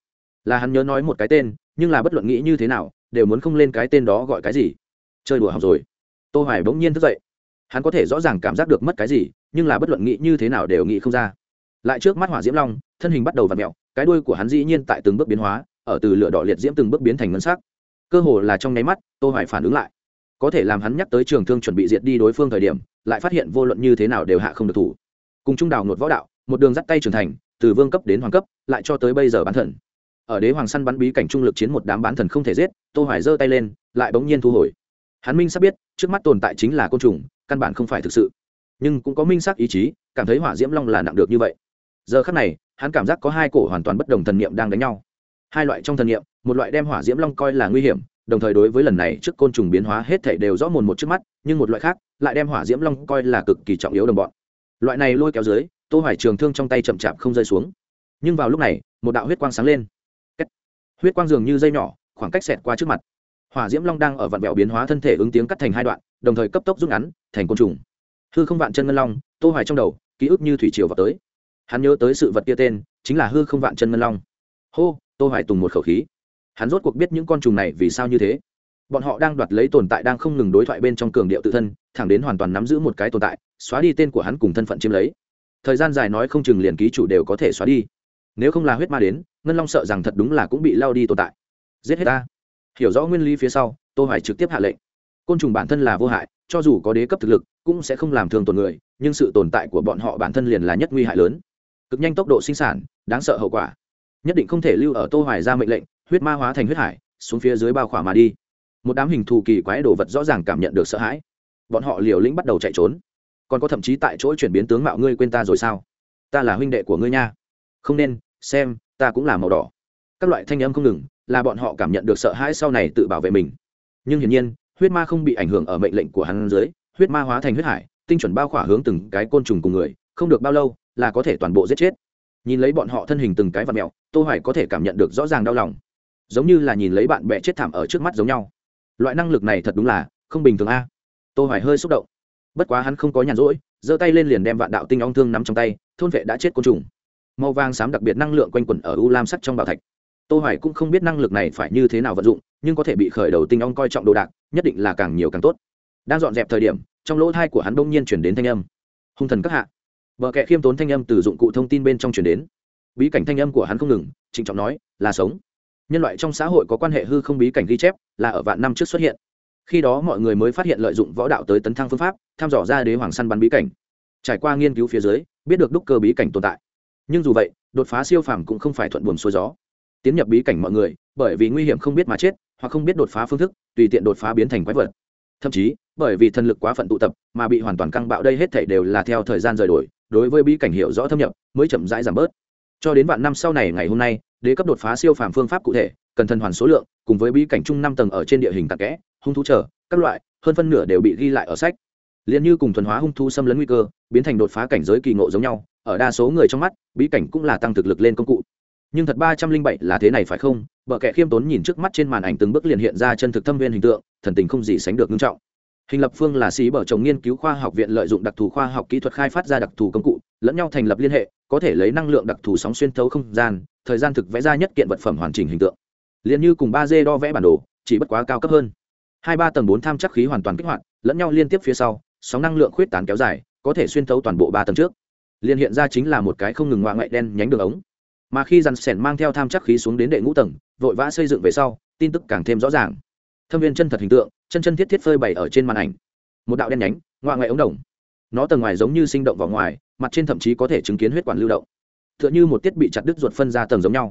là hắn nhớ nói một cái tên, nhưng là bất luận nghĩ như thế nào, đều muốn không lên cái tên đó gọi cái gì. Chơi đùa học rồi. Tô hoài bỗng nhiên thức dậy. Hắn có thể rõ ràng cảm giác được mất cái gì, nhưng là bất luận nghĩ như thế nào đều nghĩ không ra lại trước mắt hỏa diễm long, thân hình bắt đầu v ặ mẹo cái đuôi của hắn dĩ nhiên tại từng bước biến hóa, ở từ lửa đỏ liệt diễm từng bước biến thành ngân sắc. Cơ hồ là trong nháy mắt, tô hoài phản ứng lại. Có thể làm hắn nhắc tới trường thương chuẩn bị diệt đi đối phương thời điểm, lại phát hiện vô luận như thế nào đều hạ không được thủ. Cùng trung đào nột võ đạo, một đường dắt tay trưởng thành, từ vương cấp đến hoàng cấp, lại cho tới bây giờ bán thần. Ở đế hoàng săn bắn bí cảnh trung lực chiến một đám bán thần không thể giết, tô hoài giơ tay lên, lại bỗng nhiên thu hồi. Hắn minh sắp biết, trước mắt tồn tại chính là côn trùng, căn bản không phải thực sự. Nhưng cũng có minh sắc ý chí, cảm thấy hỏa diễm long là nặng được như vậy giờ khắc này, hắn cảm giác có hai cổ hoàn toàn bất đồng thần niệm đang đánh nhau. Hai loại trong thần niệm, một loại đem hỏa diễm long coi là nguy hiểm, đồng thời đối với lần này trước côn trùng biến hóa hết thể đều rõ mồn một trước mắt, nhưng một loại khác, lại đem hỏa diễm long coi là cực kỳ trọng yếu đồng bọn. Loại này lôi kéo dưới, tô hoài trường thương trong tay chậm chạp không rơi xuống. Nhưng vào lúc này, một đạo huyết quang sáng lên. Huyết quang dường như dây nhỏ, khoảng cách xẹt qua trước mặt. Hỏa diễm long đang ở vạn vẹo biến hóa thân thể ứng tiếng cắt thành hai đoạn, đồng thời cấp tốc rút ngắn, thành côn trùng. Hư không vạn chân ngân long, tô hoài trong đầu, ký ức như thủy triều vào tới hắn nhớ tới sự vật kia tên, chính là hư không vạn chân ngân long. Hô, tô hoài tùng một khẩu khí. Hắn rốt cuộc biết những con trùng này vì sao như thế. Bọn họ đang đoạt lấy tồn tại đang không ngừng đối thoại bên trong cường điệu tự thân, thẳng đến hoàn toàn nắm giữ một cái tồn tại, xóa đi tên của hắn cùng thân phận chiếm lấy. Thời gian dài nói không chừng liền ký chủ đều có thể xóa đi. Nếu không là huyết ma đến, ngân long sợ rằng thật đúng là cũng bị lao đi tồn tại. Giết hết ta. Hiểu rõ nguyên lý phía sau, tô hoài trực tiếp hạ lệnh. Côn trùng bản thân là vô hại, cho dù có đế cấp thực lực, cũng sẽ không làm thương tổn người, nhưng sự tồn tại của bọn họ bản thân liền là nhất nguy hại lớn cực nhanh tốc độ sinh sản, đáng sợ hậu quả. Nhất định không thể lưu ở tô hoài ra mệnh lệnh, huyết ma hóa thành huyết hải, xuống phía dưới bao khỏa mà đi. Một đám hình thù kỳ quái đồ vật rõ ràng cảm nhận được sợ hãi. Bọn họ liều lĩnh bắt đầu chạy trốn. Còn có thậm chí tại chỗ chuyển biến tướng mạo ngươi quên ta rồi sao? Ta là huynh đệ của ngươi nha. Không nên, xem, ta cũng là màu đỏ. Các loại thanh âm không ngừng, là bọn họ cảm nhận được sợ hãi sau này tự bảo vệ mình. Nhưng hiển nhiên, huyết ma không bị ảnh hưởng ở mệnh lệnh của hắn dưới, huyết ma hóa thành huyết hải, tinh chuẩn bao khỏa hướng từng cái côn trùng cùng người, không được bao lâu là có thể toàn bộ giết chết. Nhìn lấy bọn họ thân hình từng cái vật mẹo, tô hoài có thể cảm nhận được rõ ràng đau lòng. Giống như là nhìn lấy bạn bè chết thảm ở trước mắt giống nhau. Loại năng lực này thật đúng là không bình thường a. Tô hoài hơi xúc động. Bất quá hắn không có nhàn rỗi, giơ tay lên liền đem vạn đạo tinh ong thương nắm trong tay, thôn vệ đã chết côn trùng. Màu vàng xám đặc biệt năng lượng quanh quẩn ở u lam sắc trong bảo thạch. Tô hoài cũng không biết năng lực này phải như thế nào vận dụng, nhưng có thể bị khởi đầu tinh ong coi trọng đồ đạc, nhất định là càng nhiều càng tốt. Đang dọn dẹp thời điểm, trong lỗ thai của hắn bỗng nhiên chuyển đến thanh âm. Hung thần các hạ vợ kệ khiêm tốn thanh âm từ dụng cụ thông tin bên trong chuyển đến. Bí cảnh thanh âm của hắn không ngừng, trịnh trọng nói, là sống. Nhân loại trong xã hội có quan hệ hư không bí cảnh ghi chép, là ở vạn năm trước xuất hiện. Khi đó mọi người mới phát hiện lợi dụng võ đạo tới tấn thăng phương pháp, thăm dò ra đế hoàng săn bắn bí cảnh. Trải qua nghiên cứu phía dưới, biết được đúc cơ bí cảnh tồn tại. Nhưng dù vậy, đột phá siêu phàm cũng không phải thuận buồm xuôi gió. Tiến nhập bí cảnh mọi người, bởi vì nguy hiểm không biết mà chết, hoặc không biết đột phá phương thức, tùy tiện đột phá biến thành quái vật. Thậm chí, bởi vì thần lực quá phận tụ tập, mà bị hoàn toàn căng bạo đây hết thảy đều là theo thời gian rời đổi đối với bí cảnh hiểu rõ thâm nhập, mới chậm rãi giảm bớt. Cho đến vạn năm sau này ngày hôm nay, đế cấp đột phá siêu phàm phương pháp cụ thể, cần thần hoàn số lượng, cùng với bí cảnh chung năm tầng ở trên địa hình tạc kẽ, hung thú trở các loại, hơn phân nửa đều bị ghi lại ở sách. Liền như cùng thuần hóa hung thú xâm lấn nguy cơ, biến thành đột phá cảnh giới kỳ ngộ giống nhau, ở đa số người trong mắt, bí cảnh cũng là tăng thực lực lên công cụ. Nhưng thật ba trăm linh bảy là thế này phải không? Vợ kẻ khiêm tốn nhìn trước mắt trên màn ảnh từng bước liền hiện ra chân thực thâm viên hình tượng, thần tình không gì sánh được nghiêm trọng hình lập phương là sĩ bở chồng nghiên cứu khoa học viện lợi dụng đặc thù khoa học kỹ thuật khai phát ra đặc thù công cụ, lẫn nhau thành lập liên hệ, có thể lấy năng lượng đặc thù sóng xuyên thấu không gian, thời gian thực vẽ ra nhất kiện vật phẩm hoàn chỉnh hình tượng. Liền như cùng ba d đo vẽ bản đồ, chỉ bất quá cao cấp hơn. Hai ba tầng bốn tham chắc khí hoàn toàn kích hoạt, lẫn nhau liên tiếp phía sau, sóng năng lượng khuyết tán kéo dài, có thể xuyên thấu toàn bộ ba tầng trước. Liền hiện ra chính là một cái không ngừng ngoạ ngoại đen nhánh đường ống. Mà khi dàn sẻn mang theo tham chắc khí xuống đến đệ ngũ tầng, vội vã xây dựng về sau, tin tức càng thêm rõ ràng thâm viên chân thật hình tượng, chân chân thiết thiết phơi bày ở trên màn ảnh. Một đạo đen nhánh ngoại ngoại ống đồng. Nó tầng ngoài giống như sinh động vào ngoài, mặt trên thậm chí có thể chứng kiến huyết quản lưu động. T h ư ợ n h ư một tiết bị chặt đứt ruột phân ra tầng giống nhau.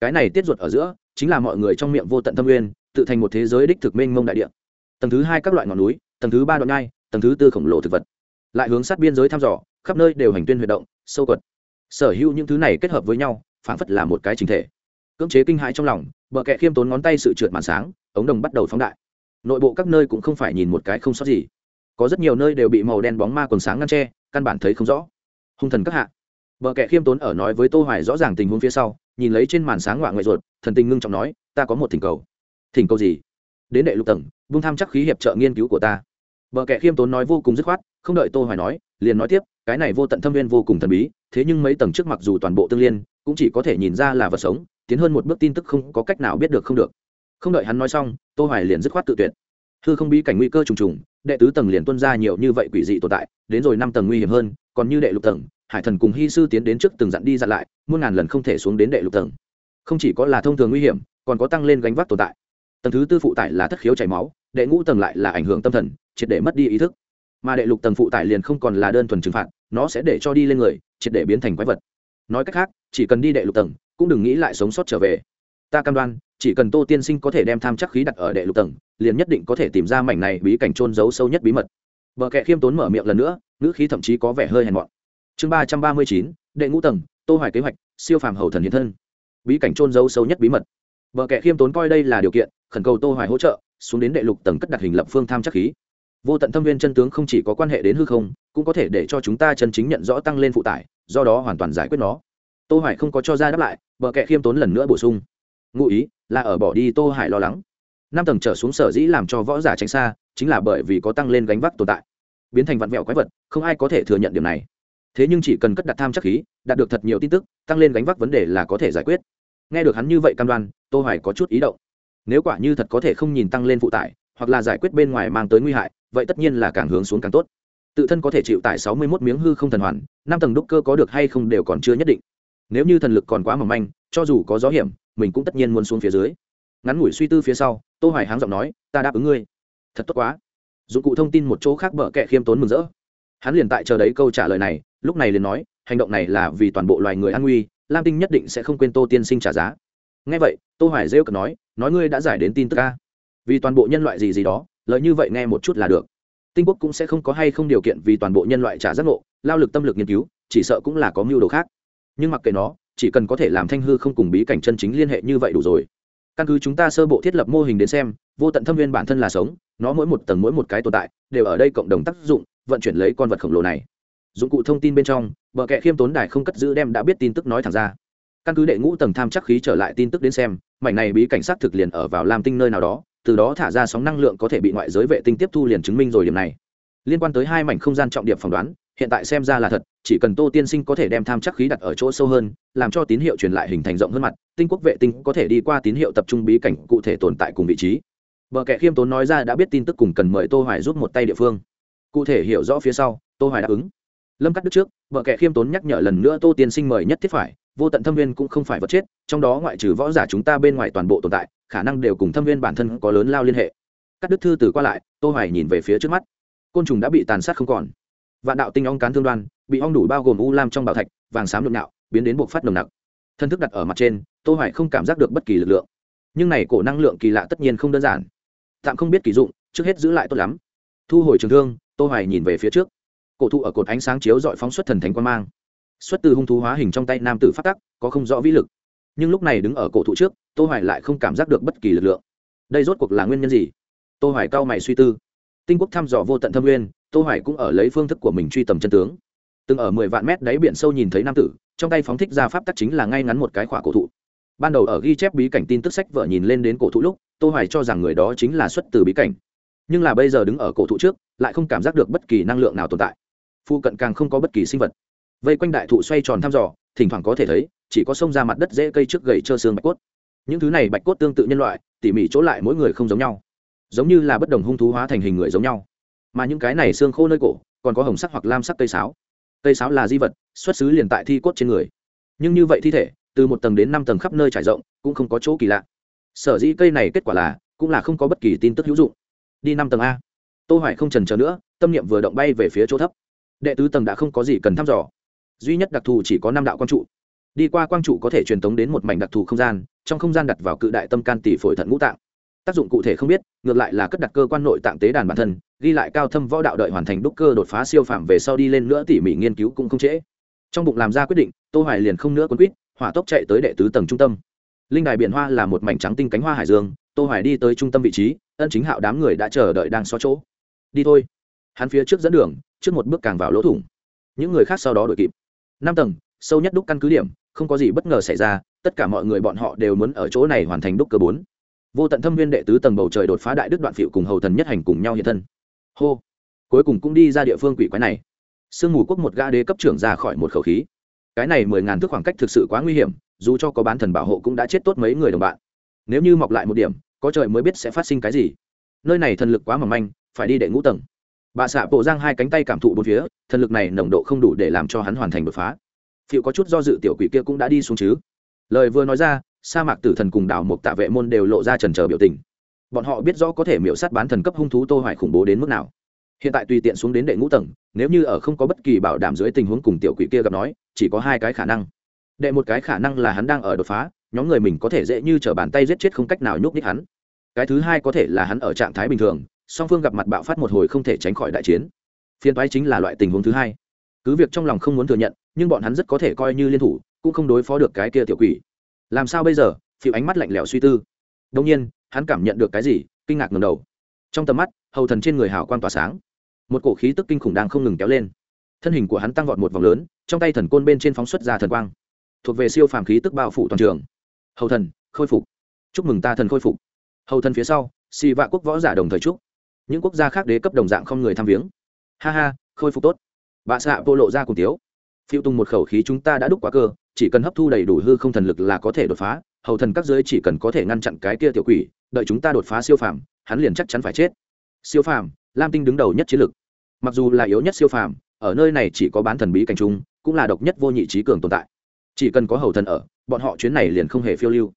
Cái này tiết ruột ở giữa, chính là mọi người trong miệng vô tận thâm nguyên, tự thành một thế giới đích thực mênh mông đại địa. Tầng thứ hai các loại ngọn núi, tầng thứ ba đoạn ngai, tầng thứ tư khổng lồ thực vật. Lại hướng sát biên giới thăm dò, khắp nơi đều hành tuyên huy động, sâu quật. Sở hữu những thứ này kết hợp với nhau phản phất là một cái trình thể. Cưỡng chế kinh hãi trong lòng, bờ kẹ khiêm tốn ngón tay sự trượt màn sáng ống đồng bắt đầu phóng đại. Nội bộ các nơi cũng không phải nhìn một cái không sót gì. Có rất nhiều nơi đều bị màu đen bóng ma quần sáng ngăn tre căn bản thấy không rõ. Hung thần các hạ. Vợ kẻ khiêm tốn ở nói với tô hoài rõ ràng tình huống phía sau, nhìn lấy trên màn sáng ngoại ngoại ruột, thần tình ngưng trọng nói, ta có một thỉnh cầu. Thỉnh cầu gì? Đến đệ lục tầng, vung tham chắc khí hiệp trợ nghiên cứu của ta. Vợ kẻ khiêm tốn nói vô cùng dứt khoát, không đợi tô hoài nói, liền nói tiếp, cái này vô tận thâm viên vô cùng thần bí, thế nhưng mấy tầng trước mặc dù toàn bộ tương liên, cũng chỉ có thể nhìn ra là vật sống, tiến hơn một bước tin tức không có cách nào biết được không được không đợi hắn nói xong, tô hoài liền dứt khoát tự tuyệt. Hư không bí cảnh nguy cơ trùng trùng, đệ tứ tầng liền tuân ra nhiều như vậy quỷ dị tồn tại, đến rồi năm tầng nguy hiểm hơn, còn như đệ lục tầng, hải thần cùng hy sư tiến đến trước từng dặn đi dặn lại, muôn ngàn lần không thể xuống đến đệ lục tầng. Không chỉ có là thông thường nguy hiểm, còn có tăng lên gánh vác tồn tại. Tầng thứ tư phụ tải là thất khiếu chảy máu, đệ ngũ tầng lại là ảnh hưởng tâm thần, triệt để mất đi ý thức. Mà đệ lục tầng phụ tải liền không còn là đơn thuần trừng phạt, nó sẽ để cho đi lên người, triệt để biến thành quái vật. Nói cách khác, chỉ cần đi đệ lục tầng, cũng đừng nghĩ lại sống sót trở về. Ta cam đoan chỉ cần tô tiên sinh có thể đem tham chắc khí đặt ở đệ lục tầng, liền nhất định có thể tìm ra mảnh này bí cảnh trôn giấu sâu nhất bí mật. Vợ kệ khiêm tốn mở miệng lần nữa, ngữ khí thậm chí có vẻ hơi hèn mọn. Chương ba trăm ba mươi chín, đệ ngũ tầng, tô hoài kế hoạch, siêu phàm hầu thần hiện thân. Bí cảnh trôn giấu sâu nhất bí mật. Vợ kệ khiêm tốn coi đây là điều kiện, khẩn cầu tô hoài hỗ trợ, xuống đến đệ lục tầng cất đặt hình lập phương tham chắc khí. Vô tận thâm viên chân tướng không chỉ có quan hệ đến hư không, cũng có thể để cho chúng ta chân chính nhận rõ tăng lên phụ tải, do đó hoàn toàn giải quyết nó. Tô hoài không có cho ra đáp lại vợ kệ khiêm tốn lần nữa bổ sung ngụ ý là ở bỏ đi tô hải lo lắng. Năm tầng trở xuống sở dĩ làm cho võ giả tránh xa chính là bởi vì có tăng lên gánh vác tồn tại. Biến thành vặn vẹo quái vật, không ai có thể thừa nhận điểm này. Thế nhưng chỉ cần cất đặt tham chắc khí, đạt được thật nhiều tin tức, tăng lên gánh vác vấn đề là có thể giải quyết. Nghe được hắn như vậy cam đoan, tô hoài có chút ý động. Nếu quả như thật có thể không nhìn tăng lên phụ tải, hoặc là giải quyết bên ngoài mang tới nguy hại, vậy tất nhiên là càng hướng xuống càng tốt. Tự thân có thể chịu tải 61 miếng hư không thần hoàn, năm tầng đúc cơ có được hay không đều còn chưa nhất định. Nếu như thần lực còn quá mỏng manh cho dù có gió hiểm, mình cũng tất nhiên muốn xuống phía dưới. Ngắn ngủi suy tư phía sau, tô hoài háng giọng nói, ta đáp ứng ngươi. Thật tốt quá. Dụng cụ thông tin một chỗ khác bợ kệ khiêm tốn mừng rỡ. Hắn liền tại chờ đấy câu trả lời này, lúc này liền nói, hành động này là vì toàn bộ loài người an nguy, lam tinh nhất định sẽ không quên tô tiên sinh trả giá. Nghe vậy, tô hoài rêu cực nói nói ngươi đã giải đến tin tức ca vì toàn bộ nhân loại gì gì đó lợi như vậy nghe một chút là được. Tinh quốc cũng sẽ không có hay không điều kiện vì toàn bộ nhân loại trả giác ngộ, lao lực tâm lực nghiên cứu, chỉ sợ cũng là có mưu đồ khác. Nhưng mặc kệ nó chỉ cần có thể làm thanh hư không cùng bí cảnh chân chính liên hệ như vậy đủ rồi. Căn cứ chúng ta sơ bộ thiết lập mô hình đến xem, vô tận thâm viên bản thân là sống, nó mỗi một tầng mỗi một cái tồn tại, đều ở đây cộng đồng tác dụng, vận chuyển lấy con vật khổng lồ này. Dụng cụ thông tin bên trong vợ kệ khiêm tốn đài không cất giữ đem đã biết tin tức nói thẳng ra. Căn cứ đệ ngũ tầng tham chắc khí trở lại tin tức đến xem, mảnh này bí cảnh sát thực liền ở vào lam tinh nơi nào đó, từ đó thả ra sóng năng lượng có thể bị ngoại giới vệ tinh tiếp thu liền chứng minh rồi điểm này. Liên quan tới hai mảnh không gian trọng điểm phỏng đoán hiện tại xem ra là thật, chỉ cần tô tiên sinh có thể đem tham chắc khí đặt ở chỗ sâu hơn, làm cho tín hiệu truyền lại hình thành rộng hơn mặt, tinh quốc vệ tinh có thể đi qua tín hiệu tập trung bí cảnh cụ thể tồn tại cùng vị trí. Vợ kẻ khiêm tốn nói ra đã biết tin tức cùng cần mời tô hoài giúp một tay địa phương. Cụ thể hiểu rõ phía sau, tô hoài đáp ứng. Lâm cắt đức trước vợ kẻ khiêm tốn nhắc nhở lần nữa tô tiên sinh mời nhất thiết phải, vô tận thâm viên cũng không phải vật chết, trong đó ngoại trừ võ giả chúng ta bên ngoài toàn bộ tồn tại, khả năng đều cùng thâm viên bản thân có lớn lao liên hệ. Cắt đức thư từ qua lại, tô hoài nhìn về phía trước mắt. Côn trùng đã bị tàn sát không còn vạn đạo tinh ong cán thương đoan, bị ong đủ bao gồm u lam trong bảo thạch, vàng xám nhộn nhạo, biến đến buộc phát nồng nặc. Thân thức đặt ở mặt trên, tô hoài không cảm giác được bất kỳ lực lượng. Nhưng này cổ năng lượng kỳ lạ tất nhiên không đơn giản. Tạm không biết kỳ dụng, trước hết giữ lại tốt lắm. Thu hồi trường thương, tô hoài nhìn về phía trước. Cổ thụ ở cột ánh sáng chiếu dọi phóng xuất thần thánh quan mang. Xuất từ hung thú hóa hình trong tay nam tử phát tắc, có không rõ vĩ lực. Nhưng lúc này đứng ở cổ thụ trước, tô hoài lại không cảm giác được bất kỳ lực lượng. Đây rốt cuộc là nguyên nhân gì? Tô hoài cao mày suy tư. Tinh quốc thăm dò vô tận thâm nguyên tô hoài cũng ở lấy phương thức của mình truy tầm chân tướng. Từng ở 10 vạn mét đáy biển sâu nhìn thấy nam tử, trong tay phóng thích ra pháp tắc chính là ngay ngắn một cái khỏa cổ thụ. Ban đầu ở ghi chép bí cảnh tin tức sách vợ nhìn lên đến cổ thụ lúc, tô hoài cho rằng người đó chính là xuất từ bí cảnh. Nhưng là bây giờ đứng ở cổ thụ trước, lại không cảm giác được bất kỳ năng lượng nào tồn tại. Phụ cận càng không có bất kỳ sinh vật. Vây quanh đại thụ xoay tròn thăm dò, thỉnh thoảng có thể thấy, chỉ có sông ra mặt đất dễ cây trước gầy trơ xương bạch cốt. Những thứ này bạch cốt tương tự nhân loại, tỉ mỉ chỗ lại mỗi người không giống nhau. Giống như là bất đồng hung thú hóa thành hình người giống nhau mà những cái này xương khô nơi cổ còn có hồng sắc hoặc lam sắc cây sáo. Cây sáo là di vật, xuất xứ liền tại thi cốt trên người. Nhưng như vậy thi thể, từ một tầng đến năm tầng khắp nơi trải rộng, cũng không có chỗ kỳ lạ. Sở dĩ cây này kết quả là, cũng là không có bất kỳ tin tức hữu dụng. Đi năm tầng a. Tô hoài không trần chờ nữa, tâm niệm vừa động bay về phía chỗ thấp. Đệ tứ tầng đã không có gì cần thăm dò. Duy nhất đặc thù chỉ có năm đạo quang trụ. Đi qua quang trụ có thể truyền tống đến một mảnh đặc thù không gian, trong không gian đặt vào cự đại tâm can tỷ phổi thận ngũ tạng tác dụng cụ thể không biết, ngược lại là cất đặt cơ quan nội tạng tế đàn bản thân, ghi lại cao thâm võ đạo đợi hoàn thành đúc cơ đột phá siêu phạm về sau đi lên nữa tỉ mỉ nghiên cứu cũng không trễ. Trong bụng làm ra quyết định, tô hoài liền không nữa quấn quýt, hỏa tốc chạy tới đệ tứ tầng trung tâm. Linh đài biển hoa là một mảnh trắng tinh cánh hoa hải dương, tô hoài đi tới trung tâm vị trí, ân chính hạo đám người đã chờ đợi đang xóa chỗ. Đi thôi. Hắn phía trước dẫn đường, trước một bước càng vào lỗ thủng. Những người khác sau đó đuổi kịp. Năm tầng, sâu nhất đúc căn cứ điểm, không có gì bất ngờ xảy ra, tất cả mọi người bọn họ đều muốn ở chỗ này hoàn thành đúc cơ bốn vô tận thâm viên đệ tứ tầng bầu trời đột phá đại đức đoạn phiệu cùng hầu thần nhất hành cùng nhau hiện thân. Hô! Cuối cùng cũng đi ra địa phương quỷ quái này. Sương mù quốc một ga đế cấp trưởng ra khỏi một khẩu khí. Cái này mười ngàn thước khoảng cách thực sự quá nguy hiểm, dù cho có bán thần bảo hộ cũng đã chết tốt mấy người đồng bạn. Nếu như mọc lại một điểm, có trời mới biết sẽ phát sinh cái gì. Nơi này thần lực quá mỏng manh, phải đi đệ ngũ tầng. Bà xạ bộ giang hai cánh tay cảm thụ bốn phía, thần lực này nồng độ không đủ để làm cho hắn hoàn thành đột phá. Phiệu có chút do dự tiểu quỷ kia cũng đã đi xuống chứ. Lời vừa nói ra sa mạc tử thần cùng đảo Mục tạ vệ môn đều lộ ra trần trờ biểu tình. Bọn họ biết rõ có thể miễu sát bán thần cấp hung thú tô hoài khủng bố đến mức nào. Hiện tại tùy tiện xuống đến đệ ngũ tầng, nếu như ở không có bất kỳ bảo đảm dưới tình huống cùng tiểu quỷ kia gặp nói, chỉ có hai cái khả năng. Đệ một cái khả năng là hắn đang ở đột phá, nhóm người mình có thể dễ như t bàn tay giết chết không cách nào nhúc nhích hắn. Cái thứ hai có thể là hắn ở trạng thái bình thường, song phương gặp mặt bạo phát một hồi không thể tránh khỏi đại chiến. Phiên toái chính là loại tình huống thứ hai. Cứ việc trong lòng không muốn thừa nhận, nhưng bọn hắn rất có thể coi như liên thủ, cũng không đối phó được cái kia tiểu quỷ làm sao bây giờ? Phiêu ánh mắt lạnh lẽo suy tư. Đông nhiên, hắn cảm nhận được cái gì, kinh ngạc ngầm đầu. Trong tầm mắt, hầu thần trên người hào quan tỏa sáng. Một cổ khí tức kinh khủng đang không ngừng kéo lên. Thân hình của hắn tăng vọt một vòng lớn, trong tay thần côn bên trên phóng xuất ra thần quang. Thuộc về siêu phàm khí tức bao phủ toàn trường. Hầu thần, khôi phục. Chúc mừng ta thần khôi phục. Hầu thần phía sau, xì vạ quốc võ giả đồng thời chúc. Những quốc gia khác đế cấp đồng dạng không người tham viếng. Ha ha, khôi phục tốt. Bạ xạ vô lộ ra cùng tiếu phiêu tung một khẩu khí chúng ta đã đúc quá cơ chỉ cần hấp thu đầy đủ hư không thần lực là có thể đột phá, hầu thần các giới chỉ cần có thể ngăn chặn cái kia tiểu quỷ, đợi chúng ta đột phá siêu phàm, hắn liền chắc chắn phải chết. Siêu phàm, lam tinh đứng đầu nhất chiến lực. Mặc dù là yếu nhất siêu phàm, ở nơi này chỉ có bán thần bí cảnh trung, cũng là độc nhất vô nhị trí cường tồn tại. Chỉ cần có hầu thần ở, bọn họ chuyến này liền không hề phiêu lưu.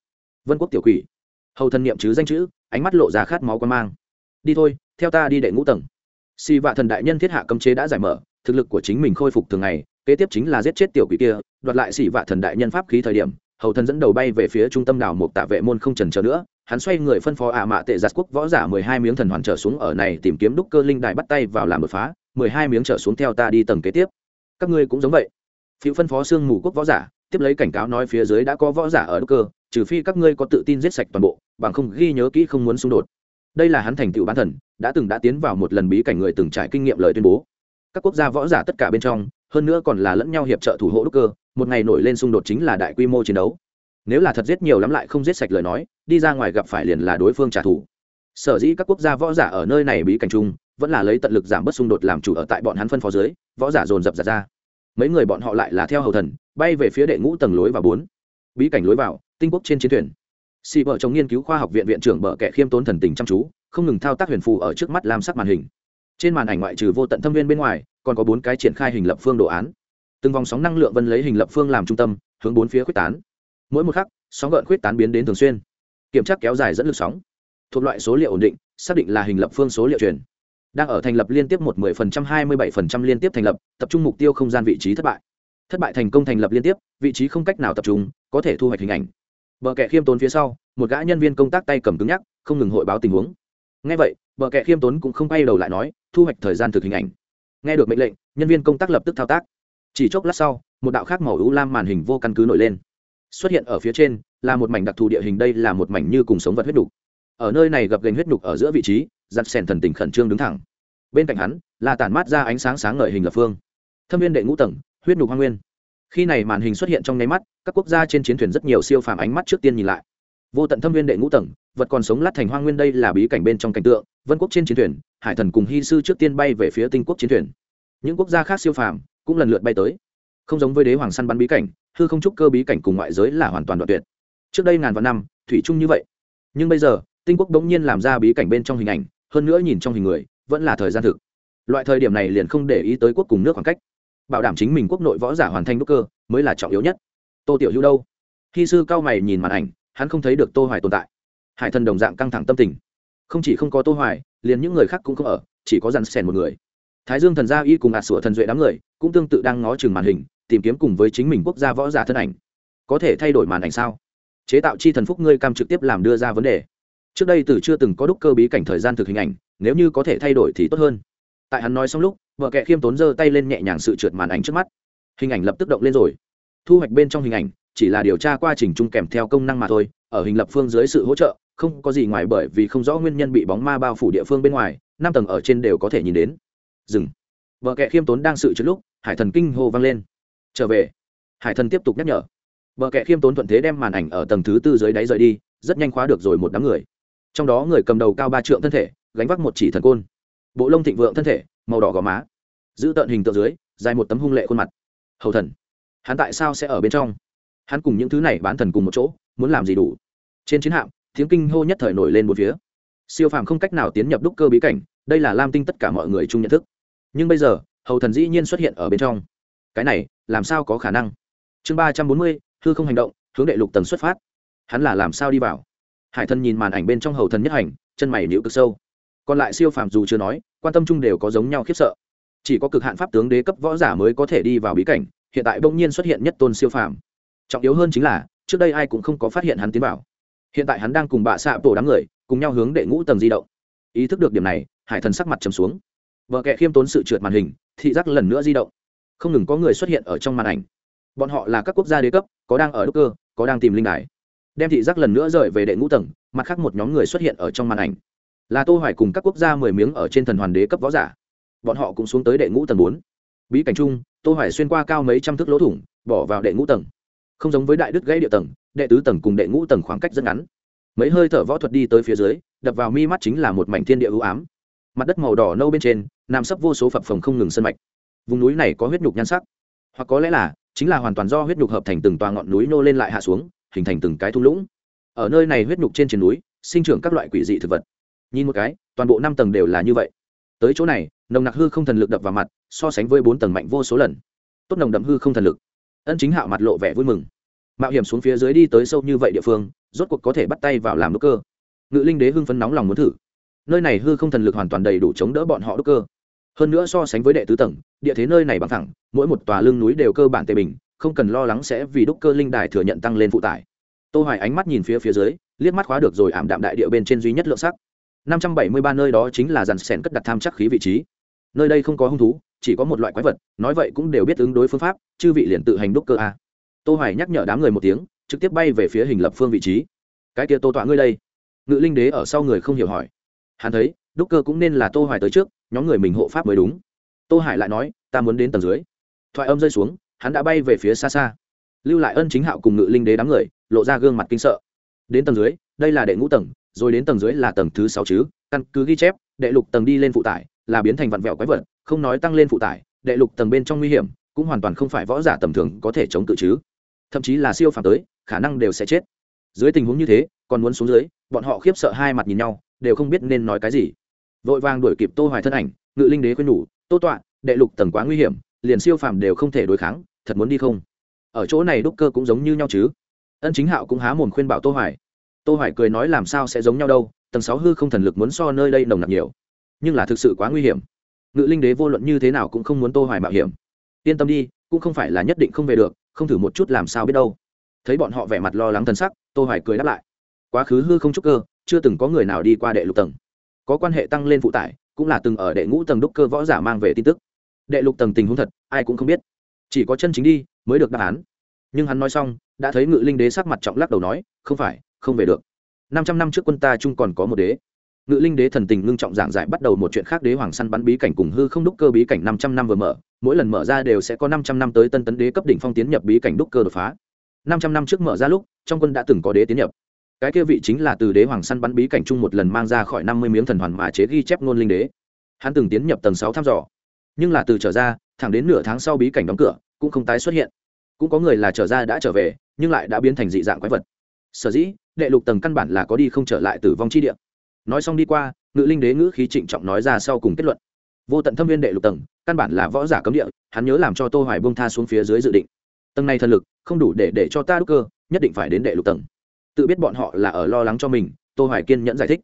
Vân quốc tiểu quỷ. Hầu thần niệm chứ danh chữ, ánh mắt lộ ra khát máu quan mang. Đi thôi, theo ta đi đệ ngũ tầng. Si vạ thần đại nhân thiết hạ cấm chế đã giải mở, thực lực của chính mình khôi phục thường ngày kế tiếp chính là giết chết tiểu quỷ kia, đoạt lại xỉ vạ thần đại nhân pháp khí thời điểm, hầu thần dẫn đầu bay về phía trung tâm đảo một tạ vệ môn không trần chờ nữa, hắn xoay người phân phó ả mạ tệ giặt quốc võ giả mười hai miếng thần hoàn trở xuống ở này tìm kiếm đúc cơ linh đại bắt tay vào làm đột phá, mười hai miếng trở xuống theo ta đi tầng kế tiếp. Các ngươi cũng giống vậy. Phiếu phân phó xương mù quốc võ giả, tiếp lấy cảnh cáo nói phía dưới đã có võ giả ở đúc cơ, trừ phi các ngươi có tự tin giết sạch toàn bộ, bằng không ghi nhớ kỹ không muốn xung đột. Đây là hắn thành tựu bán thần, đã từng đã tiến vào một lần bí cảnh người từng trải kinh nghiệm lời tuyên bố. Các quốc gia võ giả tất cả bên trong hơn nữa còn là lẫn nhau hiệp trợ thủ hộ đúc cơ, một ngày nổi lên xung đột chính là đại quy mô chiến đấu. Nếu là thật giết nhiều lắm lại không giết sạch lời nói, đi ra ngoài gặp phải liền là đối phương trả thù. Sở dĩ các quốc gia võ giả ở nơi này bí cảnh chung, vẫn là lấy tận lực giảm bớt xung đột làm chủ ở tại bọn hắn phân phó dưới, võ giả dồn dập giặt ra. Mấy người bọn họ lại là theo hầu thần, bay về phía đệ ngũ tầng lối và bốn. Bí cảnh lối vào, tinh quốc trên chiến thuyền. Xì vợ chồng nghiên cứu khoa học viện viện trưởng bợ kẻ khiêm tốn thần tình chăm chú, không ngừng thao tác huyền phù ở trước mắt làm sắc màn hình. Trên màn ảnh ngoại trừ vô tận thâm viên bên ngoài còn có bốn cái triển khai hình lập phương đồ án. Từng vòng sóng năng lượng vân lấy hình lập phương làm trung tâm, hướng bốn phía quyết tán. Mỗi một khắc, sóng gợn quyết tán biến đến thường xuyên. Kiểm tra kéo dài dẫn lực sóng. Thuộc loại số liệu ổn định, xác định là hình lập phương số liệu truyền. Đang ở thành lập liên tiếp một 10% 27% liên tiếp thành lập, tập trung mục tiêu không gian vị trí thất bại. Thất bại thành công thành lập liên tiếp, vị trí không cách nào tập trung, có thể thu hoạch hình ảnh. Bờ kẻ khiêm tốn phía sau, một gã nhân viên công tác tay cầm cứng nhắc, không ngừng hội báo tình huống. Ngay vậy, bờ kẻ khiêm tốn cũng không quay đầu lại nói, thu hoạch thời gian thực hình ảnh nghe được mệnh lệnh, nhân viên công tác lập tức thao tác. Chỉ chốc lát sau, một đạo khác màu ưu lam màn hình vô căn cứ nổi lên. Xuất hiện ở phía trên, là một mảnh đặc thù địa hình đây là một mảnh như cùng sống vật huyết đục ở nơi này gặp gành huyết đục ở giữa vị trí, giặt sèn thần tình khẩn trương đứng thẳng. Bên cạnh hắn, là tản mát ra ánh sáng sáng ngời hình lập phương. Thâm viên đệ ngũ tầng, huyết đục hoa nguyên. Khi này màn hình xuất hiện trong nháy mắt, các quốc gia trên chiến thuyền rất nhiều siêu phàm ánh mắt trước tiên nhìn lại. Vô tận thâm viên đệ ngũ tầng vật còn sống lát thành hoang nguyên đây là bí cảnh bên trong cảnh tượng, vân quốc trên chiến thuyền, hải thần cùng hy sư trước tiên bay về phía tinh quốc chiến thuyền. Những quốc gia khác siêu phàm cũng lần lượt bay tới. Không giống với đế hoàng săn bắn bí cảnh, hư không trúc cơ bí cảnh cùng ngoại giới là hoàn toàn đoạn tuyệt. Trước đây ngàn vạn năm, thủy chung như vậy. Nhưng bây giờ, tinh quốc đống nhiên làm ra bí cảnh bên trong hình ảnh, hơn nữa nhìn trong hình người, vẫn là thời gian thực. Loại thời điểm này liền không để ý tới quốc cùng nước khoảng cách. Bảo đảm chính mình quốc nội võ giả hoàn thành đúc cơ, mới là trọng yếu nhất. Tô tiểu hữu đâu? Khi sư cao mày nhìn màn ảnh, hắn không thấy được tô hoài tồn tại hải thần đồng dạng căng thẳng tâm tình. Không chỉ không có tô hoài, liền những người khác cũng không ở, chỉ có dàn sèn một người. Thái dương thần gia y cùng ạt sủa thần duệ đám người cũng tương tự đang ngó chừng màn hình, tìm kiếm cùng với chính mình quốc gia võ giả thân ảnh. Có thể thay đổi màn ảnh sao? Chế tạo chi thần phúc ngươi cam trực tiếp làm đưa ra vấn đề. Trước đây từ chưa từng có đúc cơ bí cảnh thời gian thực hình ảnh, nếu như có thể thay đổi thì tốt hơn. Tại hắn nói xong lúc, vợ kệ khiêm tốn giơ tay lên nhẹ nhàng sự trượt màn ảnh trước mắt. Hình ảnh lập tức động lên rồi. Thu hoạch bên trong hình ảnh, chỉ là điều tra quá trình chung kèm theo công năng mà thôi, ở hình lập phương dưới sự hỗ trợ không có gì ngoài bởi vì không rõ nguyên nhân bị bóng ma bao phủ địa phương bên ngoài, năm tầng ở trên đều có thể nhìn đến. Dừng. Vợ kệ khiêm tốn đang sự trước lúc, hải thần kinh hô vang lên. Trở về. Hải thần tiếp tục nhắc nhở. Vợ kệ khiêm tốn thuận thế đem màn ảnh ở tầng thứ tư dưới đáy rời đi, rất nhanh khóa được rồi một đám người. Trong đó người cầm đầu cao ba trượng thân thể, gánh vác một chỉ thần côn. Bộ lông thịnh vượng thân thể, màu đỏ gò má. Giữ tợn hình tượng dưới, dài một tấm hung lệ khuôn mặt. Hầu thần. Hắn tại sao sẽ ở bên trong? Hắn cùng những thứ này bán thần cùng một chỗ, muốn làm gì đủ? Trên chiến hạm tiếng kinh hô nhất thời nổi lên một phía. Siêu phàm không cách nào tiến nhập đúc cơ bí cảnh, đây là lam tinh tất cả mọi người chung nhận thức. Nhưng bây giờ, hầu thần dĩ nhiên xuất hiện ở bên trong. Cái này, làm sao có khả năng? Chương ba trăm bốn mươi, hư không hành động, hướng đệ lục tầng xuất phát. Hắn là làm sao đi vào? Hải thần nhìn màn ảnh bên trong hầu thần nhất hành, chân mày nhịu cực sâu. Còn lại siêu phàm dù chưa nói, quan tâm chung đều có giống nhau khiếp sợ. Chỉ có cực hạn pháp tướng đế cấp võ giả mới có thể đi vào bí cảnh, hiện tại bỗng nhiên xuất hiện nhất tôn siêu phàm. Trọng yếu hơn chính là, trước đây ai cũng không có phát hiện hắn tiến vào hiện tại hắn đang cùng bạ xạ tổ đám người, cùng nhau hướng đệ ngũ tầng di động. Ý thức được điểm này, hải thần sắc mặt trầm xuống. Vợ kệ khiêm tốn sự trượt màn hình, thị giác lần nữa di động. Không ngừng có người xuất hiện ở trong màn ảnh. Bọn họ là các quốc gia đế cấp, có đang ở đúc cơ, có đang tìm linh đài. Đem thị giác lần nữa rời về đệ ngũ tầng, mặt khác một nhóm người xuất hiện ở trong màn ảnh. Là tô hoài cùng các quốc gia mười miếng ở trên thần hoàn đế cấp võ giả. Bọn họ cũng xuống tới đệ ngũ tầng 4. bí cảnh chung, tô hoài xuyên qua cao mấy trăm thước lỗ thủng, bỏ vào đệ ngũ tầng không giống với đại đức gãy địa tầng, đệ tứ tầng cùng đệ ngũ tầng khoảng cách rất ngắn. Mấy hơi thở võ thuật đi tới phía dưới, đập vào mi mắt chính là một mảnh thiên địa ưu ám. Mặt đất màu đỏ nâu bên trên, nằm sấp vô số phập phồng không ngừng sân mạch. Vùng núi này có huyết nhục nhan sắc. Hoặc có lẽ là, chính là hoàn toàn do huyết nhục hợp thành từng tòa ngọn núi nô lên lại hạ xuống, hình thành từng cái thung lũng. Ở nơi này huyết nhục trên trên núi, sinh trưởng các loại quỷ dị thực vật. Nhìn một cái, toàn bộ năm tầng đều là như vậy. Tới chỗ này, nồng nặc hư không thần lực đập vào mặt, so sánh với bốn tầng mạnh vô số lần. Tốt nồng đậm hư không thần lực ân chính hạo mặt lộ vẻ vui mừng. Mạo hiểm xuống phía dưới đi tới sâu như vậy địa phương, rốt cuộc có thể bắt tay vào làm đúc cơ. Ngự linh đế hưng phấn nóng lòng muốn thử. Nơi này hư không thần lực hoàn toàn đầy đủ chống đỡ bọn họ đúc cơ. Hơn nữa so sánh với đệ tứ tầng, địa thế nơi này bằng thẳng, mỗi một tòa lưng núi đều cơ bản tề bình, không cần lo lắng sẽ vì đúc cơ linh đài thừa nhận tăng lên phụ tải. Tô hoài ánh mắt nhìn phía phía dưới, liếc mắt khóa được rồi ảm đạm đại địa bên trên duy nhất lượng sắc. 573 nơi đó chính là dàn sèn cất đặt tham chắc khí vị trí nơi đây không có hung thú, chỉ có một loại quái vật, nói vậy cũng đều biết ứng đối phương pháp, chư vị liền tự hành đúc cơ a. Tô hoài nhắc nhở đám người một tiếng, trực tiếp bay về phía hình lập phương vị trí. Cái kia tô tọa ngươi đây. Ngự linh đế ở sau người không hiểu hỏi. Hắn thấy, đúc cơ cũng nên là tô hoài tới trước, nhóm người mình hộ pháp mới đúng. Tô hải lại nói, ta muốn đến tầng dưới. Thoại âm rơi xuống, hắn đã bay về phía xa xa. Lưu lại ân chính hạo cùng ngự linh đế đám người, lộ ra gương mặt kinh sợ. Đến tầng dưới, đây là đệ ngũ tầng, rồi đến tầng dưới là tầng thứ sáu chứ, căn cứ ghi chép, đệ lục tầng đi lên phụ tải là biến thành vặn vẹo quái vật, không nói tăng lên phụ tải, đệ lục tầng bên trong nguy hiểm, cũng hoàn toàn không phải võ giả tầm thường có thể chống cự chứ. Thậm chí là siêu phàm tới, khả năng đều sẽ chết. Dưới tình huống như thế, còn muốn xuống dưới, bọn họ khiếp sợ hai mặt nhìn nhau, đều không biết nên nói cái gì. Vội vàng đuổi kịp tô hoài thân ảnh, ngự linh đế khuyên nhủ, tô tọa, đệ lục tầng quá nguy hiểm, liền siêu phàm đều không thể đối kháng, thật muốn đi không? Ở chỗ này đúc cơ cũng giống như nhau chứ? Ân chính hạo cũng há mồm khuyên bảo tô hoài. Tô hoài cười nói, làm sao sẽ giống nhau đâu, tầng 6 hư không thần lực muốn so nơi đây nồng nặc nhiều nhưng là thực sự quá nguy hiểm. Ngự linh đế vô luận như thế nào cũng không muốn tô hoài mạo hiểm. Yên tâm đi, cũng không phải là nhất định không về được, không thử một chút làm sao biết đâu. Thấy bọn họ vẻ mặt lo lắng thần sắc, tô hoài cười đáp lại. Quá khứ hư không trúc cơ, chưa từng có người nào đi qua đệ lục tầng. Có quan hệ tăng lên phụ tải, cũng là từng ở đệ ngũ tầng đúc cơ võ giả mang về tin tức. Đệ lục tầng tình huống thật, ai cũng không biết. Chỉ có chân chính đi, mới được đáp án. Nhưng hắn nói xong, đã thấy ngự linh đế sắc mặt trọng lắc đầu nói, không phải, không về được. Năm trăm năm trước quân ta chung còn có một đế ngự linh đế thần tình ngưng trọng giảng giải bắt đầu một chuyện khác đế hoàng săn bắn bí cảnh cùng hư không đúc cơ bí cảnh năm trăm năm vừa mở. Mỗi lần mở ra đều sẽ có năm trăm năm tới tân tấn đế cấp đỉnh phong tiến nhập bí cảnh đúc cơ đột phá. Năm trăm năm trước mở ra lúc, trong quân đã từng có đế tiến nhập. Cái kia vị chính là từ đế hoàng săn bắn bí cảnh chung một lần mang ra khỏi năm mươi miếng thần hoàn mà chế ghi chép ngôn linh đế. Hắn từng tiến nhập tầng sáu thăm dò, nhưng là từ trở ra, thẳng đến nửa tháng sau bí cảnh đóng cửa, cũng không tái xuất hiện. Cũng có người là trở ra đã trở về, nhưng lại đã biến thành dị dạng quái vật. Sở dĩ, đệ lục tầng căn bản là có đi không trở lại tử vong chi địa nói xong đi qua, ngự linh đế ngữ khí trịnh trọng nói ra sau cùng kết luận. Vô tận thâm viên đệ lục tầng, căn bản là võ giả cấm địa, hắn nhớ làm cho tô hoài bông tha xuống phía dưới dự định. Tầng này thần lực, không đủ để để cho ta đúc cơ, nhất định phải đến đệ lục tầng. Tự biết bọn họ là ở lo lắng cho mình, tô hoài kiên nhẫn giải thích.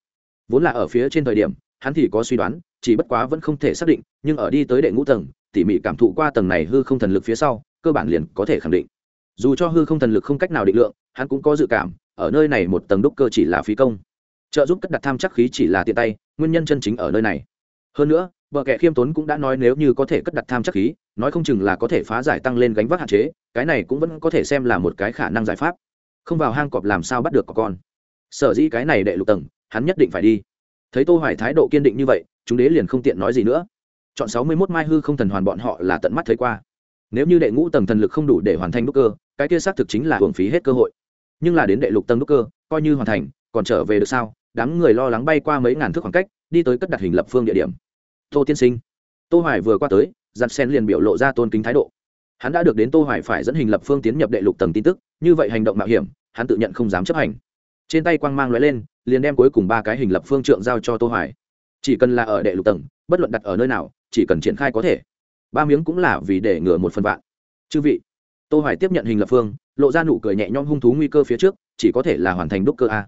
Vốn là ở phía trên thời điểm, hắn thì có suy đoán, chỉ bất quá vẫn không thể xác định, nhưng ở đi tới đệ ngũ tầng, tỉ mỉ cảm thụ qua tầng này hư không thần lực phía sau, cơ bản liền có thể khẳng định. Dù cho hư không thần lực không cách nào định lượng, hắn cũng có dự cảm, ở nơi này một tầng đúc cơ chỉ là phí công trợ giúp cất đặt tham chắc khí chỉ là tiện tay, nguyên nhân chân chính ở nơi này. Hơn nữa, vợ kẻ khiêm tốn cũng đã nói nếu như có thể cất đặt tham chắc khí, nói không chừng là có thể phá giải tăng lên gánh vác hạn chế, cái này cũng vẫn có thể xem là một cái khả năng giải pháp. Không vào hang cọp làm sao bắt được có con. Sở dĩ cái này đệ lục tầng, hắn nhất định phải đi. Thấy tô hoài thái độ kiên định như vậy, chúng đế liền không tiện nói gì nữa. Chọn 61 mai hư không thần hoàn bọn họ là tận mắt thấy qua. Nếu như đệ ngũ tầng thần lực không đủ để hoàn thành đúc cơ, cái kia xác thực chính là hưởng phí hết cơ hội. Nhưng là đến đệ lục tầng đúc cơ, coi như hoàn thành, còn trở về được sao? Đám người lo lắng bay qua mấy ngàn thước khoảng cách, đi tới cất đặt hình lập phương địa điểm. Tô tiên sinh. Tô hoài vừa qua tới, giặt sen liền biểu lộ ra tôn kính thái độ. Hắn đã được đến tô hoài phải dẫn hình lập phương tiến nhập đệ lục tầng tin tức, như vậy hành động mạo hiểm, hắn tự nhận không dám chấp hành. Trên tay quang mang lóe lên, liền đem cuối cùng ba cái hình lập phương trượng giao cho tô hoài. Chỉ cần là ở đệ lục tầng, bất luận đặt ở nơi nào, chỉ cần triển khai có thể. Ba miếng cũng là vì để ngừa một phần vạn. Chư vị. Tô hoài tiếp nhận hình lập phương, lộ ra nụ cười nhẹ nhõm hung thú nguy cơ phía trước, chỉ có thể là hoàn thành đúc cơ a.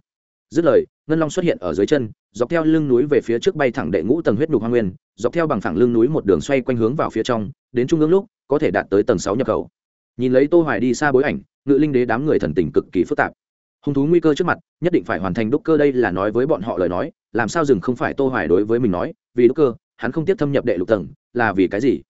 Dứt lời ngân long xuất hiện ở dưới chân, dọc theo lưng núi về phía trước bay thẳng đệ ngũ tầng huyết nhục Hoa nguyên, dọc theo bằng thẳng lưng núi một đường xoay quanh hướng vào phía trong, đến trung ương lúc, có thể đạt tới tầng sáu nhập khẩu. Nhìn lấy tô hoài đi xa bối ảnh, ngự linh đế đám người thần tình cực kỳ phức tạp. Hung thú nguy cơ trước mặt, nhất định phải hoàn thành đúc cơ đây là nói với bọn họ lời nói, làm sao dừng không phải tô hoài đối với mình nói, vì đúc cơ, hắn không tiếp thâm nhập đệ lục tầng, là vì cái gì?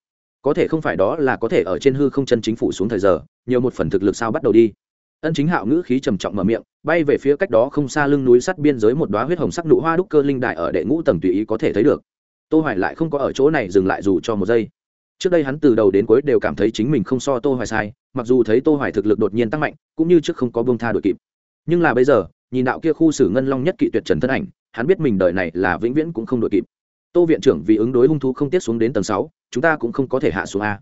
Có thể không phải đó là có thể ở trên hư không chân chính phủ xuống thời giờ, nhiều một phần thực lực sao bắt đầu đi ân chính hạo ngữ khí trầm trọng mở miệng bay về phía cách đó không xa lưng núi sắt biên giới một đoá huyết hồng sắc nụ hoa đúc cơ linh đại ở đệ ngũ tầng tùy ý có thể thấy được. Tô hoài lại không có ở chỗ này dừng lại dù cho một giây. Trước đây hắn từ đầu đến cuối đều cảm thấy chính mình không so tô hoài sai mặc dù thấy tô hoài thực lực đột nhiên tăng mạnh cũng như trước không có buông tha đội kịp. Nhưng là bây giờ nhìn đạo kia khu xử ngân long nhất kỵ tuyệt trần thân ảnh hắn biết mình đời này là vĩnh viễn cũng không đội kịp. Tô viện trưởng vì ứng đối hung thú không tiết xuống đến tầng 6, chúng ta cũng không có thể hạ xuống a.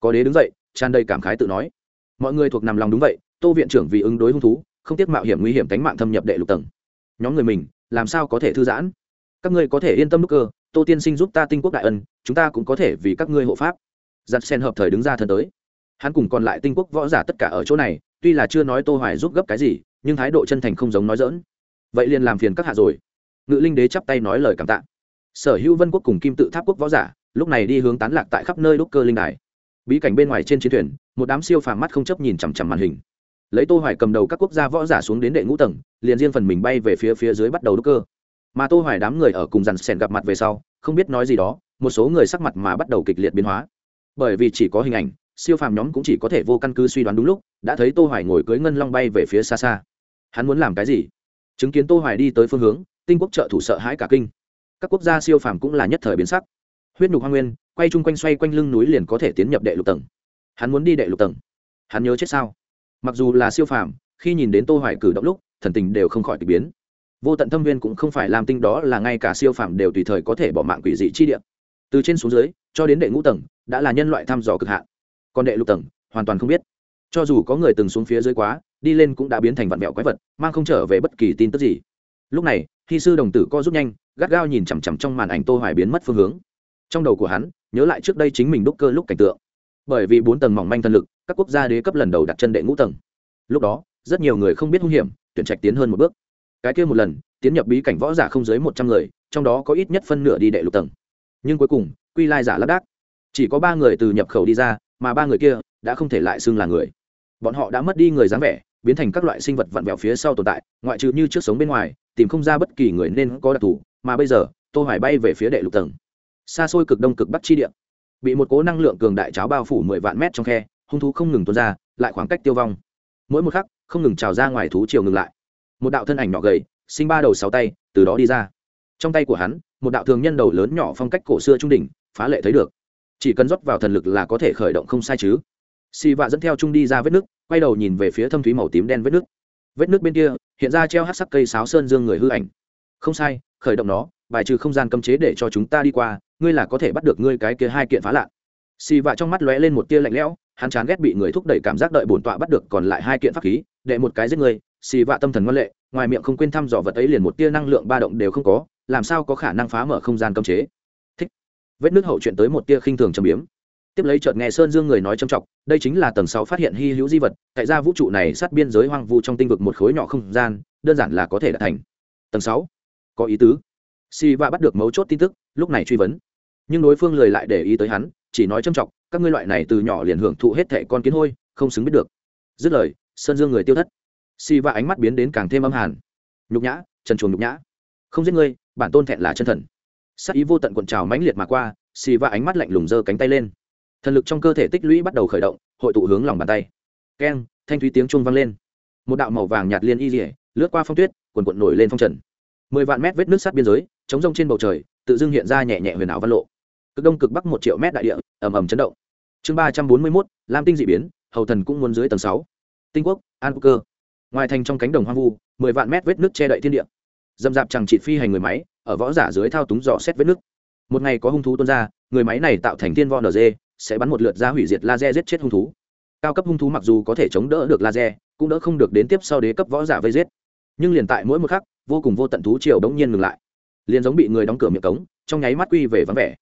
Có đế đứng dậy tràn đầy cảm khái tự nói. Mọi người thuộc nằm lòng đúng vậy tô viện trưởng vì ứng đối hung thú, không tiếc mạo hiểm nguy hiểm tính mạng thâm nhập đệ lục tầng. Nhóm người mình, làm sao có thể thư giãn? Các ngươi có thể yên tâm đúc cơ, tô tiên sinh giúp ta tinh quốc đại ân, chúng ta cũng có thể vì các ngươi hộ pháp. Giặt sen hợp thời đứng ra thân tới. Hắn cùng còn lại tinh quốc võ giả tất cả ở chỗ này, tuy là chưa nói tô hoài giúp gấp cái gì, nhưng thái độ chân thành không giống nói dỡn vậy liền làm phiền các hạ rồi. Ngự linh đế chắp tay nói lời cảm tạ. Sở hữu vân quốc cùng kim tự tháp quốc võ giả, lúc này đi hướng tán lạc tại khắp nơi đúc cơ linh đài. Bí cảnh bên ngoài trên chiến thuyền, một đám siêu phàm mắt không chấp nhìn chằm chằm màn hình lấy tô hoài cầm đầu các quốc gia võ giả xuống đến đệ ngũ tầng, liền riêng phần mình bay về phía phía dưới bắt đầu đúc cơ. Mà tô hoài đám người ở cùng dàn sèn gặp mặt về sau, không biết nói gì đó, một số người sắc mặt mà bắt đầu kịch liệt biến hóa. Bởi vì chỉ có hình ảnh, siêu phàm nhóm cũng chỉ có thể vô căn cứ suy đoán đúng lúc, đã thấy tô hoài ngồi cưới ngân long bay về phía xa xa. Hắn muốn làm cái gì? Chứng kiến tô hoài đi tới phương hướng, tinh quốc trợ thủ sợ hãi cả kinh. Các quốc gia siêu phàm cũng là nhất thời biến sắc. Huyết nhục hoang nguyên, quay chung quanh xoay quanh lưng núi liền có thể tiến nhập đệ lục tầng. Hắn muốn đi đệ lục tầng. Hắn nhớ chết sao? Mặc dù là siêu phàm, khi nhìn đến tô hoài cử động lúc, thần tình đều không khỏi kỳ biến. Vô tận thâm viên cũng không phải làm tinh đó là ngay cả siêu phàm đều tùy thời có thể bỏ mạng quỷ dị chi địa. Từ trên xuống dưới, cho đến đệ ngũ tầng, đã là nhân loại thăm dò cực hạn. Còn đệ lục tầng, hoàn toàn không biết. Cho dù có người từng xuống phía dưới quá, đi lên cũng đã biến thành vạn mẹo quái vật, mang không trở về bất kỳ tin tức gì. Lúc này khi sư đồng tử co rút nhanh, gắt gao nhìn chằm chằm trong màn ảnh tô hoài biến mất phương hướng. Trong đầu của hắn, nhớ lại trước đây chính mình đúc cơ lúc cảnh tượng. Bởi vì bốn tầng mỏng manh thân lực các quốc gia đế cấp lần đầu đặt chân đệ ngũ tầng. Lúc đó, rất nhiều người không biết hung hiểm, tuyển trạch tiến hơn một bước. Cái kia một lần, tiến nhập bí cảnh võ giả không dưới một trăm người, trong đó có ít nhất phân nửa đi đệ lục tầng. Nhưng cuối cùng, quy lai giả lác đác. Chỉ có ba người từ nhập khẩu đi ra, mà ba người kia đã không thể lại xưng là người. Bọn họ đã mất đi người dáng vẻ, biến thành các loại sinh vật vặn vẹo phía sau tồn tại, ngoại trừ như trước sống bên ngoài, tìm không ra bất kỳ người nên có đặc thù, mà bây giờ, tô hoài bay về phía đệ lục tầng. Xa xôi cực đông cực bắc chi địa. Bị một cố năng lượng cường đại cháo bao phủ 10 vạn mét trong khe hung thú không ngừng tuôn ra, lại khoảng cách tiêu vong. Mỗi một khắc, không ngừng trào ra ngoài thú chiều ngừng lại. Một đạo thân ảnh nhỏ gầy, sinh ba đầu sáu tay, từ đó đi ra. Trong tay của hắn, một đạo thường nhân đầu lớn nhỏ phong cách cổ xưa trung đỉnh, phá lệ thấy được. Chỉ cần rót vào thần lực là có thể khởi động không sai chứ. Xì vạ dẫn theo trung đi ra vết nước, quay đầu nhìn về phía thâm thúy màu tím đen vết nước. Vết nước bên kia, hiện ra treo hát sắc cây sáo sơn dương người hư ảnh. Không sai, khởi động nó, bài trừ không gian cấm chế để cho chúng ta đi qua, ngươi là có thể bắt được ngươi cái kia hai kiện phá lạ. Xì vạ trong mắt lóe lên một tia lạnh lẽo hắn chán ghét bị người thúc đẩy cảm giác đợi bổn tọa bắt được còn lại hai kiện pháp khí, đệ một cái giết người, xì vạ tâm thần ngoan lệ, ngoài miệng không quên thăm dò vật ấy liền một tia năng lượng ba động đều không có, làm sao có khả năng phá mở không gian cấm chế. Thích. Vết nước hậu chuyện tới một tia khinh thường trầm biếm. Tiếp lấy chợt nghe sơn dương người nói trầm trọng, đây chính là tầng sáu phát hiện hy hữu di vật, tại ra vũ trụ này sát biên giới hoang vu trong tinh vực một khối nhỏ không gian, đơn giản là có thể đạt thành. Tầng sáu. Có ý tứ. Si va bắt được mấu chốt tin tức, lúc này truy vấn. Nhưng đối phương lời lại để ý tới hắn, chỉ nói trầm trọng các ngươi loại này từ nhỏ liền hưởng thụ hết thẻ con kiến hôi, không xứng biết được. Dứt lời, sơn dương người tiêu thất. Si va ánh mắt biến đến càng thêm âm hàn. Nhục nhã, trần chuồng nhục nhã. Không giết ngươi, bản tôn thẹn là chân thần. Sắc ý vô tận cuộn trào mãnh liệt mà qua xì va ánh mắt lạnh lùng giơ cánh tay lên. Thần lực trong cơ thể tích lũy bắt đầu khởi động, hội tụ hướng lòng bàn tay. Keng, thanh thúy tiếng chuông vang lên. Một đạo màu vàng nhạt liên y rỉa lướt qua phong tuyết quần quận nổi lên phong trần. Mười vạn mét vết nước sát biên giới, chống rông trên bầu trời, tự dưng hiện ra nhẹ nhẹ huyền ảo văn lộ. Cực đông cực bắc một triệu mét đại địa, ầm ầm chấn động chương ba trăm bốn mươi mốt, lam tinh d ị biến, hầu thần cũng muốn dưới tầng sáu. Tinh quốc, an cơ. Ngoài thành trong cánh đồng hoang vu, mười vạn mét vết nước che đậy thiên địa. Dầm dạp chẳng trị phi hành người máy, ở võ giả dưới thao túng dò xét vết nước. Một ngày có hung thú tuôn ra, người máy này tạo thành thiên vo nd sẽ bắn một lượt ra hủy diệt laser giết chết hung thú. Cao cấp hung thú mặc dù có thể chống đỡ được laser, cũng đỡ không được đến tiếp sau đế cấp võ giả vây giết. Nhưng liền tại mỗi một khắc, vô cùng vô tận thú triều đống nhiên ngừng lại. Liền giống bị người đóng cửa miệng cống, trong nháy mắt quy về vắng vẻ.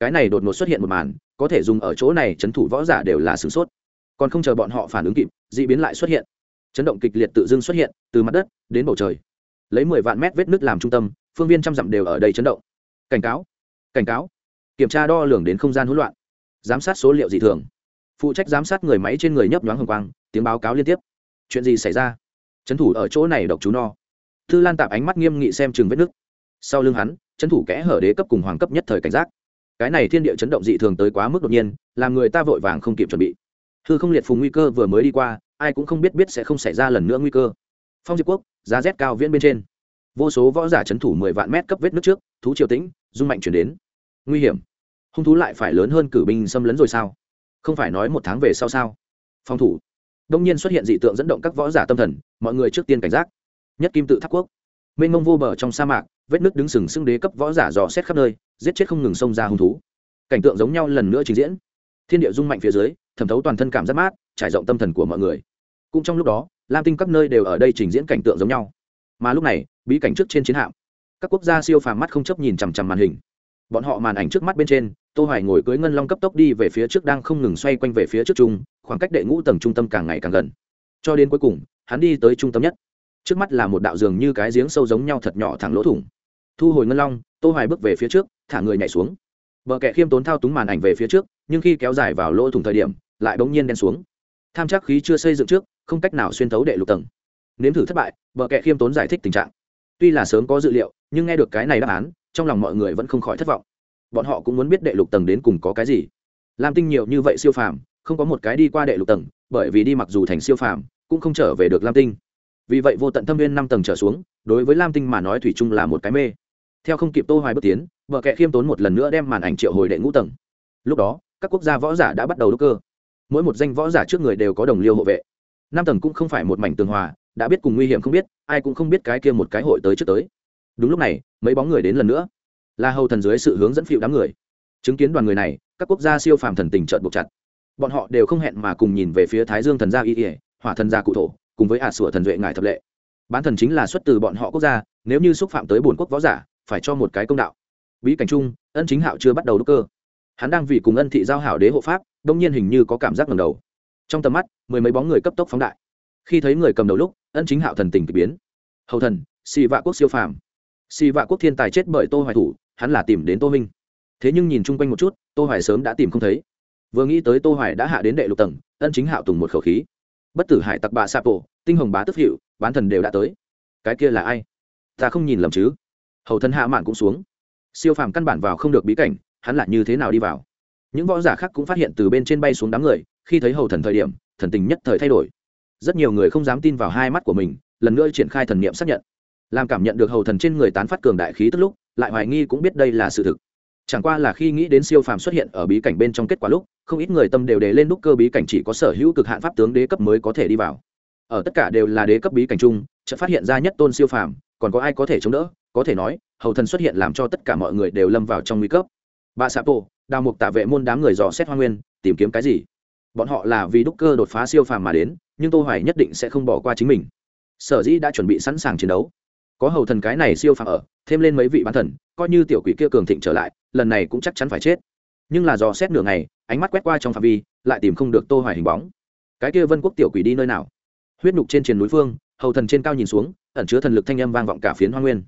Cái này đột ngột xuất hiện một màn có thể dùng ở chỗ này, chấn thủ võ giả đều là sửng sốt. Còn không chờ bọn họ phản ứng kịp d ị biến lại xuất hiện. Chấn động kịch liệt tự dưng xuất hiện, từ mặt đất đến bầu trời. Lấy mười vạn mét vết nước làm trung tâm, phương viên trăm dặm đều ở đây chấn động. Cảnh cáo cảnh cáo. Kiểm tra đo lường đến không gian hỗn loạn. Giám sát số liệu dị thường. Phụ trách giám sát người máy trên người nhấp nhoáng hồng quang, tiếng báo cáo liên tiếp. Chuyện gì xảy ra? Trấn thủ ở chỗ này độc chú no. Thư lan tạp ánh mắt nghiêm nghị xem chừng vết nước sau lưng hắn trấn thủ kẽ hở đế cấp cùng hoàng cấp nhất thời cảnh giác cái này thiên địa chấn động dị thường tới quá mức đột nhiên, làm người ta vội vàng không kịp chuẩn bị. Hư không liệt phùng nguy cơ vừa mới đi qua, ai cũng không biết biết sẽ không xảy ra lần nữa nguy cơ. Phong diệp quốc, giá rét cao viễn bên trên. Vô số võ giả c h ấ n thủ mười vạn mét cấp vết nước trước, thú triều tĩnh dung mạnh chuyển đến. Nguy hiểm. Hung thú lại phải lớn hơn cử binh xâm lấn rồi sao? Không phải nói một tháng về sau sao? Phòng thủ. Đông nhiên xuất hiện dị tượng dẫn động các võ giả tâm thần, mọi người trước tiên cảnh giác. Nhất kim tự tháp quốc mênh mông vô bờ trong sa mạc, vết nước đứng sừng sững đế cấp võ giả dò xét khắp nơi, giết chết không ngừng xông ra hung thú. Cảnh tượng giống nhau lần nữa trình diễn. Thiên địa dung mạnh phía dưới, thẩm thấu toàn thân cảm giác mát, trải rộng tâm thần của mọi người. Cũng trong lúc đó, lam tinh các nơi đều ở đây trình diễn cảnh tượng giống nhau. Mà lúc này, bí cảnh trước trên chiến hạm, các quốc gia siêu phàm mắt không chấp nhìn chằm chằm màn hình. Bọn họ màn ảnh trước mắt bên trên, tô hoài ngồi cưới ngân long cấp tốc đi về phía trước đang không ngừng xoay quanh về phía trước trung, khoảng cách đệ ngũ tầng trung tâm càng ngày càng gần. Cho đến cuối cùng, hắn đi tới trung tâm nhất trước mắt là một đạo giường như cái giếng sâu giống nhau thật nhỏ thẳng lỗ thủng. Thu hồi ngân long, tô hoài bước về phía trước, thả người nhảy xuống. Bờ kẹ khiêm tốn thao túng màn ảnh về phía trước, nhưng khi kéo dài vào lỗ thủng thời điểm, lại bỗng nhiên đen xuống. Tham chắc khí chưa xây dựng trước, không cách nào xuyên thấu đệ lục tầng. Nếm thử thất bại, bờ kẹ khiêm tốn giải thích tình trạng. Tuy là sớm có dự liệu, nhưng nghe được cái này đáp án, trong lòng mọi người vẫn không khỏi thất vọng. Bọn họ cũng muốn biết đệ lục tầng đến cùng có cái gì. Lam tinh nhiều như vậy siêu phàm, không có một cái đi qua đệ lục tầng, bởi vì đi mặc dù thành siêu phàm, cũng không trở về được lam tinh vì vậy vô tận thâm viên năm tầng trở xuống, đối với lam tinh mà nói thủy chung là một cái mê. Theo không kịp tô hoài bước tiến vợ kệ khiêm tốn một lần nữa đem màn ảnh triệu hồi đệ ngũ tầng. Lúc đó, các quốc gia võ giả đã bắt đầu đúc cơ. Mỗi một danh võ giả trước người đều có đồng liêu hộ vệ. Năm tầng cũng không phải một mảnh tường hòa, đã biết cùng nguy hiểm không biết, ai cũng không biết cái kia một cái hội tới trước tới. Đúng lúc này, mấy bóng người đến lần nữa. Là hầu thần dưới sự hướng dẫn phịu đám người. Chứng kiến đoàn người này, các quốc gia siêu phàm thần tình trợn buộc chặt. Bọn họ đều không hẹn mà cùng nhìn về phía thái dương thần gia y ỉa hỏa thần gia cụ thổ cùng với ả sủa thần duệ ngài thập lệ. Bán thần chính là xuất từ bọn họ quốc gia, nếu như xúc phạm tới bồn quốc võ giả, phải cho một cái công đạo. Bí cảnh chung, ân chính hạo chưa bắt đầu đúc cơ. Hắn đang vì cùng ân thị giao hảo đế hộ pháp, đông nhiên hình như có cảm giác ngầm đầu. Trong tầm mắt, mười mấy bóng người cấp tốc phóng đại. Khi thấy người cầm đầu lúc, ân chính hạo thần tình k ỳ biến. Hầu thần, xì vạ quốc siêu phàm. Xì vạ quốc thiên tài chết bởi tô hoài thủ, hắn là tìm đến tô minh. Thế nhưng nhìn chung quanh một chút, tô hoài sớm đã tìm không thấy. Vừa nghĩ tới tô hoài đã hạ đến đệ lục tầng, ân chính hạo tùng một khẩu khí bất tử hải tặc bạ sa bộ tinh hồng bá tức hiệu bán thần đều đã tới. Cái kia là ai? Ta không nhìn lầm chứ? Hầu thân hạ mạn cũng xuống. Siêu phàm căn bản vào không được bí cảnh, hắn là như thế nào đi vào? Những võ giả khác cũng phát hiện từ bên trên bay xuống đám người, khi thấy hầu thần thời điểm, thần tình nhất thời thay đổi. Rất nhiều người không dám tin vào hai mắt của mình, lần nữa triển khai thần niệm xác nhận. Làm cảm nhận được hầu thần trên người tán phát cường đại khí tức lúc, lại hoài nghi cũng biết đây là sự thực. Chẳng qua là khi nghĩ đến siêu phàm xuất hiện ở bí cảnh bên trong kết quả lúc không ít người tâm đều đề lên đúc cơ bí cảnh chỉ có sở hữu cực hạn pháp tướng đế cấp mới có thể đi vào. Ở tất cả đều là đế cấp bí cảnh chung, chợt phát hiện ra nhất tôn siêu phàm, còn có ai có thể chống đỡ? Có thể nói, hầu thần xuất hiện làm cho tất cả mọi người đều lâm vào trong nguy cấp. Bà sapo đào mục tạ vệ môn đám người dò xét hoa nguyên, tìm kiếm cái gì? Bọn họ là vì đúc cơ đột phá siêu phàm mà đến, nhưng tô hoài nhất định sẽ không bỏ qua chính mình. Sở dĩ đã chuẩn bị sẵn sàng chiến đấu. Có hầu thần cái này siêu phàm ở, thêm lên mấy vị bán thần, coi như tiểu quỷ kia cường thịnh trở lại, lần này cũng chắc chắn phải chết nhưng là dò xét nửa ngày, ánh mắt quét qua trong phạm vi, lại tìm không được tô hoài hình bóng. Cái kia vân quốc tiểu quỷ đi nơi nào? Huyết nhục trên triền núi phương, hầu thần trên cao nhìn xuống, ẩn chứa thần lực thanh âm vang vọng cả phiến hoa nguyên.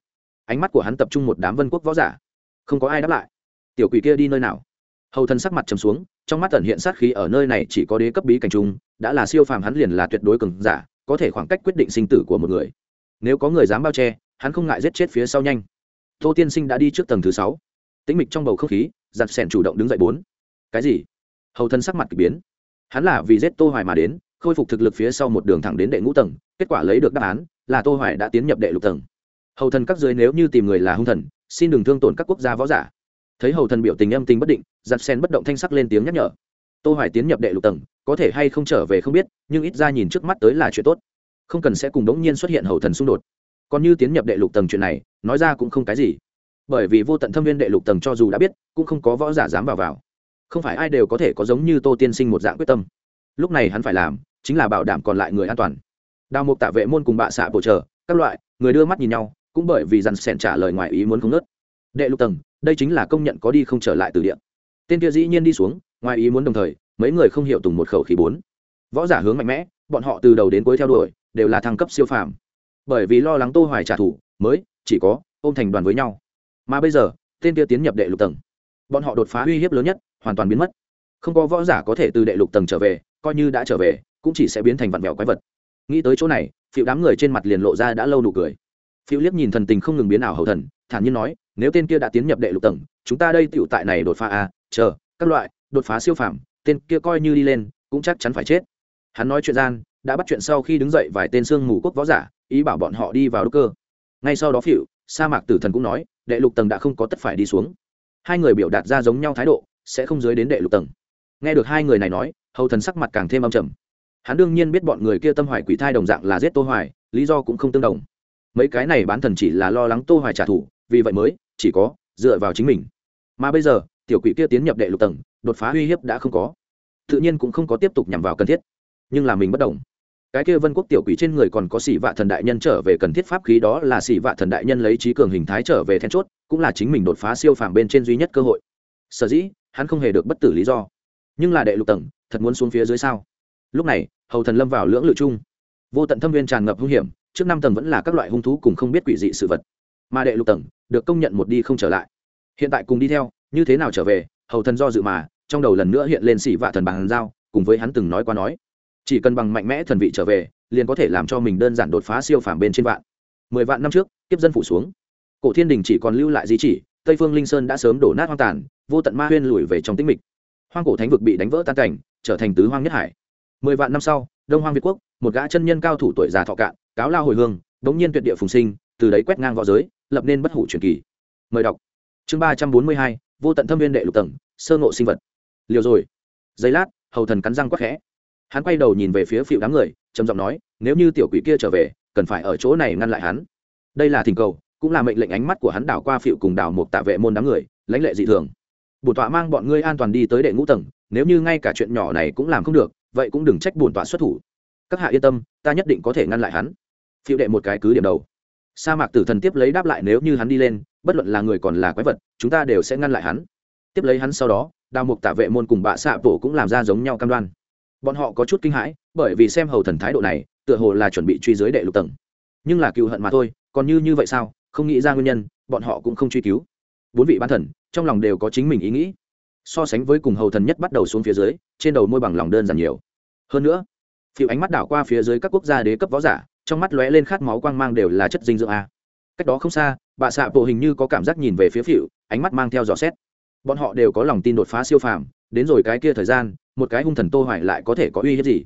Ánh mắt của hắn tập trung một đám vân quốc võ giả. Không có ai đáp lại. Tiểu quỷ kia đi nơi nào? Hầu thần sắc mặt trầm xuống, trong mắt tẩn hiện sát khí ở nơi này chỉ có đế cấp bí cảnh trung, đã là siêu phàm hắn liền là tuyệt đối cường giả, có thể khoảng cách quyết định sinh tử của một người. Nếu có người dám bao che, hắn không ngại giết chết phía sau nhanh. Tô tiên sinh đã đi trước tầng thứ sáu. Tĩnh mịch trong bầu không khí giặt sẻn chủ động đứng dậy bốn. Cái gì? Hầu thân sắc mặt k ỳ biến. Hắn là vì giết tô hoài mà đến, khôi phục thực lực phía sau một đường thẳng đến đệ ngũ tầng, kết quả lấy được đáp án là tô hoài đã tiến nhập đệ lục tầng. Hầu thần các dưới nếu như tìm người là hung thần, xin đừng thương tổn các quốc gia võ giả. Thấy hầu thần biểu tình âm tình bất định, giặt sen bất động thanh sắc lên tiếng nhắc nhở. Tô hoài tiến nhập đệ lục tầng, có thể hay không trở về không biết, nhưng ít ra nhìn trước mắt tới là chuyện tốt. Không cần sẽ cùng đống nhiên xuất hiện hầu thần xung đột. Còn như tiến nhập đệ lục tầng chuyện này, nói ra cũng không cái gì bởi vì vô tận thâm viên đệ lục tầng cho dù đã biết, cũng không có võ giả dám vào vào. Không phải ai đều có thể có giống như tô tiên sinh một dạng quyết tâm. Lúc này hắn phải làm, chính là bảo đảm còn lại người an toàn. Đào mục tạ vệ môn cùng bạ xạ bổ trợ, các loại, người đưa mắt nhìn nhau, cũng bởi vì dằn sẻn trả lời ngoài ý muốn không nớt đệ lục tầng, đây chính là công nhận có đi không trở lại từ điện tên kia dĩ nhiên đi xuống, ngoài ý muốn đồng thời, mấy người không hiểu tùng một khẩu khí bốn. Võ giả hướng mạnh mẽ, bọn họ từ đầu đến cuối theo đuổi, đều là thăng cấp siêu phàm. Bởi vì lo lắng tô hoài trả thù, mới, chỉ có ôm thành đoàn với nhau mà bây giờ tên kia tiến nhập đệ lục tầng. Bọn họ đột phá uy hiếp lớn nhất hoàn toàn biến mất. Không có võ giả có thể từ đệ lục tầng trở về coi như đã trở về cũng chỉ sẽ biến thành vặn vẹo quái vật. Nghĩ tới chỗ này phiệu đám người trên mặt liền lộ ra đã lâu nụ cười. Phiệu liếc nhìn thần tình không ngừng biến ảo hậu thần thản nhiên nói nếu tên kia đã tiến nhập đệ lục tầng chúng ta đây tựu tại này đột phá a à, chờ các loại đột phá siêu phàm tên kia coi như đi lên cũng chắc chắn phải chết. Hắn nói chuyện gian đã bắt chuyện sau khi đứng dậy vài tên xương mù quốc võ giả ý bảo bọn họ đi vào đúc cơ. Ngay sau đó phịu sa mạc tử thần cũng nói, đệ lục tầng đã không có tất phải đi xuống. Hai người biểu đạt ra giống nhau thái độ, sẽ không dưới đến đệ lục tầng. Nghe được hai người này nói, hầu thần sắc mặt càng thêm âm trầm. Hắn đương nhiên biết bọn người kia tâm hoài quỷ thai đồng dạng là giết tô hoài, lý do cũng không tương đồng. Mấy cái này bán thần chỉ là lo lắng tô hoài trả thù, vì vậy mới, chỉ có, dựa vào chính mình. Mà bây giờ, tiểu quỷ kia tiến nhập đệ lục tầng, đột phá uy hiếp đã không có. Tự nhiên cũng không có tiếp tục nhằm vào cần thiết. Nhưng là mình bất đồng cái kia vân quốc tiểu quỷ trên người còn có xỉ vạ thần đại nhân trở về cần thiết pháp khí đó là xỉ vạ thần đại nhân lấy trí cường hình thái trở về then chốt, cũng là chính mình đột phá siêu phàm bên trên duy nhất cơ hội. Sở dĩ, hắn không hề được bất tử lý do. Nhưng là đệ lục tầng, thật muốn xuống phía dưới sao? Lúc này, hầu thần lâm vào lưỡng lự chung. Vô tận thâm viên tràn ngập hung hiểm, trước năm tầng vẫn là các loại hung thú cùng không biết quỷ dị sự vật. Mà đệ lục tầng, được công nhận một đi không trở lại. Hiện tại cùng đi theo, như thế nào trở về, hầu thần do dự mà, trong đầu lần nữa hiện lên xỉ vạ thần bằng giao, cùng với hắn từng nói qua nói chỉ cần bằng mạnh mẽ thần vị trở về, liền có thể làm cho mình đơn giản đột phá siêu phàm bên trên vạn. Mười vạn năm trước tiếp dân phủ xuống. Cổ thiên đình chỉ còn lưu lại di chỉ, tây phương linh sơn đã sớm đổ nát hoang tàn, vô tận ma huyên lùi về trong tĩnh mịch. Hoang cổ thánh vực bị đánh vỡ tan cảnh, trở thành tứ hoang nhất hải. Mười vạn năm sau, đông hoang việt quốc, một gã chân nhân cao thủ tuổi già thọ cạn, cáo lao hồi hương, đống nhiên tuyệt địa phùng sinh, từ đấy quét ngang v õ giới, lập nên bất hủ truyền kỳ. Mời đọc. Chương ba trăm bốn mươi hai, vô tận thâm viên đệ lục tầng, sơ ngộ sinh vật. Liều rồi. Giây lát, hầu thần cắn răng quắc khẽ hắn quay đầu nhìn về phía phiệu đám người, trầm giọng nói, nếu như tiểu quỷ kia trở về, cần phải ở chỗ này ngăn lại hắn. Đây là thỉnh cầu, cũng là mệnh lệnh ánh mắt của hắn đảo qua phiệu cùng đảo một tạ vệ môn đám người, lãnh lệ dị thường. Bổn tọa mang bọn ngươi an toàn đi tới đệ ngũ tầng, nếu như ngay cả chuyện nhỏ này cũng làm không được, vậy cũng đừng trách bổn tọa xuất thủ. Các hạ yên tâm, ta nhất định có thể ngăn lại hắn. Phiệu đệ một cái cứ điểm đầu. Sa mạc tử thần tiếp lấy đáp lại, nếu như hắn đi lên, bất luận là người còn là quái vật, chúng ta đều sẽ ngăn lại hắn. Tiếp lấy hắn sau đó, đào mục tạ vệ môn cùng bạ xạ bổ cũng làm ra giống nhau cam đoan bọn họ có chút kinh hãi, bởi vì xem hầu thần thái độ này, tựa hồ là chuẩn bị truy dưới đệ lục tầng. Nhưng là cựu hận mà thôi, còn như như vậy sao? Không nghĩ ra nguyên nhân, bọn họ cũng không truy cứu. Bốn vị ban thần, trong lòng đều có chính mình ý nghĩ. So sánh với cùng hầu thần nhất bắt đầu xuống phía dưới, trên đầu môi bằng lòng đơn giản nhiều. Hơn nữa, phiêu ánh mắt đảo qua phía dưới các quốc gia đế cấp võ giả, trong mắt lóe lên khát máu quang mang đều là chất dinh dưỡng a. Cách đó không xa, bà xạ bộ hình như có cảm giác nhìn về phía phiêu, ánh mắt mang theo dò xét. Bọn họ đều có lòng tin đột phá siêu phàm, đến rồi cái kia thời gian một cái hung thần tô hoài lại có thể có uy hiếp gì?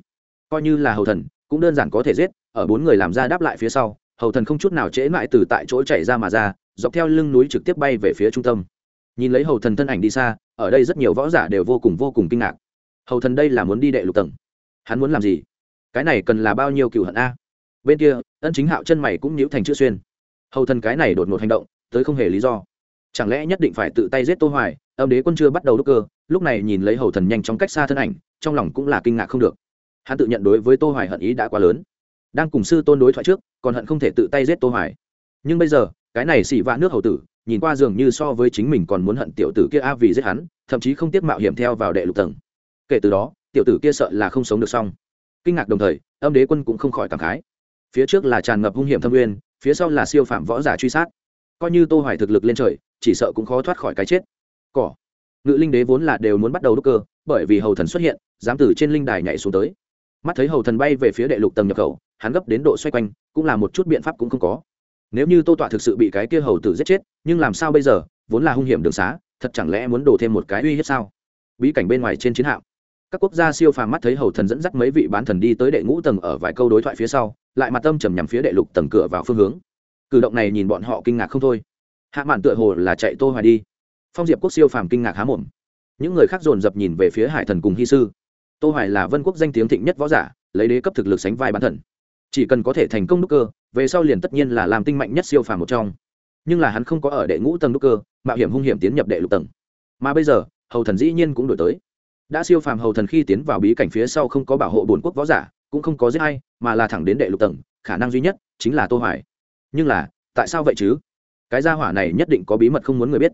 Coi như là hầu thần, cũng đơn giản có thể giết, ở bốn người làm ra đáp lại phía sau, hầu thần không chút nào trễ mãi từ tại chỗ chạy ra mà ra, dọc theo lưng núi trực tiếp bay về phía trung tâm. Nhìn lấy hầu thần thân ảnh đi xa, ở đây rất nhiều võ giả đều vô cùng vô cùng kinh ngạc. Hầu thần đây là muốn đi đệ lục tầng. Hắn muốn làm gì? Cái này cần là bao nhiêu cựu hận a? Bên kia, ân chính hạo chân mày cũng nhíu thành chữ xuyên. Hầu thần cái này đột ngột hành động, tới không hề lý do. Chẳng lẽ nhất định phải tự tay giết tô hoài, âm đế quân chưa bắt đầu đúc cơ lúc này nhìn lấy hầu thần nhanh chóng cách xa thân ảnh, trong lòng cũng là kinh ngạc không được. Hắn tự nhận đối với tô hoài hận ý đã quá lớn. Đang cùng sư tôn đối thoại trước, còn hận không thể tự tay giết tô hoài. Nhưng bây giờ, cái này xỉ vạ nước hầu tử, nhìn qua dường như so với chính mình còn muốn hận tiểu tử kia a vì giết hắn, thậm chí không tiếc mạo hiểm theo vào đệ lục tầng. Kể từ đó, tiểu tử kia sợ là không sống được xong. Kinh ngạc đồng thời, âm đế quân cũng không khỏi cảm khái. Phía trước là tràn ngập hung hiểm thâm nguyên phía sau là siêu phạm võ giả truy sát. Coi như tô hoài thực lực lên trời, chỉ sợ cũng khó thoát khỏi cái chết. Cỏ ngự linh đế vốn là đều muốn bắt đầu đúc cơ, bởi vì hầu thần xuất hiện, dám từ trên linh đài nhảy xuống tới. Mắt thấy hầu thần bay về phía đệ lục tầng nhập khẩu, hắn gấp đến độ xoay quanh, cũng là một chút biện pháp cũng không có. Nếu như tô tọa thực sự bị cái kia hầu tử giết chết, nhưng làm sao bây giờ, vốn là hung hiểm đường xá, thật chẳng lẽ muốn đổ thêm một cái uy hiếp sao? Bí cảnh bên ngoài trên chiến hạm, các quốc gia siêu phàm mắt thấy hầu thần dẫn dắt mấy vị bán thần đi tới đệ ngũ tầng ở vài câu đối thoại phía sau, lại mặt tâm trầm nhằm phía đệ lục tầng cửa vào phương hướng. Cử động này nhìn bọn họ kinh ngạc không thôi. Hạ mạn tựa hồ là chạy tô hoài đi phong diệp quốc siêu phàm kinh ngạc há mồm. Những người khác dồn dập nhìn về phía hải thần cùng hy sư. Tô hoài là vân quốc danh tiếng thịnh nhất võ giả, lấy đế cấp thực lực sánh vai bán thần chỉ cần có thể thành công đúc cơ, về sau liền tất nhiên là làm tinh mạnh nhất siêu phàm một trong. Nhưng là hắn không có ở đệ ngũ tầng đúc cơ, mạo hiểm hung hiểm tiến nhập đệ lục tầng. Mà bây giờ, hầu thần dĩ nhiên cũng đổi tới. Đã siêu phàm hầu thần khi tiến vào bí cảnh phía sau không có bảo hộ bổn quốc võ giả, cũng không có giết hay mà là thẳng đến đệ lục tầng, khả năng duy nhất chính là tô hoài. Nhưng là, tại sao vậy chứ? Cái gia hỏa này nhất định có bí mật không muốn người biết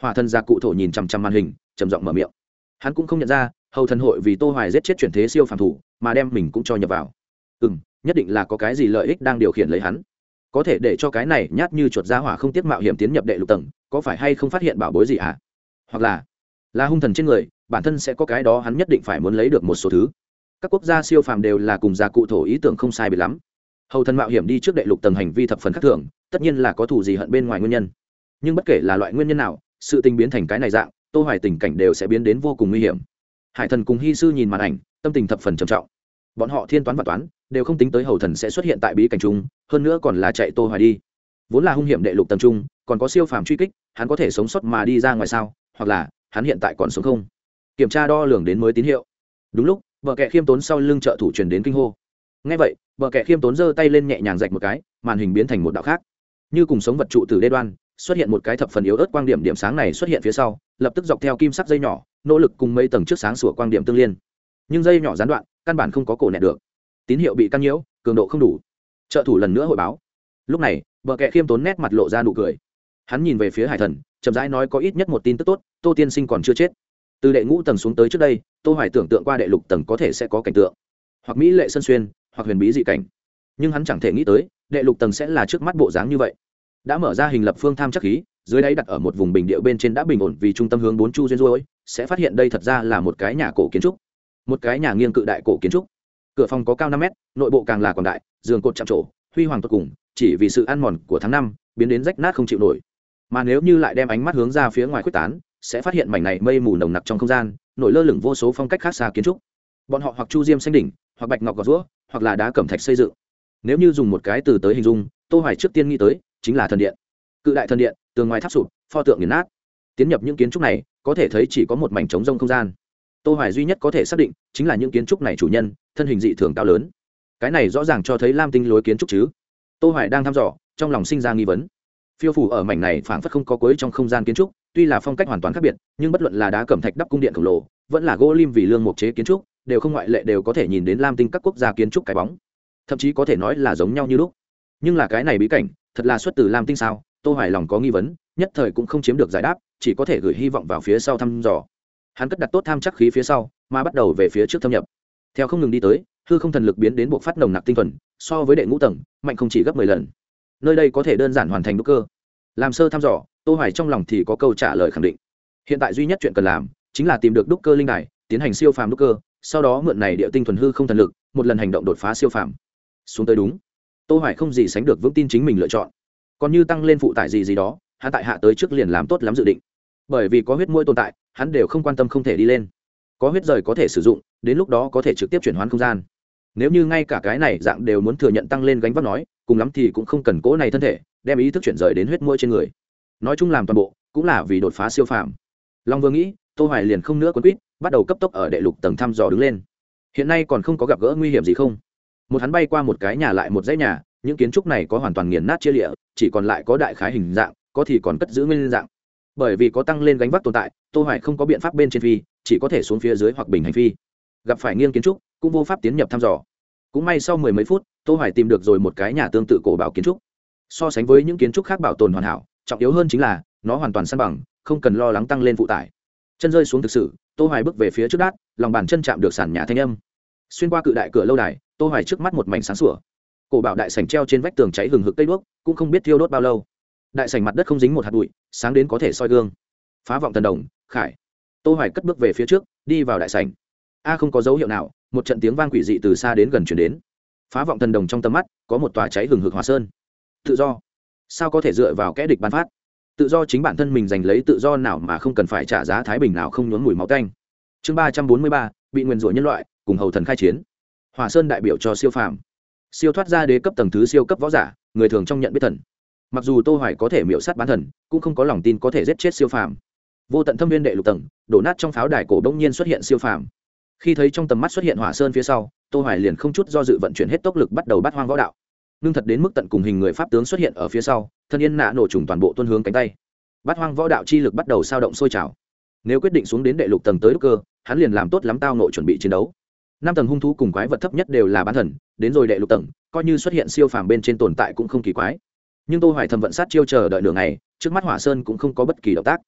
hòa thân gia cụ thổ nhìn chằm chằm màn hình, trầm giọng mở miệng. Hắn cũng không nhận ra, hầu thần hội vì tô hoài giết chết chuyển thế siêu phàm thủ, mà đem mình cũng cho nhập vào. Ừ nhất định là có cái gì lợi ích đang điều khiển lấy hắn. Có thể để cho cái này nhát như chuột gia hỏa không tiết mạo hiểm tiến nhập đệ lục tầng, có phải hay không phát hiện bảo bối gì à? hoặc là là hung thần trên người, bản thân sẽ có cái đó hắn nhất định phải muốn lấy được một số thứ. Các quốc gia siêu phàm đều là cùng gia cụ thổ ý tưởng không sai bị lắm. Hầu thần mạo hiểm đi trước đệ lục tầng hành vi thập phần khác thường, tất nhiên là có thủ gì hận bên ngoài nguyên nhân. Nhưng bất kể là loại nguyên nhân nào sự tình biến thành cái này dạng, tô hoài tình cảnh đều sẽ biến đến vô cùng nguy hiểm. Hải thần cùng hy sư nhìn màn ảnh, tâm tình thập phần trầm trọng. Bọn họ thiên toán và toán, đều không tính tới hầu thần sẽ xuất hiện tại bí cảnh trung hơn nữa còn là chạy tô hoài đi. Vốn là hung hiểm đệ lục tầm trung còn có siêu phàm truy kích, hắn có thể sống sót mà đi ra ngoài sao, hoặc là hắn hiện tại còn sống không? Kiểm tra đo lường đến mới tín hiệu. Đúng lúc, vợ kệ khiêm tốn sau lưng trợ thủ truyền đến kinh hô. Ngay vậy, vợ kệ khiêm tốn giơ tay lên nhẹ nhàng rạch một cái, màn hình biến thành một đạo khác. Như cùng sống vật trụ từ đê đoan xuất hiện một cái thập phần yếu ớt quang điểm điểm sáng này xuất hiện phía sau, lập tức dọc theo kim sắc dây nhỏ, nỗ lực cùng mấy tầng trước sáng sủa quang điểm tương liên. Nhưng dây nhỏ gián đoạn, căn bản không có cổ nẹt được. Tín hiệu bị căn nhiễu, cường độ không đủ. Trợ thủ lần nữa hội báo. Lúc này, vợ kệ khiêm tốn nét mặt lộ ra nụ cười. Hắn nhìn về phía hải thần, chậm rãi nói có ít nhất một tin tức tốt, tô tiên sinh còn chưa chết. Từ đệ ngũ tầng xuống tới trước đây, tô hoài tưởng tượng qua đệ lục tầng có thể sẽ có cảnh tượng. Hoặc mỹ lệ sân xuyên, hoặc huyền bí dị cảnh. Nhưng hắn chẳng thể nghĩ tới, đệ lục tầng sẽ là trước mắt bộ dáng như vậy đã mở ra hình lập phương tham chắc khí, dưới đáy đặt ở một vùng bình địa bên trên đã bình ổn vì trung tâm hướng bốn chu duyên dối, sẽ phát hiện đây thật ra là một cái nhà cổ kiến trúc. Một cái nhà nghiêng cự đại cổ kiến trúc. Cửa phòng có cao năm mét, nội bộ càng là còn đại, giường cột chạm trổ, huy hoàng tột cùng, chỉ vì sự ăn mòn của tháng năm, biến đến rách nát không chịu nổi. Mà nếu như lại đem ánh mắt hướng ra phía ngoài quyết tán, sẽ phát hiện mảnh này mây mù nồng nặc trong không gian, nổi lơ lửng vô số phong cách khác xa kiến trúc. Bọn họ hoặc chu diêm xanh đỉnh, hoặc bạch ngọc gọt rũa, hoặc là đá cẩm thạch xây dựng. Nếu như dùng một cái từ tới hình dung, tô hoài trước tiên nghĩ tới chính là thần điện. Cự đại thần điện, tường ngoài tháp sụp, pho tượng nghiền nát. Tiến nhập những kiến trúc này, có thể thấy chỉ có một mảnh trống rông không gian. Tô hoài duy nhất có thể xác định chính là những kiến trúc này chủ nhân, thân hình dị thường cao lớn. Cái này rõ ràng cho thấy lam tinh lối kiến trúc chứ? Tô hoài đang thăm dò, trong lòng sinh ra nghi vấn. Phiêu phủ ở mảnh này phảng phất không có cuối trong không gian kiến trúc, tuy là phong cách hoàn toàn khác biệt, nhưng bất luận là đá cẩm thạch đắp cung điện khổng lồ, vẫn là gỗ lim vì lương mục chế kiến trúc, đều không ngoại lệ đều có thể nhìn đến lam tinh các quốc gia kiến trúc cái bóng. Thậm chí có thể nói là giống nhau như lúc. Nhưng là cái này bí cảnh thật là xuất từ lam tinh sao? Tô hoài lòng có nghi vấn, nhất thời cũng không chiếm được giải đáp, chỉ có thể gửi hy vọng vào phía sau thăm dò. Hắn cất đặt tốt tham chắc khí phía sau, mà bắt đầu về phía trước thâm nhập. Theo không ngừng đi tới, hư không thần lực biến đến buộc phát nồng nặc tinh thuần, so với đệ ngũ tầng, mạnh không chỉ gấp 10 lần. Nơi đây có thể đơn giản hoàn thành đúc cơ. Làm sơ thăm dò, tô hoài trong lòng thì có câu trả lời khẳng định. Hiện tại duy nhất chuyện cần làm, chính là tìm được đúc cơ linh đài, tiến hành siêu phàm đúc cơ, sau đó mượn này địa tinh thuần hư không thần lực, một lần hành động đột phá siêu phàm. Xuống tới đúng tô hoài không gì sánh được vững tin chính mình lựa chọn. Còn như tăng lên phụ tải gì gì đó, hắn tại hạ tới trước liền làm tốt lắm dự định. Bởi vì có huyết mũi tồn tại, hắn đều không quan tâm không thể đi lên. Có huyết rời có thể sử dụng, đến lúc đó có thể trực tiếp chuyển hoán không gian. Nếu như ngay cả cái này dạng đều muốn thừa nhận tăng lên gánh vác nói, cùng lắm thì cũng không cần cố này thân thể, đem ý thức chuyển rời đến huyết mũi trên người. Nói chung làm toàn bộ, cũng là vì đột phá siêu phàm. Long vừa nghĩ, tô hoài liền không nữa quấn quýt, bắt đầu cấp tốc ở đệ lục tầng thăm dò đứng lên. Hiện nay còn không có gặp gỡ nguy hiểm gì không? Một hắn bay qua một cái nhà lại một dãy nhà, những kiến trúc này có hoàn toàn nghiền nát chia lịa chỉ còn lại có đại khái hình dạng, có thì còn cất giữ nguyên dạng. Bởi vì có tăng lên gánh vác tồn tại, tô hoài không có biện pháp bên trên phi, chỉ có thể xuống phía dưới hoặc bình hành phi. Gặp phải nghiêng kiến trúc, cũng vô pháp tiến nhập thăm dò. Cũng may sau mười mấy phút, tô hoài tìm được rồi một cái nhà tương tự cổ bảo kiến trúc. So sánh với những kiến trúc khác bảo tồn hoàn hảo, trọng yếu hơn chính là, nó hoàn toàn san bằng, không cần lo lắng tăng lên phụ tải. Chân rơi xuống thực sự, tô hoài bước về phía trước đát, lòng bàn chân chạm được sàn nhà thanh âm. Xuyên qua cự đại cửa lâu đài tô hoài trước mắt một mảnh sáng sủa. Cổ bảo đại sảnh treo trên vách tường cháy hừng hực cây đuốc, cũng không biết thiêu đốt bao lâu. Đại sảnh mặt đất không dính một hạt bụi, sáng đến có thể soi gương. Phá vọng thần đồng, khải. Tô hoài cất bước về phía trước, đi vào đại sảnh. A không có dấu hiệu nào, một trận tiếng vang quỷ dị từ xa đến gần truyền đến. Phá vọng thần đồng trong tầm mắt, có một tòa cháy hừng hực hỏa sơn. Tự do. Sao có thể dựa vào kẽ địch ban phát? Tự do chính bản thân mình giành lấy tự do nào mà không cần phải trả giá thái bình nào không nhốn mùi máu tanh. Chương ba trăm bốn mươi ba, bị nguyền rủa nhân loại, cùng hầu thần khai chiến hòa sơn đại biểu cho siêu phàm. Siêu thoát ra đế cấp tầng thứ siêu cấp võ giả, người thường trong nhận biết thần. Mặc dù tô hoài có thể miễu sát bán thần, cũng không có lòng tin có thể giết chết siêu phàm. Vô tận thâm viên đệ lục tầng, đổ nát trong pháo đài cổ đông nhiên xuất hiện siêu phàm. Khi thấy trong tầm mắt xuất hiện hỏa sơn phía sau, tô hoài liền không chút do dự vận chuyển hết tốc lực bắt đầu bắt hoang võ đạo. Nhưng thật đến mức tận cùng hình người pháp tướng xuất hiện ở phía sau, thân yên nạ nổ trùng toàn bộ tuôn hướng cánh tay. Bắt hoang võ đạo chi lực bắt đầu sao động sôi trào. Nếu quyết định xuống đến đệ lục tầng tới đúc cơ, hắn liền làm tốt lắm tao nội chuẩn bị chiến đấu năm tầng hung thú cùng quái vật thấp nhất đều là bán thần, đến rồi đệ lục tầng, coi như xuất hiện siêu phàm bên trên tồn tại cũng không kỳ quái. Nhưng tôi hoài thầm vận sát chiêu chờ đợi nửa ngày, trước mắt hỏa sơn cũng không có bất kỳ động tác.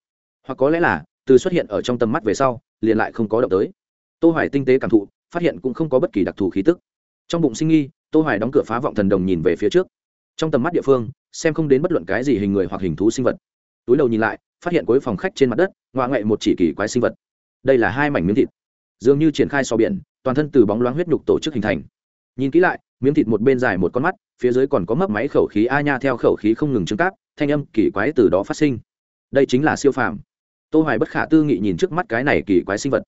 Hoặc có lẽ là, từ xuất hiện ở trong tầm mắt về sau, liền lại không có động tới. Tôi hoài tinh tế cảm thụ, phát hiện cũng không có bất kỳ đặc thù khí tức. Trong bụng sinh nghi tôi hoài đóng cửa phá vọng thần đồng nhìn về phía trước. Trong tầm mắt địa phương, xem không đến bất luận cái gì hình người hoặc hình thú sinh vật. Túi đầu nhìn lại, phát hiện cuối phòng khách trên mặt đất ngoại ngậy một chỉ kỳ quái sinh vật. Đây là hai mảnh miếng thịt. Dường như triển khai so biển toàn thân từ bóng loáng huyết nhục tổ chức hình thành. Nhìn kỹ lại, miếng thịt một bên dài một con mắt, phía dưới còn có mấp máy khẩu khí a nha theo khẩu khí không ngừng trứng cáp, thanh âm kỳ quái từ đó phát sinh. Đây chính là siêu phàm. Tô hoài bất khả tư nghị nhìn trước mắt cái này kỳ quái sinh vật.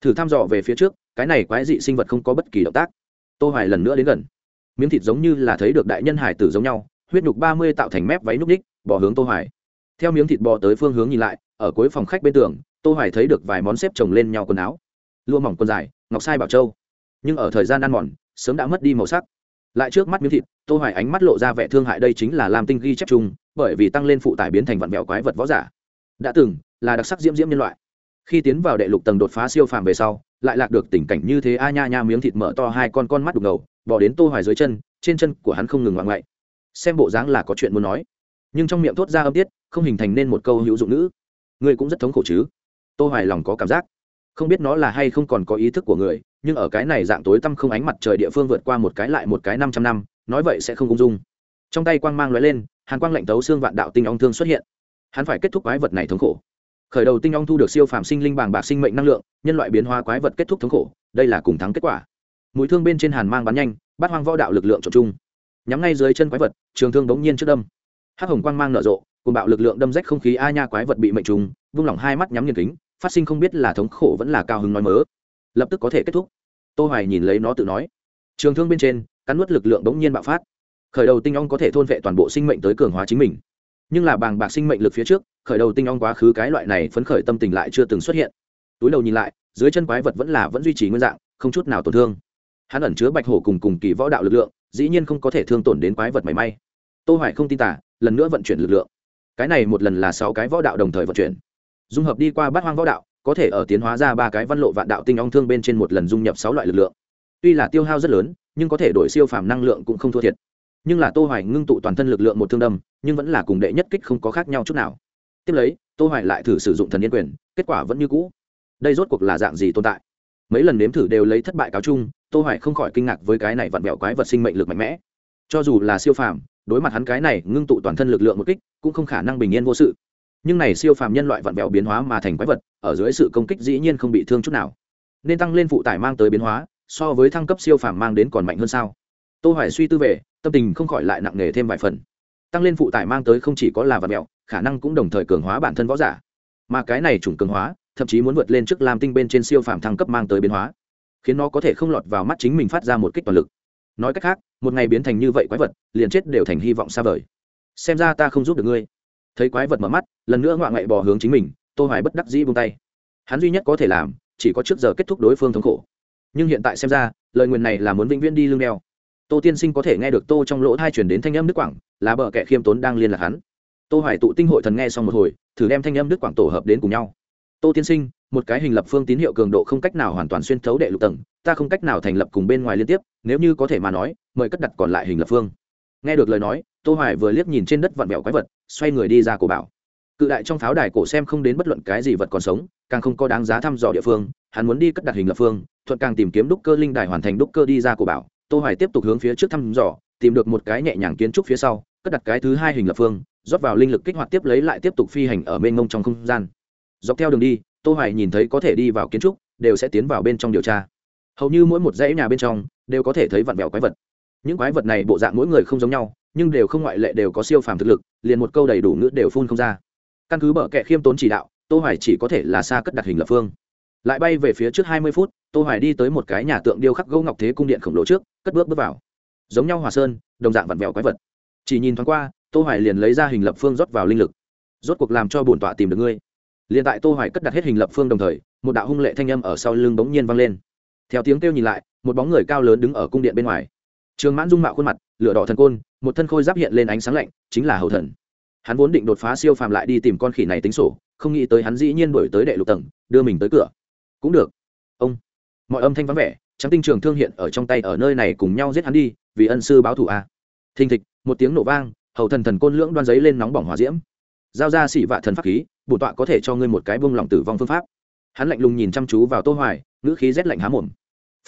Thử thăm dò về phía trước, cái này quái dị sinh vật không có bất kỳ động tác. Tô hoài lần nữa đến gần. Miếng thịt giống như là thấy được đại nhân hải tử giống nhau, huyết nhục 30 tạo thành mép váy núc đích, bỏ hướng tô hoài. Theo miếng thịt bò tới phương hướng nhìn lại, ở cuối phòng khách bên tường, tô hoài thấy được vài món xếp chồng lên nhau quần áo. Lụa mỏng quần dài ngọc sai bảo châu. Nhưng ở thời gian ăn mòn, sớm đã mất đi màu sắc. Lại trước mắt miếng thịt, tô hoài ánh mắt lộ ra vẻ thương hại đây chính là làm tinh ghi chép chung, bởi vì tăng lên phụ tải biến thành vạn mèo quái vật võ giả. Đã từng, là đặc sắc diễm diễm nhân loại. Khi tiến vào đệ lục tầng đột phá siêu phàm về sau, lại lạc được tình cảnh như thế a nha nha miếng thịt mở to hai con con mắt đục ngầu, bỏ đến tô hoài dưới chân, trên chân của hắn không ngừng ngoạn ngoại. Xem bộ dáng là có chuyện muốn nói. Nhưng trong miệng thốt ra âm tiết, không hình thành nên một câu hữu dụng nữ người cũng rất thống khổ chứ? Tô hoài lòng có cảm giác không biết nó là hay không còn có ý thức của người, nhưng ở cái này dạng tối tăm không ánh mặt trời địa phương vượt qua một cái lại một cái 500 năm, nói vậy sẽ không ung dung. Trong tay quang mang lóe lên, hàn quang lạnh tấu xương vạn đạo tinh ong thương xuất hiện. Hắn phải kết thúc quái vật này thống khổ. Khởi đầu tinh ong thu được siêu phàm sinh linh bàng bạc sinh mệnh năng lượng, nhân loại biến hóa quái vật kết thúc thống khổ, đây là cùng thắng kết quả. Mũi thương bên trên hàn mang bắn nhanh bắt hoang võ đạo lực lượng trộn chung. Nhắm ngay dưới chân quái vật, trường thương bỗng nhiên trước đâm. Hắc hồng quang mang nở rộ cùng bạo lực lượng đâm rách không khí a nha quái vật bị mệnh trùng, vung lỏng hai mắt nhắm nghiền kính phát sinh không biết là thống khổ vẫn là cao hứng nói mớ. Lập tức có thể kết thúc. Tô hoài nhìn lấy nó tự nói. Trường thương bên trên, cắn nuốt lực lượng bỗng nhiên bạo phát. Khởi đầu tinh ong có thể thôn vệ toàn bộ sinh mệnh tới cường hóa chính mình. Nhưng là bàng bạc sinh mệnh lực phía trước, khởi đầu tinh ong quá khứ cái loại này phấn khởi tâm tình lại chưa từng xuất hiện. Túi đầu nhìn lại, dưới chân quái vật vẫn là vẫn duy trì nguyên dạng, không chút nào tổn thương. Hắn ẩn chứa bạch hổ cùng cùng kỳ võ đạo lực lượng, dĩ nhiên không có thể thương tổn đến quái vật mảy may. Tô hoài không tin tả lần nữa vận chuyển lực lượng. Cái này một lần là sáu cái võ đạo đồng thời vận chuyển dung hợp đi qua bát hoang võ đạo, có thể ở tiến hóa ra ba cái văn lộ vạn đạo tinh ong thương bên trên một lần dung nhập sáu loại lực lượng. Tuy là tiêu hao rất lớn, nhưng có thể đổi siêu phàm năng lượng cũng không thua thiệt. Nhưng là tô hoài ngưng tụ toàn thân lực lượng một thương đâm, nhưng vẫn là cùng đệ nhất kích không có khác nhau chút nào. Tiếp lấy, tô hoài lại thử sử dụng thần yên quyền, kết quả vẫn như cũ. Đây rốt cuộc là dạng gì tồn tại? Mấy lần nếm thử đều lấy thất bại cáo chung, tô hoài không khỏi kinh ngạc với cái này vặn vẹo quái vật sinh mệnh lực mạnh mẽ. Cho dù là siêu phàm, đối mặt hắn cái này ngưng tụ toàn thân lực lượng một kích, cũng không khả năng bình yên vô sự nhưng này siêu phàm nhân loại vặn vẹo biến hóa mà thành quái vật, ở dưới sự công kích dĩ nhiên không bị thương chút nào. Nên tăng lên phụ tải mang tới biến hóa, so với thăng cấp siêu phàm mang đến còn mạnh hơn sao? Tô hoài suy tư về, tâm tình không khỏi lại nặng nề thêm vài phần. Tăng lên phụ tải mang tới không chỉ có là vặn vẹo, khả năng cũng đồng thời cường hóa bản thân võ giả. Mà cái này chủng cường hóa, thậm chí muốn vượt lên trước lam tinh bên trên siêu phàm thăng cấp mang tới biến hóa, khiến nó có thể không lọt vào mắt chính mình phát ra một kích toàn lực. Nói cách khác, một ngày biến thành như vậy quái vật, liền chết đều thành hy vọng xa vời. Xem ra ta không giúp được ngươi thấy quái vật mở mắt, lần nữa ngoại ngậy bò hướng chính mình, tô hoài bất đắc dĩ buông tay. Hắn duy nhất có thể làm, chỉ có trước giờ kết thúc đối phương thống khổ. Nhưng hiện tại xem ra, lời nguyền này là muốn vĩnh viễn đi lương đeo. Tô tiên sinh có thể nghe được tô trong lỗ thai chuyển đến thanh âm nước quảng, là bờ kẻ khiêm tốn đang liên lạc hắn. Tô hoài tụ tinh hội thần nghe xong một hồi, thử đem thanh âm nước quảng tổ hợp đến cùng nhau. Tô tiên sinh, một cái hình lập phương tín hiệu cường độ không cách nào hoàn toàn xuyên thấu đệ lục tầng, ta không cách nào thành lập cùng bên ngoài liên tiếp, nếu như có thể mà nói, mời cất đặt còn lại hình lập phương nghe được lời nói, tô hoài vừa liếc nhìn trên đất vặn vẹo quái vật, xoay người đi ra cổ bảo. Cự đại trong pháo đài cổ xem không đến bất luận cái gì vật còn sống, càng không có đáng giá thăm dò địa phương, hắn muốn đi cất đặt hình lập phương, thuận càng tìm kiếm đúc cơ linh đài hoàn thành đúc cơ đi ra cổ bảo. Tô hoài tiếp tục hướng phía trước thăm dò, tìm được một cái nhẹ nhàng kiến trúc phía sau, cất đặt cái thứ hai hình lập phương, rót vào linh lực kích hoạt tiếp lấy lại tiếp tục phi hành ở bên ngông trong không gian. Dọc theo đường đi, tô hoài nhìn thấy có thể đi vào kiến trúc, đều sẽ tiến vào bên trong điều tra. Hầu như mỗi một dãy nhà bên trong, đều có thể thấy vặn vẹo quái vật những quái vật này bộ dạng mỗi người không giống nhau, nhưng đều không ngoại lệ đều có siêu phàm thực lực, liền một câu đầy đủ ngữ đều phun không ra. Căn cứ bở kẹ khiêm tốn chỉ đạo, tô hoài chỉ có thể là xa cất đặt hình lập phương. Lại bay về phía trước 20 phút, tô hoài đi tới một cái nhà tượng điêu khắc gỗ ngọc thế cung điện khổng lồ trước, cất bước bước vào. Giống nhau hòa sơn, đồng dạng vặn vẹo quái vật. Chỉ nhìn thoáng qua, tô hoài liền lấy ra hình lập phương rót vào linh lực. Rốt cuộc làm cho bổn tọa tìm được ngươi. Liền tại tô hoài cất đặt hết hình lập phương đồng thời, một đạo hung lệ thanh âm ở sau lưng bỗng nhiên vang lên. Theo tiếng kêu nhìn lại, một bóng người cao lớn đứng ở cung điện bên ngoài trường mãn dung mạo khuôn mặt, lửa đỏ thần côn, một thân khôi giáp hiện lên ánh sáng lạnh, chính là hầu thần. Hắn vốn định đột phá siêu phàm lại đi tìm con khỉ này tính sổ, không nghĩ tới hắn dĩ nhiên đổi tới đệ lục tầng, đưa mình tới cửa. Cũng được. Ông. Mọi âm thanh vắng vẻ trắng tinh trường thương hiện ở trong tay ở nơi này cùng nhau giết hắn đi, vì ân sư báo thù a. Thình thịch, một tiếng nổ vang hầu thần thần côn lưỡng đoan giấy lên nóng bỏng hỏa diễm. Giao ra xỉ vạ thần pháp khí, bổn tọa có thể cho ngươi một cái buông lòng tử vong phương pháp. Hắn lạnh lùng nhìn chăm chú vào tô hoài, ngữ khí rét lạnh há mồm.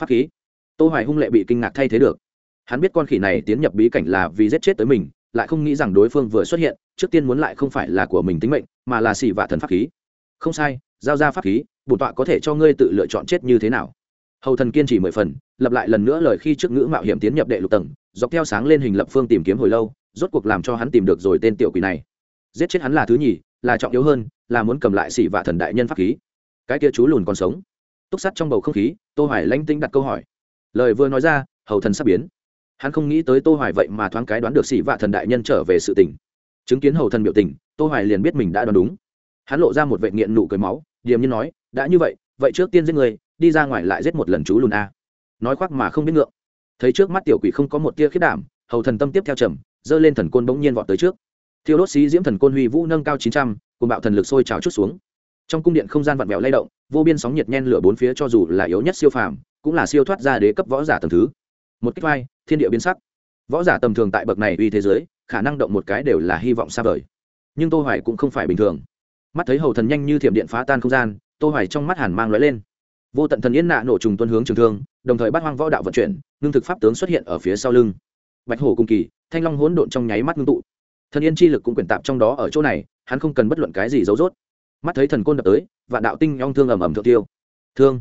Pháp khí? Tô hoài hung lệ bị kinh ngạc thay thế được hắn biết con khỉ này tiến nhập bí cảnh là vì giết chết tới mình, lại không nghĩ rằng đối phương vừa xuất hiện, trước tiên muốn lại không phải là của mình tính mệnh, mà là xỉ vạ thần pháp khí. Không sai, giao ra pháp khí bổn tọa có thể cho ngươi tự lựa chọn chết như thế nào. Hầu thần kiên trì mười phần lập lại lần nữa lời khi trước ngữ mạo hiểm tiến nhập đệ lục tầng, dọc theo sáng lên hình lập phương tìm kiếm hồi lâu, rốt cuộc làm cho hắn tìm được rồi tên tiểu quỷ này. Giết chết hắn là thứ nhì, là trọng yếu hơn, là muốn cầm lại xỉ vạ thần đại nhân pháp khí. Cái kia chú lùn còn sống. Túc sắt trong bầu không khí, tô hoài lanh tinh đặt câu hỏi. Lời vừa nói ra, hầu thần sắp biến hắn không nghĩ tới tô hoài vậy mà thoáng cái đoán được xỉ vạ thần đại nhân trở về sự tình. Chứng kiến hầu thần biểu tình, tô hoài liền biết mình đã đoán đúng. Hắn lộ ra một vệ nghiện nụ cười máu, điềm nhiên nói, đã như vậy vậy trước tiên giết người, đi ra ngoài lại giết một lần chú lùn a. Nói khoác mà không biết ngượng. Thấy trước mắt tiểu quỷ không có một tia khiết đảm, hầu thần tâm tiếp theo trầm dơ lên thần côn bỗng nhiên vọt tới trước. Thiêu đốt xí diễm thần côn huy vũ nâng cao chín trăm cùng bạo thần lực sôi trào chút xuống. Trong cung điện không gian vặn vẹo lay động, vô biên sóng nhiệt nhen lửa bốn phía cho dù là yếu nhất siêu phàm, cũng là siêu thoát ra đế cấp võ giả tầng thứ một cách vai, thiên địa biến sắc. Võ giả tầm thường tại bậc này uy thế giới, khả năng động một cái đều là hy vọng xa vời. Nhưng tô hoài cũng không phải bình thường. Mắt thấy hầu thần nhanh như thiểm điện phá tan không gian, tô hoài trong mắt hàn mang lóe lên. Vô tận thần yên nạ nổ trùng tuân hướng trường thương, đồng thời bắt hoang võ đạo vận chuyển, ngưng thực pháp tướng xuất hiện ở phía sau lưng. Bạch hổ cùng kỳ, thanh long hỗn độn trong nháy mắt ngưng tụ. Thần yên chi lực cũng quyển tạp trong đó ở chỗ này, hắn không cần bất luận cái gì giấu rốt. Mắt thấy thần côn đập tới, vạn đạo tinh long thương ầm ầm thượng tiêu. Thương.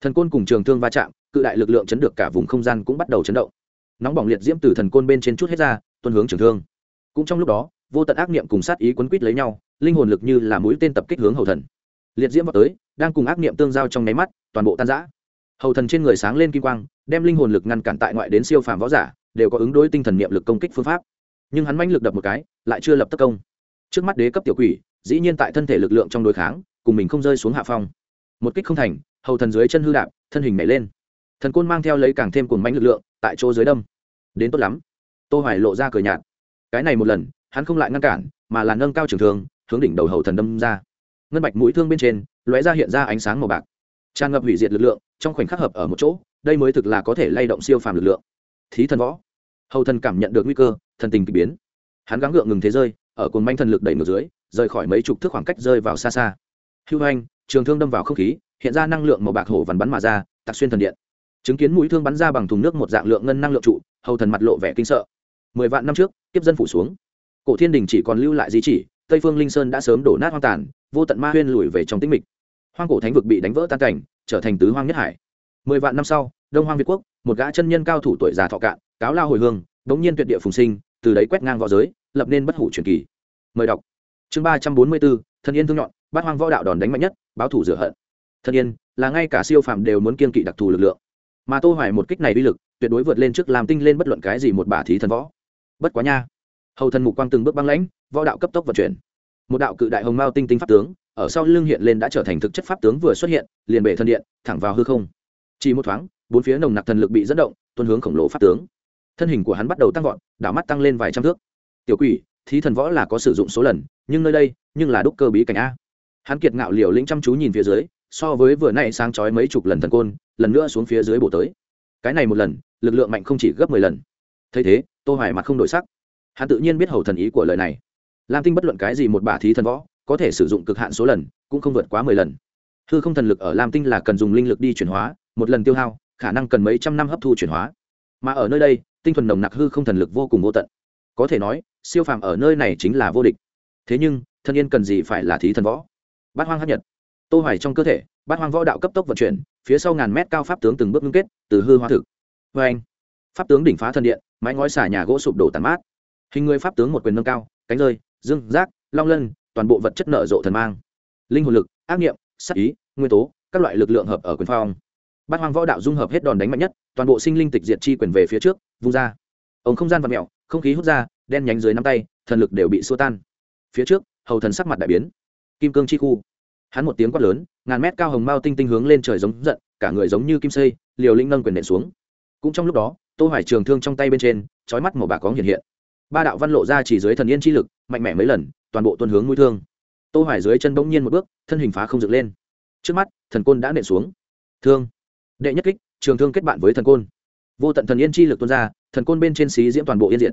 Thần côn cùng trường thương va chạm cự đại lực lượng chấn được cả vùng không gian cũng bắt đầu chấn động. Nóng bỏng liệt diễm từ thần côn bên trên chút hết ra, tuân hướng trường thương. Cũng trong lúc đó, vô tận ác niệm cùng sát ý quấn quýt lấy nhau, linh hồn lực như là mũi tên tập kích hướng hầu thần. Liệt diễm vào tới, đang cùng ác niệm tương giao trong nháy mắt, toàn bộ tan rã. Hầu thần trên người sáng lên kim quang, đem linh hồn lực ngăn cản tại ngoại đến siêu phàm võ giả, đều có ứng đối tinh thần niệm lực công kích phương pháp. Nhưng hắn manh lực đập một cái, lại chưa lập tất công. Trước mắt đế cấp tiểu quỷ, dĩ nhiên tại thân thể lực lượng trong đối kháng, cùng mình không rơi xuống hạ phong. Một kích không thành, hầu thần dưới chân hư đạp, thân hình nhảy lên thần côn mang theo lấy càng thêm cùng mánh lực lượng, tại chỗ dưới đâm. Đến tốt lắm. Tô hoài lộ ra cười nhạt. Cái này một lần, hắn không lại ngăn cản, mà là nâng cao trường thương, hướng đỉnh đầu hầu thần đâm ra. Ngân bạch mũi thương bên trên, lóe ra hiện ra ánh sáng màu bạc. Tràn ngập hủy diệt lực lượng, trong khoảnh khắc hợp ở một chỗ, đây mới thực là có thể lay động siêu phàm lực lượng. Thí thần võ. Hầu thần cảm nhận được nguy cơ, thần tình k ỳ biến. Hắn gắng gượng ngừng thế rơi, ở cồn manh thần lực đẩy ngược dưới, rời khỏi mấy chục thước khoảng cách rơi vào xa xa. Hưu anh trường thương đâm vào không khí, hiện ra năng lượng màu bạc hổ vằn bắn mà ra, tạc xuyên thần điện chứng kiến mũi thương bắn ra bằng thùng nước một dạng lượng ngân năng lượng trụ, hầu thần mặt lộ vẻ kinh sợ. Mười vạn năm trước, kiếp dân phủ xuống. Cổ thiên đình chỉ còn lưu lại di chỉ, tây phương linh sơn đã sớm đổ nát hoang tàn, vô tận ma huyên lùi về trong tĩnh mịch. Hoang cổ thánh vực bị đánh vỡ tan cảnh, trở thành tứ hoang nhất hải. Mười vạn năm sau, đông hoang việt quốc, một gã chân nhân cao thủ tuổi già thọ cạn, cáo lao hồi hương bỗng nhiên tuyệt địa phùng sinh, từ đấy quét ngang võ giới, lập nên bất hủ truyền kỳ. Mời đọc. Chương ba trăm bốn mươi bốn thân yên thương nhọn, bát hoang võ đạo đòn đánh mạnh nhất, báo thủ rửa hận. Thân yên, là ngay cả siêu phàm đều muốn kiên kỵ đặc thù lực lượng mà tô hoài một kích này uy lực, tuyệt đối vượt lên trước làm tinh lên bất luận cái gì một bả thí thần võ. Bất quá nha. Hầu thần mục quang từng bước băng lãnh, võ đạo cấp tốc vận chuyển. Một đạo cự đại hồng mao tinh tinh pháp tướng, ở sau lưng hiện lên đã trở thành thực chất pháp tướng vừa xuất hiện, liền bể thần điện, thẳng vào hư không. Chỉ một thoáng, bốn phía nồng nặc thần lực bị dẫn động tuân hướng khổng lồ pháp tướng. Thân hình của hắn bắt đầu tăng vọt, đảo mắt tăng lên vài trăm thước. Tiểu quỷ, thí thần võ là có sử dụng số lần, nhưng nơi đây, nhưng là đúc cơ bí cảnh a. Hắn kiệt ngạo liều lĩnh chăm chú nhìn phía dưới so với vừa nay sáng chói mấy chục lần thần côn, lần nữa xuống phía dưới bổ tới. Cái này một lần, lực lượng mạnh không chỉ gấp mười lần. Thấy thế, tô hoài mặt không đổi sắc. Hắn tự nhiên biết hầu thần ý của lời này. Lam tinh bất luận cái gì một bả thí thần võ, có thể sử dụng cực hạn số lần, cũng không vượt quá mười lần. Hư không thần lực ở lam tinh là cần dùng linh lực đi chuyển hóa, một lần tiêu hao, khả năng cần mấy trăm năm hấp thu chuyển hóa. Mà ở nơi đây, tinh thuần nồng nặc hư không thần lực vô cùng vô tận. Có thể nói, siêu phàm ở nơi này chính là vô địch. Thế nhưng, thân yên cần gì phải là thí thần võ? Bát hoang hấp nhật tô hoài trong cơ thể bát hoang võ đạo cấp tốc vận chuyển phía sau ngàn mét cao pháp tướng từng bước ngưng kết từ hư hóa thực. Với anh pháp tướng đỉnh phá thần điện mái ngói xả nhà gỗ sụp đổ tàn mát. Hình người pháp tướng một quyền nâng cao cánh rơi dương giác long lân toàn bộ vật chất nở rộ thần mang. Linh hồn lực ác nghiệm sắc ý nguyên tố các loại lực lượng hợp ở quyền phong. Bát hoang võ đạo dung hợp hết đòn đánh mạnh nhất toàn bộ sinh linh tịch diệt chi quyền về phía trước vung ra. Ống không gian vật mèo, không khí hút ra đen nhánh dưới nắm tay thần lực đều bị xua tan. Phía trước hầu thần sắc mặt đại biến. Kim cương chi khu hắn một tiếng quát lớn, ngàn mét cao hồng mao tinh tinh hướng lên trời giống giận, cả người giống như kim xây liều linh nâng quyền nện xuống. Cũng trong lúc đó, tô hoài trường thương trong tay bên trên, chói mắt màu bạc có hiện hiện. Ba đạo văn lộ ra chỉ dưới thần yên chi lực, mạnh mẽ mấy lần, toàn bộ tuân hướng mũi thương. Tô hoài dưới chân bỗng nhiên một bước, thân hình phá không dựng lên. Trước mắt, thần côn đã nện xuống. Thương. Đệ nhất kích, trường thương kết bạn với thần côn. Vô tận thần yên chi lực tuôn ra, thần côn bên trên xí diễm toàn bộ yên diện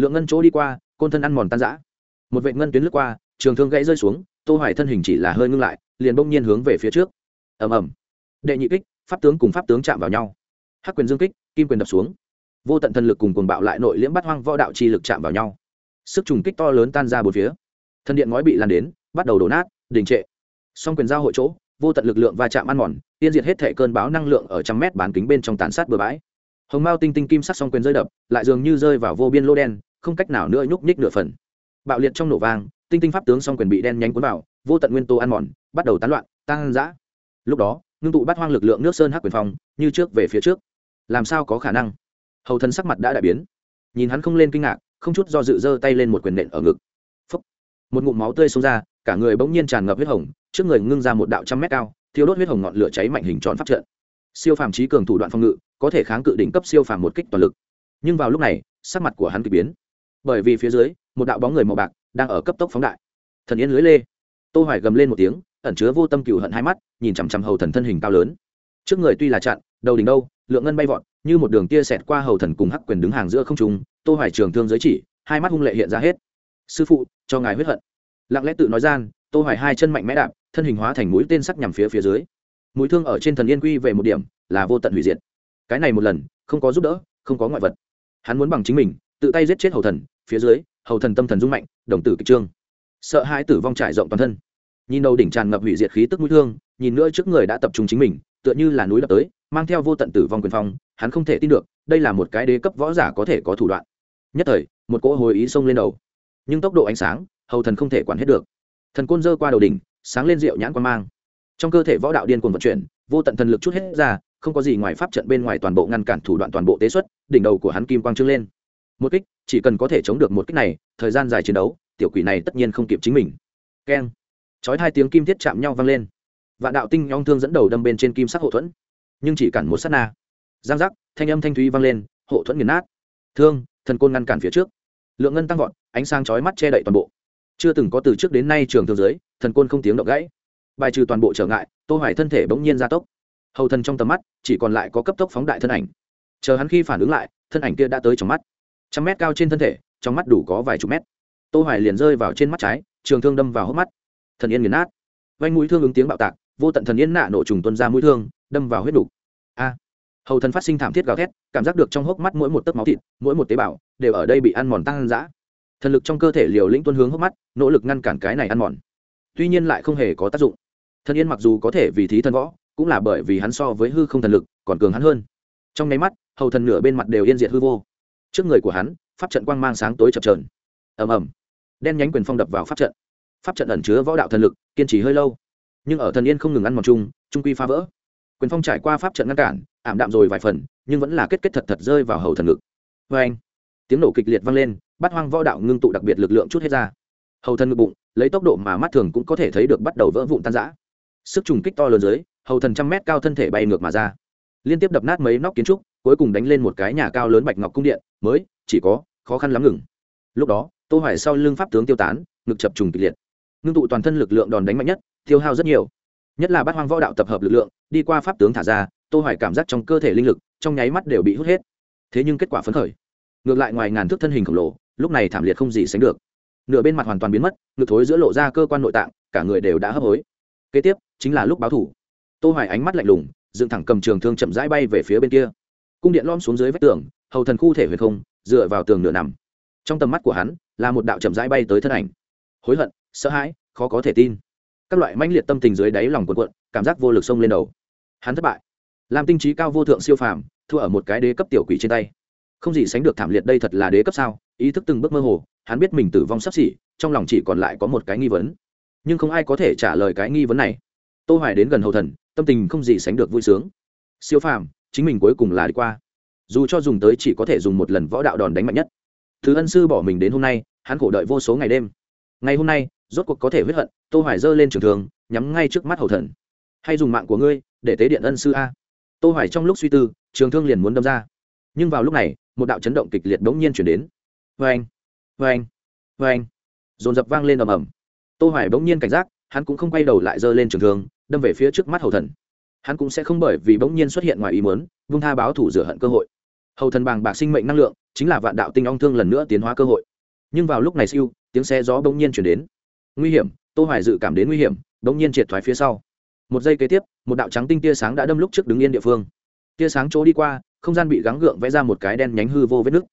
lượng ngân chỗ đi qua, côn thân ăn mòn tan rã. Một vệ ngân tuyến lướt qua, trường thương gãy rơi xuống tô hoài thân hình chỉ là hơi ngưng lại, liền bỗng nhiên hướng về phía trước. Ầm ầm. Đệ nhị kích, pháp tướng cùng pháp tướng chạm vào nhau. Hắc quyền dương kích, kim quyền đập xuống. Vô tận thần lực cùng cuồng bạo lại nội liễm bắt hoang võ đạo chi lực chạm vào nhau. Sức trùng kích to lớn tan ra bốn phía. Thân điện ngói bị lan đến, bắt đầu đổ nát, đình trệ. Song quyền giao hội chỗ, vô tận lực lượng va chạm ăn mòn, tiên diệt hết thể cơn báo năng lượng ở trăm mét bán kính bên trong tàn sát bừa bãi. Hồng mao tinh tinh kim sắc song quyền rơi đập, lại dường như rơi vào vô biên lô đen, không cách nào nữa nhúc nhích nửa phần. Bạo liệt trong nổ vang tinh tinh pháp tướng song quyền bị đen nhánh cuốn vào, vô tận nguyên tố ăn mòn, bắt đầu tán loạn tăng dã lúc đó, ngưng tụ bắt hoang lực lượng nước sơn hắc quyền phong, như trước về phía trước. Làm sao có khả năng? Hầu thần sắc mặt đã đại biến. Nhìn hắn không lên kinh ngạc, không chút do dự giơ tay lên một quyền nện ở ngực. Phúc. một ngụm máu tươi xông ra, cả người bỗng nhiên tràn ngập huyết hồng, trước người ngưng ra một đạo trăm mét cao thiếu đốt huyết hồng ngọn lửa cháy mạnh hình tròn pháp trận. Siêu phàm trí cường thủ đoạn phòng ngự, có thể kháng cự đỉnh cấp siêu phàm một kích toàn lực. Nhưng vào lúc này, sắc mặt của hắn kỳ biến. Bởi vì phía dưới, một đạo bóng người màu bạc đang ở cấp tốc phóng đại. Thần yên lưới lê. Tô hoài gầm lên một tiếng, ẩn chứa vô tâm cừu hận hai mắt, nhìn chằm chằm hầu thần thân hình cao lớn. Trước người tuy là chặn, đầu đỉnh đâu, lượng ngân bay vọt, như một đường tia xẹt qua hầu thần cùng hắc quyền đứng hàng giữa không trung, tô hoài trường thương giới chỉ, hai mắt hung lệ hiện ra hết. Sư phụ, cho ngài huyết hận. Lặng lẽ tự nói gian, tô hoài hai chân mạnh mẽ đạp, thân hình hóa thành mũi tên sắc nhằm phía phía dưới. Mũi thương ở trên thần yên quy về một điểm, là vô tận hủy diệt. Cái này một lần, không có giúp đỡ, không có ngoại vật. Hắn muốn bằng chính mình, tự tay giết chết hầu thần, phía dưới hầu thần tâm thần rung mạnh, đồng tử kịch trương. Sợ hãi tử vong trải rộng toàn thân. Nhìn đầu đỉnh tràn ngập hủy diệt khí tức mũi thương, nhìn nữa trước người đã tập trung chính mình, tựa như là núi đập tới, mang theo vô tận tử vong quyền phong, hắn không thể tin được, đây là một cái đế cấp võ giả có thể có thủ đoạn. Nhất thời, một cỗ hồi ý xông lên đầu. Nhưng tốc độ ánh sáng, hầu thần không thể quản hết được. Thần côn dơ qua đầu đỉnh, sáng lên rượu nhãn quan mang. Trong cơ thể võ đạo điên cuồng vận chuyển, vô tận thần lực chút hết ra, không có gì ngoài pháp trận bên ngoài toàn bộ ngăn cản thủ đoạn toàn bộ tế xuất, đỉnh đầu của hắn kim quang trưng lên. Một kích chỉ cần có thể chống được một kích này, thời gian dài chiến đấu, tiểu quỷ này tất nhiên không kịp chính mình. Keng. Chói hai tiếng kim thiết chạm nhau vang lên. Vạn đạo tinh nhong thương dẫn đầu đâm bên trên kim sắc hộ thuẫn. Nhưng chỉ cản một sát na. Giang giác, thanh âm thanh thúy vang lên, hộ thuẫn nghiền nát. Thương, thần côn ngăn cản phía trước. Lượng ngân tăng vọt, ánh sáng chói mắt che đậy toàn bộ. Chưa từng có từ trước đến nay trường thương giới thần côn không tiếng động gãy. Bài trừ toàn bộ trở ngại, tô hoài thân thể bỗng nhiên gia tốc. Hầu thần trong tầm mắt, chỉ còn lại có cấp tốc phóng đại thân ảnh. Chờ hắn khi phản ứng lại, thân ảnh kia đã tới trong mắt trăm mét cao trên thân thể, trong mắt đủ có vài chục mét. Tô hoài liền rơi vào trên mắt trái, trường thương đâm vào hốc mắt. Thần yên nghiền nát. Vanh mũi thương ứng tiếng bạo tạc, vô tận thần yên nạ nổ trùng tuân ra mũi thương, đâm vào huyết đủ. a! Hầu thần phát sinh thảm thiết gào thét, cảm giác được trong hốc mắt mỗi một tấc máu thịt, mỗi một tế bào đều ở đây bị ăn mòn tăng dã. Thần lực trong cơ thể liều lĩnh tuân hướng hốc mắt, nỗ lực ngăn cản cái này ăn mòn. Tuy nhiên lại không hề có tác dụng. Thần yên mặc dù có thể vì thí thần võ, cũng là bởi vì hắn so với hư không thần lực còn cường hắn hơn. Trong nháy mắt, hầu thần nửa bên mặt đều yên diệt hư vô trước người của hắn, pháp trận quang mang sáng tối chập trờn ầm ầm. Đen nhánh quyền phong đập vào pháp trận. Pháp trận ẩn chứa võ đạo thần lực, kiên trì hơi lâu. Nhưng ở thần yên không ngừng ăn mòn chung trung quy phá vỡ. Quyền phong trải qua pháp trận ngăn cản, ảm đạm rồi vài phần, nhưng vẫn là kết kết thật thật rơi vào hầu thần ngực vê vâng anh. Tiếng nổ kịch liệt vang lên bắt hoang võ đạo ngưng tụ đặc biệt lực lượng chút hết ra. Hầu thần ngực bụng, lấy tốc độ mà mắt thường cũng có thể thấy được bắt đầu vỡ vụn tan rã. Sức trùng kích to lớn dưới, hầu thần trăm mét cao thân thể bay ngược mà ra. Liên tiếp đập nát mấy nóc kiến trúc cuối cùng đánh lên một cái nhà cao lớn bạch ngọc cung điện, mới, chỉ có, khó khăn lắm ngừng. Lúc đó, tô hoài sau lưng pháp tướng tiêu tán, ngực chập trùng kịch liệt. Ngưng tụ toàn thân lực lượng đòn đánh mạnh nhất, tiêu hao rất nhiều. Nhất là bát hoang võ đạo tập hợp lực lượng, đi qua pháp tướng thả ra, tô hoài cảm giác trong cơ thể linh lực, trong nháy mắt đều bị hút hết. Thế nhưng kết quả phấn khởi. Ngược lại ngoài ngàn thước thân hình khổng lồ, lúc này thảm liệt không gì sánh được. Nửa bên mặt hoàn toàn biến mất, ngực thối giữa lộ ra cơ quan nội tạng, cả người đều đã hấp hối. Kế tiếp, chính là lúc báo thủ. Tô hoài ánh mắt lạnh lùng, dựng thẳng cầm trường thương chậm rãi bay về phía bên kia cung điện lom xuống dưới vách tường, hầu thần khu thể huyền không, dựa vào tường nửa nằm. Trong tầm mắt của hắn, là một đạo chậm rãi bay tới thân ảnh. Hối hận, sợ hãi, khó có thể tin. Các loại mãnh liệt tâm tình dưới đáy lòng cuộn cuộn, cảm giác vô lực xông lên đầu. Hắn thất bại. Làm tinh trí cao vô thượng siêu phàm, thua ở một cái đế cấp tiểu quỷ trên tay. Không gì sánh được thảm liệt đây thật là đế cấp sao? Ý thức từng bước mơ hồ, hắn biết mình tử vong sắp xỉ, trong lòng chỉ còn lại có một cái nghi vấn. Nhưng không ai có thể trả lời cái nghi vấn này. Tô hoài đến gần hầu thần, tâm tình không gì sánh được vui sướng. Siêu phàm chính mình cuối cùng là đi qua. Dù cho dùng tới chỉ có thể dùng một lần võ đạo đòn đánh mạnh nhất. Thứ ân sư bỏ mình đến hôm nay, hắn khổ đợi vô số ngày đêm. Ngày hôm nay, rốt cuộc có thể huyết hận, tô hoài giơ lên trường thường nhắm ngay trước mắt hầu thần. Hay dùng mạng của ngươi, để tế điện ân sư a. Tô hoài trong lúc suy tư, trường thương liền muốn đâm ra. Nhưng vào lúc này, một đạo chấn động kịch liệt đống nhiên chuyển đến. Vang vang vang dồn dập vang lên ầm ầm. Tô hoài bỗng nhiên cảnh giác, hắn cũng không quay đầu lại giơ lên trường thương, đâm về phía trước mắt hầu thần hắn cũng sẽ không bởi vì bỗng nhiên xuất hiện ngoài ý muốn, vung tha báo thủ rửa hận cơ hội. Hầu thần bàng bạc sinh mệnh năng lượng, chính là vạn đạo tinh ong thương lần nữa tiến hóa cơ hội. Nhưng vào lúc này siêu, tiếng xe gió bỗng nhiên chuyển đến. Nguy hiểm, tô hoài dự cảm đến nguy hiểm, bỗng nhiên triệt thoái phía sau. Một giây kế tiếp, một đạo trắng tinh tia sáng đã đâm lúc trước đứng yên địa phương. Tia sáng chỗ đi qua, không gian bị gắng gượng vẽ ra một cái đen nhánh hư vô vết nứt.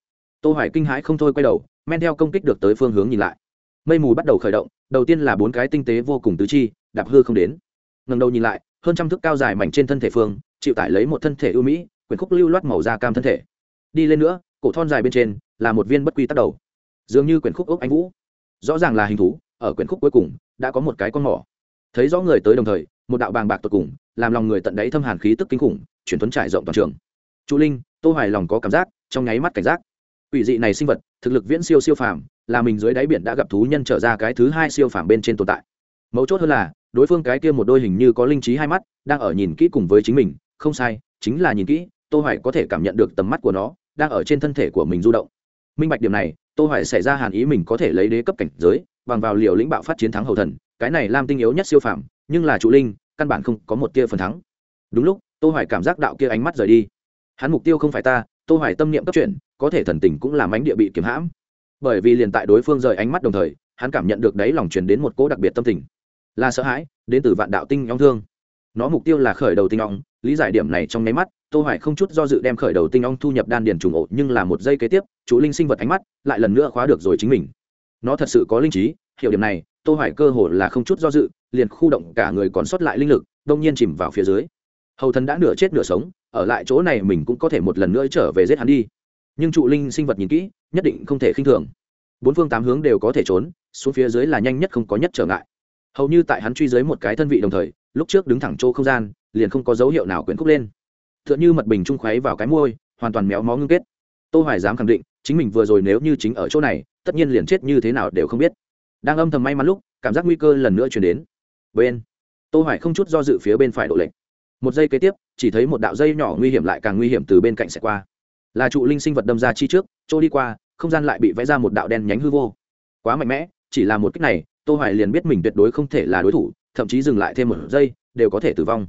Tô hoài kinh hãi không thôi quay đầu, men theo công kích được tới phương hướng nhìn lại. Mây mù bắt đầu khởi động, đầu tiên là bốn cái tinh tế vô cùng tứ chi, đạp hư không đến. Ngẩng đầu nhìn lại hơn trăm thước cao dài mảnh trên thân thể phương, chịu tải lấy một thân thể ưu mỹ, quyển khúc lưu loát màu da cam thân thể. Đi lên nữa, cổ thon dài bên trên là một viên bất quy tắc đầu. Dường như quyển khúc ốc anh vũ. Rõ ràng là hình thú, ở quyển khúc cuối cùng đã có một cái con mỏ. Thấy rõ người tới đồng thời, một đạo bàng bạc tột cùng, làm lòng người tận đáy thâm hàn khí tức kinh khủng chuyển tuấn trải rộng toàn trường. Chu linh, tô hoài lòng có cảm giác, trong nháy mắt cảnh giác. Ủy dị này sinh vật, thực lực viễn siêu siêu phàm, là mình dưới đáy biển đã gặp thú nhân trở ra cái thứ hai siêu phàm bên trên tồn tại. Mấu chốt hơn là đối phương cái kia một đôi hình như có linh trí hai mắt, đang ở nhìn kỹ cùng với chính mình, không sai, chính là nhìn kỹ, tô hoài có thể cảm nhận được tầm mắt của nó, đang ở trên thân thể của mình du động. Minh bạch điểm này, tô hoài xảy ra hàn ý mình có thể lấy đế cấp cảnh giới, bằng vào liều lĩnh bạo phát chiến thắng hầu thần, cái này lam tinh yếu nhất siêu phàm, nhưng là chủ linh, căn bản không có một tia phần thắng. Đúng lúc, tô hoài cảm giác đạo kia ánh mắt rời đi. Hắn mục tiêu không phải ta, tô hoài tâm niệm cấp chuyển, có thể thần tình cũng làm ánh địa bị kiếm hãm. Bởi vì liền tại đối phương rời ánh mắt đồng thời, hắn cảm nhận được đấy lòng truyền đến một cỗ đặc biệt tâm tình là sợ hãi, đến từ vạn đạo tinh ong thương. Nó mục tiêu là khởi đầu tinh ong lý giải điểm này trong nháy mắt, tô hoài không chút do dự đem khởi đầu tinh ong thu nhập đan điền trùng ổ, nhưng là một giây kế tiếp, chủ linh sinh vật ánh mắt lại lần nữa khóa được rồi chính mình. Nó thật sự có linh trí, hiểu điểm này, tô hoài cơ hồ là không chút do dự, liền khu động cả người còn sót lại linh lực, đông nhiên chìm vào phía dưới. Hầu thần đã nửa chết nửa sống, ở lại chỗ này mình cũng có thể một lần nữa trở về giết hắn đi. Nhưng trụ linh sinh vật nhìn kỹ, nhất định không thể khinh thường. Bốn phương tám hướng đều có thể trốn, xuống phía dưới là nhanh nhất không có nhất trở ngại hầu như tại hắn truy dưới một cái thân vị đồng thời, lúc trước đứng thẳng chỗ không gian, liền không có dấu hiệu nào quyển khúc lên. T h ư ợ n h ư mật bình trung khuấy vào cái môi, hoàn toàn méo mó ngưng kết. Tô hoài dám khẳng định, chính mình vừa rồi nếu như chính ở chỗ này, tất nhiên liền chết như thế nào đều không biết. Đang âm thầm may mắn lúc, cảm giác nguy cơ lần nữa chuyển đến. Bên, tô hoài không chút do dự phía bên phải độ lệnh một giây kế tiếp, chỉ thấy một đạo dây nhỏ nguy hiểm lại càng nguy hiểm từ bên cạnh sẽ qua. Là trụ linh sinh vật đâm ra chi trước, chỗ đi qua, không gian lại bị vẽ ra một đạo đen nhánh hư vô. Quá mạnh mẽ, chỉ là một cách này tô hoài liền biết mình tuyệt đối không thể là đối thủ, thậm chí dừng lại thêm một giây, đều có thể tử vong.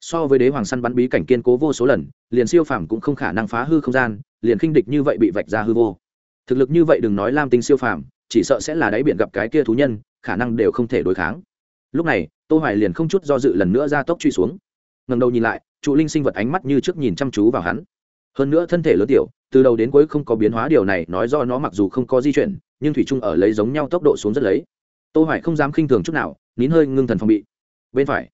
So với đế hoàng săn bắn bí cảnh kiên cố vô số lần, liền siêu phàm cũng không khả năng phá hư không gian, liền khinh địch như vậy bị vạch ra hư vô. Thực lực như vậy đừng nói lam tinh siêu phàm, chỉ sợ sẽ là đáy biển gặp cái kia thú nhân, khả năng đều không thể đối kháng. Lúc này, tô hoài liền không chút do dự lần nữa ra tốc truy xuống. Ngẩng đầu nhìn lại, trụ linh sinh vật ánh mắt như trước nhìn chăm chú vào hắn. Hơn nữa thân thể lớn tiểu, từ đầu đến cuối không có biến hóa điều này, nói do nó mặc dù không có di chuyển, nhưng thủy chung ở lấy giống nhau tốc độ xuống rất lấy tô hoài không dám khinh thường chút nào, nín hơi ngưng thần phòng bị. Bên phải,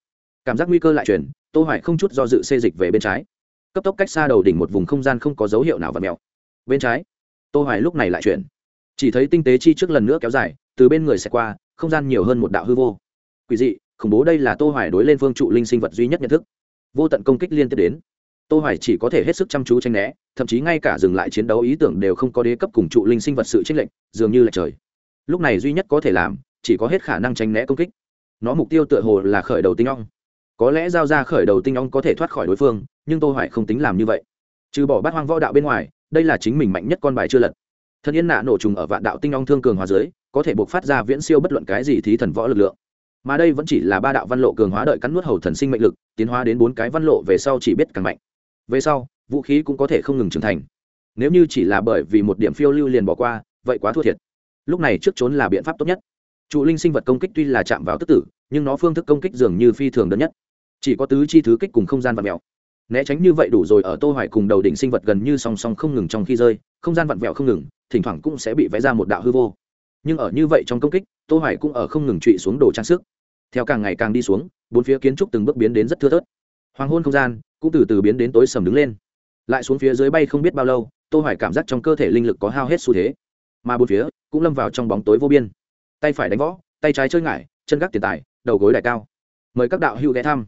cảm giác nguy cơ lại chuyển tô hoài không chút do dự xê dịch về bên trái. Cấp tốc cách xa đầu đỉnh một vùng không gian không có dấu hiệu nào và mèo. Bên trái, tô hoài lúc này lại chuyển. Chỉ thấy tinh tế chi trước lần nữa kéo dài, từ bên người sẽ qua, không gian nhiều hơn một đạo hư vô. Quỷ dị, khủng bố đây là tô hoài đối lên phương trụ linh sinh vật duy nhất nhận thức. Vô tận công kích liên tiếp đến. Tô hoài chỉ có thể hết sức chăm chú tranh né, thậm chí ngay cả dừng lại chiến đấu ý tưởng đều không có đế cấp cùng trụ linh sinh vật sự tranh lệnh dường như là trời. Lúc này duy nhất có thể làm chỉ có hết khả năng tránh né công kích. Nó mục tiêu tựa hồ là khởi đầu tinh ong. Có lẽ giao ra khởi đầu tinh ong có thể thoát khỏi đối phương, nhưng tô hoài không tính làm như vậy. Trừ bỏ bát hoang võ đạo bên ngoài, đây là chính mình mạnh nhất con bài chưa lật. Thân yên nạ nổ trùng ở vạn đạo tinh ong thương cường hóa dưới, có thể buộc phát ra viễn siêu bất luận cái gì thí thần võ lực lượng. Mà đây vẫn chỉ là ba đạo văn lộ cường hóa đợi cắn nuốt hầu thần sinh mệnh lực, tiến hóa đến bốn cái văn lộ về sau chỉ biết càng mạnh. Về sau, vũ khí cũng có thể không ngừng trưởng thành. Nếu như chỉ là bởi vì một điểm phiêu lưu liền bỏ qua, vậy quá thua thiệt. Lúc này trước trốn là biện pháp tốt nhất trụ linh sinh vật công kích tuy là chạm vào tức tử, nhưng nó phương thức công kích dường như phi thường đơn nhất. Chỉ có tứ chi thứ kích cùng không gian vặn vẹo. Né tránh như vậy đủ rồi, ở tô hoài cùng đầu đỉnh sinh vật gần như song song không ngừng trong khi rơi, không gian vặn vẹo không ngừng, thỉnh thoảng cũng sẽ bị vẽ ra một đạo hư vô. Nhưng ở như vậy trong công kích, tô hoài cũng ở không ngừng trụy xuống đồ trang sức. Theo càng ngày càng đi xuống, bốn phía kiến trúc từng bước biến đến rất thưa thớt. Hoàng hôn không gian cũng từ từ biến đến tối sầm đứng lên. Lại xuống phía dưới bay không biết bao lâu, tô hoài cảm giác trong cơ thể linh lực có hao hết xu thế. Mà bốn phía cũng lâm vào trong bóng tối vô biên tay phải đánh võ, tay trái chơi ngải, chân gác tiền tài, đầu gối đại cao. Mời các đạo hữu ghé thăm.